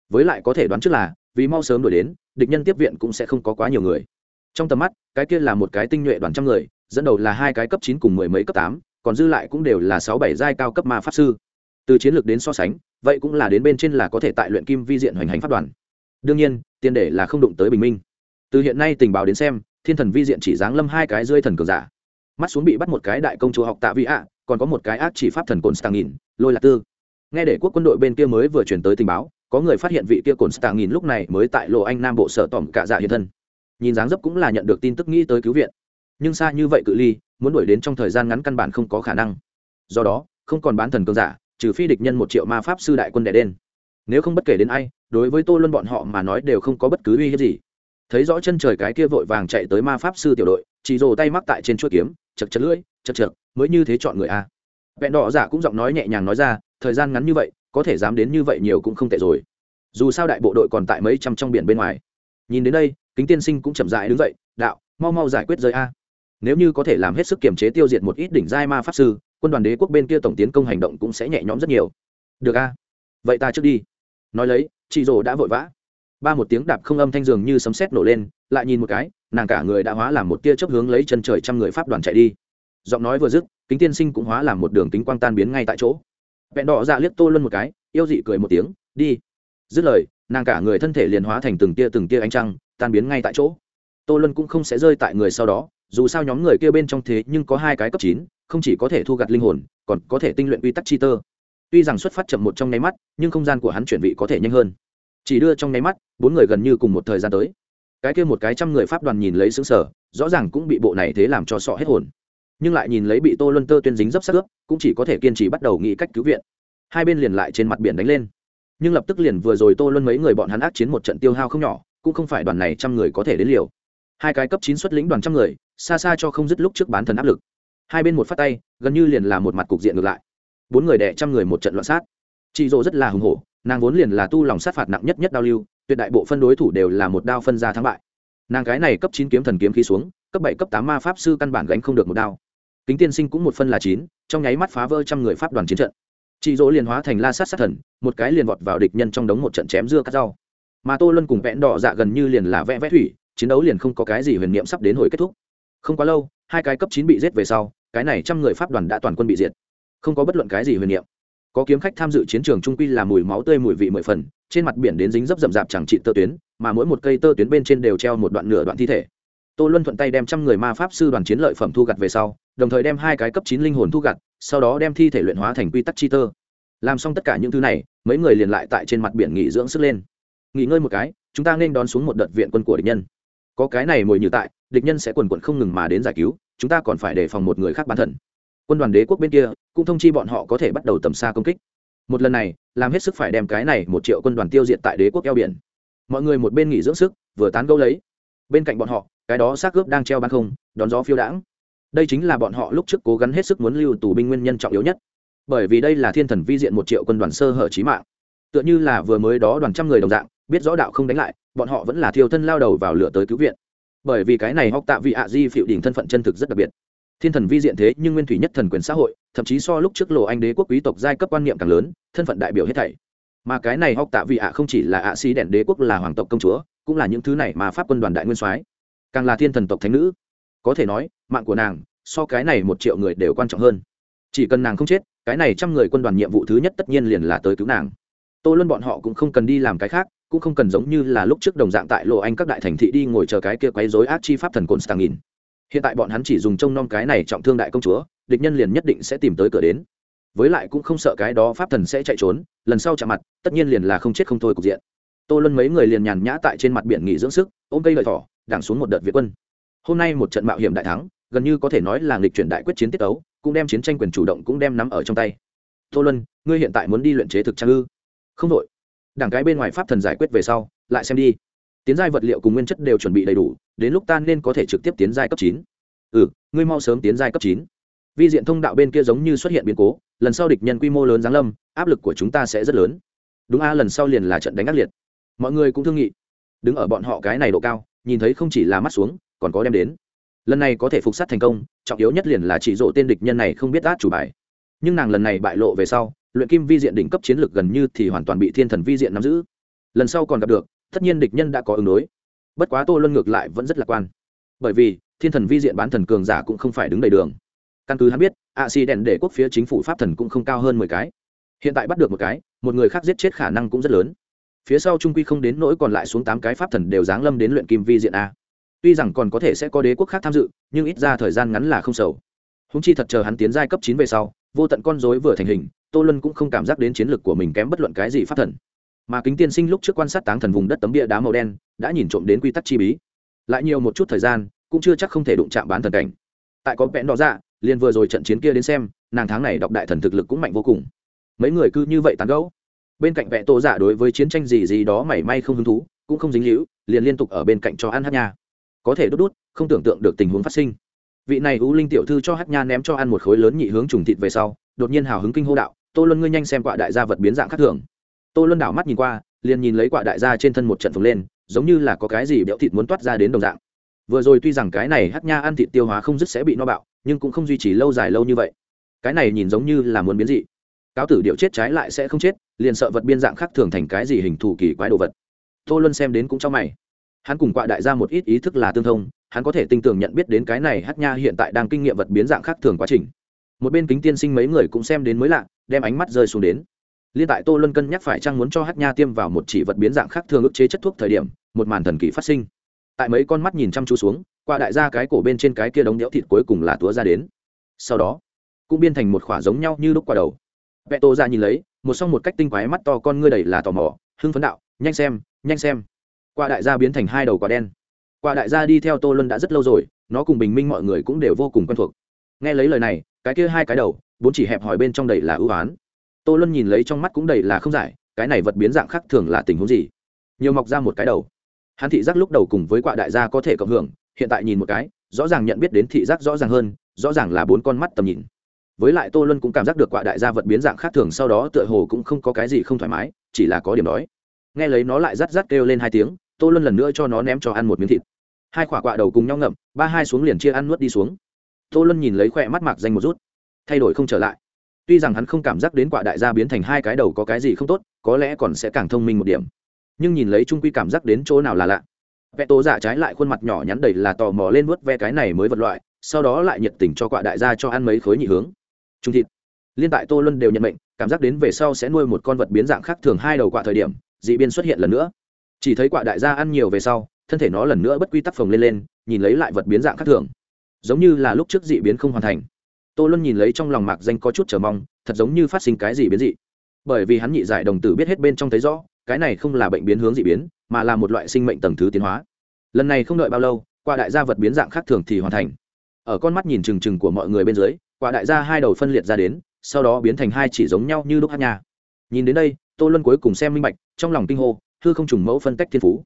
Với lại có thể đoán trước là, vì mau sớm đổi đến, địch nhân tiếp viện cũng sẽ không có quá nhiều người. Trong tầm mắt, cái kia là một cái tinh nhuệ đoàn trăm người, dẫn đầu là hai cái cấp chín cùng mười mấy cấp tám, còn dư lại cũng đều là sáu bảy giai cao cấp ma pháp sư từ chiến lược đến so sánh, vậy cũng là đến bên trên là có thể tại luyện kim vi diện hoành hành pháp đoàn. Đương nhiên, tiền để là không đụng tới bình minh. Từ hiện nay tình báo đến xem, thiên thần vi diện chỉ giáng lâm hai cái rơi thần cường giả. Mắt xuống bị bắt một cái đại công chúa học tạ vị ạ, còn có một cái ác chỉ pháp thần cồn stang nghìn lôi lạc tư. Nghe để quốc quân đội bên kia mới vừa chuyển tới tình báo, có người phát hiện vị kia cồn stang nghìn lúc này mới tại lộ anh nam bộ sở tỏm cả dạ hiện thân. Nhìn dáng dấp cũng là nhận được tin tức nghĩ tới cứu viện. Nhưng xa như vậy cự ly, muốn đuổi đến trong thời gian ngắn căn bản không có khả năng. Do đó, không còn bán thần cường giả trừ phi địch nhân một triệu ma pháp sư đại quân đẻ đen. Nếu không bất kể đến ai, đối với tô luân bọn họ mà nói đều không có bất cứ uy hiếp gì. Thấy rõ chân trời cái kia vội vàng chạy tới ma pháp sư tiểu đội, chỉ rồ tay mắc tại trên chuỗi kiếm, chật chật lưỡi, chật chật mới như thế chọn người a. Vẹn đỏ giả cũng giọng nói nhẹ nhàng nói ra, thời gian ngắn như vậy, có thể dám đến như vậy nhiều cũng không tệ rồi. Dù sao đại bộ đội còn tại mấy trăm trong biển bên ngoài. Nhìn đến đây, kính tiên sinh cũng chậm dại đứng dậy, đạo, mau mau giải quyết rơi a nếu như có thể làm hết sức kiềm chế tiêu diệt một ít đỉnh giai ma pháp sư, quân đoàn đế quốc bên kia tổng tiến công hành động cũng sẽ nhẹ nhõm rất nhiều. Được a. Vậy ta trước đi. Nói lấy, chị rồ đã vội vã. Ba một tiếng đạp không âm thanh dường như sấm sét nổ lên, lại nhìn một cái, nàng cả người đã hóa làm một tia chớp hướng lấy chân trời trăm người pháp đoàn chạy đi. Giọng nói vừa dứt, kính tiên sinh cũng hóa làm một đường kính quang tan biến ngay tại chỗ. Vẹn đỏ dạ liếc tô luân một cái, yêu dị cười một tiếng, đi. Dứt lời, nàng cả người thân thể liền hóa thành từng tia từng tia ánh trăng, tan biến ngay tại chỗ. Tô luân cũng không sẽ rơi tại người sau đó dù sao nhóm người kia bên trong thế nhưng có hai cái cấp chín, không chỉ có thể thu gặt linh hồn, còn có thể tinh luyện quy tắc chi tơ. Tuy rằng xuất phát chậm một trong nháy mắt, nhưng không gian của hắn chuyển vị có thể nhanh hơn. Chỉ đưa trong nháy mắt, bốn người gần như cùng một thời gian tới. Cái kia một cái trăm người pháp đoàn nhìn lấy xứng sở rõ ràng cũng bị bộ này thế làm cho sọ hết hồn. Nhưng lại nhìn lấy bị tô luân tơ tuyên dính dấp sắc ướp, cũng chỉ có thể kiên trì bắt đầu nghĩ cách cứu viện. Hai bên liền lại trên mặt biển đánh lên. Nhưng lập tức liền vừa rồi tô luân mấy người bọn hắn ác chiến một trận tiêu hao không nhỏ, cũng không phải đoàn này trăm người có thể đến liều. Hai cái cấp chín xuất lĩnh đoàn trăm người xa xa cho không dứt lúc trước bán thần áp lực. Hai bên một phát tay, gần như liền là một mặt cục diện ngược lại. Bốn người đẻ trăm người một trận loạn sát. Chị dỗ rất là hùng hổ, nàng vốn liền là tu lòng sát phạt nặng nhất nhất đao lưu, tuyệt đại bộ phân đối thủ đều là một đao phân ra thắng bại. Nàng cái này cấp chín kiếm thần kiếm khí xuống, cấp bảy, cấp tám ma pháp sư căn bản gánh không được một đao. Kính tiên sinh cũng một phân là chín, trong nháy mắt phá vỡ trăm người pháp đoàn chiến trận. Chị dỗ liền hóa thành la sát sát thần, một cái liền vọt vào địch nhân trong đống một trận chém dưa cắt rau. Mà tô luân cùng vẽn đỏ dạ gần như liền là vẽ vẽ thủy, chiến đấu liền không có cái gì huyền niệm sắp đến hồi kết thúc không quá lâu, hai cái cấp chín bị giết về sau, cái này trăm người pháp đoàn đã toàn quân bị diệt. Không có bất luận cái gì huyền niệm. Có kiếm khách tham dự chiến trường trung quy là mùi máu tươi mùi vị mười phần, trên mặt biển đến dính dấp rậm rạp chẳng trị tơ tuyến, mà mỗi một cây tơ tuyến bên trên đều treo một đoạn nửa đoạn thi thể. Tô luân thuận tay đem trăm người ma pháp sư đoàn chiến lợi phẩm thu gặt về sau, đồng thời đem hai cái cấp chín linh hồn thu gặt, sau đó đem thi thể luyện hóa thành quy tắc chi tơ. Làm xong tất cả những thứ này, mấy người liền lại tại trên mặt biển nghỉ dưỡng sức lên. Nghỉ ngơi một cái, chúng ta nên đón xuống một đợt viện quân của địch nhân. Có cái này mồi như tại địch nhân sẽ quần quận không ngừng mà đến giải cứu, chúng ta còn phải đề phòng một người khác bán thần. Quân đoàn đế quốc bên kia, cũng thông chi bọn họ có thể bắt đầu tầm xa công kích. Một lần này, làm hết sức phải đem cái này một triệu quân đoàn tiêu diệt tại đế quốc eo biển. Mọi người một bên nghỉ dưỡng sức, vừa tán gẫu lấy. Bên cạnh bọn họ, cái đó xác cướp đang treo ban không, đón gió phiêu đãng. Đây chính là bọn họ lúc trước cố gắng hết sức muốn lưu tù binh nguyên nhân trọng yếu nhất. Bởi vì đây là thiên thần vi diện một triệu quân đoàn sơ hở trí mạng. Tựa như là vừa mới đó đoàn trăm người đồng dạng, biết rõ đạo không đánh lại, bọn họ vẫn là thiêu thân lao đầu vào lửa tới cứu viện bởi vì cái này học tạ vị ạ di phiệu đỉnh thân phận chân thực rất đặc biệt. Thiên thần vi diện thế nhưng nguyên thủy nhất thần quyền xã hội, thậm chí so lúc trước lộ anh đế quốc quý tộc giai cấp quan niệm càng lớn, thân phận đại biểu hết thảy. Mà cái này học tạ vị ạ không chỉ là ạ xí đèn đế quốc là hoàng tộc công chúa, cũng là những thứ này mà pháp quân đoàn đại nguyên soái, càng là thiên thần tộc thánh nữ. Có thể nói, mạng của nàng so cái này một triệu người đều quan trọng hơn. Chỉ cần nàng không chết, cái này trăm người quân đoàn nhiệm vụ thứ nhất tất nhiên liền là tới cứu nàng. Tô luân bọn họ cũng không cần đi làm cái khác cũng không cần giống như là lúc trước đồng dạng tại lộ anh các đại thành thị đi ngồi chờ cái kia quấy rối ác chi pháp thần côn stang nghìn hiện tại bọn hắn chỉ dùng trông nom cái này trọng thương đại công chúa, địch nhân liền nhất định sẽ tìm tới cửa đến. Với lại cũng không sợ cái đó pháp thần sẽ chạy trốn, lần sau chạm mặt, tất nhiên liền là không chết không thôi cục diện. Tô luân mấy người liền nhàn nhã tại trên mặt biển nghỉ dưỡng sức, ôm cây lợi thỏ đảng xuống một đợt việt quân. Hôm nay một trận mạo hiểm đại thắng, gần như có thể nói là nghịch chuyển đại quyết chiến tiết ấu cũng đem chiến tranh quyền chủ động cũng đem nắm ở trong tay. Tô luân, ngươi hiện tại muốn đi luyện chế thực trang ư? Không đội đảng cái bên ngoài pháp thần giải quyết về sau, lại xem đi. Tiến giai vật liệu cùng nguyên chất đều chuẩn bị đầy đủ, đến lúc ta nên có thể trực tiếp tiến giai cấp chín. Ừ ngươi mau sớm tiến giai cấp chín. Vi diện thông đạo bên kia giống như xuất hiện biến cố, lần sau địch nhân quy mô lớn giáng lâm, áp lực của chúng ta sẽ rất lớn. Đúng a, lần sau liền là trận đánh ác liệt. Mọi người cũng thương nghị. Đứng ở bọn họ cái này độ cao, nhìn thấy không chỉ là mắt xuống, còn có đem đến. Lần này có thể phục sát thành công, trọng yếu nhất liền là chỉ dỗ tên địch nhân này không biết át chủ bài. Nhưng nàng lần này bại lộ về sau luyện kim vi diện đỉnh cấp chiến lược gần như thì hoàn toàn bị thiên thần vi diện nắm giữ. Lần sau còn gặp được, tất nhiên địch nhân đã có ứng đối. Bất quá tô luân ngược lại vẫn rất lạc quan. Bởi vì, thiên thần vi diện bán thần cường giả cũng không phải đứng đầy đường. Căn cứ hắn biết ạ xì đèn để quốc phía chính phủ pháp thần cũng không cao hơn mười cái. Hiện tại bắt được một cái, một người khác giết chết khả năng cũng rất lớn. Phía sau trung quy không đến nỗi còn lại xuống tám cái pháp thần đều giáng lâm đến luyện kim vi diện a. Tuy rằng còn có thể sẽ có đế quốc khác tham dự, nhưng ít ra thời gian ngắn là không sầu. Húng chi thật chờ hắn tiến giai cấp chín về sau, vô tận con dối vừa thành hình tô luân cũng không cảm giác đến chiến lược của mình kém bất luận cái gì pháp thần. Mà kính tiên sinh lúc trước quan sát táng thần vùng đất tấm bia đá màu đen, đã nhìn trộm đến quy tắc chi bí. Lại nhiều một chút thời gian, cũng chưa chắc không thể đụng chạm bán thần cảnh. Tại có vẽn đó ra dạ, liền vừa rồi trận chiến kia đến xem, nàng tháng này đọc đại thần thực lực cũng mạnh vô cùng. Mấy người cứ như vậy tán gẫu. Bên cạnh vẽ tô giả đối với chiến tranh gì gì đó mảy may không hứng thú, cũng không dính hữu liền liên tục ở bên cạnh cho ăn hát nha. Có thể đút đút, không tưởng tượng được tình huống phát sinh. Vị này u linh tiểu thư cho hát nha ném cho ăn một khối lớn nhị hướng trùng thịt về sau, đột nhiên hào hứng kinh hô đạo tô luân ngươi nhanh xem quạ đại gia vật biến dạng khác thường. Tô luân đảo mắt nhìn qua, liền nhìn lấy quạ đại gia trên thân một trận phồng lên, giống như là có cái gì béo thịt muốn toát ra đến đồng dạng. Vừa rồi tuy rằng cái này hát nha ăn thịt tiêu hóa không dứt sẽ bị no bạo, nhưng cũng không duy trì lâu dài lâu như vậy. Cái này nhìn giống như là muốn biến dị. Cáo tử điệu chết trái lại sẽ không chết, liền sợ vật biên dạng khác thường thành cái gì hình thù kỳ quái đồ vật. Tô luân xem đến cũng trong mày. Hắn cùng quạ đại gia một ít ý thức là tương thông, hắn có thể tinh tường nhận biết đến cái này hát nha hiện tại đang kinh nghiệm vật biến dạng khác thường quá trình. Một bên kính tiên sinh mấy người cũng xem đến mới lạ đem ánh mắt rơi xuống đến. Liên tại tô luân cân nhắc phải chăng muốn cho hát nha tiêm vào một chỉ vật biến dạng khác thường ức chế chất thuốc thời điểm, một màn thần kỳ phát sinh. Tại mấy con mắt nhìn chăm chú xuống, qua đại gia cái cổ bên trên cái kia đống đẽo thịt cuối cùng là túa ra đến. Sau đó, cũng biên thành một khỏa giống nhau như lúc qua đầu. Vẹ tô ra nhìn lấy, một xong một cách tinh quái mắt to con ngươi đầy là tò mò, hưng phấn đạo, nhanh xem nhanh xem. Qua đại gia biến thành hai đầu quả đen. Qua đại gia đi theo tô luân đã rất lâu rồi, nó cùng bình minh mọi người cũng đều vô cùng quen thuộc. Nghe lấy lời này, cái kia hai cái đầu bốn chỉ hẹp hỏi bên trong đầy là ưu oán, tô luân nhìn lấy trong mắt cũng đầy là không giải cái này vật biến dạng khác thường là tình huống gì? Nhiều mọc ra một cái đầu. Hắn thị giác lúc đầu cùng với quạ đại gia có thể cộng hưởng hiện tại nhìn một cái rõ ràng nhận biết đến thị giác rõ ràng hơn rõ ràng là bốn con mắt tầm nhìn. Với lại tô luân cũng cảm giác được quạ đại gia vật biến dạng khác thường sau đó tựa hồ cũng không có cái gì không thoải mái chỉ là có điểm đói. Nghe lấy nó lại rắt rắt kêu lên hai tiếng tô luân lần nữa cho nó ném cho ăn một miếng thịt. Hai quả quạ đầu cùng nhau ngậm ba hai xuống liền chia ăn nuốt đi xuống. Tô luân nhìn lấy khỏe mắt mạc danh một rút thay đổi không trở lại. Tuy rằng hắn không cảm giác đến quả đại gia biến thành hai cái đầu có cái gì không tốt, có lẽ còn sẽ càng thông minh một điểm. Nhưng nhìn lấy trung quy cảm giác đến chỗ nào là lạ. Vẽ tố giả dạ trái lại khuôn mặt nhỏ nhắn đầy là tò mò lên vớt ve cái này mới vật loại, sau đó lại nhiệt tình cho quả đại gia cho ăn mấy khối nhị hướng. Trung thịt. Liên tại tô luân đều nhận mệnh, cảm giác đến về sau sẽ nuôi một con vật biến dạng khác thường hai đầu quả thời điểm, dị biên xuất hiện lần nữa. Chỉ thấy quả đại gia ăn nhiều về sau, thân thể nó lần nữa bất quy tắc phồng lên lên, nhìn lấy lại vật biến dạng khác thường. Giống như là lúc trước dị biến không hoàn thành tô luân nhìn lấy trong lòng mạc danh có chút chờ mong, thật giống như phát sinh cái gì biến dị. Bởi vì hắn nhị giải đồng tử biết hết bên trong thấy rõ, cái này không là bệnh biến hướng dị biến, mà là một loại sinh mệnh tầng thứ tiến hóa. Lần này không đợi bao lâu, qua đại gia vật biến dạng khác thường thì hoàn thành. Ở con mắt nhìn trừng trừng của mọi người bên dưới quả đại gia hai đầu phân liệt ra đến, sau đó biến thành hai chỉ giống nhau như lúc hát nhà. nhìn đến đây, tô luân cuối cùng xem minh bạch, trong lòng kinh hô, hư không trùng mẫu phân tách thiên phú.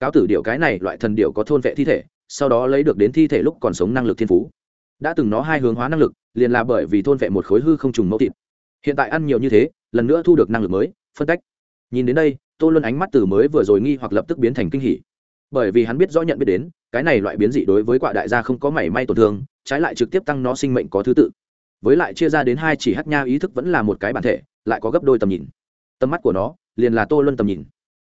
Cáo tử điệu cái này loại thần điệu có thôn vệ thi thể, sau đó lấy được đến thi thể lúc còn sống năng lực thiên phú đã từng nó hai hướng hóa năng lực, liền là bởi vì thôn vệ một khối hư không trùng mẫu thịt. Hiện tại ăn nhiều như thế, lần nữa thu được năng lực mới, phân tách. Nhìn đến đây, tô luân ánh mắt từ mới vừa rồi nghi hoặc lập tức biến thành kinh hỉ. Bởi vì hắn biết rõ nhận biết đến, cái này loại biến dị đối với quạ đại gia không có mảy may tổn thương, trái lại trực tiếp tăng nó sinh mệnh có thứ tự. Với lại chia ra đến hai chỉ hát nha ý thức vẫn là một cái bản thể, lại có gấp đôi tầm nhìn. Tầm mắt của nó, liền là tô luân tầm nhìn.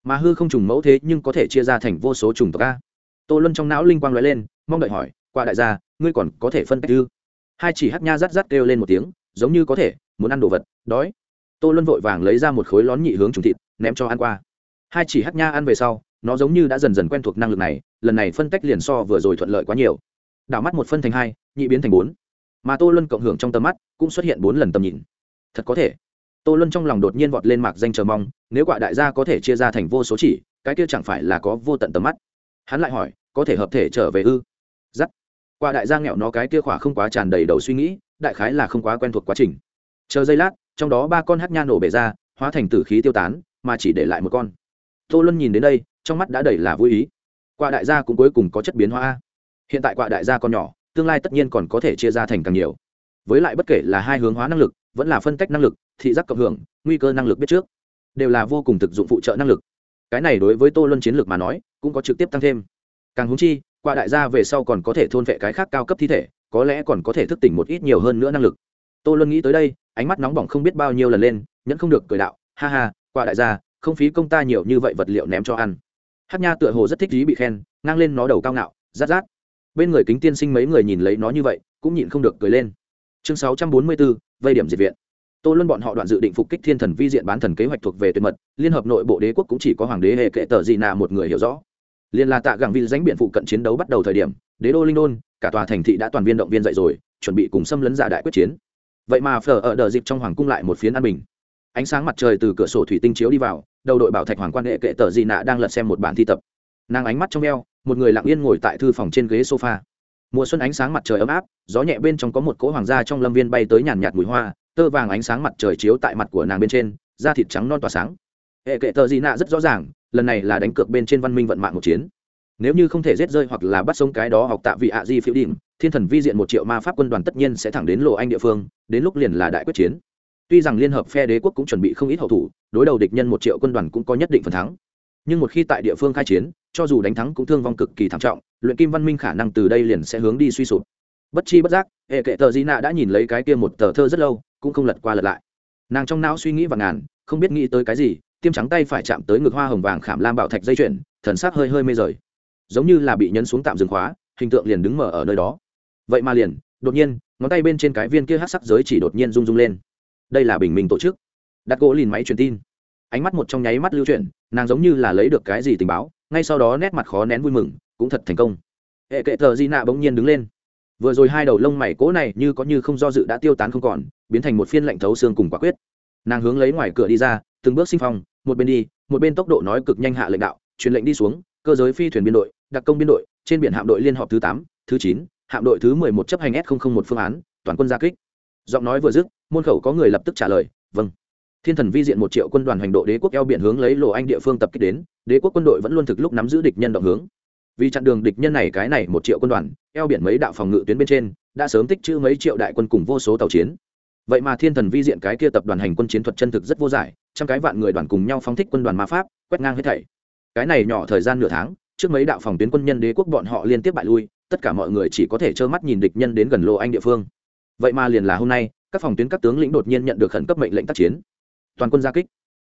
Mà hư không trùng mẫu thế nhưng có thể chia ra thành vô số trùng tộc a. Tô luân trong não linh quang nói lên, mong đợi hỏi qua đại gia, ngươi còn có thể phân cách ư? Hai chỉ hát nha rát rát kêu lên một tiếng, giống như có thể, muốn ăn đồ vật, đói. Tô luân vội vàng lấy ra một khối lón nhị hướng trùng thịt, ném cho ăn qua. Hai chỉ hát nha ăn về sau, nó giống như đã dần dần quen thuộc năng lực này, lần này phân tách liền so vừa rồi thuận lợi quá nhiều. Đảo mắt một phân thành hai, nhị biến thành bốn. Mà tô luân cộng hưởng trong tầm mắt, cũng xuất hiện bốn lần tầm nhìn. Thật có thể. Tô luân trong lòng đột nhiên vọt lên mạc danh chờ mong, nếu quả đại gia có thể chia ra thành vô số chỉ, cái kia chẳng phải là có vô tận tầm mắt? Hắn lại hỏi, có thể hợp thể trở về ư? Giắt qua đại gia nghẹo nó cái kia khỏa không quá tràn đầy đầu suy nghĩ, đại khái là không quá quen thuộc quá trình. Chờ giây lát, trong đó ba con hát nha nổ bể ra, hóa thành tử khí tiêu tán, mà chỉ để lại một con. Tô luân nhìn đến đây, trong mắt đã đầy là vui ý. Qua đại gia cũng cuối cùng có chất biến hóa hiện tại qua đại gia con nhỏ, tương lai tất nhiên còn có thể chia ra thành càng nhiều. Với lại bất kể là hai hướng hóa năng lực, vẫn là phân tách năng lực, thị giác cộng hưởng, nguy cơ năng lực biết trước, đều là vô cùng thực dụng phụ trợ năng lực. Cái này đối với tô luân chiến lược mà nói, cũng có trực tiếp tăng thêm. Càng húng chi qua đại gia về sau còn có thể thôn vệ cái khác cao cấp thi thể, có lẽ còn có thể thức tỉnh một ít nhiều hơn nữa năng lực. Tô luân nghĩ tới đây, ánh mắt nóng bỏng không biết bao nhiêu lần lên, nhẫn không được cười đạo, ha ha, qua đại gia, không phí công ta nhiều như vậy vật liệu ném cho ăn. Hát nha tựa hồ rất thích ý bị khen, ngang lên nó đầu cao ngạo, rát rát. Bên người kính tiên sinh mấy người nhìn lấy nó như vậy, cũng nhịn không được cười lên. Chương sáu trăm bốn mươi bốn vây điểm diệt viện. Tô luân bọn họ đoạn dự định phục kích thiên thần vi diện bán thần kế hoạch thuộc về tuyệt mật, liên hợp nội bộ đế quốc cũng chỉ có hoàng đế hệ kệ tờ gì nà một người hiểu rõ liên là tạ gẳng vì danh biện phụ cận chiến đấu bắt đầu thời điểm, đế đô linh đôn, cả tòa thành thị đã toàn viên động viên dậy rồi, chuẩn bị cùng xâm lấn giả đại quyết chiến. Vậy mà phở ở đợt dịp trong hoàng cung lại một phiến an bình. Ánh sáng mặt trời từ cửa sổ thủy tinh chiếu đi vào, đầu đội bảo thạch hoàng quan hệ kệ tờ gì nạ đang lật xem một bản thi tập. Nàng ánh mắt trong eo, một người lặng yên ngồi tại thư phòng trên ghế sofa. Mùa xuân ánh sáng mặt trời ấm áp, gió nhẹ bên trong có một cỗ hoàng gia trong lâm viên bay tới nhàn nhạt mùi hoa, tơ vàng ánh sáng mặt trời chiếu tại mặt của nàng bên trên, da thịt trắng non tỏa sáng. Hệ kệ tờ gì nạ rất rõ ràng lần này là đánh cược bên trên văn minh vận mạng một chiến. Nếu như không thể giết rơi hoặc là bắt sống cái đó học tạ vị ạ di phiếu đỉnh thiên thần vi diện một triệu ma pháp quân đoàn tất nhiên sẽ thẳng đến lộ anh địa phương, đến lúc liền là đại quyết chiến. Tuy rằng liên hợp phe đế quốc cũng chuẩn bị không ít hậu thủ, đối đầu địch nhân một triệu quân đoàn cũng có nhất định phần thắng. Nhưng một khi tại địa phương khai chiến, cho dù đánh thắng cũng thương vong cực kỳ thảm trọng, luyện kim văn minh khả năng từ đây liền sẽ hướng đi suy sụp. Bất chi bất giác, hệ kệ tờ di nạ đã nhìn lấy cái kia một tờ thơ rất lâu, cũng không lật qua lật lại. Nàng trong não suy nghĩ và ngàn, không biết nghĩ tới cái gì tiêm trắng tay phải chạm tới ngực hoa hồng vàng khảm lam bảo thạch dây chuyển thần sắc hơi hơi mê rời. Giống như là bị nhấn xuống tạm dừng khóa, hình tượng liền đứng mở ở nơi đó. Vậy mà liền, đột nhiên, ngón tay bên trên cái viên kia hát sắc giới chỉ đột nhiên rung rung lên. Đây là bình minh tổ chức. Đặt gỗ lìn máy truyền tin. Ánh mắt một trong nháy mắt lưu chuyển, nàng giống như là lấy được cái gì tình báo, ngay sau đó nét mặt khó nén vui mừng, cũng thật thành công. Hệ kệ thờ di nạ bỗng nhiên đứng lên. Vừa rồi hai đầu lông mày cố này như có như không do dự đã tiêu tán không còn, biến thành một phiên lạnh thấu xương cùng quả quyết. Nàng hướng lấy ngoài cửa đi ra, từng bước sinh phong một bên đi, một bên tốc độ nói cực nhanh hạ lệnh đạo, truyền lệnh đi xuống, cơ giới phi thuyền biên đội, đặc công biên đội, trên biển hạm đội liên họp thứ tám, thứ chín, hạm đội thứ mười một chấp hành s một phương án, toàn quân gia kích. Giọng nói vừa dứt, môn khẩu có người lập tức trả lời vâng. Thiên thần vi diện một triệu quân đoàn hành độ đế quốc eo biển hướng lấy lộ anh địa phương tập kích đến, đế quốc quân đội vẫn luôn thực lúc nắm giữ địch nhân động hướng. Vì chặn đường địch nhân này, cái này một triệu quân đoàn, eo biển mấy đạo phòng ngự tuyến bên trên, đã sớm tích trữ mấy triệu đại quân cùng vô số tàu chiến. Vậy mà thiên thần vi diện cái kia tập đoàn hành quân chiến thuật chân thực rất vô giải trăm cái vạn người đoàn cùng nhau phóng thích quân đoàn ma pháp, quét ngang hết thảy. Cái này nhỏ thời gian nửa tháng, trước mấy đạo phòng tuyến quân nhân đế quốc bọn họ liên tiếp bại lui, tất cả mọi người chỉ có thể trơ mắt nhìn địch nhân đến gần lộ anh địa phương. Vậy mà liền là hôm nay, các phòng tuyến các tướng lĩnh đột nhiên nhận được khẩn cấp mệnh lệnh tác chiến. Toàn quân gia kích.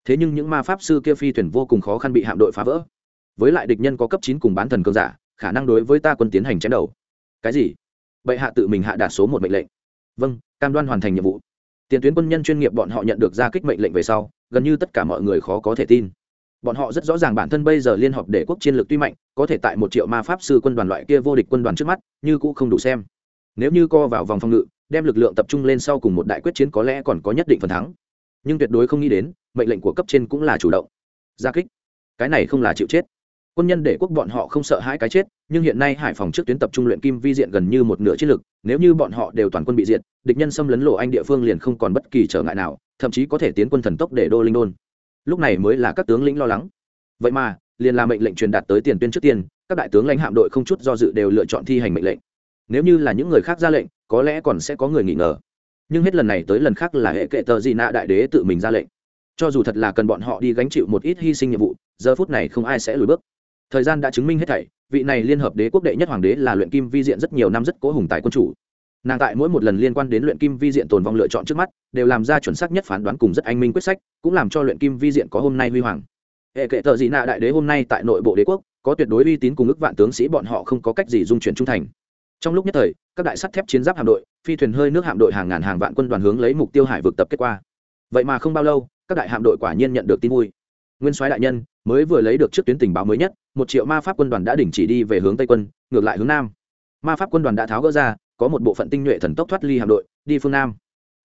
Thế nhưng những ma pháp sư kia phi thuyền vô cùng khó khăn bị hạm đội phá vỡ. Với lại địch nhân có cấp chín cùng bán thần cường giả, khả năng đối với ta quân tiến hành chém đầu. Cái gì? Bệ hạ tự mình hạ đạt số một mệnh lệnh. Vâng cam đoan hoàn thành nhiệm vụ. Tiền tuyến quân nhân chuyên nghiệp bọn họ nhận được ra kích mệnh lệnh về sau gần như tất cả mọi người khó có thể tin. Bọn họ rất rõ ràng bản thân bây giờ liên hợp để quốc chiến lược tuy mạnh, có thể tại một triệu ma pháp sư quân đoàn loại kia vô địch quân đoàn trước mắt, như cũng không đủ xem. Nếu như co vào vòng phòng ngự, đem lực lượng tập trung lên sau cùng một đại quyết chiến có lẽ còn có nhất định phần thắng. Nhưng tuyệt đối không nghĩ đến, mệnh lệnh của cấp trên cũng là chủ động. Gia kích. Cái này không là chịu chết. Quân nhân để quốc bọn họ không sợ hãi cái chết, nhưng hiện nay hải phòng trước tuyến tập trung luyện kim vi diện gần như một nửa chiến lực, nếu như bọn họ đều toàn quân bị diện địch nhân xâm lấn lộ anh địa phương liền không còn bất kỳ trở ngại nào thậm chí có thể tiến quân thần tốc để đô linh đôn. Lúc này mới là các tướng lĩnh lo lắng. Vậy mà, liền là mệnh lệnh truyền đạt tới tiền tuyên trước tiên, các đại tướng lãnh hạm đội không chút do dự đều lựa chọn thi hành mệnh lệnh. Nếu như là những người khác ra lệnh, có lẽ còn sẽ có người nghỉ ngờ. Nhưng hết lần này tới lần khác là hệ kệ tờ gì nạ đại đế tự mình ra lệnh. Cho dù thật là cần bọn họ đi gánh chịu một ít hy sinh nhiệm vụ, giờ phút này không ai sẽ lùi bước. Thời gian đã chứng minh hết thảy, vị này liên hợp đế quốc đệ nhất hoàng đế là luyện kim vi diện rất nhiều năm rất cố hùng tại quân chủ nàng tại mỗi một lần liên quan đến luyện kim vi diện tồn vong lựa chọn trước mắt, đều làm ra chuẩn xác nhất phán đoán cùng rất anh minh quyết sách, cũng làm cho luyện kim vi diện có hôm nay huy hoàng. Hệ kệ tờ dị nạ đại đế hôm nay tại nội bộ đế quốc, có tuyệt đối uy tín cùng ước vạn tướng sĩ bọn họ không có cách gì dung chuyển trung thành. Trong lúc nhất thời, các đại sắt thép chiến giáp hạm đội, phi thuyền hơi nước hạm đội hàng ngàn hàng vạn quân đoàn hướng lấy mục tiêu hải vực tập kết qua. Vậy mà không bao lâu, các đại hạm đội quả nhiên nhận được tin vui. Nguyên soái đại nhân, mới vừa lấy được trước tuyến tình báo mới nhất, một triệu ma pháp quân đoàn đã đình chỉ đi về hướng tây quân, ngược lại hướng nam. Ma pháp quân đoàn đã tháo gỡ ra có một bộ phận tinh nhuệ thần tốc thoát ly hạm đội, đi phương nam.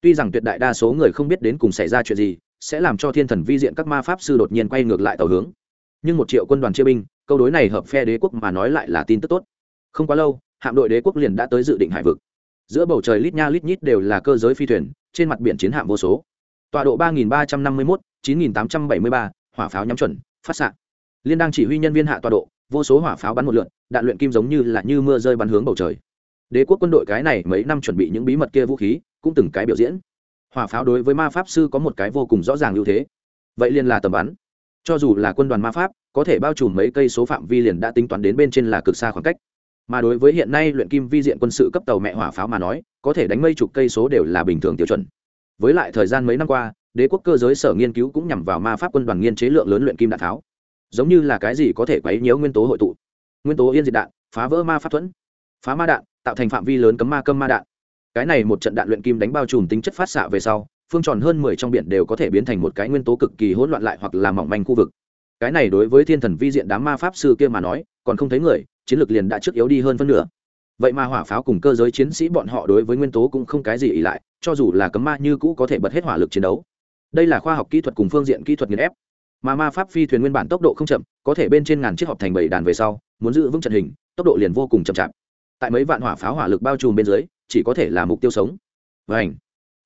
Tuy rằng tuyệt đại đa số người không biết đến cùng xảy ra chuyện gì, sẽ làm cho thiên thần vi diện các ma pháp sư đột nhiên quay ngược lại tàu hướng. Nhưng một triệu quân đoàn chia binh, câu đối này hợp phe đế quốc mà nói lại là tin tức tốt. Không quá lâu, hạm đội đế quốc liền đã tới dự định hải vực. Giữa bầu trời lít nha lít nhít đều là cơ giới phi thuyền, trên mặt biển chiến hạm vô số. Tọa độ ba nghìn ba trăm năm mươi mốt, chín nghìn tám trăm bảy mươi ba, hỏa pháo nhắm chuẩn, phát xạ. Liên đang chỉ huy nhân viên hạ tọa độ, vô số hỏa pháo bắn một lượn, đạn luyện kim giống như là như mưa rơi bắn hướng bầu trời đế quốc quân đội cái này mấy năm chuẩn bị những bí mật kia vũ khí, cũng từng cái biểu diễn. Hỏa pháo đối với ma pháp sư có một cái vô cùng rõ ràng ưu thế. Vậy liền là tầm bắn. Cho dù là quân đoàn ma pháp, có thể bao trùm mấy cây số phạm vi liền đã tính toán đến bên trên là cực xa khoảng cách. Mà đối với hiện nay luyện kim vi diện quân sự cấp tàu mẹ hỏa pháo mà nói, có thể đánh mây chục cây số đều là bình thường tiêu chuẩn. Với lại thời gian mấy năm qua, đế quốc cơ giới sở nghiên cứu cũng nhằm vào ma pháp quân đoàn nghiên chế lượng lớn luyện kim đạn tháo. Giống như là cái gì có thể quấy nhiễu nguyên tố hội tụ. Nguyên tố yên diệt đạn, phá vỡ ma pháp thuẫn phá ma đạn, tạo thành phạm vi lớn cấm ma câm ma đạn. Cái này một trận đạn luyện kim đánh bao trùm tính chất phát xạ về sau, phương tròn hơn mười trong biển đều có thể biến thành một cái nguyên tố cực kỳ hỗn loạn lại hoặc là mỏng manh khu vực. Cái này đối với thiên thần vi diện đám ma pháp sư kia mà nói, còn không thấy người, chiến lược liền đã trước yếu đi hơn phân nửa. Vậy mà hỏa pháo cùng cơ giới chiến sĩ bọn họ đối với nguyên tố cũng không cái gì ỉ lại, cho dù là cấm ma như cũ có thể bật hết hỏa lực chiến đấu. Đây là khoa học kỹ thuật cùng phương diện kỹ thuật nghiền ép. Mà ma pháp phi thuyền nguyên bản tốc độ không chậm, có thể bên trên ngàn chiếc họp thành bảy đàn về sau, muốn giữ vững trận hình, tốc độ liền vô cùng chậm chạp tại mấy vạn hỏa pháo hỏa lực bao trùm bên dưới, chỉ có thể là mục tiêu sống. Vành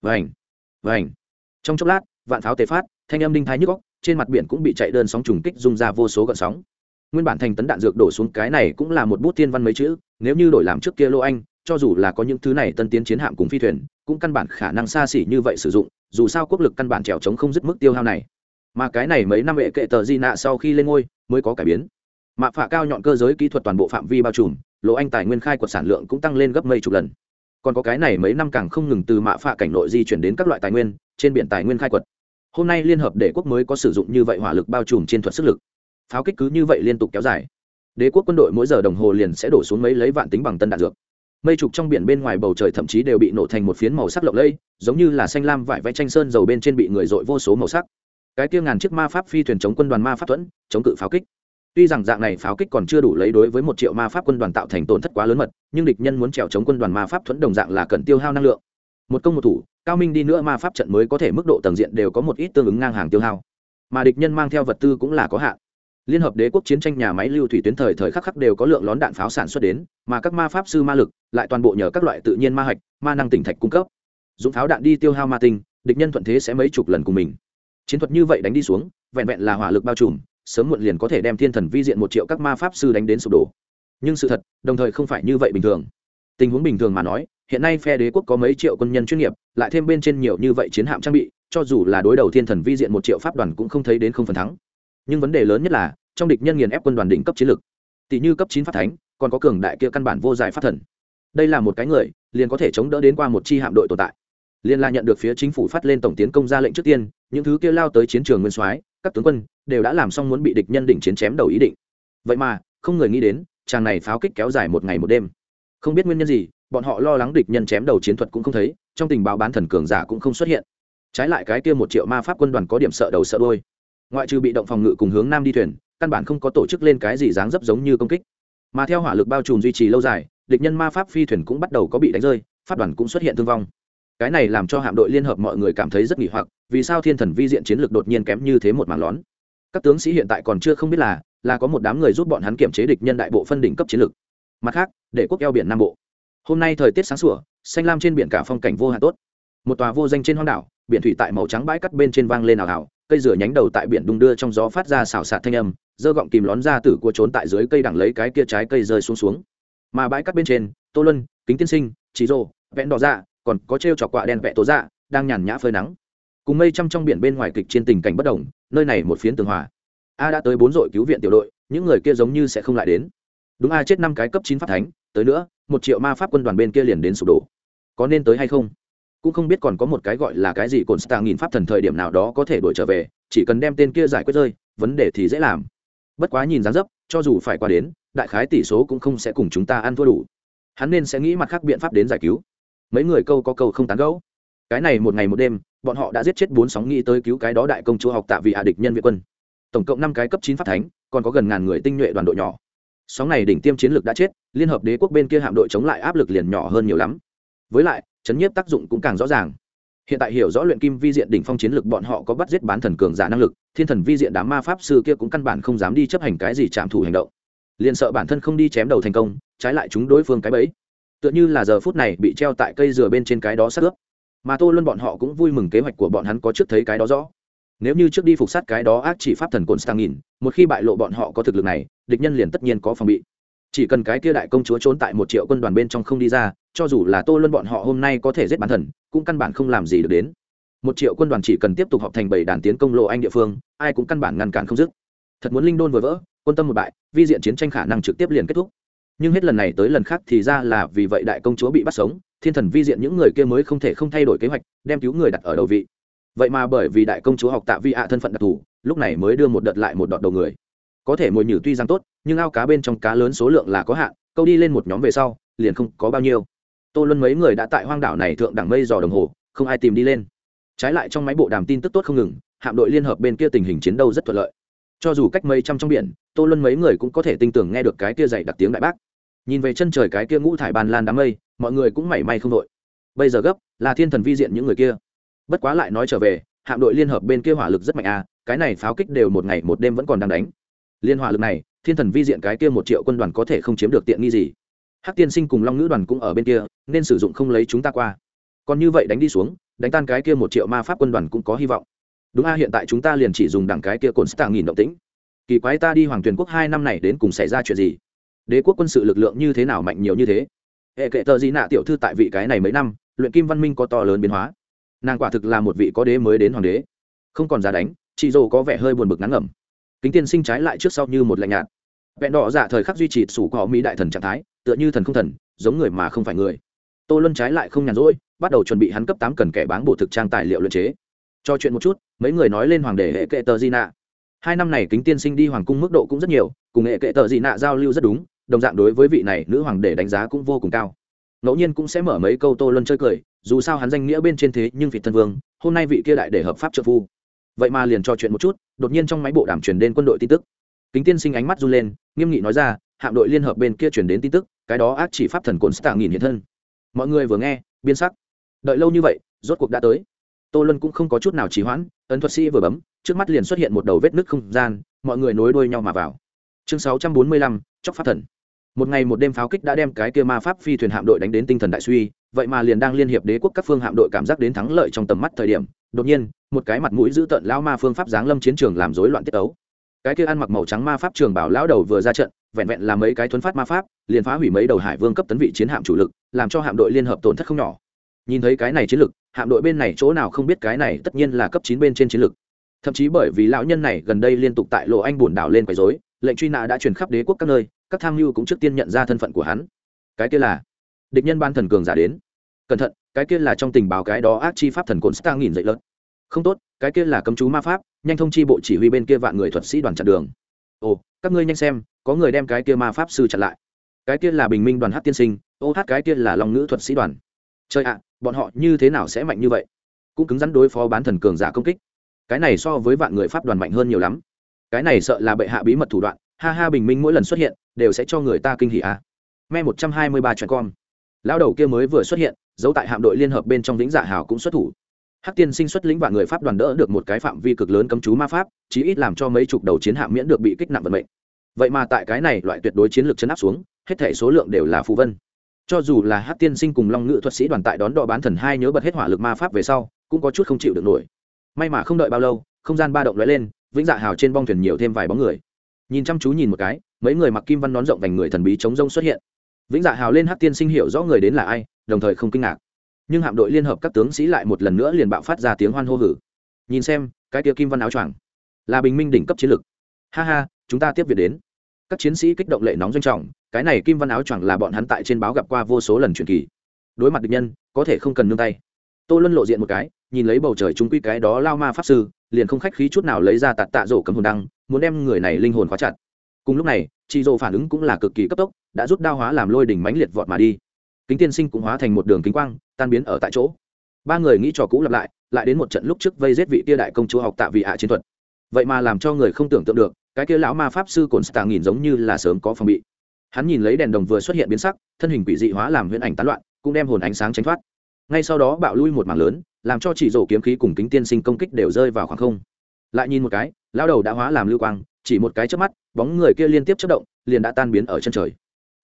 vành vành. Trong chốc lát, vạn pháo tề phát, thanh âm đinh thái nhức góc trên mặt biển cũng bị chạy đơn sóng trùng kích dung ra vô số gợn sóng. Nguyên bản thành tấn đạn dược đổ xuống cái này cũng là một bút tiên văn mấy chữ, nếu như đổi làm trước kia lô anh, cho dù là có những thứ này tân tiến chiến hạm cùng phi thuyền, cũng căn bản khả năng xa xỉ như vậy sử dụng, dù sao quốc lực căn bản trèo trống không dứt mức tiêu hao này. Mà cái này mấy năm vệ kệ tờ di nạ sau khi lên ngôi, mới có cải biến mạ phạ cao nhọn cơ giới kỹ thuật toàn bộ phạm vi bao trùm, lỗ anh tài nguyên khai quật sản lượng cũng tăng lên gấp mấy chục lần. Còn có cái này mấy năm càng không ngừng từ mạ phạ cảnh nội di chuyển đến các loại tài nguyên, trên biển tài nguyên khai quật. Hôm nay liên hợp đế quốc mới có sử dụng như vậy hỏa lực bao trùm trên thuật sức lực. Pháo kích cứ như vậy liên tục kéo dài. Đế quốc quân đội mỗi giờ đồng hồ liền sẽ đổ xuống mấy lấy vạn tính bằng tân đạn dược. Mây trục trong biển bên ngoài bầu trời thậm chí đều bị nổ thành một phiến màu sắc lộng lẫy, giống như là xanh lam vải vẽ tranh sơn dầu bên trên bị người dội vô số màu sắc. Cái tiêu ngàn chiếc ma pháp phi thuyền chống quân đoàn ma pháp thuẫn, chống cự pháo kích tuy rằng dạng này pháo kích còn chưa đủ lấy đối với một triệu ma pháp quân đoàn tạo thành tổn thất quá lớn mật, nhưng địch nhân muốn trèo chống quân đoàn ma pháp thuẫn đồng dạng là cần tiêu hao năng lượng. Một công một thủ, cao minh đi nữa ma pháp trận mới có thể mức độ tầng diện đều có một ít tương ứng ngang hàng tiêu hao. Mà địch nhân mang theo vật tư cũng là có hạn. Liên hợp đế quốc chiến tranh nhà máy lưu thủy tuyến thời thời khắc khắc đều có lượng lón đạn pháo sản xuất đến, mà các ma pháp sư ma lực lại toàn bộ nhờ các loại tự nhiên ma hạch, ma năng tỉnh thạch cung cấp. Dùng pháo đạn đi tiêu hao ma tinh, địch nhân thuận thế sẽ mấy chục lần cùng mình. Chiến thuật như vậy đánh đi xuống, vẹn vẹn là hỏa lực bao trùm sớm muộn liền có thể đem thiên thần vi diện một triệu các ma pháp sư đánh đến sụp đổ. Nhưng sự thật đồng thời không phải như vậy bình thường. Tình huống bình thường mà nói hiện nay phe đế quốc có mấy triệu quân nhân chuyên nghiệp lại thêm bên trên nhiều như vậy chiến hạm trang bị cho dù là đối đầu thiên thần vi diện một triệu pháp đoàn cũng không thấy đến không phần thắng. Nhưng vấn đề lớn nhất là trong địch nhân nghiền ép quân đoàn đỉnh cấp chiến lực, tỷ như cấp chín pháp thánh còn có cường đại kia căn bản vô giải pháp thần. Đây là một cái người liền có thể chống đỡ đến qua một chi hạm đội tồn tại. Liên la nhận được phía chính phủ phát lên tổng tiến công ra lệnh trước tiên những thứ kia lao tới chiến trường nguyên soái các tướng quân đều đã làm xong muốn bị địch nhân đỉnh chiến chém đầu ý định. Vậy mà, không người nghĩ đến, chàng này pháo kích kéo dài một ngày một đêm. Không biết nguyên nhân gì, bọn họ lo lắng địch nhân chém đầu chiến thuật cũng không thấy, trong tình báo bán thần cường giả cũng không xuất hiện. Trái lại cái kia một triệu ma pháp quân đoàn có điểm sợ đầu sợ đôi ngoại trừ bị động phòng ngự cùng hướng nam đi thuyền, căn bản không có tổ chức lên cái gì dáng dấp giống như công kích. Mà theo hỏa lực bao trùm duy trì lâu dài, địch nhân ma pháp phi thuyền cũng bắt đầu có bị đánh rơi phát đoàn cũng xuất hiện thương vong. Cái này làm cho hạm đội liên hợp mọi người cảm thấy rất nghỉ hoặc, vì sao thiên thần vi diện chiến lược đột nhiên kém như thế một mảng lón? Các tướng sĩ hiện tại còn chưa không biết là là có một đám người giúp bọn hắn kiểm chế địch nhân đại bộ phân đỉnh cấp chiến lược. Mặt khác, để quốc eo biển nam bộ. Hôm nay thời tiết sáng sủa, xanh lam trên biển cả phong cảnh vô hạn tốt. Một tòa vô danh trên hoang đảo, biển thủy tại màu trắng bãi cắt bên trên vang lên ảo ảo cây rửa nhánh đầu tại biển đung đưa trong gió phát ra xào xạc thanh âm dơ gọng kìm lón ra tử của trốn tại dưới cây đằng lấy cái kia trái cây rơi xuống xuống. Mà bãi cắt bên trên, tô luân, kính tiên sinh trí rô vẽn đỏ dạ còn có t r e o quạ đen vẽ tố dạ đang nhàn nhã phơi nắng. Cùng mây trăm trong biển bên ngoài kịch trên tình cảnh bất đồng nơi này một phiến tường hòa. A đã tới bốn đội cứu viện tiểu đội, những người kia giống như sẽ không lại đến. Đúng a, chết năm cái cấp chín pháp thánh, tới nữa, một triệu ma pháp quân đoàn bên kia liền đến sụp đổ. Có nên tới hay không? Cũng không biết còn có một cái gọi là cái gì cồn stạng nghìn pháp thần thời điểm nào đó có thể đổi trở về, chỉ cần đem tên kia giải quyết rơi, vấn đề thì dễ làm. Bất quá nhìn dáng dấp, cho dù phải qua đến, đại khái tỷ số cũng không sẽ cùng chúng ta ăn thua đủ. Hắn nên sẽ nghĩ mặt khác biện pháp đến giải cứu. Mấy người câu có câu không tán gẫu cái này một ngày một đêm, bọn họ đã giết chết bốn sóng nghĩ tới cứu cái đó đại công chúa học tạ vị hạ địch nhân viện quân. Tổng cộng năm cái cấp chín pháp thánh, còn có gần ngàn người tinh nhuệ đoàn đội nhỏ. Sóng này đỉnh tiêm chiến lược đã chết, liên hợp đế quốc bên kia hạm đội chống lại áp lực liền nhỏ hơn nhiều lắm. Với lại, chấn nhiếp tác dụng cũng càng rõ ràng. Hiện tại hiểu rõ luyện kim vi diện đỉnh phong chiến lược bọn họ có bắt giết bán thần cường giả năng lực, thiên thần vi diện đám ma pháp sư kia cũng căn bản không dám đi chấp hành cái gì chạm thủ hành động. Liền sợ bản thân không đi chém đầu thành công, trái lại chúng đối phương cái bẫy. Tựa như là giờ phút này bị treo tại cây dừa bên trên cái đó sát ướp mà tô luân bọn họ cũng vui mừng kế hoạch của bọn hắn có trước thấy cái đó rõ. Nếu như trước đi phục sát cái đó ác chỉ pháp thần cồn stang nghìn một khi bại lộ bọn họ có thực lực này, địch nhân liền tất nhiên có phòng bị. Chỉ cần cái kia đại công chúa trốn tại một triệu quân đoàn bên trong không đi ra, cho dù là tô luân bọn họ hôm nay có thể giết bản thần, cũng căn bản không làm gì được đến. Một triệu quân đoàn chỉ cần tiếp tục họp thành bảy đàn tiến công lộ anh địa phương, ai cũng căn bản ngăn cản không dứt. Thật muốn linh đôn vừa vỡ, quân tâm một bại, vi diện chiến tranh khả năng trực tiếp liền kết thúc. Nhưng hết lần này tới lần khác thì ra là vì vậy đại công chúa bị bắt sống thiên thần vi diện những người kia mới không thể không thay đổi kế hoạch, đem cứu người đặt ở đầu vị. Vậy mà bởi vì đại công chúa học tạ vi ạ thân phận đặc thù, lúc này mới đưa một đợt lại một đợt đầu người. Có thể mồi nhử tuy rằng tốt, nhưng ao cá bên trong cá lớn số lượng là có hạn, câu đi lên một nhóm về sau, liền không có bao nhiêu. Tô luân mấy người đã tại hoang đảo này thượng đẳng mây dò đồng hồ, không ai tìm đi lên. Trái lại trong máy bộ đàm tin tức tốt không ngừng, hạm đội liên hợp bên kia tình hình chiến đấu rất thuận lợi. Cho dù cách mấy trăm trong biển, tô luân mấy người cũng có thể tin tưởng nghe được cái kia dày đặc tiếng đại bác nhìn về chân trời cái kia ngũ thải bàn lan đám mây, mọi người cũng mảy may không đội. Bây giờ gấp, là thiên thần vi diện những người kia. Bất quá lại nói trở về, hạm đội liên hợp bên kia hỏa lực rất mạnh à cái này pháo kích đều một ngày một đêm vẫn còn đang đánh. Liên hỏa lực này, thiên thần vi diện cái kia một triệu quân đoàn có thể không chiếm được tiện nghi gì. Hắc tiên sinh cùng long ngữ đoàn cũng ở bên kia, nên sử dụng không lấy chúng ta qua. Còn như vậy đánh đi xuống, đánh tan cái kia một triệu ma pháp quân đoàn cũng có hy vọng. Đúng a, hiện tại chúng ta liền chỉ dùng đẳng cái kia cồn stạng nghìn động tĩnh. Kỳ quái ta đi hoàng tuyền quốc hai năm này đến cùng xảy ra chuyện gì? Đế quốc quân sự lực lượng như thế nào mạnh nhiều như thế? Hệ kệ tờ gì nạ tiểu thư tại vị cái này mấy năm, luyện kim văn minh có to lớn biến hóa. Nàng quả thực là một vị có đế mới đến hoàng đế. Không còn ra đánh, chị dô có vẻ hơi buồn bực ngắn ngẩm. Kính tiên sinh trái lại trước sau như một lạnh nhạt. Vẹn đỏ dạ thời khắc duy trì sủ cỏ mỹ đại thần trạng thái, tựa như thần không thần, giống người mà không phải người. Tô luân trái lại không nhàn rỗi, bắt đầu chuẩn bị hắn cấp tám cần kẻ bán bộ thực trang tài liệu luyện chế. Cho chuyện một chút, mấy người nói lên hoàng đế hệ kệ tờ di nạ. Hai năm này kính tiên sinh đi hoàng cung mức độ cũng rất nhiều, cùng hệ kệ tờ di nạ giao lưu rất đúng đồng dạng đối với vị này nữ hoàng để đánh giá cũng vô cùng cao. Ngẫu nhiên cũng sẽ mở mấy câu tô luân chơi cười, dù sao hắn danh nghĩa bên trên thế nhưng vị thân vương, hôm nay vị kia đại để hợp pháp trợ phu. Vậy mà liền trò chuyện một chút, đột nhiên trong máy bộ đàm truyền đến quân đội tin tức. Kính tiên sinh ánh mắt run lên, nghiêm nghị nói ra, hạm đội liên hợp bên kia truyền đến tin tức, cái đó ác chỉ pháp thần cồn stạ nghìn hiện thân. Mọi người vừa nghe biên sắc. Đợi lâu như vậy, rốt cuộc đã tới. Tô luân cũng không có chút nào trì hoãn, ấn thuật sĩ vừa bấm, trước mắt liền xuất hiện một đầu vết nứt không gian, mọi người nối đuôi nhau mà vào. Chương sáu trăm bốn mươi lăm, chóc pháp thần một ngày một đêm pháo kích đã đem cái kia ma pháp phi thuyền hạm đội đánh đến tinh thần đại suy, vậy mà liền đang liên hiệp đế quốc các phương hạm đội cảm giác đến thắng lợi trong tầm mắt thời điểm, đột nhiên, một cái mặt mũi giữ tợn lão ma phương pháp giáng lâm chiến trường làm rối loạn tiết ấu cái kia ăn mặc màu trắng ma pháp trường bảo lão đầu vừa ra trận, vẹn vẹn là mấy cái thuấn phát ma pháp, liền phá hủy mấy đầu hải vương cấp tấn vị chiến hạm chủ lực, làm cho hạm đội liên hợp tổn thất không nhỏ. Nhìn thấy cái này chiến lực, hạm đội bên này chỗ nào không biết cái này tất nhiên là cấp chín bên trên chiến lực. Thậm chí bởi vì lão nhân này gần đây liên tục tại lộ anh buồn đảo lên quấy rối lệnh truy nã đã truyền khắp đế quốc các nơi, các tham mưu cũng trước tiên nhận ra thân phận của hắn. Cái kia là, địch nhân ban thần cường giả đến. Cẩn thận, cái kia là trong tình báo cái đó ác chi pháp thần cồn stang nghìn dậy lớn không tốt, cái kia là cấm chú ma pháp, nhanh thông chi bộ chỉ huy bên kia vạn người thuật sĩ đoàn chặn đường. Ồ, các ngươi nhanh xem, có người đem cái kia ma pháp sư chặn lại. Cái kia là bình minh đoàn hát tiên sinh, ô hát cái kia là lòng ngữ thuật sĩ đoàn. Chơi ạ, bọn họ như thế nào sẽ mạnh như vậy? Cũng cứng rắn đối phó bán thần cường giả công kích. Cái này so với vạn người pháp đoàn mạnh hơn nhiều lắm cái này sợ là bệ hạ bí mật thủ đoạn, ha ha bình minh mỗi lần xuất hiện, đều sẽ cho người ta kinh hỉ à. me một trăm hai mươi ba chuyện con lao đầu kia mới vừa xuất hiện, giấu tại hạm đội liên hợp bên trong lĩnh giả dạ hào cũng xuất thủ. Hắc tiên sinh xuất lĩnh và người pháp đoàn đỡ được một cái phạm vi cực lớn cấm chú ma pháp, chí ít làm cho mấy chục đầu chiến hạm miễn được bị kích nặng vận mệnh. Vậy mà tại cái này loại tuyệt đối chiến lược chấn áp xuống, hết thể số lượng đều là phù vân. Cho dù là hắc tiên sinh cùng long ngự thuật sĩ đoàn tại đón đo bán thần hai nhớ bật hết hỏa lực ma pháp về sau, cũng có chút không chịu được nổi. May mà không đợi bao lâu, không gian ba động lóe lên vĩnh dạ hào trên bong thuyền nhiều thêm vài bóng người. Nhìn chăm chú nhìn một cái, mấy người mặc kim văn nón rộng vành người thần bí chống rông xuất hiện. Vĩnh dạ hào lên hát tiên sinh hiểu rõ người đến là ai, đồng thời không kinh ngạc. Nhưng hạm đội liên hợp các tướng sĩ lại một lần nữa liền bạo phát ra tiếng hoan hô hử. Nhìn xem, cái tia kim văn áo choàng là bình minh đỉnh cấp chiến lực. ha ha, chúng ta tiếp việc đến. Các chiến sĩ kích động lệ nóng doanh trọng, cái này kim văn áo choàng là bọn hắn tại trên báo gặp qua vô số lần truyền kỳ. Đối mặt địch nhân, có thể không cần nương tay. Tô luân lộ diện một cái, nhìn lấy bầu trời chúng quy cái đó lao ma pháp sư liền không khách khí chút nào lấy ra tạt tạ rổ cầm hồn đăng, muốn đem người này linh hồn khóa chặt. Cùng lúc này, chị rổ phản ứng cũng là cực kỳ cấp tốc, đã rút đao hóa làm lôi đỉnh mánh liệt vọt mà đi. Kính tiên sinh cũng hóa thành một đường kính quang, tan biến ở tại chỗ. Ba người nghĩ trò cũ lặp lại lại đến một trận lúc trước vây giết vị tia đại công chúa học tạ vị hạ chiến thuật. Vậy mà làm cho người không tưởng tượng được, cái kia lão ma pháp sư cồn stà nhìn giống như là sớm có phòng bị. Hắn nhìn lấy đèn đồng vừa xuất hiện biến sắc, thân hình quỷ dị hóa làm huyễn ảnh tán loạn, cũng đem hồn ánh sáng tránh thoát. Ngay sau đó bạo lui một mảng lớn làm cho chỉ rổ kiếm khí cùng kính tiên sinh công kích đều rơi vào khoảng không. Lại nhìn một cái lao đầu đã hóa làm lưu quang, chỉ một cái trước mắt, bóng người kia liên tiếp chất động, liền đã tan biến ở chân trời.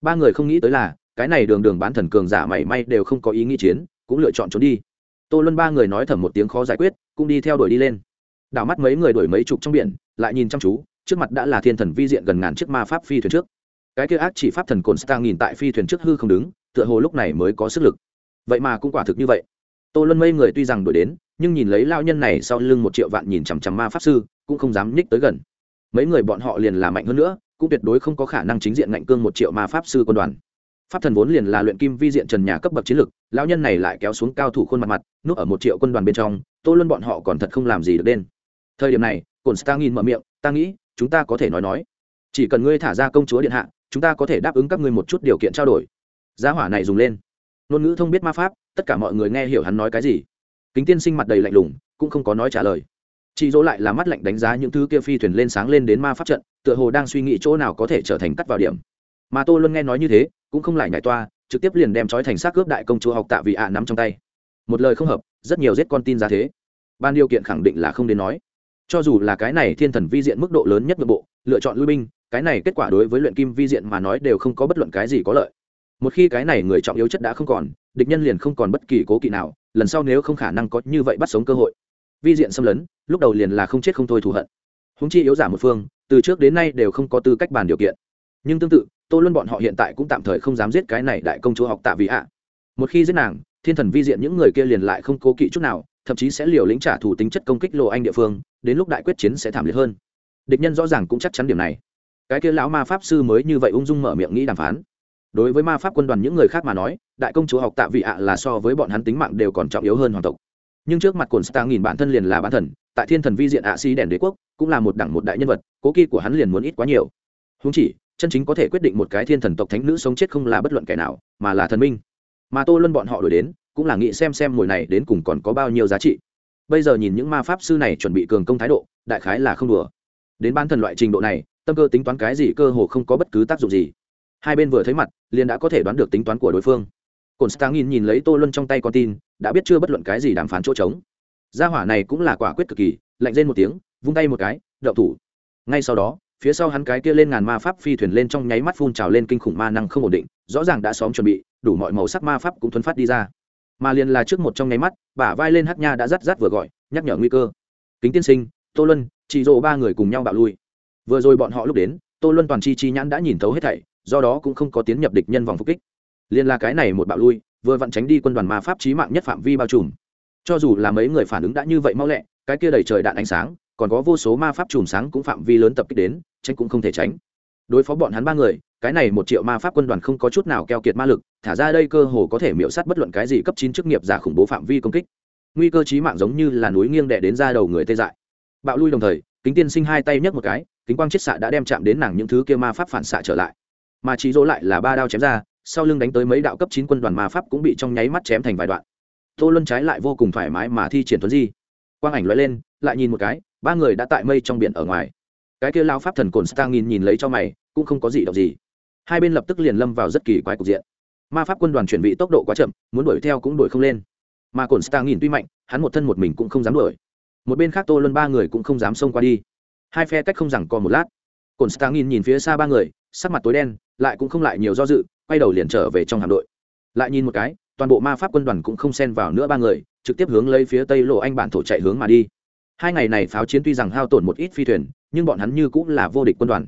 Ba người không nghĩ tới là, cái này đường đường bán thần cường giả mảy may đều không có ý nghĩ chiến, cũng lựa chọn trốn đi. Tô luân ba người nói thầm một tiếng khó giải quyết, cũng đi theo đuổi đi lên. Đảo mắt mấy người đuổi mấy chục trong biển, lại nhìn chăm chú, trước mặt đã là thiên thần vi diện gần ngàn chiếc ma pháp phi thuyền trước. Cái kia ác chỉ pháp thần cồn star nhìn tại phi thuyền trước hư không đứng, tựa hồ lúc này mới có sức lực. Vậy mà cũng quả thực như vậy tô luân mây người tuy rằng đuổi đến, nhưng nhìn lấy lao nhân này sau lưng một triệu vạn nhìn chằm chằm ma pháp sư, cũng không dám nhích tới gần. Mấy người bọn họ liền là mạnh hơn nữa, cũng tuyệt đối không có khả năng chính diện ngạnh cương một triệu ma pháp sư quân đoàn. Pháp thần vốn liền là luyện kim vi diện trần nhà cấp bậc chiến lực, lão nhân này lại kéo xuống cao thủ khuôn mặt mặt, núp ở một triệu quân đoàn bên trong, tô luân bọn họ còn thật không làm gì được đen thời điểm này cồn star mở miệng, ta nghĩ, chúng ta có thể nói nói. Chỉ cần ngươi thả ra công chúa điện hạ, chúng ta có thể đáp ứng các ngươi một chút điều kiện trao đổi. Giá hỏa này dùng lên ngôn ngữ thông biết ma pháp, tất cả mọi người nghe hiểu hắn nói cái gì. Kính tiên sinh mặt đầy lạnh lùng, cũng không có nói trả lời. Chị dỗ lại là mắt lạnh đánh giá những thứ kia phi thuyền lên sáng lên đến ma pháp trận, tựa hồ đang suy nghĩ chỗ nào có thể trở thành cắt vào điểm. Mà tôi luôn nghe nói như thế, cũng không lại nhảy toa, trực tiếp liền đem trói thành xác cướp đại công chúa học tạ vị ạ nắm trong tay. Một lời không hợp, rất nhiều giết con tin ra thế. Ban điều kiện khẳng định là không đến nói. Cho dù là cái này thiên thần vi diện mức độ lớn nhất nội bộ, lựa chọn lui binh, cái này kết quả đối với luyện kim vi diện mà nói đều không có bất luận cái gì có lợi một khi cái này người trọng yếu chất đã không còn, địch nhân liền không còn bất kỳ cố kỵ nào, lần sau nếu không khả năng có như vậy bắt sống cơ hội. Vi diện xâm lấn, lúc đầu liền là không chết không thôi thù hận. Húng chi yếu giả một phương, từ trước đến nay đều không có tư cách bàn điều kiện. Nhưng tương tự, tô luân bọn họ hiện tại cũng tạm thời không dám giết cái này đại công chúa học tạ vị ạ. Một khi giết nàng, thiên thần vi diện những người kia liền lại không cố kỵ chút nào, thậm chí sẽ liều lĩnh trả thủ tính chất công kích lộ anh địa phương, đến lúc đại quyết chiến sẽ thảm liệt hơn. Địch nhân rõ ràng cũng chắc chắn điểm này. Cái kia lão ma pháp sư mới như vậy ung dung mở miệng nghĩ đàm phán đối với ma pháp quân đoàn những người khác mà nói, đại công chúa học tạ vị ạ là so với bọn hắn tính mạng đều còn trọng yếu hơn hoàng tộc. Nhưng trước mặt cồn star nghìn bản thân liền là bản thần, tại thiên thần vi diện ạ si đèn đế quốc, cũng là một đẳng một đại nhân vật, cố kỳ của hắn liền muốn ít quá nhiều. Húng chỉ, chân chính có thể quyết định một cái thiên thần tộc thánh nữ sống chết không là bất luận kẻ nào, mà là thần minh. Mà tô luân bọn họ đổi đến, cũng là nghĩ xem xem mồi này đến cùng còn có bao nhiêu giá trị. Bây giờ nhìn những ma pháp sư này chuẩn bị cường công thái độ, đại khái là không đùa. Đến ban thần loại trình độ này, tâm cơ tính toán cái gì cơ hồ không có bất cứ tác dụng gì hai bên vừa thấy mặt, liền đã có thể đoán được tính toán của đối phương. Cồn stangin nhìn nhìn lấy tô luân trong tay con tin, đã biết chưa bất luận cái gì đàm phán chỗ trống. Gia hỏa này cũng là quả quyết cực kỳ, lạnh lên một tiếng, vung tay một cái đậu thủ. Ngay sau đó, phía sau hắn cái kia lên ngàn ma pháp phi thuyền lên trong nháy mắt phun trào lên kinh khủng ma năng không ổn định, rõ ràng đã xóm chuẩn bị, đủ mọi màu sắc ma pháp cũng thuấn phát đi ra. Mà liền là trước một trong nháy mắt, bả vai lên hát nha đã rắt rắt vừa gọi, nhắc nhở nguy cơ. Kính tiên sinh, tô luân chị rộ ba người cùng nhau bạo lui. Vừa rồi bọn họ lúc đến, tô luân toàn chi chi nhãn đã nhìn thấu hết thảy do đó cũng không có tiến nhập địch nhân vòng phục kích. Liên là cái này một bạo lui, vừa vặn tránh đi quân đoàn ma pháp trí mạng nhất phạm vi bao trùm. Cho dù là mấy người phản ứng đã như vậy mau lẹ, cái kia đầy trời đạn ánh sáng, còn có vô số ma pháp chùm sáng cũng phạm vi lớn tập kích đến, tránh cũng không thể tránh. Đối phó bọn hắn ba người, cái này một triệu ma pháp quân đoàn không có chút nào keo kiệt ma lực, thả ra đây cơ hồ có thể miễu sát bất luận cái gì cấp chín chức nghiệp giả khủng bố phạm vi công kích. Nguy cơ chí mạng giống như là núi nghiêng đè đến ra đầu người tê dại. Bạo lui đồng thời, kính tiên sinh hai tay nhấc một cái, kính quang chiết xạ đã đem chạm đến nàng những thứ kia ma pháp phản xạ trở lại mà chỉ dỗ lại là ba đao chém ra, sau lưng đánh tới mấy đạo cấp chín quân đoàn ma pháp cũng bị trong nháy mắt chém thành vài đoạn. Tô luân trái lại vô cùng thoải mái mà thi triển tuấn di. Quang ảnh loại lên, lại nhìn một cái, ba người đã tại mây trong biển ở ngoài. Cái kia lao pháp thần cồn stang nhìn nhìn lấy cho mày, cũng không có gì đọc gì. Hai bên lập tức liền lâm vào rất kỳ quái cục diện. Ma pháp quân đoàn chuyển vị tốc độ quá chậm, muốn đuổi theo cũng đuổi không lên. Mà cồn stang nhìn tuy mạnh, hắn một thân một mình cũng không dám đuổi. Một bên khác tô luân ba người cũng không dám xông qua đi. Hai phe cách không rằng còn một lát. Cồn stang nhìn nhìn phía xa ba người, sắc mặt tối đen lại cũng không lại nhiều do dự, quay đầu liền trở về trong hạm đội. Lại nhìn một cái, toàn bộ ma pháp quân đoàn cũng không xen vào nữa ba người, trực tiếp hướng lấy phía tây lộ anh bản thổ chạy hướng mà đi. Hai ngày này pháo chiến tuy rằng hao tổn một ít phi thuyền, nhưng bọn hắn như cũng là vô địch quân đoàn.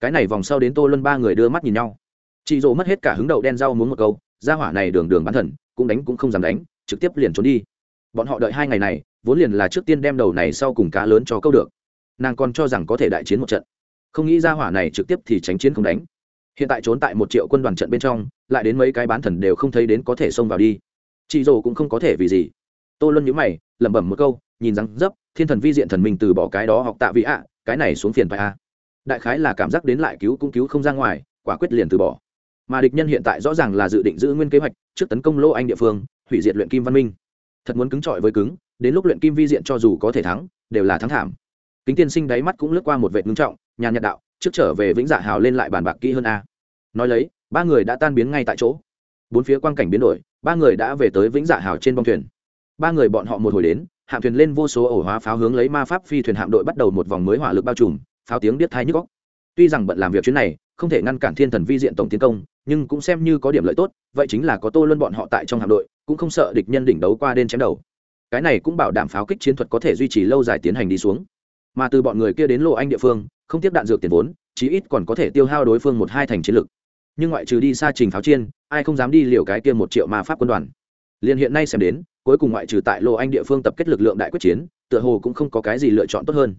Cái này vòng sau đến tô luân ba người đưa mắt nhìn nhau. Chị dỗ mất hết cả hứng đậu đen rau muốn một câu ra hỏa này đường đường bán thần, cũng đánh cũng không dám đánh, trực tiếp liền trốn đi. Bọn họ đợi hai ngày này, vốn liền là trước tiên đem đầu này sau cùng cá lớn cho câu được. Nàng còn cho rằng có thể đại chiến một trận. Không nghĩ ra hỏa này trực tiếp thì tránh chiến không đánh hiện tại trốn tại một triệu quân đoàn trận bên trong, lại đến mấy cái bán thần đều không thấy đến có thể xông vào đi. Chị rồ cũng không có thể vì gì. Tô luân nhữ mày, lẩm bẩm một câu, nhìn răng dấp, thiên thần vi diện thần mình từ bỏ cái đó học tạ vị ạ, cái này xuống phiền phải a đại khái là cảm giác đến lại cứu cũng cứu không ra ngoài, quả quyết liền từ bỏ. Mà địch nhân hiện tại rõ ràng là dự định giữ nguyên kế hoạch, trước tấn công lô anh địa phương, hủy diệt luyện kim văn minh. Thật muốn cứng trọi với cứng, đến lúc luyện kim vi diện cho dù có thể thắng, đều là thắng thảm. Kính tiên sinh đáy mắt cũng lướt qua một vệ ngưng trọng nhà nhật đạo trước trở về vĩnh dạ hào lên lại bàn bạc kỹ hơn a. Nói lấy, ba người đã tan biến ngay tại chỗ. Bốn phía quang cảnh biến đổi, ba người đã về tới vĩnh dạ hào trên bông thuyền. Ba người bọn họ một hồi đến, hạm thuyền lên vô số ổ hóa pháo hướng lấy ma pháp phi thuyền hạm đội bắt đầu một vòng mới hỏa lực bao trùm, pháo tiếng biết thai nhức góc tuy rằng bận làm việc chuyến này, không thể ngăn cản thiên thần vi diện tổng tiến công, nhưng cũng xem như có điểm lợi tốt, vậy chính là có tô luân bọn họ tại trong hạm đội, cũng không sợ địch nhân đỉnh đấu qua đen chém đầu. Cái này cũng bảo đảm pháo kích chiến thuật có thể duy trì lâu dài tiến hành đi xuống mà từ bọn người kia đến lộ anh địa phương, không tiếp đạn dược tiền vốn, chí ít còn có thể tiêu hao đối phương một hai thành chiến lực. Nhưng ngoại trừ đi xa trình pháo chiên, ai không dám đi liều cái kia một triệu ma pháp quân đoàn. Liền hiện nay xem đến, cuối cùng ngoại trừ tại lộ anh địa phương tập kết lực lượng đại quyết chiến, tựa hồ cũng không có cái gì lựa chọn tốt hơn.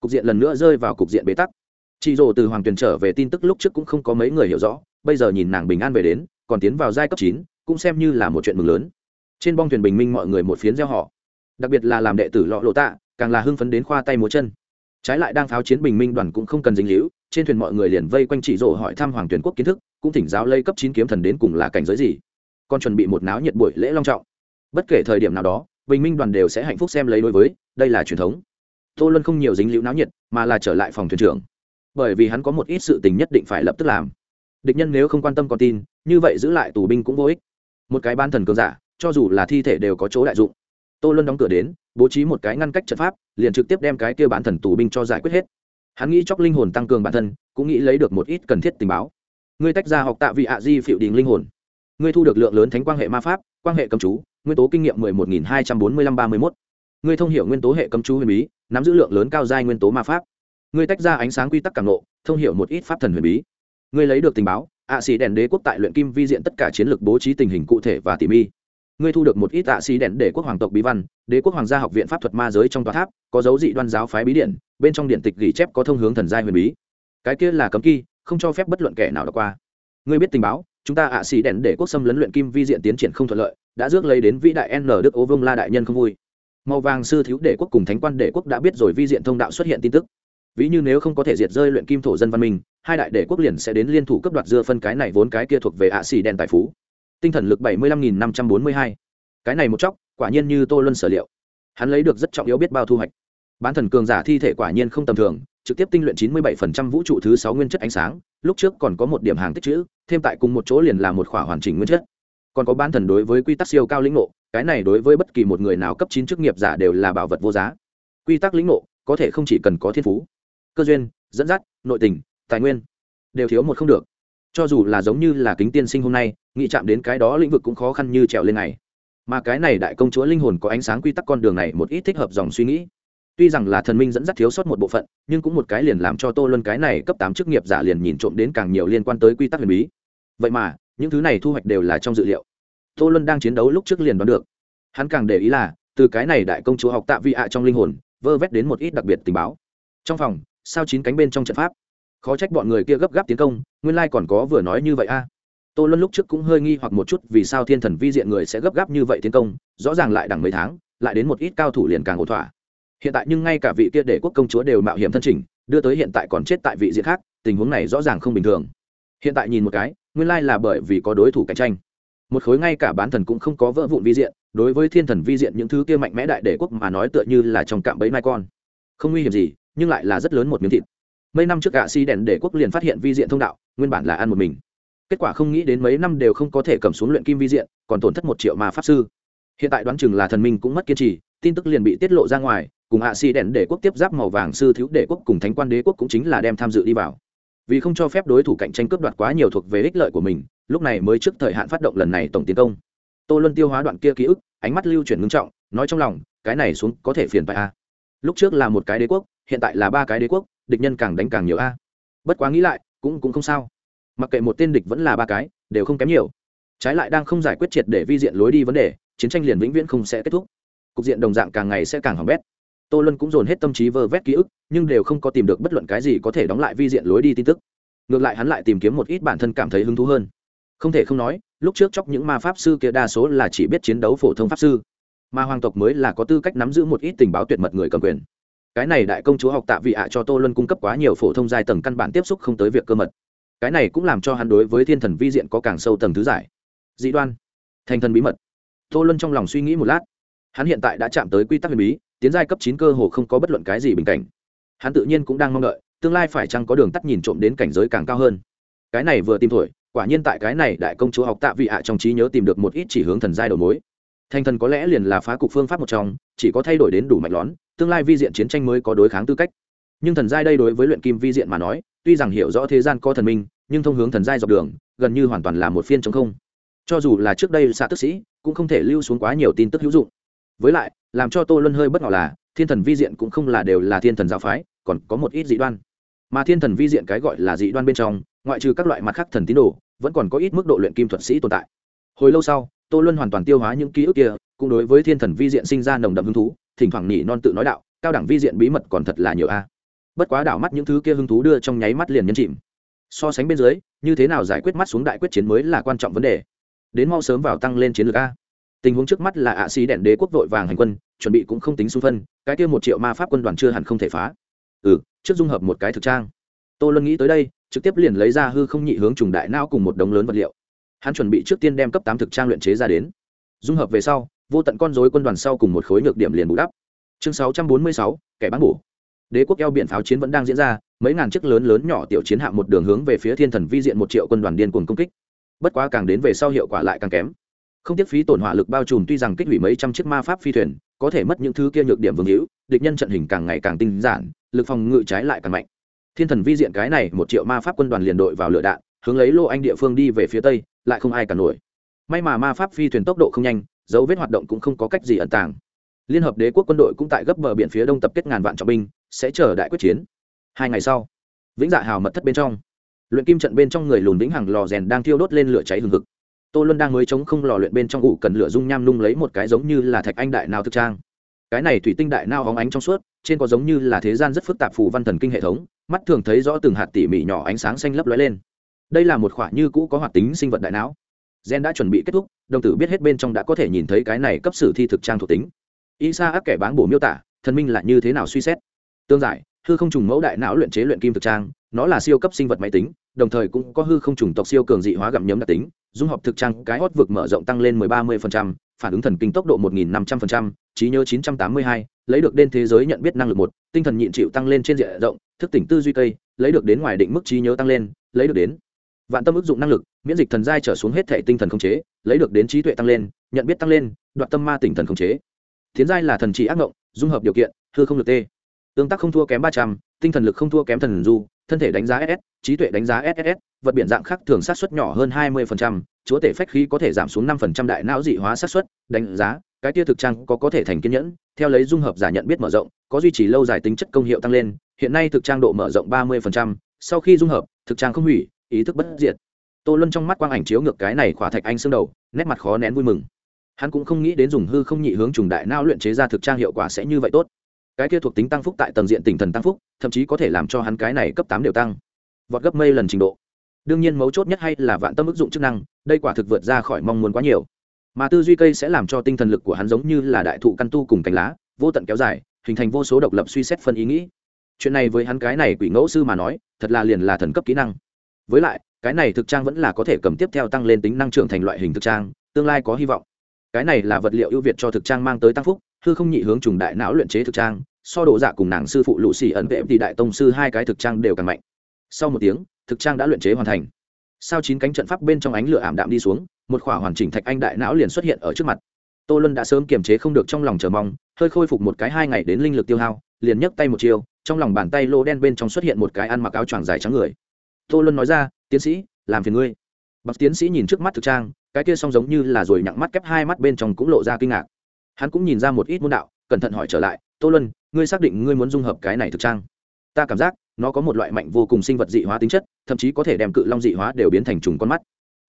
Cục diện lần nữa rơi vào cục diện bế tắc. Chị rồ từ hoàng tuyền trở về tin tức lúc trước cũng không có mấy người hiểu rõ, bây giờ nhìn nàng bình an về đến, còn tiến vào giai cấp chín, cũng xem như là một chuyện mừng lớn. Trên bong thuyền bình minh mọi người một phiến gieo họ. Đặc biệt là làm đệ tử lọ lộ tạ càng là hưng phấn đến khoa tay múa chân. Trái lại đang pháo chiến bình minh đoàn cũng không cần dính hữu trên thuyền mọi người liền vây quanh chị rộ hỏi thăm hoàng tuyển quốc kiến thức, cũng thỉnh giáo lây cấp chín kiếm thần đến cùng là cảnh giới gì. Còn chuẩn bị một náo nhiệt buổi lễ long trọng. Bất kể thời điểm nào đó, bình minh đoàn đều sẽ hạnh phúc xem lấy đối với, đây là truyền thống. Tô luân không nhiều dính liễu náo nhiệt, mà là trở lại phòng thuyền trưởng. Bởi vì hắn có một ít sự tình nhất định phải lập tức làm. Địch nhân nếu không quan tâm con tin, như vậy giữ lại tù binh cũng vô ích. Một cái ban thần cường giả, cho dù là thi thể đều có chỗ đại dụng. Tô luân đóng cửa đến bố trí một cái ngăn cách trận pháp, liền trực tiếp đem cái kia bán thần tù binh cho giải quyết hết. Hắn nghĩ chóc linh hồn tăng cường bản thân, cũng nghĩ lấy được một ít cần thiết tình báo. Ngươi tách ra học tạ vị ạ di phịu đình linh hồn. Ngươi thu được lượng lớn thánh quan hệ ma pháp quan hệ cầm chú, nguyên tố kinh nghiệm mười một nghìn hai trăm bốn mươi lăm ba mươi mốt. Ngươi thông hiểu nguyên tố hệ cầm chú huyền bí, nắm giữ lượng lớn cao giai nguyên tố ma pháp. Ngươi tách ra ánh sáng quy tắc cảm nộ thông hiểu một ít pháp thần huyền bí. Ngươi lấy được tình báo, ạ xì đèn đế quốc tại luyện kim vi diện tất cả chiến lược bố trí tình hình cụ thể và tỉ mi ngươi thu được một ít ạ xì đèn để quốc hoàng tộc bí văn, đế quốc hoàng gia học viện pháp thuật ma giới trong tòa tháp, có dấu dị đoan giáo phái bí điện, bên trong điện tịch ghi chép có thông hướng thần giai huyền bí. Cái kia là cấm kỳ không cho phép bất luận kẻ nào đọc qua. Ngươi biết tình báo, chúng ta ạ xì đèn để quốc xâm lấn luyện kim vi diện tiến triển không thuận lợi, đã rước lấy đến vĩ đại n đức ố vương la đại nhân không vui. Màu vàng sư thiếu đế quốc cùng thánh quan đế quốc đã biết rồi vi diện thông đạo xuất hiện tin tức. Ví như nếu không có thể diệt rơi luyện kim thổ dân văn minh, hai đại đế quốc liền sẽ đến liên thủ cấp đoạt dưa phân cái này vốn cái kia thuộc về ạ xì đèn tài phú tinh thần lực bảy mươi lăm nghìn năm trăm bốn mươi hai. Cái này một chóc quả nhiên như tô luân sở liệu. Hắn lấy được rất trọng yếu biết bao thu hoạch. Bán thần cường giả thi thể quả nhiên không tầm thường, trực tiếp tinh luyện chín mươi bảy phần trăm vũ trụ thứ sáu nguyên chất ánh sáng, lúc trước còn có một điểm hàng tích chữ, thêm tại cùng một chỗ liền là một khỏa hoàn chỉnh nguyên chất. Còn có bán thần đối với quy tắc siêu cao lĩnh ngộ, cái này đối với bất kỳ một người nào cấp chín chức nghiệp giả đều là bảo vật vô giá. Quy tắc lĩnh ngộ, có thể không chỉ cần có thiên phú, cơ duyên, dẫn dắt, nội tình, tài nguyên, đều thiếu một không được cho dù là giống như là kính tiên sinh hôm nay nghĩ chạm đến cái đó lĩnh vực cũng khó khăn như trèo lên này. Mà cái này đại công chúa linh hồn có ánh sáng quy tắc con đường này một ít thích hợp dòng suy nghĩ. Tuy rằng là thần minh dẫn dắt thiếu sót một bộ phận, nhưng cũng một cái liền làm cho tô luân cái này cấp tám chức nghiệp giả liền nhìn trộm đến càng nhiều liên quan tới quy tắc huyền bí. Vậy mà, những thứ này thu hoạch đều là trong dự liệu. Tô luân đang chiến đấu lúc trước liền đoán được. Hắn càng để ý là, từ cái này đại công chúa học tạ vi ạ trong linh hồn, vơ vét đến một ít đặc biệt tình báo. Trong phòng, sao chín cánh bên trong trận pháp? Khó trách bọn người kia gấp gáp tiến công, nguyên lai còn có vừa nói như vậy a. Tô luân lúc trước cũng hơi nghi hoặc một chút vì sao thiên thần vi diện người sẽ gấp gáp như vậy tiến công, rõ ràng lại đằng mấy tháng, lại đến một ít cao thủ liền càng ổn thỏa. Hiện tại nhưng ngay cả vị kia để quốc công chúa đều mạo hiểm thân trình đưa tới hiện tại còn chết tại vị diện khác, tình huống này rõ ràng không bình thường. Hiện tại nhìn một cái, nguyên lai là bởi vì có đối thủ cạnh tranh. Một khối ngay cả bán thần cũng không có vỡ vụn vi diện, đối với thiên thần vi diện những thứ kia mạnh mẽ đại đệ quốc mà nói tựa như là trong cạm bẫy mai con. Không nguy hiểm gì, nhưng lại là rất lớn một miếng thịt mấy năm trước gạ si đèn để quốc liền phát hiện vi diện thông đạo, nguyên bản là ăn một mình. Kết quả không nghĩ đến mấy năm đều không có thể cầm xuống luyện kim vi diện, còn tổn thất một triệu mà pháp sư. Hiện tại đoán chừng là thần minh cũng mất kiên trì, tin tức liền bị tiết lộ ra ngoài, cùng hạ si đèn để quốc tiếp giáp màu vàng sư thiếu đệ quốc cùng thánh quan đế quốc cũng chính là đem tham dự đi vào. Vì không cho phép đối thủ cạnh tranh cướp đoạt quá nhiều thuộc về ích lợi của mình, lúc này mới trước thời hạn phát động lần này tổng tiến công. Tô luân tiêu hóa đoạn kia ký ức, ánh mắt lưu chuyển ngưng trọng, nói trong lòng, cái này xuống có thể phiền phải a lúc trước là một cái đế quốc, hiện tại là ba cái đế quốc địch nhân càng đánh càng nhiều a. Bất quá nghĩ lại, cũng cũng không sao. Mặc kệ một tên địch vẫn là ba cái, đều không kém nhiều. Trái lại đang không giải quyết triệt để vi diện lối đi vấn đề, chiến tranh liền vĩnh viễn không sẽ kết thúc. Cục diện đồng dạng càng ngày sẽ càng hỏng bét. Tô Lân cũng dồn hết tâm trí vơ vét ký ức, nhưng đều không có tìm được bất luận cái gì có thể đóng lại vi diện lối đi tin tức. Ngược lại hắn lại tìm kiếm một ít bản thân cảm thấy hứng thú hơn. Không thể không nói, lúc trước chóc những ma pháp sư kia đa số là chỉ biết chiến đấu phổ thông pháp sư. Mà hoàng tộc mới là có tư cách nắm giữ một ít tình báo tuyệt mật người cầm quyền cái này đại công chúa học tạ vị ạ cho tô luân cung cấp quá nhiều phổ thông giai tầng căn bản tiếp xúc không tới việc cơ mật. Cái này cũng làm cho hắn đối với thiên thần vi diện có càng sâu tầng thứ giải. Dị đoan. Thành thần bí mật. Tô luân trong lòng suy nghĩ một lát. Hắn hiện tại đã chạm tới quy tắc huyền bí, tiến giai cấp chín cơ hồ không có bất luận cái gì bình cảnh. Hắn tự nhiên cũng đang mong đợi, tương lai phải chăng có đường tắt nhìn trộm đến cảnh giới càng cao hơn. Cái này vừa tìm thổi, quả nhiên tại cái này đại công chúa học tạ vị ạ trong trí nhớ tìm được một ít chỉ hướng thần giai đầu mối. Thành thần có lẽ liền là phá cục phương pháp một trong chỉ có thay đổi đến đủ mạnh lón, tương lai vi diện chiến tranh mới có đối kháng tư cách. Nhưng thần giai đây đối với luyện kim vi diện mà nói, tuy rằng hiểu rõ thế gian có thần minh, nhưng thông hướng thần giai dọc đường, gần như hoàn toàn là một phiên chống không. Cho dù là trước đây xạ tức sĩ, cũng không thể lưu xuống quá nhiều tin tức hữu dụng. Với lại, làm cho tô luân hơi bất ngờ là, thiên thần vi diện cũng không là đều là thiên thần giáo phái, còn có một ít dị đoan. Mà thiên thần vi diện cái gọi là dị đoan bên trong, ngoại trừ các loại mặt khác thần tín đồ, vẫn còn có ít mức độ luyện kim thuật sĩ tồn tại. Hồi lâu sau, tô luân hoàn toàn tiêu hóa những ký ức kia cũng đối với thiên thần vi diện sinh ra nồng đậm hứng thú, thỉnh thoảng nhỉ non tự nói đạo, cao đẳng vi diện bí mật còn thật là nhiều a. Bất quá đảo mắt những thứ kia hứng thú đưa trong nháy mắt liền nhấn chìm. So sánh bên dưới, như thế nào giải quyết mắt xuống đại quyết chiến mới là quan trọng vấn đề. Đến mau sớm vào tăng lên chiến lược a. Tình huống trước mắt là ạ xí đèn đế quốc vội vàng hành quân, chuẩn bị cũng không tính xung phân, cái kia một triệu ma pháp quân đoàn chưa hẳn không thể phá. Ừ trước dung hợp một cái thực trang. Tô luân nghĩ tới đây, trực tiếp liền lấy ra hư không nhị hướng trùng đại não cùng một đống lớn vật liệu. Hắn chuẩn bị trước tiên đem cấp tám thực trang luyện chế ra đến. Dung hợp về sau vô tận con rối quân đoàn sau cùng một khối nhược điểm liền bù đắp. Chương sáu trăm bốn mươi sáu, kẻ bán bổ. Đế quốc eo biển pháo chiến vẫn đang diễn ra, mấy ngàn chiếc lớn lớn nhỏ tiểu chiến hạm một đường hướng về phía thiên thần vi diện một triệu quân đoàn điên cuồng công kích. Bất quá càng đến về sau hiệu quả lại càng kém. Không tiếc phí tổn hỏa lực bao trùm tuy rằng kích hủy mấy trăm chiếc ma pháp phi thuyền, có thể mất những thứ kia nhược điểm vương hữu, địch nhân trận hình càng ngày càng tinh giản, lực phòng ngự trái lại càng mạnh. Thiên thần vi diện cái này một triệu ma pháp quân đoàn liền đội vào lửa đạn, hướng lấy lô anh địa phương đi về phía tây, lại không ai cả nổi. May mà ma pháp phi thuyền tốc độ không nhanh dấu vết hoạt động cũng không có cách gì ẩn tàng. Liên hợp đế quốc quân đội cũng tại gấp bờ biển phía đông tập kết ngàn vạn trọng binh, sẽ chờ đại quyết chiến. Hai ngày sau, vĩnh dạ hào mật thất bên trong. Luyện kim trận bên trong người lùn vĩnh hằng lò rèn đang thiêu đốt lên lửa cháy hừng hực. Tô luân đang mới chống không lò luyện bên trong ủ cần lửa dung nham nung lấy một cái giống như là thạch anh đại nào thực trang. Cái này thủy tinh đại nao hóng ánh trong suốt, trên có giống như là thế gian rất phức tạp phù văn thần kinh hệ thống, mắt thường thấy rõ từng hạt tỉ mỉ nhỏ ánh sáng xanh lấp lóe lên. Đây là một khoả như cũ có hoạt tính sinh vật đại não gen đã chuẩn bị kết thúc đồng tử biết hết bên trong đã có thể nhìn thấy cái này cấp sử thi thực trang thuộc tính. Y sa ác kẻ báng bổ miêu tả thần minh là như thế nào suy xét? Tương giải hư không trùng mẫu đại não luyện chế luyện kim thực trang nó là siêu cấp sinh vật máy tính đồng thời cũng có hư không trùng tộc siêu cường dị hóa gặm nhấm đặc tính dung hợp thực trang cái hót vực mở rộng tăng lên 10-30%, phản ứng thần kinh tốc độ 1.500%, trí nhớ 982, lấy được đến thế giới nhận biết năng lực một, tinh thần nhịn chịu tăng lên trên diện rộng, thức tỉnh tư duy cây, lấy được đến ngoài định mức trí nhớ tăng lên, lấy được đến vạn tâm ứng dụng năng lực, miễn dịch thần giai trở xuống hết thể tinh thần khống chế, lấy được đến trí tuệ tăng lên, nhận biết tăng lên, đoạt tâm ma tinh thần khống chế. Tiến giai là thần trị ác ngộng, dung hợp điều kiện, hư không lực tê. Tương tác không thua kém 300, tinh thần lực không thua kém thần du, thân thể đánh giá ss trí tuệ đánh giá ss vật biển dạng khác thường sát xuất nhỏ hơn 20%, chúa tể phách khí có thể giảm xuống năm đại não dị hóa sát xuất đánh giá cái tia thực trang có có thể thành kiên nhẫn theo lấy dung hợp giả nhận biết mở rộng có duy trì lâu dài tính chất công hiệu tăng lên hiện nay thực trang độ mở rộng 30%, sau khi dung hợp thực trang không hủy ý thức bất diệt. Tô luân trong mắt quang ảnh chiếu ngược cái này khỏa thạch anh xương đầu, nét mặt khó nén vui mừng. Hắn cũng không nghĩ đến dùng hư không nhị hướng trùng đại não luyện chế ra thực trang hiệu quả sẽ như vậy tốt. Cái kia thuộc tính tăng phúc tại tầng diện tinh thần tăng phúc, thậm chí có thể làm cho hắn cái này cấp tám đều tăng. Vọt gấp mây lần trình độ. Đương nhiên mấu chốt nhất hay là vạn tâm ứng dụng chức năng, đây quả thực vượt ra khỏi mong muốn quá nhiều. Mà tư duy cây sẽ làm cho tinh thần lực của hắn giống như là đại thụ căn tu cùng cánh lá, vô tận kéo dài, hình thành vô số độc lập suy xét phân ý nghĩ. Chuyện này với hắn cái này quỷ ngẫu sư mà nói, thật là liền là thần cấp kỹ năng với lại, cái này thực trang vẫn là có thể cầm tiếp theo tăng lên tính năng trưởng thành loại hình thực trang, tương lai có hy vọng. Cái này là vật liệu ưu việt cho thực trang mang tới tăng phúc, hư không nhị hướng trùng đại não luyện chế thực trang, so độ dạ cùng nàng sư phụ lũ xì ẩn vệ thì đại tông sư hai cái thực trang đều càng mạnh. Sau một tiếng, thực trang đã luyện chế hoàn thành. Sau chín cánh trận pháp bên trong ánh lửa ảm đạm đi xuống, một khỏa hoàn chỉnh thạch anh đại não liền xuất hiện ở trước mặt. Tô luân đã sớm kiềm chế không được trong lòng chờ mong, hơi khôi phục một cái hai ngày đến linh lực tiêu hao, liền nhấc tay một chiều, trong lòng bàn tay lô đen bên trong xuất hiện một cái ăn mặc áo choàng dài trắng người tô luân nói ra, tiến sĩ, làm phiền ngươi. Bậc tiến sĩ nhìn trước mắt thực trang, cái kia song giống như là rồi nhặng mắt kép hai mắt bên trong cũng lộ ra kinh ngạc. Hắn cũng nhìn ra một ít môn đạo, cẩn thận hỏi trở lại, tô luân, ngươi xác định ngươi muốn dung hợp cái này thực trang? Ta cảm giác, nó có một loại mạnh vô cùng sinh vật dị hóa tính chất, thậm chí có thể đem cự long dị hóa đều biến thành trùng con mắt.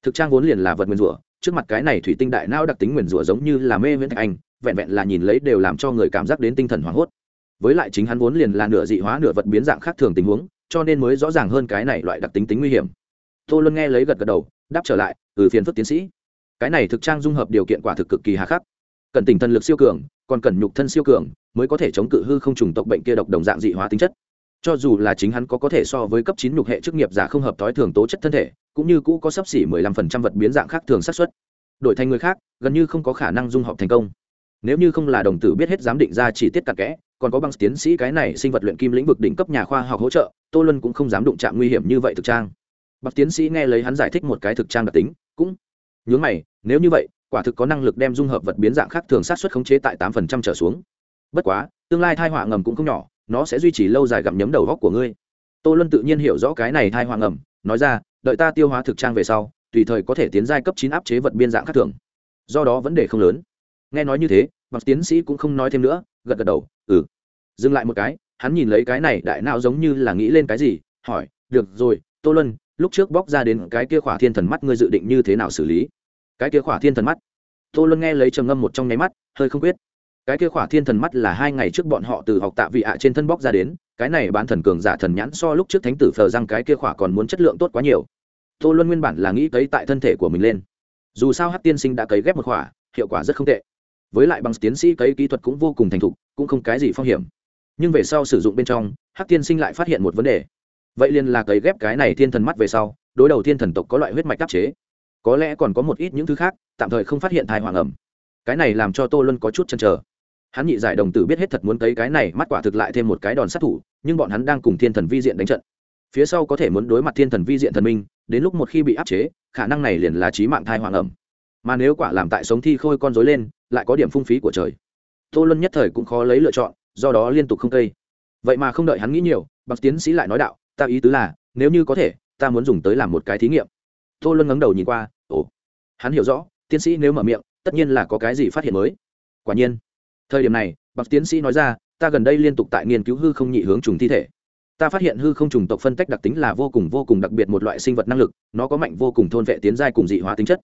Thực trang vốn liền là vật nguyền rủa, trước mặt cái này thủy tinh đại não đặc tính nguyền rủa giống như là mê viễn thạch anh, vẹn vẹn là nhìn lấy đều làm cho người cảm giác đến tinh thần hoảng hốt. Với lại chính hắn vốn liền là nửa dị hóa nửa vật biến dạng khác thường tình huống cho nên mới rõ ràng hơn cái này loại đặc tính tính nguy hiểm. Tô luân nghe lấy gật gật đầu, đáp trở lại từ phiền phức tiến sĩ. Cái này thực trang dung hợp điều kiện quả thực cực kỳ hà khắc. Cần tỉnh thân lực siêu cường, còn cần nhục thân siêu cường mới có thể chống cự hư không trùng tộc bệnh kia độc đồng dạng dị hóa tính chất. Cho dù là chính hắn có có thể so với cấp chín nhục hệ chức nghiệp giả không hợp thói thường tố chất thân thể, cũng như cũ có sấp xỉ mười lăm phần trăm vật biến dạng khác thường xác suất. Đổi thành người khác, gần như không có khả năng dung hợp thành công. Nếu như không là đồng tử biết hết giám định ra chi tiết cặn kẽ còn có bằng tiến sĩ cái này sinh vật luyện kim lĩnh vực đỉnh cấp nhà khoa học hỗ trợ, tô luân cũng không dám đụng chạm nguy hiểm như vậy thực trang. Bậc tiến sĩ nghe lấy hắn giải thích một cái thực trang đặc tính, cũng nhướng mày, nếu như vậy, quả thực có năng lực đem dung hợp vật biến dạng khác thường sát xuất khống chế tại tám phần trăm trở xuống. Bất quá, tương lai thai họa ngầm cũng không nhỏ, nó sẽ duy trì lâu dài gặm nhấm đầu góc của ngươi. Tô luân tự nhiên hiểu rõ cái này thai họa ngầm, nói ra, đợi ta tiêu hóa thực trang về sau, tùy thời có thể tiến giai cấp chín áp chế vật biên dạng khác thường. Do đó vấn đề không lớn. Nghe nói như thế bậc tiến sĩ cũng không nói thêm nữa gật gật đầu ừ. Dừng lại một cái, hắn nhìn lấy cái này đại não giống như là nghĩ lên cái gì, hỏi, được rồi, tô luân, lúc trước bóc ra đến cái kia khỏa thiên thần mắt ngươi dự định như thế nào xử lý? Cái kia khỏa thiên thần mắt? Tô luân nghe lấy trầm ngâm một trong nháy mắt, hơi không quyết. Cái kia khỏa thiên thần mắt là hai ngày trước bọn họ từ học tạ vị ạ trên thân bóc ra đến, cái này bán thần cường giả thần nhãn so lúc trước thánh tử phờ rằng cái kia khỏa còn muốn chất lượng tốt quá nhiều. Tô luân nguyên bản là nghĩ cấy tại thân thể của mình lên. Dù sao hát tiên sinh đã cấy ghép một khỏa, hiệu quả rất không tệ với lại bằng tiến sĩ cấy kỹ thuật cũng vô cùng thành thục, cũng không cái gì phong hiểm. Nhưng về sau sử dụng bên trong, Hắc tiên sinh lại phát hiện một vấn đề. Vậy liền là cấy ghép cái này thiên thần mắt về sau, đối đầu thiên thần tộc có loại huyết mạch đắc chế. Có lẽ còn có một ít những thứ khác, tạm thời không phát hiện thai hoàng ẩm. Cái này làm cho tô luân có chút chăn trở hắn nhị giải đồng tử biết hết thật muốn cấy cái này, mắt quả thực lại thêm một cái đòn sát thủ, nhưng bọn hắn đang cùng thiên thần vi diện đánh trận. Phía sau có thể muốn đối mặt thiên thần vi diện thần minh, đến lúc một khi bị áp chế, khả năng này liền là trí mạng thai hoàng ẩm mà nếu quả làm tại sống thi khôi con dối lên, lại có điểm phung phí của trời. Tô luân nhất thời cũng khó lấy lựa chọn, do đó liên tục không cây. Vậy mà không đợi hắn nghĩ nhiều, bác tiến sĩ lại nói đạo, ta ý tứ là, nếu như có thể, ta muốn dùng tới làm một cái thí nghiệm. Tô luân ngẩng đầu nhìn qua, ồ. Hắn hiểu rõ, tiến sĩ nếu mở miệng, tất nhiên là có cái gì phát hiện mới. Quả nhiên, thời điểm này, bác tiến sĩ nói ra, ta gần đây liên tục tại nghiên cứu hư không nhị hướng trùng thi thể. Ta phát hiện hư không trùng tộc phân tách đặc tính là vô cùng vô cùng đặc biệt một loại sinh vật năng lực, nó có mạnh vô cùng thôn vệ tiến giai cùng dị hóa tính chất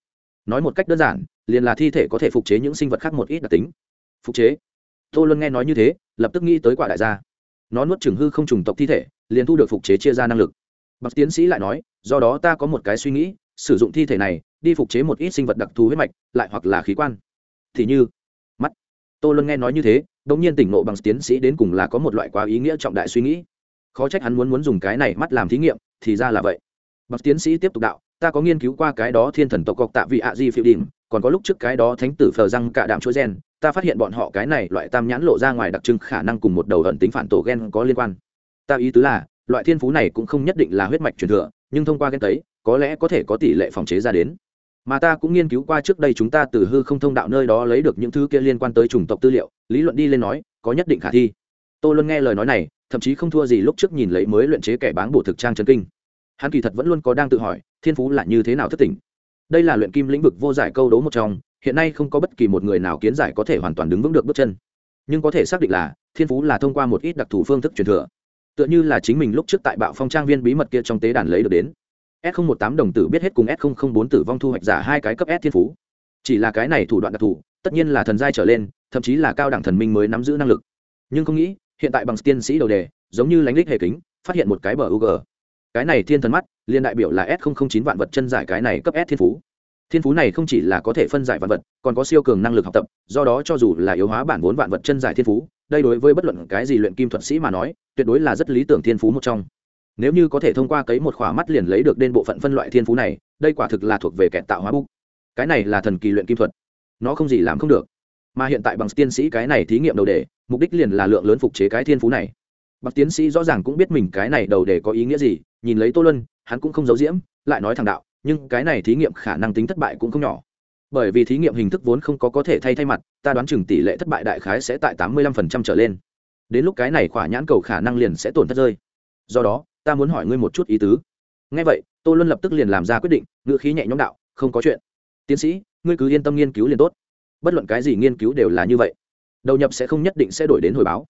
nói một cách đơn giản, liền là thi thể có thể phục chế những sinh vật khác một ít đặc tính. Phục chế. Tô luân nghe nói như thế, lập tức nghĩ tới quả đại gia. Nó nuốt chừng hư không trùng tộc thi thể, liền thu được phục chế chia ra năng lực. Bậc tiến sĩ lại nói, do đó ta có một cái suy nghĩ, sử dụng thi thể này, đi phục chế một ít sinh vật đặc thù huyết mạch, lại hoặc là khí quan. Thì như, mắt. Tô luân nghe nói như thế đ ỗ n g nhiên tỉnh nộ bằng tiến sĩ đến cùng là có một loại quá ý nghĩa trọng đại suy nghĩ. Khó trách hắn muốn muốn dùng cái này mắt làm thí nghiệm, thì ra là vậy. Bậc tiến sĩ tiếp tục đạo ta có nghiên cứu qua cái đó thiên thần tộc cọc tạ vị ạ di phiêu đình còn có lúc trước cái đó thánh tử phờ răng cả đạm chuỗi gen, ta phát hiện bọn họ cái này loại tam nhãn lộ ra ngoài đặc trưng khả năng cùng một đầu ẩn tính phản tổ gen có liên quan. Ta ý tứ là, loại thiên phú này cũng không nhất định là huyết mạch truyền thừa, nhưng thông qua gen tấy, có lẽ có thể có tỷ lệ phòng chế ra đến. Mà ta cũng nghiên cứu qua trước đây chúng ta từ hư không thông đạo nơi đó lấy được những thứ kia liên quan tới chủng tộc tư liệu, lý luận đi lên nói, có nhất định khả thi. Tôi luôn nghe lời nói này, thậm chí không thua gì lúc trước nhìn lấy mới luyện chế kẻ báng bổ thực trang chân kinh. Hắn kỳ thật vẫn luôn có đang tự hỏi thiên phú là như thế nào thất tình. Đây là luyện kim lĩnh vực vô giải câu đố một trong, hiện nay không có bất kỳ một người nào kiến giải có thể hoàn toàn đứng vững được bước chân. Nhưng có thể xác định là, thiên phú là thông qua một ít đặc thù phương thức truyền thừa. Tựa như là chính mình lúc trước tại bạo phong trang viên bí mật kia trong tế đàn lấy được đến. S một tám đồng tử biết hết cùng s bốn tử vong thu hoạch giả hai cái cấp s thiên phú. Chỉ là cái này thủ đoạn đặc thù, tất nhiên là thần giai trở lên, thậm chí là cao đẳng thần minh mới nắm giữ năng lực. Nhưng không nghĩ, hiện tại bằng tiên sĩ đầu đề, giống như lánh lích hệ kính, phát hiện một cái bờ ug cái này thiên thần mắt liên đại biểu là s chín vạn vật chân giải cái này cấp s thiên phú. Thiên phú này không chỉ là có thể phân giải vạn vật, còn có siêu cường năng lực học tập, do đó cho dù là yếu hóa bản vốn vạn vật chân giải thiên phú, đây đối với bất luận cái gì luyện kim thuật sĩ mà nói, tuyệt đối là rất lý tưởng thiên phú một trong. Nếu như có thể thông qua cấy một khỏa mắt liền lấy được đ bộ phận phân loại thiên phú này, đây quả thực là thuộc về kẻ tạo hóa bút. cái này là thần kỳ luyện kim thuật. Nó không gì làm không được. Mà hiện tại bằng tiên sĩ cái này thí nghiệm đầu đề, mục đích liền là lượng lớn phục chế cái thiên phú này bạc tiến sĩ rõ ràng cũng biết mình cái này đầu để có ý nghĩa gì, nhìn lấy tô luân, hắn cũng không giấu diễm lại nói thẳng đạo, nhưng cái này thí nghiệm khả năng tính thất bại cũng không nhỏ. Bởi vì thí nghiệm hình thức vốn không có có thể thay thay mặt, ta đoán chừng tỷ lệ thất bại đại khái sẽ tại tám mươi lăm phần trăm trở lên. Đến lúc cái này khỏa nhãn cầu khả năng liền sẽ tổn thất rơi. Do đó, ta muốn hỏi ngươi một chút ý tứ. Ngay vậy, tô luân lập tức liền làm ra quyết định, ngữ khí nhẹ nhõm đạo, không có chuyện. Tiến sĩ, ngươi cứ yên tâm nghiên cứu liền tốt. Bất luận cái gì nghiên cứu đều là như vậy. Đầu nhập sẽ không nhất định sẽ đổi đến hồi báo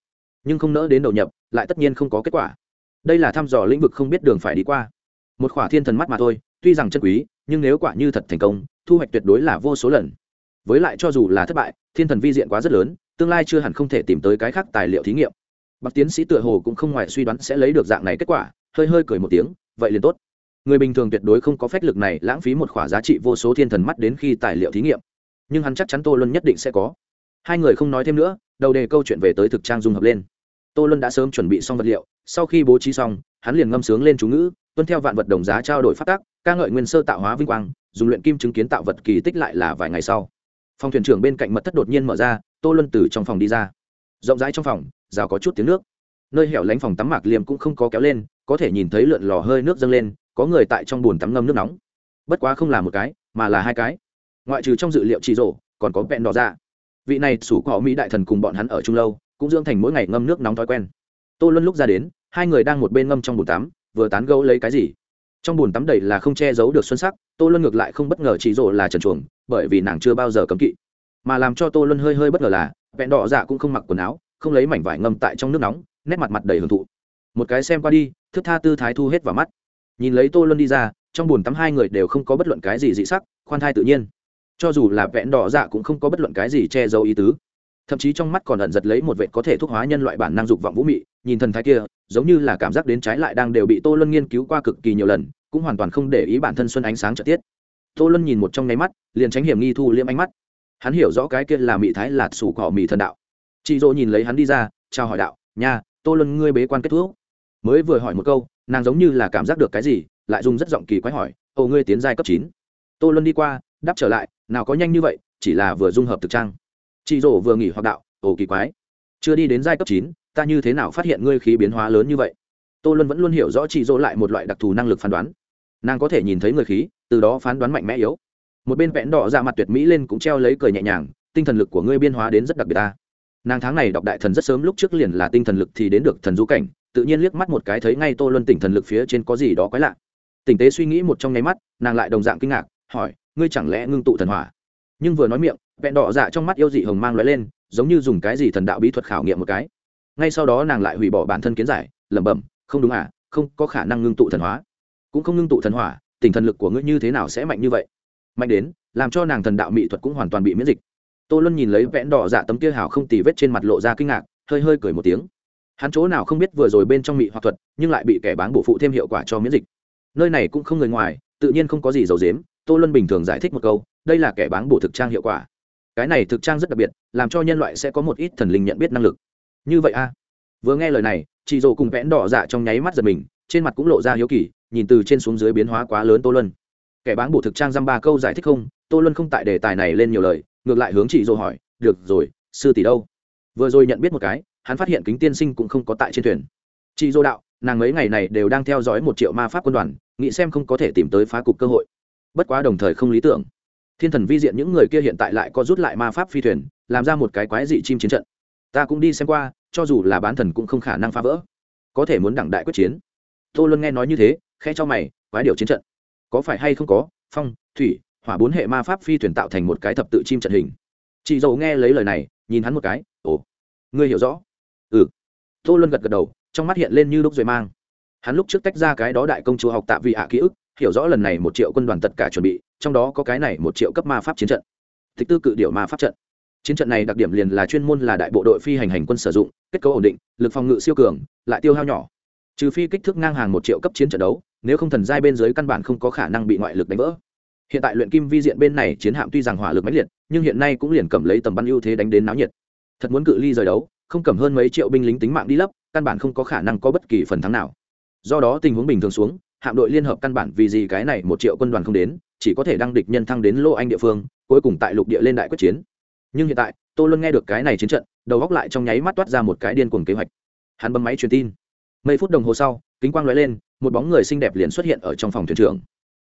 nhưng không nỡ đến đầu nhập, lại tất nhiên không có kết quả. Đây là thăm dò lĩnh vực không biết đường phải đi qua. Một khỏa thiên thần mắt mà thôi, tuy rằng chân quý, nhưng nếu quả như thật thành công, thu hoạch tuyệt đối là vô số lần. Với lại cho dù là thất bại, thiên thần vi diện quá rất lớn, tương lai chưa hẳn không thể tìm tới cái khác tài liệu thí nghiệm. Bác tiến sĩ tựa hồ cũng không ngoài suy đoán sẽ lấy được dạng này kết quả, hơi hơi cười một tiếng, vậy liền tốt. Người bình thường tuyệt đối không có phách lực này lãng phí một khoả giá trị vô số thiên thần mắt đến khi tài liệu thí nghiệm. Nhưng hắn chắc chắn tô luân nhất định sẽ có. Hai người không nói thêm nữa, đầu đề câu chuyện về tới thực trang dung hợp lên tô luân đã sớm chuẩn bị xong vật liệu, sau khi bố trí xong, hắn liền ngâm sướng lên chú ngữ, tuân theo vạn vật đồng giá trao đổi phát tác ca ngợi nguyên sơ tạo hóa vinh quang, dùng luyện kim chứng kiến tạo vật kỳ tích lại là vài ngày sau. Phòng thuyền trưởng bên cạnh mật thất đột nhiên mở ra, tô luân từ trong phòng đi ra. Rộng rãi trong phòng, rào có chút tiếng nước. Nơi hẻo lánh phòng tắm mạc liềm cũng không có kéo lên, có thể nhìn thấy lượn lò hơi nước dâng lên, có người tại trong bồn tắm ngâm nước nóng. Bất quá không là một cái, mà là hai cái. Ngoại trừ trong dự liệu chỉ rổ còn có vẹn đỏ ra vị này sủ cọ mỹ đại thần cùng bọn hắn ở chung lâu cũng dưỡng thành mỗi ngày ngâm nước nóng thói quen. Tô luân lúc ra đến, hai người đang một bên ngâm trong bồn tắm, vừa tán gẫu lấy cái gì. Trong bồn tắm đầy là không che giấu được xuân sắc, tô luân ngược lại không bất ngờ chỉ rộ là trần chuồng, bởi vì nàng chưa bao giờ cấm kỵ. Mà làm cho tô luân hơi hơi bất ngờ là, vẹn đỏ dạ cũng không mặc quần áo, không lấy mảnh vải ngâm tại trong nước nóng, nét mặt mặt đầy hưởng thụ. Một cái xem qua đi thức tha tư thái thu hết vào mắt. Nhìn lấy tô luân đi ra, trong bồn tắm hai người đều không có bất luận cái gì dị sắc, khoan thai tự nhiên. Cho dù là vẹn đỏ dạ cũng không có bất luận cái gì che giấu ý tứ thậm chí trong mắt còn ẩn giật lấy một vệ có thể thuốc hóa nhân loại bản năng dục vọng vũ mị, nhìn thần thái kia, giống như là cảm giác đến trái lại đang đều bị tô luân nghiên cứu qua cực kỳ nhiều lần, cũng hoàn toàn không để ý bản thân xuân ánh sáng trợ tiết. Tô luân nhìn một trong nháy mắt, liền tránh hiểm nghi thu liêm ánh mắt. Hắn hiểu rõ cái kia là mị thái lạt sủ cỏ mị thần đạo. Chị dỗ nhìn lấy hắn đi ra, chào hỏi đạo, nha, tô luân ngươi bế quan kết thúc. Mới vừa hỏi một câu, nàng giống như là cảm giác được cái gì, lại dùng rất giọng kỳ quái hỏi, ồ, ngươi tiến giai cấp chín? Tô luân đi qua, đáp trở lại, nào có nhanh như vậy, chỉ là vừa dung hợp thực trang chị rổ vừa nghỉ hoặc đạo, ồ, kỳ quái. Chưa đi đến giai cấp chín, ta như thế nào phát hiện ngươi khí biến hóa lớn như vậy? Tô luân vẫn luôn hiểu rõ chị rổ lại một loại đặc thù năng lực phán đoán. Nàng có thể nhìn thấy người khí, từ đó phán đoán mạnh mẽ yếu. Một bên vẽn đỏ ra mặt tuyệt mỹ lên cũng treo lấy cười nhẹ nhàng, tinh thần lực của ngươi biên hóa đến rất đặc biệt ta. Nàng tháng này đọc đại thần rất sớm lúc trước liền là tinh thần lực thì đến được thần du cảnh, tự nhiên liếc mắt một cái thấy ngay tô luân tỉnh thần lực phía trên có gì đó quái lạ. Tỉnh tế suy nghĩ một trong nháy mắt, nàng lại đồng dạng kinh ngạc, hỏi, ngươi chẳng lẽ ngưng tụ thần hỏa? Nhưng vừa nói miệng vẹn đỏ dạ trong mắt yêu dị hồng mang lóe lên, giống như dùng cái gì thần đạo bí thuật khảo nghiệm một cái. Ngay sau đó nàng lại hủy bỏ bản thân kiến giải, lẩm bẩm, không đúng à không có khả năng ngưng tụ thần hóa. Cũng không ngưng tụ thần hỏa, tình thần lực của ngươi như thế nào sẽ mạnh như vậy? Mạnh đến, làm cho nàng thần đạo mỹ thuật cũng hoàn toàn bị miễn dịch. Tô luân nhìn lấy vẽn đỏ dạ tấm kia hào không tì vết trên mặt lộ ra kinh ngạc, hơi hơi cười một tiếng. Hắn chỗ nào không biết vừa rồi bên trong mỹ hoặc thuật, nhưng lại bị kẻ bán bổ phụ thêm hiệu quả cho miễn dịch. Nơi này cũng không người ngoài, tự nhiên không có gì dầu dếm tô luân bình thường giải thích một câu, đây là kẻ bán bổ thực trang hiệu quả cái này thực trang rất đặc biệt, làm cho nhân loại sẽ có một ít thần linh nhận biết năng lực. Như vậy a. Vừa nghe lời này, chị dồ cùng vẽn đỏ dạ trong nháy mắt giật mình, trên mặt cũng lộ ra hiếu kỳ, nhìn từ trên xuống dưới biến hóa quá lớn tô luân. Kẻ bán bộ thực trang dăm ba câu giải thích không, tô luân không tại đề tài này lên nhiều lời, ngược lại hướng chị dồ hỏi, được rồi, sư tỷ đâu? Vừa rồi nhận biết một cái, hắn phát hiện kính tiên sinh cũng không có tại trên thuyền. Chị dô đạo, nàng mấy ngày này đều đang theo dõi một triệu ma pháp quân đoàn, nghĩ xem không có thể tìm tới phá cục cơ hội. Bất quá đồng thời không lý tưởng thiên thần vi diện những người kia hiện tại lại có rút lại ma pháp phi thuyền, làm ra một cái quái dị chim chiến trận. Ta cũng đi xem qua, cho dù là bán thần cũng không khả năng phá vỡ. Có thể muốn đẳng đại quyết chiến. Tô luân nghe nói như thế khe cho mày, quái điều chiến trận. Có phải hay không có, phong, thủy, hỏa bốn hệ ma pháp phi thuyền tạo thành một cái thập tự chim trận hình. Chị dầu nghe lấy lời này, nhìn hắn một cái, ồ, ngươi hiểu rõ. Ừ. Tô luân gật gật đầu, trong mắt hiện lên như lúc rồi mang. Hắn lúc trước tách ra cái đó đại công chúa học tạ vị hạ ký ức, hiểu rõ lần này một triệu quân đoàn tất cả chuẩn bị trong đó có cái này một triệu cấp ma pháp chiến trận. Thích tư cự điệu ma pháp trận. Chiến trận này đặc điểm liền là chuyên môn là đại bộ đội phi hành hành quân sử dụng, kết cấu ổn định, lực phòng ngự siêu cường, lại tiêu hao nhỏ. Trừ phi kích thước ngang hàng một triệu cấp chiến trận đấu, nếu không thần giai bên dưới căn bản không có khả năng bị ngoại lực đánh vỡ. Hiện tại luyện kim vi diện bên này chiến hạm tuy rằng hỏa lực mãnh liệt, nhưng hiện nay cũng liền cầm lấy tầm bắn ưu thế đánh đến náo nhiệt. Thật muốn cự ly rời đấu, không cầm hơn mấy triệu binh lính tính mạng đi lấp, căn bản không có khả năng có bất kỳ phần thắng nào. Do đó tình huống bình thường xuống, hạm đội liên hợp căn bản vì gì cái này một triệu quân đoàn không đến chỉ có thể đăng địch nhân thăng đến lô anh địa phương, cuối cùng tại lục địa lên đại quyết chiến. Nhưng hiện tại, tô luân nghe được cái này chiến trận, đầu góc lại trong nháy mắt toát ra một cái điên cuồng kế hoạch. Hắn bấm máy truyền tin. Mấy phút đồng hồ sau, kính quang lóe lên, một bóng người xinh đẹp liền xuất hiện ở trong phòng thuyền trưởng.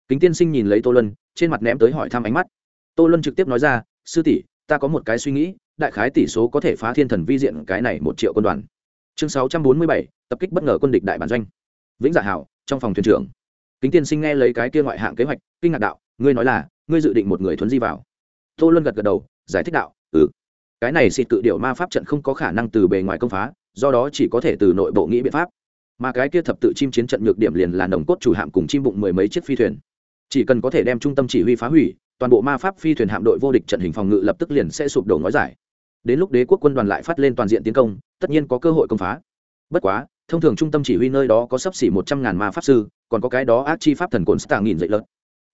Kính tiên sinh nhìn lấy tô luân, trên mặt ném tới hỏi thăm ánh mắt. Tô luân trực tiếp nói ra, sư tỷ, ta có một cái suy nghĩ, đại khái tỷ số có thể phá thiên thần vi diện cái này một triệu quân đoàn. Chương sáu trăm bốn mươi bảy, tập kích bất ngờ quân địch đại bản doanh. Vĩnh dạ hảo, trong phòng thuyền trưởng. Kính tiên sinh nghe lấy cái kia ngoại hạng kế hoạch, kinh ngạc đạo ngươi nói là, ngươi dự định một người thuấn di vào. Tô luân gật gật đầu, giải thích đạo ừ. Cái này xịt tự điệu ma pháp trận không có khả năng từ bề ngoài công phá, do đó chỉ có thể từ nội bộ nghĩ biện pháp. Mà cái kia thập tự chim chiến trận nhược điểm liền là nồng cốt chủ hạm cùng chim bụng mười mấy chiếc phi thuyền. Chỉ cần có thể đem trung tâm chỉ huy phá hủy, toàn bộ ma pháp phi thuyền hạm đội vô địch trận hình phòng ngự lập tức liền sẽ sụp đổ ngói giải. Đến lúc đế quốc quân đoàn lại phát lên toàn diện tiến công, tất nhiên có cơ hội công phá. Bất quá, thông thường trung tâm chỉ huy nơi đó có sấp xỉ một trăm ngàn ma pháp sư, còn có cái đó ác chi pháp thần cồn stạng nghìn dậy lớn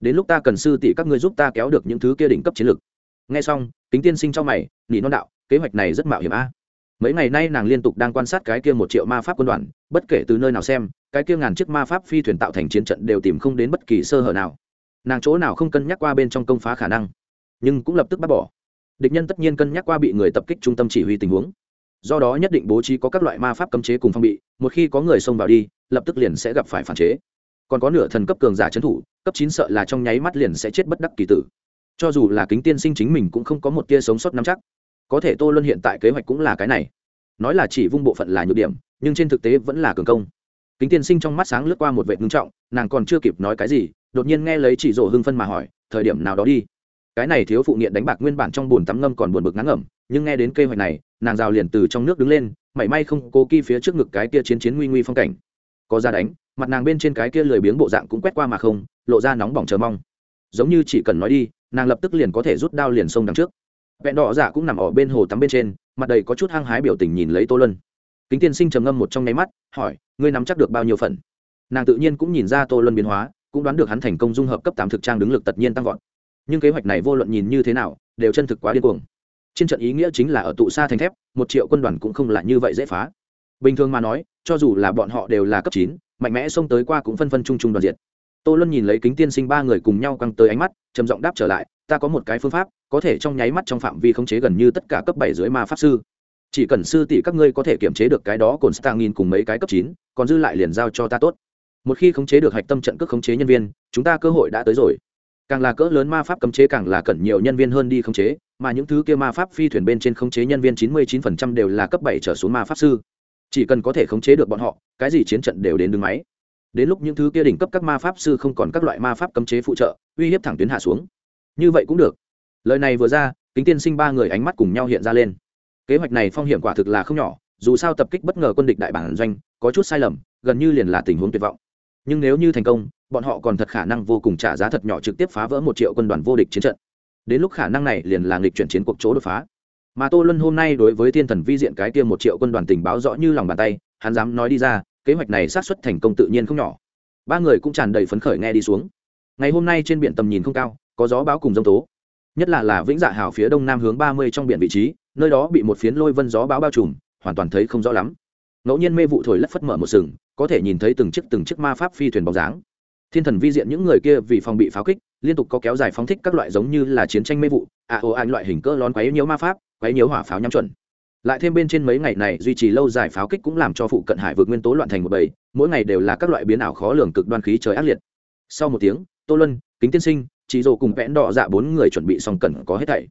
đến lúc ta cần sư tỷ các ngươi giúp ta kéo được những thứ kia đỉnh cấp chiến lược. Nghe xong, kính tiên sinh cho mày, nỉ non đạo, kế hoạch này rất mạo hiểm a. Mấy ngày nay nàng liên tục đang quan sát cái kia một triệu ma pháp quân đoàn, bất kể từ nơi nào xem, cái kia ngàn chiếc ma pháp phi thuyền tạo thành chiến trận đều tìm không đến bất kỳ sơ hở nào. Nàng chỗ nào không cân nhắc qua bên trong công phá khả năng, nhưng cũng lập tức bác bỏ. Địch nhân tất nhiên cân nhắc qua bị người tập kích trung tâm chỉ huy tình huống. Do đó nhất định bố trí có các loại ma pháp cấm chế cùng phong bị, một khi có người xông vào đi, lập tức liền sẽ gặp phải phản chế còn có nửa thần cấp cường giả trấn thủ, cấp chín sợ là trong nháy mắt liền sẽ chết bất đắc kỳ tử. Cho dù là kính tiên sinh chính mình cũng không có một tia sống sót nắm chắc. Có thể tô luân hiện tại kế hoạch cũng là cái này. Nói là chỉ vung bộ phận là nhược điểm, nhưng trên thực tế vẫn là cường công. Kính tiên sinh trong mắt sáng lướt qua một vệ ngưng trọng, nàng còn chưa kịp nói cái gì, đột nhiên nghe lấy chỉ rổ hưng phân mà hỏi, thời điểm nào đó đi? Cái này thiếu phụ nghiện đánh bạc nguyên bản trong bồn tắm ngâm còn buồn bực ngắn ngẩm, nhưng nghe đến kế hoạch này, nàng rào liền từ trong nước đứng lên, mảy may không cố kỳ phía trước ngực cái kia chiến chiến nguy nguy phong cảnh. Có ra đánh mặt nàng bên trên cái kia lười biếng bộ dạng cũng quét qua mà không, lộ ra nóng bỏng chờ mong. Giống như chỉ cần nói đi, nàng lập tức liền có thể rút đao liền sông đằng trước. Vẹn đỏ dạ cũng nằm ở bên hồ tắm bên trên, mặt đầy có chút hăng hái biểu tình nhìn lấy tô lân kính tiên sinh trầm ngâm một trong nháy mắt, hỏi, ngươi nắm chắc được bao nhiêu phần? Nàng tự nhiên cũng nhìn ra tô lân biến hóa, cũng đoán được hắn thành công dung hợp cấp tám thực trang đứng lực tất nhiên tăng vọt. Nhưng kế hoạch này vô luận nhìn như thế nào, đều chân thực quá điên cuồng. Trên trận ý nghĩa chính là ở tụ xa thành thép, một triệu quân đoàn cũng không là như vậy dễ phá. Bình thường mà nói, cho dù là bọn họ đều là cấp chín mạnh mẽ xông tới qua cũng phân phân chung chung đoàn diệt. Tô luân nhìn lấy kính tiên sinh ba người cùng nhau căng tới ánh mắt, trầm giọng đáp trở lại, ta có một cái phương pháp, có thể trong nháy mắt trong phạm vi khống chế gần như tất cả cấp bảy dưới ma pháp sư. Chỉ cần sư tỷ các ngươi có thể kiểm chế được cái đó cồn stang nghìn cùng mấy cái cấp chín, còn dư lại liền giao cho ta tốt. Một khi khống chế được hạch tâm trận cước khống chế nhân viên, chúng ta cơ hội đã tới rồi. Càng là cỡ lớn ma pháp cấm chế càng là cần nhiều nhân viên hơn đi khống chế, mà những thứ kia ma pháp phi thuyền bên trên khống chế nhân viên chín mươi chín phần trăm đều là cấp bảy trở xuống ma pháp sư chỉ cần có thể khống chế được bọn họ, cái gì chiến trận đều đến đứng máy. Đến lúc những thứ kia đỉnh cấp các ma pháp sư không còn các loại ma pháp cấm chế phụ trợ, uy hiếp thẳng tuyến hạ xuống. Như vậy cũng được. Lời này vừa ra, kính tiên sinh ba người ánh mắt cùng nhau hiện ra lên. Kế hoạch này phong hiểm quả thực là không nhỏ, dù sao tập kích bất ngờ quân địch đại bản doanh, có chút sai lầm, gần như liền là tình huống tuyệt vọng. Nhưng nếu như thành công, bọn họ còn thật khả năng vô cùng trả giá thật nhỏ trực tiếp phá vỡ một triệu quân đoàn vô địch chiến trận. Đến lúc khả năng này liền là nghịch chuyển chiến cuộc chỗ đột phá mà tô luân hôm nay đối với thiên thần vi diện cái kia một triệu quân đoàn tình báo rõ như lòng bàn tay, hắn dám nói đi ra, kế hoạch này sát xuất thành công tự nhiên không nhỏ. Ba người cũng tràn đầy phấn khởi nghe đi xuống. Ngày hôm nay trên biển tầm nhìn không cao, có gió báo cùng dông tố. Nhất là là vĩnh dạ hào phía đông nam hướng ba mươi trong biển vị trí, nơi đó bị một phiến lôi vân gió báo bao trùm, hoàn toàn thấy không rõ lắm. Ngẫu nhiên mê vụ thổi lất phất mở một sừng, có thể nhìn thấy từng chiếc từng chiếc ma pháp phi thuyền bóng dáng. Thiên thần vi diện những người kia vì phòng bị pháo kích, liên tục có kéo dài phóng thích các loại giống như là chiến tranh mê vụ, a ồ anh loại hình cỡ lón quấy nhiễu ma pháp quấy nhiễu hỏa pháo nhắm chuẩn. Lại thêm bên trên mấy ngày này duy trì lâu dài pháo kích cũng làm cho phụ cận hải vượt nguyên tố loạn thành một bầy mỗi ngày đều là các loại biến ảo khó lường cực đoan khí trời ác liệt. Sau một tiếng tô Luân, kính tiên sinh chị dồ cùng vẽn đỏ dạ bốn người chuẩn bị xong cần có hết thảy.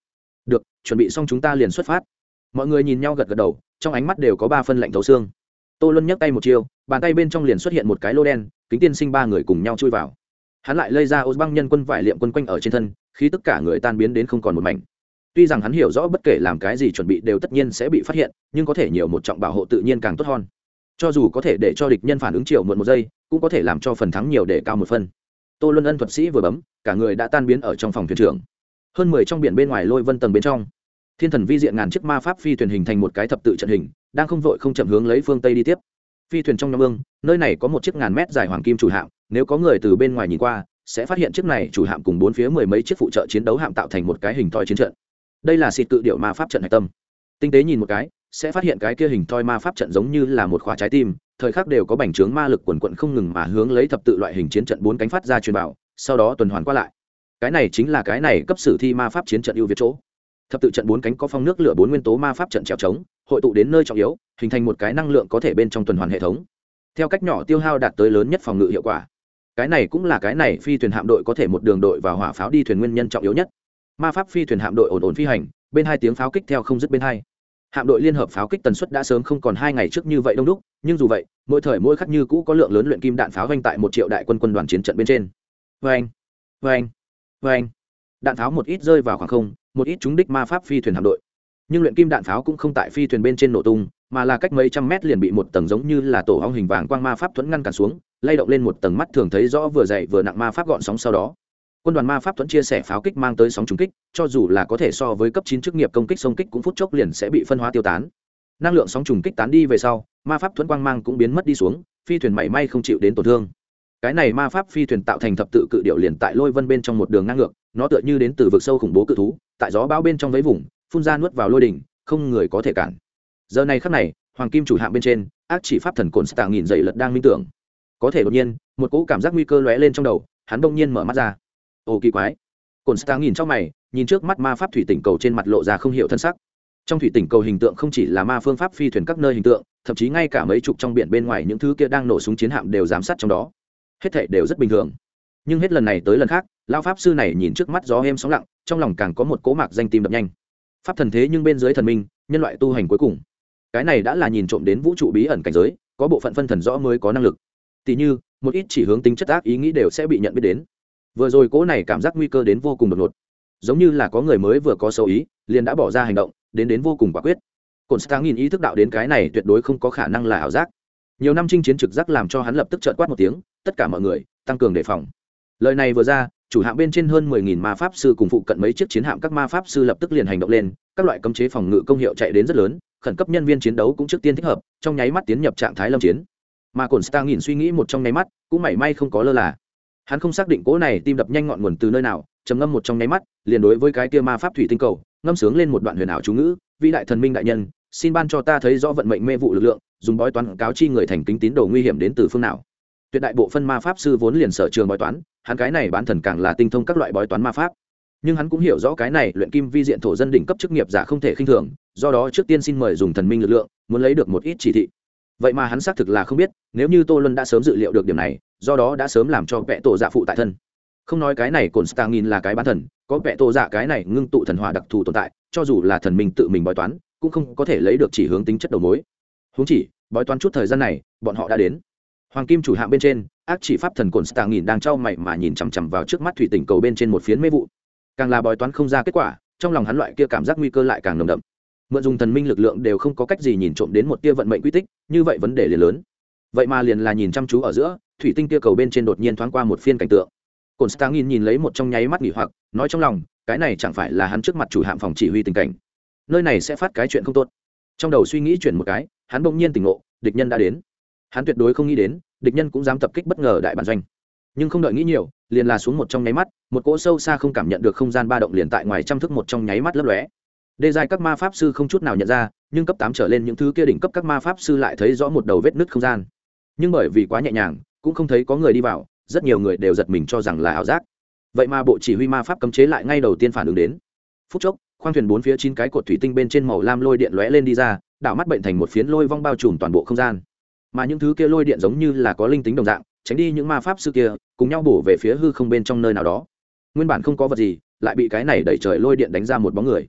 Được chuẩn bị xong chúng ta liền xuất phát. Mọi người nhìn nhau gật gật đầu trong ánh mắt đều có ba phân lạnh thấu xương. Tô luân nhấc tay một chiêu bàn tay bên trong liền xuất hiện một cái lô đen kính tiên sinh ba người cùng nhau chui vào. Hắn lại lây ra ô băng nhân quân vải liệm quân quanh ở trên thân khi tất cả người tan biến đến không còn một mảnh tuy rằng hắn hiểu rõ bất kể làm cái gì chuẩn bị đều tất nhiên sẽ bị phát hiện, nhưng có thể nhiều một trọng bảo hộ tự nhiên càng tốt hơn. Cho dù có thể để cho địch nhân phản ứng chiều muộn một giây, cũng có thể làm cho phần thắng nhiều để cao một phân tô luân ân thuật sĩ vừa bấm, cả người đã tan biến ở trong phòng thuyền trưởng. Hơn mười trong biển bên ngoài lôi vân tầng bên trong. Thiên thần vi diện ngàn chiếc ma pháp phi thuyền hình thành một cái thập tự trận hình, đang không vội không chậm hướng lấy phương tây đi tiếp. Phi thuyền trong nhóm ương, nơi này có một chiếc ngàn mét dài hoàng kim chủ hạm, nếu có người từ bên ngoài nhìn qua, sẽ phát hiện chiếc này chủ hạm cùng bốn phía mười mấy chiếc phụ trợ chiến đấu hạm tạo thành một cái hình thoi chiến trận đây là xịt tự điệu ma pháp trận hạch tâm. Tinh tế nhìn một cái, sẽ phát hiện cái kia hình thoi ma pháp trận giống như là một khóa trái tim, thời khắc đều có bành trướng ma lực quần quận không ngừng mà hướng lấy thập tự loại hình chiến trận bốn cánh phát ra truyền bảo, sau đó tuần hoàn qua lại. Cái này chính là cái này cấp sử thi ma pháp chiến trận ưu việt chỗ. Thập tự trận bốn cánh có phong nước lửa bốn nguyên tố ma pháp trận trèo trống, hội tụ đến nơi trọng yếu, hình thành một cái năng lượng có thể bên trong tuần hoàn hệ thống. Theo cách nhỏ tiêu hao đạt tới lớn nhất phòng ngự hiệu quả. Cái này cũng là cái này phi thuyền hạm đội có thể một đường đội và hỏa pháo đi thuyền nguyên nhân trọng yếu nhất ma pháp phi thuyền hạm đội ổn ổn phi hành, bên hai tiếng pháo kích theo không dứt bên hai. Hạm đội liên hợp pháo kích tần suất đã sớm không còn hai ngày trước như vậy đông đúc, nhưng dù vậy, mỗi thời mỗi khắc như cũ có lượng lớn luyện kim đạn pháo vanh tại một triệu đại quân quân đoàn chiến trận bên trên. Vê anh vê anh vê anh đạn pháo một ít rơi vào khoảng không, một ít trúng đích ma pháp phi thuyền hạm đội. Nhưng luyện kim đạn pháo cũng không tại phi thuyền bên trên nổ tung, mà là cách mấy trăm mét liền bị một tầng giống như là tổ hong hình vàng quang ma pháp thuẫn ngăn cản xuống, lay động lên một tầng mắt thường thấy rõ vừa dày vừa nặng ma pháp gọn sóng sau đó quân đoàn ma pháp thuẫn chia sẻ pháo kích mang tới sóng trúng kích, cho dù là có thể so với cấp chín chức nghiệp công kích sông kích cũng phút chốc liền sẽ bị phân hóa tiêu tán. Năng lượng sóng trùng kích tán đi về sau, ma pháp thuẫn quang mang cũng biến mất đi xuống, phi thuyền mảy may không chịu đến tổn thương. Cái này ma pháp phi thuyền tạo thành thập tự cự điệu liền tại lôi vân bên trong một đường ngang ngược, nó tựa như đến từ vực sâu khủng bố cự thú, tại gió bão bên trong vấy vùng, phun ra nuốt vào lôi đỉnh, không người có thể cản. Giờ này khắc này, hoàng kim chủ hạng bên trên, ác chỉ pháp thần cồn stạng nghìn dậy lật đang minh tưởng. Có thể đột nhiên, một cỗ cảm giác nguy cơ lóe lên trong đầu, hắn bỗng nhiên mở mắt ra ồ kỳ quái. Cồn stạng nhìn trong mày, nhìn trước mắt ma pháp thủy tỉnh cầu trên mặt lộ ra không hiểu thân sắc. Trong thủy tỉnh cầu hình tượng không chỉ là ma phương pháp phi thuyền các nơi hình tượng, thậm chí ngay cả mấy chục trong biển bên ngoài những thứ kia đang nổ súng chiến hạm đều giám sát trong đó. Hết thảy đều rất bình thường. Nhưng hết lần này tới lần khác lao pháp sư này nhìn trước mắt gió êm sóng lặng, trong lòng càng có một cố mạc danh tim đập nhanh. Pháp thần thế nhưng bên dưới thần minh, nhân loại tu hành cuối cùng. Cái này đã là nhìn trộm đến vũ trụ bí ẩn cảnh giới, có bộ phận phân thần rõ mới có năng lực. Tỉ như, một ít chỉ hướng tính chất ác ý nghĩ đều sẽ bị nhận biết đến vừa rồi cỗ này cảm giác nguy cơ đến vô cùng đột ngột. Giống như là có người mới vừa có sâu ý, liền đã bỏ ra hành động, đến đến vô cùng quả quyết. Cồn stang nhìn ý thức đạo đến cái này tuyệt đối không có khả năng là ảo giác. Nhiều năm chinh chiến trực giác làm cho hắn lập tức trợn quát một tiếng, tất cả mọi người, tăng cường đề phòng. Lời này vừa ra, chủ hạm bên trên hơn mười nghìn ma pháp sư cùng phụ cận mấy chiếc chiến hạm các ma pháp sư lập tức liền hành động lên, các loại cấm chế phòng ngự công hiệu chạy đến rất lớn, khẩn cấp nhân viên chiến đấu cũng trước tiên thích hợp, trong nháy mắt tiến nhập trạng thái lâm chiến. Mà cồn stang nhìn suy nghĩ một trong nháy mắt, cũng mảy may không có lơ là hắn không xác định cố này tim đập nhanh ngọn nguồn từ nơi nào, trầm ngâm một trong nháy mắt, liền đối với cái kia ma pháp thủy tinh cầu, ngâm sướng lên một đoạn huyền ảo chú ngữ, vĩ đại thần minh đại nhân, xin ban cho ta thấy rõ vận mệnh mê vụ lực lượng, dùng bói toán cáo chi người thành kính tín đồ nguy hiểm đến từ phương nào. Tuyệt đại bộ phân ma pháp sư vốn liền sở trường bói toán, hắn cái này bán thần càng là tinh thông các loại bói toán ma pháp. Nhưng hắn cũng hiểu rõ cái này luyện kim vi diện thổ dân đỉnh cấp chức nghiệp giả không thể khinh thường, do đó trước tiên xin mời dùng thần minh lực lượng, muốn lấy được một ít chỉ thị. Vậy mà hắn xác thực là không biết, nếu như tô luân đã sớm dự liệu được điểm này do đó đã sớm làm cho vẽ tổ dạ phụ tại thân. Không nói cái này cồn stang nghìn là cái bán thần, có vẽ tổ dạ cái này ngưng tụ thần hỏa đặc thù tồn tại, cho dù là thần minh tự mình bói toán, cũng không có thể lấy được chỉ hướng tính chất đầu mối. Huống chỉ, bói toán chút thời gian này, bọn họ đã đến. Hoàng kim chủ hạng bên trên, ác chỉ pháp thần cồn stang nghìn đang trao mày mà nhìn chằm chằm vào trước mắt thủy tỉnh cầu bên trên một phiến mê vụ. Càng là bói toán không ra kết quả, trong lòng hắn loại kia cảm giác nguy cơ lại càng nồng đậm. Mượn dùng thần minh lực lượng đều không có cách gì nhìn trộm đến một tia vận mệnh quy tích, như vậy vấn đề liền lớn. Vậy mà liền là nhìn chăm chú ở giữa thủy tinh kia cầu bên trên đột nhiên thoáng qua một phiên cảnh tượng. Cồn stang nhìn nhìn lấy một trong nháy mắt nghỉ hoặc, nói trong lòng, cái này chẳng phải là hắn trước mặt chủ hạm phòng chỉ huy tình cảnh. Nơi này sẽ phát cái chuyện không tốt. Trong đầu suy nghĩ chuyển một cái, hắn bỗng nhiên tỉnh ngộ, địch nhân đã đến. Hắn tuyệt đối không nghĩ đến, địch nhân cũng dám tập kích bất ngờ đại bản doanh. Nhưng không đợi nghĩ nhiều, liền là xuống một trong nháy mắt, một cỗ sâu xa không cảm nhận được không gian ba động liền tại ngoài trăm thức một trong nháy mắt lấp lóe. Đê giai các ma pháp sư không chút nào nhận ra, nhưng cấp tám trở lên những thứ kia đỉnh cấp các ma pháp sư lại thấy rõ một đầu vết nứt không gian. Nhưng bởi vì quá nhẹ nhàng cũng không thấy có người đi vào, rất nhiều người đều giật mình cho rằng là ảo giác. Vậy mà bộ chỉ huy ma pháp cấm chế lại ngay đầu tiên phản ứng đến. Phút chốc, khoang thuyền bốn phía chín cái cột thủy tinh bên trên màu lam lôi điện lóe lên đi ra, đảo mắt bệnh thành một phiến lôi vong bao trùm toàn bộ không gian. Mà những thứ kia lôi điện giống như là có linh tính đồng dạng, tránh đi những ma pháp sư kia, cùng nhau bổ về phía hư không bên trong nơi nào đó. Nguyên bản không có vật gì, lại bị cái này đẩy trời lôi điện đánh ra một bóng người.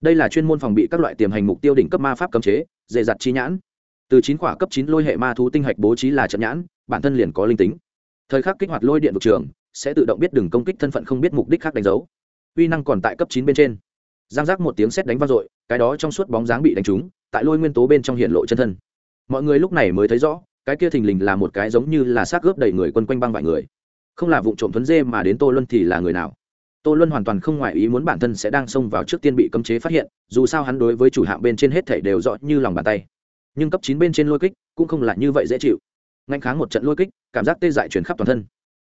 Đây là chuyên môn phòng bị các loại tiềm hành mục tiêu đỉnh cấp ma pháp cấm chế dề dặt chi nhãn. Từ chín quả cấp chín lôi hệ ma thú tinh hạch bố trí là trận nhãn bản thân liền có linh tính. Thời khắc kích hoạt lôi điện vực trường, sẽ tự động biết đường công kích thân phận không biết mục đích khác đánh dấu. Uy năng còn tại cấp chín bên trên. Giang giác một tiếng sét đánh vang dội, cái đó trong suốt bóng dáng bị đánh trúng, tại lôi nguyên tố bên trong hiện lộ chân thân. Mọi người lúc này mới thấy rõ, cái kia thình lình là một cái giống như là xác ướp đầy người quân quanh băng vài người. Không là vụ trộm thuấn dê mà đến tô luân thì là người nào? Tô luân hoàn toàn không ngoại ý muốn bản thân sẽ đang xông vào trước tiên bị cấm chế phát hiện, dù sao hắn đối với chủ hạng bên trên hết thể đều rõ như lòng bàn tay. Nhưng cấp chín bên trên lôi kích cũng không là như vậy dễ chịu ngạnh kháng một trận lôi kích, cảm giác tê dại chuyển khắp toàn thân.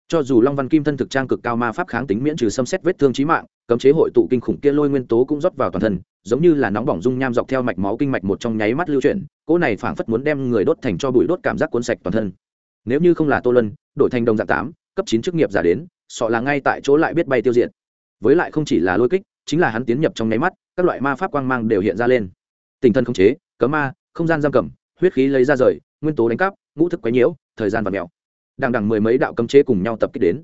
Cho dù long văn kim thân thực trang cực cao ma pháp kháng tính miễn trừ xâm xét vết thương trí mạng, cấm chế hội tụ kinh khủng kia lôi nguyên tố cũng rót vào toàn thân, giống như là nóng bỏng dung nham dọc theo mạch máu kinh mạch một trong nháy mắt lưu chuyển, cỗ này phảng phất muốn đem người đốt thành cho bụi đốt cảm giác cuốn sạch toàn thân. Nếu như không là tô lân đổi thành đồng dạng tám, cấp chín chức nghiệp giả đến sọ là ngay tại chỗ lại biết bay tiêu diệt. Với lại không chỉ là lôi kích, chính là hắn tiến nhập trong nháy mắt, các loại ma pháp quang mang đều hiện ra lên. Tinh thần không chế, cấm ma, không gian giam cầm, huyết khí lấy ra rời nguyên tố đánh cắp, ngũ thức quấy nhiễu, thời gian và mèo đằng đằng mười mấy đạo cấm chế cùng nhau tập kích đến.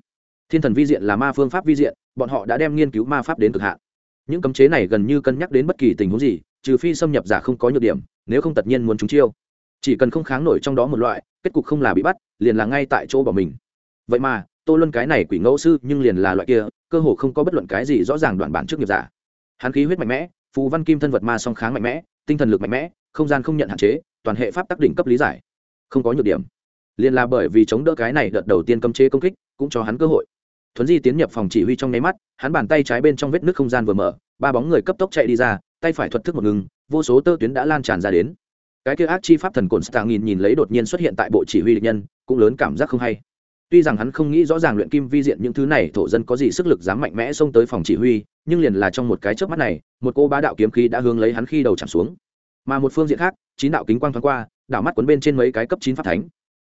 Thiên thần vi diện là ma phương pháp vi diện, bọn họ đã đem nghiên cứu ma pháp đến cực hạn. Những cấm chế này gần như cân nhắc đến bất kỳ tình huống gì, trừ phi xâm nhập giả không có nhược điểm, nếu không tất nhiên muốn chúng chiêu. Chỉ cần không kháng nổi trong đó một loại, kết cục không là bị bắt, liền là ngay tại chỗ bỏ mình. Vậy mà, tô luân cái này quỷ ngẫu sư nhưng liền là loại kia, cơ hồ không có bất luận cái gì rõ ràng đoạn bản trước nghiệp giả. Hắn khí huyết mạnh mẽ, phù văn kim thân vật ma song kháng mạnh mẽ, tinh thần lực mạnh mẽ, không gian không nhận hạn chế, toàn hệ pháp tác đỉnh cấp lý giải không có nhược điểm. Liền là bởi vì chống đỡ cái này đợt đầu tiên cấm chế công kích, cũng cho hắn cơ hội. Thuấn di tiến nhập phòng chỉ huy trong nháy mắt, hắn bàn tay trái bên trong vết nước không gian vừa mở, ba bóng người cấp tốc chạy đi ra, tay phải thuật thức một ngừng, vô số tơ tuyến đã lan tràn ra đến. Cái kia ác chi pháp thần cồn stạng nhìn nhìn lấy đột nhiên xuất hiện tại bộ chỉ huy địch nhân, cũng lớn cảm giác không hay. Tuy rằng hắn không nghĩ rõ ràng luyện kim vi diện những thứ này thổ dân có gì sức lực dám mạnh mẽ xông tới phòng chỉ huy, nhưng liền là trong một cái chớp mắt này, một cô bá đạo kiếm khí đã hướng lấy hắn khi đầu chạm xuống. Mà một phương diện khác, chín đạo kính quang thoáng qua đảo mắt cuốn bên trên mấy cái cấp chín pháp thánh.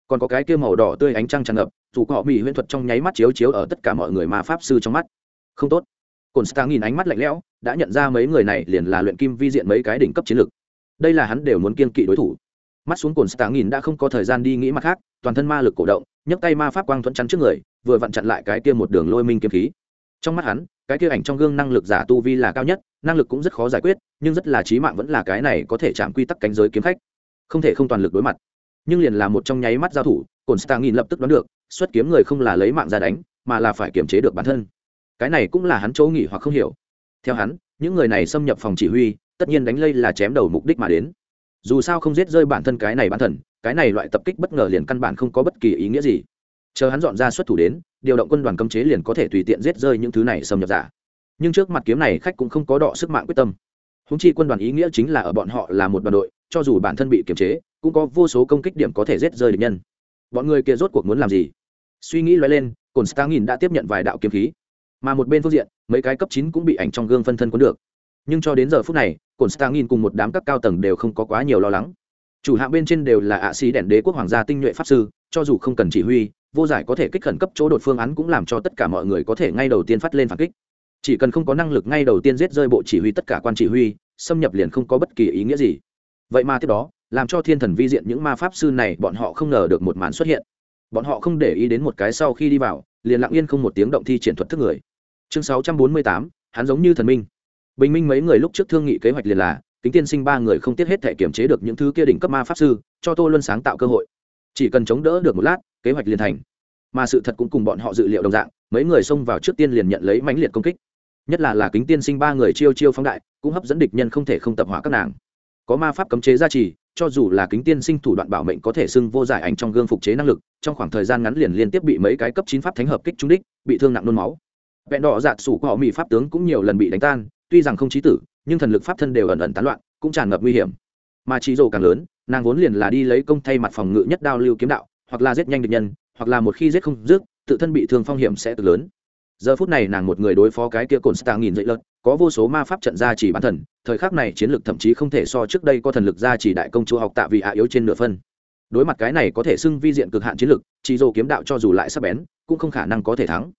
Còn có cái kia màu đỏ tươi ánh trăng tràn ngập, dù họ mỹ huyễn thuật trong nháy mắt chiếu chiếu ở tất cả mọi người mà pháp sư trong mắt. Không tốt. Cồn stang nhìn ánh mắt lạnh lẽo, đã nhận ra mấy người này liền là luyện kim vi diện mấy cái đỉnh cấp chiến lược đây là hắn đều muốn kiên kỵ đối thủ. Mắt xuống cồn stang nhìn đã không có thời gian đi nghĩ mặt khác, toàn thân ma lực cổ động, nhấc tay ma pháp quang thuẫn chắn trước người, vừa vặn chặn lại cái kia một đường lôi minh kiếm khí. Trong mắt hắn, cái kia ảnh trong gương năng lực giả tu vi là cao nhất, năng lực cũng rất khó giải quyết, nhưng rất là trí mạng vẫn là cái này có thể chạm quy tắc cánh giới kiếm khách không thể không toàn lực đối mặt. Nhưng liền là một trong nháy mắt giao thủ cồn stang nhìn lập tức đoán được, xuất kiếm người không là lấy mạng ra đánh, mà là phải kiềm chế được bản thân. Cái này cũng là hắn chỗ nghỉ hoặc không hiểu. Theo hắn, những người này xâm nhập phòng chỉ huy, tất nhiên đánh lây là chém đầu mục đích mà đến. Dù sao không giết rơi bản thân cái này bản thần cái này loại tập kích bất ngờ liền căn bản không có bất kỳ ý nghĩa gì. Chờ hắn dọn ra xuất thủ đến, điều động quân đoàn cấm chế liền có thể tùy tiện giết rơi những thứ này xâm nhập giả. Nhưng trước mặt kiếm này khách cũng không có đọ sức mạng quyết tâm. Húng chi quân đoàn ý nghĩa chính là ở bọn họ là một đoàn đội cho dù bản thân bị kiềm chế, cũng có vô số công kích điểm có thể giết rơi địch nhân. Bọn người kia rốt cuộc muốn làm gì? Suy nghĩ loay lên cồn stang nhìn đã tiếp nhận vài đạo kiếm khí. Mà một bên phương diện, mấy cái cấp chín cũng bị ảnh trong gương phân thân cuốn được. Nhưng cho đến giờ phút này cồn stang nhìn cùng một đám các cao tầng đều không có quá nhiều lo lắng. Chủ hạng bên trên đều là ạ sĩ đèn đế quốc hoàng gia tinh nhuệ pháp sư, cho dù không cần chỉ huy, vô giải có thể kích khẩn cấp chỗ đột phương án cũng làm cho tất cả mọi người có thể ngay đầu tiên phát lên phản kích. Chỉ cần không có năng lực ngay đầu tiên giết rơi bộ chỉ huy tất cả quan chỉ huy, xâm nhập liền không có bất kỳ ý nghĩa gì vậy mà tiếp đó, làm cho thiên thần vi diện những ma pháp sư này, bọn họ không ngờ được một màn xuất hiện. Bọn họ không để ý đến một cái sau khi đi vào, liền lặng yên không một tiếng động thi triển thuật thức người. Chương sáu trăm bốn mươi tám, hắn giống như thần minh. Bình minh mấy người lúc trước thương nghị kế hoạch liền là, kính tiên sinh ba người không tiết hết thể kiểm chế được những thứ kia đỉnh cấp ma pháp sư, cho tô luân sáng tạo cơ hội. Chỉ cần chống đỡ được một lát, kế hoạch liền thành. Mà sự thật cũng cùng bọn họ dự liệu đồng dạng, mấy người xông vào trước tiên liền nhận lấy mãnh liệt công kích. Nhất là là kính tiên sinh ba người chiêu chiêu phóng đại, cũng hấp dẫn địch nhân không thể không tập hỏa các nàng có ma pháp cấm chế gia trì, cho dù là kính tiên sinh thủ đoạn bảo mệnh có thể xưng vô giải ảnh trong gương phục chế năng lực, trong khoảng thời gian ngắn liền liên tiếp bị mấy cái cấp chín pháp thánh hợp kích trúng đích, bị thương nặng nôn máu. Vẹn đỏ dạt sủ của họ mỹ pháp tướng cũng nhiều lần bị đánh tan, tuy rằng không trí tử, nhưng thần lực pháp thân đều ẩn ẩn tán loạn, cũng tràn ngập nguy hiểm. Mà trí rồ càng lớn, nàng vốn liền là đi lấy công thay mặt phòng ngự nhất đao lưu kiếm đạo, hoặc là giết nhanh địch nhân, hoặc là một khi giết không dứt, tự thân bị thương phong hiểm sẽ cực lớn giờ phút này nàng một người đối phó cái kia cồn stang nghìn dậy lợt có vô số ma pháp trận ra chỉ bản thần thời khắc này chiến lược thậm chí không thể so trước đây có thần lực ra chỉ đại công chúa học tạ vị hạ yếu trên nửa phân. Đối mặt cái này có thể xưng vi diện cực hạn chiến lược, chỉ dồ kiếm đạo cho dù lại sắp bén, cũng không khả năng có thể thắng.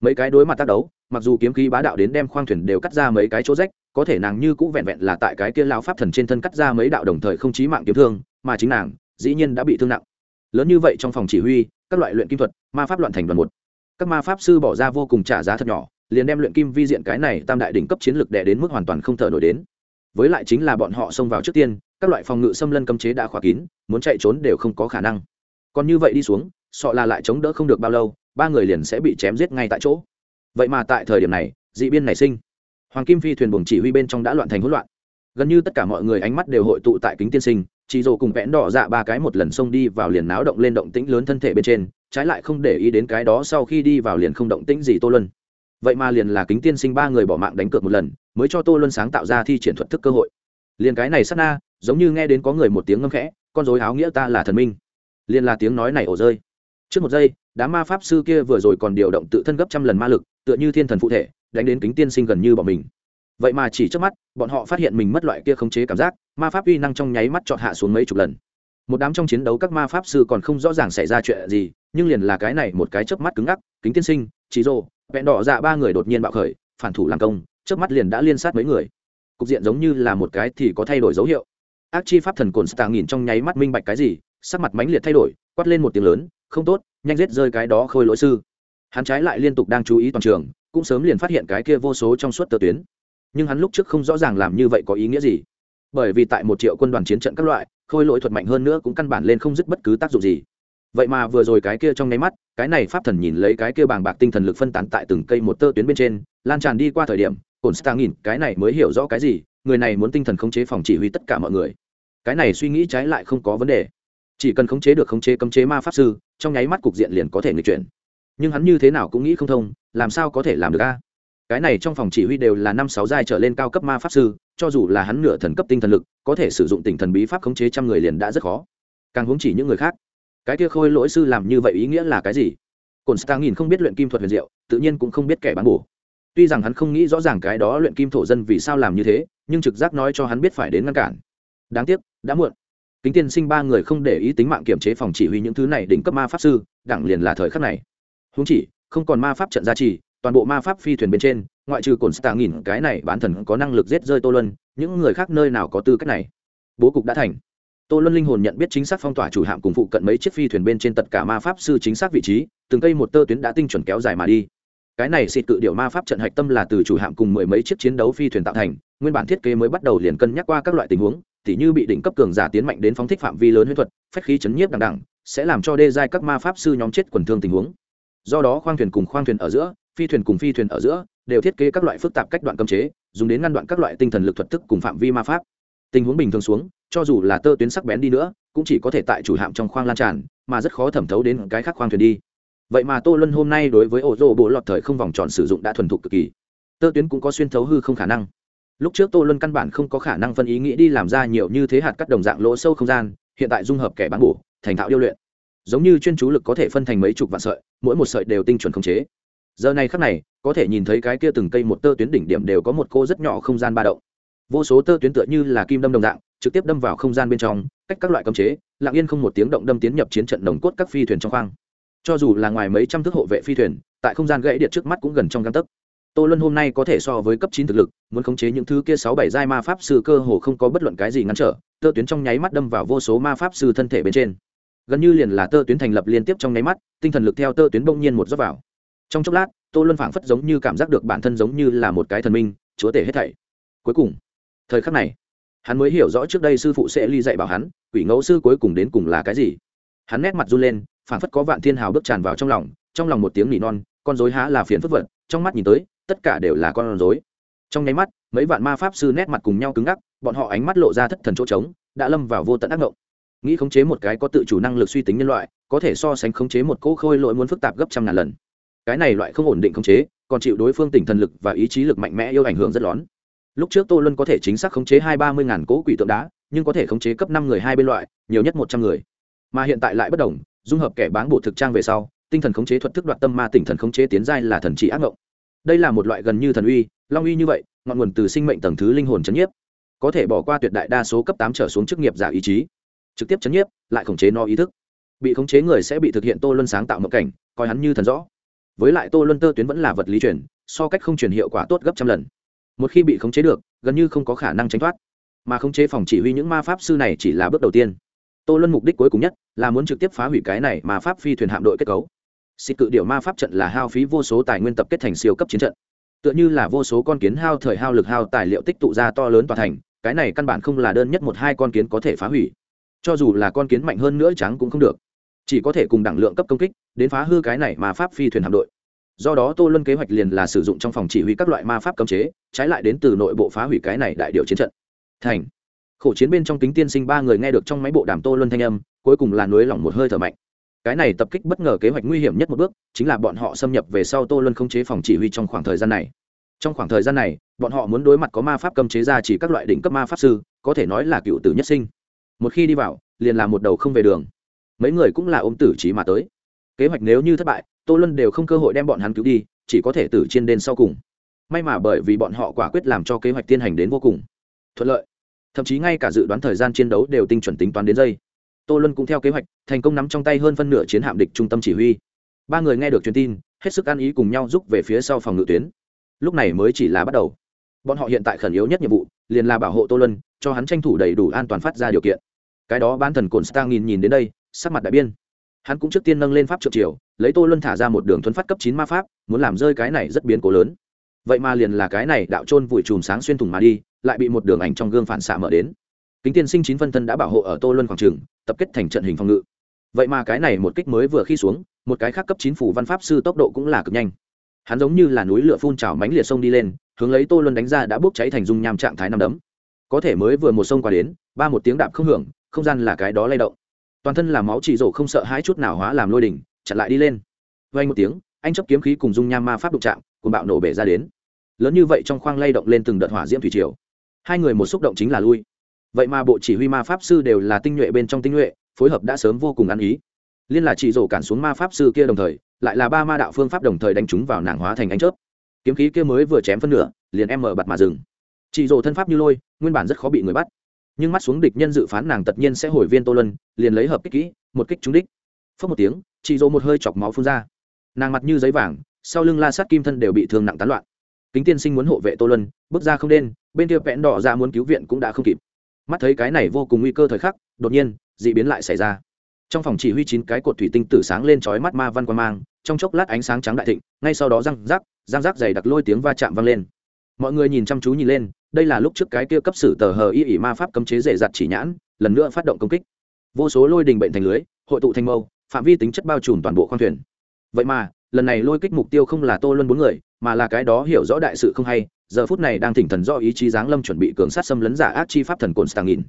Mấy cái đối mặt tác đấu, mặc dù kiếm khí bá đạo đến đem khoang thuyền đều cắt ra mấy cái chỗ rách, có thể nàng như cũng vẹn vẹn là tại cái kia lao pháp thần trên thân cắt ra mấy đạo đồng thời không chí mạng kiếm thương, mà chính nàng, dĩ nhiên đã bị thương nặng. Lớn như vậy trong phòng chỉ huy, các loại luyện kim thuật, ma pháp loạn thành đoàn một các ma pháp sư bỏ ra vô cùng trả giá thật nhỏ, liền đem luyện kim vi diện cái này tam đại đỉnh cấp chiến lược đè đến mức hoàn toàn không thở nổi đến. Với lại chính là bọn họ xông vào trước tiên, các loại phòng ngự xâm lân cấm chế đã khóa kín, muốn chạy trốn đều không có khả năng. Còn như vậy đi xuống sọ là lại chống đỡ không được bao lâu, ba người liền sẽ bị chém giết ngay tại chỗ. Vậy mà tại thời điểm này, dị biên nảy sinh. Hoàng kim phi thuyền buồng chỉ huy bên trong đã loạn thành hỗn loạn. Gần như tất cả mọi người ánh mắt đều hội tụ tại kính tiên sinh chỉ dồ cùng vẽn đỏ dạ ba cái một lần xông đi vào liền náo động lên động tĩnh lớn thân thể bên trên, trái lại không để ý đến cái đó sau khi đi vào liền không động tĩnh gì tô luân. Vậy mà liền là kính tiên sinh ba người bỏ mạng đánh cược một lần, mới cho tô luân sáng tạo ra thi triển thuật thức cơ hội. Liền cái này sát na, giống như nghe đến có người một tiếng ngâm khẽ, con dối áo nghĩa ta là thần minh. Liền là tiếng nói này ổ rơi. Trước một giây, đám ma pháp sư kia vừa rồi còn điều động tự thân gấp trăm lần ma lực, tựa như thiên thần phụ thể, đánh đến kính tiên sinh gần như bọn mình vậy mà chỉ trước mắt, bọn họ phát hiện mình mất loại kia khống chế cảm giác, ma pháp uy năng trong nháy mắt chọn hạ xuống mấy chục lần. Một đám trong chiến đấu các ma pháp sư còn không rõ ràng xảy ra chuyện gì, nhưng liền là cái này một cái chớp mắt cứng ngắc, kính tiên sinh trí rô vẹn đỏ dạ ba người đột nhiên bạo khởi, phản thủ làm công, chớp mắt liền đã liên sát mấy người. Cục diện giống như là một cái thì có thay đổi dấu hiệu. Ác chi pháp thần cồn stà nhìn trong nháy mắt minh bạch cái gì, sắc mặt mãnh liệt thay đổi, quát lên một tiếng lớn, không tốt, nhanh giết rơi cái đó khôi lỗi sư. Hắn trái lại liên tục đang chú ý toàn trường, cũng sớm liền phát hiện cái kia vô số trong suốt tờ tuyến nhưng hắn lúc trước không rõ ràng làm như vậy có ý nghĩa gì. Bởi vì tại một triệu quân đoàn chiến trận các loại, khôi lỗi thuật mạnh hơn nữa cũng căn bản lên không dứt bất cứ tác dụng gì. Vậy mà vừa rồi cái kia trong nháy mắt, cái này pháp thần nhìn lấy cái kia bàng bạc tinh thần lực phân tán tại từng cây một tơ tuyến bên trên, lan tràn đi qua thời điểm cồn star nhìn cái này mới hiểu rõ cái gì, người này muốn tinh thần khống chế phòng chỉ huy tất cả mọi người. Cái này suy nghĩ trái lại không có vấn đề. Chỉ cần khống chế được khống chế cấm chế ma pháp sư, trong nháy mắt cục diện liền có thể nghịch chuyển. Nhưng hắn như thế nào cũng nghĩ không thông, làm sao có thể làm được a? Cái này trong phòng chỉ huy đều là năm sáu giai trở lên cao cấp ma pháp sư, cho dù là hắn nửa thần cấp tinh thần lực, có thể sử dụng tinh thần bí pháp khống chế trăm người liền đã rất khó. Càng hướng chỉ những người khác. Cái kia khôi lỗi sư làm như vậy ý nghĩa là cái gì? Cồn stang nhìn không biết luyện kim thuật huyền diệu, tự nhiên cũng không biết kẻ bán bổ. Tuy rằng hắn không nghĩ rõ ràng cái đó luyện kim thổ dân vì sao làm như thế, nhưng trực giác nói cho hắn biết phải đến ngăn cản. Đáng tiếc, đã muộn. Kính tiên sinh ba người không để ý tính mạng kiểm chế phòng chỉ huy những thứ này đỉnh cấp ma pháp sư, đẳng liền là thời khắc này. Húng chỉ, không còn ma pháp trận gia trì toàn bộ ma pháp phi thuyền bên trên, ngoại trừ cồn stạ nghìn, cái này bán thần có năng lực giết rơi tô luân, những người khác nơi nào có tư cách này? Bố cục đã thành. Tô luân linh hồn nhận biết chính xác phong tỏa chủ hạm cùng phụ cận mấy chiếc phi thuyền bên trên tất cả ma pháp sư chính xác vị trí, từng cây một tơ tuyến đã tinh chuẩn kéo dài mà đi. Cái này xịt cự điệu ma pháp trận hạch tâm là từ chủ hạm cùng mười mấy chiếc chiến đấu phi thuyền tạo thành, nguyên bản thiết kế mới bắt đầu liền cân nhắc qua các loại tình huống, tỉ như bị đỉnh cấp cường giả tiến mạnh đến phóng thích phạm vi lớn huyết thuật, phách khí chấn nhiếp đằng đẳng sẽ làm cho đê giai các ma pháp sư nhóm chết quần thương tình huống. Do đó khoang thuyền cùng khoang thuyền ở giữa phi thuyền cùng phi thuyền ở giữa đều thiết kế các loại phức tạp cách đoạn cấm chế, dùng đến ngăn đoạn các loại tinh thần lực thuật thức cùng phạm vi ma pháp. Tình huống bình thường xuống, cho dù là tơ tuyến sắc bén đi nữa, cũng chỉ có thể tại chủ hạm trong khoang lan tràn, mà rất khó thẩm thấu đến cái khác khoang thuyền đi. Vậy mà tô luân hôm nay đối với ổ rô bộ lọt thời không vòng tròn sử dụng đã thuần thục cực kỳ. Tơ tuyến cũng có xuyên thấu hư không khả năng. Lúc trước tô luân căn bản không có khả năng phân ý nghĩ đi làm ra nhiều như thế hạt cắt đồng dạng lỗ sâu không gian, hiện tại dung hợp kẻ bán bổ, thành thạo điêu luyện. Giống như chuyên chú lực có thể phân thành mấy chục vạn sợi, mỗi một sợi đều tinh chuẩn khống chế giờ này khắc này, có thể nhìn thấy cái kia từng cây một tơ tuyến đỉnh điểm đều có một cô rất nhỏ không gian ba động. Vô số tơ tuyến tựa như là kim đâm đồng dạng, trực tiếp đâm vào không gian bên trong, cách các loại cấm chế, lặng yên không một tiếng động đâm tiến nhập chiến trận nồng cốt các phi thuyền trong khoang. Cho dù là ngoài mấy trăm thước hộ vệ phi thuyền, tại không gian gãy điện trước mắt cũng gần trong găng tấc. Tô luân hôm nay có thể so với cấp chín thực lực, muốn khống chế những thứ kia sáu bảy giai ma pháp sư cơ hồ không có bất luận cái gì ngăn trở, tơ tuyến trong nháy mắt đâm vào vô số ma pháp sư thân thể bên trên. Gần như liền là tơ tuyến thành lập liên tiếp trong nháy mắt, tinh thần lực theo tơ tuyến bỗng nhiên một dốc vào trong chốc lát, tô luân phảng phất giống như cảm giác được bản thân giống như là một cái thần minh, chúa tể hết thảy. Cuối cùng, thời khắc này, hắn mới hiểu rõ trước đây sư phụ sẽ ly dạy bảo hắn, quỷ ngẫu sư cuối cùng đến cùng là cái gì. Hắn nét mặt run lên, phảng phất có vạn thiên hào bước tràn vào trong lòng trong lòng một tiếng nỉ non, con dối há là phiền phức vật, trong mắt nhìn tới, tất cả đều là con rối. Trong nháy mắt, mấy vạn ma pháp sư nét mặt cùng nhau cứng ngắc, bọn họ ánh mắt lộ ra thất thần chỗ trống, đã lâm vào vô tận ác ngộng. Nghĩ khống chế một cái có tự chủ năng lực suy tính nhân loại, có thể so sánh khống chế một cỗ khôi lỗi muốn phức tạp gấp trăm ngàn lần cái này loại không ổn định khống chế, còn chịu đối phương tỉnh thần lực và ý chí lực mạnh mẽ yêu ảnh hưởng rất lớn. Lúc trước tô luân có thể chính xác khống chế hai ba mươi ngàn cỗ quỷ tượng đá, nhưng có thể khống chế cấp năm người hai bên loại, nhiều nhất một trăm người. Mà hiện tại lại bất đồng, dung hợp kẻ báng bộ thực trang về sau, tinh thần khống chế thuật thức đoạt tâm ma tỉnh thần khống chế tiến giai là thần trị ác ngộng. Đây là một loại gần như thần uy, long uy như vậy, ngọn nguồn từ sinh mệnh tầng thứ linh hồn chấn nhiếp. Có thể bỏ qua tuyệt đại đa số cấp tám trở xuống chức nghiệp giả ý chí. Trực tiếp chấn nhiếp, lại khống chế no ý thức. Bị khống chế người sẽ bị thực hiện tô luân sáng tạo mộng cảnh, coi hắn như thần rõ với lại tô luân tơ tuyến vẫn là vật lý chuyển so cách không chuyển hiệu quả tốt gấp trăm lần. Một khi bị khống chế được, gần như không có khả năng tránh thoát. Mà khống chế phòng chỉ huy những ma pháp sư này chỉ là bước đầu tiên. Tô luân mục đích cuối cùng nhất là muốn trực tiếp phá hủy cái này mà pháp phi thuyền hạm đội kết cấu. Xịt cự điệu ma pháp trận là hao phí vô số tài nguyên tập kết thành siêu cấp chiến trận. Tựa như là vô số con kiến hao thời hao lực hao tài liệu tích tụ ra to lớn toàn thành, cái này căn bản không là đơn nhất một hai con kiến có thể phá hủy. Cho dù là con kiến mạnh hơn nữa trắng cũng không được chỉ có thể cùng đẳng lượng cấp công kích, đến phá hư cái này mà pháp phi thuyền hạm đội. Do đó tô luân kế hoạch liền là sử dụng trong phòng chỉ huy các loại ma pháp cấm chế, trái lại đến từ nội bộ phá hủy cái này đại điệu chiến trận. Thành. Khổ chiến bên trong kính tiên sinh ba người nghe được trong máy bộ đàm tô luân thanh âm, cuối cùng là nối lỏng một hơi thở mạnh. Cái này tập kích bất ngờ kế hoạch nguy hiểm nhất một bước, chính là bọn họ xâm nhập về sau tô luân không chế phòng chỉ huy trong khoảng thời gian này. Trong khoảng thời gian này, bọn họ muốn đối mặt có ma pháp cấm chế ra chỉ các loại đỉnh cấp ma pháp sư, có thể nói là cựu tử nhất sinh. Một khi đi vào, liền là một đầu không về đường mấy người cũng là ôm tử trí mà tới. Kế hoạch nếu như thất bại, tô luân đều không cơ hội đem bọn hắn cứu đi, chỉ có thể tử trên đên sau cùng. May mà bởi vì bọn họ quả quyết làm cho kế hoạch tiên hành đến vô cùng thuận lợi. Thậm chí ngay cả dự đoán thời gian chiến đấu đều tinh chuẩn tính toán đến giây tô luân cũng theo kế hoạch, thành công nắm trong tay hơn phân nửa chiến hạm địch trung tâm chỉ huy. Ba người nghe được truyền tin, hết sức ăn ý cùng nhau giúp về phía sau phòng ngự tuyến. Lúc này mới chỉ là bắt đầu. Bọn họ hiện tại khẩn yếu nhất nhiệm vụ, liền là bảo hộ tô luân, cho hắn tranh thủ đầy đủ an toàn phát ra điều kiện. Cái đó ban thần cồn stang nhìn nhìn đến đây sắc mặt đại biên. Hắn cũng trước tiên nâng lên pháp trượng triều, lấy tô luân thả ra một đường thuấn phát cấp chín ma pháp, muốn làm rơi cái này rất biến cố lớn. Vậy mà liền là cái này đạo trôn vùi chùm sáng xuyên thủng mà đi, lại bị một đường ảnh trong gương phản xạ mở đến. Kính tiên sinh chín phân thân đã bảo hộ ở tô luân quảng trường, tập kết thành trận hình phòng ngự. Vậy mà cái này một kích mới vừa khi xuống, một cái khác cấp chín phủ văn pháp sư tốc độ cũng là cực nhanh. Hắn giống như là núi lửa phun trào mánh liệt sông đi lên, hướng lấy tô luân đánh ra đã bốc cháy thành dung nham trạng thái nằm đấm. Có thể mới vừa một sông qua đến, ba một tiếng đạp không hưởng, không gian là cái đó lay động toàn thân là máu chỉ rổ không sợ hãi chút nào hóa làm lôi đỉnh, chặn lại đi lên. Vay một tiếng, anh chấp kiếm khí cùng dung nham ma pháp đụng chạm cùng bạo nổ bể ra đến. Lớn như vậy trong khoang lay động lên từng đợt hỏa diễm thủy triều. Hai người một xúc động chính là lui. Vậy mà bộ chỉ huy ma pháp sư đều là tinh nhuệ bên trong tinh nhuệ, phối hợp đã sớm vô cùng ăn ý. Liên là chỉ rổ cản xuống ma pháp sư kia đồng thời, lại là ba ma đạo phương pháp đồng thời đánh chúng vào nàng hóa thành ánh chớp. Kiếm khí kia mới vừa chém phân nửa, liền em mở bặt mà dừng. Chỉ rổ thân pháp như lôi, nguyên bản rất khó bị người bắt nhưng mắt xuống địch nhân dự phán nàng tất nhiên sẽ hồi viên tô lân liền lấy hợp kích kỹ, một kích trúng đích. Phớt một tiếng chỉ dỗ một hơi chọc máu phun ra. Nàng mặt như giấy vàng, sau lưng la sát kim thân đều bị thương nặng tán loạn. Kính tiên sinh muốn hộ vệ tô lân bước ra không đen bên kia vẽn đỏ ra muốn cứu viện cũng đã không kịp. Mắt thấy cái này vô cùng nguy cơ thời khắc, đột nhiên d ị biến lại xảy ra. Trong phòng chỉ huy chín cái cột thủy tinh tử sáng lên trói mắt ma văn quan mang, trong chốc lát ánh sáng trắng đại thịnh, ngay sau đó răng rác răng rác dày đặc lôi tiếng va chạm vang lên. Mọi người nhìn chăm chú nhìn lên đây là lúc trước cái kia cấp sử tờ hờ y ỉ ma pháp cấm chế dễ dặt chỉ nhãn, lần nữa phát động công kích. Vô số lôi đình bệnh thành lưới, hội tụ thành mâu, phạm vi tính chất bao trùm toàn bộ khoang thuyền. Vậy mà, lần này lôi kích mục tiêu không là tô luân bốn người, mà là cái đó hiểu rõ đại sự không hay, giờ phút này đang thỉnh thần do ý chí giáng lâm chuẩn bị cường sát xâm lấn giả ác chi pháp thần cồn stang nghìn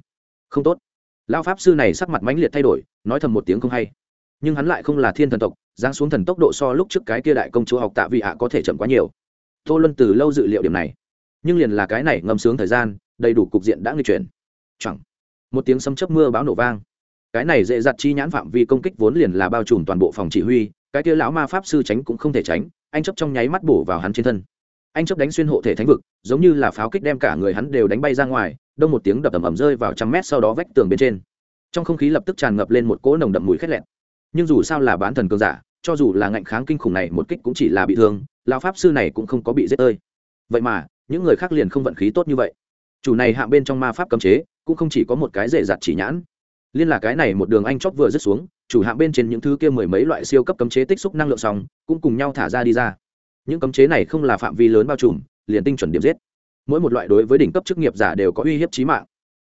không tốt. Lao pháp sư này sắc mặt mãnh liệt thay đổi, nói thầm một tiếng không hay. Nhưng hắn lại không là thiên thần tộc, giáng xuống thần tốc độ so lúc trước cái kia đại công chúa học tạ vị ạ có thể chậm quá nhiều. Tô luân từ lâu dự liệu điểm này nhưng liền là cái này ngâm sướng thời gian, đầy đủ cục diện đã nghi chuyển. Chẳng, một tiếng sấm chớp mưa báo nổ vang. Cái này dễ dặt chi nhãn phạm vi công kích vốn liền là bao trùm toàn bộ phòng chỉ huy, cái kia lão ma pháp sư tránh cũng không thể tránh, anh chấp trong nháy mắt bổ vào hắn trên thân. Anh chấp đánh xuyên hộ thể thánh vực, giống như là pháo kích đem cả người hắn đều đánh bay ra ngoài, đông một tiếng đập ầm ầm rơi vào trăm mét sau đó vách tường bên trên. Trong không khí lập tức tràn ngập lên một cỗ nồng đậm mùi khét lẹn nhưng dù sao là bán thần cường giả, cho dù là ngạnh kháng kinh khủng này một kích cũng chỉ là bị thương, lão pháp sư này cũng không có bị giết ơi vậy mà những người khác liền không vận khí tốt như vậy. Chủ này hạ bên trong ma pháp cấm chế, cũng không chỉ có một cái dễ dặt chỉ nhãn. Liên là cái này một đường anh chóp vừa dứt xuống, chủ hạng bên trên những thứ kia mười mấy loại siêu cấp cấm chế tích xúc năng lượng xong, cũng cùng nhau thả ra đi ra. Những cấm chế này không là phạm vi lớn bao trùm, liền tinh chuẩn điểm giết. Mỗi một loại đối với đỉnh cấp chức nghiệp giả đều có uy hiếp trí mạng.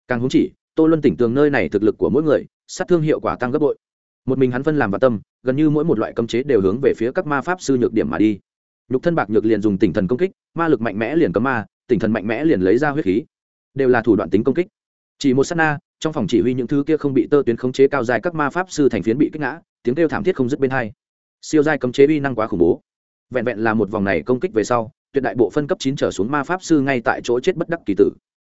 Càng húng chỉ, tô luân tỉnh tường nơi này thực lực của mỗi người, sát thương hiệu quả tăng gấp bội. Một mình hắn phân làm và tâm, gần như mỗi một loại cấm chế đều hướng về phía các ma pháp sư nhược điểm mà đi nhục thân bạc nhược liền dùng tỉnh thần công kích, ma lực mạnh mẽ liền cấm ma, tỉnh thần mạnh mẽ liền lấy ra huyết khí. Đều là thủ đoạn tính công kích. Chỉ một s á t na, trong phòng chỉ huy những thứ kia không bị tơ tuyến khống chế cao dài các ma pháp sư thành phiến bị kích ngã, tiếng kêu thảm thiết không dứt bên hai. Siêu giai cấm chế uy năng quá khủng bố. Vẹn vẹn là một vòng này công kích về sau, tuyệt đại bộ phân cấp chín trở xuống ma pháp sư ngay tại chỗ chết bất đắc kỳ tử.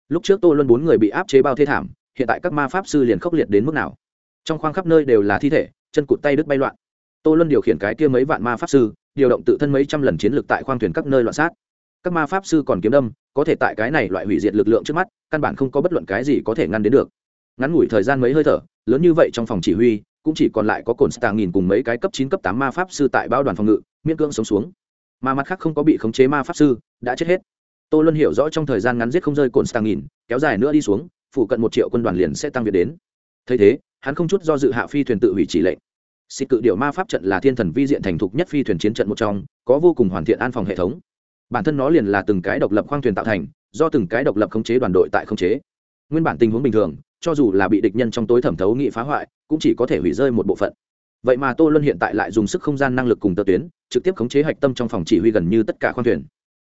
Lúc trước tô luân bốn người bị áp chế bao thế thảm, hiện tại các ma pháp sư liền khốc liệt đến mức nào? Trong khoang khắp nơi đều là thi thể, chân cụt tay đứt bay loạn. Tô luân điều khiển cái kia mấy vạn ma pháp sư điều động tự thân mấy trăm lần chiến lược tại khoang thuyền các nơi loạn sát. Các ma pháp sư còn kiếm đâm, có thể tại cái này loại hủy diệt lực lượng trước mắt, căn bản không có bất luận cái gì có thể ngăn đến được. Ngắn ngủi thời gian mấy hơi thở, lớn như vậy trong phòng chỉ huy, cũng chỉ còn lại có cồn stang nghìn cùng mấy cái cấp chín, cấp tám ma pháp sư tại bao đoàn phòng ngự, miễn cưỡng sống xuống. Mà mặt khác không có bị khống chế ma pháp sư, đã chết hết. Tô luân hiểu rõ trong thời gian ngắn giết không rơi cồn stang nghìn, kéo dài nữa đi xuống, phụ cận một triệu quân đoàn liền sẽ tăng viện đến. Thấy thế, hắn không chút do dự hạ phi thuyền tự hủy chỉ lệnh xịt cự điệu ma pháp trận là thiên thần vi diện thành thục nhất phi thuyền chiến trận một trong, có vô cùng hoàn thiện an phòng hệ thống. Bản thân nó liền là từng cái độc lập khoang thuyền tạo thành, do từng cái độc lập khống chế đoàn đội tại khống chế. Nguyên bản tình huống bình thường, cho dù là bị địch nhân trong tối thẩm thấu nghị phá hoại, cũng chỉ có thể hủy rơi một bộ phận. Vậy mà tô luân hiện tại lại dùng sức không gian năng lực cùng tờ tuyến, trực tiếp khống chế hạch tâm trong phòng chỉ huy gần như tất cả khoang thuyền.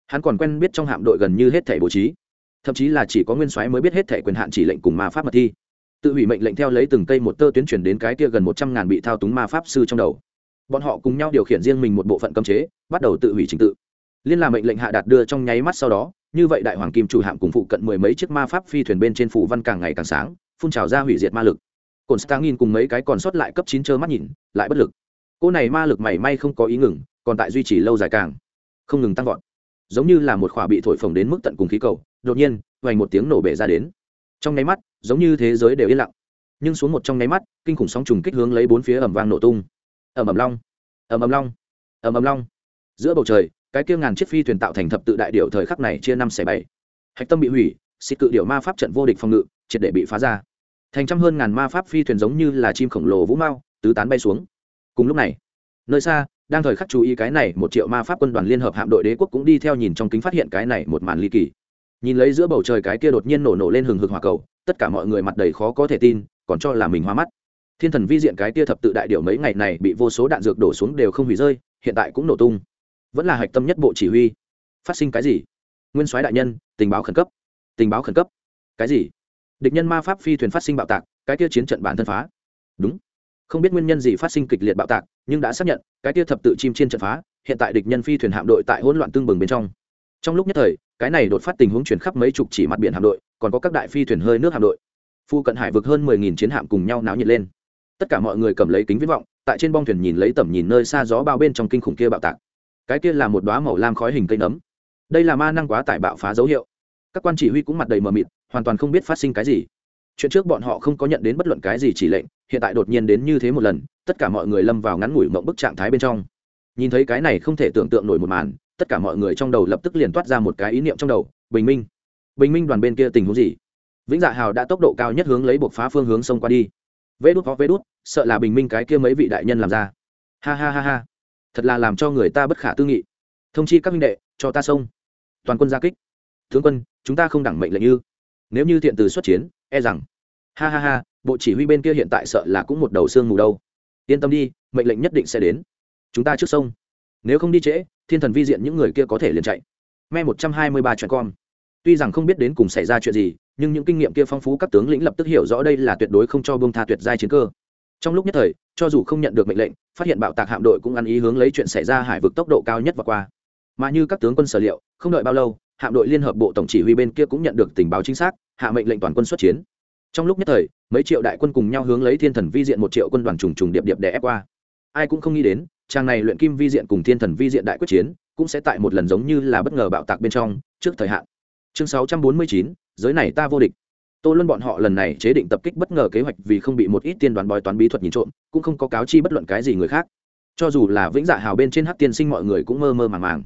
Hắn còn quen biết trong hạm đội gần như hết thể bố trí. Thậm chí là chỉ có nguyên soái mới biết hết thể quyền hạn chỉ lệnh cùng ma pháp mật thi tự hủy mệnh lệnh theo lấy từng cây một tơ tuyến chuyển đến cái kia gần một trăm ngàn bị thao túng ma pháp sư trong đầu. Bọn họ cùng nhau điều khiển riêng mình một bộ phận cấm chế, bắt đầu tự hủy trình tự. Liên là mệnh lệnh hạ đạt đưa trong nháy mắt sau đó, như vậy đại hoàng kim chủ hạm cùng phụ cận mười mấy chiếc ma pháp phi thuyền bên trên phủ văn càng ngày càng sáng, phun trào ra hủy diệt ma lực. Cồn stangin cùng mấy cái còn sót lại cấp chín trơ mắt nhìn, lại bất lực. Cô này ma lực mảy may không có ý ngừng, còn tại duy trì lâu dài càng, không ngừng tăng vọt. Giống như là một khỏa bị thổi phồng đến mức tận cùng khí cầu, đột nhiên, vành một tiếng nổ bể ra đến. Trong nháy mắt giống như thế giới đều yên lặng. Nhưng xuống một trong nháy mắt, kinh khủng sóng trùng kích hướng lấy bốn phía ẩm vang nổ tung. Ẩm ẩm long, ẩm ẩm long, ẩm ẩm long. Giữa bầu trời, cái kia ngàn chiếc phi thuyền tạo thành thập tự đại điệu thời khắc này chia năm xẻ bảy. Hạch tâm bị hủy, xịt cự điệu ma pháp trận vô địch phòng ngự, triệt để bị phá ra. Thành trăm hơn ngàn ma pháp phi thuyền giống như là chim khổng lồ vũ mao, tứ tán bay xuống. Cùng lúc này, nơi xa, đang thời khắc chú ý cái này một triệu ma pháp quân đoàn liên hợp hạm đội đế quốc cũng đi theo nhìn trong kính phát hiện cái này một màn ly kỳ. Nhìn lấy giữa bầu trời cái kia đột nhiên nổ nổ lên hừng hực hỏa cầu tất cả mọi người mặt đầy khó có thể tin, còn cho là mình hoa mắt. Thiên thần vi diện cái tia thập tự đại điệu mấy ngày này bị vô số đạn dược đổ xuống đều không hủy rơi, hiện tại cũng nổ tung. Vẫn là hạch tâm nhất bộ chỉ huy. Phát sinh cái gì? Nguyên soái đại nhân, tình báo khẩn cấp. Tình báo khẩn cấp? Cái gì? Địch nhân ma pháp phi thuyền phát sinh bạo tạc, cái tia chiến trận bản thân phá. Đúng. Không biết nguyên nhân gì phát sinh kịch liệt bạo tạc, nhưng đã xác nhận, cái tia thập tự chim trên trận phá, hiện tại địch nhân phi thuyền hạm đội tại hỗn loạn tương bừng bên trong. Trong lúc nhất thời cái này đột phát tình huống chuyển khắp mấy chục chỉ mặt biển hạm đội, còn có các đại phi thuyền hơi nước hạm đội. Phu cận hải vực hơn mười nghìn chiến hạm cùng nhau náo nhiệt lên. Tất cả mọi người cầm lấy kính viễn vọng, tại trên bong thuyền nhìn lấy tầm nhìn nơi xa gió bao bên trong kinh khủng kia bạo tạc. Cái kia là một đoá màu lam khói hình cây nấm. Đây là ma năng quá tải bạo phá dấu hiệu. Các quan chỉ huy cũng mặt đầy mờ mịt, hoàn toàn không biết phát sinh cái gì. Chuyện trước bọn họ không có nhận đến bất luận cái gì chỉ lệnh, hiện tại đột nhiên đến như thế một lần, tất cả mọi người lâm vào ngắn ngủi mộng bức trạng thái bên trong. Nhìn thấy cái này không thể tưởng tượng nổi một màn tất cả mọi người trong đầu lập tức liền toát ra một cái ý niệm trong đầu, bình minh. Bình minh đoàn bên kia tình huống gì? Vĩnh dạ hào đã tốc độ cao nhất hướng lấy buộc phá phương hướng sông qua đi. Vê đút có vê đút sợ là bình minh cái kia mấy vị đại nhân làm ra. Ha ha ha ha. Thật là làm cho người ta bất khả tư nghị. Thông chi các minh đệ, cho ta sông toàn quân gia kích. Tướng quân, chúng ta không đẳng mệnh lệnh như. Nếu như thiện từ xuất chiến e rằng. Ha ha ha, bộ chỉ huy bên kia hiện tại sợ là cũng một đầu xương mù đâu. Yên tâm đi, mệnh lệnh nhất định sẽ đến. Chúng ta trước sông nếu không đi trễ, thiên thần vi diện những người kia có thể liền chạy. Me một trăm hai mươi ba chuyện con tuy rằng không biết đến cùng xảy ra chuyện gì, nhưng những kinh nghiệm kia phong phú các tướng lĩnh lập tức hiểu rõ đây là tuyệt đối không cho bông tha tuyệt giai chiến cơ. Trong lúc nhất thời, cho dù không nhận được mệnh lệnh, phát hiện bạo tạc hạm đội cũng ăn ý hướng lấy chuyện xảy ra hải vực tốc độ cao nhất và qua. Mà như các tướng quân sở liệu, không đợi bao lâu, hạm đội liên hợp bộ tổng chỉ huy bên kia cũng nhận được tình báo chính xác, hạ mệnh lệnh toàn quân xuất chiến. Trong lúc nhất thời, mấy triệu đại quân cùng nhau hướng lấy thiên thần vi diện một triệu quân đoàn trùng trùng điệp điệp để ép qua. Ai cũng không nghĩ đến trang này luyện kim vi diện cùng thiên thần vi diện đại quyết chiến, cũng sẽ tại một lần giống như là bất ngờ bạo tạc bên trong, trước thời hạn. Chương sáu trăm bốn mươi chín, giới này ta vô địch. Tô luân bọn họ lần này chế định tập kích bất ngờ kế hoạch vì không bị một ít tiên đoán bói toán bí thuật nhìn trộm, cũng không có cáo chi bất luận cái gì người khác. Cho dù là vĩnh dạ hào bên trên hát tiên sinh mọi người cũng mơ mơ màng màng.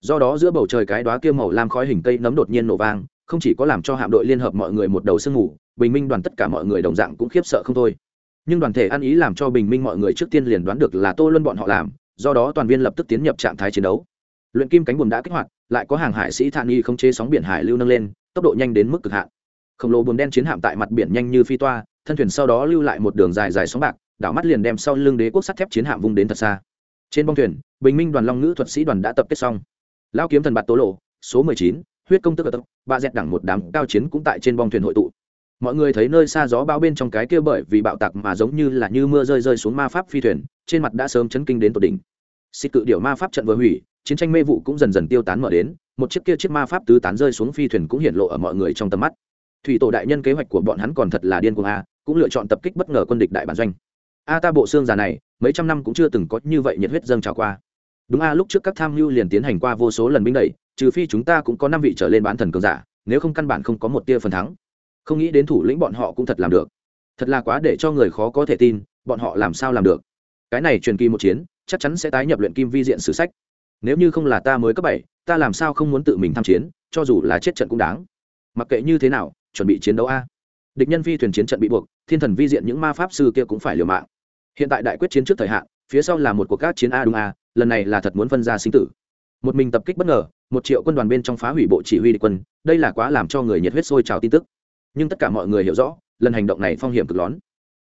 Do đó giữa bầu trời cái đoá kia màu lam khói hình cây nấm đột nhiên nổ vang, không chỉ có làm cho hạm đội liên hợp mọi người một đầu sương ngủ bình minh đoàn tất cả mọi người đồng dạng cũng khiếp sợ không thôi nhưng đoàn thể ăn ý làm cho bình minh mọi người trước tiên liền đoán được là tô luân bọn họ làm, do đó toàn viên lập tức tiến nhập trạng thái chiến đấu. Luyện kim cánh buồm đã kích hoạt, lại có hàng hải sĩ thản nghi không chế sóng biển hải lưu nâng lên, tốc độ nhanh đến mức cực hạn. Khổng lồ buồm đen chiến hạm tại mặt biển nhanh như phi toa, thân thuyền sau đó lưu lại một đường dài dài sóng bạc, đảo mắt liền đem sau lưng đế quốc sắt thép chiến hạm vung đến thật xa. Trên bong thuyền, bình minh đoàn long Nữ thuật sĩ đoàn đã tập kết xong. Lao kiếm thần bạt tố lộ, số mười chín, huyết công tức ở tập ba dẹt đẳng một đám cao chiến cũng tại trên bong thuyền hội tụ mọi người thấy nơi xa gió bao bên trong cái kia bởi vì bạo tạc mà giống như là như mưa rơi rơi xuống ma pháp phi thuyền, trên mặt đã sớm chấn kinh đến tột đỉnh. Xịt cự điệu ma pháp trận vừa hủy, chiến tranh mê vụ cũng dần dần tiêu tán mở đến, một chiếc kia chiếc ma pháp tứ tán rơi xuống phi thuyền cũng hiện lộ ở mọi người trong tầm mắt. Thủy tổ đại nhân kế hoạch của bọn hắn còn thật là điên cuồng a, cũng lựa chọn tập kích bất ngờ quân địch đại bản doanh. A ta bộ xương già này, mấy trăm năm cũng chưa từng có như vậy nhiệt huyết dâng trào qua. Đúng a, lúc trước các tham mưu liền tiến hành qua vô số lần binh đẩy, trừ phi chúng ta cũng có năm vị trở lên bán thần cường giả, nếu không căn bản không có một tia phần thắng không nghĩ đến thủ lĩnh bọn họ cũng thật làm được. Thật là quá để cho người khó có thể tin, bọn họ làm sao làm được. Cái này truyền kỳ một chiến, chắc chắn sẽ tái nhập luyện kim vi diện sử sách. Nếu như không là ta mới cấp bảy, ta làm sao không muốn tự mình tham chiến, cho dù là chết trận cũng đáng. Mặc kệ như thế nào, chuẩn bị chiến đấu a. Địch nhân phi thuyền chiến trận bị buộc, thiên thần vi diện những ma pháp sư kia cũng phải liều mạng. Hiện tại đại quyết chiến trước thời hạn, phía sau là một cuộc các chiến a đúng a, lần này là thật muốn phân ra sinh tử. Một mình tập kích bất ngờ, một triệu quân đoàn bên trong phá hủy bộ chỉ huy địch quân, đây là quá làm cho người nhiệt huyết sôi trào tin tức nhưng tất cả mọi người hiểu rõ, lần hành động này phong hiểm cực lớn.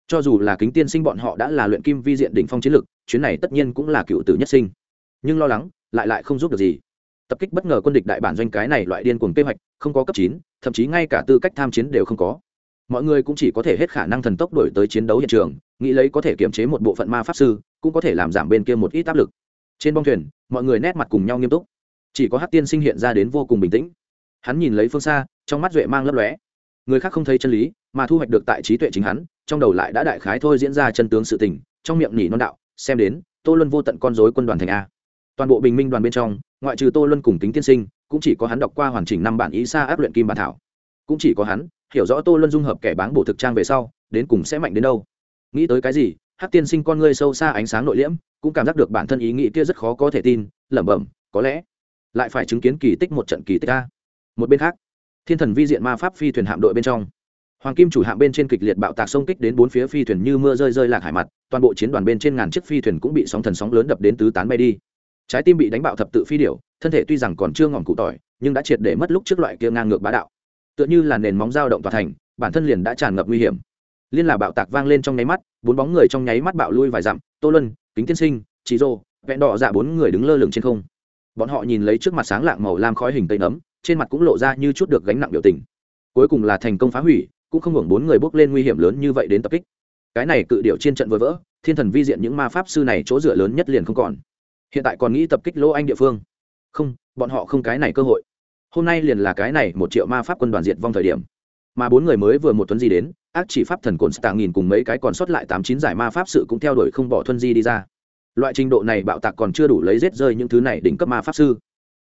Cho dù là kính tiên sinh bọn họ đã là luyện kim vi diện đỉnh phong chiến lực, chuyến này tất nhiên cũng là cựu tử nhất sinh. Nhưng lo lắng, lại lại không giúp được gì. Tập kích bất ngờ quân địch đại bản doanh cái này loại điên cuồng kế hoạch, không có cấp chín, thậm chí ngay cả tư cách tham chiến đều không có. Mọi người cũng chỉ có thể hết khả năng thần tốc đổi tới chiến đấu hiện trường, nghĩ lấy có thể kiềm chế một bộ phận ma pháp sư, cũng có thể làm giảm bên kia một ít áp lực. Trên bong thuyền, mọi người nét mặt cùng nhau nghiêm túc. Chỉ có hát tiên sinh hiện ra đến vô cùng bình tĩnh. Hắn nhìn lấy phương xa, trong mắt duệ mang lấp lóe người khác không thấy chân lý, mà thu hoạch được tại trí tuệ chính hắn, trong đầu lại đã đại khái thôi diễn ra chân tướng sự tình, trong miệng nhỉ non đạo, xem đến, tô luân vô tận con dối quân đoàn thành a. Toàn bộ bình minh đoàn bên trong, ngoại trừ tô luân cùng kính tiên sinh, cũng chỉ có hắn đọc qua hoàn chỉnh năm bản ý xa áp luyện kim bản thảo. Cũng chỉ có hắn, hiểu rõ tô luân dung hợp kẻ báng bổ thực trang về sau, đến cùng sẽ mạnh đến đâu. Nghĩ tới cái gì hát tiên sinh con ngươi sâu xa ánh sáng nội liễm, cũng cảm giác được bản thân ý nghĩ kia rất khó có thể tin, lẩm bẩm, có lẽ lại phải chứng kiến kỳ tích một trận kỳ tích a. Một bên khác thiên thần vi diện ma pháp phi thuyền hạm đội bên trong. Hoàng kim chủ hạm bên trên kịch liệt bạo tạc xông kích đến bốn phía phi thuyền như mưa rơi rơi lạc hải mặt, toàn bộ chiến đoàn bên trên ngàn chiếc phi thuyền cũng bị sóng thần sóng lớn đập đến tứ tán bay đi. Trái tim bị đánh bạo thập tự phi điểu, thân thể tuy rằng còn chưa ngọn cụ tỏi, nhưng đã triệt để mất lúc trước loại kia ngang ngược bá đạo. Tựa như là nền móng dao động tòa thành, bản thân liền đã tràn ngập nguy hiểm. Liên là bạo tạc vang lên trong nháy mắt, bốn bóng người trong nháy mắt bạo lui vài dặm, tô lân kính tiên sinh chị rô vẹn đỏ dạ bốn người đứng lơ lửng trên không. Bọn họ nhìn lấy trước mặt sáng lạng màu lam khói hình tây nấm trên mặt cũng lộ ra như chút được gánh nặng biểu tình. Cuối cùng là thành công phá hủy, cũng không hưởng bốn người bước lên nguy hiểm lớn như vậy đến tập kích. Cái này cự điệu trên trận vừa vỡ, thiên thần vi diện những ma pháp sư này chỗ dựa lớn nhất liền không còn. Hiện tại còn nghĩ tập kích lỗ anh địa phương. Không, bọn họ không cái này cơ hội. Hôm nay liền là cái này một triệu ma pháp quân đoàn diệt vong thời điểm. Mà bốn người mới vừa một tuần di đến, ác chỉ pháp thần cồn stạng nghìn cùng mấy cái còn sót lại tám chín giải ma pháp sự cũng theo đuổi không bỏ thuần di đi ra. Loại trình độ này bạo tạc còn chưa đủ lấy rết rơi những thứ này đỉnh cấp ma pháp sư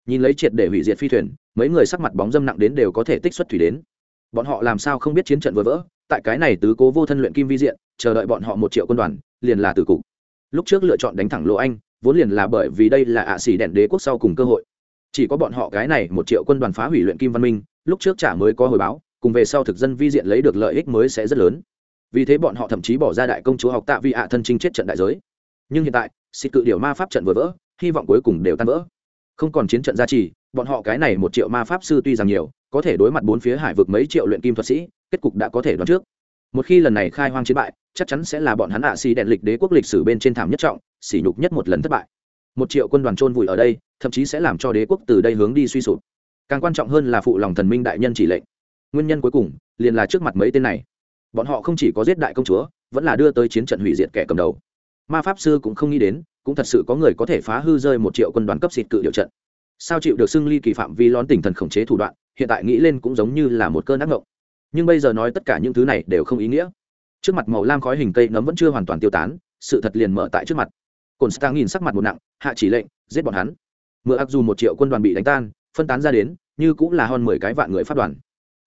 nhìn lấy triệt để hủy diệt phi thuyền, mấy người sắc mặt bóng dâm nặng đến đều có thể tích xuất thủy đến. Bọn họ làm sao không biết chiến trận vừa vỡ, tại cái này tứ cố vô thân luyện kim vi diện, chờ đợi bọn họ một triệu quân đoàn, liền là từ cục. Lúc trước lựa chọn đánh thẳng lỗ anh, vốn liền là bởi vì đây là ạ xỉ đèn đế quốc sau cùng cơ hội. Chỉ có bọn họ cái này một triệu quân đoàn phá hủy luyện kim văn minh, lúc trước trả mới có hồi báo, cùng về sau thực dân vi diện lấy được lợi ích mới sẽ rất lớn. Vì thế bọn họ thậm chí bỏ ra đại công chúa học tạ vi ạ thân chinh chết trận đại giới. Nhưng hiện tại, xịt cự điều ma pháp trận vừa vỡ, hy vọng cuối cùng đều tan vỡ không còn chiến trận gia trì, bọn họ cái này một triệu ma pháp sư tuy rằng nhiều, có thể đối mặt bốn phía hải vực mấy triệu luyện kim thuật sĩ, kết cục đã có thể đoán trước. Một khi lần này khai hoang chiến bại, chắc chắn sẽ là bọn hắn ạ xì đèn lịch đế quốc lịch sử bên trên thảm nhất trọng, sỉ nhục nhất một lần thất bại. Một triệu quân đoàn trôn vùi ở đây, thậm chí sẽ làm cho đế quốc từ đây hướng đi suy sụp. Càng quan trọng hơn là phụ lòng thần minh đại nhân chỉ lệnh. Nguyên nhân cuối cùng, liền là trước mặt mấy tên này. Bọn họ không chỉ có giết đại công chúa, vẫn là đưa tới chiến trận hủy diệt kẻ cầm đầu. Ma pháp sư cũng không nghĩ đến cũng thật sự có người có thể phá hư rơi một triệu quân đoàn cấp xịt cự điều trận. Sao chịu được xưng ly kỳ phạm vi lón tỉnh thần khống chế thủ đoạn, hiện tại nghĩ lên cũng giống như là một cơn ác ngộng. Nhưng bây giờ nói tất cả những thứ này đều không ý nghĩa. Trước mặt màu lam khói hình cây nấm vẫn chưa hoàn toàn tiêu tán, sự thật liền mở tại trước mặt. Cồn star nhìn sắc mặt một nặng, hạ chỉ lệnh, giết bọn hắn. Mưa ác dù một triệu quân đoàn bị đánh tan, phân tán ra đến, như cũng là hơn mười cái vạn người phát đoàn.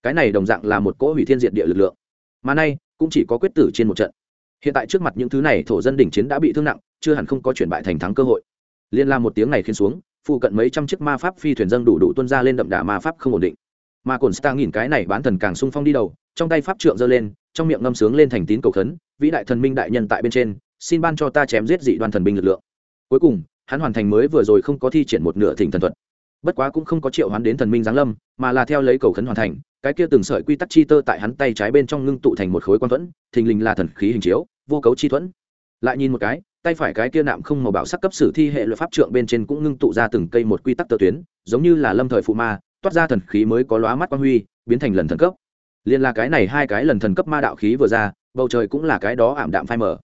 Cái này đồng dạng là một cỗ hủy thiên diệt địa lực lượng. Mà nay, cũng chỉ có quyết tử trên một trận. Hiện tại trước mặt những thứ này thổ dân đỉnh chiến đã bị thương nặng chưa hẳn không có chuyển bại thành thắng cơ hội. Liên la một tiếng này khiến xuống, phụ cận mấy trăm chiếc ma pháp phi thuyền dâng đủ đủ tuân ra lên đậm đà ma pháp không ổn định. Mà cồn star nhìn cái này bán thần càng sung phong đi đầu, trong tay pháp trượng giơ lên, trong miệng ngâm sướng lên thành tín cầu khấn, vĩ đại thần minh đại nhân tại bên trên, xin ban cho ta chém giết dị đoan thần binh lực lượng. Cuối cùng, hắn hoàn thành mới vừa rồi không có thi triển một nửa thỉnh thần thuật. Bất quá cũng không có triệu hắn đến thần minh giáng lâm, mà là theo lấy cầu khấn hoàn thành, cái kia từng sợi quy tắc chi tơ tại hắn tay trái bên trong ngưng tụ thành một khối quan thuẫn, thình lình là thần khí hình chiếu, vô cấu chi thuẫn. Lại nhìn một cái tay phải cái kia nạm không màu bảo sắc cấp sử thi hệ luật pháp trượng bên trên cũng ngưng tụ ra từng cây một quy tắc tơ tuyến, giống như là lâm thời phụ ma, toát ra thần khí mới có lóa mắt quang huy, biến thành lần thần cấp. Liên là cái này hai cái lần thần cấp ma đạo khí vừa ra, bầu trời cũng là cái đó ảm đạm phai mở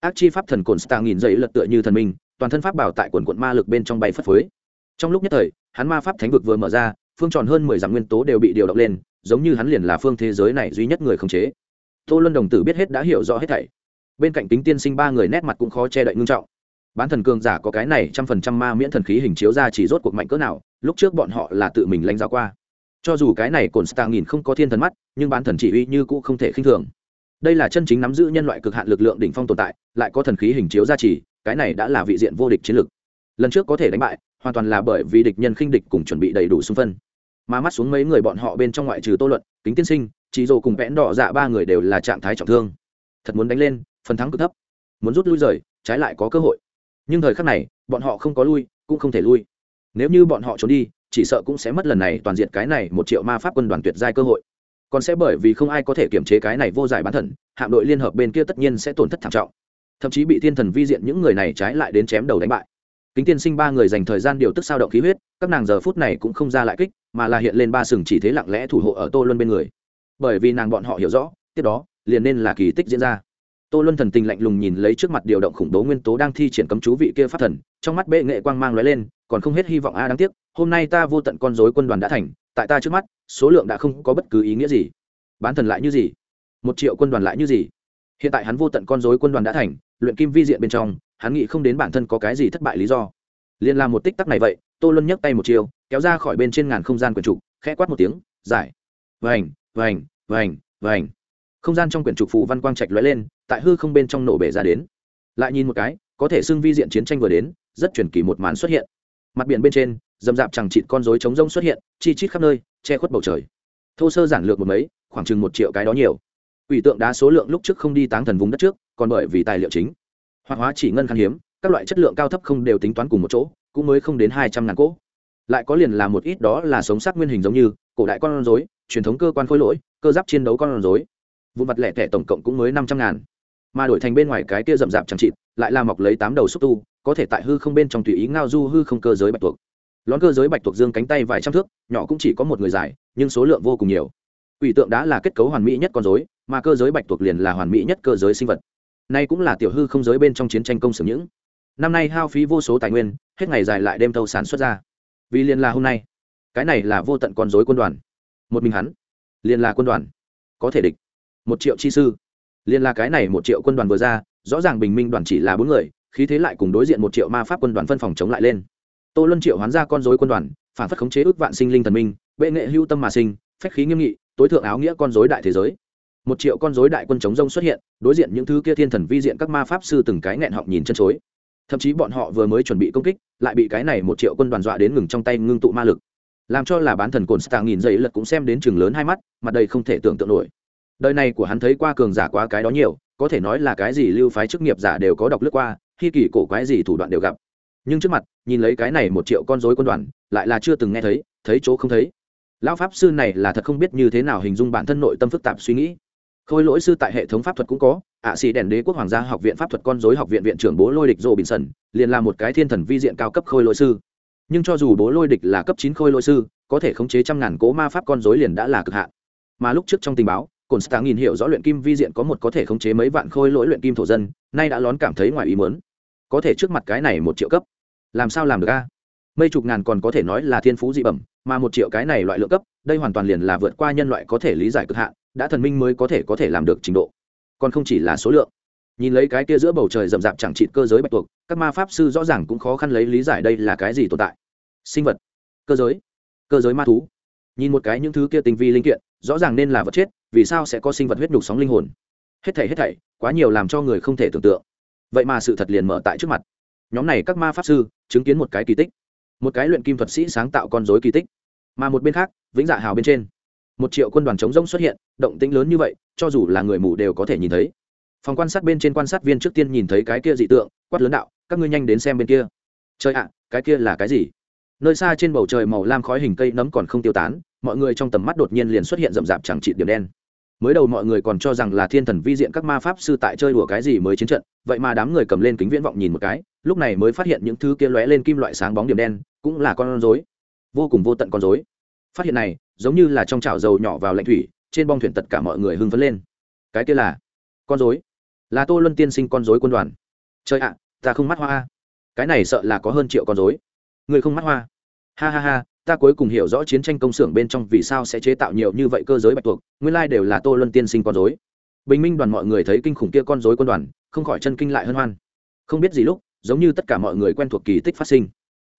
ác chi pháp thần cồn stang nghìn dậy lật tựa như thần minh, toàn thân pháp bảo tại quần quận ma lực bên trong bay phất phới. Trong lúc nhất thời, hắn ma pháp thánh vực vừa mở ra, phương tròn hơn mười dặm nguyên tố đều bị điều động lên, giống như hắn liền là phương thế giới này duy nhất người khống chế. Tô luân đồng tử biết hết đã hiểu rõ hết thảy bên cạnh tính tiên sinh ba người nét mặt cũng khó che đậy ngưng trọng. Bán thần cường giả có cái này trăm phần trăm ma miễn thần khí hình chiếu ra chỉ rốt cuộc mạnh cỡ nào, lúc trước bọn họ là tự mình lãnh giáo qua. Cho dù cái này cồn stang nghìn không có thiên thần mắt, nhưng bán thần chỉ uy như cũng không thể khinh thường. Đây là chân chính nắm giữ nhân loại cực hạn lực lượng đỉnh phong tồn tại, lại có thần khí hình chiếu ra chỉ, cái này đã là vị diện vô địch chiến lực lần trước có thể đánh bại, hoàn toàn là bởi vì địch nhân khinh địch cùng chuẩn bị đầy đủ xung phân. Mà mắt xuống mấy người bọn họ bên trong ngoại trừ tô luận, kính tiên sinh chỉ dồ cùng vẽn đỏ dạ ba người đều là trạng thái trọng thương. Thật muốn đánh lên phần thắng cực thấp. Muốn rút lui rời, trái lại có cơ hội. Nhưng thời khắc này, bọn họ không có lui, cũng không thể lui. Nếu như bọn họ trốn đi, chỉ sợ cũng sẽ mất lần này toàn diện cái này một triệu ma pháp quân đoàn tuyệt giai cơ hội. Còn sẽ bởi vì không ai có thể kiểm chế cái này vô giải bán thần, hạm đội liên hợp bên kia tất nhiên sẽ tổn thất thảm trọng. Thậm chí bị thiên thần vi diện những người này trái lại đến chém đầu đánh bại. Kính tiên sinh ba người dành thời gian điều tức sao động khí huyết, các nàng giờ phút này cũng không ra lại kích, mà là hiện lên ba sừng chỉ thế lặng lẽ thủ hộ ở tô luân bên người. Bởi vì nàng bọn họ hiểu rõ, tiếp đó, liền nên là kỳ tích diễn ra tô luân thần tình lạnh lùng nhìn lấy trước mặt điều động khủng bố nguyên tố đang thi triển cấm chú vị kia phát thần, trong mắt bệ nghệ quang mang lóe lên, còn không hết hy vọng a, đáng tiếc, hôm nay ta vô tận con dối quân đoàn đã thành, tại ta trước mắt, số lượng đã không có bất cứ ý nghĩa gì. Bán thần lại như gì? Một triệu quân đoàn lại như gì? Hiện tại hắn vô tận con dối quân đoàn đã thành, luyện kim vi diện bên trong, hắn nghĩ không đến bản thân có cái gì thất bại lý do. Liền làm một tích tắc này vậy, tô luân nhấc tay một chiều, kéo ra khỏi bên trên ngàn không gian quyển trục, khẽ quát một tiếng, giải. Vành vành vành vành. Không gian trong quyển trục phụ văn quang trạch lóe lên tại hư không bên trong nổ bể ra đến. Lại nhìn một cái, có thể xưng vi diện chiến tranh vừa đến, rất truyền kỳ một màn xuất hiện. Mặt biển bên trên dầm dạp chẳng chịt con rối trống rông xuất hiện, chi chít khắp nơi, che khuất bầu trời. Thô sơ giản lược một mấy, khoảng chừng một triệu cái đó nhiều. Ủy tượng đá số lượng lúc trước không đi táng thần vùng đất trước, còn bởi vì tài liệu chính. Hoạt hóa chỉ ngân khan hiếm, các loại chất lượng cao thấp không đều tính toán cùng một chỗ, cũng mới không đến hai trăm ngàn cỗ. Lại có liền là một ít đó là sống sắc nguyên hình giống như, cổ đại con rối, truyền thống cơ quan khối lỗi, cơ giáp chiến đấu con rối. Vụ mặt lẻ tẻ tổng cộng cũng mới năm trăm ngàn mà đổi thành bên ngoài cái kia rậm rạp chẳng chịt, lại là mọc lấy tám đầu xúc tu, có thể tại hư không bên trong tùy ý ngao du hư không cơ giới bạch tuộc. Lón cơ giới bạch tuộc dương cánh tay vài trăm thước, nhỏ cũng chỉ có một người dài, nhưng số lượng vô cùng nhiều. Quỷ tượng đã là kết cấu hoàn mỹ nhất con dối mà cơ giới bạch tuộc liền là hoàn mỹ nhất cơ giới sinh vật. Nay cũng là tiểu hư không giới bên trong chiến tranh công xưởng những. Năm nay hao phí vô số tài nguyên, hết ngày dài lại đêm thâu sản xuất ra. Vì liền là hôm nay, cái này là vô tận con dối quân đoàn. Một mình hắn, liền là quân đoàn. Có thể địch. Một triệu chi sư liên là cái này một triệu quân đoàn vừa ra, rõ ràng bình minh đoàn chỉ là bốn người, khí thế lại cùng đối diện một triệu ma pháp quân đoàn phân phòng chống lại lên. Tô luân triệu hoán ra con dối quân đoàn, phản phất khống chế ước vạn sinh linh thần minh, bệ nghệ hưu tâm mà sinh, phách khí nghiêm nghị, tối thượng áo nghĩa con dối đại thế giới. Một triệu con dối đại quân chống rông xuất hiện, đối diện những thứ kia thiên thần vi diện các ma pháp sư từng cái nghẹn họng nhìn chân chối. Thậm chí bọn họ vừa mới chuẩn bị công kích, lại bị cái này một triệu quân đoàn dọa đến ngừng trong tay ngưng tụ ma lực. Làm cho là bán thần cồn stạng nghìn dậy lật cũng xem đến chừng lớn hai mắt, mặt đây không thể tưởng tượng nổi đời này của hắn thấy qua cường giả quá cái đó nhiều, có thể nói là cái gì lưu phái chức nghiệp giả đều có đọc lướt qua, khi kỳ cổ quái gì thủ đoạn đều gặp. Nhưng trước mặt, nhìn lấy cái này một triệu con dối quân đoàn, lại là chưa từng nghe thấy thấy chỗ không thấy. Lão pháp sư này là thật không biết như thế nào hình dung bản thân nội tâm phức tạp suy nghĩ. Khôi lỗi sư tại hệ thống pháp thuật cũng có, ạ xì đèn đế quốc hoàng gia học viện pháp thuật con dối học viện viện trưởng bố lôi địch rộ bình sần liền là một cái thiên thần vi diện cao cấp khôi lỗi sư. Nhưng cho dù bố lôi địch là cấp chín khôi lỗi sư, có thể khống chế trăm ngàn cố ma pháp con dối liền đã là cực hạn. Mà lúc trước trong tình báo cồn stạng nhìn hiểu rõ luyện kim vi diện có một có thể khống chế mấy vạn khôi lỗi luyện kim thổ dân, nay đã lón cảm thấy ngoài ý muốn. Có thể trước mặt cái này một triệu cấp. Làm sao làm được a? Mấy chục ngàn còn có thể nói là thiên phú dị bẩm, mà một triệu cái này loại lượng cấp, đây hoàn toàn liền là vượt qua nhân loại có thể lý giải cực hạn, đã thần minh mới có thể có thể làm được trình độ. Còn không chỉ là số lượng. Nhìn lấy cái kia giữa bầu trời rậm rạp chẳng trị cơ giới bạch tuộc, các ma pháp sư rõ ràng cũng khó khăn lấy lý giải đây là cái gì tồn tại. Sinh vật. Cơ giới. Cơ giới ma thú nhìn một cái những thứ kia tinh vi linh kiện, rõ ràng nên là vật chết, vì sao sẽ có sinh vật huyết nhục sóng linh hồn? Hết thảy hết thảy, quá nhiều làm cho người không thể tưởng tượng. Vậy mà sự thật liền mở tại trước mặt. Nhóm này các ma pháp sư, chứng kiến một cái kỳ tích. Một cái luyện kim thuật sĩ sáng tạo con dối kỳ tích. Mà một bên khác, vĩnh dạ hào bên trên. Một triệu quân đoàn chống rông xuất hiện, động tĩnh lớn như vậy, cho dù là người mù đều có thể nhìn thấy. Phòng quan sát bên trên quan sát viên trước tiên nhìn thấy cái kia dị tượng, quát lớn đạo, các ngươi nhanh đến xem bên kia. Trời ạ, cái kia là cái gì? Nơi xa trên bầu trời màu lam khói hình cây nấm còn không tiêu tán mọi người trong tầm mắt đột nhiên liền xuất hiện rậm rạp chẳng trị điểm đen. Mới đầu mọi người còn cho rằng là thiên thần vi diện các ma pháp sư tại chơi đùa cái gì mới chiến trận, vậy mà đám người cầm lên kính viễn vọng nhìn một cái, lúc này mới phát hiện những thứ kia lóe lên kim loại sáng bóng điểm đen, cũng là con rối. Vô cùng vô tận con rối. Phát hiện này, giống như là trong chảo dầu nhỏ vào lạnh thủy, trên bong thuyền tất cả mọi người hưng phấn lên. Cái kia là con rối. Là tô luân tiên sinh con rối quân đoàn. Chơi ạ, ta không mắt hoa cái này sợ là có hơn triệu con rối. Người không mắt hoa. Ha ha ha ta cuối cùng hiểu rõ chiến tranh công xưởng bên trong vì sao sẽ chế tạo nhiều như vậy cơ giới bạch tuộc, nguyên lai đều là tô luân tiên sinh con dối bình minh đoàn mọi người thấy kinh khủng kia con dối quân đoàn, không khỏi chân kinh lại hân hoan. Không biết gì lúc, giống như tất cả mọi người quen thuộc kỳ tích phát sinh.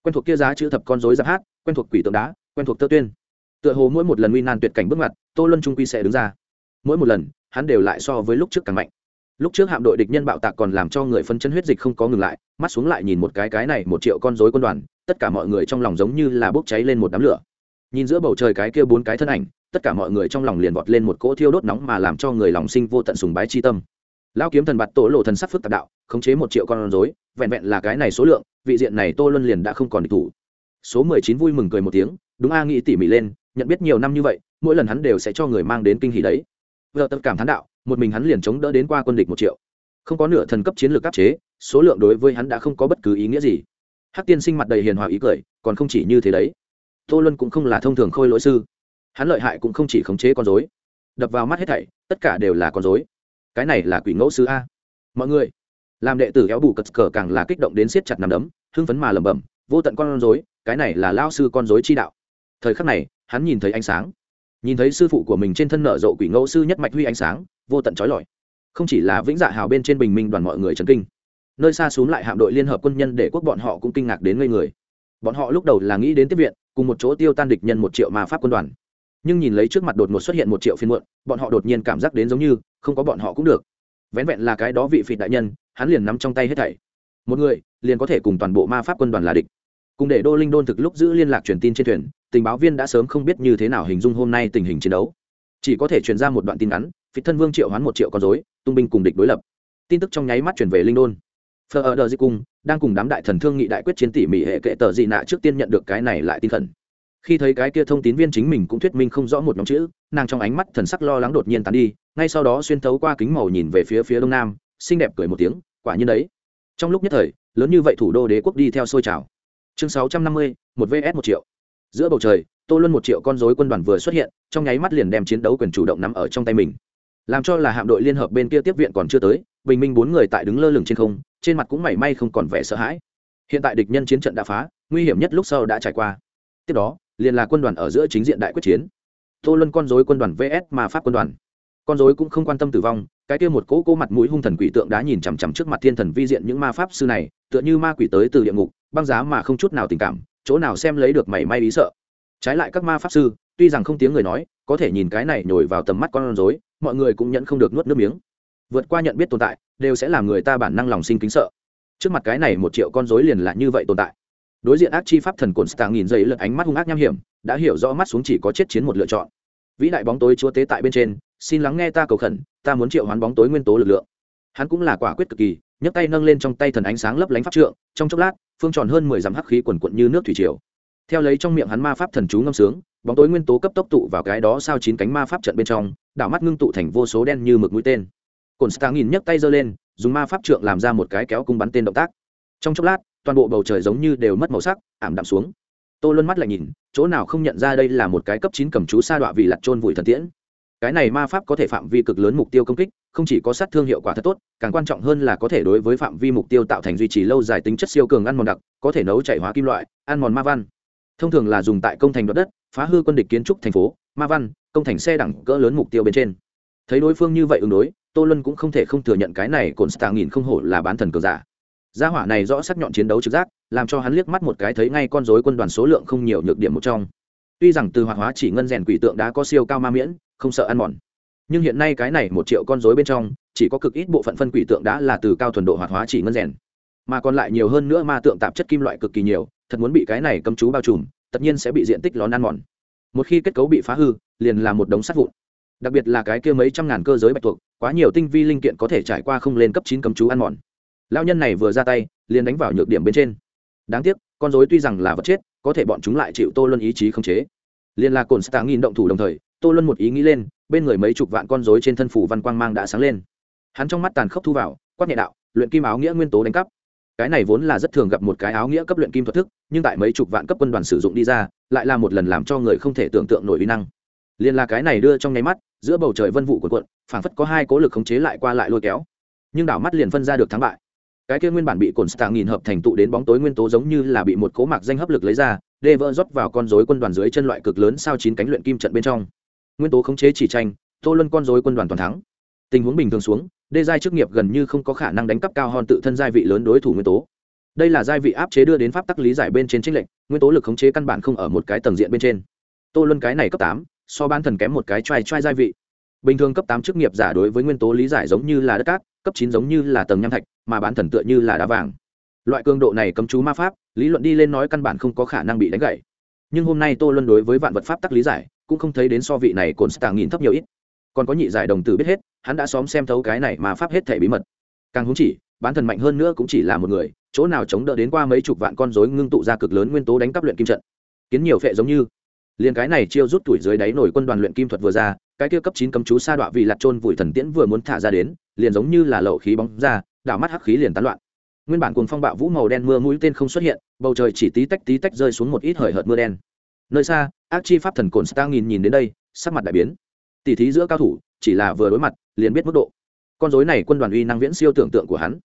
Quen thuộc kia giá chữ thập con dối giáp hát, quen thuộc quỷ tượng đá, quen thuộc tơ tuyên. Tựa hồ mỗi một lần nguy nan tuyệt cảnh bước ngoặt, tô luân trung quy sẽ đứng ra. Mỗi một lần, hắn đều lại so với lúc trước càng mạnh. Lúc trước hạm đội địch nhân bạo tạc còn làm cho người phân chân huyết dịch không có ngừng lại, mắt xuống lại nhìn một cái cái này một triệu con dối quân đoàn tất cả mọi người trong lòng giống như là bốc cháy lên một đám lửa. Nhìn giữa bầu trời cái kia bốn cái thân ảnh, tất cả mọi người trong lòng liền vọt lên một cỗ thiêu đốt nóng mà làm cho người lòng sinh vô tận sùng bái chi tâm. Lao kiếm thần bạt tổ lộ thần sắc phức tạp đạo, khống chế một triệu con rối, vẹn vẹn là cái này số lượng, vị diện này tô luân liền đã không còn địch thủ. Số mười chín vui mừng cười một tiếng, đúng a nghĩ tỉ mỉ lên, nhận biết nhiều năm như vậy, mỗi lần hắn đều sẽ cho người mang đến kinh hỉ đấy. Vợ tập cảm thán đạo, một mình hắn liền chống đỡ đến qua quân địch một triệu. Không có nửa thần cấp chiến lược áp chế, số lượng đối với hắn đã không có bất cứ ý nghĩa gì hắc tiên sinh mặt đầy hiền hòa ý cười, còn không chỉ như thế đấy. Tô luân cũng không là thông thường khôi lỗi sư. Hắn lợi hại cũng không chỉ khống chế con dối đập vào mắt hết thảy, tất cả đều là con dối cái này là quỷ ngẫu sư a. Mọi người, làm đệ tử éo bù cật cờ càng là kích động đến siết chặt nằm đấm, hưng phấn mà lẩm bẩm, vô tận con dối cái này là lao sư con dối chi đạo. Thời khắc này, hắn nhìn thấy ánh sáng. Nhìn thấy sư phụ của mình trên thân nở rộ quỷ ngẫu sư nhất mạch huy ánh sáng, vô tận trói lọi. Không chỉ là vĩnh dạ hào bên trên bình minh đoàn mọi người trấn kinh nơi xa xuống lại hạm đội liên hợp quân nhân để quốc bọn họ cũng kinh ngạc đến ngây người. Bọn họ lúc đầu là nghĩ đến tiếp viện, cùng một chỗ tiêu tan địch nhân một triệu mà pháp quân đoàn. Nhưng nhìn lấy trước mặt đột ngột xuất hiện một triệu phiên muộn, bọn họ đột nhiên cảm giác đến giống như, không có bọn họ cũng được. Vén vẹn là cái đó vị phịt đại nhân, hắn liền nắm trong tay hết thảy. Một người, liền có thể cùng toàn bộ ma pháp quân đoàn là địch. Cùng để đô linh đôn thực lúc giữ liên lạc truyền tin trên thuyền, tình báo viên đã sớm không biết như thế nào hình dung hôm nay tình hình chiến đấu. Chỉ có thể truyền ra một đoạn tin ngắn phịt thân vương triệu hoán một triệu con dối tung binh cùng địch đối lập. Tin tức trong nháy mắt chuyển về linh đôn phờ ở đờ di cung, đang cùng đám đại thần thương nghị đại quyết chiến tỉ mỉ hệ kệ tờ dị nạ trước tiên nhận được cái này lại tinh thần khi thấy cái kia thông tín viên chính mình cũng thuyết minh không rõ một nhóm chữ, nàng trong ánh mắt thần sắc lo lắng đột nhiên tán đi, ngay sau đó xuyên thấu qua kính màu nhìn về phía phía đông nam, xinh đẹp cười một tiếng, quả nhiên đấy. Trong lúc nhất thời, lớn như vậy thủ đô đế quốc đi theo sôi trào. Chương sáu trăm năm mươi, một vs một triệu. Giữa bầu trời, tô luân một triệu con dối quân đoàn vừa xuất hiện, trong nháy mắt liền đem chiến đấu quyền chủ động nắm ở trong tay mình. Làm cho là hạm đội liên hợp bên kia tiếp viện còn chưa tới, bình minh bốn người tại đứng lơ lửng trên không trên mặt cũng mảy may không còn vẻ sợ hãi. Hiện tại địch nhân chiến trận đã phá, nguy hiểm nhất lúc sau đã trải qua. Tiếp đó, liền là quân đoàn ở giữa chính diện đại quyết chiến. Tô luân con dối quân đoàn vs mà pháp quân đoàn. Con dối cũng không quan tâm tử vong, cái kia một cỗ cỗ mặt mũi hung thần quỷ tượng đã nhìn chằm chằm trước mặt thiên thần vi diện những ma pháp sư này, tựa như ma quỷ tới từ địa ngục, băng giá mà không chút nào tình cảm, chỗ nào xem lấy được mảy may ý sợ. Trái lại các ma pháp sư, tuy rằng không tiếng người nói, có thể nhìn cái này nhồi vào tầm mắt con rối, mọi người cũng nhận không được nuốt nước miếng vượt qua nhận biết tồn tại, đều sẽ làm người ta bản năng lòng sinh kính sợ. Trước mặt cái này một triệu con rối liền là như vậy tồn tại. Đối diện ác chi pháp thần cồn stang nhìn dậy lượt ánh mắt hung ác nham hiểm, đã hiểu rõ mắt xuống chỉ có chết chiến một lựa chọn. Vĩ đại bóng tối chúa tế tại bên trên, xin lắng nghe ta cầu khẩn, ta muốn triệu hoán bóng tối nguyên tố lực lượng. Hắn cũng là quả quyết cực kỳ, nhấc tay nâng lên trong tay thần ánh sáng lấp lánh pháp trượng, trong chốc lát, phương tròn hơn mười dặm hắc khí quần quận như nước thủy triều. Theo lấy trong miệng hắn ma pháp thần chú ngâm sướng, bóng tối nguyên tố cấp tốc tụ vào cái đó sao chín cánh ma pháp trận bên trong, đảo mắt ngưng tụ thành vô số đen như mực mũi tên cồn stang nhìn nhấc tay giơ lên, dùng ma pháp trượng làm ra một cái kéo cung bắn tên động tác. Trong chốc lát, toàn bộ bầu trời giống như đều mất màu sắc, ảm đạm xuống. Tô luân mắt lại nhìn, chỗ nào không nhận ra đây là một cái cấp chín cầm chú sa đọa vì lặt trôn vùi thần tiễn. Cái này ma pháp có thể phạm vi cực lớn mục tiêu công kích, không chỉ có sát thương hiệu quả thật tốt, càng quan trọng hơn là có thể đối với phạm vi mục tiêu tạo thành duy trì lâu dài tính chất siêu cường ăn mòn đặc, có thể nấu chảy hóa kim loại, ăn mòn ma văn. Thông thường là dùng tại công thành đoạt đất, phá hư quân địch kiến trúc thành phố, ma văn, công thành xe đẳng cỡ lớn mục tiêu bên trên. Thấy đối phương như vậy ứng đối tô luân cũng không thể không thừa nhận cái này cồn stà nghìn không hổ là bán thần cờ giả. Gia hỏa này rõ sắc nhọn chiến đấu trực giác, làm cho hắn liếc mắt một cái thấy ngay con dối quân đoàn số lượng không nhiều nhược điểm một trong. Tuy rằng từ hoạt hóa chỉ ngân rèn quỷ tượng đã có siêu cao ma miễn, không sợ ăn mòn. Nhưng hiện nay cái này một triệu con dối bên trong, chỉ có cực ít bộ phận phân quỷ tượng đã là từ cao thuần độ hoạt hóa chỉ ngân rèn. Mà còn lại nhiều hơn nữa ma tượng tạp chất kim loại cực kỳ nhiều, thật muốn bị cái này cấm chú bao trùm, tất nhiên sẽ bị diện tích lón ăn mòn. Một khi kết cấu bị phá hư, liền là một đống sắt vụn. Đặc biệt là cái kia mấy trăm ngàn cơ giới bạch thuộc quá nhiều tinh vi linh kiện có thể trải qua không lên cấp chín cấm chú ăn mòn. Lao nhân này vừa ra tay, liền đánh vào nhược điểm bên trên. Đáng tiếc, con dối tuy rằng là vật chết, có thể bọn chúng lại chịu tô luân ý chí khống chế. Liền là cồn stạng nghìn động thủ đồng thời, tô luân một ý nghĩ lên, bên người mấy chục vạn con dối trên thân phủ văn quang mang đã sáng lên. Hắn trong mắt tàn khốc thu vào, quát nhẹ đạo, luyện kim áo nghĩa nguyên tố đánh cắp. Cái này vốn là rất thường gặp một cái áo nghĩa cấp luyện kim thuật thức, nhưng tại mấy chục vạn cấp quân đoàn sử dụng đi ra, lại là một lần làm cho người không thể tưởng tượng nổi uy năng. Liên là cái này đưa trong nháy mắt giữa bầu trời vân vụ của quận phảng phất có hai cố lực khống chế lại qua lại lôi kéo. Nhưng đảo mắt liền phân ra được thắng bại. Cái kia nguyên bản bị cồn stạng nghìn hợp thành tụ đến bóng tối nguyên tố giống như là bị một cố mạc danh hấp lực lấy ra, đê vỡ rót vào con rối quân đoàn dưới chân loại cực lớn sao chín cánh luyện kim trận bên trong. Nguyên tố khống chế chỉ tranh, tô luân con rối quân đoàn toàn thắng. Tình huống bình thường xuống, đê giai chức nghiệp gần như không có khả năng đánh cắp cao hơn tự thân giai vị lớn đối thủ nguyên tố. Đây là giai vị áp chế đưa đến pháp tắc lý giải bên trên trích lệnh nguyên tố lực khống chế căn bản không ở một cái tầng diện bên trên. Tô luân cái này cấp tám so bán thần kém một cái trai trai giai vị. Bình thường cấp tám chức nghiệp giả đối với nguyên tố lý giải giống như là đất cát, cấp chín giống như là tầng nham thạch, mà bán thần tựa như là đá vàng. Loại cường độ này cấm chú ma pháp, lý luận đi lên nói căn bản không có khả năng bị đánh gãy. Nhưng hôm nay tô luân đối với vạn vật pháp tắc lý giải, cũng không thấy đến so vị này cồn stạng nghìn thấp nhiều ít. Còn có nhị giải đồng tử biết hết, hắn đã xóm xem thấu cái này mà pháp hết thể bí mật. Càng húng chỉ, bán thần mạnh hơn nữa cũng chỉ là một người, chỗ nào chống đỡ đến qua mấy chục vạn con rối ngưng tụ ra cực lớn nguyên tố đánh cắp luyện kim trận. Kiến nhiều phệ giống như liền cái này chiêu rút tuổi dưới đáy nổi quân đoàn luyện kim thuật vừa ra, cái kia cấp chín cấm chú sa đọa vì lạt trôn vùi thần tiễn vừa muốn thả ra đến, liền giống như là lậu khí bóng ra, đảo mắt hắc khí liền tán loạn. Nguyên bản cuồng phong bạo vũ màu đen mưa mũi tên không xuất hiện, bầu trời chỉ tí tách tí tách rơi xuống một ít hời hợt mưa đen. Nơi xa, ác chi pháp thần cồn star nhìn nhìn đến đây, sắc mặt đại biến. Tỉ thí giữa cao thủ, chỉ là vừa đối mặt, liền biết mức độ. Con dối này quân đoàn uy năng viễn siêu tưởng tượng của hắn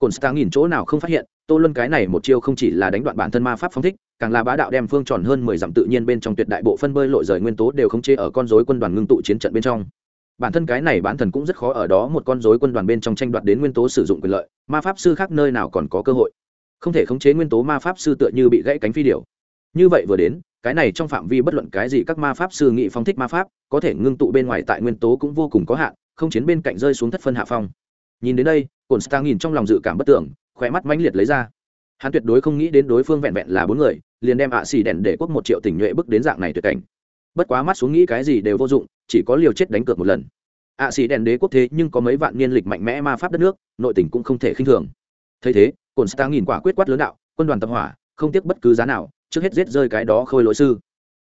cồn stang nhìn chỗ nào không phát hiện, tô luân cái này một chiêu không chỉ là đánh đoạn bản thân ma pháp phóng thích, càng là bá đạo đem phương tròn hơn mười dặm tự nhiên bên trong tuyệt đại bộ phân bơi lội rời nguyên tố đều không chê ở con dối quân đoàn ngưng tụ chiến trận bên trong. Bản thân cái này bán thần cũng rất khó ở đó một con dối quân đoàn bên trong tranh đoạt đến nguyên tố sử dụng quyền lợi, ma pháp sư khác nơi nào còn có cơ hội. Không thể khống chế nguyên tố ma pháp sư tựa như bị gãy cánh phi điều như vậy vừa đến, cái này trong phạm vi bất luận cái gì các ma pháp sư nghị phóng thích ma pháp, có thể ngưng tụ bên ngoài tại nguyên tố cũng vô cùng có hạn, không chiến bên cạnh rơi xuống thất phân hạ phong nhìn đến đây cồn star nhìn trong lòng dự cảm bất tưởng khỏe mắt mãnh liệt lấy ra. Hắn tuyệt đối không nghĩ đến đối phương vẹn vẹn là bốn người, liền đem ạ xì đèn để quốc một triệu tình nhuệ bước đến dạng này tuyệt cảnh. Bất quá mắt xuống nghĩ cái gì đều vô dụng, chỉ có liều chết đánh cược một lần. Ạ xì đèn đế quốc thế nhưng có mấy vạn niên lịch mạnh mẽ ma pháp đất nước, nội tình cũng không thể khinh thường. Thấy thế cồn star nhìn quả quyết quát lớn đạo, quân đoàn tập hỏa, không tiếc bất cứ giá nào, trước hết giết rơi cái đó khôi lỗi sư.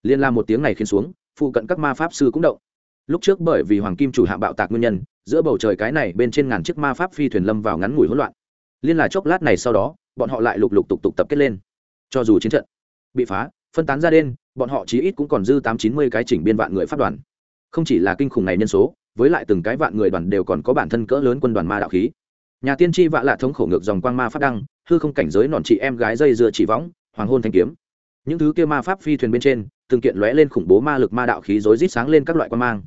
Liên la một tiếng này khiến xuống, phụ cận các ma pháp sư cũng động. Lúc trước bởi vì hoàng kim chủ hạ bạo tạc nguyên nhân giữa bầu trời cái này bên trên ngàn chiếc ma pháp phi thuyền lâm vào ngắn ngủi hỗn loạn. Liên là chốc lát này sau đó, bọn họ lại lục lục tục tục tập kết lên. Cho dù chiến trận bị phá, phân tán ra đen, bọn họ chí ít cũng còn dư tám chín mươi cái chỉnh biên vạn người pháp đoàn. Không chỉ là kinh khủng này nhân số, với lại từng cái vạn người đoàn đều còn có bản thân cỡ lớn quân đoàn ma đạo khí. Nhà tiên tri vạ lạ thống khổ ngược dòng quang ma pháp đăng, hư không cảnh giới nọn chị em gái dây dưa chỉ võng, hoàng hôn thanh kiếm. Những thứ kia ma pháp phi thuyền bên trên, từng kiện lóe lên khủng bố ma lực ma đạo khí rối rít sáng lên các loại quan mang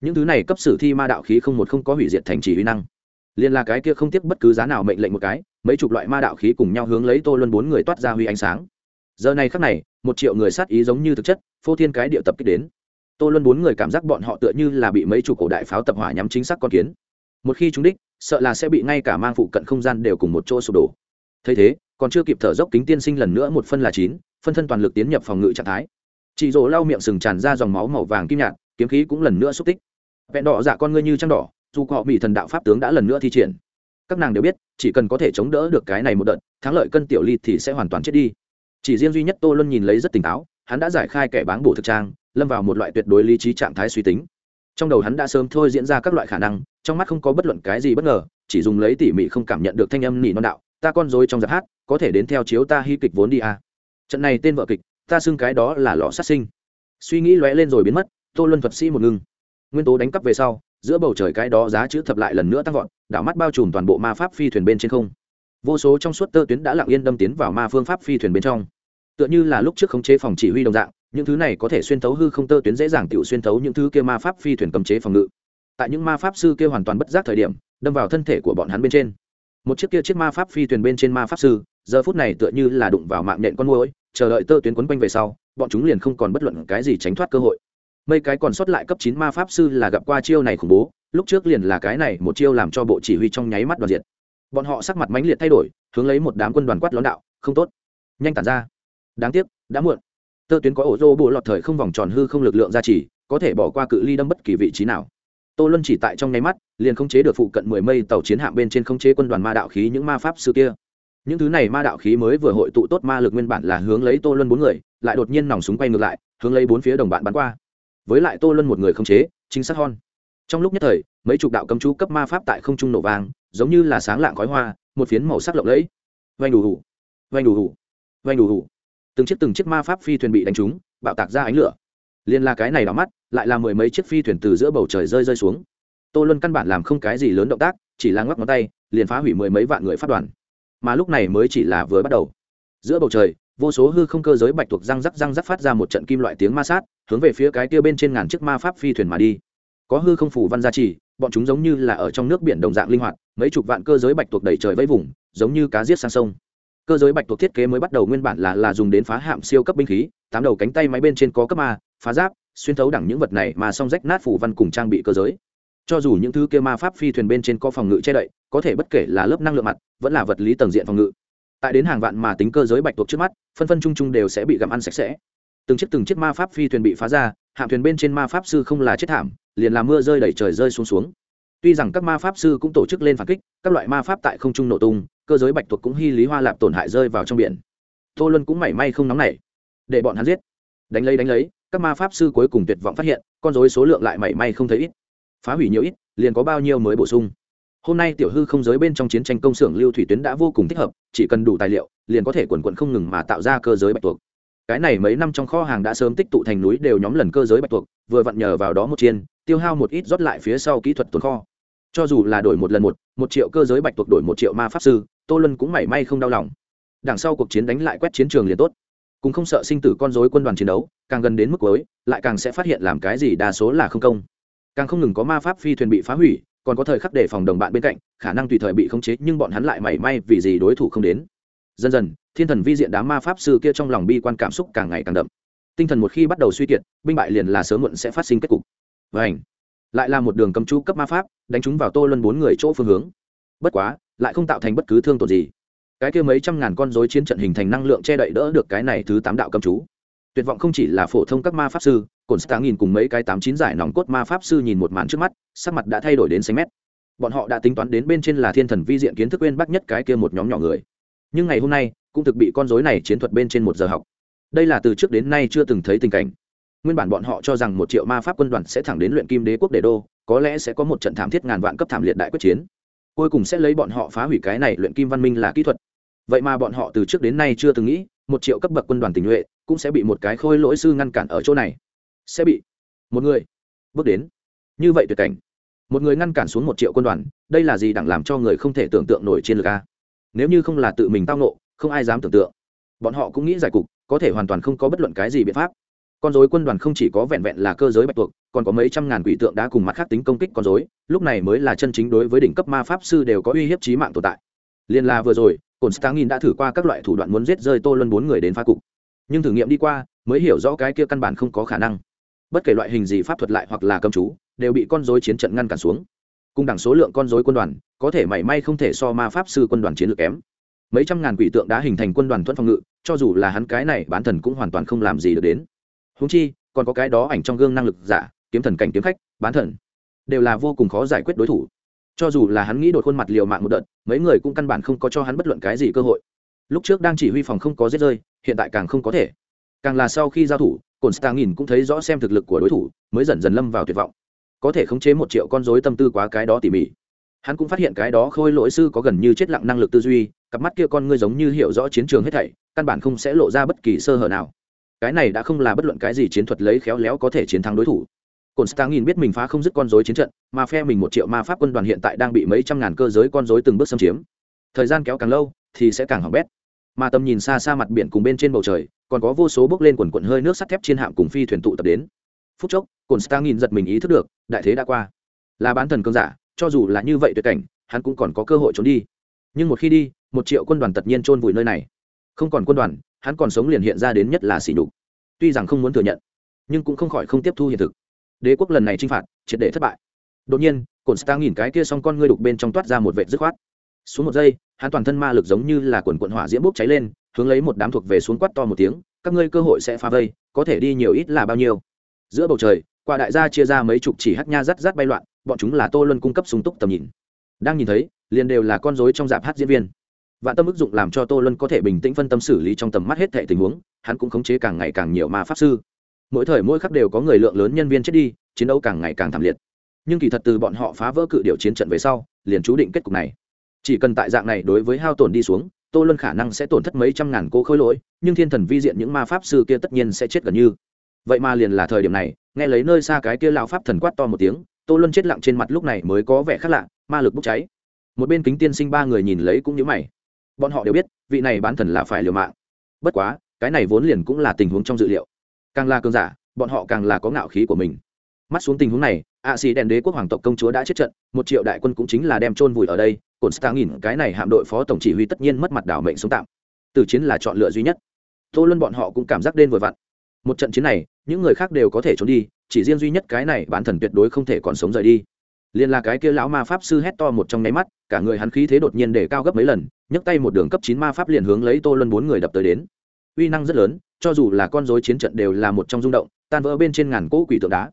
những thứ này cấp sử thi ma đạo khí không một không có hủy diệt thành trì uy năng. Liên là cái kia không tiếc bất cứ giá nào mệnh lệnh một cái, mấy chục loại ma đạo khí cùng nhau hướng lấy tô luân bốn người toát ra huy ánh sáng. Giờ này khắc này, một triệu người sát ý giống như thực chất, phô thiên cái địa tập kích đến. Tô luân bốn người cảm giác bọn họ tựa như là bị mấy chục cổ đại pháo tập hỏa nhắm chính xác con kiến. Một khi chúng đích, sợ là sẽ bị ngay cả mang phụ cận không gian đều cùng một chỗ sụp đổ. Thấy thế, còn chưa kịp thở dốc kính tiên sinh lần nữa một phân là chín, phân thân toàn lực tiến nhập phòng ngự trạng thái. Chị rỗ lau miệng sừng tràn ra dòng máu màu vàng kim nhạt, kiếm khí cũng lần nữa xúc tích vẹn đỏ dạ con ngươi như trăng đỏ, dù họ bị thần đạo pháp tướng đã lần nữa thi triển. Các nàng đều biết, chỉ cần có thể chống đỡ được cái này một đợt, thắng lợi cân tiểu ly thì sẽ hoàn toàn chết đi. Chỉ riêng duy nhất tô luân nhìn lấy rất tỉnh táo, hắn đã giải khai kẻ báng bổ thực trang, lâm vào một loại tuyệt đối lý trí trạng thái suy tính. Trong đầu hắn đã sớm thôi diễn ra các loại khả năng, trong mắt không có bất luận cái gì bất ngờ, chỉ dùng lấy tỉ mỉ không cảm nhận được thanh âm nỉ non đạo, ta con dối trong giặc hát, có thể đến theo chiếu ta hy kịch vốn đi à. trận này tên vợ kịch, ta xưng cái đó là lò sát sinh. Suy nghĩ lóe lên rồi biến mất, tô luân thuật sĩ một ngưng nguyên tố đánh cắp về sau, giữa bầu trời cái đó giá chữ thập lại lần nữa tăng vọt, đảo mắt bao trùm toàn bộ ma pháp phi thuyền bên trên không. Vô số trong suốt tơ tuyến đã lặng yên đâm tiến vào ma phương pháp phi thuyền bên trong. Tựa như là lúc trước khống chế phòng chỉ huy đồng dạng, những thứ này có thể xuyên thấu hư không tơ tuyến dễ dàng tự xuyên thấu những thứ kia ma pháp phi thuyền cấm chế phòng ngự. Tại những ma pháp sư kia hoàn toàn bất giác thời điểm, đâm vào thân thể của bọn hắn bên trên. Một chiếc kia chiếc ma pháp phi thuyền bên trên ma pháp sư, giờ phút này tựa như là đụng vào mạng nhện con môi chờ đợi tơ tuyến quấn quanh về sau, bọn chúng liền không còn bất luận cái gì tránh thoát cơ hội mấy cái còn sót lại cấp chín ma pháp sư là gặp qua chiêu này khủng bố, lúc trước liền là cái này một chiêu làm cho bộ chỉ huy trong nháy mắt đoàn diệt. Bọn họ sắc mặt mãnh liệt thay đổi, hướng lấy một đám quân đoàn quát lón đạo, không tốt, nhanh tản ra. Đáng tiếc, đã muộn. Tơ tuyến có ổ rô bộ lọt thời không vòng tròn hư không lực lượng gia trì, có thể bỏ qua cự ly đâm bất kỳ vị trí nào. Tô luân chỉ tại trong nháy mắt, liền khống chế được phụ cận mười mây tàu chiến hạm bên trên khống chế quân đoàn ma đạo khí những ma pháp sư kia. Những thứ này ma đạo khí mới vừa hội tụ tốt ma lực nguyên bản là hướng lấy tô luân bốn người, lại đột nhiên nòng súng quay ngược lại, hướng lấy bốn phía đồng bạn bắn qua với lại tô luân một người không chế, chính xác hon trong lúc nhất thời, mấy chục đạo cấm chú cấp ma pháp tại không trung nổ vàng giống như là sáng lạng khói hoa, một phiến màu sắc lộng lẫy. Vanh đủ hủ vanh đủ hủ vanh đủ hủ từng chiếc từng chiếc ma pháp phi thuyền bị đánh trúng, bạo tạc ra ánh lửa. Liên là cái này đỏ mắt, lại là mười mấy chiếc phi thuyền từ giữa bầu trời rơi rơi xuống. Tô luân căn bản làm không cái gì lớn động tác, chỉ là ngoắc ngón tay, liền phá hủy mười mấy vạn người phát đoàn. Mà lúc này mới chỉ là vừa bắt đầu. Giữa bầu trời vô số hư không cơ giới bạch thuộc răng rắc răng rắc phát ra một trận kim loại tiếng ma sát, hướng về phía cái kia bên trên ngàn chiếc ma pháp phi thuyền mà đi. Có hư không phủ văn gia trì, bọn chúng giống như là ở trong nước biển đồng dạng linh hoạt, mấy chục vạn cơ giới bạch thuộc đầy trời vẫy vùng, giống như cá giết sang sông. Cơ giới bạch thuộc thiết kế mới bắt đầu nguyên bản là là dùng đến phá hạm siêu cấp binh khí, tám đầu cánh tay máy bên trên có cấp ma, phá giáp, xuyên thấu đẳng những vật này mà song rách nát phủ văn cùng trang bị cơ giới. Cho dù những thứ kia ma pháp phi thuyền bên trên có phòng ngự che đậy, có thể bất kể là lớp năng lượng mặt, vẫn là vật lý tầng diện phòng ngự tại đến hàng vạn mà tính cơ giới bạch tuộc trước mắt, phân phân chung chung đều sẽ bị gặm ăn sạch sẽ. Từng chiếc từng chiếc ma pháp phi thuyền bị phá ra, hạm thuyền bên trên ma pháp sư không là chết thảm, liền làm mưa rơi đẩy trời rơi xuống xuống. Tuy rằng các ma pháp sư cũng tổ chức lên phản kích, các loại ma pháp tại không trung nổ tung, cơ giới bạch tuộc cũng hy lý hoa lạp tổn hại rơi vào trong biển. Tô luân cũng mảy may không nóng nảy, để bọn hắn giết. Đánh lấy đánh lấy, các ma pháp sư cuối cùng tuyệt vọng phát hiện, con dối số lượng lại mảy may không thấy ít. Phá hủy nhiều ít, liền có bao nhiêu mới bổ sung hôm nay tiểu hư không giới bên trong chiến tranh công xưởng lưu thủy tuyến đã vô cùng thích hợp, chỉ cần đủ tài liệu, liền có thể quần quận không ngừng mà tạo ra cơ giới bạch tuộc. Cái này mấy năm trong kho hàng đã sớm tích tụ thành núi đều nhóm lần cơ giới bạch tuộc, vừa vặn nhờ vào đó một chiên, tiêu hao một ít rót lại phía sau kỹ thuật tồn kho. Cho dù là đổi một lần một một triệu cơ giới bạch tuộc đổi một triệu ma pháp sư, tô lân cũng mảy may không đau lòng. Đằng sau cuộc chiến đánh lại quét chiến trường liền tốt. Cũng không sợ sinh tử con dối quân đoàn chiến đấu, càng gần đến mức cuối, lại càng sẽ phát hiện làm cái gì đa số là không công. Càng không ngừng có ma pháp phi thuyền bị phá hủy còn có thời khắc để phòng đồng bạn bên cạnh, khả năng tùy thời bị khống chế, nhưng bọn hắn lại mảy may vì gì đối thủ không đến. Dần dần, thiên thần vi diện đám ma pháp sư kia trong lòng bi quan cảm xúc càng ngày càng đậm. Tinh thần một khi bắt đầu suy kiệt, binh bại liền là sớm muộn sẽ phát sinh kết cục. Và ảnh lại là một đường cầm chú cấp ma pháp, đánh chúng vào tô luân bốn người chỗ phương hướng. Bất quá, lại không tạo thành bất cứ thương tổn gì. Cái kia mấy trăm ngàn con dối chiến trận hình thành năng lượng che đậy đỡ được cái này thứ tám đạo cầm chú. Tuyệt vọng không chỉ là phổ thông các ma pháp sư cồn stá nghìn cùng mấy cái tám chín giải nòng cốt ma pháp sư nhìn một màn trước mắt sắc mặt đã thay đổi đến xanh mét. Bọn họ đã tính toán đến bên trên là thiên thần vi diện kiến thức quên bắc nhất cái kia một nhóm nhỏ người. Nhưng ngày hôm nay, cũng thực bị con dối này chiến thuật bên trên một giờ học. Đây là từ trước đến nay chưa từng thấy tình cảnh. Nguyên bản bọn họ cho rằng một triệu ma pháp quân đoàn sẽ thẳng đến luyện kim đế quốc đế đô, có lẽ sẽ có một trận thảm thiết ngàn vạn cấp thảm liệt đại quyết chiến. Cuối cùng sẽ lấy bọn họ phá hủy cái này luyện kim văn minh là kỹ thuật. Vậy mà bọn họ từ trước đến nay chưa từng nghĩ, một triệu cấp bậc quân đoàn tình nhuệ cũng sẽ bị một cái khôi lỗi sư ngăn cản ở chỗ này. Sẽ bị một người bước đến. Như vậy tuyệt cảnh một người ngăn cản xuống một triệu quân đoàn, đây là gì đẳng làm cho người không thể tưởng tượng nổi chiến lược a? Nếu như không là tự mình tao nộ không ai dám tưởng tượng. Bọn họ cũng nghĩ giải cục, có thể hoàn toàn không có bất luận cái gì biện pháp. Con dối quân đoàn không chỉ có vẹn vẹn là cơ giới bạch tuộc, còn có mấy trăm ngàn quỷ tượng đã cùng mặt khác tính công kích con dối lúc này mới là chân chính đối với đỉnh cấp ma pháp sư đều có uy hiếp trí mạng tồn tại. Liên la vừa rồi cồn stangin đã thử qua các loại thủ đoạn muốn giết rơi tô luân bốn người đến phá cục. Nhưng thử nghiệm đi qua, mới hiểu rõ cái kia căn bản không có khả năng. Bất kể loại hình gì pháp thuật lại hoặc là cầm chú đều bị con dối chiến trận ngăn cản xuống. Cùng đẳng số lượng con dối quân đoàn, có thể mảy may không thể so ma pháp sư quân đoàn chiến lược kém. Mấy trăm ngàn quỷ tượng đã hình thành quân đoàn thuẫn phòng ngự, cho dù là hắn cái này bán thần cũng hoàn toàn không làm gì được đến. Húng chi, còn có cái đó ảnh trong gương năng lực giả, kiếm thần cảnh kiếm khách, bán thần. Đều là vô cùng khó giải quyết đối thủ. Cho dù là hắn nghĩ đột khuôn mặt liều mạng một đợt, mấy người cũng căn bản không có cho hắn bất luận cái gì cơ hội. Lúc trước đang chỉ huy phòng không có giết rơi, hiện tại càng không có thể. Càng là sau khi giao thủ cồn stang nhìn cũng thấy rõ xem thực lực của đối thủ, mới dần dần lâm vào tuyệt vọng có thể khống chế một triệu con rối tâm tư quá cái đó tỉ mỉ. Hắn cũng phát hiện cái đó khôi lỗi sư có gần như chết lặng năng lực tư duy, cặp mắt kia con ngươi giống như hiểu rõ chiến trường hết thảy, căn bản không sẽ lộ ra bất kỳ sơ hở nào. Cái này đã không là bất luận cái gì chiến thuật lấy khéo léo có thể chiến thắng đối thủ. Cồn stang nhìn biết mình phá không dứt con rối chiến trận, mà phe mình một triệu ma pháp quân đoàn hiện tại đang bị mấy trăm ngàn cơ giới con rối từng bước xâm chiếm. Thời gian kéo càng lâu, thì sẽ càng hỏng bét. Mà tầm nhìn xa xa mặt biển cùng bên trên bầu trời, còn có vô số bước lên quần quận hơi nước sắt thép trên hạm cùng phi thuyền tụ tập đến phút chốc cồn star nhìn giật mình ý thức được, đại thế đã qua. Là bán thần cơn giả, cho dù là như vậy tuyệt cảnh, hắn cũng còn có cơ hội trốn đi. Nhưng một khi đi, một triệu quân đoàn tất nhiên chôn vùi nơi này. Không còn quân đoàn, hắn còn sống liền hiện ra đến nhất là xỉ đục tuy rằng không muốn thừa nhận, nhưng cũng không khỏi không tiếp thu hiện thực. Đế quốc lần này chinh phạt, triệt để thất bại. Đột nhiên cồn star nhìn cái kia xong con ngươi đục bên trong toát ra một vệ dứt khoát. Xuống một giây, hắn toàn thân ma lực giống như là quần quận hỏa diễm bốc cháy lên, hướng lấy một đám thuộc về xuống quát to một tiếng, các ngươi cơ hội sẽ phá vây, có thể đi nhiều ít là bao nhiêu? Giữa bầu trời quả đại gia chia ra mấy chục chỉ hát nha rắt rắt bay loạn, bọn chúng là tô luân cung cấp súng túc tầm nhìn. Đang nhìn thấy, liền đều là con rối trong dạp hát diễn viên. Vạn tâm ức dụng làm cho tô luân có thể bình tĩnh phân tâm xử lý trong tầm mắt hết thệ tình huống, hắn cũng khống chế càng ngày càng nhiều ma pháp sư. Mỗi thời mỗi khắc đều có người lượng lớn nhân viên chết đi, chiến đấu càng ngày càng thảm liệt. Nhưng kỳ thật từ bọn họ phá vỡ cự điệu chiến trận về sau, liền chú định kết cục này. Chỉ cần tại dạng này đối với hao tổn đi xuống, tô luân khả năng sẽ tổn thất mấy trăm ngàn cô khối lỗi, nhưng thiên thần vi diện những ma pháp sư kia tất nhiên sẽ chết gần như vậy mà liền là thời điểm này, nghe lấy nơi xa cái kia lao pháp thần quát to một tiếng, tô luân chết lặng trên mặt lúc này mới có vẻ khác lạ, ma lực bốc cháy. Một bên kính tiên sinh ba người nhìn lấy cũng nhớ mày. Bọn họ đều biết, vị này bán thần là phải liều mạng. Bất quá, cái này vốn liền cũng là tình huống trong dự liệu. Càng là cường giả, bọn họ càng là có ngạo khí của mình. Mắt xuống tình huống này ạ xì đèn đế quốc hoàng tộc công chúa đã chết trận, một triệu đại quân cũng chính là đem chôn vùi ở đây cồn stang nghìn, cái này hạm đội phó tổng chỉ huy tất nhiên mất mặt đảo mệnh sống tạm. Từ chiến là chọn lựa duy nhất. Tô luân bọn họ cũng cảm giác đen vừa vặn một trận chiến này, những người khác đều có thể trốn đi, chỉ riêng duy nhất cái này bản thần tuyệt đối không thể còn sống rời đi. Liền là cái kia lão ma pháp sư hét to một trong nháy mắt, cả người hắn khí thế đột nhiên để cao gấp mấy lần, nhấc tay một đường cấp chín ma pháp liền hướng lấy tô luân bốn người đập tới đến. Uy năng rất lớn, cho dù là con dối chiến trận đều là một trong rung động, tan vỡ bên trên ngàn cỗ quỷ tượng đá.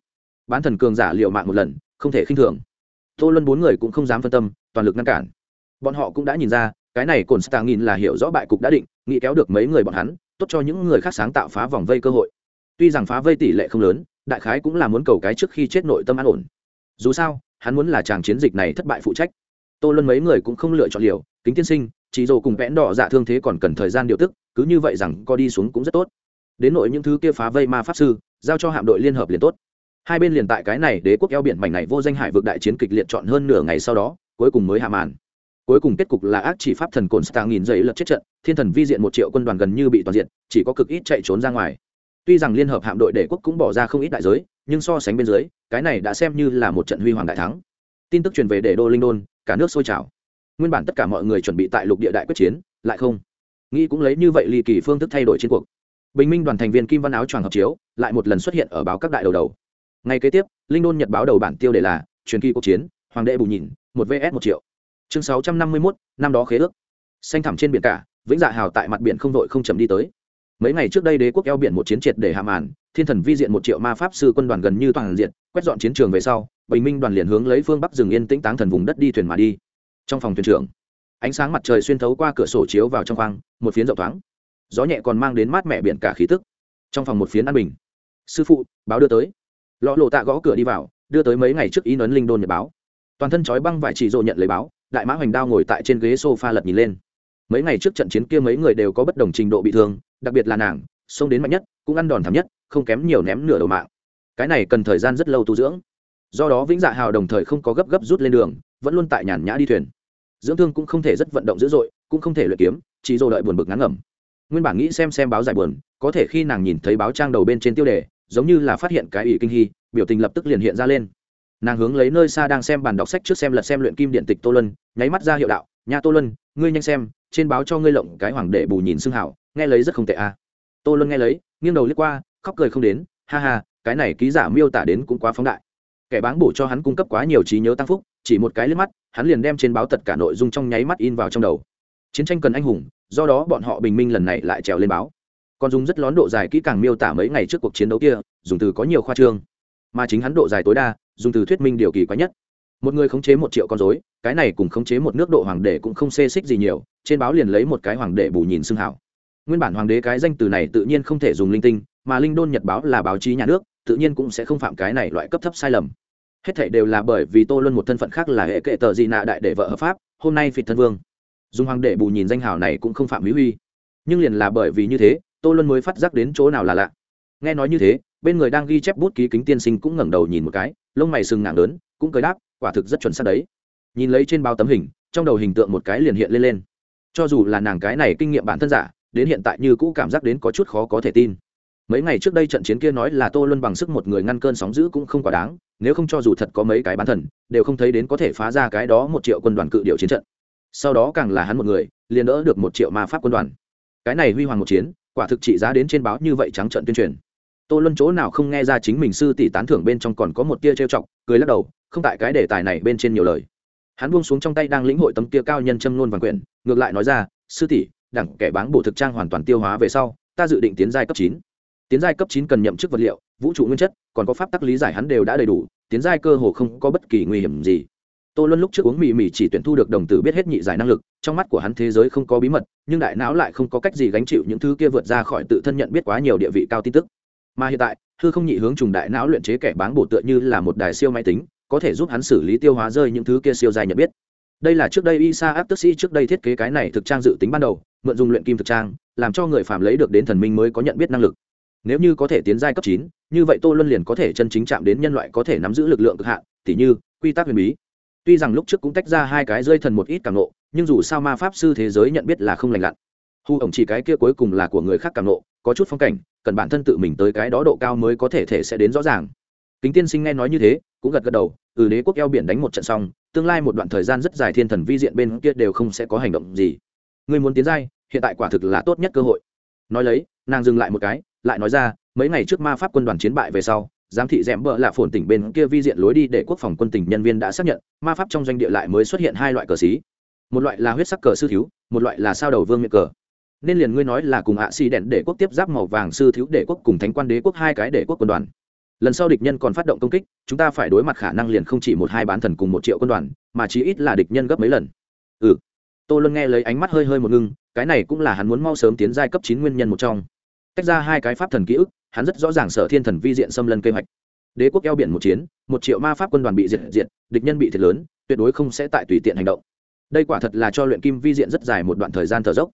Bán thần cường giả liệu mạng một lần, không thể khinh thường. Tô luân bốn người cũng không dám phân tâm, toàn lực ngăn cản. Bọn họ cũng đã nhìn ra, cái này cồn stang nghìn là hiểu rõ bại cục đã định, nghĩ kéo được mấy người bọn hắn, tốt cho những người khác sáng tạo phá vòng vây cơ hội tuy rằng phá vây tỷ lệ không lớn, đại khái cũng là muốn cầu cái trước khi chết nội tâm an ổn. Dù sao, hắn muốn là chàng chiến dịch này thất bại phụ trách. Tô luân mấy người cũng không lựa chọn liều, kính tiên sinh, chỉ dồ cùng vẽn đỏ dạ thương thế còn cần thời gian điều tức, cứ như vậy rằng co đi xuống cũng rất tốt. Đến nội những thứ kia phá vây ma pháp sư, giao cho hạm đội liên hợp liền tốt. Hai bên liền tại cái này đế quốc eo biển mảnh này vô danh hải vực đại chiến kịch liệt chọn hơn nửa ngày sau đó, cuối cùng mới hạ màn. Cuối cùng kết cục là ác chỉ pháp thần cồn stang nghìn giấy lật chết trận, thiên thần vi diện một triệu quân đoàn gần như bị toàn diện, chỉ có cực ít chạy trốn ra ngoài tuy rằng liên hợp hạm đội đế quốc cũng bỏ ra không ít đại giới, nhưng so sánh bên dưới, cái này đã xem như là một trận huy hoàng đại thắng. Tin tức truyền về để đô linh đôn, cả nước sôi trào. Nguyên bản tất cả mọi người chuẩn bị tại lục địa đại quyết chiến, lại không. Nghĩ cũng lấy như vậy ly kỳ phương thức thay đổi chiến cuộc. Bình minh đoàn thành viên kim văn áo choàng hợp chiếu, lại một lần xuất hiện ở báo các đại đầu đầu. Ngay kế tiếp, linh đôn nhật báo đầu bản tiêu đề là, truyền kỳ cuộc chiến, hoàng đệ bù nhìn, một vs một triệu. Chương sáu trăm năm mươi mốt, năm đó khế ước. Xanh thẳm trên biển cả, vĩnh dạ hào tại mặt biển không đội không chầm đi tới mấy ngày trước đây đế quốc eo biển một chiến triệt để hạ màn, thiên thần vi diện một triệu ma pháp sư quân đoàn gần như toàn diện, quét dọn chiến trường về sau, bình minh đoàn liền hướng lấy phương bắc rừng yên tĩnh táng thần vùng đất đi thuyền mà đi. Trong phòng thuyền trưởng, ánh sáng mặt trời xuyên thấu qua cửa sổ chiếu vào trong khoang, một phiến rộng thoáng. Gió nhẹ còn mang đến mát mẻ biển cả khí tức. Trong phòng một phiến an bình. Sư phụ, báo đưa tới. Lọ lộ tạ gõ cửa đi vào, đưa tới mấy ngày trước ý nấn linh đôn nhật báo. Toàn thân trói băng vải chỉ rộ nhận lấy báo, đại mã hoành đao ngồi tại trên ghế s o f a lật nhìn lên. Mấy ngày trước trận chiến kia mấy người đều có bất đồng trình độ bị thương đặc biệt là nàng, xông đến mạnh nhất, cũng ăn đòn thảm nhất, không kém nhiều ném nửa đầu mạng. Cái này cần thời gian rất lâu tu dưỡng. Do đó vĩnh dạ hào đồng thời không có gấp gấp rút lên đường, vẫn luôn tại nhàn nhã đi thuyền. Dưỡng thương cũng không thể rất vận động dữ dội, cũng không thể luyện kiếm, chỉ dồ đợi buồn bực ngắn ngẩm. Nguyên bản nghĩ xem xem báo giải buồn, có thể khi nàng nhìn thấy báo trang đầu bên trên tiêu đề, giống như là phát hiện cái ủy kinh hy, biểu tình lập tức liền hiện ra lên. Nàng hướng lấy nơi xa đang xem bàn đọc sách trước xem lật xem luyện kim điện tịch tô lân nháy mắt ra hiệu đạo nhà tô lân ngươi nhanh xem, trên báo cho ngươi lộng cái hoàng đệ bù nhìn xưng hảo nghe lấy rất không tệ a. À. tô luân nghe lấy, nghiêng đầu liếc qua, khóc cười không đến, ha ha, cái này ký giả miêu tả đến cũng quá phóng đại. Kẻ bán bổ cho hắn cung cấp quá nhiều trí nhớ tăng phúc, chỉ một cái liếc mắt, hắn liền đem trên báo tất cả nội dung trong nháy mắt in vào trong đầu. Chiến tranh cần anh hùng, do đó bọn họ bình minh lần này lại trèo lên báo. Còn dùng rất lón độ dài kỹ càng miêu tả mấy ngày trước cuộc chiến đấu kia, dùng từ có nhiều khoa trương. Mà chính hắn độ dài tối đa, dùng từ thuyết minh điều kỳ quái nhất. Một người khống chế một triệu con dối cái này cùng khống chế một nước độ hoàng đệ cũng không xê xích gì nhiều, trên báo liền lấy một cái hoàng đệ bù nhìn xưng hảo nguyên bản hoàng đế cái danh từ này tự nhiên không thể dùng linh tinh, mà linh đôn nhật báo là báo chí nhà nước, tự nhiên cũng sẽ không phạm cái này loại cấp thấp sai lầm. Hết thảy đều là bởi vì tô luân một thân phận khác là hệ kệ tờ gì nạ đại đệ vợ hợp pháp, hôm nay phịt thân vương. Dùng hoàng đệ bù nhìn danh hào này cũng không phạm mỹ huy. Nhưng liền là bởi vì như thế, tô luân mới phát giác đến chỗ nào là lạ. Nghe nói như thế, bên người đang ghi chép bút ký kính tiên sinh cũng ngẩng đầu nhìn một cái, lông mày sừng nặng lớn, cũng cười đáp, quả thực rất chuẩn xác đấy. Nhìn lấy trên bao tấm hình, trong đầu hình tượng một cái liền hiện lên lên. Cho dù là nàng cái này kinh nghiệm bản thân giả đến hiện tại như cũ cảm giác đến có chút khó có thể tin. Mấy ngày trước đây trận chiến kia nói là tô luân bằng sức một người ngăn cơn sóng giữ cũng không quá đáng, nếu không cho dù thật có mấy cái bán thần, đều không thấy đến có thể phá ra cái đó một triệu quân đoàn cự điệu chiến trận. Sau đó càng là hắn một người, liền đỡ được một triệu ma pháp quân đoàn. Cái này huy hoàng một chiến, quả thực trị giá đến trên báo như vậy trắng trận tuyên truyền. Tô luân chỗ nào không nghe ra chính mình sư tỷ tán thưởng bên trong còn có một tia trêu chọc, cười lắc đầu, không tại cái đề tài này bên trên nhiều lời. Hắn buông xuống trong tay đang lĩnh hội tấm kia cao nhân châm nôn vàng quyển, ngược lại nói ra, sư tỷ đẳng kẻ báng bổ thực trang hoàn toàn tiêu hóa về sau, ta dự định tiến giai cấp chín. Tiến giai cấp chín cần nhậm chức vật liệu, vũ trụ nguyên chất, còn có pháp tắc lý giải hắn đều đã đầy đủ, tiến giai cơ hồ không có bất kỳ nguy hiểm gì. Tô luân lúc trước uống mì mì chỉ tuyển thu được đồng tử biết hết nhị giải năng lực, trong mắt của hắn thế giới không có bí mật, nhưng đại não lại không có cách gì gánh chịu những thứ kia vượt ra khỏi tự thân nhận biết quá nhiều địa vị cao tin tức. Mà hiện tại, hư không nhị hướng trùng đại não luyện chế kẻ báng bổ tựa như là một đài siêu máy tính, có thể giúp hắn xử lý tiêu hóa rơi những thứ kia siêu dài nhận biết. Đây là trước đây isa áp tức sĩ trước đây thiết kế cái này thực trang dự tính ban đầu mượn dùng luyện kim thực trang, làm cho người phạm lấy được đến thần minh mới có nhận biết năng lực. Nếu như có thể tiến giai cấp chín, như vậy tô luân liền có thể chân chính chạm đến nhân loại có thể nắm giữ lực lượng cực hạn, tỉ như, quy tắc huyền bí. Tuy rằng lúc trước cũng tách ra hai cái rơi thần một ít cảm nộ, nhưng dù sao ma pháp sư thế giới nhận biết là không lành lặn. Hù ổng chỉ cái kia cuối cùng là của người khác cảm nộ, có chút phong cảnh, cần bản thân tự mình tới cái đó độ cao mới có thể thể sẽ đến rõ ràng. Kính tiên sinh nghe nói như thế, cũng gật gật đầu ừ đế quốc eo biển đánh một trận xong, tương lai một đoạn thời gian rất dài thiên thần vi diện bên kia đều không sẽ có hành động gì. Người muốn tiến giai hiện tại quả thực là tốt nhất cơ hội. Nói lấy, nàng dừng lại một cái, lại nói ra, mấy ngày trước ma pháp quân đoàn chiến bại về sau, giám thị rẽm bợ lạ phồn tỉnh bên kia vi diện lối đi để quốc phòng quân tỉnh nhân viên đã xác nhận, ma pháp trong doanh địa lại mới xuất hiện hai loại cờ xí. Một loại là huyết sắc cờ sư thiếu, một loại là sao đầu vương miệng cờ. Nên liền ngươi nói là cùng hạ xì đèn để quốc tiếp giáp màu vàng sư thiếu để quốc cùng thánh quan đế quốc hai cái để quốc quân đoàn. Lần sau địch nhân còn phát động công kích, chúng ta phải đối mặt khả năng liền không chỉ một hai bán thần cùng một triệu quân đoàn, mà chí ít là địch nhân gấp mấy lần. Ừ. Tô luân nghe lấy ánh mắt hơi hơi một ngưng cái này cũng là hắn muốn mau sớm tiến giai cấp chín nguyên nhân một trong. Tách ra hai cái pháp thần ký ức, hắn rất rõ ràng sở thiên thần vi diện xâm lân kế hoạch. Đế quốc eo biển một chiến, một triệu ma pháp quân đoàn bị diệt diệt, địch nhân bị thiệt lớn, tuyệt đối không sẽ tại tùy tiện hành động. Đây quả thật là cho luyện kim vi diện rất dài một đoạn thời gian thở dốc.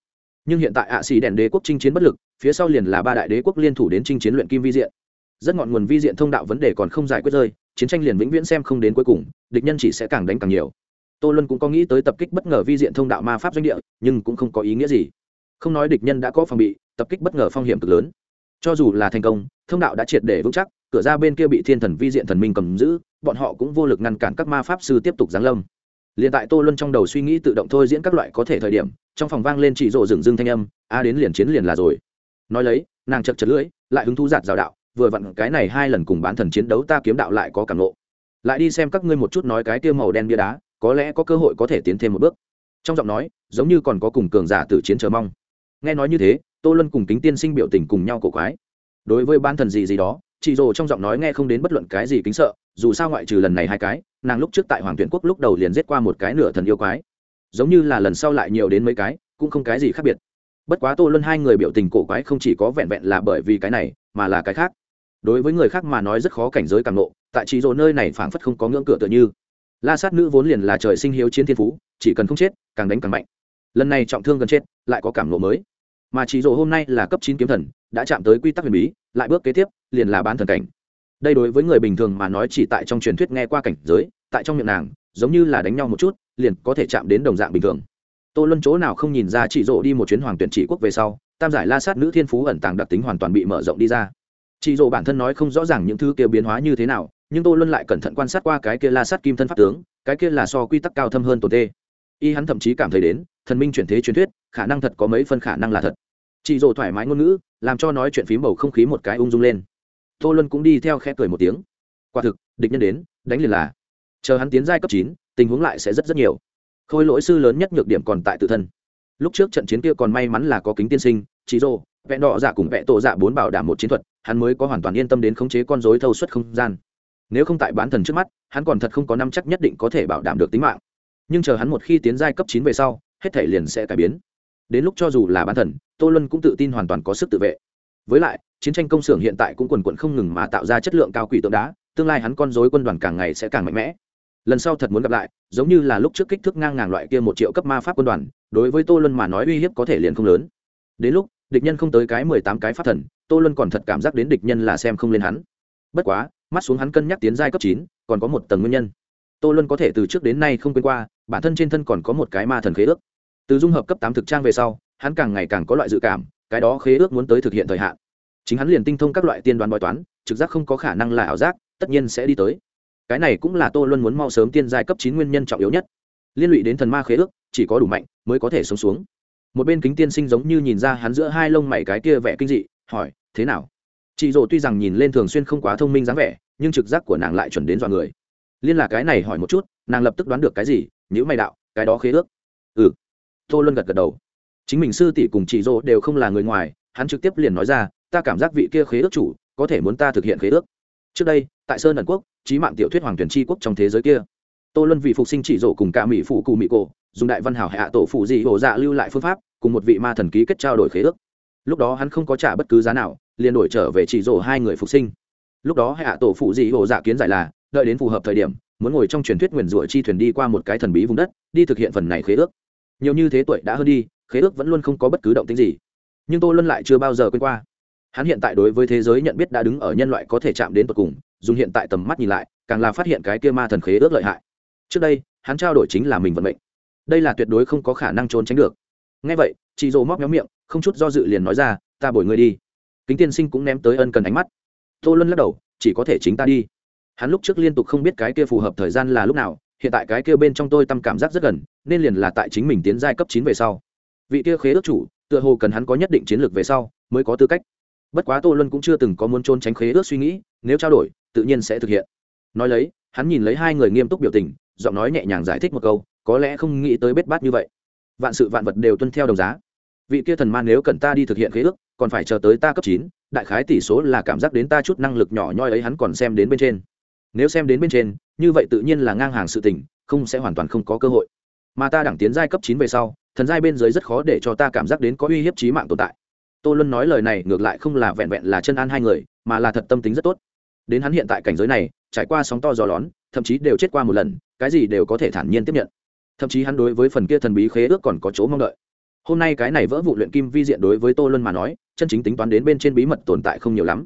Nhưng hiện tại ạ xì đèn đế quốc chinh chiến bất lực, phía sau liền là ba đại đế quốc liên thủ đến chinh chiến luyện kim vi diện. Rất ngọn nguồn vi diện thông đạo vấn đề còn không giải quyết rơi, chiến tranh liền vĩnh viễn xem không đến cuối cùng, địch nhân chỉ sẽ càng đánh càng nhiều tô luân cũng có nghĩ tới tập kích bất ngờ vi diện thông đạo ma pháp doanh địa, nhưng cũng không có ý nghĩa gì. Không nói địch nhân đã có phòng bị, tập kích bất ngờ phong hiểm cực lớn. Cho dù là thành công, thông đạo đã triệt để vững chắc, cửa ra bên kia bị thiên thần vi diện thần minh cầm giữ, bọn họ cũng vô lực ngăn cản các ma pháp sư tiếp tục giáng lâm. Liền tại tô luân trong đầu suy nghĩ tự động thôi diễn các loại có thể thời điểm, trong phòng vang lên chỉ rộ rừng rưng thanh âm, a đến liền chiến liền là rồi. Nói lấy, nàng chật chật lưỡi, lại hứng thú giạt rào đạo, vừa vặn cái này hai lần cùng bán thần chiến đấu ta kiếm đạo lại có cảm lộ lại đi xem các ngươi một chút nói cái kia màu đen bia đá có lẽ có cơ hội có thể tiến thêm một bước. Trong giọng nói, giống như còn có cùng cường giả tử chiến chờ mong. Nghe nói như thế, tô luân cùng kính tiên sinh biểu tình cùng nhau cổ quái. Đối với ban thần gì gì đó, chị rồ trong giọng nói nghe không đến bất luận cái gì kính sợ, dù sao ngoại trừ lần này hai cái, nàng lúc trước tại hoàng tuyển quốc lúc đầu liền giết qua một cái nửa thần yêu quái. Giống như là lần sau lại nhiều đến mấy cái, cũng không cái gì khác biệt. Bất quá tô luân hai người biểu tình cổ quái không chỉ có vẹn vẹn là bởi vì cái này, mà là cái khác. Đối với người khác mà nói rất khó cảnh giới càng nộ tại chị rồ nơi này phảng phất không có ngưỡng cửa tựa như la sát nữ vốn liền là trời sinh hiếu chiến thiên phú, chỉ cần không chết, càng đánh càng mạnh. Lần này trọng thương gần chết, lại có cảm ngộ mới. Mà chỉ dỗ hôm nay là cấp chín kiếm thần, đã chạm tới quy tắc huyền bí, lại bước kế tiếp, liền là bán thần cảnh. Đây đối với người bình thường mà nói chỉ tại trong truyền thuyết nghe qua cảnh giới, tại trong miệng nàng, giống như là đánh nhau một chút, liền có thể chạm đến đồng dạng bình thường. Tô luân chỗ nào không nhìn ra chỉ rộ đi một chuyến hoàng tuyển trị quốc về sau, tam giải la sát nữ thiên phú ẩn tàng đặc tính hoàn toàn bị mở rộng đi ra. Chỉ rộ bản thân nói không rõ ràng những thứ kia biến hóa như thế nào nhưng tô luân lại cẩn thận quan sát qua cái kia la sát kim thân pháp tướng, cái kia là so quy tắc cao thâm hơn tồn tê. Y hắn thậm chí cảm thấy đến, thần minh chuyển thế truyền thuyết, khả năng thật có mấy phân khả năng là thật. Chị dỗ thoải mái ngôn ngữ, làm cho nói chuyện phím bầu không khí một cái ung dung lên. Tô luân cũng đi theo khẽ cười một tiếng. Quả thực, địch nhân đến, đánh liền là. Chờ hắn tiến giai cấp chín, tình huống lại sẽ rất rất nhiều. Khôi lỗi sư lớn nhất nhược điểm còn tại tự thân. Lúc trước trận chiến kia còn may mắn là có kính tiên sinh chị dỗ, vẽ đỏ giả cùng vẽ tổ giả bốn bảo đảm một chiến thuật, hắn mới có hoàn toàn yên tâm đến khống chế con dối thâu suất không gian nếu không tại bán thần trước mắt, hắn còn thật không có năm chắc nhất định có thể bảo đảm được tính mạng. Nhưng chờ hắn một khi tiến giai cấp chín về sau, hết thể liền sẽ cải biến. Đến lúc cho dù là bán thần, tô luân cũng tự tin hoàn toàn có sức tự vệ. Với lại, chiến tranh công xưởng hiện tại cũng quần quận không ngừng mà tạo ra chất lượng cao quỷ tượng đá, tương lai hắn con dối quân đoàn càng ngày sẽ càng mạnh mẽ. Lần sau thật muốn gặp lại, giống như là lúc trước kích thước ngang ngàng loại kia một triệu cấp ma pháp quân đoàn, đối với tô luân mà nói uy hiếp có thể liền không lớn. Đến lúc, địch nhân không tới cái mười tám cái pháp thần, tô luân còn thật cảm giác đến địch nhân là xem không lên hắn. Bất quá mắt xuống hắn cân nhắc tiến giai cấp chín, còn có một tầng nguyên nhân. Tô luân có thể từ trước đến nay không quên qua, bản thân trên thân còn có một cái ma thần khế ước. Từ dung hợp cấp tám thực trang về sau, hắn càng ngày càng có loại dự cảm, cái đó khế ước muốn tới thực hiện thời hạn. Chính hắn liền tinh thông các loại tiên đoán bói toán, trực giác không có khả năng là ảo giác, tất nhiên sẽ đi tới. Cái này cũng là tô luân muốn mau sớm tiên giai cấp chín nguyên nhân trọng yếu nhất. Liên lụy đến thần ma khế ước, chỉ có đủ mạnh mới có thể sống xuống. Một bên kính tiên sinh giống như nhìn ra hắn giữa hai lông mày cái kia vẻ kinh dị, hỏi, thế nào? Chị dỗ tuy rằng nhìn lên thường xuyên không quá thông minh dáng vẻ, nhưng trực giác của nàng lại chuẩn đến dọa người. Liên là cái này hỏi một chút, nàng lập tức đoán được cái gì nhữ mày đạo, cái đó khế ước. Ừ. Tô luân gật gật đầu. Chính mình sư tỷ cùng chị dỗ đều không là người ngoài, hắn trực tiếp liền nói ra, ta cảm giác vị kia khế ước chủ, có thể muốn ta thực hiện khế ước. Trước đây, tại sơn ẩn quốc, trí mạng tiểu thuyết hoàng tuyển tri quốc trong thế giới kia, tô luân vì phục sinh chỉ Dỗ cùng cả mỹ phụ cụ mỹ cổ, dùng đại văn hảo hạ tổ phụ dị hổ dạ lưu lại phương pháp, cùng một vị ma thần ký kết trao đổi khế ước lúc đó hắn không có trả bất cứ giá nào, liền đổi trở về chỉ rổ hai người phục sinh. Lúc đó hạ tổ phụ dị hồ dạ kiến giải là, đợi đến phù hợp thời điểm, muốn ngồi trong truyền thuyết nguyền rủa chi thuyền đi qua một cái thần bí vùng đất, đi thực hiện phần này khế ước. Nhiều như thế tuổi đã hơn đi, khế ước vẫn luôn không có bất cứ động tính gì. Nhưng tôi luôn lại chưa bao giờ quên qua. Hắn hiện tại đối với thế giới nhận biết đã đứng ở nhân loại có thể chạm đến tột cùng, dùng hiện tại tầm mắt nhìn lại, càng là phát hiện cái kia ma thần khế ước lợi hại. Trước đây, hắn trao đổi chính là mình vận mệnh. Đây là tuyệt đối không có khả năng trốn tránh được. Ngay vậy chị dỗ móc nhóm miệng không chút do dự liền nói ra, ta bồi ngươi đi. Kính tiên sinh cũng ném tới ân cần ánh mắt. Tô luân lắc đầu, chỉ có thể chính ta đi. Hắn lúc trước liên tục không biết cái kia phù hợp thời gian là lúc nào, hiện tại cái kia bên trong tôi tâm cảm giác rất gần, nên liền là tại chính mình tiến giai cấp chín về sau. Vị kia khế ước chủ, tựa hồ cần hắn có nhất định chiến lược về sau, mới có tư cách. Bất quá tô luân cũng chưa từng có muốn trôn tránh khế ước suy nghĩ, nếu trao đổi, tự nhiên sẽ thực hiện. Nói lấy, hắn nhìn lấy hai người nghiêm túc biểu tình, giọng nói nhẹ nhàng giải thích một câu, có lẽ không nghĩ tới bết bát như vậy. Vạn sự vạn vật đều tuân theo đồng giá vị kia thần man nếu cần ta đi thực hiện khế ước, còn phải chờ tới ta cấp chín, đại khái tỷ số là cảm giác đến ta chút năng lực nhỏ nhoi ấy hắn còn xem đến bên trên. Nếu xem đến bên trên, như vậy tự nhiên là ngang hàng sự tình, không sẽ hoàn toàn không có cơ hội. Mà ta đẳng tiến giai cấp chín về sau, thần giai bên dưới rất khó để cho ta cảm giác đến có uy hiếp trí mạng tồn tại. Tô luân nói lời này ngược lại không là vẹn vẹn là chân an hai người, mà là thật tâm tính rất tốt. Đến hắn hiện tại cảnh giới này, trải qua sóng to gió lón, thậm chí đều chết qua một lần, cái gì đều có thể thản nhiên tiếp nhận. Thậm chí hắn đối với phần kia thần bí khế ước còn có chỗ mong đợi hôm nay cái này vỡ vụ luyện kim vi diện đối với tô luân mà nói, chân chính tính toán đến bên trên bí mật tồn tại không nhiều lắm.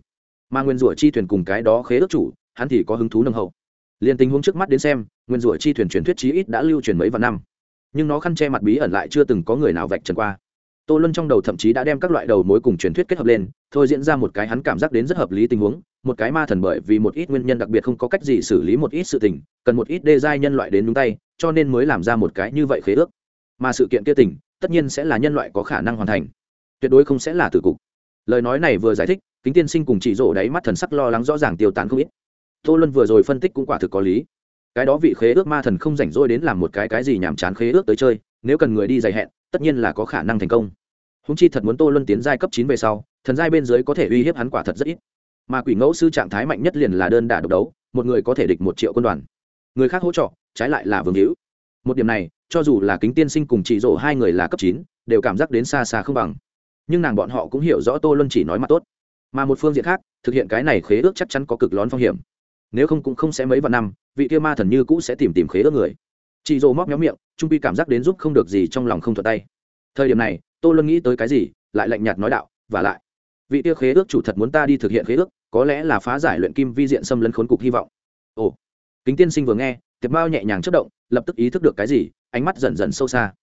Mà nguyên rủa chi thuyền cùng cái đó khế ước chủ, hắn thì có hứng thú nâng hậu. Liền tình huống trước mắt đến xem, nguyên rủa chi thuyền truyền thuyết chí ít đã lưu truyền mấy vạn năm. Nhưng nó khăn che mặt bí ẩn lại chưa từng có người nào vạch trần qua. Tô luân trong đầu thậm chí đã đem các loại đầu mối cùng truyền thuyết kết hợp lên, thôi diễn ra một cái hắn cảm giác đến rất hợp lý tình huống, một cái ma thần bởi vì một ít nguyên nhân đặc biệt không có cách gì xử lý một ít sự tình, cần một ít đê giai nhân loại đến đúng tay, cho nên mới làm ra một cái như vậy khế ước. Mà sự kiện kia tình tất nhiên sẽ là nhân loại có khả năng hoàn thành. Tuyệt đối không sẽ là tử cục. Lời nói này vừa giải thích, kính tiên sinh cùng chỉ rổ đáy mắt thần sắc lo lắng rõ ràng tiêu tán không ít. Tô luân vừa rồi phân tích cũng quả thực có lý. Cái đó vị khế ước ma thần không rảnh rỗi đến làm một cái cái gì nhàm chán khế ước tới chơi, nếu cần người đi dày hẹn, tất nhiên là có khả năng thành công. Húng chi thật muốn tô luân tiến giai cấp chín về sau, thần giai bên dưới có thể uy hiếp hắn quả thật rất ít. Mà quỷ ngẫu sư trạng thái mạnh nhất liền là đơn đả độc đấu, một người có thể địch một triệu quân đoàn. Người khác hỗ trợ, trái lại là vương hữu. Một điểm này cho dù là kính tiên sinh cùng chị rổ hai người là cấp chín, đều cảm giác đến xa xa không bằng. Nhưng nàng bọn họ cũng hiểu rõ tô luân chỉ nói mặt tốt. Mà một phương diện khác, thực hiện cái này khế ước chắc chắn có cực lón phong hiểm. Nếu không cũng không sẽ mấy vạn năm, vị kia ma thần như cũ sẽ tìm tìm khế ước người. Chị rộ móc nhóm miệng, trung pi cảm giác đến giúp không được gì trong lòng không thuật tay. Thời điểm này, tô luân nghĩ tới cái gì, lại lạnh nhạt nói đạo, và lại, vị kia khế ước chủ thật muốn ta đi thực hiện khế ước, có lẽ là phá giải luyện kim vi diện xâm lấn khốn cục hy vọng. Ồ, kính tiên sinh vừa nghe, tiệp bao nhẹ nhàng chất động, lập tức ý thức được cái gì ánh mắt dần dần sâu xa.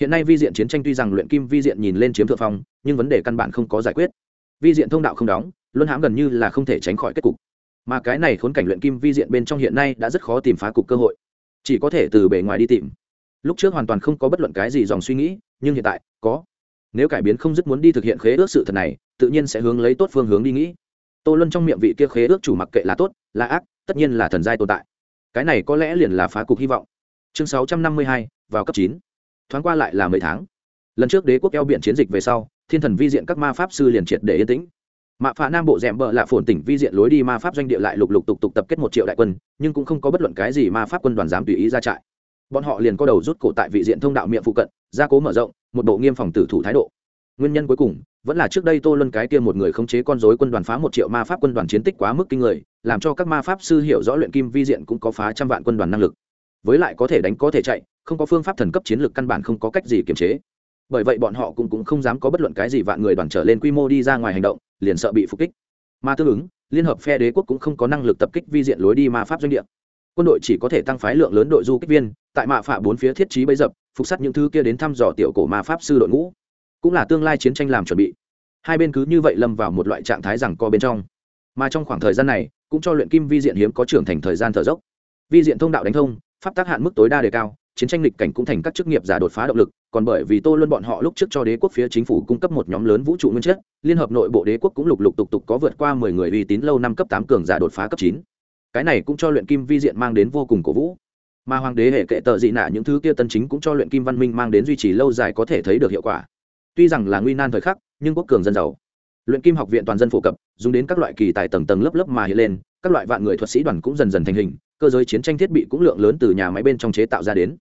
Hiện nay vi diện chiến tranh tuy rằng luyện kim vi diện nhìn lên chiếm thượng phong, nhưng vấn đề căn bản không có giải quyết. Vi diện thông đạo không đóng, luân hãm gần như là không thể tránh khỏi kết cục. Mà cái này khốn cảnh luyện kim vi diện bên trong hiện nay đã rất khó tìm phá cục cơ hội. Chỉ có thể từ bề ngoài đi tìm. Lúc trước hoàn toàn không có bất luận cái gì dòng suy nghĩ, nhưng hiện tại, có. Nếu cải biến không dứt muốn đi thực hiện khế ước sự thật này, tự nhiên sẽ hướng lấy tốt phương hướng đi nghĩ. Tô luân trong miệng vị kia khế ước chủ mặc kệ là tốt, là ác, tất nhiên là thần giai tồn tại. Cái này có lẽ liền là phá cục hy vọng chương sáu trăm năm mươi hai, vào cấp chín. Thoáng qua lại là mười tháng. Lần trước đế quốc eo biển chiến dịch về sau, thiên thần vi diện các ma pháp sư liền triệt để yên tĩnh. Mạ phạ nam bộ d ẹ m bợ lạ phồn tỉnh vi diện lối đi ma pháp doanh địa lại lục lục tục tục tập kết một triệu đại quân, nhưng cũng không có bất luận cái gì ma pháp quân đoàn dám tùy ý ra trại. Bọn họ liền có đầu rút cổ tại vị diện thông đạo miệng phụ cận, gia cố mở rộng, một bộ nghiêm phòng tử thủ thái độ. Nguyên nhân cuối cùng, vẫn là trước đây tô luân cái kia một người khống chế con dối quân đoàn phá một triệu ma pháp quân đoàn chiến tích quá mức kinh người, làm cho các ma pháp sư hiểu rõ luyện kim vi diện cũng có phá trăm vạn quân đoàn năng lực với lại có thể đánh có thể chạy không có phương pháp thần cấp chiến lược căn bản không có cách gì kiềm chế. Bởi vậy bọn họ cũng, cũng không dám có bất luận cái gì vạn người đoàn trở lên quy mô đi ra ngoài hành động liền sợ bị phục kích. Mà tương ứng liên hợp phe đế quốc cũng không có năng lực tập kích vi diện lối đi ma pháp doanh địa. Quân đội chỉ có thể tăng phái lượng lớn đội du kích viên tại mạ phạ bốn phía thiết trí bấy dập phục sát những thứ kia đến thăm dò tiểu cổ ma pháp sư đội ngũ. Cũng là tương lai chiến tranh làm chuẩn bị. Hai bên cứ như vậy lâm vào một loại trạng thái rằng co bên trong. Mà trong khoảng thời gian này cũng cho luyện kim vi diện hiếm có trưởng thành thời gian thở dốc. Vi diện thông đạo đánh thông pháp tác hạn mức tối đa đề cao, chiến tranh lịch cảnh cũng thành các chức nghiệp giả đột phá động lực, còn bởi vì tô luân bọn họ lúc trước cho đế quốc phía chính phủ cung cấp một nhóm lớn vũ trụ nguyên chất, liên hợp nội bộ đế quốc cũng lục lục tục tục có vượt qua mười người uy tín lâu năm cấp tám cường giả đột phá cấp chín. Cái này cũng cho luyện kim vi diện mang đến vô cùng cổ vũ. Mà hoàng đế hệ kệ tợ dị nạ những thứ kia tân chính cũng cho luyện kim văn minh mang đến duy trì lâu dài có thể thấy được hiệu quả. Tuy rằng là nguy nan thời khắc, nhưng quốc cường dân giàu. Luyện kim học viện toàn dân phổ cập, dùng đến các loại kỳ tài tầng tầng lớp lớp mà hiện lên, các loại vạn người thuật sĩ đoàn cũng dần dần thành hình cơ giới chiến tranh thiết bị cũng lượng lớn từ nhà máy bên trong chế tạo ra đến.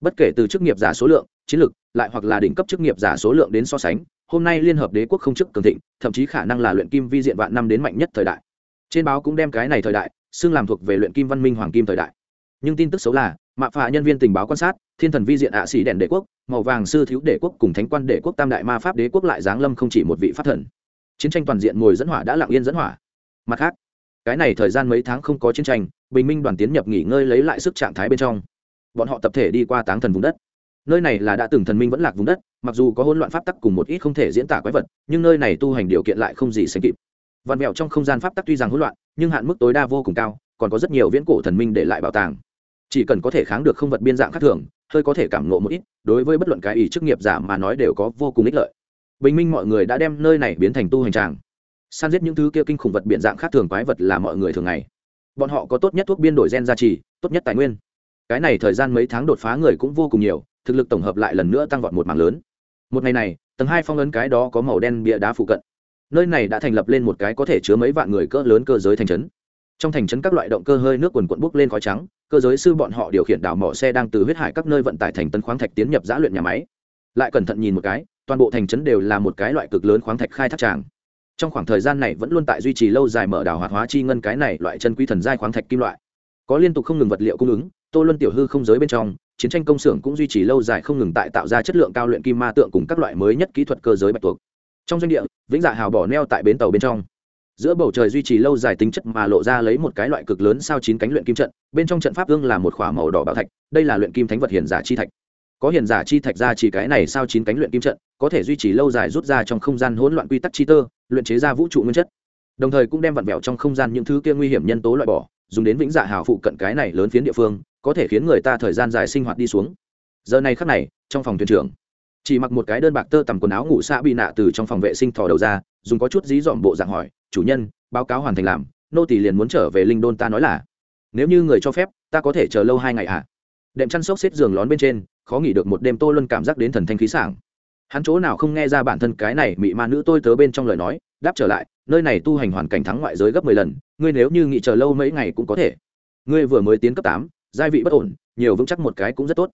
Bất kể từ chức nghiệp giả số lượng, chiến lược, lại hoặc là đỉnh cấp chức nghiệp giả số lượng đến so sánh, hôm nay liên hợp đế quốc không chức cường thịnh, thậm chí khả năng là luyện kim vi diện vạn năm đến mạnh nhất thời đại. Trên báo cũng đem cái này thời đại, xưng làm thuộc về luyện kim văn minh hoàng kim thời đại. Nhưng tin tức xấu là, mạ phà nhân viên tình báo quan sát, thiên thần vi diện ạ sĩ đèn đế quốc, màu vàng sư thiếu đế quốc cùng thánh quan đế quốc tam đại ma pháp đế quốc lại giáng lâm không chỉ một vị pháp thần. Chiến tranh toàn diện ngồi dẫn hỏa đã lặng yên dẫn hỏa. Mặt khác cái này thời gian mấy tháng không có chiến tranh, bình minh đoàn tiến nhập nghỉ ngơi lấy lại sức trạng thái bên trong. Bọn họ tập thể đi qua táng thần vùng đất. Nơi này là đã từng thần minh vẫn lạc vùng đất, mặc dù có hỗn loạn pháp tắc cùng một ít không thể diễn tả quái vật, nhưng nơi này tu hành điều kiện lại không gì sánh kịp. Vạn mẹo trong không gian pháp tắc tuy rằng hỗn loạn, nhưng hạn mức tối đa vô cùng cao, còn có rất nhiều viễn cổ thần minh để lại bảo tàng. Chỉ cần có thể kháng được không vật biên dạng khác thường, hơi có thể cảm ngộ một ít, đối với bất luận cái ý chức nghiệp giả mà nói đều có vô cùng ích lợi. Bình minh mọi người đã đem nơi này biến thành tu hành tràng san giết những thứ kia kinh khủng vật biện dạng khác thường quái vật là mọi người thường ngày. Bọn họ có tốt nhất thuốc biên đổi gen gia trì, tốt nhất tài nguyên. Cái này thời gian mấy tháng đột phá người cũng vô cùng nhiều, thực lực tổng hợp lại lần nữa tăng vọt một mảng lớn. Một ngày này, tầng hai phong ấn cái đó có màu đen bịa đá phụ cận. Nơi này đã thành lập lên một cái có thể chứa mấy vạn người cỡ lớn cơ giới thành trấn. Trong thành trấn các loại động cơ hơi nước quần quận bốc lên khói trắng, cơ giới sư bọn họ điều khiển đảo mỏ xe đang từ huyết hải các nơi vận tải thành tân khoáng thạch tiến nhập giã luyện nhà máy. Lại cẩn thận nhìn một cái, toàn bộ thành trấn đều là một cái loại cực lớn khoáng thạch khai thác tràng trong khoảng thời gian này vẫn luôn tại duy trì lâu dài mở đào hoạt hóa chi ngân cái này loại chân quý thần giai khoáng thạch kim loại. Có liên tục không ngừng vật liệu cung ứng, tô luân tiểu hư không giới bên trong, chiến tranh công xưởng cũng duy trì lâu dài không ngừng tại tạo ra chất lượng cao luyện kim ma tượng cùng các loại mới nhất kỹ thuật cơ giới bạch tuộc. Trong doanh địa, vĩnh dạ hào bỏ neo tại bến tàu bên trong. Giữa bầu trời duy trì lâu dài tính chất mà lộ ra lấy một cái loại cực lớn sao chín cánh luyện kim trận, bên trong trận pháp ương là một khóa màu đỏ bảo thạch, đây là luyện kim thánh vật hiền giả chi thạch có hiền giả chi thạch ra chỉ cái này sao chín cánh luyện kim trận, có thể duy trì lâu dài rút ra trong không gian hỗn loạn quy tắc chi tơ, luyện chế ra vũ trụ nguyên chất đồng thời cũng đem vặn vẹo trong không gian những thứ kia nguy hiểm nhân tố loại bỏ, dùng đến vĩnh dạ hào phụ cận cái này lớn phiến địa phương, có thể khiến người ta thời gian dài sinh hoạt đi xuống giờ này khắc này, trong phòng thuyền trưởng, chỉ mặc một cái đơn bạc tơ tằm quần áo ngủ xạ bị nạ từ trong phòng vệ sinh thò đầu ra, dùng có chút dí dọn bộ dạng hỏi, chủ nhân, báo cáo hoàn thành làm, nô tỷ liền muốn trở về linh đôn ta nói là, nếu như người cho phép, ta có thể chờ lâu hai ngày ạ à? đệm chăn sốc xếp giường lón bên trên khó nghỉ được một đêm tôi luôn cảm giác đến thần thanh khí sảng. Hắn chỗ nào không nghe ra bản thân cái này mị ma nữ tôi tớ bên trong lời nói, đáp trở lại, nơi này tu hành hoàn cảnh thắng ngoại giới gấp mười lần, ngươi nếu như nghị chờ lâu mấy ngày cũng có thể. Ngươi vừa mới tiến cấp tám, giai vị bất ổn, nhiều vững chắc một cái cũng rất tốt.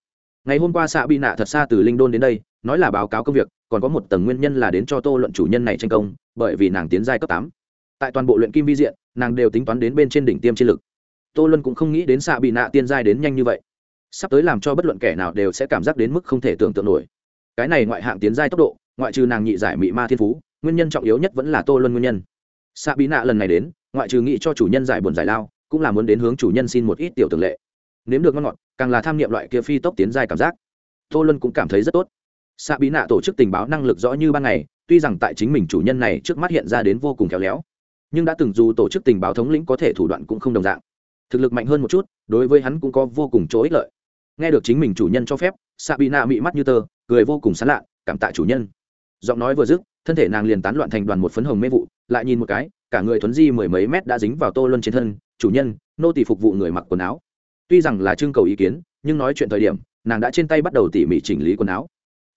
Ngày hôm qua xạ bị nạ thật xa từ linh đôn đến đây, nói là báo cáo công việc, còn có một tầng nguyên nhân là đến cho tô luận chủ nhân này tranh công, bởi vì nàng tiến giai cấp tám. Tại toàn bộ luyện kim vi diện, nàng đều tính toán đến bên trên đỉnh tiêm chiến lực. Tô luân cũng không nghĩ đến xạ bị nạ tiên giai đến nhanh như vậy sắp tới làm cho bất luận kẻ nào đều sẽ cảm giác đến mức không thể tưởng tượng nổi. Cái này ngoại hạng tiến giai tốc độ, ngoại trừ nàng nhị giải mị ma thiên phú, nguyên nhân trọng yếu nhất vẫn là tô luân nguyên nhân. Xạ bí nạ lần này đến, ngoại trừ nghĩ cho chủ nhân giải buồn giải lao, cũng là muốn đến hướng chủ nhân xin một ít tiểu tường lệ. Nếm được ngon ngọt, càng là tham nghiệm loại kia phi tốc tiến giai cảm giác. Tô luân cũng cảm thấy rất tốt. Xạ bí nạ tổ chức tình báo năng lực rõ như ban ngày, tuy rằng tại chính mình chủ nhân này trước mắt hiện ra đến vô cùng khéo léo, nhưng đã từng dù tổ chức tình báo thống lĩnh có thể thủ đoạn cũng không đồng dạng. Thực lực mạnh hơn một chút, đối với hắn cũng có vô cùng chỗ ích lợi nghe được chính mình chủ nhân cho phép xạ bị nạ mị mắt như tơ, cười vô cùng sán lạ, cảm tạ chủ nhân. Giọng nói vừa dứt, thân thể nàng liền tán loạn thành đoàn một phấn hồng mê vụ, lại nhìn một cái, cả người thuấn di mười mấy mét đã dính vào tô luân trên thân, chủ nhân, nô tỷ phục vụ người mặc quần áo. Tuy rằng là trưng cầu ý kiến, nhưng nói chuyện thời điểm, nàng đã trên tay bắt đầu tỉ mỉ chỉnh lý quần áo.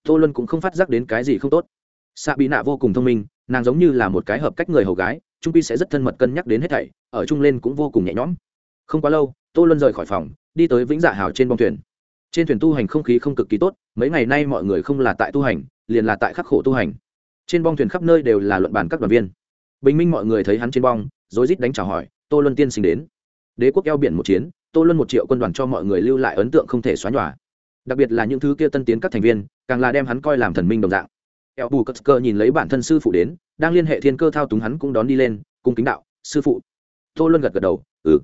Tô luân cũng không phát giác đến cái gì không tốt. Xạ bị nạ vô cùng thông minh, nàng giống như là một cái hợp cách người hầu gái, trung pi sẽ rất thân mật cân nhắc đến hết thảy, ở chung lên cũng vô cùng nhẹ nhõm. Không quá lâu tô luân rời khỏi phòng, đi tới vĩnh dạ hào trên bông thuyền. Trên thuyền tu hành không khí không cực kỳ tốt, mấy ngày nay mọi người không là tại tu hành, liền là tại khắc khổ tu hành. Trên bong thuyền khắp nơi đều là luận bàn các đoàn viên. Bình minh mọi người thấy hắn trên bong, rối rít đánh chào hỏi, tô luân tiên sinh đến. Đế quốc eo biển một chiến, tô luân một triệu quân đoàn cho mọi người lưu lại ấn tượng không thể xóa nhòa. Đặc biệt là những thứ kia tân tiến các thành viên, càng là đem hắn coi làm thần minh đồng dạng. Eo bù cất cơ nhìn lấy bản thân sư phụ đến, đang liên hệ thiên cơ thao túng hắn cũng đón đi lên, cung kính đạo, sư phụ. Tô luân gật gật đầu ừ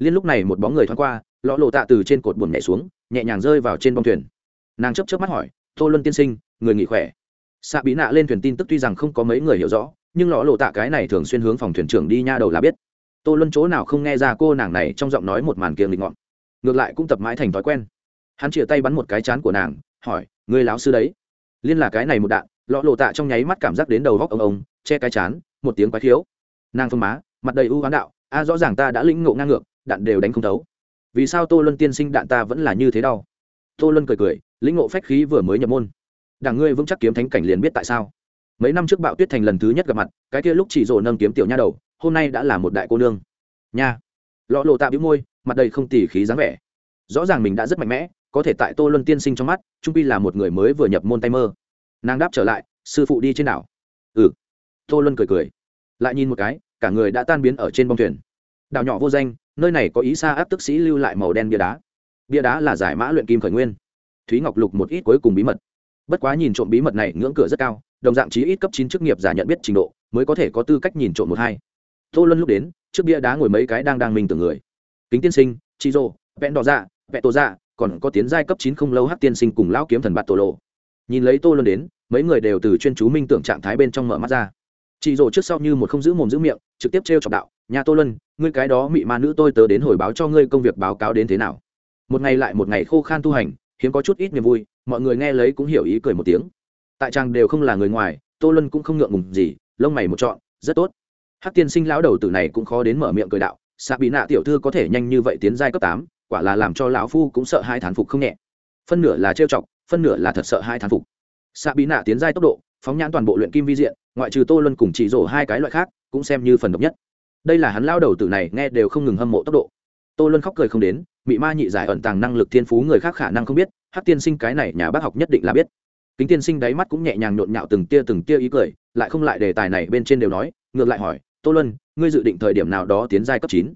liên lúc này một bóng người thoáng qua, lõ lộ tạ từ trên cột buồn nhảy xuống, nhẹ nhàng rơi vào trên bông thuyền. Nàng chấp chấp mắt hỏi, tô luân tiên sinh, người nghỉ khỏe? Xạ bí nạ lên thuyền tin tức tuy rằng không có mấy người hiểu rõ, nhưng lõ lộ tạ cái này thường xuyên hướng phòng thuyền trưởng đi nha đầu là biết. Tô luân chỗ nào không nghe ra cô nàng này trong giọng nói một màn kiềng lịch ngọn ngược lại cũng tập mãi thành thói quen. Hắn chĩa tay bắn một cái chán của nàng, hỏi người láo sư đấy? Liên là cái này một đạn lọ lộ tạ trong nháy mắt cảm giác đến đầu góc ông ông, che cái chán, một tiếng quái thiếu nàng phương má, mặt đầy ưu hoán đạo, a, rõ ràng ta đã lĩnh ngộ ngang ngược đạn đều đánh không thấu. Vì sao tô luân tiên sinh đạn ta vẫn là như thế đau? Tô luân cười cười, lĩnh ngộ phách khí vừa mới nhập môn. Đảng ngươi vững chắc kiếm thánh cảnh liền biết tại sao. Mấy năm trước bạo tuyết thành lần thứ nhất gặp mặt, cái kia lúc chỉ rổ nâng kiếm tiểu nha đầu, hôm nay đã là một đại cô nương. Nha. Lọ lộ tạ bĩu môi, mặt đầy không tỉ khí dáng vẻ. Rõ ràng mình đã rất mạnh mẽ, có thể tại tô luân tiên sinh trong mắt, trung pi là một người mới vừa nhập môn tay mơ. Nàng đáp trở lại, sư phụ đi trên đảo. Ừ. Tô luân cười cười, lại nhìn một cái, cả người đã tan biến ở trên bông thuyền. Đảo nhỏ vô danh nơi này có ý xa áp tức sĩ lưu lại màu đen bia đá. Bia đá là giải mã luyện kim khởi nguyên. Thúy ngọc lục một ít cuối cùng bí mật. Bất quá nhìn trộm bí mật này, ngưỡng cửa rất cao, đồng dạng chí ít cấp chín chức nghiệp giả nhận biết trình độ, mới có thể có tư cách nhìn trộm một hai. Tô luân lúc đến, trước bia đá ngồi mấy cái đang đang mình tưởng người. Kính tiên sinh chi rô vẹn đỏ dạ vẹn tổ dạ còn có tiến giai cấp chín không lâu hát tiên sinh cùng lão kiếm thần bạt tổ lộ. Nhìn lấy tô luân đến, mấy người đều từ chuyên chú minh tưởng trạng thái bên trong mở mắt ra chị rổ trước sau như một không giữ mồm giữ miệng, trực tiếp t r e o chọc đạo, nhà tô luân, ngươi cái đó mị ma nữ tôi tớ đến hồi báo cho ngươi công việc báo cáo đến thế nào? Một ngày lại một ngày khô khan tu hành, hiếm có chút ít niềm vui, mọi người nghe lấy cũng hiểu ý cười một tiếng. Tại trang đều không là người ngoài, tô luân cũng không ngượng ngùng gì, lông mày một trọn, rất tốt. Hát tiên sinh lão đầu tử này cũng khó đến mở miệng cười đạo xạ bị nạ tiểu thư có thể nhanh như vậy tiến giai cấp tám, quả là làm cho lão phu cũng sợ hai thán phục không nhẹ. Phân nửa là trêu chọc, phân nửa là thật sợ hai thán phục. Xạ bị nạ tiến giai tốc độ phóng nhãn toàn bộ luyện kim vi diện, ngoại trừ tô luân cùng chỉ rổ hai cái loại khác, cũng xem như phần độc nhất. Đây là hắn lao đầu tử này nghe đều không ngừng hâm mộ tốc độ. Tô luân khóc cười không đến bị ma nhị giải ẩn tàng năng lực thiên phú người khác khả năng không biết hát tiên sinh cái này nhà bác học nhất định là biết. Kính tiên sinh đáy mắt cũng nhẹ nhàng nhộn nhạo từng tia từng tia ý cười, lại không lại đề tài này bên trên đều nói, ngược lại hỏi, tô luân, ngươi dự định thời điểm nào đó tiến giai cấp chín?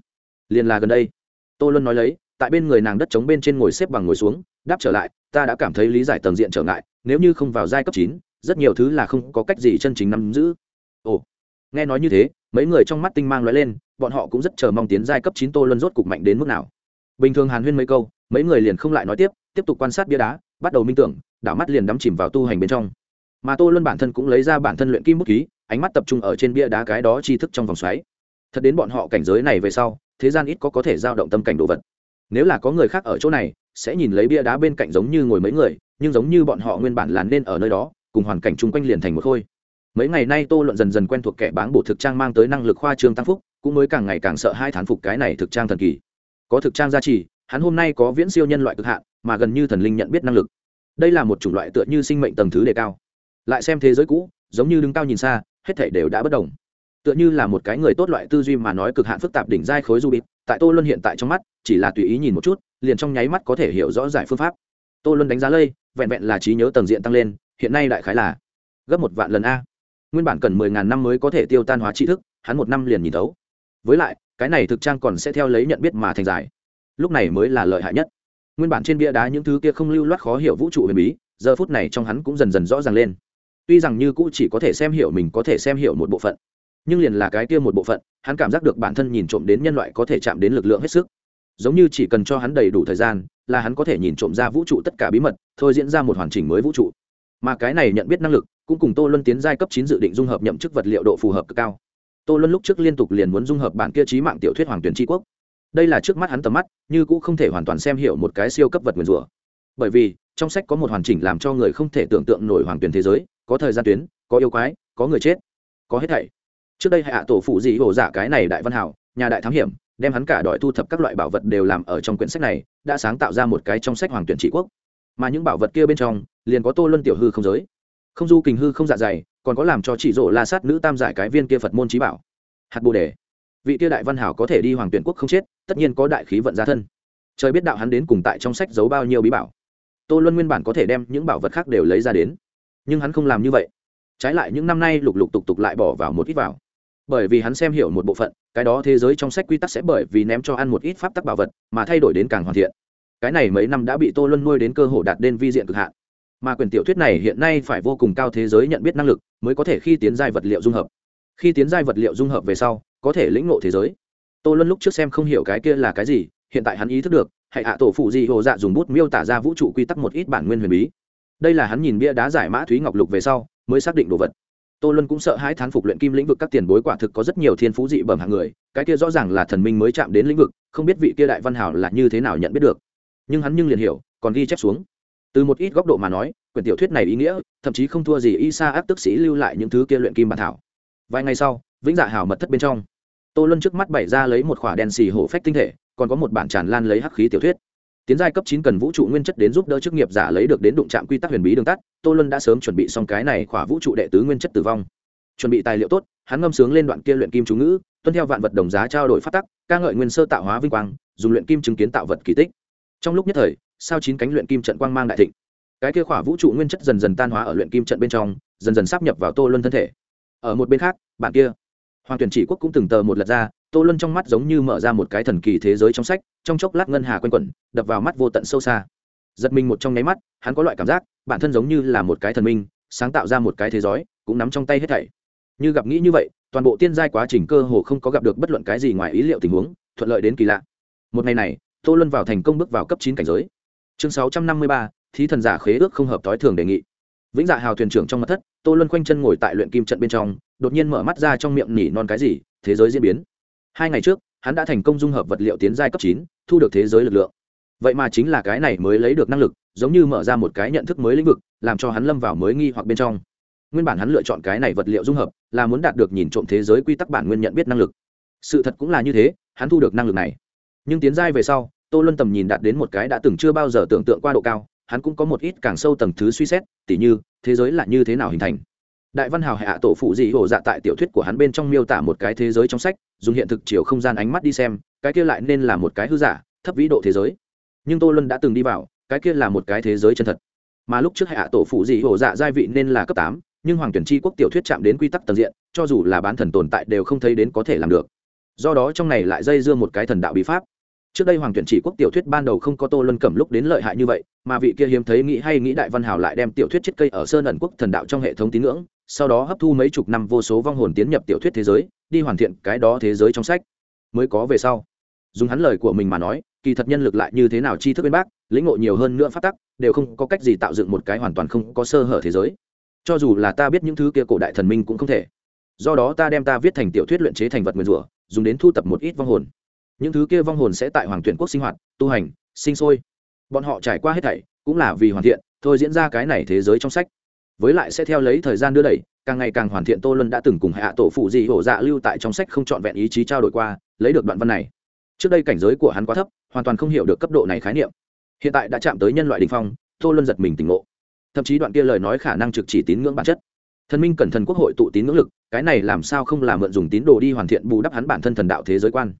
Liền là gần đây. Tô luân nói lấy, tại bên người nàng đất trống bên trên ngồi xếp bằng ngồi xuống, đáp trở lại, ta đã cảm thấy lý giải tầng diện trở ngại, nếu như không vào giai cấp chín rất nhiều thứ là không có cách gì chân chính nắm giữ. Ồ, nghe nói như thế, mấy người trong mắt tinh mang lóe lên, bọn họ cũng rất chờ mong tiến giai cấp chín tô luân rốt cục mạnh đến mức nào. Bình thường hàn huyên mấy câu, mấy người liền không lại nói tiếp tiếp tục quan sát bia đá, bắt đầu minh tưởng, đảo mắt liền đắm chìm vào tu hành bên trong. Mà tô luân bản thân cũng lấy ra bản thân luyện kim bút ký, ánh mắt tập trung ở trên bia đá cái đó tri thức trong vòng xoáy. Thật đến bọn họ cảnh giới này về sau, thế gian ít có có thể giao động tâm cảnh đồ vật. Nếu là có người khác ở chỗ này, sẽ nhìn lấy bia đá bên cạnh giống như ngồi mấy người, nhưng giống như bọn họ nguyên bản là nên ở nơi đó cùng hoàn cảnh chung quanh liền thành một khôi. Mấy ngày nay tô luận dần dần quen thuộc kẻ báng bổ thực trang mang tới năng lực khoa trương tăng phúc, cũng mới càng ngày càng sợ hai thán phục cái này thực trang thần kỳ. Có thực trang gia trì, hắn hôm nay có viễn siêu nhân loại cực hạn, mà gần như thần linh nhận biết năng lực. Đây là một chủng loại tựa như sinh mệnh tầng thứ đề cao. Lại xem thế giới cũ, giống như đứng cao nhìn xa, hết thể đều đã bất đồng. Tựa như là một cái người tốt loại tư duy mà nói cực hạn phức tạp đỉnh giai khối du bịt tại tô luân hiện tại trong mắt, chỉ là tùy ý nhìn một chút, liền trong nháy mắt có thể hiểu rõ giải phương pháp. Tô luân đánh giá lây, vẹn vẹn là trí nhớ tầng diện tăng lên hiện nay đại khái là gấp một vạn lần a. Nguyên bản cần mười ngàn năm mới có thể tiêu tan hóa tri thức, hắn một năm liền nhìn thấu. Với lại, cái này thực trang còn sẽ theo lấy nhận biết mà thành giải. Lúc này mới là lợi hại nhất. Nguyên bản trên bia đá những thứ kia không lưu loát khó hiểu vũ trụ huyền bí, giờ phút này trong hắn cũng dần dần rõ ràng lên. Tuy rằng như cũ chỉ có thể xem hiểu mình có thể xem hiểu một bộ phận, nhưng liền là cái kia một bộ phận, hắn cảm giác được bản thân nhìn trộm đến nhân loại có thể chạm đến lực lượng hết sức. Giống như chỉ cần cho hắn đầy đủ thời gian, là hắn có thể nhìn trộm ra vũ trụ tất cả bí mật, thôi diễn ra một hoàn chỉnh mới vũ trụ mà cái này nhận biết năng lực cũng cùng tô luân tiến giai cấp chín dự định dung hợp nhậm chức vật liệu độ phù hợp cực cao. Tô luân lúc trước liên tục liền muốn dung hợp bản kia trí mạng tiểu thuyết hoàng tuyển tri quốc. Đây là trước mắt hắn tầm mắt, như cũng không thể hoàn toàn xem hiểu một cái siêu cấp vật nguyền rủa. Bởi vì, trong sách có một hoàn chỉnh làm cho người không thể tưởng tượng nổi hoàng tuyển thế giới, có thời gian tuyến, có yêu quái, có người chết, có hết thảy. Trước đây hạ tổ phụ dị hổ giả cái này đại văn hảo, nhà đại thám hiểm, đem hắn cả đòi thu thập các loại bảo vật đều làm ở trong quyển sách này, đã sáng tạo ra một cái trong sách hoàng tuyển trị quốc mà những bảo vật kia bên trong, liền có tô luân tiểu hư không giới. Không du kình hư không dạ dày, còn có làm cho chỉ rộ la sát nữ tam giải cái viên kia phật môn trí bảo. Hạt bồ đề. Vị kia đại văn hảo có thể đi hoàng tuyển quốc không chết, tất nhiên có đại khí vận gia thân. Trời biết đạo hắn đến cùng tại trong sách giấu bao nhiêu bí bảo. Tô luân nguyên bản có thể đem những bảo vật khác đều lấy ra đến, nhưng hắn không làm như vậy. Trái lại những năm nay lục lục tục tục lại bỏ vào một ít vào. Bởi vì hắn xem hiểu một bộ phận, cái đó thế giới trong sách quy tắc sẽ bởi vì ném cho ăn một ít pháp tắc bảo vật, mà thay đổi đến càng hoàn thiện cái này mấy năm đã bị tô luân nuôi đến cơ hội đạt đến vi diện cực hạn. Mà quyển tiểu thuyết này hiện nay phải vô cùng cao thế giới nhận biết năng lực, mới có thể khi tiến giai vật liệu dung hợp. Khi tiến giai vật liệu dung hợp về sau, có thể lĩnh ngộ thế giới. Tô luân lúc trước xem không hiểu cái kia là cái gì, hiện tại hắn ý thức được, hãy hạ tổ phụ gì hồ dạ dùng bút miêu tả ra vũ trụ quy tắc một ít bản nguyên huyền bí. Đây là hắn nhìn bia đá giải mã thúy ngọc lục về sau, mới xác định đồ vật. Tô luân cũng sợ hãi thán phục luyện kim lĩnh vực các tiền bối quả thực có rất nhiều thiên phú dị bẩm hạng người, cái kia rõ ràng là thần minh mới chạm đến lĩnh vực, không biết vị kia đại văn hảo là như thế nào nhận biết được nhưng hắn nhưng liền hiểu, còn ghi chép xuống. Từ một ít góc độ mà nói, quyển tiểu thuyết này ý nghĩa, thậm chí không thua gì y sa áp tức sĩ lưu lại những thứ kia luyện kim bản thảo. Vài ngày sau, vĩnh dạ hảo mật thất bên trong, tô luân trước mắt bày ra lấy một khỏa đèn xì hổ phách tinh thể, còn có một bản tràn lan lấy hắc khí tiểu thuyết. Tiến giai cấp chín cần vũ trụ nguyên chất đến giúp đỡ chức nghiệp giả lấy được đến đụng trạm quy tắc huyền bí đường tắt, tô luân đã sớm chuẩn bị xong cái này khỏa vũ trụ đệ tứ nguyên chất tử vong. Chuẩn bị tài liệu tốt, hắn ngâm sướng lên đoạn kia luyện kim chú ngữ, tuân theo vạn vật đồng giá trao đổi phát tắc, ca ngợi nguyên sơ tạo hóa vinh quang, dùng luyện kim chứng kiến tạo vật kỳ tích trong lúc nhất thời, sao chín cánh luyện kim trận quang mang đại thịnh. Cái kia khỏa vũ trụ nguyên chất dần dần tan hóa ở luyện kim trận bên trong, dần dần sắp nhập vào tô luân thân thể. Ở một bên khác, bạn kia, hoàng tuyển chỉ quốc cũng từng tờ một lật ra, tô luân trong mắt giống như mở ra một cái thần kỳ thế giới trong sách, trong chốc lát ngân hà quanh quẩn, đập vào mắt vô tận sâu xa. Giật mình một trong nháy mắt, hắn có loại cảm giác, bản thân giống như là một cái thần minh, sáng tạo ra một cái thế giới, cũng nắm trong tay hết thảy. Như gặp nghĩ như vậy, toàn bộ tiên giai quá trình cơ hồ không có gặp được bất luận cái gì ngoài ý liệu tình huống, thuận lợi đến kỳ lạ. Một ngày này tô luân vào thành công bước vào cấp chín cảnh giới. Chương sáu trăm năm mươi ba, thí thần giả khế ước không hợp tối thường đề nghị. Vĩnh dạ hào thuyền trưởng trong mặt thất, tô luân khoanh chân ngồi tại luyện kim trận bên trong, đột nhiên mở mắt ra trong miệng nỉ non cái gì, thế giới diễn biến. Hai ngày trước, hắn đã thành công dung hợp vật liệu tiến giai cấp chín, thu được thế giới lực lượng. Vậy mà chính là cái này mới lấy được năng lực, giống như mở ra một cái nhận thức mới lĩnh vực, làm cho hắn lâm vào mới nghi hoặc bên trong. Nguyên bản hắn lựa chọn cái này vật liệu dung hợp, là muốn đạt được nhìn trộm thế giới quy tắc bản nguyên nhận biết năng lực. Sự thật cũng là như thế, hắn thu được năng lực này. Nhưng tiến giai về sau tô luân tầm nhìn đạt đến một cái đã từng chưa bao giờ tưởng tượng qua độ cao, hắn cũng có một ít càng sâu tầng thứ suy xét, tỉ như, thế giới là như thế nào hình thành. Đại văn hào hạ tổ phụ dị hồ dạ tại tiểu thuyết của hắn bên trong miêu tả một cái thế giới trong sách, dùng hiện thực chiều không gian ánh mắt đi xem, cái kia lại nên là một cái hư giả, thấp vĩ độ thế giới. Nhưng tô luân đã từng đi vào, cái kia là một cái thế giới chân thật. Mà lúc trước hạ tổ phụ dị hồ dạ giai vị nên là cấp tám, nhưng hoàng tuyển tri quốc tiểu thuyết chạm đến quy tắc tầng diện, cho dù là bán thần tồn tại đều không thấy đến có thể làm được. Do đó trong này lại dây dưa một cái thần đạo bí pháp trước đây hoàng tuyển chỉ quốc tiểu thuyết ban đầu không có tô luân cẩm lúc đến lợi hại như vậy, mà vị kia hiếm thấy nghĩ hay nghĩ đại văn hào lại đem tiểu thuyết chết cây ở sơn ẩn quốc thần đạo trong hệ thống tín ngưỡng, sau đó hấp thu mấy chục năm vô số vong hồn tiến nhập tiểu thuyết thế giới, đi hoàn thiện cái đó thế giới trong sách. Mới có về sau, dùng hắn lời của mình mà nói, kỳ thật nhân lực lại như thế nào tri thức bên bác, lĩnh ngộ nhiều hơn nữa phát tắc, đều không có cách gì tạo dựng một cái hoàn toàn không có sơ hở thế giới. Cho dù là ta biết những thứ kia cổ đại thần minh cũng không thể. Do đó ta đem ta viết thành tiểu thuyết luyện chế thành vật nguyên rủa, dùng đến thu tập một ít vong hồn những thứ kia vong hồn sẽ tại hoàng tuyển quốc sinh hoạt, tu hành, sinh sôi. Bọn họ trải qua hết thảy, cũng là vì hoàn thiện, thôi diễn ra cái này thế giới trong sách. Với lại sẽ theo lấy thời gian đưa đẩy, càng ngày càng hoàn thiện tô luân đã từng cùng hạ tổ phụ dị hổ dạ lưu tại trong sách không trọn vẹn ý chí trao đổi qua, lấy được đoạn văn này. Trước đây cảnh giới của hắn quá thấp, hoàn toàn không hiểu được cấp độ này khái niệm. Hiện tại đã chạm tới nhân loại đình phong, tô luân giật mình tỉnh ngộ. Thậm chí đoạn kia lời nói khả năng trực chỉ tín ngưỡng bản chất. Thần minh cẩn thần quốc hội tụ tín ngưỡng lực, cái này làm sao không làm mượn dùng tín đồ đi hoàn thiện bù đắp hắn bản thân thần đạo thế giới quan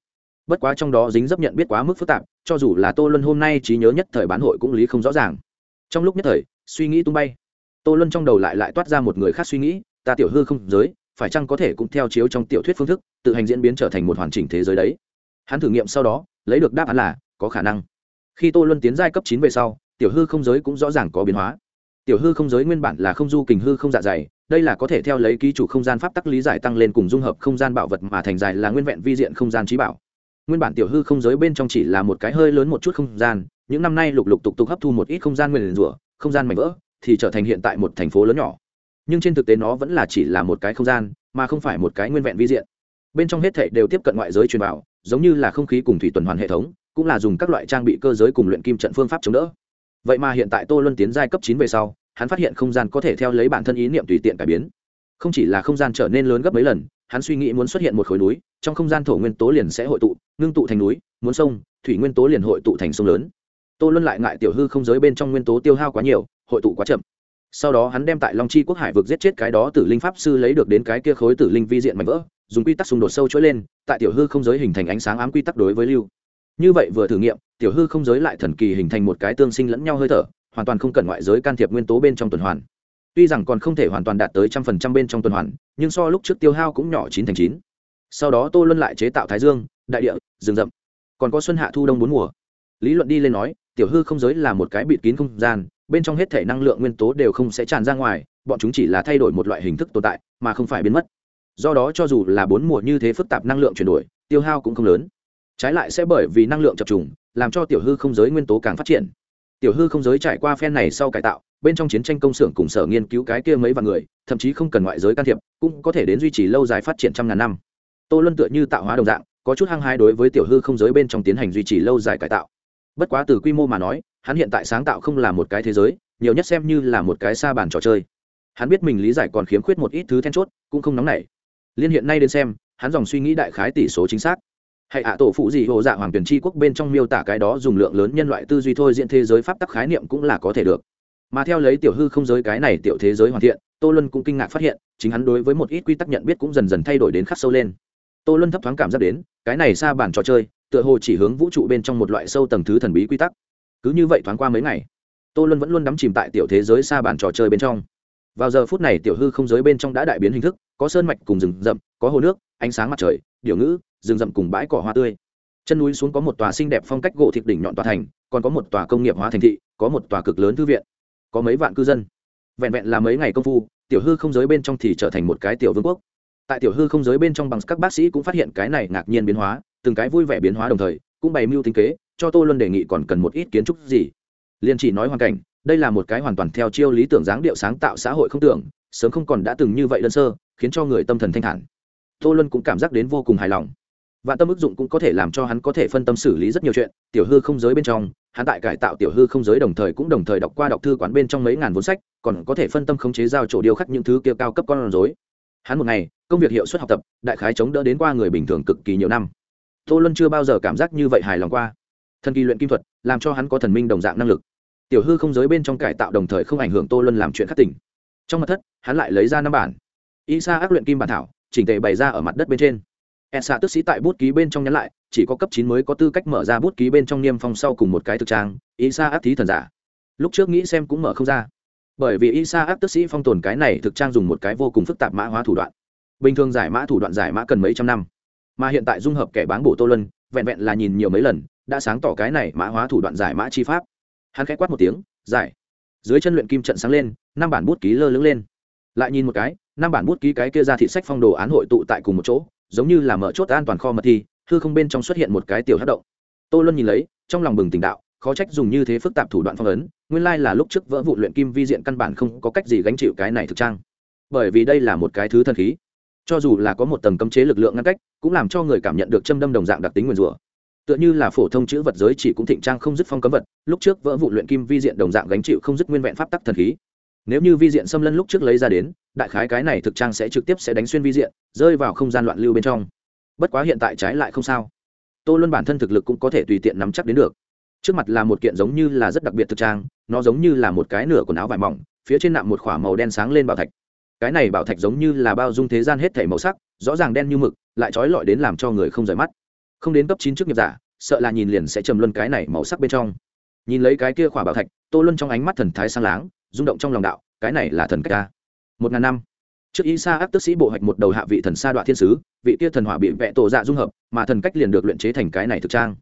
bất quá trong đó dính dấp nhận biết quá mức phức tạp, cho dù là tô luân hôm nay trí nhớ nhất thời bán hội cũng lý không rõ ràng. Trong lúc nhất thời, suy nghĩ tung bay. Tô luân trong đầu lại lại toát ra một người khác suy nghĩ, ta tiểu hư không giới, phải chăng có thể cũng theo chiếu trong tiểu thuyết phương thức, tự hành diễn biến trở thành một hoàn chỉnh thế giới đấy? Hắn thử nghiệm sau đó, lấy được đáp án là, có khả năng. Khi tô luân tiến giai cấp chín về sau, tiểu hư không giới cũng rõ ràng có biến hóa. Tiểu hư không giới nguyên bản là không du kình hư không dạ dày, đây là có thể theo lấy ký chủ không gian pháp tắc lý giải tăng lên cùng dung hợp không gian bảo vật mà thành dài là nguyên vẹn vi diện không gian trí bảo nguyên bản tiểu hư không giới bên trong chỉ là một cái hơi lớn một chút không gian, những năm nay lục lục tục tục hấp thu một ít không gian nguyên rủa, không gian mảnh vỡ, thì trở thành hiện tại một thành phố lớn nhỏ. Nhưng trên thực tế nó vẫn là chỉ là một cái không gian, mà không phải một cái nguyên vẹn vi diện. Bên trong hết thảy đều tiếp cận ngoại giới truyền vào giống như là không khí cùng thủy tuần hoàn hệ thống, cũng là dùng các loại trang bị cơ giới cùng luyện kim trận phương pháp chống đỡ. Vậy mà hiện tại tô luân tiến giai cấp chín về sau, hắn phát hiện không gian có thể theo lấy bản thân ý niệm tùy tiện cải biến. Không chỉ là không gian trở nên lớn gấp mấy lần hắn suy nghĩ muốn xuất hiện một khối núi, trong không gian thổ nguyên tố liền sẽ hội tụ, ngưng tụ thành núi, muốn sông, thủy nguyên tố liền hội tụ thành sông lớn. Tô luân lại ngại tiểu hư không giới bên trong nguyên tố tiêu hao quá nhiều, hội tụ quá chậm. Sau đó hắn đem tại long chi quốc hải vực giết chết cái đó tử linh pháp sư lấy được đến cái kia khối tử linh vi diện mạnh vỡ, dùng quy tắc xung đột sâu trỗi lên, tại tiểu hư không giới hình thành ánh sáng ám quy tắc đối với lưu. Như vậy vừa thử nghiệm, tiểu hư không giới lại thần kỳ hình thành một cái tương sinh lẫn nhau hơi thở, hoàn toàn không cần ngoại giới can thiệp nguyên tố bên trong tuần hoàn tuy rằng còn không thể hoàn toàn đạt tới trăm phần trăm bên trong tuần hoàn, nhưng so lúc trước tiêu hao cũng nhỏ chín thành chín. Sau đó tô luân lại chế tạo thái dương, đại địa, rừng rậm. Còn có xuân hạ thu đông bốn mùa. Lý luận đi lên nói, tiểu hư không giới là một cái bịt kín không gian, bên trong hết thể năng lượng nguyên tố đều không sẽ tràn ra ngoài, bọn chúng chỉ là thay đổi một loại hình thức tồn tại, mà không phải biến mất. Do đó cho dù là bốn mùa như thế phức tạp năng lượng chuyển đổi, tiêu hao cũng không lớn. Trái lại sẽ bởi vì năng lượng chập trùng, làm cho tiểu hư không giới nguyên tố càng phát triển tiểu hư không giới trải qua phen này sau cải tạo, bên trong chiến tranh công xưởng cùng sở nghiên cứu cái kia mấy vạn người, thậm chí không cần ngoại giới can thiệp, cũng có thể đến duy trì lâu dài phát triển trăm ngàn năm. Tô luân tựa như tạo hóa đồng dạng, có chút hăng hái đối với tiểu hư không giới bên trong tiến hành duy trì lâu dài cải tạo. Bất quá từ quy mô mà nói, hắn hiện tại sáng tạo không là một cái thế giới, nhiều nhất xem như là một cái xa bàn trò chơi. Hắn biết mình lý giải còn khiếm khuyết một ít thứ then chốt, cũng không nóng nảy. Liên hiện nay đến xem, hắn dòng suy nghĩ đại khái tỷ số chính xác hãy ạ, tổ phụ gì hồ dạ hoàng tuyển tri quốc bên trong miêu tả cái đó dùng lượng lớn nhân loại tư duy thôi diện thế giới pháp tắc khái niệm cũng là có thể được. Mà theo lấy tiểu hư không giới cái này tiểu thế giới hoàn thiện, tô luân cũng kinh ngạc phát hiện, chính hắn đối với một ít quy tắc nhận biết cũng dần dần thay đổi đến khắc sâu lên. Tô luân thấp thoáng cảm giác đến, cái này xa bản trò chơi, tựa hồ chỉ hướng vũ trụ bên trong một loại sâu tầng thứ thần bí quy tắc. Cứ như vậy thoáng qua mấy ngày, tô luân vẫn luôn đắm chìm tại tiểu thế giới xa bản trò chơi bên trong. Vào giờ phút này tiểu hư không giới bên trong đã đại biến hình thức, có sơn mạch cùng rừng rậm, có hồ nước ánh sáng mặt trời điệu ngữ, rừng rậm cùng bãi cỏ hoa tươi. Chân núi xuống có một tòa xinh đẹp phong cách gỗ thịt đỉnh nhọn tòa thành, còn có một tòa công nghiệp hóa thành thị, có một tòa cực lớn thư viện. Có mấy vạn cư dân. Vẹn vẹn là mấy ngày công phu, tiểu hư không giới bên trong thì trở thành một cái tiểu vương quốc. Tại tiểu hư không giới bên trong bằng, các bác sĩ cũng phát hiện cái này ngạc nhiên biến hóa, từng cái vui vẻ biến hóa đồng thời, cũng bày mưu tính kế, cho tô luân đề nghị còn cần một ít kiến trúc gì. Liên chỉ nói hoàn cảnh, đây là một cái hoàn toàn theo chiêu lý tưởng dáng điệu sáng tạo xã hội không tưởng, sớm không còn đã từng như vậy đơn sơ, khiến cho người tâm thần thanh thản tô luân cũng cảm giác đến vô cùng hài lòng. Và tâm ức dụng cũng có thể làm cho hắn có thể phân tâm xử lý rất nhiều chuyện, tiểu hư không giới bên trong, hắn tại cải tạo tiểu hư không giới đồng thời cũng đồng thời đọc qua đọc thư quán bên trong mấy ngàn vốn sách, còn có thể phân tâm khống chế giao chỗ điêu khắc những thứ kia cao cấp con rối. Hắn một ngày, công việc hiệu suất học tập, đại khái chống đỡ đến qua người bình thường cực kỳ nhiều năm. Tô luân chưa bao giờ cảm giác như vậy hài lòng qua. Thần kỳ luyện kim thuật, làm cho hắn có thần minh đồng dạng năng lực. Tiểu hư không giới bên trong cải tạo đồng thời không ảnh hưởng tô luân làm chuyện khắc tỉnh. Trong mặt thất, hắn lại lấy ra năm bản. Y sa ác luyện kim bản thảo chỉnh tề bày ra ở mặt đất bên trên. E xạ tức sĩ tại bút ký bên trong nhắn lại, chỉ có cấp chín mới có tư cách mở ra bút ký bên trong niêm phong sau cùng một cái thực trang ý xa ác thí thần giả. Lúc trước nghĩ xem cũng mở không ra. Bởi vì y sa ác tức sĩ phong tồn cái này thực trang dùng một cái vô cùng phức tạp mã hóa thủ đoạn. Bình thường giải mã thủ đoạn giải mã cần mấy trăm năm. Mà hiện tại dung hợp kẻ bán bổ tô lân vẹn vẹn là nhìn nhiều mấy lần, đã sáng tỏ cái này mã hóa thủ đoạn giải mã chi pháp. Hắn khẽ quát một tiếng, giải. Dưới chân luyện kim trận sáng lên, năm bản bút ký lơ lửng lên. Lại nhìn một cái năm bản bút ký cái kia ra thị sách phong đồ án hội tụ tại cùng một chỗ, giống như là mở chốt an toàn kho mật thi thư không bên trong xuất hiện một cái tiểu hát động. Tô luân nhìn lấy, trong lòng bừng tỉnh đạo, khó trách dùng như thế phức tạp thủ đoạn phong ấn, nguyên lai là lúc trước vỡ vụ luyện kim vi diện căn bản không có cách gì gánh chịu cái này thực trang. Bởi vì đây là một cái thứ thần khí, cho dù là có một tầng cấm chế lực lượng ngăn cách, cũng làm cho người cảm nhận được châm đâm đồng dạng đặc tính nguyên rủa. Tựa như là phổ thông chữ vật giới chỉ cũng thịnh trang không dứt phong cấm vật, lúc trước vỡ vụ luyện kim vi diện đồng dạng gánh chịu không dứt nguyên vẹn pháp tắc thần khí. Nếu như vi diện xâm lân lúc trước lấy ra đến đại khái cái này thực trang sẽ trực tiếp sẽ đánh xuyên vi diện, rơi vào không gian loạn lưu bên trong. Bất quá hiện tại trái lại không sao. Tô luân bản thân thực lực cũng có thể tùy tiện nắm chắc đến được. Trước mặt là một kiện giống như là rất đặc biệt thực trang, nó giống như là một cái nửa quần áo vải mỏng, phía trên nạm một k h ỏ a màu đen sáng lên bảo thạch. Cái này bảo thạch giống như là bao dung thế gian hết thể màu sắc, rõ ràng đen như mực, lại trói lọi đến làm cho người không rời mắt. Không đến cấp chín trước nghiệp giả, sợ là nhìn liền sẽ trầm luân cái này màu sắc bên trong. Nhìn lấy cái kia khỏa bảo thạch, tô luân trong ánh mắt thần thái sang láng, rung động trong lòng đạo, cái này là thần cách ca một ngàn năm. Trước y sa áp tức sĩ bộ hạch một đầu hạ vị thần sa đoạn thiên sứ, vị kia thần hỏa bị vẽ tổ dạ dung hợp, mà thần cách liền được luyện chế thành cái này thực trang.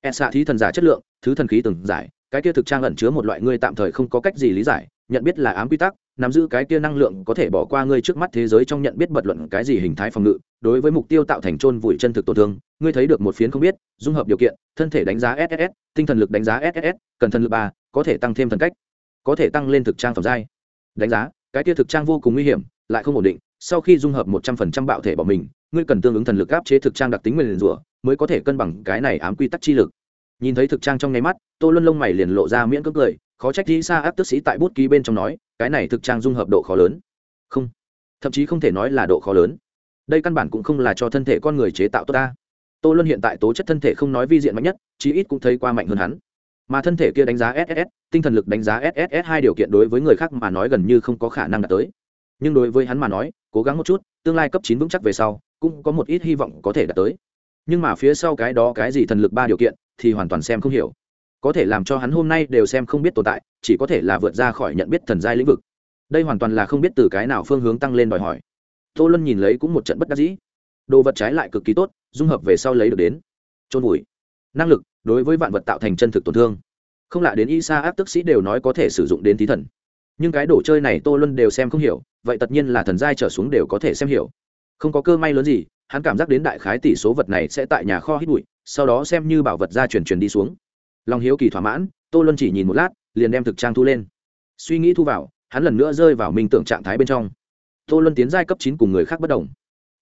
E xạ thí thần giả chất lượng, thứ thần khí từng giải, cái kia thực trang ẩn chứa một loại ngươi tạm thời không có cách gì lý giải, nhận biết là ám quy tắc, nắm giữ cái kia năng lượng có thể bỏ qua ngươi trước mắt thế giới trong nhận biết bật luận cái gì hình thái phòng ngự, đối với mục tiêu tạo thành trôn vùi chân thực tổn thương, ngươi thấy được một phiến không biết, dung hợp điều kiện, thân thể đánh giá ss tinh thần lực đánh giá ss cần thần lực ba, có thể tăng thêm thần cách, có thể tăng lên thực trang phẩm giai. Đánh giá cái kia thực trang vô cùng nguy hiểm, lại không ổn định, sau khi dung hợp một trăm phần trăm bạo thể bỏ mình, ngươi cần tương ứng thần lực áp chế thực trang đặc tính nguyền rủa, mới có thể cân bằng cái này ám quy tắc chi lực. Nhìn thấy thực trang trong nháy mắt, tô luân lông mày liền lộ ra miễn cưỡng cười, khó trách đi xa áp tức sĩ tại bút ký bên trong nói, cái này thực trang dung hợp độ khó lớn. Không. Thậm chí không thể nói là độ khó lớn. Đây căn bản cũng không là cho thân thể con người chế tạo tốt ta. Tô luân hiện tại tố chất thân thể không nói vi diện mạnh nhất, chí ít cũng thấy qua mạnh hơn hắn mà thân thể kia đánh giá ss tinh thần lực đánh giá ss hai điều kiện đối với người khác mà nói gần như không có khả năng đạt tới. Nhưng đối với hắn mà nói, cố gắng một chút, tương lai cấp chín vững chắc về sau, cũng có một ít hy vọng có thể đạt tới. Nhưng mà phía sau cái đó cái gì thần lực ba điều kiện, thì hoàn toàn xem không hiểu. Có thể làm cho hắn hôm nay đều xem không biết tồn tại, chỉ có thể là vượt ra khỏi nhận biết thần giai lĩnh vực. Đây hoàn toàn là không biết từ cái nào phương hướng tăng lên đòi hỏi. Tô luân nhìn lấy cũng một trận bất đắc dĩ. Đồ vật trái lại cực kỳ tốt, dung hợp về sau lấy được đến. Trôn vùi. Năng lực đối với vạn vật tạo thành chân thực tổn thương. Không lạ đến y sa áp tức sĩ đều nói có thể sử dụng đến thí thần. Nhưng cái đồ chơi này tô luân đều xem không hiểu, vậy tất nhiên là thần giai trở xuống đều có thể xem hiểu. Không có cơ may lớn gì, hắn cảm giác đến đại khái tỷ số vật này sẽ tại nhà kho hít bụi, sau đó xem như bảo vật ra chuyển chuyển đi xuống. Lòng hiếu kỳ thỏa mãn, tô luân chỉ nhìn một lát, liền đem thực trang thu lên. Suy nghĩ thu vào, hắn lần nữa rơi vào minh tưởng trạng thái bên trong. Tô luân tiến giai cấp chín cùng người khác bất đồng.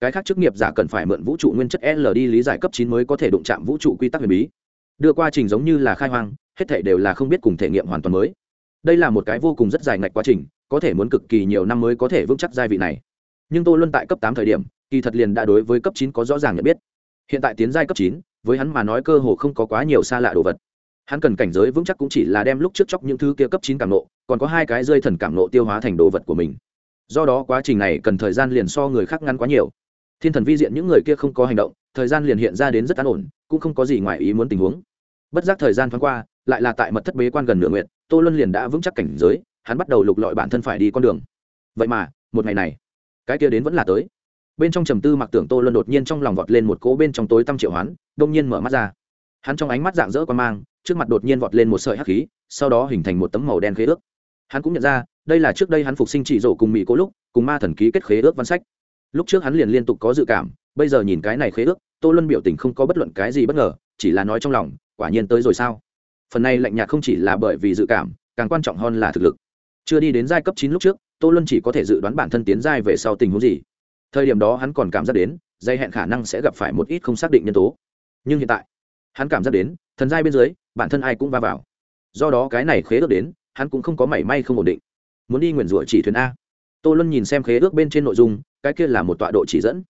Cái khác chức nghiệp giả cần phải mượn vũ trụ nguyên chất l đi lý giải cấp chín mới có thể đụng chạm vũ trụ quy tắc huyền bí đưa qua trình giống như là khai hoang, hết thể đều là không biết cùng thể nghiệm hoàn toàn mới. Đây là một cái vô cùng rất dài ngạch quá trình, có thể muốn cực kỳ nhiều năm mới có thể vững chắc giai vị này. Nhưng tô luân tại cấp tám thời điểm, kỳ thật liền đã đối với cấp chín có rõ ràng nhận biết. Hiện tại tiến giai cấp chín, với hắn mà nói cơ hồ không có quá nhiều xa lạ đồ vật. Hắn cần cảnh giới vững chắc cũng chỉ là đem lúc trước chóc những thứ kia cấp chín cảm nộ, còn có hai cái rơi thần cảm nộ tiêu hóa thành đồ vật của mình. Do đó quá trình này cần thời gian liền so người khác ngắn quá nhiều. Thiên thần vi diện những người kia không có hành động, thời gian liền hiện ra đến rất an ổn, cũng không có gì ngoài ý muốn tình huống bất giác thời gian thoáng qua, lại là tại mật thất bế quan gần nửa nguyện tô luân liền đã vững chắc cảnh giới, hắn bắt đầu lục lọi bản thân phải đi con đường. Vậy mà, một ngày này, cái kia đến vẫn là tới. Bên trong trầm tư mặc tưởng tô luân đột nhiên trong lòng vọt lên một cỗ bên trong tối tăm triệu hoán, đông nhiên mở mắt ra. Hắn trong ánh mắt dạng dỡ quan mang, trước mặt đột nhiên vọt lên một sợi hắc khí, sau đó hình thành một tấm màu đen khế ước. Hắn cũng nhận ra, đây là trước đây hắn phục sinh chỉ rổ cùng mỹ cố lúc, cùng ma thần ký kết khế ước văn sách. Lúc trước hắn liền liên tục có dự cảm, bây giờ nhìn cái này khế ước, tô luân biểu tình không có bất luận cái gì bất ngờ, chỉ là nói trong lòng quả nhiên tới rồi sao? Phần này lạnh nhạt không chỉ là bởi vì dự cảm, càng quan trọng hơn là thực lực. Chưa đi đến giai cấp chín lúc trước, tô luân chỉ có thể dự đoán bản thân tiến giai về sau tình huống gì. Thời điểm đó hắn còn cảm giác đến, dây hẹn khả năng sẽ gặp phải một ít không xác định nhân tố. Nhưng hiện tại, hắn cảm giác đến, thần giai bên dưới, bản thân ai cũng va vào. Do đó cái này khế ước đến, hắn cũng không có mảy may không ổn định. Muốn đi nguyền rủa chỉ thuyền a. Tô luân nhìn xem khế ước bên trên nội dung, cái kia là một tọa độ chỉ dẫn.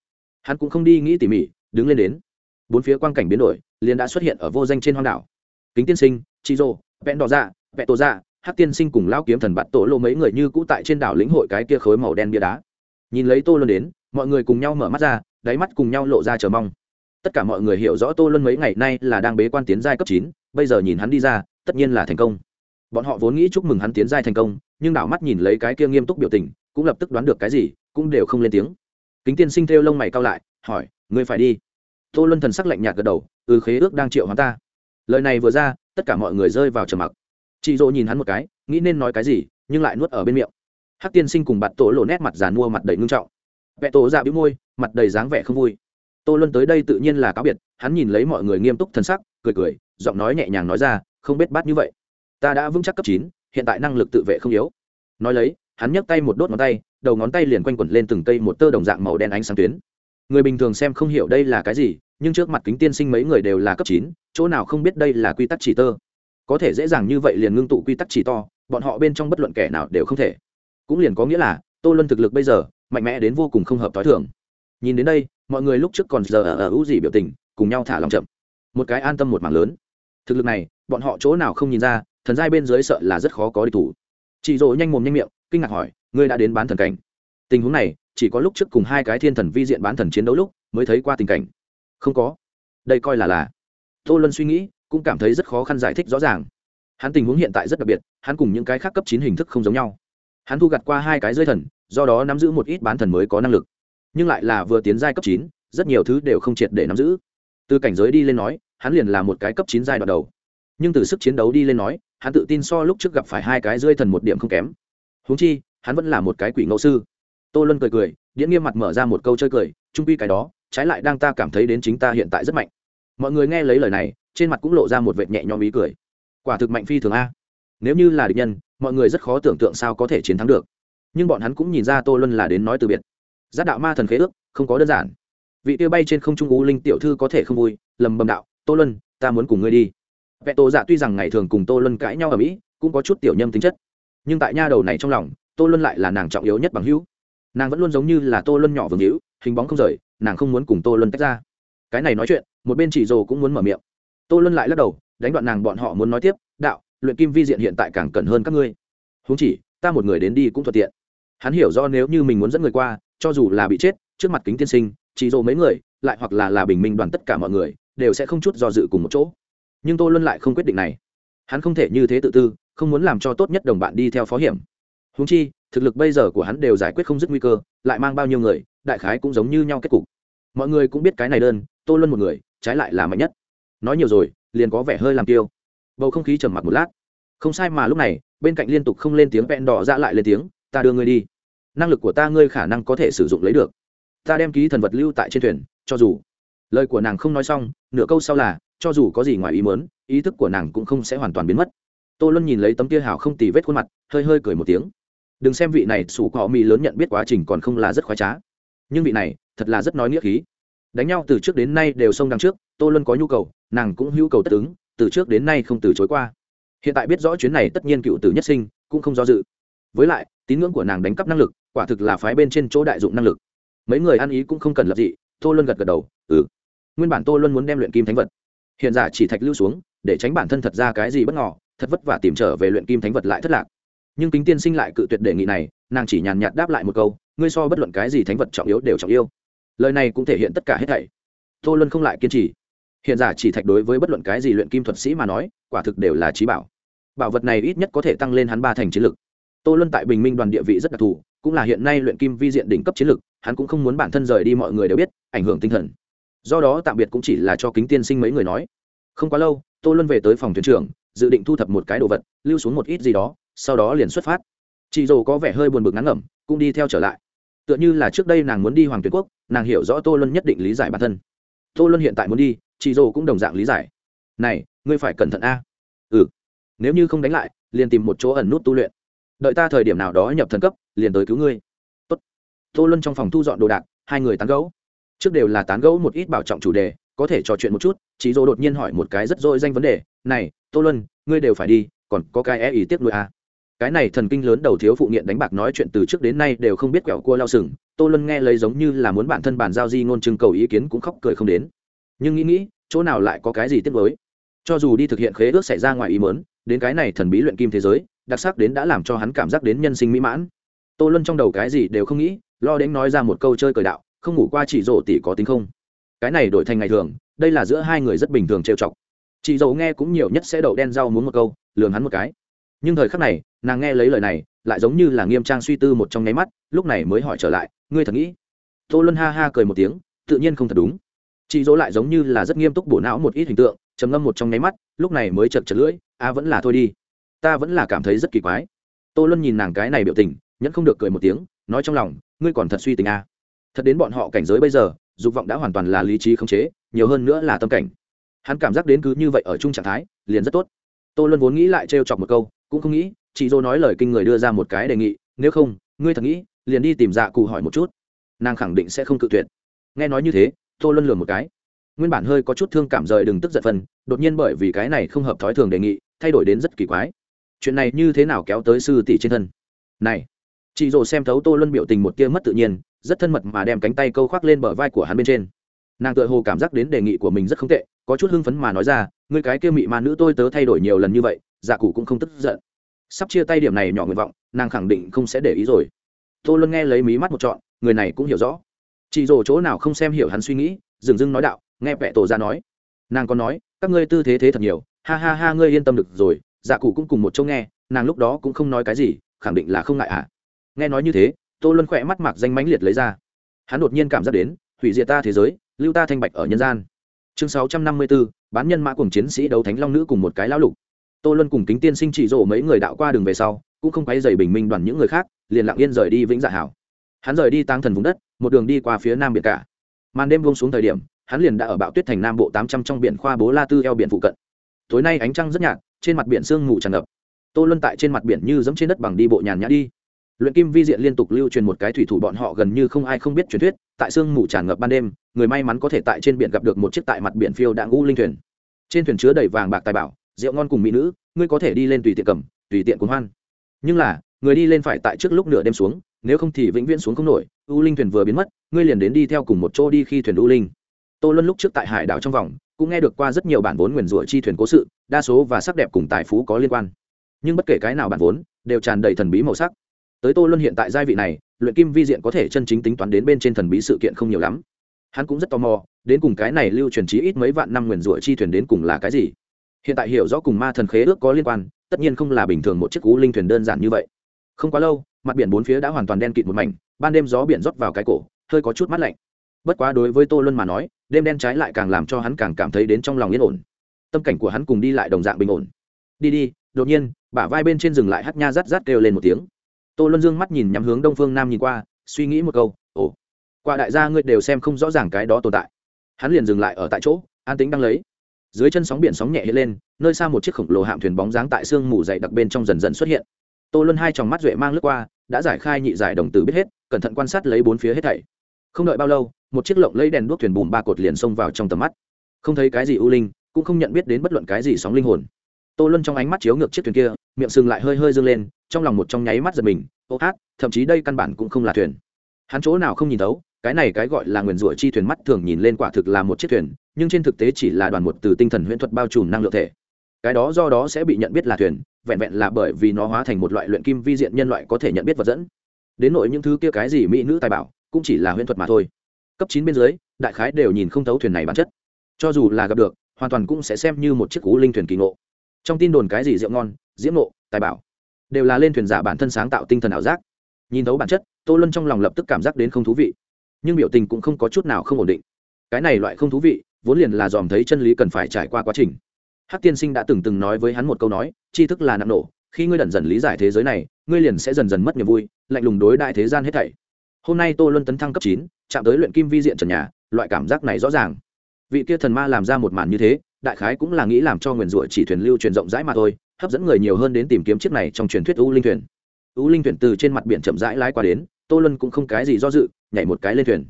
Hắn cũng không đi nghĩ tỉ mỉ, đứng lên đến. Bốn phía quang cảnh biến đổi liền đã xuất hiện ở vô danh trên hoang đảo. Kính tiên sinh chi rô vẹn đỏ dạ vẹn tổ dạ hát tiên sinh cùng lao kiếm thần bạt tổ lô mấy người như cũ tại trên đảo lĩnh hội cái kia khối màu đen bia đá. Nhìn lấy tô luân đến, mọi người cùng nhau mở mắt ra, đáy mắt cùng nhau lộ ra chờ mong. Tất cả mọi người hiểu rõ tô luân mấy ngày nay là đang bế quan tiến giai cấp chín, bây giờ nhìn hắn đi ra, tất nhiên là thành công. Bọn họ vốn nghĩ chúc mừng hắn tiến giai thành công, nhưng đảo mắt nhìn lấy cái kia nghiêm túc biểu tình, cũng lập tức đoán được cái gì, cũng đều không lên tiếng. Kính tiên sinh theo lông mày cao lại, hỏi, ngươi phải đi? Tô luân thần sắc lạnh nhạt gật đầu ừ khế ước đang triệu hắn ta. Lời này vừa ra, tất cả mọi người rơi vào trầm mặc. Chị dỗ nhìn hắn một cái, nghĩ nên nói cái gì, nhưng lại nuốt ở bên miệng. Hắc tiên sinh cùng bạn tổ lộ nét mặt giàn mua mặt đầy ngưng trọng. Vẹ tổ dạ bĩu môi, mặt đầy dáng vẻ không vui. Tô luân tới đây tự nhiên là cáo biệt, hắn nhìn lấy mọi người nghiêm túc thân sắc, cười cười, giọng nói nhẹ nhàng nói ra, không biết bát như vậy. Ta đã vững chắc cấp chín, hiện tại năng lực tự vệ không yếu. Nói lấy, hắn nhấc tay một đốt ngón tay, đầu ngón tay liền quanh quẩn lên từng cây một tơ đồng dạng màu đen ánh sáng tuyến người bình thường xem không hiểu đây là cái gì, nhưng trước mặt kính tiên sinh mấy người đều là cấp chín, chỗ nào không biết đây là quy tắc chỉ tơ. Có thể dễ dàng như vậy liền ngưng tụ quy tắc chỉ to, bọn họ bên trong bất luận kẻ nào đều không thể. Cũng liền có nghĩa là, tô luân thực lực bây giờ, mạnh mẽ đến vô cùng không hợp t h o i thường. Nhìn đến đây, mọi người lúc trước còn giờ ở ưu gì biểu tình, cùng nhau thả lòng chậm. Một cái an tâm một mảng lớn. Thực lực này, bọn họ chỗ nào không nhìn ra, thần giai bên dưới sợ là rất khó có địch thủ. Chị dỗ nhanh mồm nhanh miệng, kinh ngạc hỏi, ngươi đã đến bán thần cảnh? Tình huống này chỉ có lúc trước cùng hai cái thiên thần vi diện bán thần chiến đấu lúc mới thấy qua tình cảnh. Không có. Đây coi là là. Tô luân suy nghĩ, cũng cảm thấy rất khó khăn giải thích rõ ràng. Hắn tình huống hiện tại rất đặc biệt, hắn cùng những cái khác cấp chín hình thức không giống nhau. Hắn thu gặt qua hai cái rơi thần, do đó nắm giữ một ít bán thần mới có năng lực. Nhưng lại là vừa tiến giai cấp chín, rất nhiều thứ đều không triệt để nắm giữ. Từ cảnh giới đi lên nói, hắn liền là một cái cấp chín giai đoạn đầu. Nhưng từ sức chiến đấu đi lên nói, hắn tự tin so lúc trước gặp phải hai cái rơi thần một điểm không kém. Húng chi, hắn vẫn là một cái quỷ ngẫu sư tô luân cười cười, điễn nghiêm mặt mở ra một câu chơi cười, trung quy cái đó, trái lại đang ta cảm thấy đến chính ta hiện tại rất mạnh. Mọi người nghe lấy lời này, trên mặt cũng lộ ra một vệt nhẹ nhõm ý cười. Quả thực mạnh phi thường a. Nếu như là địch nhân, mọi người rất khó tưởng tượng sao có thể chiến thắng được. Nhưng bọn hắn cũng nhìn ra tô luân là đến nói từ biệt. Giác đạo ma thần khế ước, không có đơn giản. Vị tiêu bay trên không trung u linh tiểu thư có thể không vui, lầm bầm đạo, tô luân, ta muốn cùng ngươi đi. Vẹn tô dạ tuy rằng ngày thường cùng tô luân cãi nhau ở mỹ, cũng có chút tiểu nhâm tính chất. Nhưng tại nha đầu này trong lòng, tô luân lại là nàng trọng yếu nhất bằng hữu nàng vẫn luôn giống như là tô luân nhỏ vương hữu, hình bóng không rời, nàng không muốn cùng tô luân tách ra. Cái này nói chuyện, một bên chỉ rồ cũng muốn mở miệng. Tô luân lại lắc đầu, đánh đoạn nàng bọn họ muốn nói tiếp, đạo, luyện kim vi diện hiện tại càng cần hơn các ngươi. Huống chỉ, ta một người đến đi cũng thuận tiện. Hắn hiểu do nếu như mình muốn dẫn người qua, cho dù là bị chết, trước mặt kính tiên sinh, chỉ rồ mấy người, lại hoặc là là bình minh đoàn tất cả mọi người, đều sẽ không chút do dự cùng một chỗ. Nhưng tô luân lại không quyết định này. Hắn không thể như thế tự tư, không muốn làm cho tốt nhất đồng bạn đi theo phó hiểm. Húng chi thực lực bây giờ của hắn đều giải quyết không dứt nguy cơ, lại mang bao nhiêu người, đại khái cũng giống như nhau kết cục. Mọi người cũng biết cái này đơn, tô luân một người, trái lại là mạnh nhất. Nói nhiều rồi, liền có vẻ hơi làm tiêu bầu không khí trầm mặc một lát. Không sai mà lúc này, bên cạnh liên tục không lên tiếng vẹn đỏ ra lại lên tiếng, ta đưa ngươi đi. Năng lực của ta ngươi khả năng có thể sử dụng lấy được. Ta đem ký thần vật lưu tại trên thuyền, cho dù. Lời của nàng không nói xong, nửa câu sau là, cho dù có gì ngoài ý mớn ý thức của nàng cũng không sẽ hoàn toàn biến mất. Tô luân nhìn lấy tấm kia hào không tì vết khuôn mặt, hơi hơi cười một tiếng đừng xem vị này sủ cọ mỹ lớn nhận biết quá trình còn không là rất khoái trá. Nhưng vị này, thật là rất nói nghĩa khí. Đánh nhau từ trước đến nay đều xông đằng trước, tô luân có nhu cầu, nàng cũng hữu cầu tất ứng, từ trước đến nay không từ chối qua. Hiện tại biết rõ chuyến này tất nhiên cựu tử nhất sinh, cũng không do dự. Với lại, tín ngưỡng của nàng đánh cắp năng lực, quả thực là phái bên trên chỗ đại dụng năng lực. Mấy người ăn ý cũng không cần lập dị, tô luân gật gật đầu ừ. Nguyên bản tô luân muốn đem luyện kim thánh vật, hiện giả chỉ thạch lưu xuống, để tránh bản thân thật ra cái gì bất ngỏ thật vất vả tìm trở về luyện kim thánh vật lại thất lạc nhưng kính tiên sinh lại cự tuyệt đề nghị này, nàng chỉ nhàn nhạt đáp lại một câu, ngươi so bất luận cái gì thánh vật trọng yếu đều trọng yêu. Lời này cũng thể hiện tất cả hết thảy. Tô luân không lại kiên trì. Hiện giả chỉ thạch đối với bất luận cái gì luyện kim thuật sĩ mà nói, quả thực đều là trí bảo. Bảo vật này ít nhất có thể tăng lên hắn ba thành chiến lực. Tô luân tại bình minh đoàn địa vị rất đặc thù, cũng là hiện nay luyện kim vi diện đỉnh cấp chiến lực, hắn cũng không muốn bản thân rời đi mọi người đều biết, ảnh hưởng tinh thần. Do đó tạm biệt cũng chỉ là cho kính tiên sinh mấy người nói. Không quá lâu, tô luân về tới phòng thuyền trưởng, dự định thu thập một cái đồ vật, lưu xuống một ít gì đó sau đó liền xuất phát. Chị dồ có vẻ hơi buồn bực ngắn ngẩm, cũng đi theo trở lại. Tựa như là trước đây nàng muốn đi hoàng tuyến quốc, nàng hiểu rõ tô luân nhất định lý giải bản thân. Tô luân hiện tại muốn đi, chị dồ cũng đồng dạng lý giải. Này, ngươi phải cẩn thận a. Ừ. Nếu như không đánh lại, liền tìm một chỗ ẩn nút tu luyện. Đợi ta thời điểm nào đó nhập thần cấp, liền tới cứu ngươi. Tốt. tô luân trong phòng thu dọn đồ đạc, hai người tán gẫu. Trước đều là tán gẫu một ít bảo trọng chủ đề, có thể trò chuyện một chút, chị dồ đột nhiên hỏi một cái rất dôi danh vấn đề, này, tô luân, ngươi đều phải đi, còn có cái e ý tiếp nuôi à cái này thần kinh lớn đầu thiếu phụ nghiện đánh bạc nói chuyện từ trước đến nay đều không biết quẹo cua lao sừng, tô luân nghe lấy giống như là muốn bản thân bàn giao di ngôn trưng cầu ý kiến cũng khóc cười không đến. Nhưng nghĩ nghĩ, chỗ nào lại có cái gì tiếp với cho dù đi thực hiện khế ước xảy ra ngoài ý mớn đến cái này thần bí luyện kim thế giới, đặc sắc đến đã làm cho hắn cảm giác đến nhân sinh mỹ mãn. Tô luân trong đầu cái gì đều không nghĩ, lo đến nói ra một câu chơi cởi đạo, không ngủ qua chỉ rổ tỷ có tính không? Cái này đổi thành ngày thường, đây là giữa hai người rất bình thường trêu chọc. Chị dầu nghe cũng nhiều nhất sẽ đậu đen rau muốn một câu, lường hắn một cái nhưng thời khắc này, nàng nghe lấy lời này, lại giống như là nghiêm trang suy tư một trong nháy mắt, lúc này mới hỏi trở lại, ngươi thật nghĩ? Tô luân ha ha cười một tiếng, tự nhiên không thật đúng. Chị dỗ lại giống như là rất nghiêm túc bổ não một ít hình tượng, trầm ngâm một trong nháy mắt, lúc này mới chật chật lưỡi, a, vẫn là thôi đi. Ta vẫn là cảm thấy rất kỳ quái. Tô luân nhìn nàng cái này biểu tình, nhẫn không được cười một tiếng, nói trong lòng, ngươi còn thật suy tình a. Thật đến bọn họ cảnh giới bây giờ, dục vọng đã hoàn toàn là lý trí khống chế, nhiều hơn nữa là tâm cảnh. Hắn cảm giác đến cứ như vậy ở chung trạng thái, liền rất tốt. Tô luân vốn nghĩ lại trêu chọc một câu cũng không nghĩ, chị dô nói lời kinh người đưa ra một cái đề nghị, nếu không, ngươi thật nghĩ, liền đi tìm dạ cụ hỏi một chút. Nàng khẳng định sẽ không cự tuyệt. Nghe nói như thế, tô luân lường một cái. Nguyên bản hơi có chút thương cảm rời đừng tức giận phần, đột nhiên bởi vì cái này không hợp thói thường đề nghị, thay đổi đến rất kỳ quái. Chuyện này như thế nào kéo tới sư tỷ trên thân? Này, chị rồ xem thấu tô luân biểu tình một kia mất tự nhiên, rất thân mật mà đem cánh tay câu khoác lên bờ vai của hắn bên trên. Nàng tự hồ cảm giác đến đề nghị của mình rất không tệ, có chút hưng phấn mà nói ra, ngươi cái kia mị mà nữ tôi tớ thay đổi nhiều lần như vậy dạ cụ cũng không tức giận. Sắp chia tay điểm này nhỏ nguyện vọng, nàng khẳng định không sẽ để ý rồi. Tô luân nghe lấy mí mắt một trọn, người này cũng hiểu rõ. Chị rồ chỗ nào không xem hiểu hắn suy nghĩ, dừng dưng nói đạo, nghe vẹ tổ ra nói. Nàng còn nói, các ngươi tư thế thế thật nhiều, ha ha ha, ngươi yên tâm được rồi dạ cụ cũng cùng một chỗ nghe, nàng lúc đó cũng không nói cái gì, khẳng định là không ngại ạ à. nghe nói như thế, tô luân khỏe mắt mạc danh mãnh liệt lấy ra. Hắn đột nhiên cảm giác đến, hủy diệt ta thế giới, lưu ta thanh bạch ở nhân gian. Chương sáu trăm năm mươi bốn bán nhân mã cùng chiến sĩ đấu thánh long nữ cùng một cái lão lục tô luân cùng kính tiên sinh chỉ rộ mấy người đạo qua đường về sau, cũng không quay dày bình minh đoàn những người khác, liền lặng yên rời đi vĩnh dạ hảo. Hắn rời đi tăng thần vùng đất, một đường đi qua phía nam biển cả. Màn đêm buông xuống thời điểm, hắn liền đã ở bạo tuyết thành nam bộ tám trăm trong biển khoa bố la tư eo biển phụ cận. Tối nay ánh trăng rất nhạt, trên mặt biển sương ngủ tràn ngập. Tô luân tại trên mặt biển như giống trên đất bằng đi bộ nhàn nhã đi. Luyện kim vi diện liên tục lưu truyền một cái thủy thủ bọn họ gần như không ai không biết truyền thuyết, tại sương mù tràn ngập ban đêm, người may mắn có thể tại trên biển gặp được một chiếc tại mặt biển phiêu đạn ngũ linh thuyền. Trên thuyền chứa đầy vàng bạc tài bảo rượu ngon cùng mỹ nữ, ngươi có thể đi lên tùy tiện cầm, tùy tiện cuốn hoan. Nhưng là, người đi lên phải tại trước lúc nửa đêm xuống, nếu không thì vĩnh viễn xuống không nổi, u linh thuyền vừa biến mất, ngươi liền đến đi theo cùng một chỗ đi khi thuyền u linh. Tô luân lúc trước tại hải đảo trong vòng, cũng nghe được qua rất nhiều bản vốn nguyền rủa chi thuyền cố sự, đa số và sắc đẹp cùng tài phú có liên quan. Nhưng bất kể cái nào bản vốn, đều tràn đầy thần bí màu sắc. Tới tô luân hiện tại giai vị này, luyện kim vi diện có thể chân chính tính toán đến bên trên thần bí sự kiện không nhiều lắm. Hắn cũng rất tò mò, đến cùng cái này lưu truyền trí ít mấy vạn năm nguyền rủa chi thuyền đến cùng là cái gì hiện tại hiểu rõ cùng ma thần khế ước có liên quan, tất nhiên không là bình thường một chiếc cú linh thuyền đơn giản như vậy. Không quá lâu, mặt biển bốn phía đã hoàn toàn đen kịt một mảnh, ban đêm gió biển rót vào cái cổ, hơi có chút mát lạnh. Bất quá đối với tô luân mà nói, đêm đen trái lại càng làm cho hắn càng cảm thấy đến trong lòng yên ổn. Tâm cảnh của hắn cùng đi lại đồng dạng bình ổn. Đi đi. Đột nhiên, bả vai bên trên rừng lại hắt nha rát rát kêu lên một tiếng. Tô luân dương mắt nhìn nhắm hướng đông phương nam nhìn qua, suy nghĩ một câu, ồ, qua đại gia ngươi đều xem không rõ ràng cái đó tồn tại. Hắn liền dừng lại ở tại chỗ, an tính đang lấy dưới chân sóng biển sóng nhẹ hiện lên, nơi xa một chiếc khổng lồ hạm thuyền bóng dáng tại sương mù dày đặc bên trong dần dần xuất hiện. Tô luân hai tròng mắt duệ mang lướt qua, đã giải khai nhị giải đồng tử biết hết, cẩn thận quan sát lấy bốn phía hết thảy. Không đợi bao lâu, một chiếc lộng lấy đèn đuốc thuyền bùm ba cột liền xông vào trong tầm mắt. Không thấy cái gì u linh, cũng không nhận biết đến bất luận cái gì sóng linh hồn. Tô luân trong ánh mắt chiếu ngược chiếc thuyền kia, miệng sừng lại hơi hơi dâng lên, trong lòng một trong nháy mắt giật mình, ô hát, thậm chí đây căn bản cũng không là thuyền. Hắn chỗ nào không nhìn thấu cái này cái gọi là nguyền rủa chi thuyền mắt thường nhìn lên quả thực là một chiếc thuyền, nhưng trên thực tế chỉ là đoàn một từ tinh thần huyễn thuật bao trùm năng lượng thể. Cái đó do đó sẽ bị nhận biết là thuyền, vẹn vẹn là bởi vì nó hóa thành một loại luyện kim vi diện nhân loại có thể nhận biết vật dẫn. Đến nội những thứ kia cái gì mỹ nữ tài bảo, cũng chỉ là huyễn thuật mà thôi. Cấp chín bên dưới, đại khái đều nhìn không thấu thuyền này bản chất. Cho dù là gặp được, hoàn toàn cũng sẽ xem như một chiếc cú linh thuyền kỳ ngộ. Trong tin đồn cái gì rượu ngon, diễm nộ, tài bảo, đều là lên thuyền giả bản thân sáng tạo tinh thần ảo giác. Nhìn thấu bản chất, tô luân trong lòng lập tức cảm giác đến không thú vị nhưng biểu tình cũng không có chút nào không ổn định. Cái này loại không thú vị, vốn liền là dòm thấy chân lý cần phải trải qua quá trình. Hát tiên sinh đã từng từng nói với hắn một câu nói, tri thức là nặng nổ, khi ngươi dần dần lý giải thế giới này, ngươi liền sẽ dần dần mất niềm vui, lạnh lùng đối đại thế gian hết thảy. Hôm nay tô luân tấn thăng cấp chín, chạm tới luyện kim vi diện trần nhà, loại cảm giác này rõ ràng. Vị kia thần ma làm ra một màn như thế, đại khái cũng là nghĩ làm cho nguyền rủa chỉ thuyền lưu truyền rộng rãi mà thôi, hấp dẫn người nhiều hơn đến tìm kiếm chiếc này trong truyền thuyết u linh thuyền. U linh thuyền từ trên mặt biển chậm rãi lái qua đến, tô luân cũng không cái gì do dự nhảy một cái lên thuyền.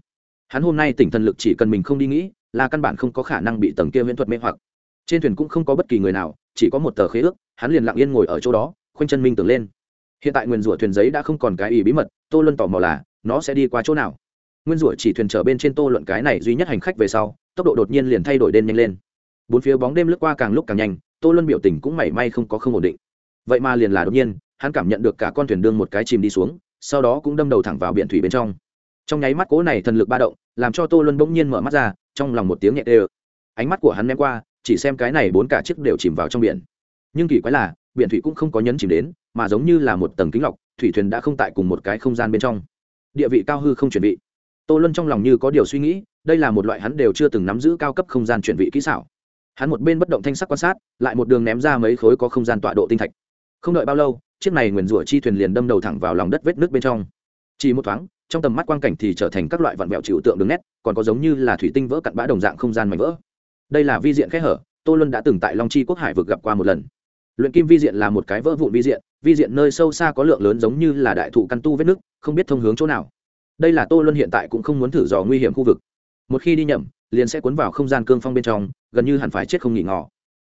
Hắn hôm nay tỉnh thần lực chỉ cần mình không đi nghĩ, là căn bản không có khả năng bị tầng kia viễn thuật mê hoặc. Trên thuyền cũng không có bất kỳ người nào, chỉ có một tờ khế ước, hắn liền lặng yên ngồi ở chỗ đó, khoanh chân minh tưởng lên. Hiện tại nguyên rủa thuyền giấy đã không còn cái ý bí mật, tô luân tò mò là, nó sẽ đi qua chỗ nào? Nguyên rủa chỉ thuyền chở bên trên tô luận cái này duy nhất hành khách về sau, tốc độ đột nhiên liền thay đổi đen nhanh lên. Bốn phía bóng đêm lướt qua càng lúc càng nhanh, tô luân biểu tình cũng mảy may không có không ổn định. Vậy mà liền là đột nhiên, hắn cảm nhận được cả con thuyền đương một cái chìm đi xuống, sau đó cũng đâm đầu thẳng vào biển thủy bên trong trong nháy mắt cố này thần lực ba động, làm cho tô luân bỗng nhiên mở mắt ra, trong lòng một tiếng nhẹ tê ơ ánh mắt của hắn ném qua, chỉ xem cái này bốn cả chiếc đều chìm vào trong biển. Nhưng kỳ quái là, biển thủy cũng không có nhấn chìm đến, mà giống như là một tầng kính lọc, thủy thuyền đã không tại cùng một cái không gian bên trong. Địa vị cao hư không chuẩn bị tô luân trong lòng như có điều suy nghĩ, đây là một loại hắn đều chưa từng nắm giữ cao cấp không gian chuyển vị kỹ xảo. Hắn một bên bất động thanh sắc quan sát, lại một đường ném ra mấy khối có không gian tọa độ tinh thạch. Không đợi bao lâu, chiếc này nguyền rủa chi thuyền liền đâm đầu thẳng vào lòng đất vết nước bên trong. Chỉ một thoáng trong tầm mắt quang cảnh thì trở thành các loại vặn vẹo chịu tượng đường nét, còn có giống như là thủy tinh vỡ cặn bã đồng dạng không gian mảnh vỡ. Đây là vi diện kẽ hở, tô luân đã từng tại long chi quốc hải vực gặp qua một lần. Luyện kim vi diện là một cái vỡ vụn vi diện vi diện nơi sâu xa có lượng lớn giống như là đại thụ căn tu vết nước, không biết thông hướng chỗ nào. Đây là tô luân hiện tại cũng không muốn thử dò nguy hiểm khu vực. Một khi đi nhầm, liền sẽ cuốn vào không gian cương phong bên trong, gần như hẳn phải chết không nghỉ ngỏ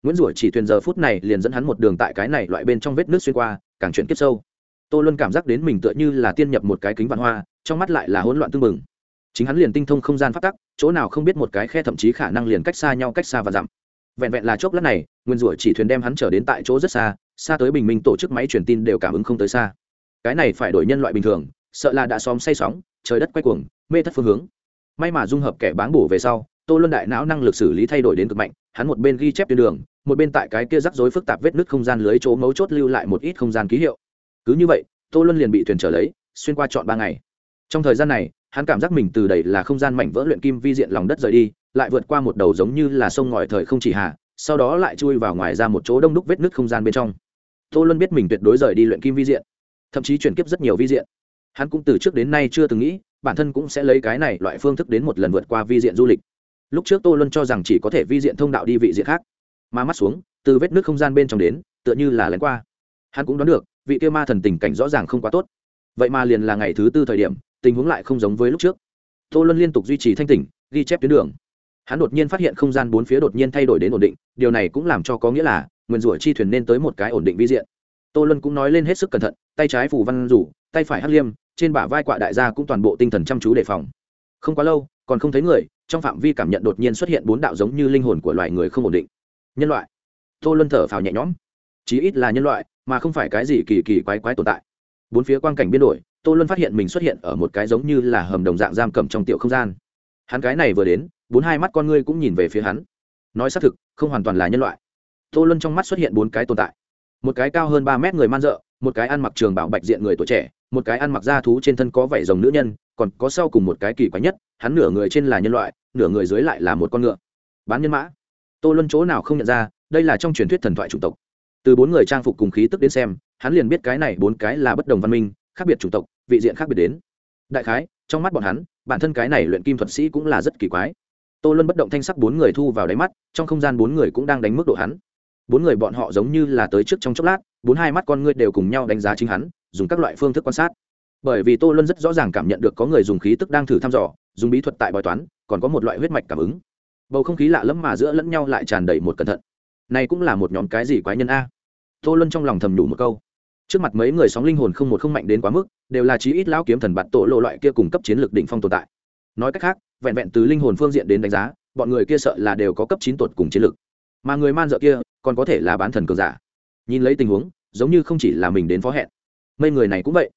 nguyễn rủa chỉ thuyền giờ phút này liền dẫn hắn một đường tại cái này loại bên trong vết nước xuyên qua, càng chuyển kiếp sâu tô luân cảm giác đến mình tựa như là tiên nhập một cái kính vạn hoa, trong mắt lại là hỗn loạn tưng bừng. Chính hắn liền tinh thông không gian phát tắc, chỗ nào không biết một cái khe thậm chí khả năng liền cách xa nhau cách xa và dặm. Vẹn vẹn là chốc lát này, nguyên rủa chỉ thuyền đem hắn trở đến tại chỗ rất xa xa tới bình minh tổ chức máy truyền tin đều cảm ứng không tới xa. Cái này phải đổi nhân loại bình thường, sợ là đã xóm say sóng, trời đất quay cuồng, mê thất phương hướng. May mà dung hợp kẻ báng bổ về sau, tô luân đại não năng lực xử lý thay đổi đến cực mạnh, hắn một bên ghi chép tuyến đường, một bên tại cái kia rắc rối phức tạp vết nứt không gian lưới chỗ mấu chốt lưu lại một ít không gian ký hiệu cứ như vậy, tô luân liền bị thuyền trở lấy, xuyên qua chọn ba ngày. Trong thời gian này, hắn cảm giác mình từ đầy là không gian mảnh vỡ luyện kim vi diện lòng đất rời đi, lại vượt qua một đầu giống như là sông ngòi thời không chỉ hạ, sau đó lại chui vào ngoài ra một chỗ đông đúc vết nứt không gian bên trong. Tô luân biết mình tuyệt đối rời đi luyện kim vi diện, thậm chí chuyển kiếp rất nhiều vi diện. Hắn cũng từ trước đến nay chưa từng nghĩ, bản thân cũng sẽ lấy cái này loại phương thức đến một lần vượt qua vi diện du lịch. Lúc trước tô luân cho rằng chỉ có thể vi diện thông đạo đi vị diện khác, mà mắt xuống, từ vết nước không gian bên trong đến, tựa như là lén qua. Hắn cũng đoán được vị kia ma thần tình cảnh rõ ràng không quá tốt. Vậy mà liền là ngày thứ tư thời điểm, tình huống lại không giống với lúc trước. Tô luân liên tục duy trì thanh tỉnh, ghi chép tuyến đường. Hắn đột nhiên phát hiện không gian bốn phía đột nhiên thay đổi đến ổn định, điều này cũng làm cho có nghĩa là, nguyên rủa chi thuyền nên tới một cái ổn định vi diện. Tô luân cũng nói lên hết sức cẩn thận, tay trái phủ văn rủ, tay phải hắc liêm, trên bả vai quạ đại gia cũng toàn bộ tinh thần chăm chú đề phòng. Không quá lâu, còn không thấy người, trong phạm vi cảm nhận đột nhiên xuất hiện bốn đạo giống như linh hồn của loài người không ổn định. Nhân loại. Tô luân thở phào nhẹ nhõm chí ít là nhân loại, mà không phải cái gì kỳ kỳ quái quái tồn tại. Bốn phía quang cảnh biến đổi, tô luân phát hiện mình xuất hiện ở một cái giống như là hầm đồng dạng giam cầm trong tiểu không gian. Hắn cái này vừa đến, bốn hai mắt con ngươi cũng nhìn về phía hắn. Nói xác thực, không hoàn toàn là nhân loại. Tô luân trong mắt xuất hiện bốn cái tồn tại. Một cái cao hơn ba mét người man dợ, một cái ăn mặc trường bảo bạch diện người tuổi trẻ, một cái ăn mặc da thú trên thân có vảy rồng nữ nhân, còn có sau cùng một cái kỳ quái nhất, hắn nửa người trên là nhân loại, nửa người dưới lại là một con ngựa. Bán nhân mã. Tô luân chỗ nào không nhận ra, đây là trong truyền thuyết thần thoại chủng tộc từ bốn người trang phục cùng khí tức đến xem, hắn liền biết cái này bốn cái là bất đồng văn minh, khác biệt chủng tộc, vị diện khác biệt đến. Đại khái, trong mắt bọn hắn, bản thân cái này luyện kim thuật sĩ cũng là rất kỳ quái. Tô luân bất động thanh sắc bốn người thu vào đáy mắt, trong không gian bốn người cũng đang đánh mức độ hắn. Bốn người bọn họ giống như là tới trước trong chốc lát, bốn hai mắt con ngươi đều cùng nhau đánh giá chính hắn, dùng các loại phương thức quan sát. Bởi vì tô luân rất rõ ràng cảm nhận được có người dùng khí tức đang thử thăm dò, dùng bí thuật tại bói toán, còn có một loại huyết mạch cảm ứng. Bầu không khí lạ lẫm mà giữa lẫn nhau lại tràn đầy một cẩn thận. Này cũng là một nhóm cái gì quái nhân a? Tô luân trong lòng thầm đủ một câu. Trước mặt mấy người sóng linh hồn không một không mạnh đến quá mức, đều là chí ít lão kiếm thần bạt tổ lộ loại kia cùng cấp chiến lược đỉnh phong tồn tại. Nói cách khác, vẹn vẹn từ linh hồn phương diện đến đánh giá, bọn người kia sợ là đều có cấp chín tột cùng chiến lược. Mà người man dợ kia, còn có thể là bán thần cường giả. Nhìn lấy tình huống, giống như không chỉ là mình đến phó hẹn. Mấy người này cũng vậy.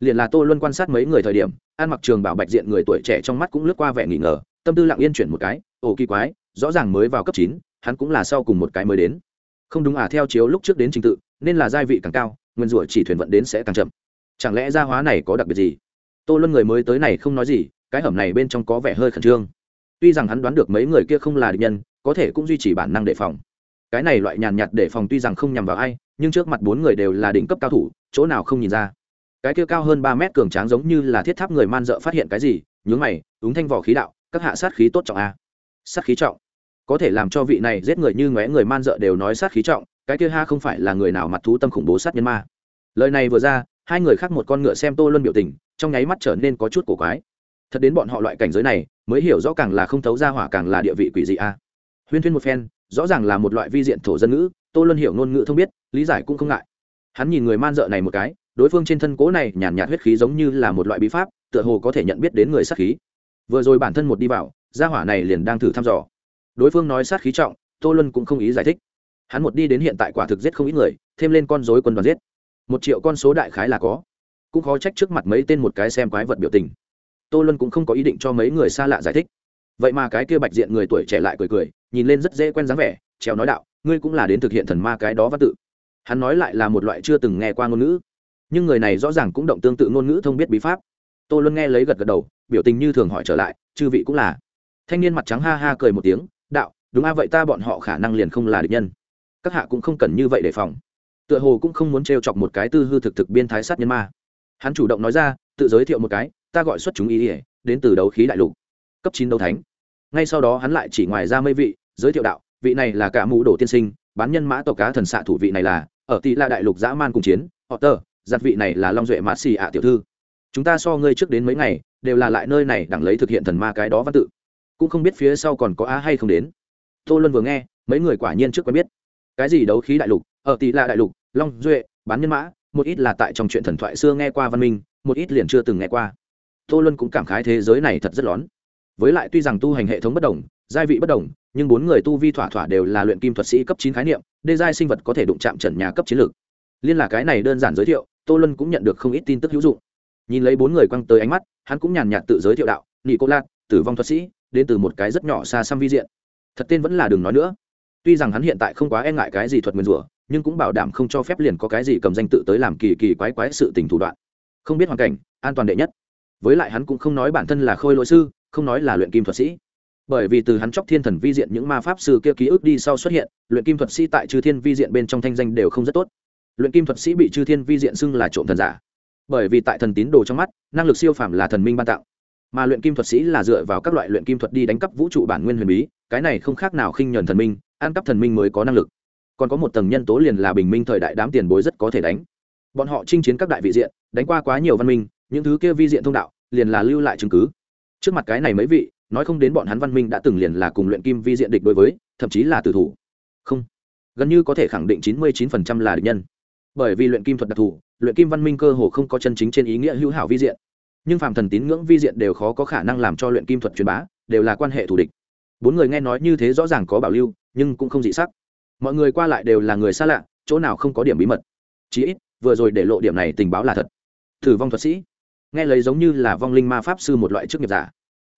Liền là tô luân quan sát mấy người thời điểm, ăn mặc trường bảo bạch diện người tuổi trẻ trong mắt cũng lướt qua vẻ nghỉ ngờ, tâm tư lặng yên chuyển một cái, ồ, kỳ quái, rõ ràng mới vào cấp chín, hắn cũng là sau cùng một cái mới đến không đúng à theo chiếu lúc trước đến trình tự, nên là gia vị càng cao, nguyên rủa chỉ thuyền vận đến sẽ càng chậm. Chẳng lẽ gia hóa này có đặc biệt gì? Tô luân người mới tới này không nói gì, cái hầm này bên trong có vẻ hơi khẩn trương. Tuy rằng hắn đoán được mấy người kia không là địch nhân, có thể cũng duy trì bản năng đề phòng. Cái này loại nhàn nhạt đề phòng tuy rằng không nhằm vào ai, nhưng trước mặt bốn người đều là đỉnh cấp cao thủ, chỗ nào không nhìn ra. Cái kia cao hơn ba mét cường tráng giống như là thiết tháp người man dợ phát hiện cái gì, nhướng mày, ứng thanh vỏ khí đạo, các hạ sát khí tốt trọng a. Sát khí trọng có thể làm cho vị này giết người như ngóe người man dợ đều nói sát khí trọng, cái kia ha không phải là người nào mặt thú tâm khủng bố sát nhân ma. Lời này vừa ra, hai người khác một con ngựa xem tô luân biểu tình, trong nháy mắt trở nên có chút cổ quái. Thật đến bọn họ loại cảnh giới này, mới hiểu rõ càng là không thấu ra hỏa càng là địa vị quỷ dị a. Huyên thuyên một phen, rõ ràng là một loại vi diện thổ dân ngữ, tô luân hiểu ngôn ngữ thông biết, lý giải cũng không ngại. Hắn nhìn người man dợ này một cái, đối phương trên thân cố này nhàn nhạt huyết khí giống như là một loại bí pháp, tựa hồ có thể nhận biết đến người sát khí. Vừa rồi bản thân một đi vào, gia hỏa này liền đang thử thăm dò đối phương nói sát khí trọng, tô luân cũng không ý giải thích. Hắn một đi đến hiện tại quả thực giết không ít người, thêm lên con dối quân đoàn giết. Một triệu con số đại khái là có. Cũng khó trách trước mặt mấy tên một cái xem quái vật biểu tình. Tô luân cũng không có ý định cho mấy người xa lạ giải thích. Vậy mà cái kia bạch diện người tuổi trẻ lại cười cười, nhìn lên rất dễ quen dáng vẻ, trèo nói đạo, ngươi cũng là đến thực hiện thần ma cái đó văn tự. Hắn nói lại là một loại chưa từng nghe qua ngôn ngữ. Nhưng người này rõ ràng cũng động tương tự ngôn ngữ thông biết bí pháp. Tô luân nghe lấy gật gật đầu, biểu tình như thường hỏi trở lại, chư vị cũng là. Thanh niên mặt trắng ha ha cười một tiếng đúng a, vậy ta bọn họ khả năng liền không là địch nhân. Các hạ cũng không cần như vậy đề phòng. Tựa hồ cũng không muốn t chọc một cái tư hư thực thực biên thái sát nhân ma. Hắn chủ động nói ra, tự giới thiệu một cái, ta gọi xuất chúng ý ỉa đến từ đấu khí đại lục. Cấp chín đấu thánh. Ngay sau đó hắn lại chỉ ngoài ra mấy vị, giới thiệu đạo, vị này là cả mũ đồ tiên sinh, bán nhân mã tộc cá thần xạ thủ vị này là, ở tỷ la đại lục dã man cùng chiến, họ tơ giặt vị này là long duệ mã xì ạ tiểu thư. Chúng ta so ngươi trước đến mấy ngày, đều là lại nơi này đẳng lấy thực hiện thần ma cái đó văn tự. Cũng không biết phía sau còn có á hay không đến tô luân vừa nghe, mấy người quả nhiên trước quen biết. Cái gì đấu khí đại lục? Ở tỷ la đại lục, long duệ, bán nhân mã, một ít là tại trong chuyện thần thoại xưa nghe qua văn minh, một ít liền chưa từng nghe qua. Tô luân cũng cảm khái thế giới này thật rất lón. Với lại tuy rằng tu hành hệ thống bất đồng, giai vị bất đồng, nhưng bốn người tu vi thỏa thỏa đều là luyện kim thuật sĩ cấp chín khái niệm, đê giai sinh vật có thể đụng chạm trần nhà cấp chiến lược. Liên là cái này đơn giản giới thiệu, tô luân cũng nhận được không ít tin tức hữu dụng. Nhìn lấy bốn người quăng tới ánh mắt, hắn cũng nhàn nhạt tự giới thiệu đạo nị cô lạc tử vong thuật sĩ, đến từ một cái rất nhỏ xa xăm vi diện thật tên vẫn là đừng nói nữa. Tuy rằng hắn hiện tại không quá e ngại cái gì thuật nguyên rủa, nhưng cũng bảo đảm không cho phép liền có cái gì cầm danh tự tới làm kỳ kỳ quái quái sự tình thủ đoạn. Không biết hoàn cảnh, an toàn đệ nhất. Với lại hắn cũng không nói bản thân là khôi lỗi sư, không nói là luyện kim thuật sĩ. Bởi vì từ hắn chóc thiên thần vi diện những ma pháp sư kia ký ức đi sau xuất hiện, luyện kim thuật sĩ tại chư thiên vi diện bên trong thanh danh đều không rất tốt. Luyện kim thuật sĩ bị chư thiên vi diện xưng là trộm thần giả. Bởi vì tại thần tín đồ trong mắt, năng lực siêu phàm là thần minh ban tặng mà luyện kim thuật sĩ là dựa vào các loại luyện kim thuật đi đánh cắp vũ trụ bản nguyên huyền bí, cái này không khác nào khinh nhuần thần minh, ăn cắp thần minh mới có năng lực. Còn có một tầng nhân tố liền là bình minh thời đại đám tiền bối rất có thể đánh. Bọn họ chinh chiến các đại vị diện, đánh qua quá nhiều văn minh, những thứ kia vi diện thông đạo liền là lưu lại chứng cứ. Trước mặt cái này mấy vị, nói không đến bọn hắn văn minh đã từng liền là cùng luyện kim vi diện địch đối với, thậm chí là tử thủ. Không, gần như có thể khẳng định chín mươi chín phần trăm là địch nhân. Bởi vì luyện kim thuật đặc thù, luyện kim văn minh cơ hồ không có chân chính trên ý nghĩa hữu hảo vi diện nhưng phàm thần tín ngưỡng vi diện đều khó có khả năng làm cho luyện kim thuật truyền bá, đều là quan hệ thù địch. Bốn người nghe nói như thế rõ ràng có bảo lưu, nhưng cũng không dị sắc. Mọi người qua lại đều là người xa lạ, chỗ nào không có điểm bí mật. Chí ít, vừa rồi để lộ điểm này tình báo là thật. Thử vong thuật sĩ. Nghe lấy giống như là vong linh ma pháp sư một loại chức nghiệp giả.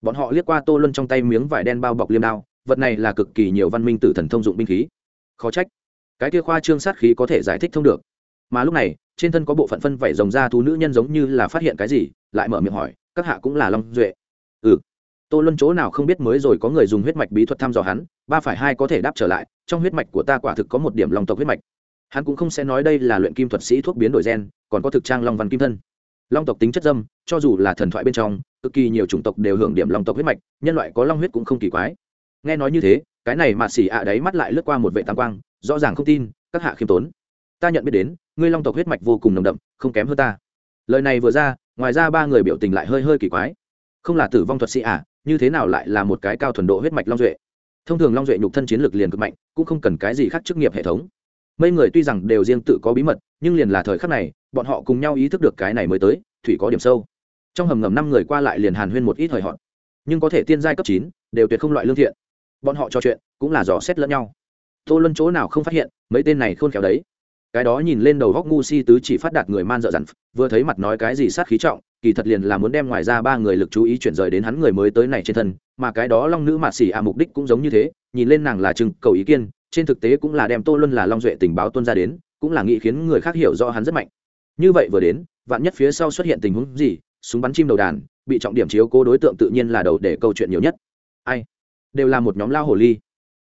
Bọn họ liếc qua tô luân trong tay miếng vải đen bao bọc liêm đao, vật này là cực kỳ nhiều văn minh tử thần thông dụng binh khí. Khó trách. Cái kia khoa trương sát khí có thể giải thích thông được. Mà lúc này, trên thân có bộ phận phân vảy rồng ra thú nữ nhân giống như là phát hiện cái gì lại mở miệng hỏi, các hạ cũng là long duệ. Ừ. Tô luân chỗ nào không biết mới rồi có người dùng huyết mạch bí thuật thăm dò hắn, ba phải hai có thể đáp trở lại, trong huyết mạch của ta quả thực có một điểm long tộc huyết mạch. Hắn cũng không sẽ nói đây là luyện kim thuật sĩ thuốc biến đổi gen, còn có thực trang long văn kim thân. Long tộc tính chất dâm, cho dù là thần thoại bên trong, cực kỳ nhiều chủng tộc đều hưởng điểm long tộc huyết mạch, nhân loại có long huyết cũng không kỳ quái. Nghe nói như thế, cái này mà xỉ ạ đáy mắt lại lướt qua một vệ tam quang, rõ ràng không tin, các hạ khiêm tốn. Ta nhận biết đến, ngươi long tộc huyết mạch vô cùng nồng đậm, không kém hơn ta. Lời này vừa ra ngoài ra ba người biểu tình lại hơi hơi kỳ quái. Không là tử vong thuật sĩ à như thế nào lại là một cái cao thuần độ huyết mạch long duệ? Thông thường long duệ nhục thân chiến lược liền cực mạnh, cũng không cần cái gì khác chức nghiệp hệ thống. Mấy người tuy rằng đều riêng tự có bí mật, nhưng liền là thời khắc này, bọn họ cùng nhau ý thức được cái này mới tới, thủy có điểm sâu. Trong hầm ngầm năm người qua lại liền hàn huyên một ít thời họ nhưng có thể tiên giai cấp chín, đều tuyệt không loại lương thiện. Bọn họ trò chuyện, cũng là dò xét lẫn nhau. Tô luân chỗ nào không phát hiện, mấy tên này khôn khéo đấy cái đó nhìn lên đầu góc ngu si tứ chỉ phát đạt người man dợ dằn, vừa thấy mặt nói cái gì sát khí trọng, kỳ thật liền là muốn đem ngoài ra ba người lực chú ý chuyển rời đến hắn người mới tới này trên thân, mà cái đó long nữ mạt xỉ à mục đích cũng giống như thế, nhìn lên nàng là chừng, cầu ý kiên, trên thực tế cũng là đem tô luân là long duệ tình báo tuân ra đến, cũng là nghĩ khiến người khác hiểu rõ hắn rất mạnh. Như vậy vừa đến, vạn nhất phía sau xuất hiện tình huống gì, súng bắn chim đầu đàn, bị trọng điểm chiếu cố đối tượng tự nhiên là đầu để câu chuyện nhiều nhất. Ai? Đều là một nhóm lao hồ ly.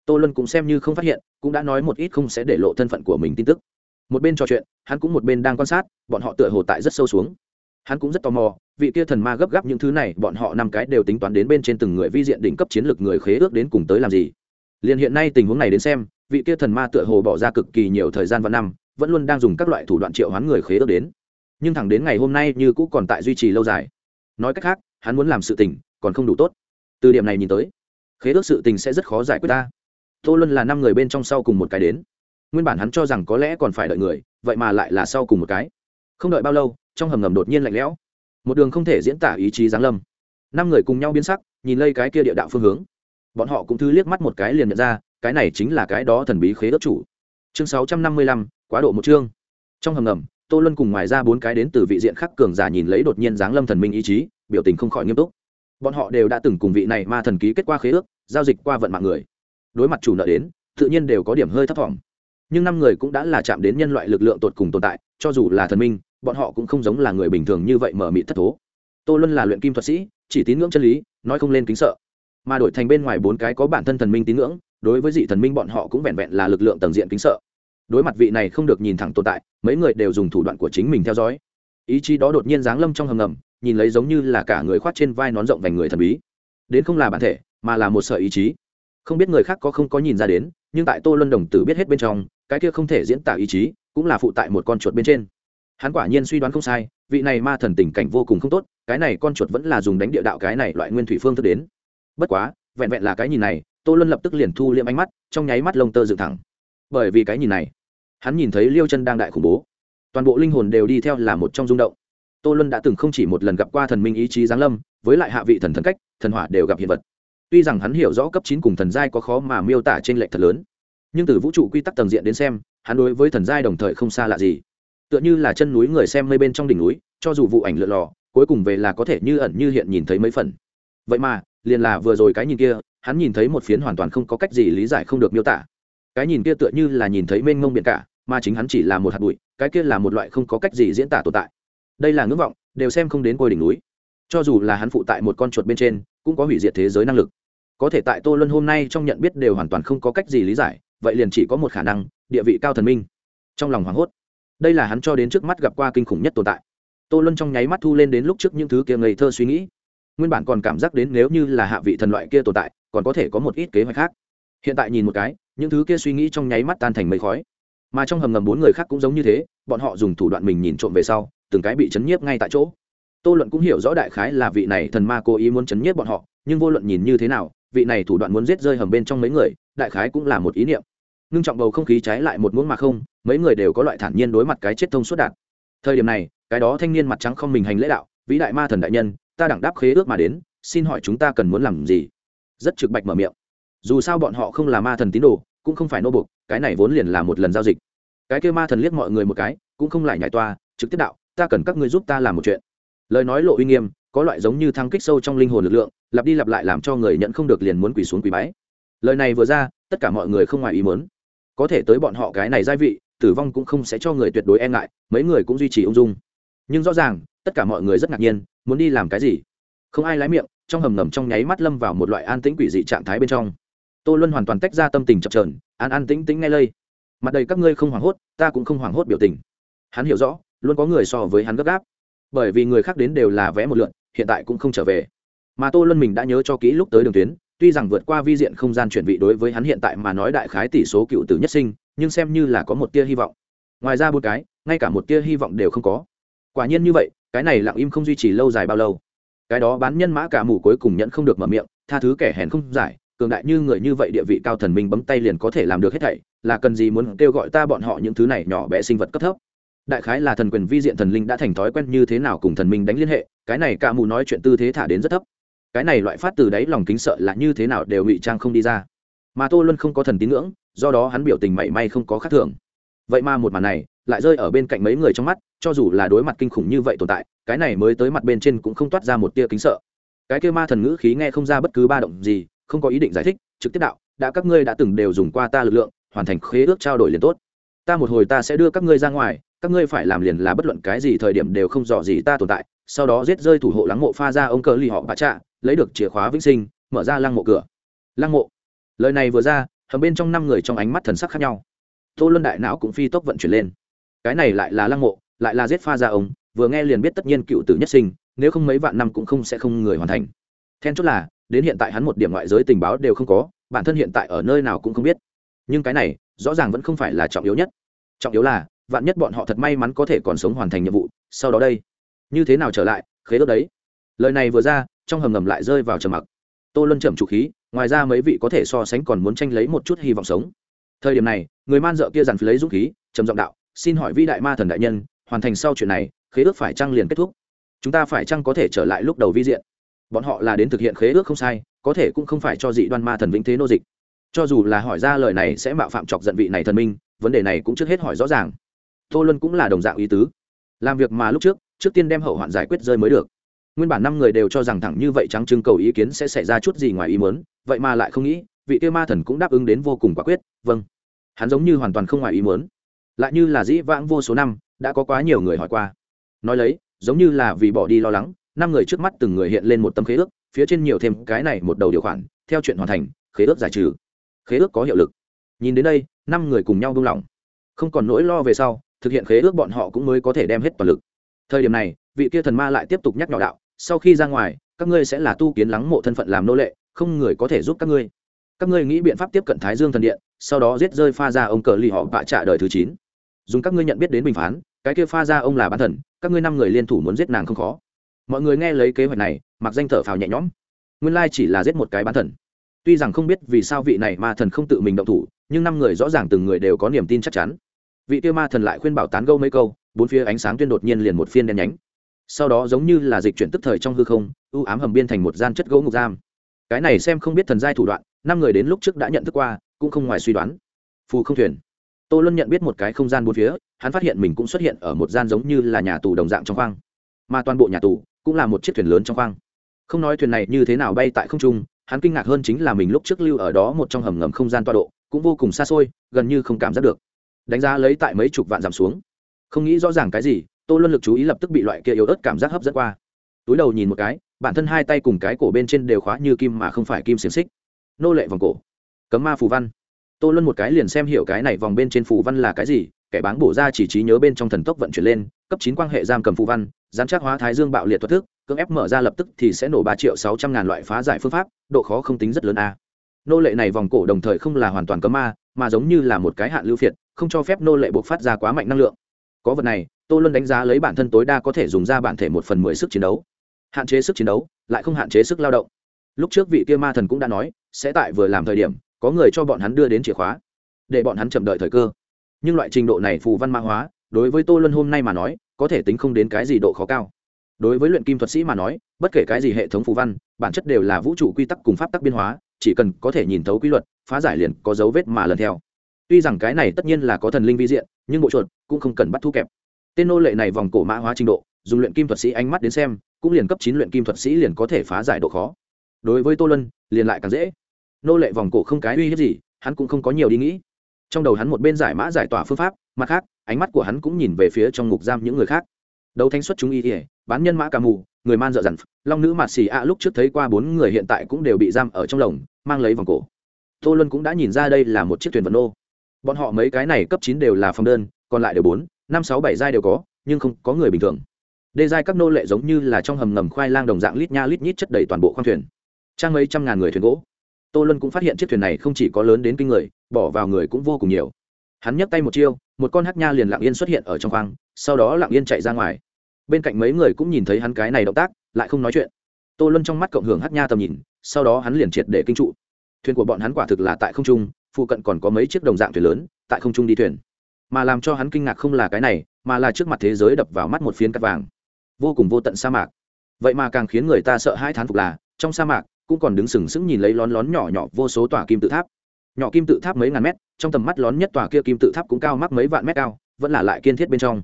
Tô luân cũng xem như không phát hiện, cũng đã nói một ít không sẽ để lộ thân phận của mình tin tức một bên trò chuyện, hắn cũng một bên đang quan sát, bọn họ tựa hồ tại rất sâu xuống. Hắn cũng rất tò mò, vị kia thần ma gấp gáp những thứ này, bọn họ năm cái đều tính toán đến bên trên từng người vi diện đỉnh cấp chiến lược người khế ước đến cùng tới làm gì. Liền hiện nay tình huống này đến xem, vị kia thần ma tựa hồ bỏ ra cực kỳ nhiều thời gian và năm, vẫn luôn đang dùng các loại thủ đoạn triệu hoán người khế ước đến. Nhưng thẳng đến ngày hôm nay như cũ còn tại duy trì lâu dài. Nói cách khác, hắn muốn làm sự tình, còn không đủ tốt. Từ điểm này nhìn tới, khế ước sự tình sẽ rất khó giải quyết ta. Tô luân là năm người bên trong sau cùng một cái đến nguyên bản hắn cho rằng có lẽ còn phải đợi người, vậy mà lại là sau cùng một cái. Không đợi bao lâu, trong hầm ngầm đột nhiên lạnh lẽo. Một đường không thể diễn tả ý chí giáng lâm. Năm người cùng nhau biến sắc, nhìn lây cái kia địa đạo phương hướng. Bọn họ cũng thư liếc mắt một cái liền nhận ra, cái này chính là cái đó thần bí khế ước chủ. Chương sáu trăm năm mươi lăm, quá độ một chương. Trong hầm ngầm, tô luân cùng ngoài ra bốn cái đến từ vị diện khắc cường giả nhìn lấy đột nhiên giáng lâm thần minh ý chí, biểu tình không khỏi nghiêm túc. Bọn họ đều đã từng cùng vị này ma thần ký kết qua khế ước, giao dịch qua vận mạng người. Đối mặt chủ nợ đến, tự nhiên đều có điểm hơi thấp t nhưng năm người cũng đã là chạm đến nhân loại lực lượng tột cùng tồn tại, cho dù là thần minh, bọn họ cũng không giống là người bình thường như vậy mở mị thất thố. Tô luân là luyện kim thuật sĩ, chỉ tín ngưỡng chân lý, nói không lên kính sợ. Mà đổi thành bên ngoài bốn cái có bản thân thần minh tín ngưỡng, đối với dị thần minh bọn họ cũng vẹn vẹn là lực lượng tầng diện kính sợ. Đối mặt vị này không được nhìn thẳng tồn tại, mấy người đều dùng thủ đoạn của chính mình theo dõi. Ý chí đó đột nhiên giáng lâm trong hầm ngầm, nhìn lấy giống như là cả người khoát trên vai nón rộng vành người thần bí. Đến không là bản thể, mà là một sở ý chí. Không biết người khác có không có nhìn ra đến, nhưng tại tô luân đồng tử biết hết bên trong cái kia không thể diễn tả ý chí, cũng là phụ tại một con chuột bên trên. Hắn quả nhiên suy đoán không sai, vị này ma thần tình cảnh vô cùng không tốt, cái này con chuột vẫn là dùng đánh địa đạo cái này loại nguyên thủy phương thức đến. Bất quá, vẹn vẹn là cái nhìn này, tô luân lập tức liền thu liệm ánh mắt, trong nháy mắt lông tơ dựng thẳng. Bởi vì cái nhìn này, hắn nhìn thấy liêu chân đang đại khủng bố. Toàn bộ linh hồn đều đi theo là một trong rung động. Tô luân đã từng không chỉ một lần gặp qua thần minh ý chí giáng lâm, với lại hạ vị thần thần cách, thần hỏa đều gặp hiện vật. Tuy rằng hắn hiểu rõ cấp chín cùng thần giai có khó mà miêu tả trên lệch thật lớn nhưng từ vũ trụ quy tắc tầng diện đến xem, hắn đối với thần giai đồng thời không xa lạ gì. Tựa như là chân núi người xem mây bên trong đỉnh núi, cho dù vụ ảnh lượn lò cuối cùng về là có thể như ẩn như hiện nhìn thấy mấy phần. Vậy mà, liền là vừa rồi cái nhìn kia, hắn nhìn thấy một phiến hoàn toàn không có cách gì lý giải không được miêu tả. Cái nhìn kia tựa như là nhìn thấy mênh mông biển cả, mà chính hắn chỉ là một hạt bụi, cái kia là một loại không có cách gì diễn tả tồn tại. Đây là ngưỡng vọng, đều xem không đến côi đỉnh núi. Cho dù là hắn phụ tại một con chuột bên trên, cũng có hủy diệt thế giới năng lực. Có thể tại tô luân hôm nay trong nhận biết đều hoàn toàn không có cách gì lý giải vậy liền chỉ có một khả năng, địa vị cao thần minh. Trong lòng hoảng hốt. Đây là hắn cho đến trước mắt gặp qua kinh khủng nhất tồn tại. Tô luân trong nháy mắt thu lên đến lúc trước những thứ kia ngây thơ suy nghĩ. Nguyên bản còn cảm giác đến nếu như là hạ vị thần loại kia tồn tại, còn có thể có một ít kế hoạch khác. Hiện tại nhìn một cái, những thứ kia suy nghĩ trong nháy mắt tan thành mây khói. Mà trong hầm ngầm bốn người khác cũng giống như thế, bọn họ dùng thủ đoạn mình nhìn trộm về sau, từng cái bị chấn nhiếp ngay tại chỗ. Tô luận cũng hiểu rõ đại khái là vị này thần ma cố ý muốn chấn nhiếp bọn họ, nhưng vô luận nhìn như thế nào, vị này thủ đoạn muốn giết rơi hầm bên trong mấy người đại khái cũng là một ý niệm. Ngưng trọng bầu không khí trái lại một muỗng mà không, mấy người đều có loại thản nhiên đối mặt cái chết thông suốt đạt. Thời điểm này, cái đó thanh niên mặt trắng không mình hành lễ đạo, vĩ đại ma thần đại nhân, ta đẳng đáp khế ước mà đến, xin hỏi chúng ta cần muốn làm gì? Rất trực bạch mở miệng. Dù sao bọn họ không là ma thần tín đồ, cũng không phải nô bục cái này vốn liền là một lần giao dịch. Cái kêu ma thần liếc mọi người một cái, cũng không lại nhảy toa, trực tiếp đạo, ta cần các ngươi giúp ta làm một chuyện. Lời nói lộ uy nghiêm, có loại giống như thăng kích sâu trong linh hồn lực lượng, lặp đi lặp lại làm cho người nhận không được liền muốn quỳ xuống quỳ bái lời này vừa ra, tất cả mọi người không ngoài ý muốn. Có thể tới bọn họ cái này gia vị, tử vong cũng không sẽ cho người tuyệt đối e ngại, mấy người cũng duy trì ung dung. Nhưng rõ ràng, tất cả mọi người rất ngạc nhiên, muốn đi làm cái gì? Không ai lái miệng, trong hầm ngầm trong nháy mắt lâm vào một loại an tĩnh quỷ dị trạng thái bên trong. Tô luân hoàn toàn tách ra tâm tình chập trờn an an tĩnh tĩnh ngay lây. Mặt đầy các ngươi không hoảng hốt, ta cũng không hoảng hốt biểu tình. Hắn hiểu rõ, luôn có người so với hắn gấp gáp. Bởi vì người khác đến đều là vẽ một lượn, hiện tại cũng không trở về. Mà tô luân mình đã nhớ cho kỹ lúc tới đường tuyến tuy rằng vượt qua vi diện không gian chuyển vị đối với hắn hiện tại mà nói đại khái tỷ số cựu tử nhất sinh, nhưng xem như là có một tia hy vọng. Ngoài ra một cái, ngay cả một tia hy vọng đều không có. Quả nhiên như vậy, cái này lặng im không duy trì lâu dài bao lâu. Cái đó bán nhân mã cả mù cuối cùng nhận không được mở miệng, tha thứ kẻ hèn không giải, cường đại như người như vậy địa vị cao thần minh bấm tay liền có thể làm được hết thảy, là cần gì muốn kêu gọi ta bọn họ những thứ này nhỏ bé sinh vật cấp thấp? Đại khái là thần quyền vi diện thần linh đã thành thói quen như thế nào cùng thần minh đánh liên hệ, cái này cả mù nói chuyện tư thế thả đến rất thấp cái này loại phát từ đáy lòng kính sợ là như thế nào đều ngụy trang không đi ra. Mà tô luân không có thần tín ngưỡng, do đó hắn biểu tình mảy may không có khác thường. Vậy mà một màn này lại rơi ở bên cạnh mấy người trong mắt, cho dù là đối mặt kinh khủng như vậy tồn tại, cái này mới tới mặt bên trên cũng không toát ra một tia kính sợ. Cái kêu ma thần ngữ khí nghe không ra bất cứ ba động gì, không có ý định giải thích, trực tiếp đạo, đã các ngươi đã từng đều dùng qua ta lực lượng, hoàn thành khế ước trao đổi liền tốt. Ta một hồi ta sẽ đưa các ngươi ra ngoài, các ngươi phải làm liền là bất luận cái gì thời điểm đều không dò gì ta tồn tại. Sau đó giết rơi thủ hộ lắng mộ pha ra ông cờ lì họ bà trạ lấy được chìa khóa vĩnh sinh, mở ra lăng mộ cửa. Lăng mộ. Lời này vừa ra, hầm bên trong năm người trong ánh mắt thần sắc khác nhau. Tô luân đại não cũng phi tốc vận chuyển lên. Cái này lại là lăng mộ, lại là giết pha ra ông, vừa nghe liền biết tất nhiên cựu tử nhất sinh, nếu không mấy vạn năm cũng không sẽ không người hoàn thành. Then chốt là, đến hiện tại hắn một điểm ngoại giới tình báo đều không có, bản thân hiện tại ở nơi nào cũng không biết. Nhưng cái này, rõ ràng vẫn không phải là trọng yếu nhất. Trọng yếu là, vạn nhất bọn họ thật may mắn có thể còn sống hoàn thành nhiệm vụ, sau đó đây, như thế nào trở lại, khế ước đấy. Lời này vừa ra trong hầm ngầm lại rơi vào trầm mặc. Tô luân trầm trụ khí, ngoài ra mấy vị có thể so sánh còn muốn tranh lấy một chút hy vọng sống. Thời điểm này, người man dợ kia dằn lấy dũng khí, trầm giọng đạo, xin hỏi vi đại ma thần đại nhân, hoàn thành sau chuyện này, khế ước phải chăng liền kết thúc? Chúng ta phải chăng có thể trở lại lúc đầu vi diện? Bọn họ là đến thực hiện khế ước không sai, có thể cũng không phải cho dị đoan ma thần vĩnh thế nô dịch. Cho dù là hỏi ra lời này sẽ mạo phạm chọc giận vị này thần minh, vấn đề này cũng trước hết hỏi rõ ràng. Tô luân cũng là đồng dạng ý tứ. Làm việc mà lúc trước trước tiên đem hậu hoạn giải quyết rơi mới được nguyên bản năm người đều cho rằng thẳng như vậy trắng trưng cầu ý kiến sẽ xảy ra chút gì ngoài ý muốn, vậy mà lại không nghĩ, vị kia ma thần cũng đáp ứng đến vô cùng quả quyết vâng. Hắn giống như hoàn toàn không ngoài ý muốn. Lại như là dĩ vãng vô số năm, đã có quá nhiều người hỏi qua. Nói lấy, giống như là vì bỏ đi lo lắng, năm người trước mắt từng người hiện lên một tâm khế ước, phía trên nhiều thêm cái này một đầu điều khoản, theo chuyện hoàn thành, khế ước giải trừ. Khế ước có hiệu lực. Nhìn đến đây, năm người cùng nhau buông lỏng. Không còn nỗi lo về sau, thực hiện khế ước bọn họ cũng mới có thể đem hết toàn lực. Thời điểm này, vị kia thần ma lại tiếp tục nhắc nhỏ đạo sau khi ra ngoài, các ngươi sẽ là tu kiến lắng mộ thân phận làm nô lệ, không người có thể giúp các ngươi. Các ngươi nghĩ biện pháp tiếp cận thái dương thần điện, sau đó giết rơi pha ra ông cờ lì họ bạ trả đời thứ chín. Dùng các ngươi nhận biết đến bình phán, cái kia pha ra ông là bán thần, các ngươi năm người liên thủ muốn giết nàng không khó. Mọi người nghe lấy kế hoạch này, mặc danh thở phào nhẹ nhõm. Nguyên lai chỉ là giết một cái bán thần. Tuy rằng không biết vì sao vị này ma thần không tự mình động thủ, nhưng năm người rõ ràng từng người đều có niềm tin chắc chắn. Vị kia ma thần lại khuyên bảo tán gâu mấy câu, bốn phía ánh sáng tuyên đột nhiên liền một phiên đen nhánh sau đó giống như là dịch chuyển tức thời trong hư không ưu ám hầm biên thành một gian chất gỗ ngục giam. Cái này xem không biết thần giai thủ đoạn, năm người đến lúc trước đã nhận thức qua, cũng không ngoài suy đoán. Phù không thuyền. Tô luân nhận biết một cái không gian bốn phía, hắn phát hiện mình cũng xuất hiện ở một gian giống như là nhà tù đồng dạng trong khoang. Mà toàn bộ nhà tù cũng là một chiếc thuyền lớn trong khoang. Không nói thuyền này như thế nào bay tại không trung, hắn kinh ngạc hơn chính là mình lúc trước lưu ở đó một trong hầm ngầm không gian toa độ, cũng vô cùng xa xôi, gần như không cảm giác được. Đánh giá lấy tại mấy chục vạn giảm xuống. Không nghĩ rõ ràng cái gì tô luân lực chú ý lập tức bị loại kia yếu ớt cảm giác hấp dẫn qua. Túi đầu nhìn một cái, bản thân hai tay cùng cái cổ bên trên đều khóa như kim mà không phải kim xiềng xích. Nô lệ vòng cổ. Cấm ma phù văn. Tô luân một cái liền xem hiểu cái này vòng bên trên phù văn là cái gì, kẻ báng bổ ra chỉ trí nhớ bên trong thần tốc vận chuyển lên, cấp chín quan hệ giam cầm phù văn, giám chắc hóa thái dương bạo liệt thoát thức, cưỡng ép mở ra lập tức thì sẽ nổ ba triệu sáu trăm ngàn loại phá giải phương pháp, độ khó không tính rất lớn a. Nô lệ này vòng cổ đồng thời không là hoàn toàn cấm ma, mà giống như là một cái hạn lưu phiệt, không cho phép nô lệ buộc phát ra quá mạnh năng lượng. Có vật này tô luân đánh giá lấy bản thân tối đa có thể dùng ra bản thể một phần mười sức chiến đấu. Hạn chế sức chiến đấu, lại không hạn chế sức lao động. Lúc trước vị kia ma thần cũng đã nói, sẽ tại vừa làm thời điểm, có người cho bọn hắn đưa đến chìa khóa, để bọn hắn chậm đợi thời cơ. Nhưng loại trình độ này phù văn mã hóa, đối với tô luân hôm nay mà nói, có thể tính không đến cái gì độ khó cao. Đối với luyện kim thuật sĩ mà nói, bất kể cái gì hệ thống phù văn, bản chất đều là vũ trụ quy tắc cùng pháp tắc biên hóa, chỉ cần có thể nhìn thấu quy luật, phá giải liền có dấu vết mà lần theo. Tuy rằng cái này tất nhiên là có thần linh vi diện, nhưng bộ chuột cũng không cần bắt thu kẹp tên nô lệ này vòng cổ mã hóa trình độ, dùng luyện kim thuật sĩ ánh mắt đến xem, cũng liền cấp chín luyện kim thuật sĩ liền có thể phá giải độ khó. Đối với tô lân liền lại càng dễ. Nô lệ vòng cổ không cái uy hiếp gì, hắn cũng không có nhiều đi nghĩ. Trong đầu hắn một bên giải mã giải tỏa phương pháp, mặt khác, ánh mắt của hắn cũng nhìn về phía trong ngục giam những người khác. Đấu thanh xuất chúng y ỉa bán nhân mã cà mù, người man dợ dằn, long nữ mạt xì ạ, lúc trước thấy qua bốn người hiện tại cũng đều bị giam ở trong lồng, mang lấy vòng cổ. Tô luân cũng đã nhìn ra đây là một chiếc thuyền vận nô. Bọn họ mấy cái này cấp chín đều là phòng đơn, còn lại đều bốn năm sáu bảy giai đều có, nhưng không có người bình thường. Đê giai các nô lệ giống như là trong hầm ngầm khoai lang đồng dạng lít nha lít nhít chất đầy toàn bộ khoang thuyền. Trang mấy trăm ngàn người thuyền gỗ. Tô luân cũng phát hiện chiếc thuyền này không chỉ có lớn đến kinh người, bỏ vào người cũng vô cùng nhiều. Hắn nhấc tay một chiêu, một con hát nha liền lặng yên xuất hiện ở trong khoang, sau đó lặng yên chạy ra ngoài. Bên cạnh mấy người cũng nhìn thấy hắn cái này động tác, lại không nói chuyện. Tô luân trong mắt cộng hưởng hát nha tầm nhìn, sau đó hắn liền triệt để kinh trụ. Thuyền của bọn hắn quả thực là tại không trung, phụ cận còn có mấy chiếc đồng dạng thuyền lớn, tại không trung đi thuyền mà làm cho hắn kinh ngạc không là cái này, mà là trước mặt thế giới đập vào mắt một phiến cắt vàng. Vô cùng vô tận sa mạc. Vậy mà càng khiến người ta sợ hai thán phục là, trong sa mạc, cũng còn đứng sừng sững nhìn lấy lón lón nhỏ nhỏ vô số tòa kim tự tháp. Nhỏ kim tự tháp mấy ngàn mét, trong tầm mắt lón nhất tòa kia kim tự tháp cũng cao mắc mấy vạn mét cao, vẫn là lại kiên thiết bên trong.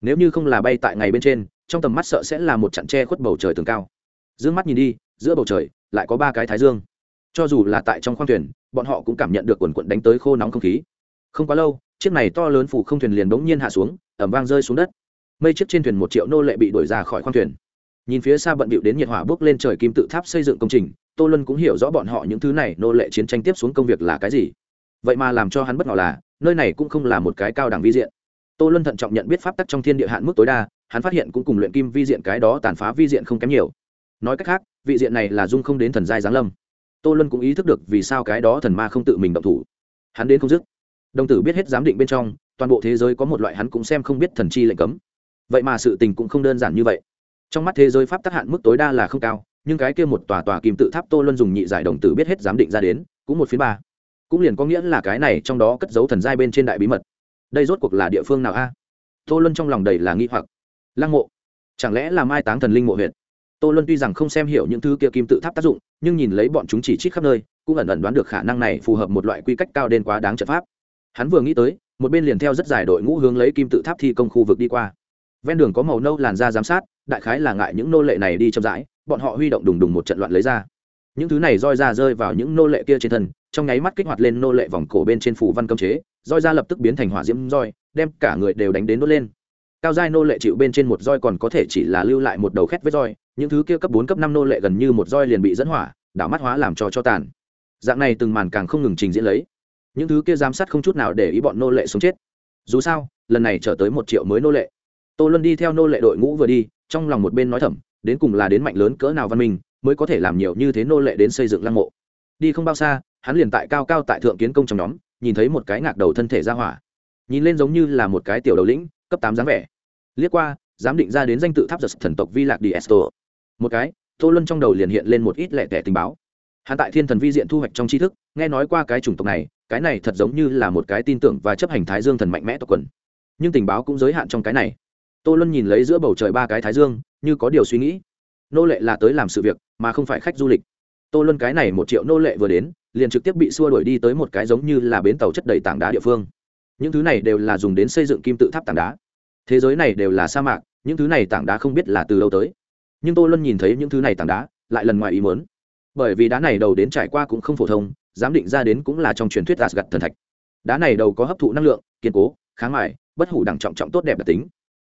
Nếu như không là bay tại ngày bên trên, trong tầm mắt sợ sẽ là một chặn tre khuất bầu trời tường cao. D ư ơ n g mắt nhìn đi, giữa bầu trời, lại có ba cái thái dương. Cho dù là tại trong khoang thuyền, bọn họ cũng cảm nhận được quần quận đánh tới khô nóng không khí. Không quá lâu chiếc này to lớn phủ không thuyền liền bỗng nhiên hạ xuống ẩm vang rơi xuống đất. Mây chiếc trên thuyền một triệu nô lệ bị đuổi ra khỏi khoang thuyền. Nhìn phía xa bận bịu đến nhiệt hỏa bước lên trời kim tự tháp xây dựng công trình, tô luân cũng hiểu rõ bọn họ những thứ này nô lệ chiến tranh tiếp xuống công việc là cái gì. Vậy mà làm cho hắn bất ngờ là, nơi này cũng không là một cái cao đẳng vi diện. Tô luân thận trọng nhận biết pháp tắc trong thiên địa hạn mức tối đa, hắn phát hiện cũng cùng luyện kim vi diện cái đó tàn phá vi diện không kém nhiều. Nói cách khác, vị diện này là dung không đến thần giai giáng lâm. Tô luân cũng ý thức được vì sao cái đó thần ma không tự mình động thủ. Hắn đến không dứt đồng tử biết hết giám định bên trong, toàn bộ thế giới có một loại hắn cũng xem không biết thần chi lệnh cấm. Vậy mà sự tình cũng không đơn giản như vậy. Trong mắt thế giới pháp tắc hạn mức tối đa là không cao, nhưng cái kia một tòa tòa kim tự tháp tô luân dùng nhị giải đồng tử biết hết giám định ra đến, cũng một phía ba. Cũng liền có nghĩa là cái này trong đó cất giấu thần giai bên trên đại bí mật. Đây rốt cuộc là địa phương nào a? Tô luân trong lòng đầy là nghi hoặc. Lăng mộ. Chẳng lẽ là mai táng thần linh mộ huyện tô luân tuy rằng không xem hiểu những thứ kia kim tự tháp tác dụng, nhưng nhìn lấy bọn chúng chỉ trích khắp nơi, cũng ẩn ẩn đoán được khả năng này phù hợp một loại quy cách cao đến quá đáng trợ pháp hắn vừa nghĩ tới, một bên liền theo rất dài đội ngũ hướng lấy kim tự tháp thi công khu vực đi qua. Ven đường có màu nâu làn da giám sát, đại khái là ngại những nô lệ này đi chậm rãi, bọn họ huy động đùng đùng một trận loạn lấy ra. Những thứ này roi ra rơi vào những nô lệ kia trên thân, trong nháy mắt kích hoạt lên nô lệ vòng cổ bên trên phủ văn cấm chế, roi ra lập tức biến thành hỏa diễm roi, đem cả người đều đánh đến đốt lên. Cao giai nô lệ chịu bên trên một roi còn có thể chỉ là lưu lại một đầu khét với roi, những thứ kia cấp bốn cấp năm nô lệ gần như một roi liền bị dẫn hỏa, đảo mắt hóa làm cho cho tàn. Dạng này từng màn càng không ngừng trình diễn lấy những thứ kia giám sát không chút nào để ý bọn nô lệ sống chết. Dù sao, lần này trở tới một triệu mới nô lệ. Tô luân đi theo nô lệ đội ngũ vừa đi, trong lòng một bên nói thầm, đến cùng là đến mạnh lớn cỡ nào văn minh, mới có thể làm nhiều như thế nô lệ đến xây dựng lăng mộ. Đi không bao xa, hắn liền tại cao cao tại thượng kiến công trong nhóm, nhìn thấy một cái ngạc đầu thân thể ra hỏa. Nhìn lên giống như là một cái tiểu đầu lĩnh, cấp tám dáng vẻ. Liếc qua dám định ra đến danh tự tháp giật thần tộc vi lạc đi esto một cái, tô luân trong đầu liền hiện lên một ít lẻ tẻ tình báo. Hắn tại thiên thần vi diện thu hoạch trong tri thức, nghe nói qua cái chủng tộc này cái này thật giống như là một cái tin tưởng và chấp hành thái dương thần mạnh mẽ tộc quần. Nhưng tình báo cũng giới hạn trong cái này. Tô luân nhìn lấy giữa bầu trời ba cái thái dương, như có điều suy nghĩ. Nô lệ là tới làm sự việc, mà không phải khách du lịch. Tô luân cái này một triệu nô lệ vừa đến, liền trực tiếp bị xua đuổi đi tới một cái giống như là bến tàu chất đầy tảng đá địa phương. Những thứ này đều là dùng đến xây dựng kim tự tháp tảng đá. Thế giới này đều là sa mạc, những thứ này tảng đá không biết là từ đâu tới. Nhưng tô luân nhìn thấy những thứ này tảng đá, lại lần ngoài ý muốn. Bởi vì đá này đầu đến trải qua cũng không phổ thông giám định ra đến cũng là trong truyền thuyết gặt thần thạch. Đá này đầu có hấp thụ năng lượng kiên cố kháng mài, bất hủ đẳng trọng trọng tốt đẹp đặc tính.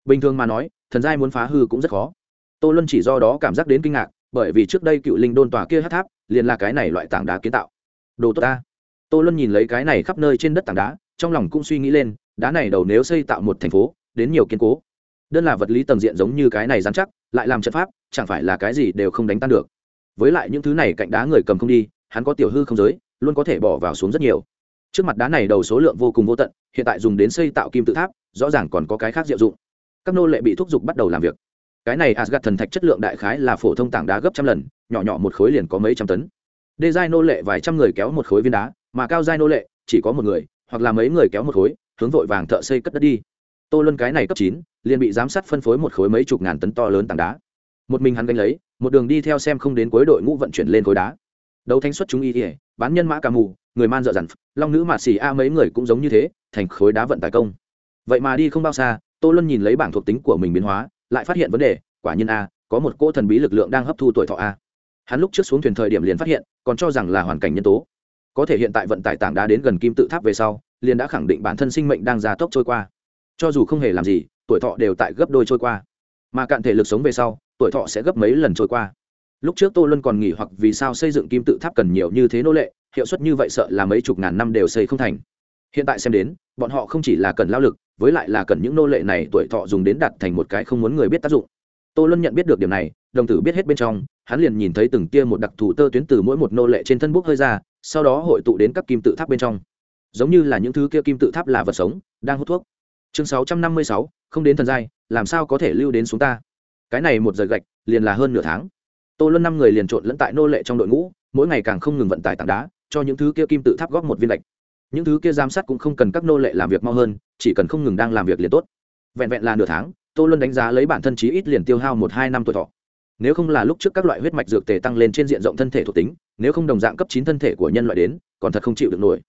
Bình thường mà nói thần giai muốn phá hư cũng rất khó. Tô luân chỉ do đó cảm giác đến kinh ngạc bởi vì trước đây cựu linh đôn tòa kia hắc tháp liền là cái này loại tảng đá kiến tạo. Đồ tốt ta. Tô luân nhìn lấy cái này khắp nơi trên đất tảng đá trong lòng cũng suy nghĩ lên đá này đầu nếu xây tạo một thành phố đến nhiều kiên cố. Đơn là vật lý tầng diện giống như cái này rắn chắc lại làm trận pháp chẳng phải là cái gì đều không đánh tan được. Với lại những thứ này cạnh đá người cầm không đi hắn có tiểu hư không giới luôn có thể bỏ vào xuống rất nhiều. Trước mặt đá này đầu số lượng vô cùng vô tận, hiện tại dùng đến xây tạo kim tự tháp, rõ ràng còn có cái khác diệu dụng. Các nô lệ bị thúc giục bắt đầu làm việc. Cái này asgad thần thạch chất lượng đại khái là phổ thông tảng đá gấp trăm lần, nhỏ nhỏ một khối liền có mấy trăm tấn. Đê giai nô lệ vài trăm người kéo một khối viên đá, mà cao giai nô lệ chỉ có một người, hoặc là mấy người kéo một khối, hướng vội vàng thợ xây cất đất đi. Tô luân cái này cấp chín, liền bị giám sát phân phối một khối mấy chục ngàn tấn to lớn tảng đá. Một mình hắn gánh lấy, một đường đi theo xem không đến cuối đội ngũ vận chuyển lên khối đá đấu thánh xuất chúng y ỉa, bán nhân mã cà mù, người man dợ dằn, long nữ mạt xì a mấy người cũng giống như thế, thành khối đá vận tải công. Vậy mà đi không bao xa, tô luân nhìn lấy bảng thuộc tính của mình biến hóa, lại phát hiện vấn đề, quả nhiên a, có một cỗ thần bí lực lượng đang hấp thu tuổi thọ a. Hắn lúc trước xuống thuyền thời điểm liền phát hiện, còn cho rằng là hoàn cảnh nhân tố. Có thể hiện tại vận tải tảng đá đến gần kim tự tháp về sau, liền đã khẳng định bản thân sinh mệnh đang gia tốc trôi qua. Cho dù không hề làm gì, tuổi thọ đều tại gấp đôi trôi qua. Mà cạn thể lực sống về sau, tuổi thọ sẽ gấp mấy lần trôi qua lúc trước tô luân còn nghỉ hoặc vì sao xây dựng kim tự tháp cần nhiều như thế nô lệ, hiệu suất như vậy sợ là mấy chục ngàn năm đều xây không thành. Hiện tại xem đến, bọn họ không chỉ là cần lao lực, với lại là cần những nô lệ này tuổi thọ dùng đến đặt thành một cái không muốn người biết tác dụng. Tô luân nhận biết được điểm này, đồng tử biết hết bên trong, hắn liền nhìn thấy từng tia một đặc thù tơ tuyến từ mỗi một nô lệ trên thân bút hơi ra, sau đó hội tụ đến các kim tự tháp bên trong. Giống như là những thứ kia kim tự tháp là vật sống, đang hút thuốc. Chương sáu trăm năm mươi sáu, không đến thần giai, làm sao có thể lưu đến xuống ta? Cái này một giờ gạch, liền là hơn nửa tháng tô luân năm người liền trộn lẫn tại nô lệ trong đội ngũ, mỗi ngày càng không ngừng vận tải tảng đá, cho những thứ kia kim tự tháp góp một viên lệch. Những thứ kia giám sát cũng không cần các nô lệ làm việc mau hơn, chỉ cần không ngừng đang làm việc liền tốt. Vẹn vẹn là nửa tháng, tô luân đánh giá lấy bản thân chí ít liền tiêu hao một hai năm tuổi thọ. Nếu không là lúc trước các loại huyết mạch dược tề tăng lên trên diện rộng thân thể thuộc tính, nếu không đồng dạng cấp chín thân thể của nhân loại đến, còn thật không chịu được nổi.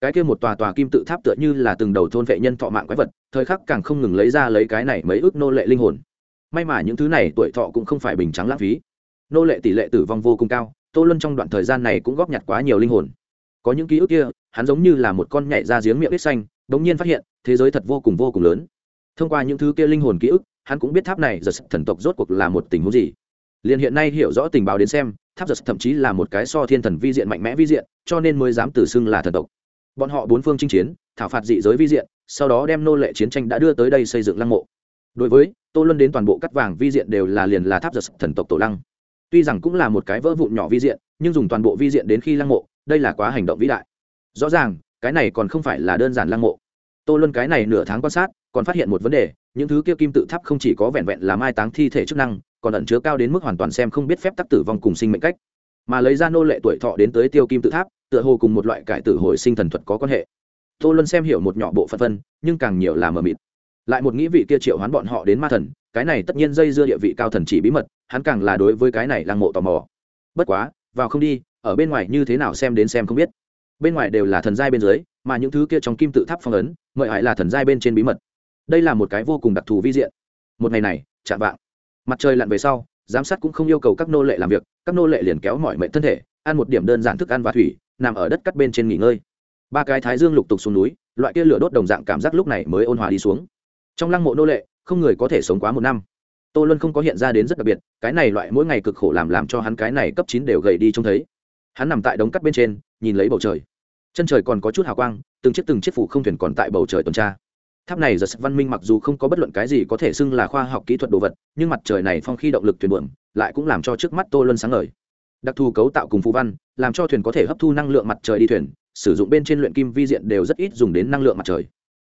Cái kia một tòa tòa kim tự tháp tựa như là từng đầu thôn vệ nhân thọ mạng quái vật, thời khắc càng không ngừng lấy ra lấy cái này mấy ước nô lệ linh hồn. May mà những thứ này tuổi thọ cũng không phải bình trắng lãng phí nô lệ tỷ lệ tử vong vô cùng cao, tô luân trong đoạn thời gian này cũng góp nhặt quá nhiều linh hồn. Có những ký ức kia, hắn giống như là một con nhảy ra giếng miệng ít xanh đ ỗ n g nhiên phát hiện, thế giới thật vô cùng vô cùng lớn. Thông qua những thứ kia linh hồn ký ức, hắn cũng biết tháp này giật thần tộc rốt cuộc là một tình huống gì. Liền hiện nay hiểu rõ tình báo đến xem, tháp giật thậm chí là một cái so thiên thần vi diện mạnh mẽ vi diện, cho nên mới dám tử xưng là thần tộc. Bọn họ bốn phương chinh chiến, thảo phạt dị giới vi diện, sau đó đem nô lệ chiến tranh đã đưa tới đây xây dựng lăng mộ. Đối với tô luân đến toàn bộ cắt vàng vi diện đều là liền là tháp giật thần tộc tổ lăng tuy rằng cũng là một cái vỡ vụn nhỏ vi diện, nhưng dùng toàn bộ vi diện đến khi lăng mộ, đây là quá hành động vĩ đại. Rõ ràng, cái này còn không phải là đơn giản lăng mộ. Tô luân cái này nửa tháng quan sát, còn phát hiện một vấn đề, những thứ kia kim tự tháp không chỉ có vẹn vẹn là mai táng thi thể chức năng, còn ẩn chứa cao đến mức hoàn toàn xem không biết phép tắc tử vong cùng sinh mệnh cách. Mà lấy ra nô lệ tuổi thọ đến tới tiêu kim tự tháp, tựa hồ cùng một loại cải tử hồi sinh thần thuật có quan hệ. Tô luân xem hiểu một nhỏ bộ phận phân, nhưng càng nhiều là mờ mịt. Lại một nghĩ vị kia triệu hoán bọn họ đến ma thần cái này tất nhiên dây dưa địa vị cao thần chỉ bí mật, hắn càng là đối với cái này lăng mộ tò mò. Bất quá, vào không đi, ở bên ngoài như thế nào xem đến xem không biết. Bên ngoài đều là thần giai bên dưới, mà những thứ kia trong kim tự tháp phong ấn, mời hại là thần giai bên trên bí mật. Đây là một cái vô cùng đặc thù vi diện. Một ngày này, chạm vạng. Mặt trời lặn về sau, giám sát cũng không yêu cầu các nô lệ làm việc, các nô lệ liền kéo mọi mệnh thân thể, ăn một điểm đơn giản thức ăn và thủy, nằm ở đất cắt bên trên nghỉ ngơi. Ba cái thái dương lục tục xuống núi, loại kia lửa đốt đồng dạng cảm giác lúc này mới ôn hòa đi xuống. Trong lăng mộ nô lệ không người có thể sống quá một năm. Tô luân không có hiện ra đến rất đặc biệt, cái này loại mỗi ngày cực khổ làm làm cho hắn cái này cấp chín đều gầy đi trông thấy. Hắn nằm tại đống cắt bên trên, nhìn lấy bầu trời. Chân trời còn có chút hào quang, từng chiếc từng chiếc phủ không thuyền còn tại bầu trời tuần tra. Tháp này giật văn minh mặc dù không có bất luận cái gì có thể xưng là khoa học kỹ thuật đồ vật, nhưng mặt trời này phong khi động lực thuyền buồm, lại cũng làm cho trước mắt tô luân sáng ngời. Đặc thù cấu tạo cùng phú văn, làm cho thuyền có thể hấp thu năng lượng mặt trời đi thuyền, sử dụng bên trên luyện kim vi diện đều rất ít dùng đến năng lượng mặt trời.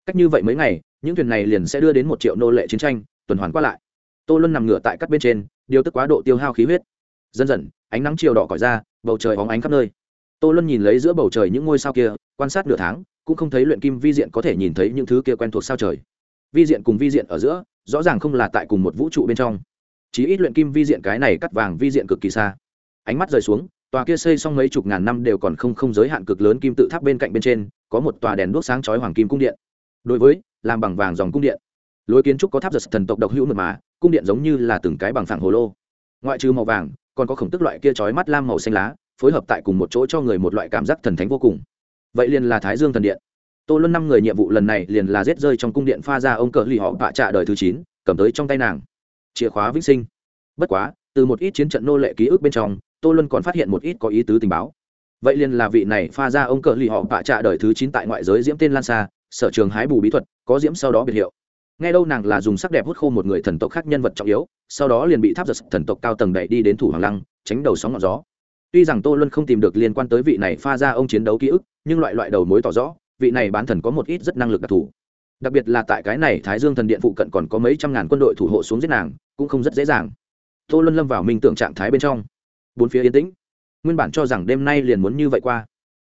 Cách như vậy mấy ngày những thuyền này liền sẽ đưa đến một triệu nô lệ chiến tranh, tuần hoàn qua lại. Tô luân nằm ngửa tại các bên trên, điều tức quá độ tiêu hao khí huyết. Dần dần, ánh nắng chiều đỏ cỏi ra, bầu trời hóng ánh khắp nơi. Tô luân nhìn lấy giữa bầu trời những ngôi sao kia, quan sát nửa tháng, cũng không thấy luyện kim vi diện có thể nhìn thấy những thứ kia quen thuộc sao trời. Vi diện cùng vi diện ở giữa, rõ ràng không là tại cùng một vũ trụ bên trong. Chí ít luyện kim vi diện cái này cắt vàng vi diện cực kỳ xa. Ánh mắt rời xuống, tòa kia xây xong mấy chục ngàn năm đều còn không không giới hạn cực lớn kim tự tháp bên cạnh bên trên, có một tòa đèn đuốc sáng chói hoàng kim cung điện. Đối với làm bằng vàng dòng cung điện. Lối kiến trúc có tháp giật thần tộc độc hữu mật mà, cung điện giống như là từng cái bằng phẳng hồ lô. Ngoại trừ màu vàng, còn có khổng tức loại kia chói mắt lam màu xanh lá, phối hợp tại cùng một chỗ cho người một loại cảm giác thần thánh vô cùng. Vậy liền là thái dương thần điện. Tô luân năm người nhiệm vụ lần này liền là giết rơi trong cung điện pha ra ông cờ lì họ bạ trạ đời thứ chín, cầm tới trong tay nàng. Chìa khóa vĩnh sinh. Bất quá, từ một ít chiến trận nô lệ ký ức bên trong, tô luân còn phát hiện một ít có ý tứ tình báo. Vậy liền là vị này pha ra ông cờ lì họ bạ trạ đời thứ chín tại ngoại giới diễm tên lan xa sở trường hái bù bí thuật có diễm sau đó biệt hiệu. Nghe đâu nàng là dùng sắc đẹp hút khô một người thần tộc khác nhân vật trọng yếu, sau đó liền bị tháp giật thần tộc cao tầng đẩy đi đến thủ hoàng lăng, tránh đầu sóng ngọn gió. Tuy rằng tô luân không tìm được liên quan tới vị này pha ra ông chiến đấu ký ức, nhưng loại loại đầu mối tỏ rõ, vị này bán thần có một ít rất năng lực đặc thù. Đặc biệt là tại cái này thái dương thần điện phụ cận còn có mấy trăm ngàn quân đội thủ hộ xuống giết nàng, cũng không rất dễ dàng. Tô luân lâm vào minh tưởng trạng thái bên trong. Bốn phía yên tĩnh. Nguyên bản cho rằng đêm nay liền muốn như vậy qua.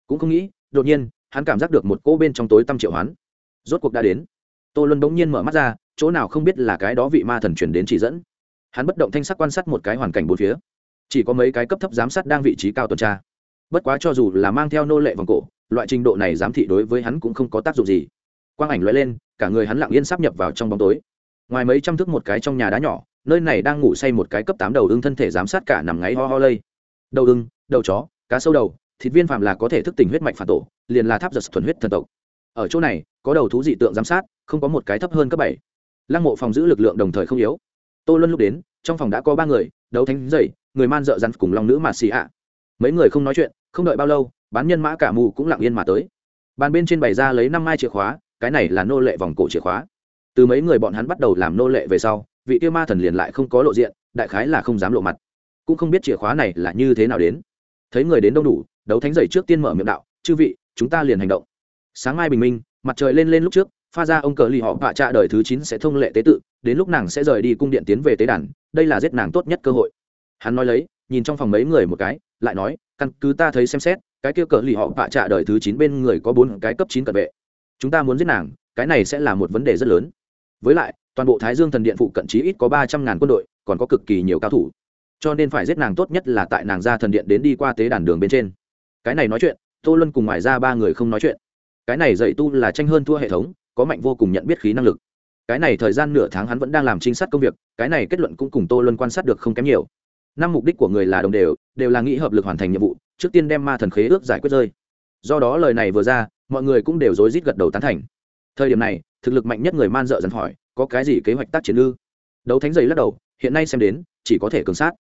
Cũng không nghĩ, đột nhiên, hắn cảm giác được một cô bên trong tối tâm triệu hoán rốt cuộc đã đến. Tô luân bỗng nhiên mở mắt ra, chỗ nào không biết là cái đó vị ma thần chuyển đến chỉ dẫn. Hắn bất động thanh sắc quan sát một cái hoàn cảnh bốn phía. Chỉ có mấy cái cấp thấp giám sát đang vị trí cao tuần tra. Bất quá cho dù là mang theo nô lệ vòng cổ, loại trình độ này giám thị đối với hắn cũng không có tác dụng gì. Quang ảnh l lên, cả người hắn lặng yên sắp nhập vào trong bóng tối. Ngoài mấy trăm thước một cái trong nhà đá nhỏ, nơi này đang ngủ say một cái cấp tám đầu ưng thân thể giám sát cả nằm ngáy ho ho lây. Đầu ưng, đầu chó, cá sâu đầu, thịt viên phạm là có thể thức tỉnh huyết mạch phản tổ, liền là tháp giật thuần huyết thần tộc. Ở chỗ này có đầu thú dị tượng giám sát, không có một cái thấp hơn cấp bảy. Lăng mộ phòng giữ lực lượng đồng thời không yếu. Tô luân lúc đến, trong phòng đã có ba người, đấu thánh dày người man dợ dằn cùng lòng nữ mà xì ạ. Mấy người không nói chuyện, không đợi bao lâu, bán nhân mã cả mù cũng lặng yên mà tới. Bàn bên trên bày ra lấy năm mai chìa khóa, cái này là nô lệ vòng cổ chìa khóa. Từ mấy người bọn hắn bắt đầu làm nô lệ về sau, vị tiêu ma thần liền lại không có lộ diện, đại khái là không dám lộ mặt. Cũng không biết chìa khóa này là như thế nào đến. Thấy người đến đông đủ, đấu thánh dày trước tiên mở miệng đạo, chư vị, chúng ta liền hành động. Sáng mai bình minh mặt trời lên lên lúc trước, pha ra ông cờ lì họ vạ trạ đời thứ chín sẽ thông lệ tế tự, đến lúc nàng sẽ rời đi cung điện tiến về tế đàn, đây là giết nàng tốt nhất cơ hội. Hắn nói lấy, nhìn trong phòng mấy người một cái, lại nói, căn cứ ta thấy xem xét, cái kia cờ lì họ vạ trạ đời thứ chín bên người có bốn cái cấp chín cận vệ. Chúng ta muốn giết nàng, cái này sẽ là một vấn đề rất lớn. Với lại, toàn bộ thái dương thần điện phụ cận chí ít có ba trăm ngàn quân đội, còn có cực kỳ nhiều cao thủ. Cho nên phải giết nàng tốt nhất là tại nàng ra thần điện đến đi qua tế đàn đường bên trên. Cái này nói chuyện, tô luân cùng ngoài ra ba người không nói chuyện cái này dạy tu là tranh hơn thua hệ thống, có mạnh vô cùng nhận biết khí năng lực. Cái này thời gian nửa tháng hắn vẫn đang làm trinh sát công việc, cái này kết luận cũng cùng tô luân quan sát được không kém nhiều. Năm mục đích của người là đồng đều đều là nghĩ hợp lực hoàn thành nhiệm vụ, trước tiên đem ma thần khế ước giải quyết rơi. Do đó lời này vừa ra, mọi người cũng đều rối rít gật đầu tán thành. Thời điểm này, thực lực mạnh nhất người man dợ dần hỏi, có cái gì kế hoạch tác chiến ư? Đấu thánh dày lắc đầu, hiện nay xem đến, chỉ có thể cường sát.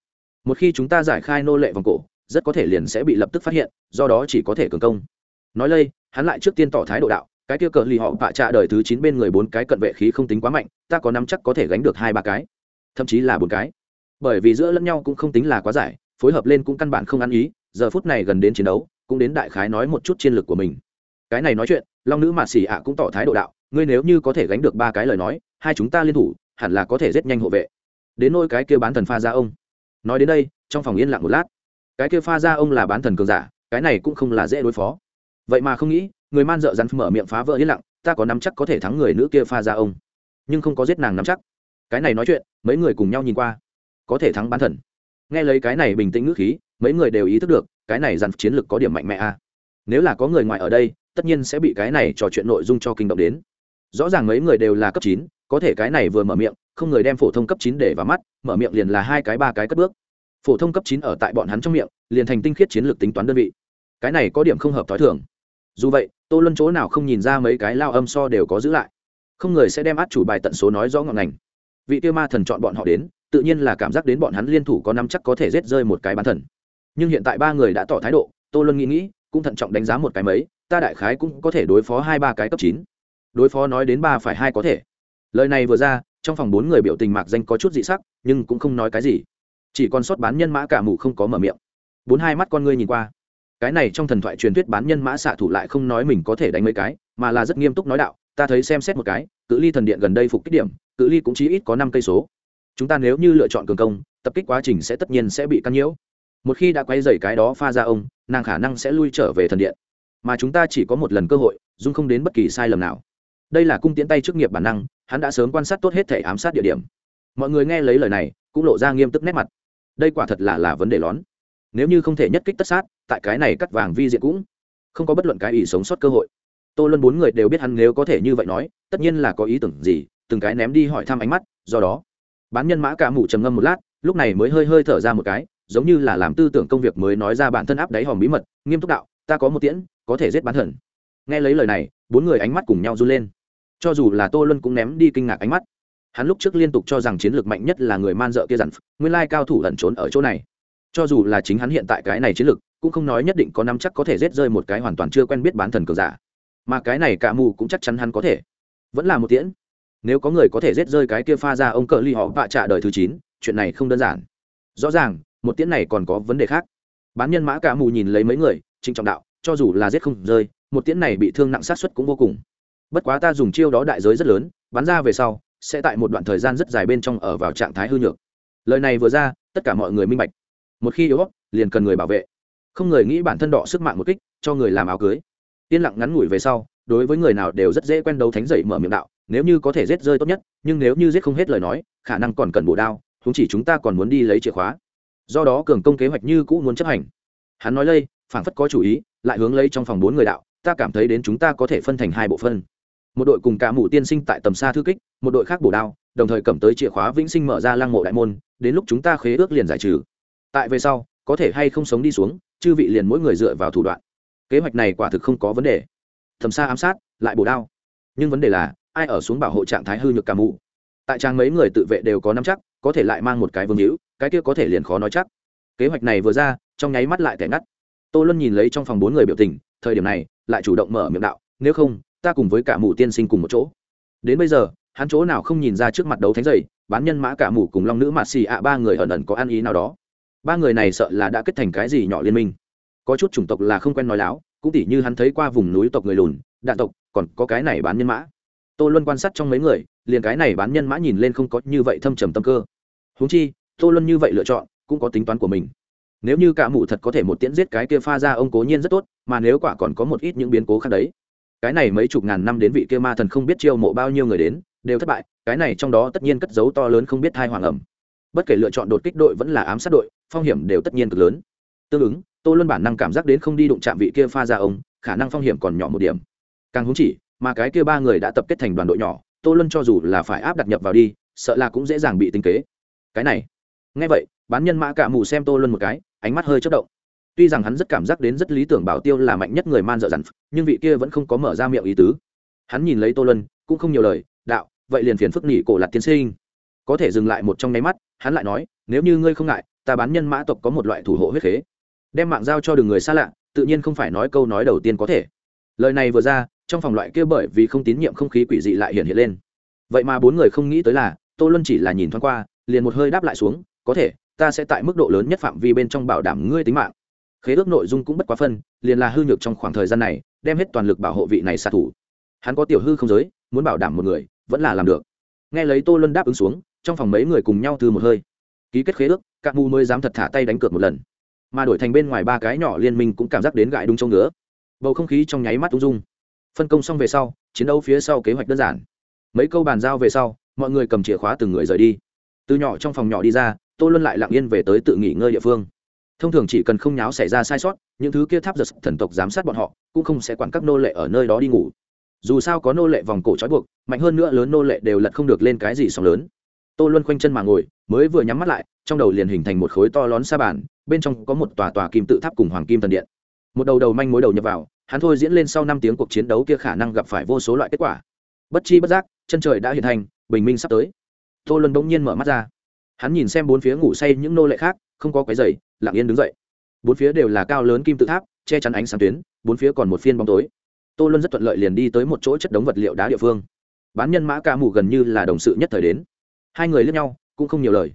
Một khi chúng ta giải khai nô lệ vòng cổ, rất có thể liền sẽ bị lập tức phát hiện, do đó chỉ có thể cường công nói lây, hắn lại trước tiên tỏ thái độ đạo, cái kia cờ lì họ bạ trạ đời thứ chín bên người bốn cái cận vệ khí không tính quá mạnh, ta có nắm chắc có thể gánh được hai ba cái, thậm chí là bốn cái. Bởi vì giữa lẫn nhau cũng không tính là quá giải, phối hợp lên cũng căn bản không ăn ý, giờ phút này gần đến chiến đấu, cũng đến đại khái nói một chút chiến lược của mình. Cái này nói chuyện, long nữ mạ xỉ ạ cũng tỏ thái độ đạo, ngươi nếu như có thể gánh được ba cái lời nói, hai chúng ta liên thủ, hẳn là có thể rất nhanh hộ vệ. Đến nôi cái kia bán thần pha ra ông. Nói đến đây, trong phòng yên lặng một lát. Cái kia pha ra ông là bán thần cường giả, cái này cũng không là dễ đối phó vậy mà không nghĩ, người man dợ rắn mở miệng phá vỡ yên lặng, ta có nắm chắc có thể thắng người nữ kia pha ra ông. Nhưng không có giết nàng nắm chắc. Cái này nói chuyện, mấy người cùng nhau nhìn qua. Có thể thắng bán thần. Nghe lấy cái này bình tĩnh ngữ khí, mấy người đều ý thức được, cái này dàn chiến lược có điểm mạnh mẽ a nếu là có người ngoài ở đây, tất nhiên sẽ bị cái này trò chuyện nội dung cho kinh động đến. Rõ ràng mấy người đều là cấp chín, có thể cái này vừa mở miệng, không người đem phổ thông cấp chín để vào mắt, mở miệng liền là hai cái ba cái cất bước. Phổ thông cấp chín ở tại bọn hắn trong miệng, liền thành tinh khiết chiến lược tính toán đơn vị. Cái này có điểm không hợp t h ó i thường dù vậy, tô luân chỗ nào không nhìn ra mấy cái lao âm so đều có giữ lại. Không người sẽ đem át chủ bài tận số nói rõ ngọn ngành. Vị tiêu ma thần chọn bọn họ đến, tự nhiên là cảm giác đến bọn hắn liên thủ có năm chắc có thể rết rơi một cái bán thần. Nhưng hiện tại ba người đã tỏ thái độ, tô luân nghĩ nghĩ, cũng thận trọng đánh giá một cái mấy, ta đại khái cũng có thể đối phó hai ba cái cấp chín. Đối phó nói đến ba phải hai có thể. Lời này vừa ra, trong phòng bốn người biểu tình mạc danh có chút dị sắc, nhưng cũng không nói cái gì. Chỉ còn sót bán nhân mã cả mù không có mở miệng. Bốn hai mắt con ngươi nhìn qua cái này trong thần thoại truyền thuyết bán nhân mã xạ thủ lại không nói mình có thể đánh mấy cái, mà là rất nghiêm túc nói đạo, ta thấy xem xét một cái, cự ly thần điện gần đây phục kích điểm, cự ly cũng chỉ ít có năm cây số. Chúng ta nếu như lựa chọn cường công, tập kích quá trình sẽ tất nhiên sẽ bị căn nhiễu. Một khi đã quay dày cái đó pha ra ông, nàng khả năng sẽ lui trở về thần điện. Mà chúng ta chỉ có một lần cơ hội, dung không đến bất kỳ sai lầm nào. Đây là cung tiễn tay chức nghiệp bản năng, hắn đã sớm quan sát tốt hết thể ám sát địa điểm. Mọi người nghe lấy lời này, cũng lộ ra nghiêm túc nét mặt. Đây quả thật là là vấn đề lón nếu như không thể nhất kích tất sát tại cái này cắt vàng vi diện cũng không có bất luận cái ý sống sót cơ hội. Tô luân bốn người đều biết hắn nếu có thể như vậy nói, tất nhiên là có ý tưởng gì, từng cái ném đi hỏi thăm ánh mắt, do đó, bán nhân mã cả mủ trầm ngâm một lát, lúc này mới hơi hơi thở ra một cái, giống như là làm tư tưởng công việc mới nói ra bản thân áp đáy hòm bí mật, nghiêm túc đạo, ta có một tiễn, có thể giết bán thần. Nghe lấy lời này, bốn người ánh mắt cùng nhau run lên. Cho dù là tô luân cũng ném đi kinh ngạc ánh mắt. Hắn lúc trước liên tục cho rằng chiến lược mạnh nhất là người man dợ kia dặn, nguyên lai cao thủ lẩn trốn ở chỗ này. Cho dù là chính hắn hiện tại cái này chiến lược cũng không nói nhất định có năm chắc có thể rết rơi một cái hoàn toàn chưa quen biết bán thần cường giả. Mà cái này cả mù cũng chắc chắn hắn có thể. Vẫn là một tiễn. Nếu có người có thể giết rơi cái kia pha ra ông cờ ly họ vạ trả đời thứ chín, chuyện này không đơn giản. Rõ ràng, một tiễn này còn có vấn đề khác. Bán nhân mã cả mù nhìn lấy mấy người, trịnh trọng đạo, cho dù là giết không rơi, một tiễn này bị thương nặng sát xuất cũng vô cùng. Bất quá ta dùng chiêu đó đại giới rất lớn, bắn ra về sau, sẽ tại một đoạn thời gian rất dài bên trong ở vào trạng thái hư nhược. Lời này vừa ra, tất cả mọi người minh bạch. Một khi yếu liền cần người bảo vệ không người nghĩ bản thân đỏ sức mạng một kích, cho người làm áo cưới. Yên lặng ngắn ngủi về sau, đối với người nào đều rất dễ quen đấu thánh dậy mở miệng đạo, nếu như có thể giết rơi tốt nhất, nhưng nếu như giết không hết lời nói, khả năng còn cần bổ đao chúng chỉ chúng ta còn muốn đi lấy chìa khóa. Do đó cường công kế hoạch như cũ muốn chấp hành. Hắn nói lây, phảng phất có chủ ý, lại hướng lấy trong phòng bốn người đạo, ta cảm thấy đến chúng ta có thể phân thành hai bộ phân. Một đội cùng cả mũ tiên sinh tại tầm xa thư kích, một đội khác bổ đao, đồng thời cầm tới chìa khóa vĩnh sinh mở ra lăng mộ đại môn, đến lúc chúng ta khế ước liền giải trừ. Tại về sau có thể hay không sống đi xuống, chư vị liền mỗi người dựa vào thủ đoạn. Kế hoạch này quả thực không có vấn đề. Thầm xa ám sát, lại bổ đao. Nhưng vấn đề là, ai ở xuống bảo hộ trạng thái hư nhược cả mũ tại trang mấy người tự vệ đều có nắm chắc, có thể lại mang một cái vương hữu, cái kia có thể liền khó nói chắc. Kế hoạch này vừa ra, trong nháy mắt lại tẻ ngắt. Tô luân nhìn lấy trong phòng bốn người biểu tình, thời điểm này, lại chủ động mở miệng đạo, nếu không, ta cùng với cả mụ tiên sinh cùng một chỗ. Đến bây giờ, hắn chỗ nào không nhìn ra trước mặt đấu thánh dày bán nhân mã cả mụ cùng long nữ mạt xì ạ ba người ẩn ẩn có ăn ý nào đó ba người này sợ là đã kết thành cái gì nhỏ liên minh. Có chút chủng tộc là không quen nói láo, cũng tỉ như hắn thấy qua vùng núi tộc người lùn, đạn tộc, còn có cái này bán nhân mã. Tô luân quan sát trong mấy người, liền cái này bán nhân mã nhìn lên không có như vậy thâm trầm tâm cơ. Húng chi, tô luân như vậy lựa chọn, cũng có tính toán của mình. Nếu như cả mụ thật có thể một tiễn giết cái kia pha ra ông cố nhiên rất tốt, mà nếu quả còn có một ít những biến cố khác đấy. Cái này mấy chục ngàn năm đến vị kia ma thần không biết chiêu mộ bao nhiêu người đến, đều thất bại, cái này trong đó tất nhiên cất dấu to lớn không biết thai hoàng ẩm. Bất kể lựa chọn đột kích đội vẫn là ám sát đội phong hiểm đều tất nhiên cực lớn. Tương ứng, tô luân bản năng cảm giác đến không đi đụng chạm vị kia pha ra ông, khả năng phong hiểm còn nhỏ một điểm. Càng húng chỉ, mà cái kia ba người đã tập kết thành đoàn đội nhỏ, tô luân cho dù là phải áp đặt nhập vào đi, sợ là cũng dễ dàng bị tinh kế. Cái này. Ngay vậy, bán nhân mã cả mù xem tô luân một cái, ánh mắt hơi chất động. Tuy rằng hắn rất cảm giác đến rất lý tưởng bảo tiêu là mạnh nhất người man dợ dằn, nhưng vị kia vẫn không có mở ra miệng ý tứ. Hắn nhìn lấy tô luân, cũng không nhiều lời, đạo, vậy liền phiền phức nỉ cổ lạt tiến sinh. Có thể dừng lại một trong nháy mắt, hắn lại nói, nếu như ngươi không ngại ta bán nhân mã tộc có một loại thủ hộ huyết khế. Đem mạng giao cho đường người xa lạ, tự nhiên không phải nói câu nói đầu tiên có thể. Lời này vừa ra, trong phòng loại kia bởi vì không tín nhiệm không khí quỷ dị lại hiện hiện lên. Vậy mà bốn người không nghĩ tới là, tô luân chỉ là nhìn thoáng qua, liền một hơi đáp lại xuống, có thể, ta sẽ tại mức độ lớn nhất phạm vi bên trong bảo đảm ngươi tính mạng. Khế ước nội dung cũng bất quá phân, liền là hư nhược trong khoảng thời gian này, đem hết toàn lực bảo hộ vị này xạ thủ. Hắn có tiểu hư không giới, muốn bảo đảm một người, vẫn là làm được. Nghe lấy tô luân đáp ứng xuống, trong phòng mấy người cùng nhau từ một hơi ký kết khế ước các mù mới dám thật thả tay đánh cược một lần. Mà đổi thành bên ngoài ba cái nhỏ liên minh cũng cảm giác đến gãi đúng châu ngứa. Bầu không khí trong nháy mắt ung dung. Phân công xong về sau, chiến đấu phía sau kế hoạch đơn giản. Mấy câu bàn giao về sau, mọi người cầm chìa khóa từng người rời đi. Từ nhỏ trong phòng nhỏ đi ra tôi luôn lại lặng yên về tới tự nghỉ ngơi địa phương. Thông thường chỉ cần không nháo xảy ra sai sót, những thứ kia tháp giật thần tộc giám sát bọn họ, cũng không sẽ quản các nô lệ ở nơi đó đi ngủ. Dù sao có nô lệ vòng cổ trói buộc, mạnh hơn nữa lớn nô lệ đều lật không được lên cái gì sóng lớn tô luân khoanh chân mà ngồi, mới vừa nhắm mắt lại, trong đầu liền hình thành một khối to lón sa bàn, bên trong có một tòa tòa kim tự tháp cùng hoàng kim thần điện. Một đầu đầu manh mối đầu nhập vào, hắn thôi diễn lên sau năm tiếng cuộc chiến đấu kia khả năng gặp phải vô số loại kết quả. Bất chi bất giác, chân trời đã hiện thành bình minh sắp tới. Tô luân bỗng nhiên mở mắt ra. Hắn nhìn xem bốn phía ngủ say những nô lệ khác, không có cái giày lặng yên đứng dậy. Bốn phía đều là cao lớn kim tự tháp, che chắn ánh sáng tuyến, bốn phía còn một phiên bóng tối. Tô luân rất thuận lợi liền đi tới một chỗ chất đống vật liệu đá địa phương. Bán nhân mã ca mù gần như là đồng sự nhất thời đến hai người lướt nhau cũng không nhiều lời.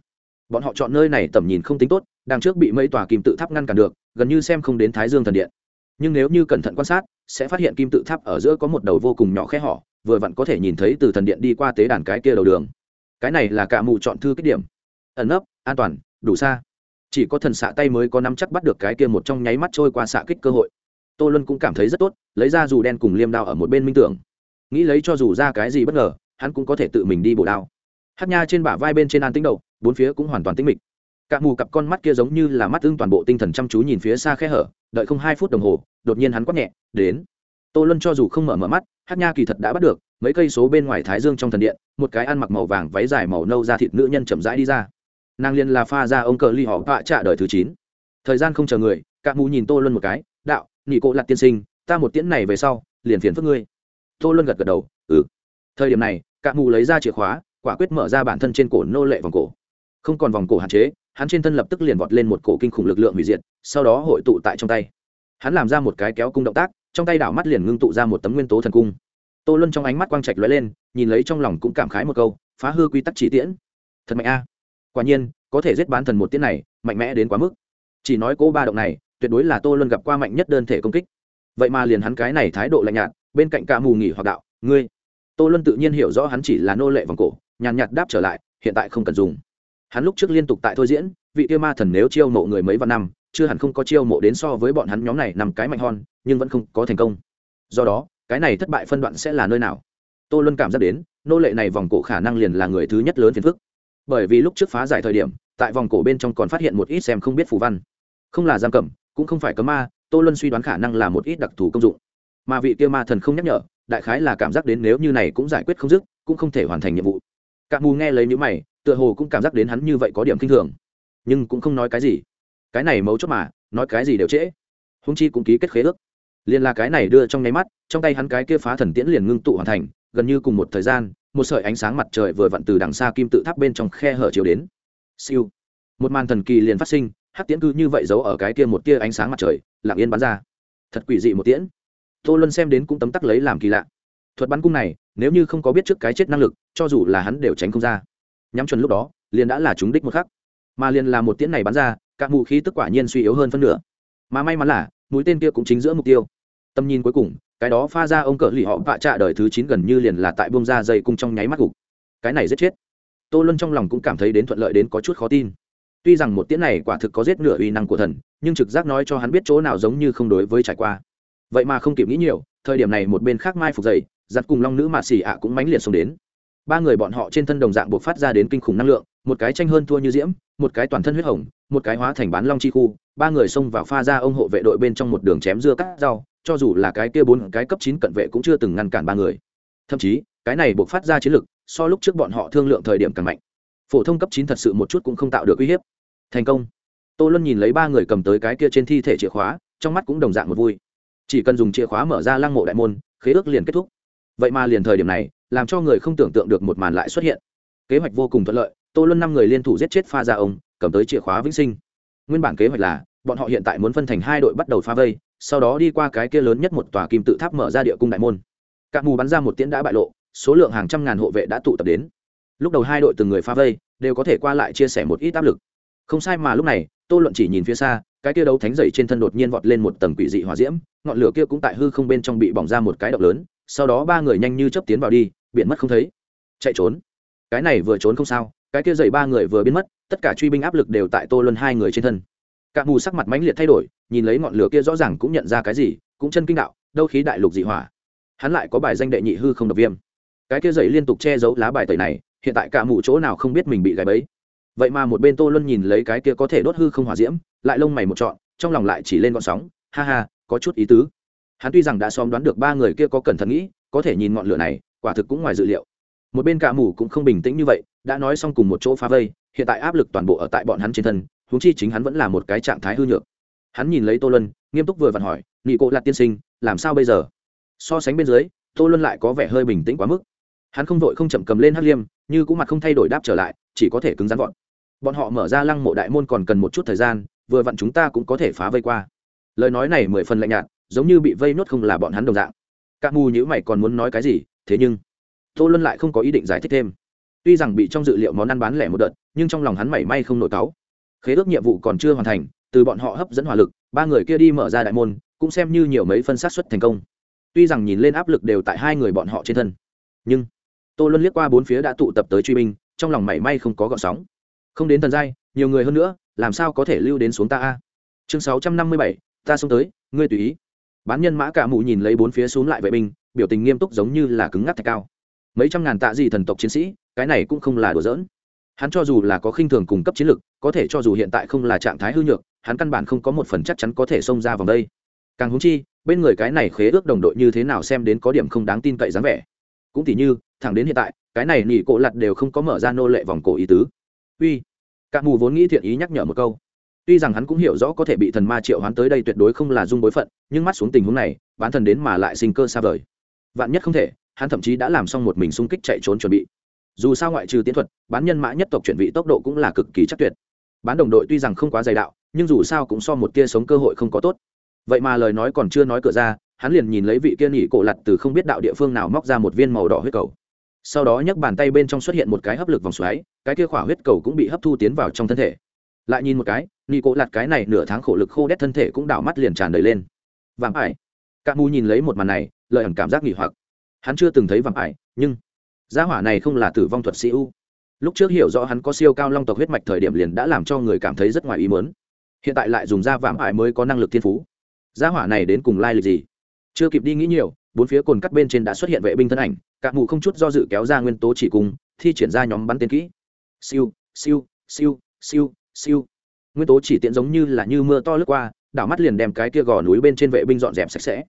Bọn họ chọn nơi này tầm nhìn không tính tốt đằng trước bị mấy tòa kim tự tháp ngăn cản được gần như xem không đến thái dương thần điện. Nhưng nếu như cẩn thận quan sát sẽ phát hiện kim tự tháp ở giữa có một đầu vô cùng nhỏ khe họ vừa vặn có thể nhìn thấy từ thần điện đi qua tế đàn cái kia đầu đường. Cái này là cả mù chọn thư kích điểm. Ẩn ấp, an toàn đủ xa. Chỉ có thần xạ tay mới có nắm chắc bắt được cái kia một trong nháy mắt trôi qua xạ kích cơ hội. Tô luân cũng cảm thấy rất tốt lấy ra dù đen cùng liêm đao ở một bên minh tưởng. Nghĩ lấy cho dù ra cái gì bất ngờ hắn cũng có thể tự mình đi bổ đao hát nha trên bả vai bên trên an tính đầu, bốn phía cũng hoàn toàn tĩnh mịch. Cả mù cặp con mắt kia giống như là mắt ưng toàn bộ tinh thần chăm chú nhìn phía xa khe hở, đợi không hai phút đồng hồ, đột nhiên hắn quát nhẹ, đến. Tô luân cho dù không mở mở mắt, hát nha kỳ thật đã bắt được, mấy cây số bên ngoài thái dương trong thần điện, một cái ăn mặc màu vàng váy dài màu nâu ra thịt nữ nhân chậm rãi đi ra. Nàng liên là pha ra ông cờ ly họ vạ trạ đời thứ chín. Thời gian không chờ người, cả mù nhìn tô luân một cái, đạo nhị cô lặt tiên sinh, ta một tiễn này về sau, liền phiền phức ngươi. Tô luân gật gật đầu ừ. Thời điểm này, cả mù lấy ra chìa khóa quả quyết mở ra bản thân trên cổ nô lệ vòng cổ. Không còn vòng cổ hạn chế, hắn trên thân lập tức liền vọt lên một cổ kinh khủng lực lượng hủy diệt, sau đó hội tụ tại trong tay. Hắn làm ra một cái kéo cung động tác, trong tay đảo mắt liền ngưng tụ ra một tấm nguyên tố thần cung. Tô luân trong ánh mắt quang trạch lóe lên, nhìn lấy trong lòng cũng cảm khái một câu, phá hư quy tắc chỉ tiễn. Thật mạnh a. Quả nhiên, có thể giết bán thần một tiễn này, mạnh mẽ đến quá mức. Chỉ nói cố ba động này, tuyệt đối là tô luân gặp qua mạnh nhất đơn thể công kích. Vậy mà liền hắn cái này thái độ lạnh nhạt, bên cạnh cả mù nghỉ hoặc đạo, ngươi. Tô luân tự nhiên hiểu rõ hắn chỉ là nô lệ vòng cổ nhàn nhạt đáp trở lại, hiện tại không cần dùng. Hắn lúc trước liên tục tại thôi diễn, vị tiêu ma thần nếu chiêu mộ người mấy vạn năm, chưa hẳn không có chiêu mộ đến so với bọn hắn nhóm này nằm cái mạnh hon, nhưng vẫn không có thành công. Do đó, cái này thất bại phân đoạn sẽ là nơi nào? Tô luân cảm giác đến, nô lệ này vòng cổ khả năng liền là người thứ nhất lớn phiền phức. Bởi vì lúc trước phá giải thời điểm, tại vòng cổ bên trong còn phát hiện một ít xem không biết phù văn. Không là giam cầm, cũng không phải cấm ma, tô luân suy đoán khả năng là một ít đặc thù công dụng. Mà vị kia ma thần không nhắc nhở, đại khái là cảm giác đến nếu như này cũng giải quyết không dứt, cũng không thể hoàn thành nhiệm vụ cả mù nghe lấy những mày, tựa hồ cũng cảm giác đến hắn như vậy có điểm kinh thường. Nhưng cũng không nói cái gì. Cái này mấu chốt mà, nói cái gì đều trễ. Húng chi cũng ký kết khế ước. Liền là cái này đưa trong nháy mắt, trong tay hắn cái kia phá thần tiễn liền ngưng tụ hoàn thành, gần như cùng một thời gian, một sợi ánh sáng mặt trời vừa vặn từ đằng xa kim tự tháp bên trong khe hở chiếu đến. Siêu. Một màn thần kỳ liền phát sinh hát tiễn cứ như vậy giấu ở cái kia một tia ánh sáng mặt trời, lặng yên bắn ra. Thật quỷ dị một tiễn. Tô luân xem đến cũng tấm tắc lấy làm kỳ lạ thuật bắn cung này, nếu như không có biết trước cái chết năng lực, cho dù là hắn đều tránh không ra. Nhắm chuẩn lúc đó, liền đã là trúng đích một khắc. Mà liền là một tiễn này bắn ra các mù khí tức quả nhiên suy yếu hơn phân nửa. Mà may mắn là, mũi tên kia cũng chính giữa mục tiêu. Tầm nhìn cuối cùng, cái đó pha ra ông cỡ lì họ vạ trạ đời thứ chín gần như liền là tại bông ra dây cung trong nháy mắt gục. Cái này giết chết. Tô luân trong lòng cũng cảm thấy đến thuận lợi đến có chút khó tin. Tuy rằng một tiễn này quả thực có giết nửa uy năng của thần, nhưng trực giác nói cho hắn biết chỗ nào giống như không đối với trải qua. Vậy mà không kịp nghĩ nhiều, thời điểm này một bên khác mai phục dậy giặt cùng long nữ mạ xỉ ạ cũng mãnh liệt xông đến. Ba người bọn họ trên thân đồng dạng buộc phát ra đến kinh khủng năng lượng, một cái tranh hơn thua như diễm, một cái toàn thân huyết hồng, một cái hóa thành bán long chi khu. Ba người xông vào pha ra ông hộ vệ đội bên trong một đường chém dưa cắt rau, cho dù là cái kia bốn cái cấp chín cận vệ cũng chưa từng ngăn cản ba người. Thậm chí, cái này buộc phát ra chiến lực, so lúc trước bọn họ thương lượng thời điểm càng mạnh. Phổ thông cấp chín thật sự một chút cũng không tạo được uy hiếp. Thành công. Tô luân nhìn lấy ba người cầm tới cái kia trên thi thể chìa khóa, trong mắt cũng đồng dạng một vui. Chỉ cần dùng chìa khóa mở ra lăng mộ đại môn, khế ước liền kết thúc vậy mà liền thời điểm này, làm cho người không tưởng tượng được một màn lại xuất hiện. Kế hoạch vô cùng thuận lợi, tô luân năm người liên thủ giết chết pha ra ông, cầm tới chìa khóa vĩnh sinh. Nguyên bản kế hoạch là, bọn họ hiện tại muốn phân thành hai đội bắt đầu phá vây, sau đó đi qua cái kia lớn nhất một tòa kim tự tháp mở ra địa cung đại môn. Các mù bắn ra một tiễn đã bại lộ, số lượng hàng trăm ngàn hộ vệ đã tụ tập đến. Lúc đầu hai đội từng người phá vây, đều có thể qua lại chia sẻ một ít áp lực. Không sai mà lúc này, tô luận chỉ nhìn phía xa, cái kia đấu thánh dậy trên thân đột nhiên vọt lên một tầng quỷ dị hỏa diễm, ngọn lửa kia cũng tại hư không bên trong bị bỏng ra một cái độc lớn sau đó ba người nhanh như chấp tiến vào đi biện mất không thấy. Chạy trốn. Cái này vừa trốn không sao, cái kia dậy ba người vừa biến mất, tất cả truy binh áp lực đều tại tô luân hai người trên thân. Cả mù sắc mặt mãnh liệt thay đổi, nhìn lấy ngọn lửa kia rõ ràng cũng nhận ra cái gì, cũng chân kinh đạo, đâu khí đại lục dị hỏa. Hắn lại có bài danh đệ nhị hư không độc viêm. Cái kia dậy liên tục che giấu lá bài tẩy này, hiện tại cả mù chỗ nào không biết mình bị gãy bẫy. Vậy mà một bên tô luân nhìn lấy cái kia có thể đốt hư không hỏa diễm, lại lông mày một trọn, trong lòng lại chỉ lên gọn sóng, ha ha, có chút ý tứ hắn tuy rằng đã xóm đoán được ba người kia có cẩn thận nghĩ, có thể nhìn ngọn lửa này, quả thực cũng ngoài dự liệu. Một bên cả mù cũng không bình tĩnh như vậy, đã nói xong cùng một chỗ phá vây, hiện tại áp lực toàn bộ ở tại bọn hắn trên thân, huống chi chính hắn vẫn là một cái trạng thái hư nhược. Hắn nhìn lấy tô luân, nghiêm túc vừa vặn hỏi nghị cộ lạt tiên sinh, làm sao bây giờ? So sánh bên dưới, tô luân lại có vẻ hơi bình tĩnh quá mức. Hắn không vội không chậm cầm lên hắc liêm, như cũng mặt không thay đổi đáp trở lại, chỉ có thể cứng rắn vọt bọn họ mở ra lăng mộ đại môn còn cần một chút thời gian, vừa vặn chúng ta cũng có thể phá vây qua. Lời nói này mười phần lạnh nhạt giống như bị vây nốt không là bọn hắn đồng dạng. Các mù nhữ mày còn muốn nói cái gì, thế nhưng, tô luân lại không có ý định giải thích thêm. Tuy rằng bị trong dự liệu món ăn bán lẻ một đợt, nhưng trong lòng hắn mảy may không nổi cáu. Khế ước nhiệm vụ còn chưa hoàn thành, từ bọn họ hấp dẫn hỏa lực, ba người kia đi mở ra đại môn, cũng xem như nhiều mấy phân sát xuất thành công. Tuy rằng nhìn lên áp lực đều tại hai người bọn họ trên thân, nhưng tô luân liếc qua bốn phía đã tụ tập tới truy binh, trong lòng mảy may không có gợn sóng. Không đến thần giai, nhiều người hơn nữa, làm sao có thể lưu đến xuống ta a? Chương sáu trăm năm mươi bảy, ta xông tới, ngươi tùy ý bán nhân mã cả mụ nhìn lấy bốn phía xuống lại vệ binh, biểu tình nghiêm túc giống như là cứng ngắc thạch cao. Mấy trăm ngàn tạ gì thần tộc chiến sĩ, cái này cũng không là đùa giỡn. Hắn cho dù là có khinh thường cung cấp chiến lực, có thể cho dù hiện tại không là trạng thái hư nhược, hắn căn bản không có một phần chắc chắn có thể xông ra vòng đây. Càng húng chi, bên người cái này khế ước đồng đội như thế nào xem đến có điểm không đáng tin cậy dáng vẻ. Cũng tỉ như, thẳng đến hiện tại, cái này nỉ cổ lặt đều không có mở ra nô lệ vòng cổ ý tứ. Uy, cả mù vốn nghĩ thiện ý nhắc nhở một câu tuy rằng hắn cũng hiểu rõ có thể bị thần ma triệu hoán tới đây tuyệt đối không là dung bối phận, nhưng mắt xuống tình huống này, bán thần đến mà lại sinh cơ xa vời. Vạn nhất không thể, hắn thậm chí đã làm xong một mình xung kích chạy trốn chuẩn bị. Dù sao ngoại trừ tiến thuật, bán nhân mã nhất tộc chuyển vị tốc độ cũng là cực kỳ chắc tuyệt. Bán đồng đội tuy rằng không quá dày đạo, nhưng dù sao cũng so một tia sống cơ hội không có tốt. Vậy mà lời nói còn chưa nói cửa ra, hắn liền nhìn lấy vị kia nghỉ cổ lặt từ không biết đạo địa phương nào móc ra một viên màu đỏ huyết cầu. Sau đó nhấc bàn tay bên trong xuất hiện một cái hấp lực vòng xoáy, cái kia khỏa huyết cầu cũng bị hấp thu tiến vào trong thân thể. Lại nhìn một cái nị cổ lạt cái này nửa tháng khổ lực khô đét thân thể cũng đảo mắt liền tràn đầy lên. Vàng ải. Các mù nhìn lấy một màn này lợi ẩn cảm giác nghỉ hoặc. Hắn chưa từng thấy vàng ải, nhưng gia hỏa này không là tử vong thuật sĩ u lúc trước hiểu rõ hắn có siêu cao long tộc huyết mạch thời điểm liền đã làm cho người cảm thấy rất ngoài ý mớn hiện tại lại dùng da vạm ải mới có năng lực thiên phú. Gia hỏa này đến cùng lai lịch gì? Chưa kịp đi nghĩ nhiều, bốn phía cồn cắt bên trên đã xuất hiện vệ binh thân ảnh, cả mù không chút do dự kéo ra nguyên tố chỉ cùng, thi triển ra nhóm bắn tên kỹ. Siêu siêu siêu siêu siêu nguyên tố chỉ tiện giống như là như mưa to lướt qua, đảo mắt liền đem cái kia gò núi bên trên vệ binh dọn dẹp sạch sẽ.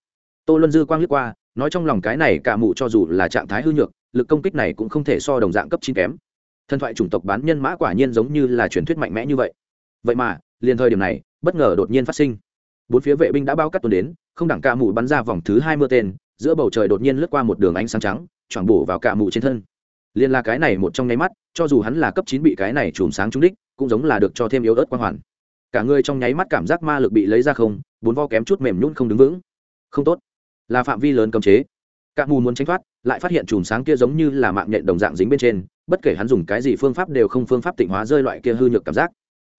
Tô luân dư quang lướt qua, nói trong lòng cái này cả mụ cho dù là trạng thái hư nhược, lực công kích này cũng không thể so đồng dạng cấp chín kém. Thần thoại chủng tộc bán nhân mã quả nhiên giống như là truyền thuyết mạnh mẽ như vậy. Vậy mà, liền thời điểm này, bất ngờ đột nhiên phát sinh. Bốn phía vệ binh đã bao cắt tuần đến, không đẳng ca mụ bắn ra vòng thứ hai mươi tên, giữa bầu trời đột nhiên lướt qua một đường ánh sáng trắng, choảng bổ vào cả mụ trên thân liên là cái này một trong nháy mắt, cho dù hắn là cấp chín bị cái này chùm sáng trúng đích, cũng giống là được cho thêm yếu ớt quang hoàn. Cả người trong nháy mắt cảm giác ma lực bị lấy ra không, bốn vo kém chút mềm nhún không đứng vững. Không tốt. Là phạm vi lớn cấm chế. Các mù muốn tránh thoát, lại phát hiện chùm sáng kia giống như là mạng nhện đồng dạng dính bên trên, bất kể hắn dùng cái gì phương pháp đều không phương pháp tịnh hóa rơi loại kia hư nhược cảm giác.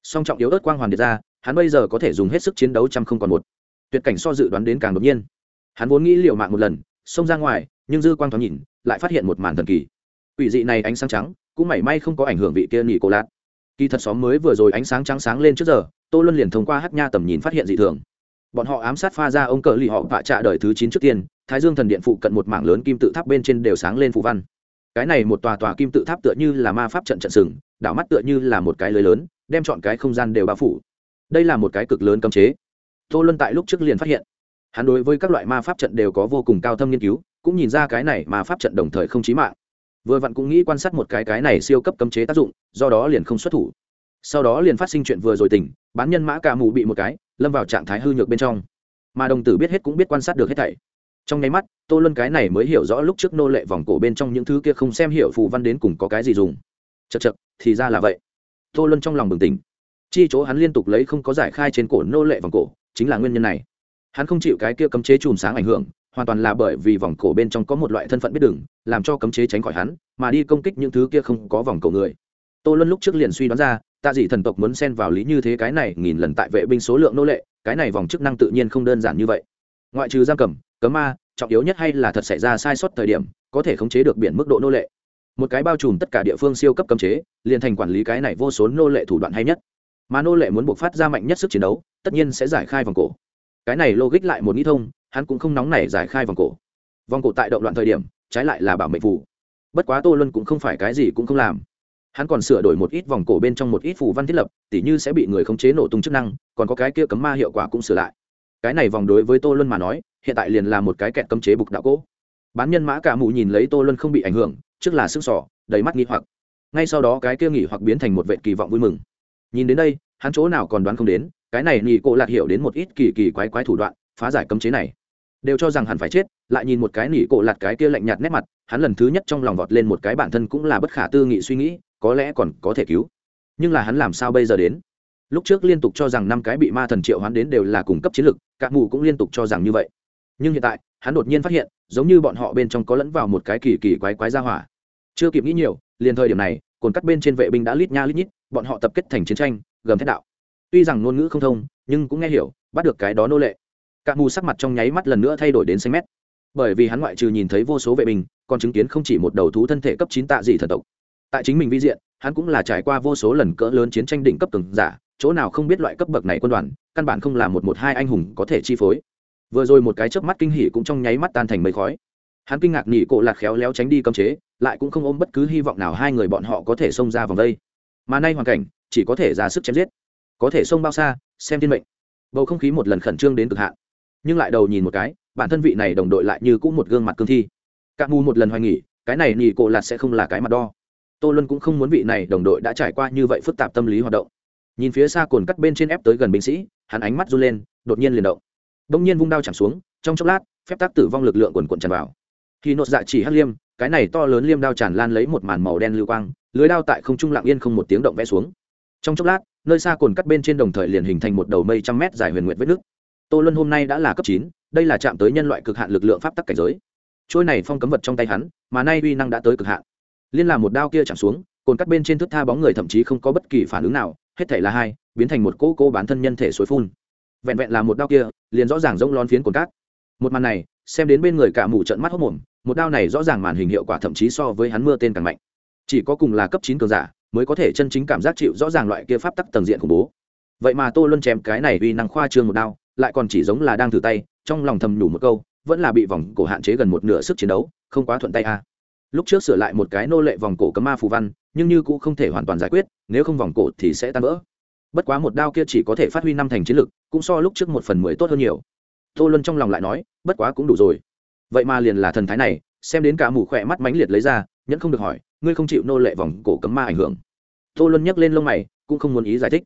Song trọng yếu ớt quang hoàn điệt ra, hắn bây giờ có thể dùng hết sức chiến đấu trăm không còn một. Tuyệt cảnh so dự đoán đến càng đột nhiên. Hắn vốn nghĩ liệu mạng một lần, xông ra ngoài, nhưng dư quang thoáng nhìn, lại phát hiện một màn thần kỳ quỷ dị này ánh sáng trắng cũng mảy may không có ảnh hưởng vị kia nghỉ cổ lạt. Kỳ thật xóm mới vừa rồi ánh sáng trắng sáng lên trước giờ, tô luân liền thông qua hát nha tầm nhìn phát hiện dị thường. Bọn họ ám sát pha ra ông cờ lì họ vạ trạ đời thứ chín trước tiên, thái dương thần điện phụ cận một mảng lớn kim tự tháp bên trên đều sáng lên phụ văn. Cái này một tòa tòa kim tự tháp tựa như là ma pháp trận trận sừng, đảo mắt tựa như là một cái lưới lớn, đem chọn cái không gian đều bao phủ. Đây là một cái cực lớn cấm chế. Tô luân tại lúc trước liền phát hiện, hắn đối với các loại ma pháp trận đều có vô cùng cao thâm nghiên cứu, cũng nhìn ra cái này ma pháp trận đồng thời không chí mạng vừa vặn cũng nghĩ quan sát một cái cái này siêu cấp cấm chế tác dụng, do đó liền không xuất thủ. Sau đó liền phát sinh chuyện vừa rồi tỉnh bán nhân mã cả mù bị một cái, lâm vào trạng thái hư nhược bên trong. Mà đồng tử biết hết cũng biết quan sát được hết thảy. Trong nháy mắt, tô luân cái này mới hiểu rõ lúc trước nô lệ vòng cổ bên trong những thứ kia không xem hiểu phù văn đến cùng có cái gì dùng. Chật chật thì ra là vậy. Tô luân trong lòng bừng tỉnh. Chi chỗ hắn liên tục lấy không có giải khai trên cổ nô lệ vòng cổ, chính là nguyên nhân này. Hắn không chịu cái kia cấm chế chùm sáng ảnh hưởng hoàn toàn là bởi vì vòng cổ bên trong có một loại thân phận biết đừng làm cho cấm chế tránh khỏi hắn, mà đi công kích những thứ kia không có vòng cổ người. Tô luân lúc trước liền suy đoán ra, tạ dị thần tộc muốn xen vào lý như thế cái này nghìn lần tại vệ binh số lượng nô lệ, cái này vòng chức năng tự nhiên không đơn giản như vậy. Ngoại trừ giam cầm, cấm ma, trọng yếu nhất hay là thật xảy ra sai sót thời điểm, có thể khống chế được biển mức độ nô lệ. Một cái bao trùm tất cả địa phương siêu cấp cấm chế, liền thành quản lý cái này vô số nô lệ thủ đoạn hay nhất. Mà nô lệ muốn buộc phát ra mạnh nhất sức chiến đấu, tất nhiên sẽ giải khai vòng cổ. Cái này logic lại một nghĩ thông hắn cũng không nóng nảy giải khai vòng cổ. Vòng cổ tại động loạn thời điểm, trái lại là bảo mệnh phủ bất quá tô luân cũng không phải cái gì cũng không làm. Hắn còn sửa đổi một ít vòng cổ bên trong một ít phù văn thiết lập, tỉ như sẽ bị người khống chế nổ tung chức năng, còn có cái kia cấm ma hiệu quả cũng sửa lại. Cái này vòng đối với tô luân mà nói, hiện tại liền là một cái kẹt cấm chế bục đạo cỗ. Bán nhân mã cả mụ nhìn lấy tô luân không bị ảnh hưởng, trước là sức sỏ, đầy mắt nghi hoặc. Ngay sau đó cái kia nghỉ hoặc biến thành một vệ kỳ vọng vui mừng. Nhìn đến đây, hắn chỗ nào còn đoán không đến, cái này nghỉ cộ lạc hiểu đến một ít kỳ kỳ quái quái thủ đoạn, phá giải cấm chế này đều cho rằng hắn phải chết, lại nhìn một cái nỉ cổ lạt cái kia lạnh nhạt nét mặt, hắn lần thứ nhất trong lòng vọt lên một cái bản thân cũng là bất khả tư nghị suy nghĩ, có lẽ còn có thể cứu. Nhưng là hắn làm sao bây giờ đến? Lúc trước liên tục cho rằng năm cái bị ma thần triệu hoán đến đều là cung cấp chiến lực các mù cũng liên tục cho rằng như vậy. Nhưng hiện tại, hắn đột nhiên phát hiện, giống như bọn họ bên trong có lẫn vào một cái kỳ kỳ quái quái ra hỏa. Chưa kịp nghĩ nhiều, liền thời điểm này, cồn cắt bên trên vệ binh đã lít nha lít nhít, bọn họ tập kết thành chiến tranh, gầm thét đạo. Tuy rằng ngôn ngữ không thông, nhưng cũng nghe hiểu, bắt được cái đó nô lệ. Cạ mù sắc mặt trong nháy mắt lần nữa thay đổi đến xanh mét. Bởi vì hắn ngoại trừ nhìn thấy vô số vệ binh còn chứng kiến không chỉ một đầu thú thân thể cấp chín tạ dị thần tộc. Tại chính mình vi diện hắn cũng là trải qua vô số lần cỡ lớn chiến tranh đỉnh cấp từng giả chỗ nào không biết loại cấp bậc này quân đoàn căn bản không là một một hai anh hùng có thể chi phối. Vừa rồi một cái chớp mắt kinh hỉ cũng trong nháy mắt tan thành mây khói. Hắn kinh ngạc nhỉ, cổ lạc khéo léo tránh đi cấm chế lại cũng không ôm bất cứ hy vọng nào hai người bọn họ có thể xông ra vòng đây. Mà nay hoàn cảnh chỉ có thể ra sức chém giết. Có thể xông bao xa xem thiên mệnh. Bầu không khí một lần khẩn trương đến cực hạn nhưng lại đầu nhìn một cái, bản thân vị này đồng đội lại như cũng một gương mặt cương thi. Các mù một lần hoài nghỉ cái này nhì cộ lạt sẽ không là cái mặt đo. Tô luân cũng không muốn vị này đồng đội đã trải qua như vậy phức tạp tâm lý hoạt động. Nhìn phía xa cồn cắt bên trên ép tới gần binh sĩ, hắn ánh mắt run lên, đột nhiên liền động. Đông nhiên vung đao chẳng xuống, trong chốc lát, phép tác tử vong lực lượng quần quần tràn vào. Khi nốt dạ chỉ hắc liêm, cái này to lớn liêm đao tràn lan lấy một màn màu đen lưu quang, lưới đao tại không trung lặng yên không một tiếng động vẽ xuống. Trong chốc lát, nơi xa cồn cắt bên trên đồng thời liền hình thành một đầu mây trăm mét dài huyền nguyện vết nước tô luân hôm nay đã là cấp chín, đây là chạm tới nhân loại cực hạn lực lượng pháp tắc cảnh giới. Trôi này phong cấm vật trong tay hắn, mà nay uy năng đã tới cực hạn. Liên làm một đao kia chạm xuống, cồn cắt bên trên thức tha bóng người thậm chí không có bất kỳ phản ứng nào, hết thể là hai, biến thành một cỗ cô bán thân nhân thể suối phun. Vẹn vẹn là một đao kia, liền rõ ràng rông lon phiến cồn cát một màn này, xem đến bên người cả mù trận mắt hốc mồm, một đao này rõ ràng màn hình hiệu quả thậm chí so với hắn mưa tên càng mạnh. Chỉ có cùng là cấp chín cường giả, mới có thể chân chính cảm giác chịu rõ ràng loại kia pháp tắc tầng diện khủng bố. Vậy mà tô luân chém cái này uy năng khoa trương một đao lại còn chỉ giống là đang thử tay, trong lòng thầm nhủ một câu, vẫn là bị vòng cổ hạn chế gần một nửa sức chiến đấu, không quá thuận tay a lúc trước sửa lại một cái nô lệ vòng cổ cấm ma phù văn, nhưng như cũng không thể hoàn toàn giải quyết, nếu không vòng cổ thì sẽ tan vỡ. Bất quá một đao kia chỉ có thể phát huy năm thành chiến lực, cũng so lúc trước một phần mười tốt hơn nhiều. Tô luân trong lòng lại nói, bất quá cũng đủ rồi. Vậy mà liền là thần thái này, xem đến cả mù khỏe mắt mãnh liệt lấy ra, nhẫn không được hỏi, ngươi không chịu nô lệ vòng cổ cấm ma ảnh hưởng. Tô luân nhấc lên lông mày, cũng không muốn ý giải thích.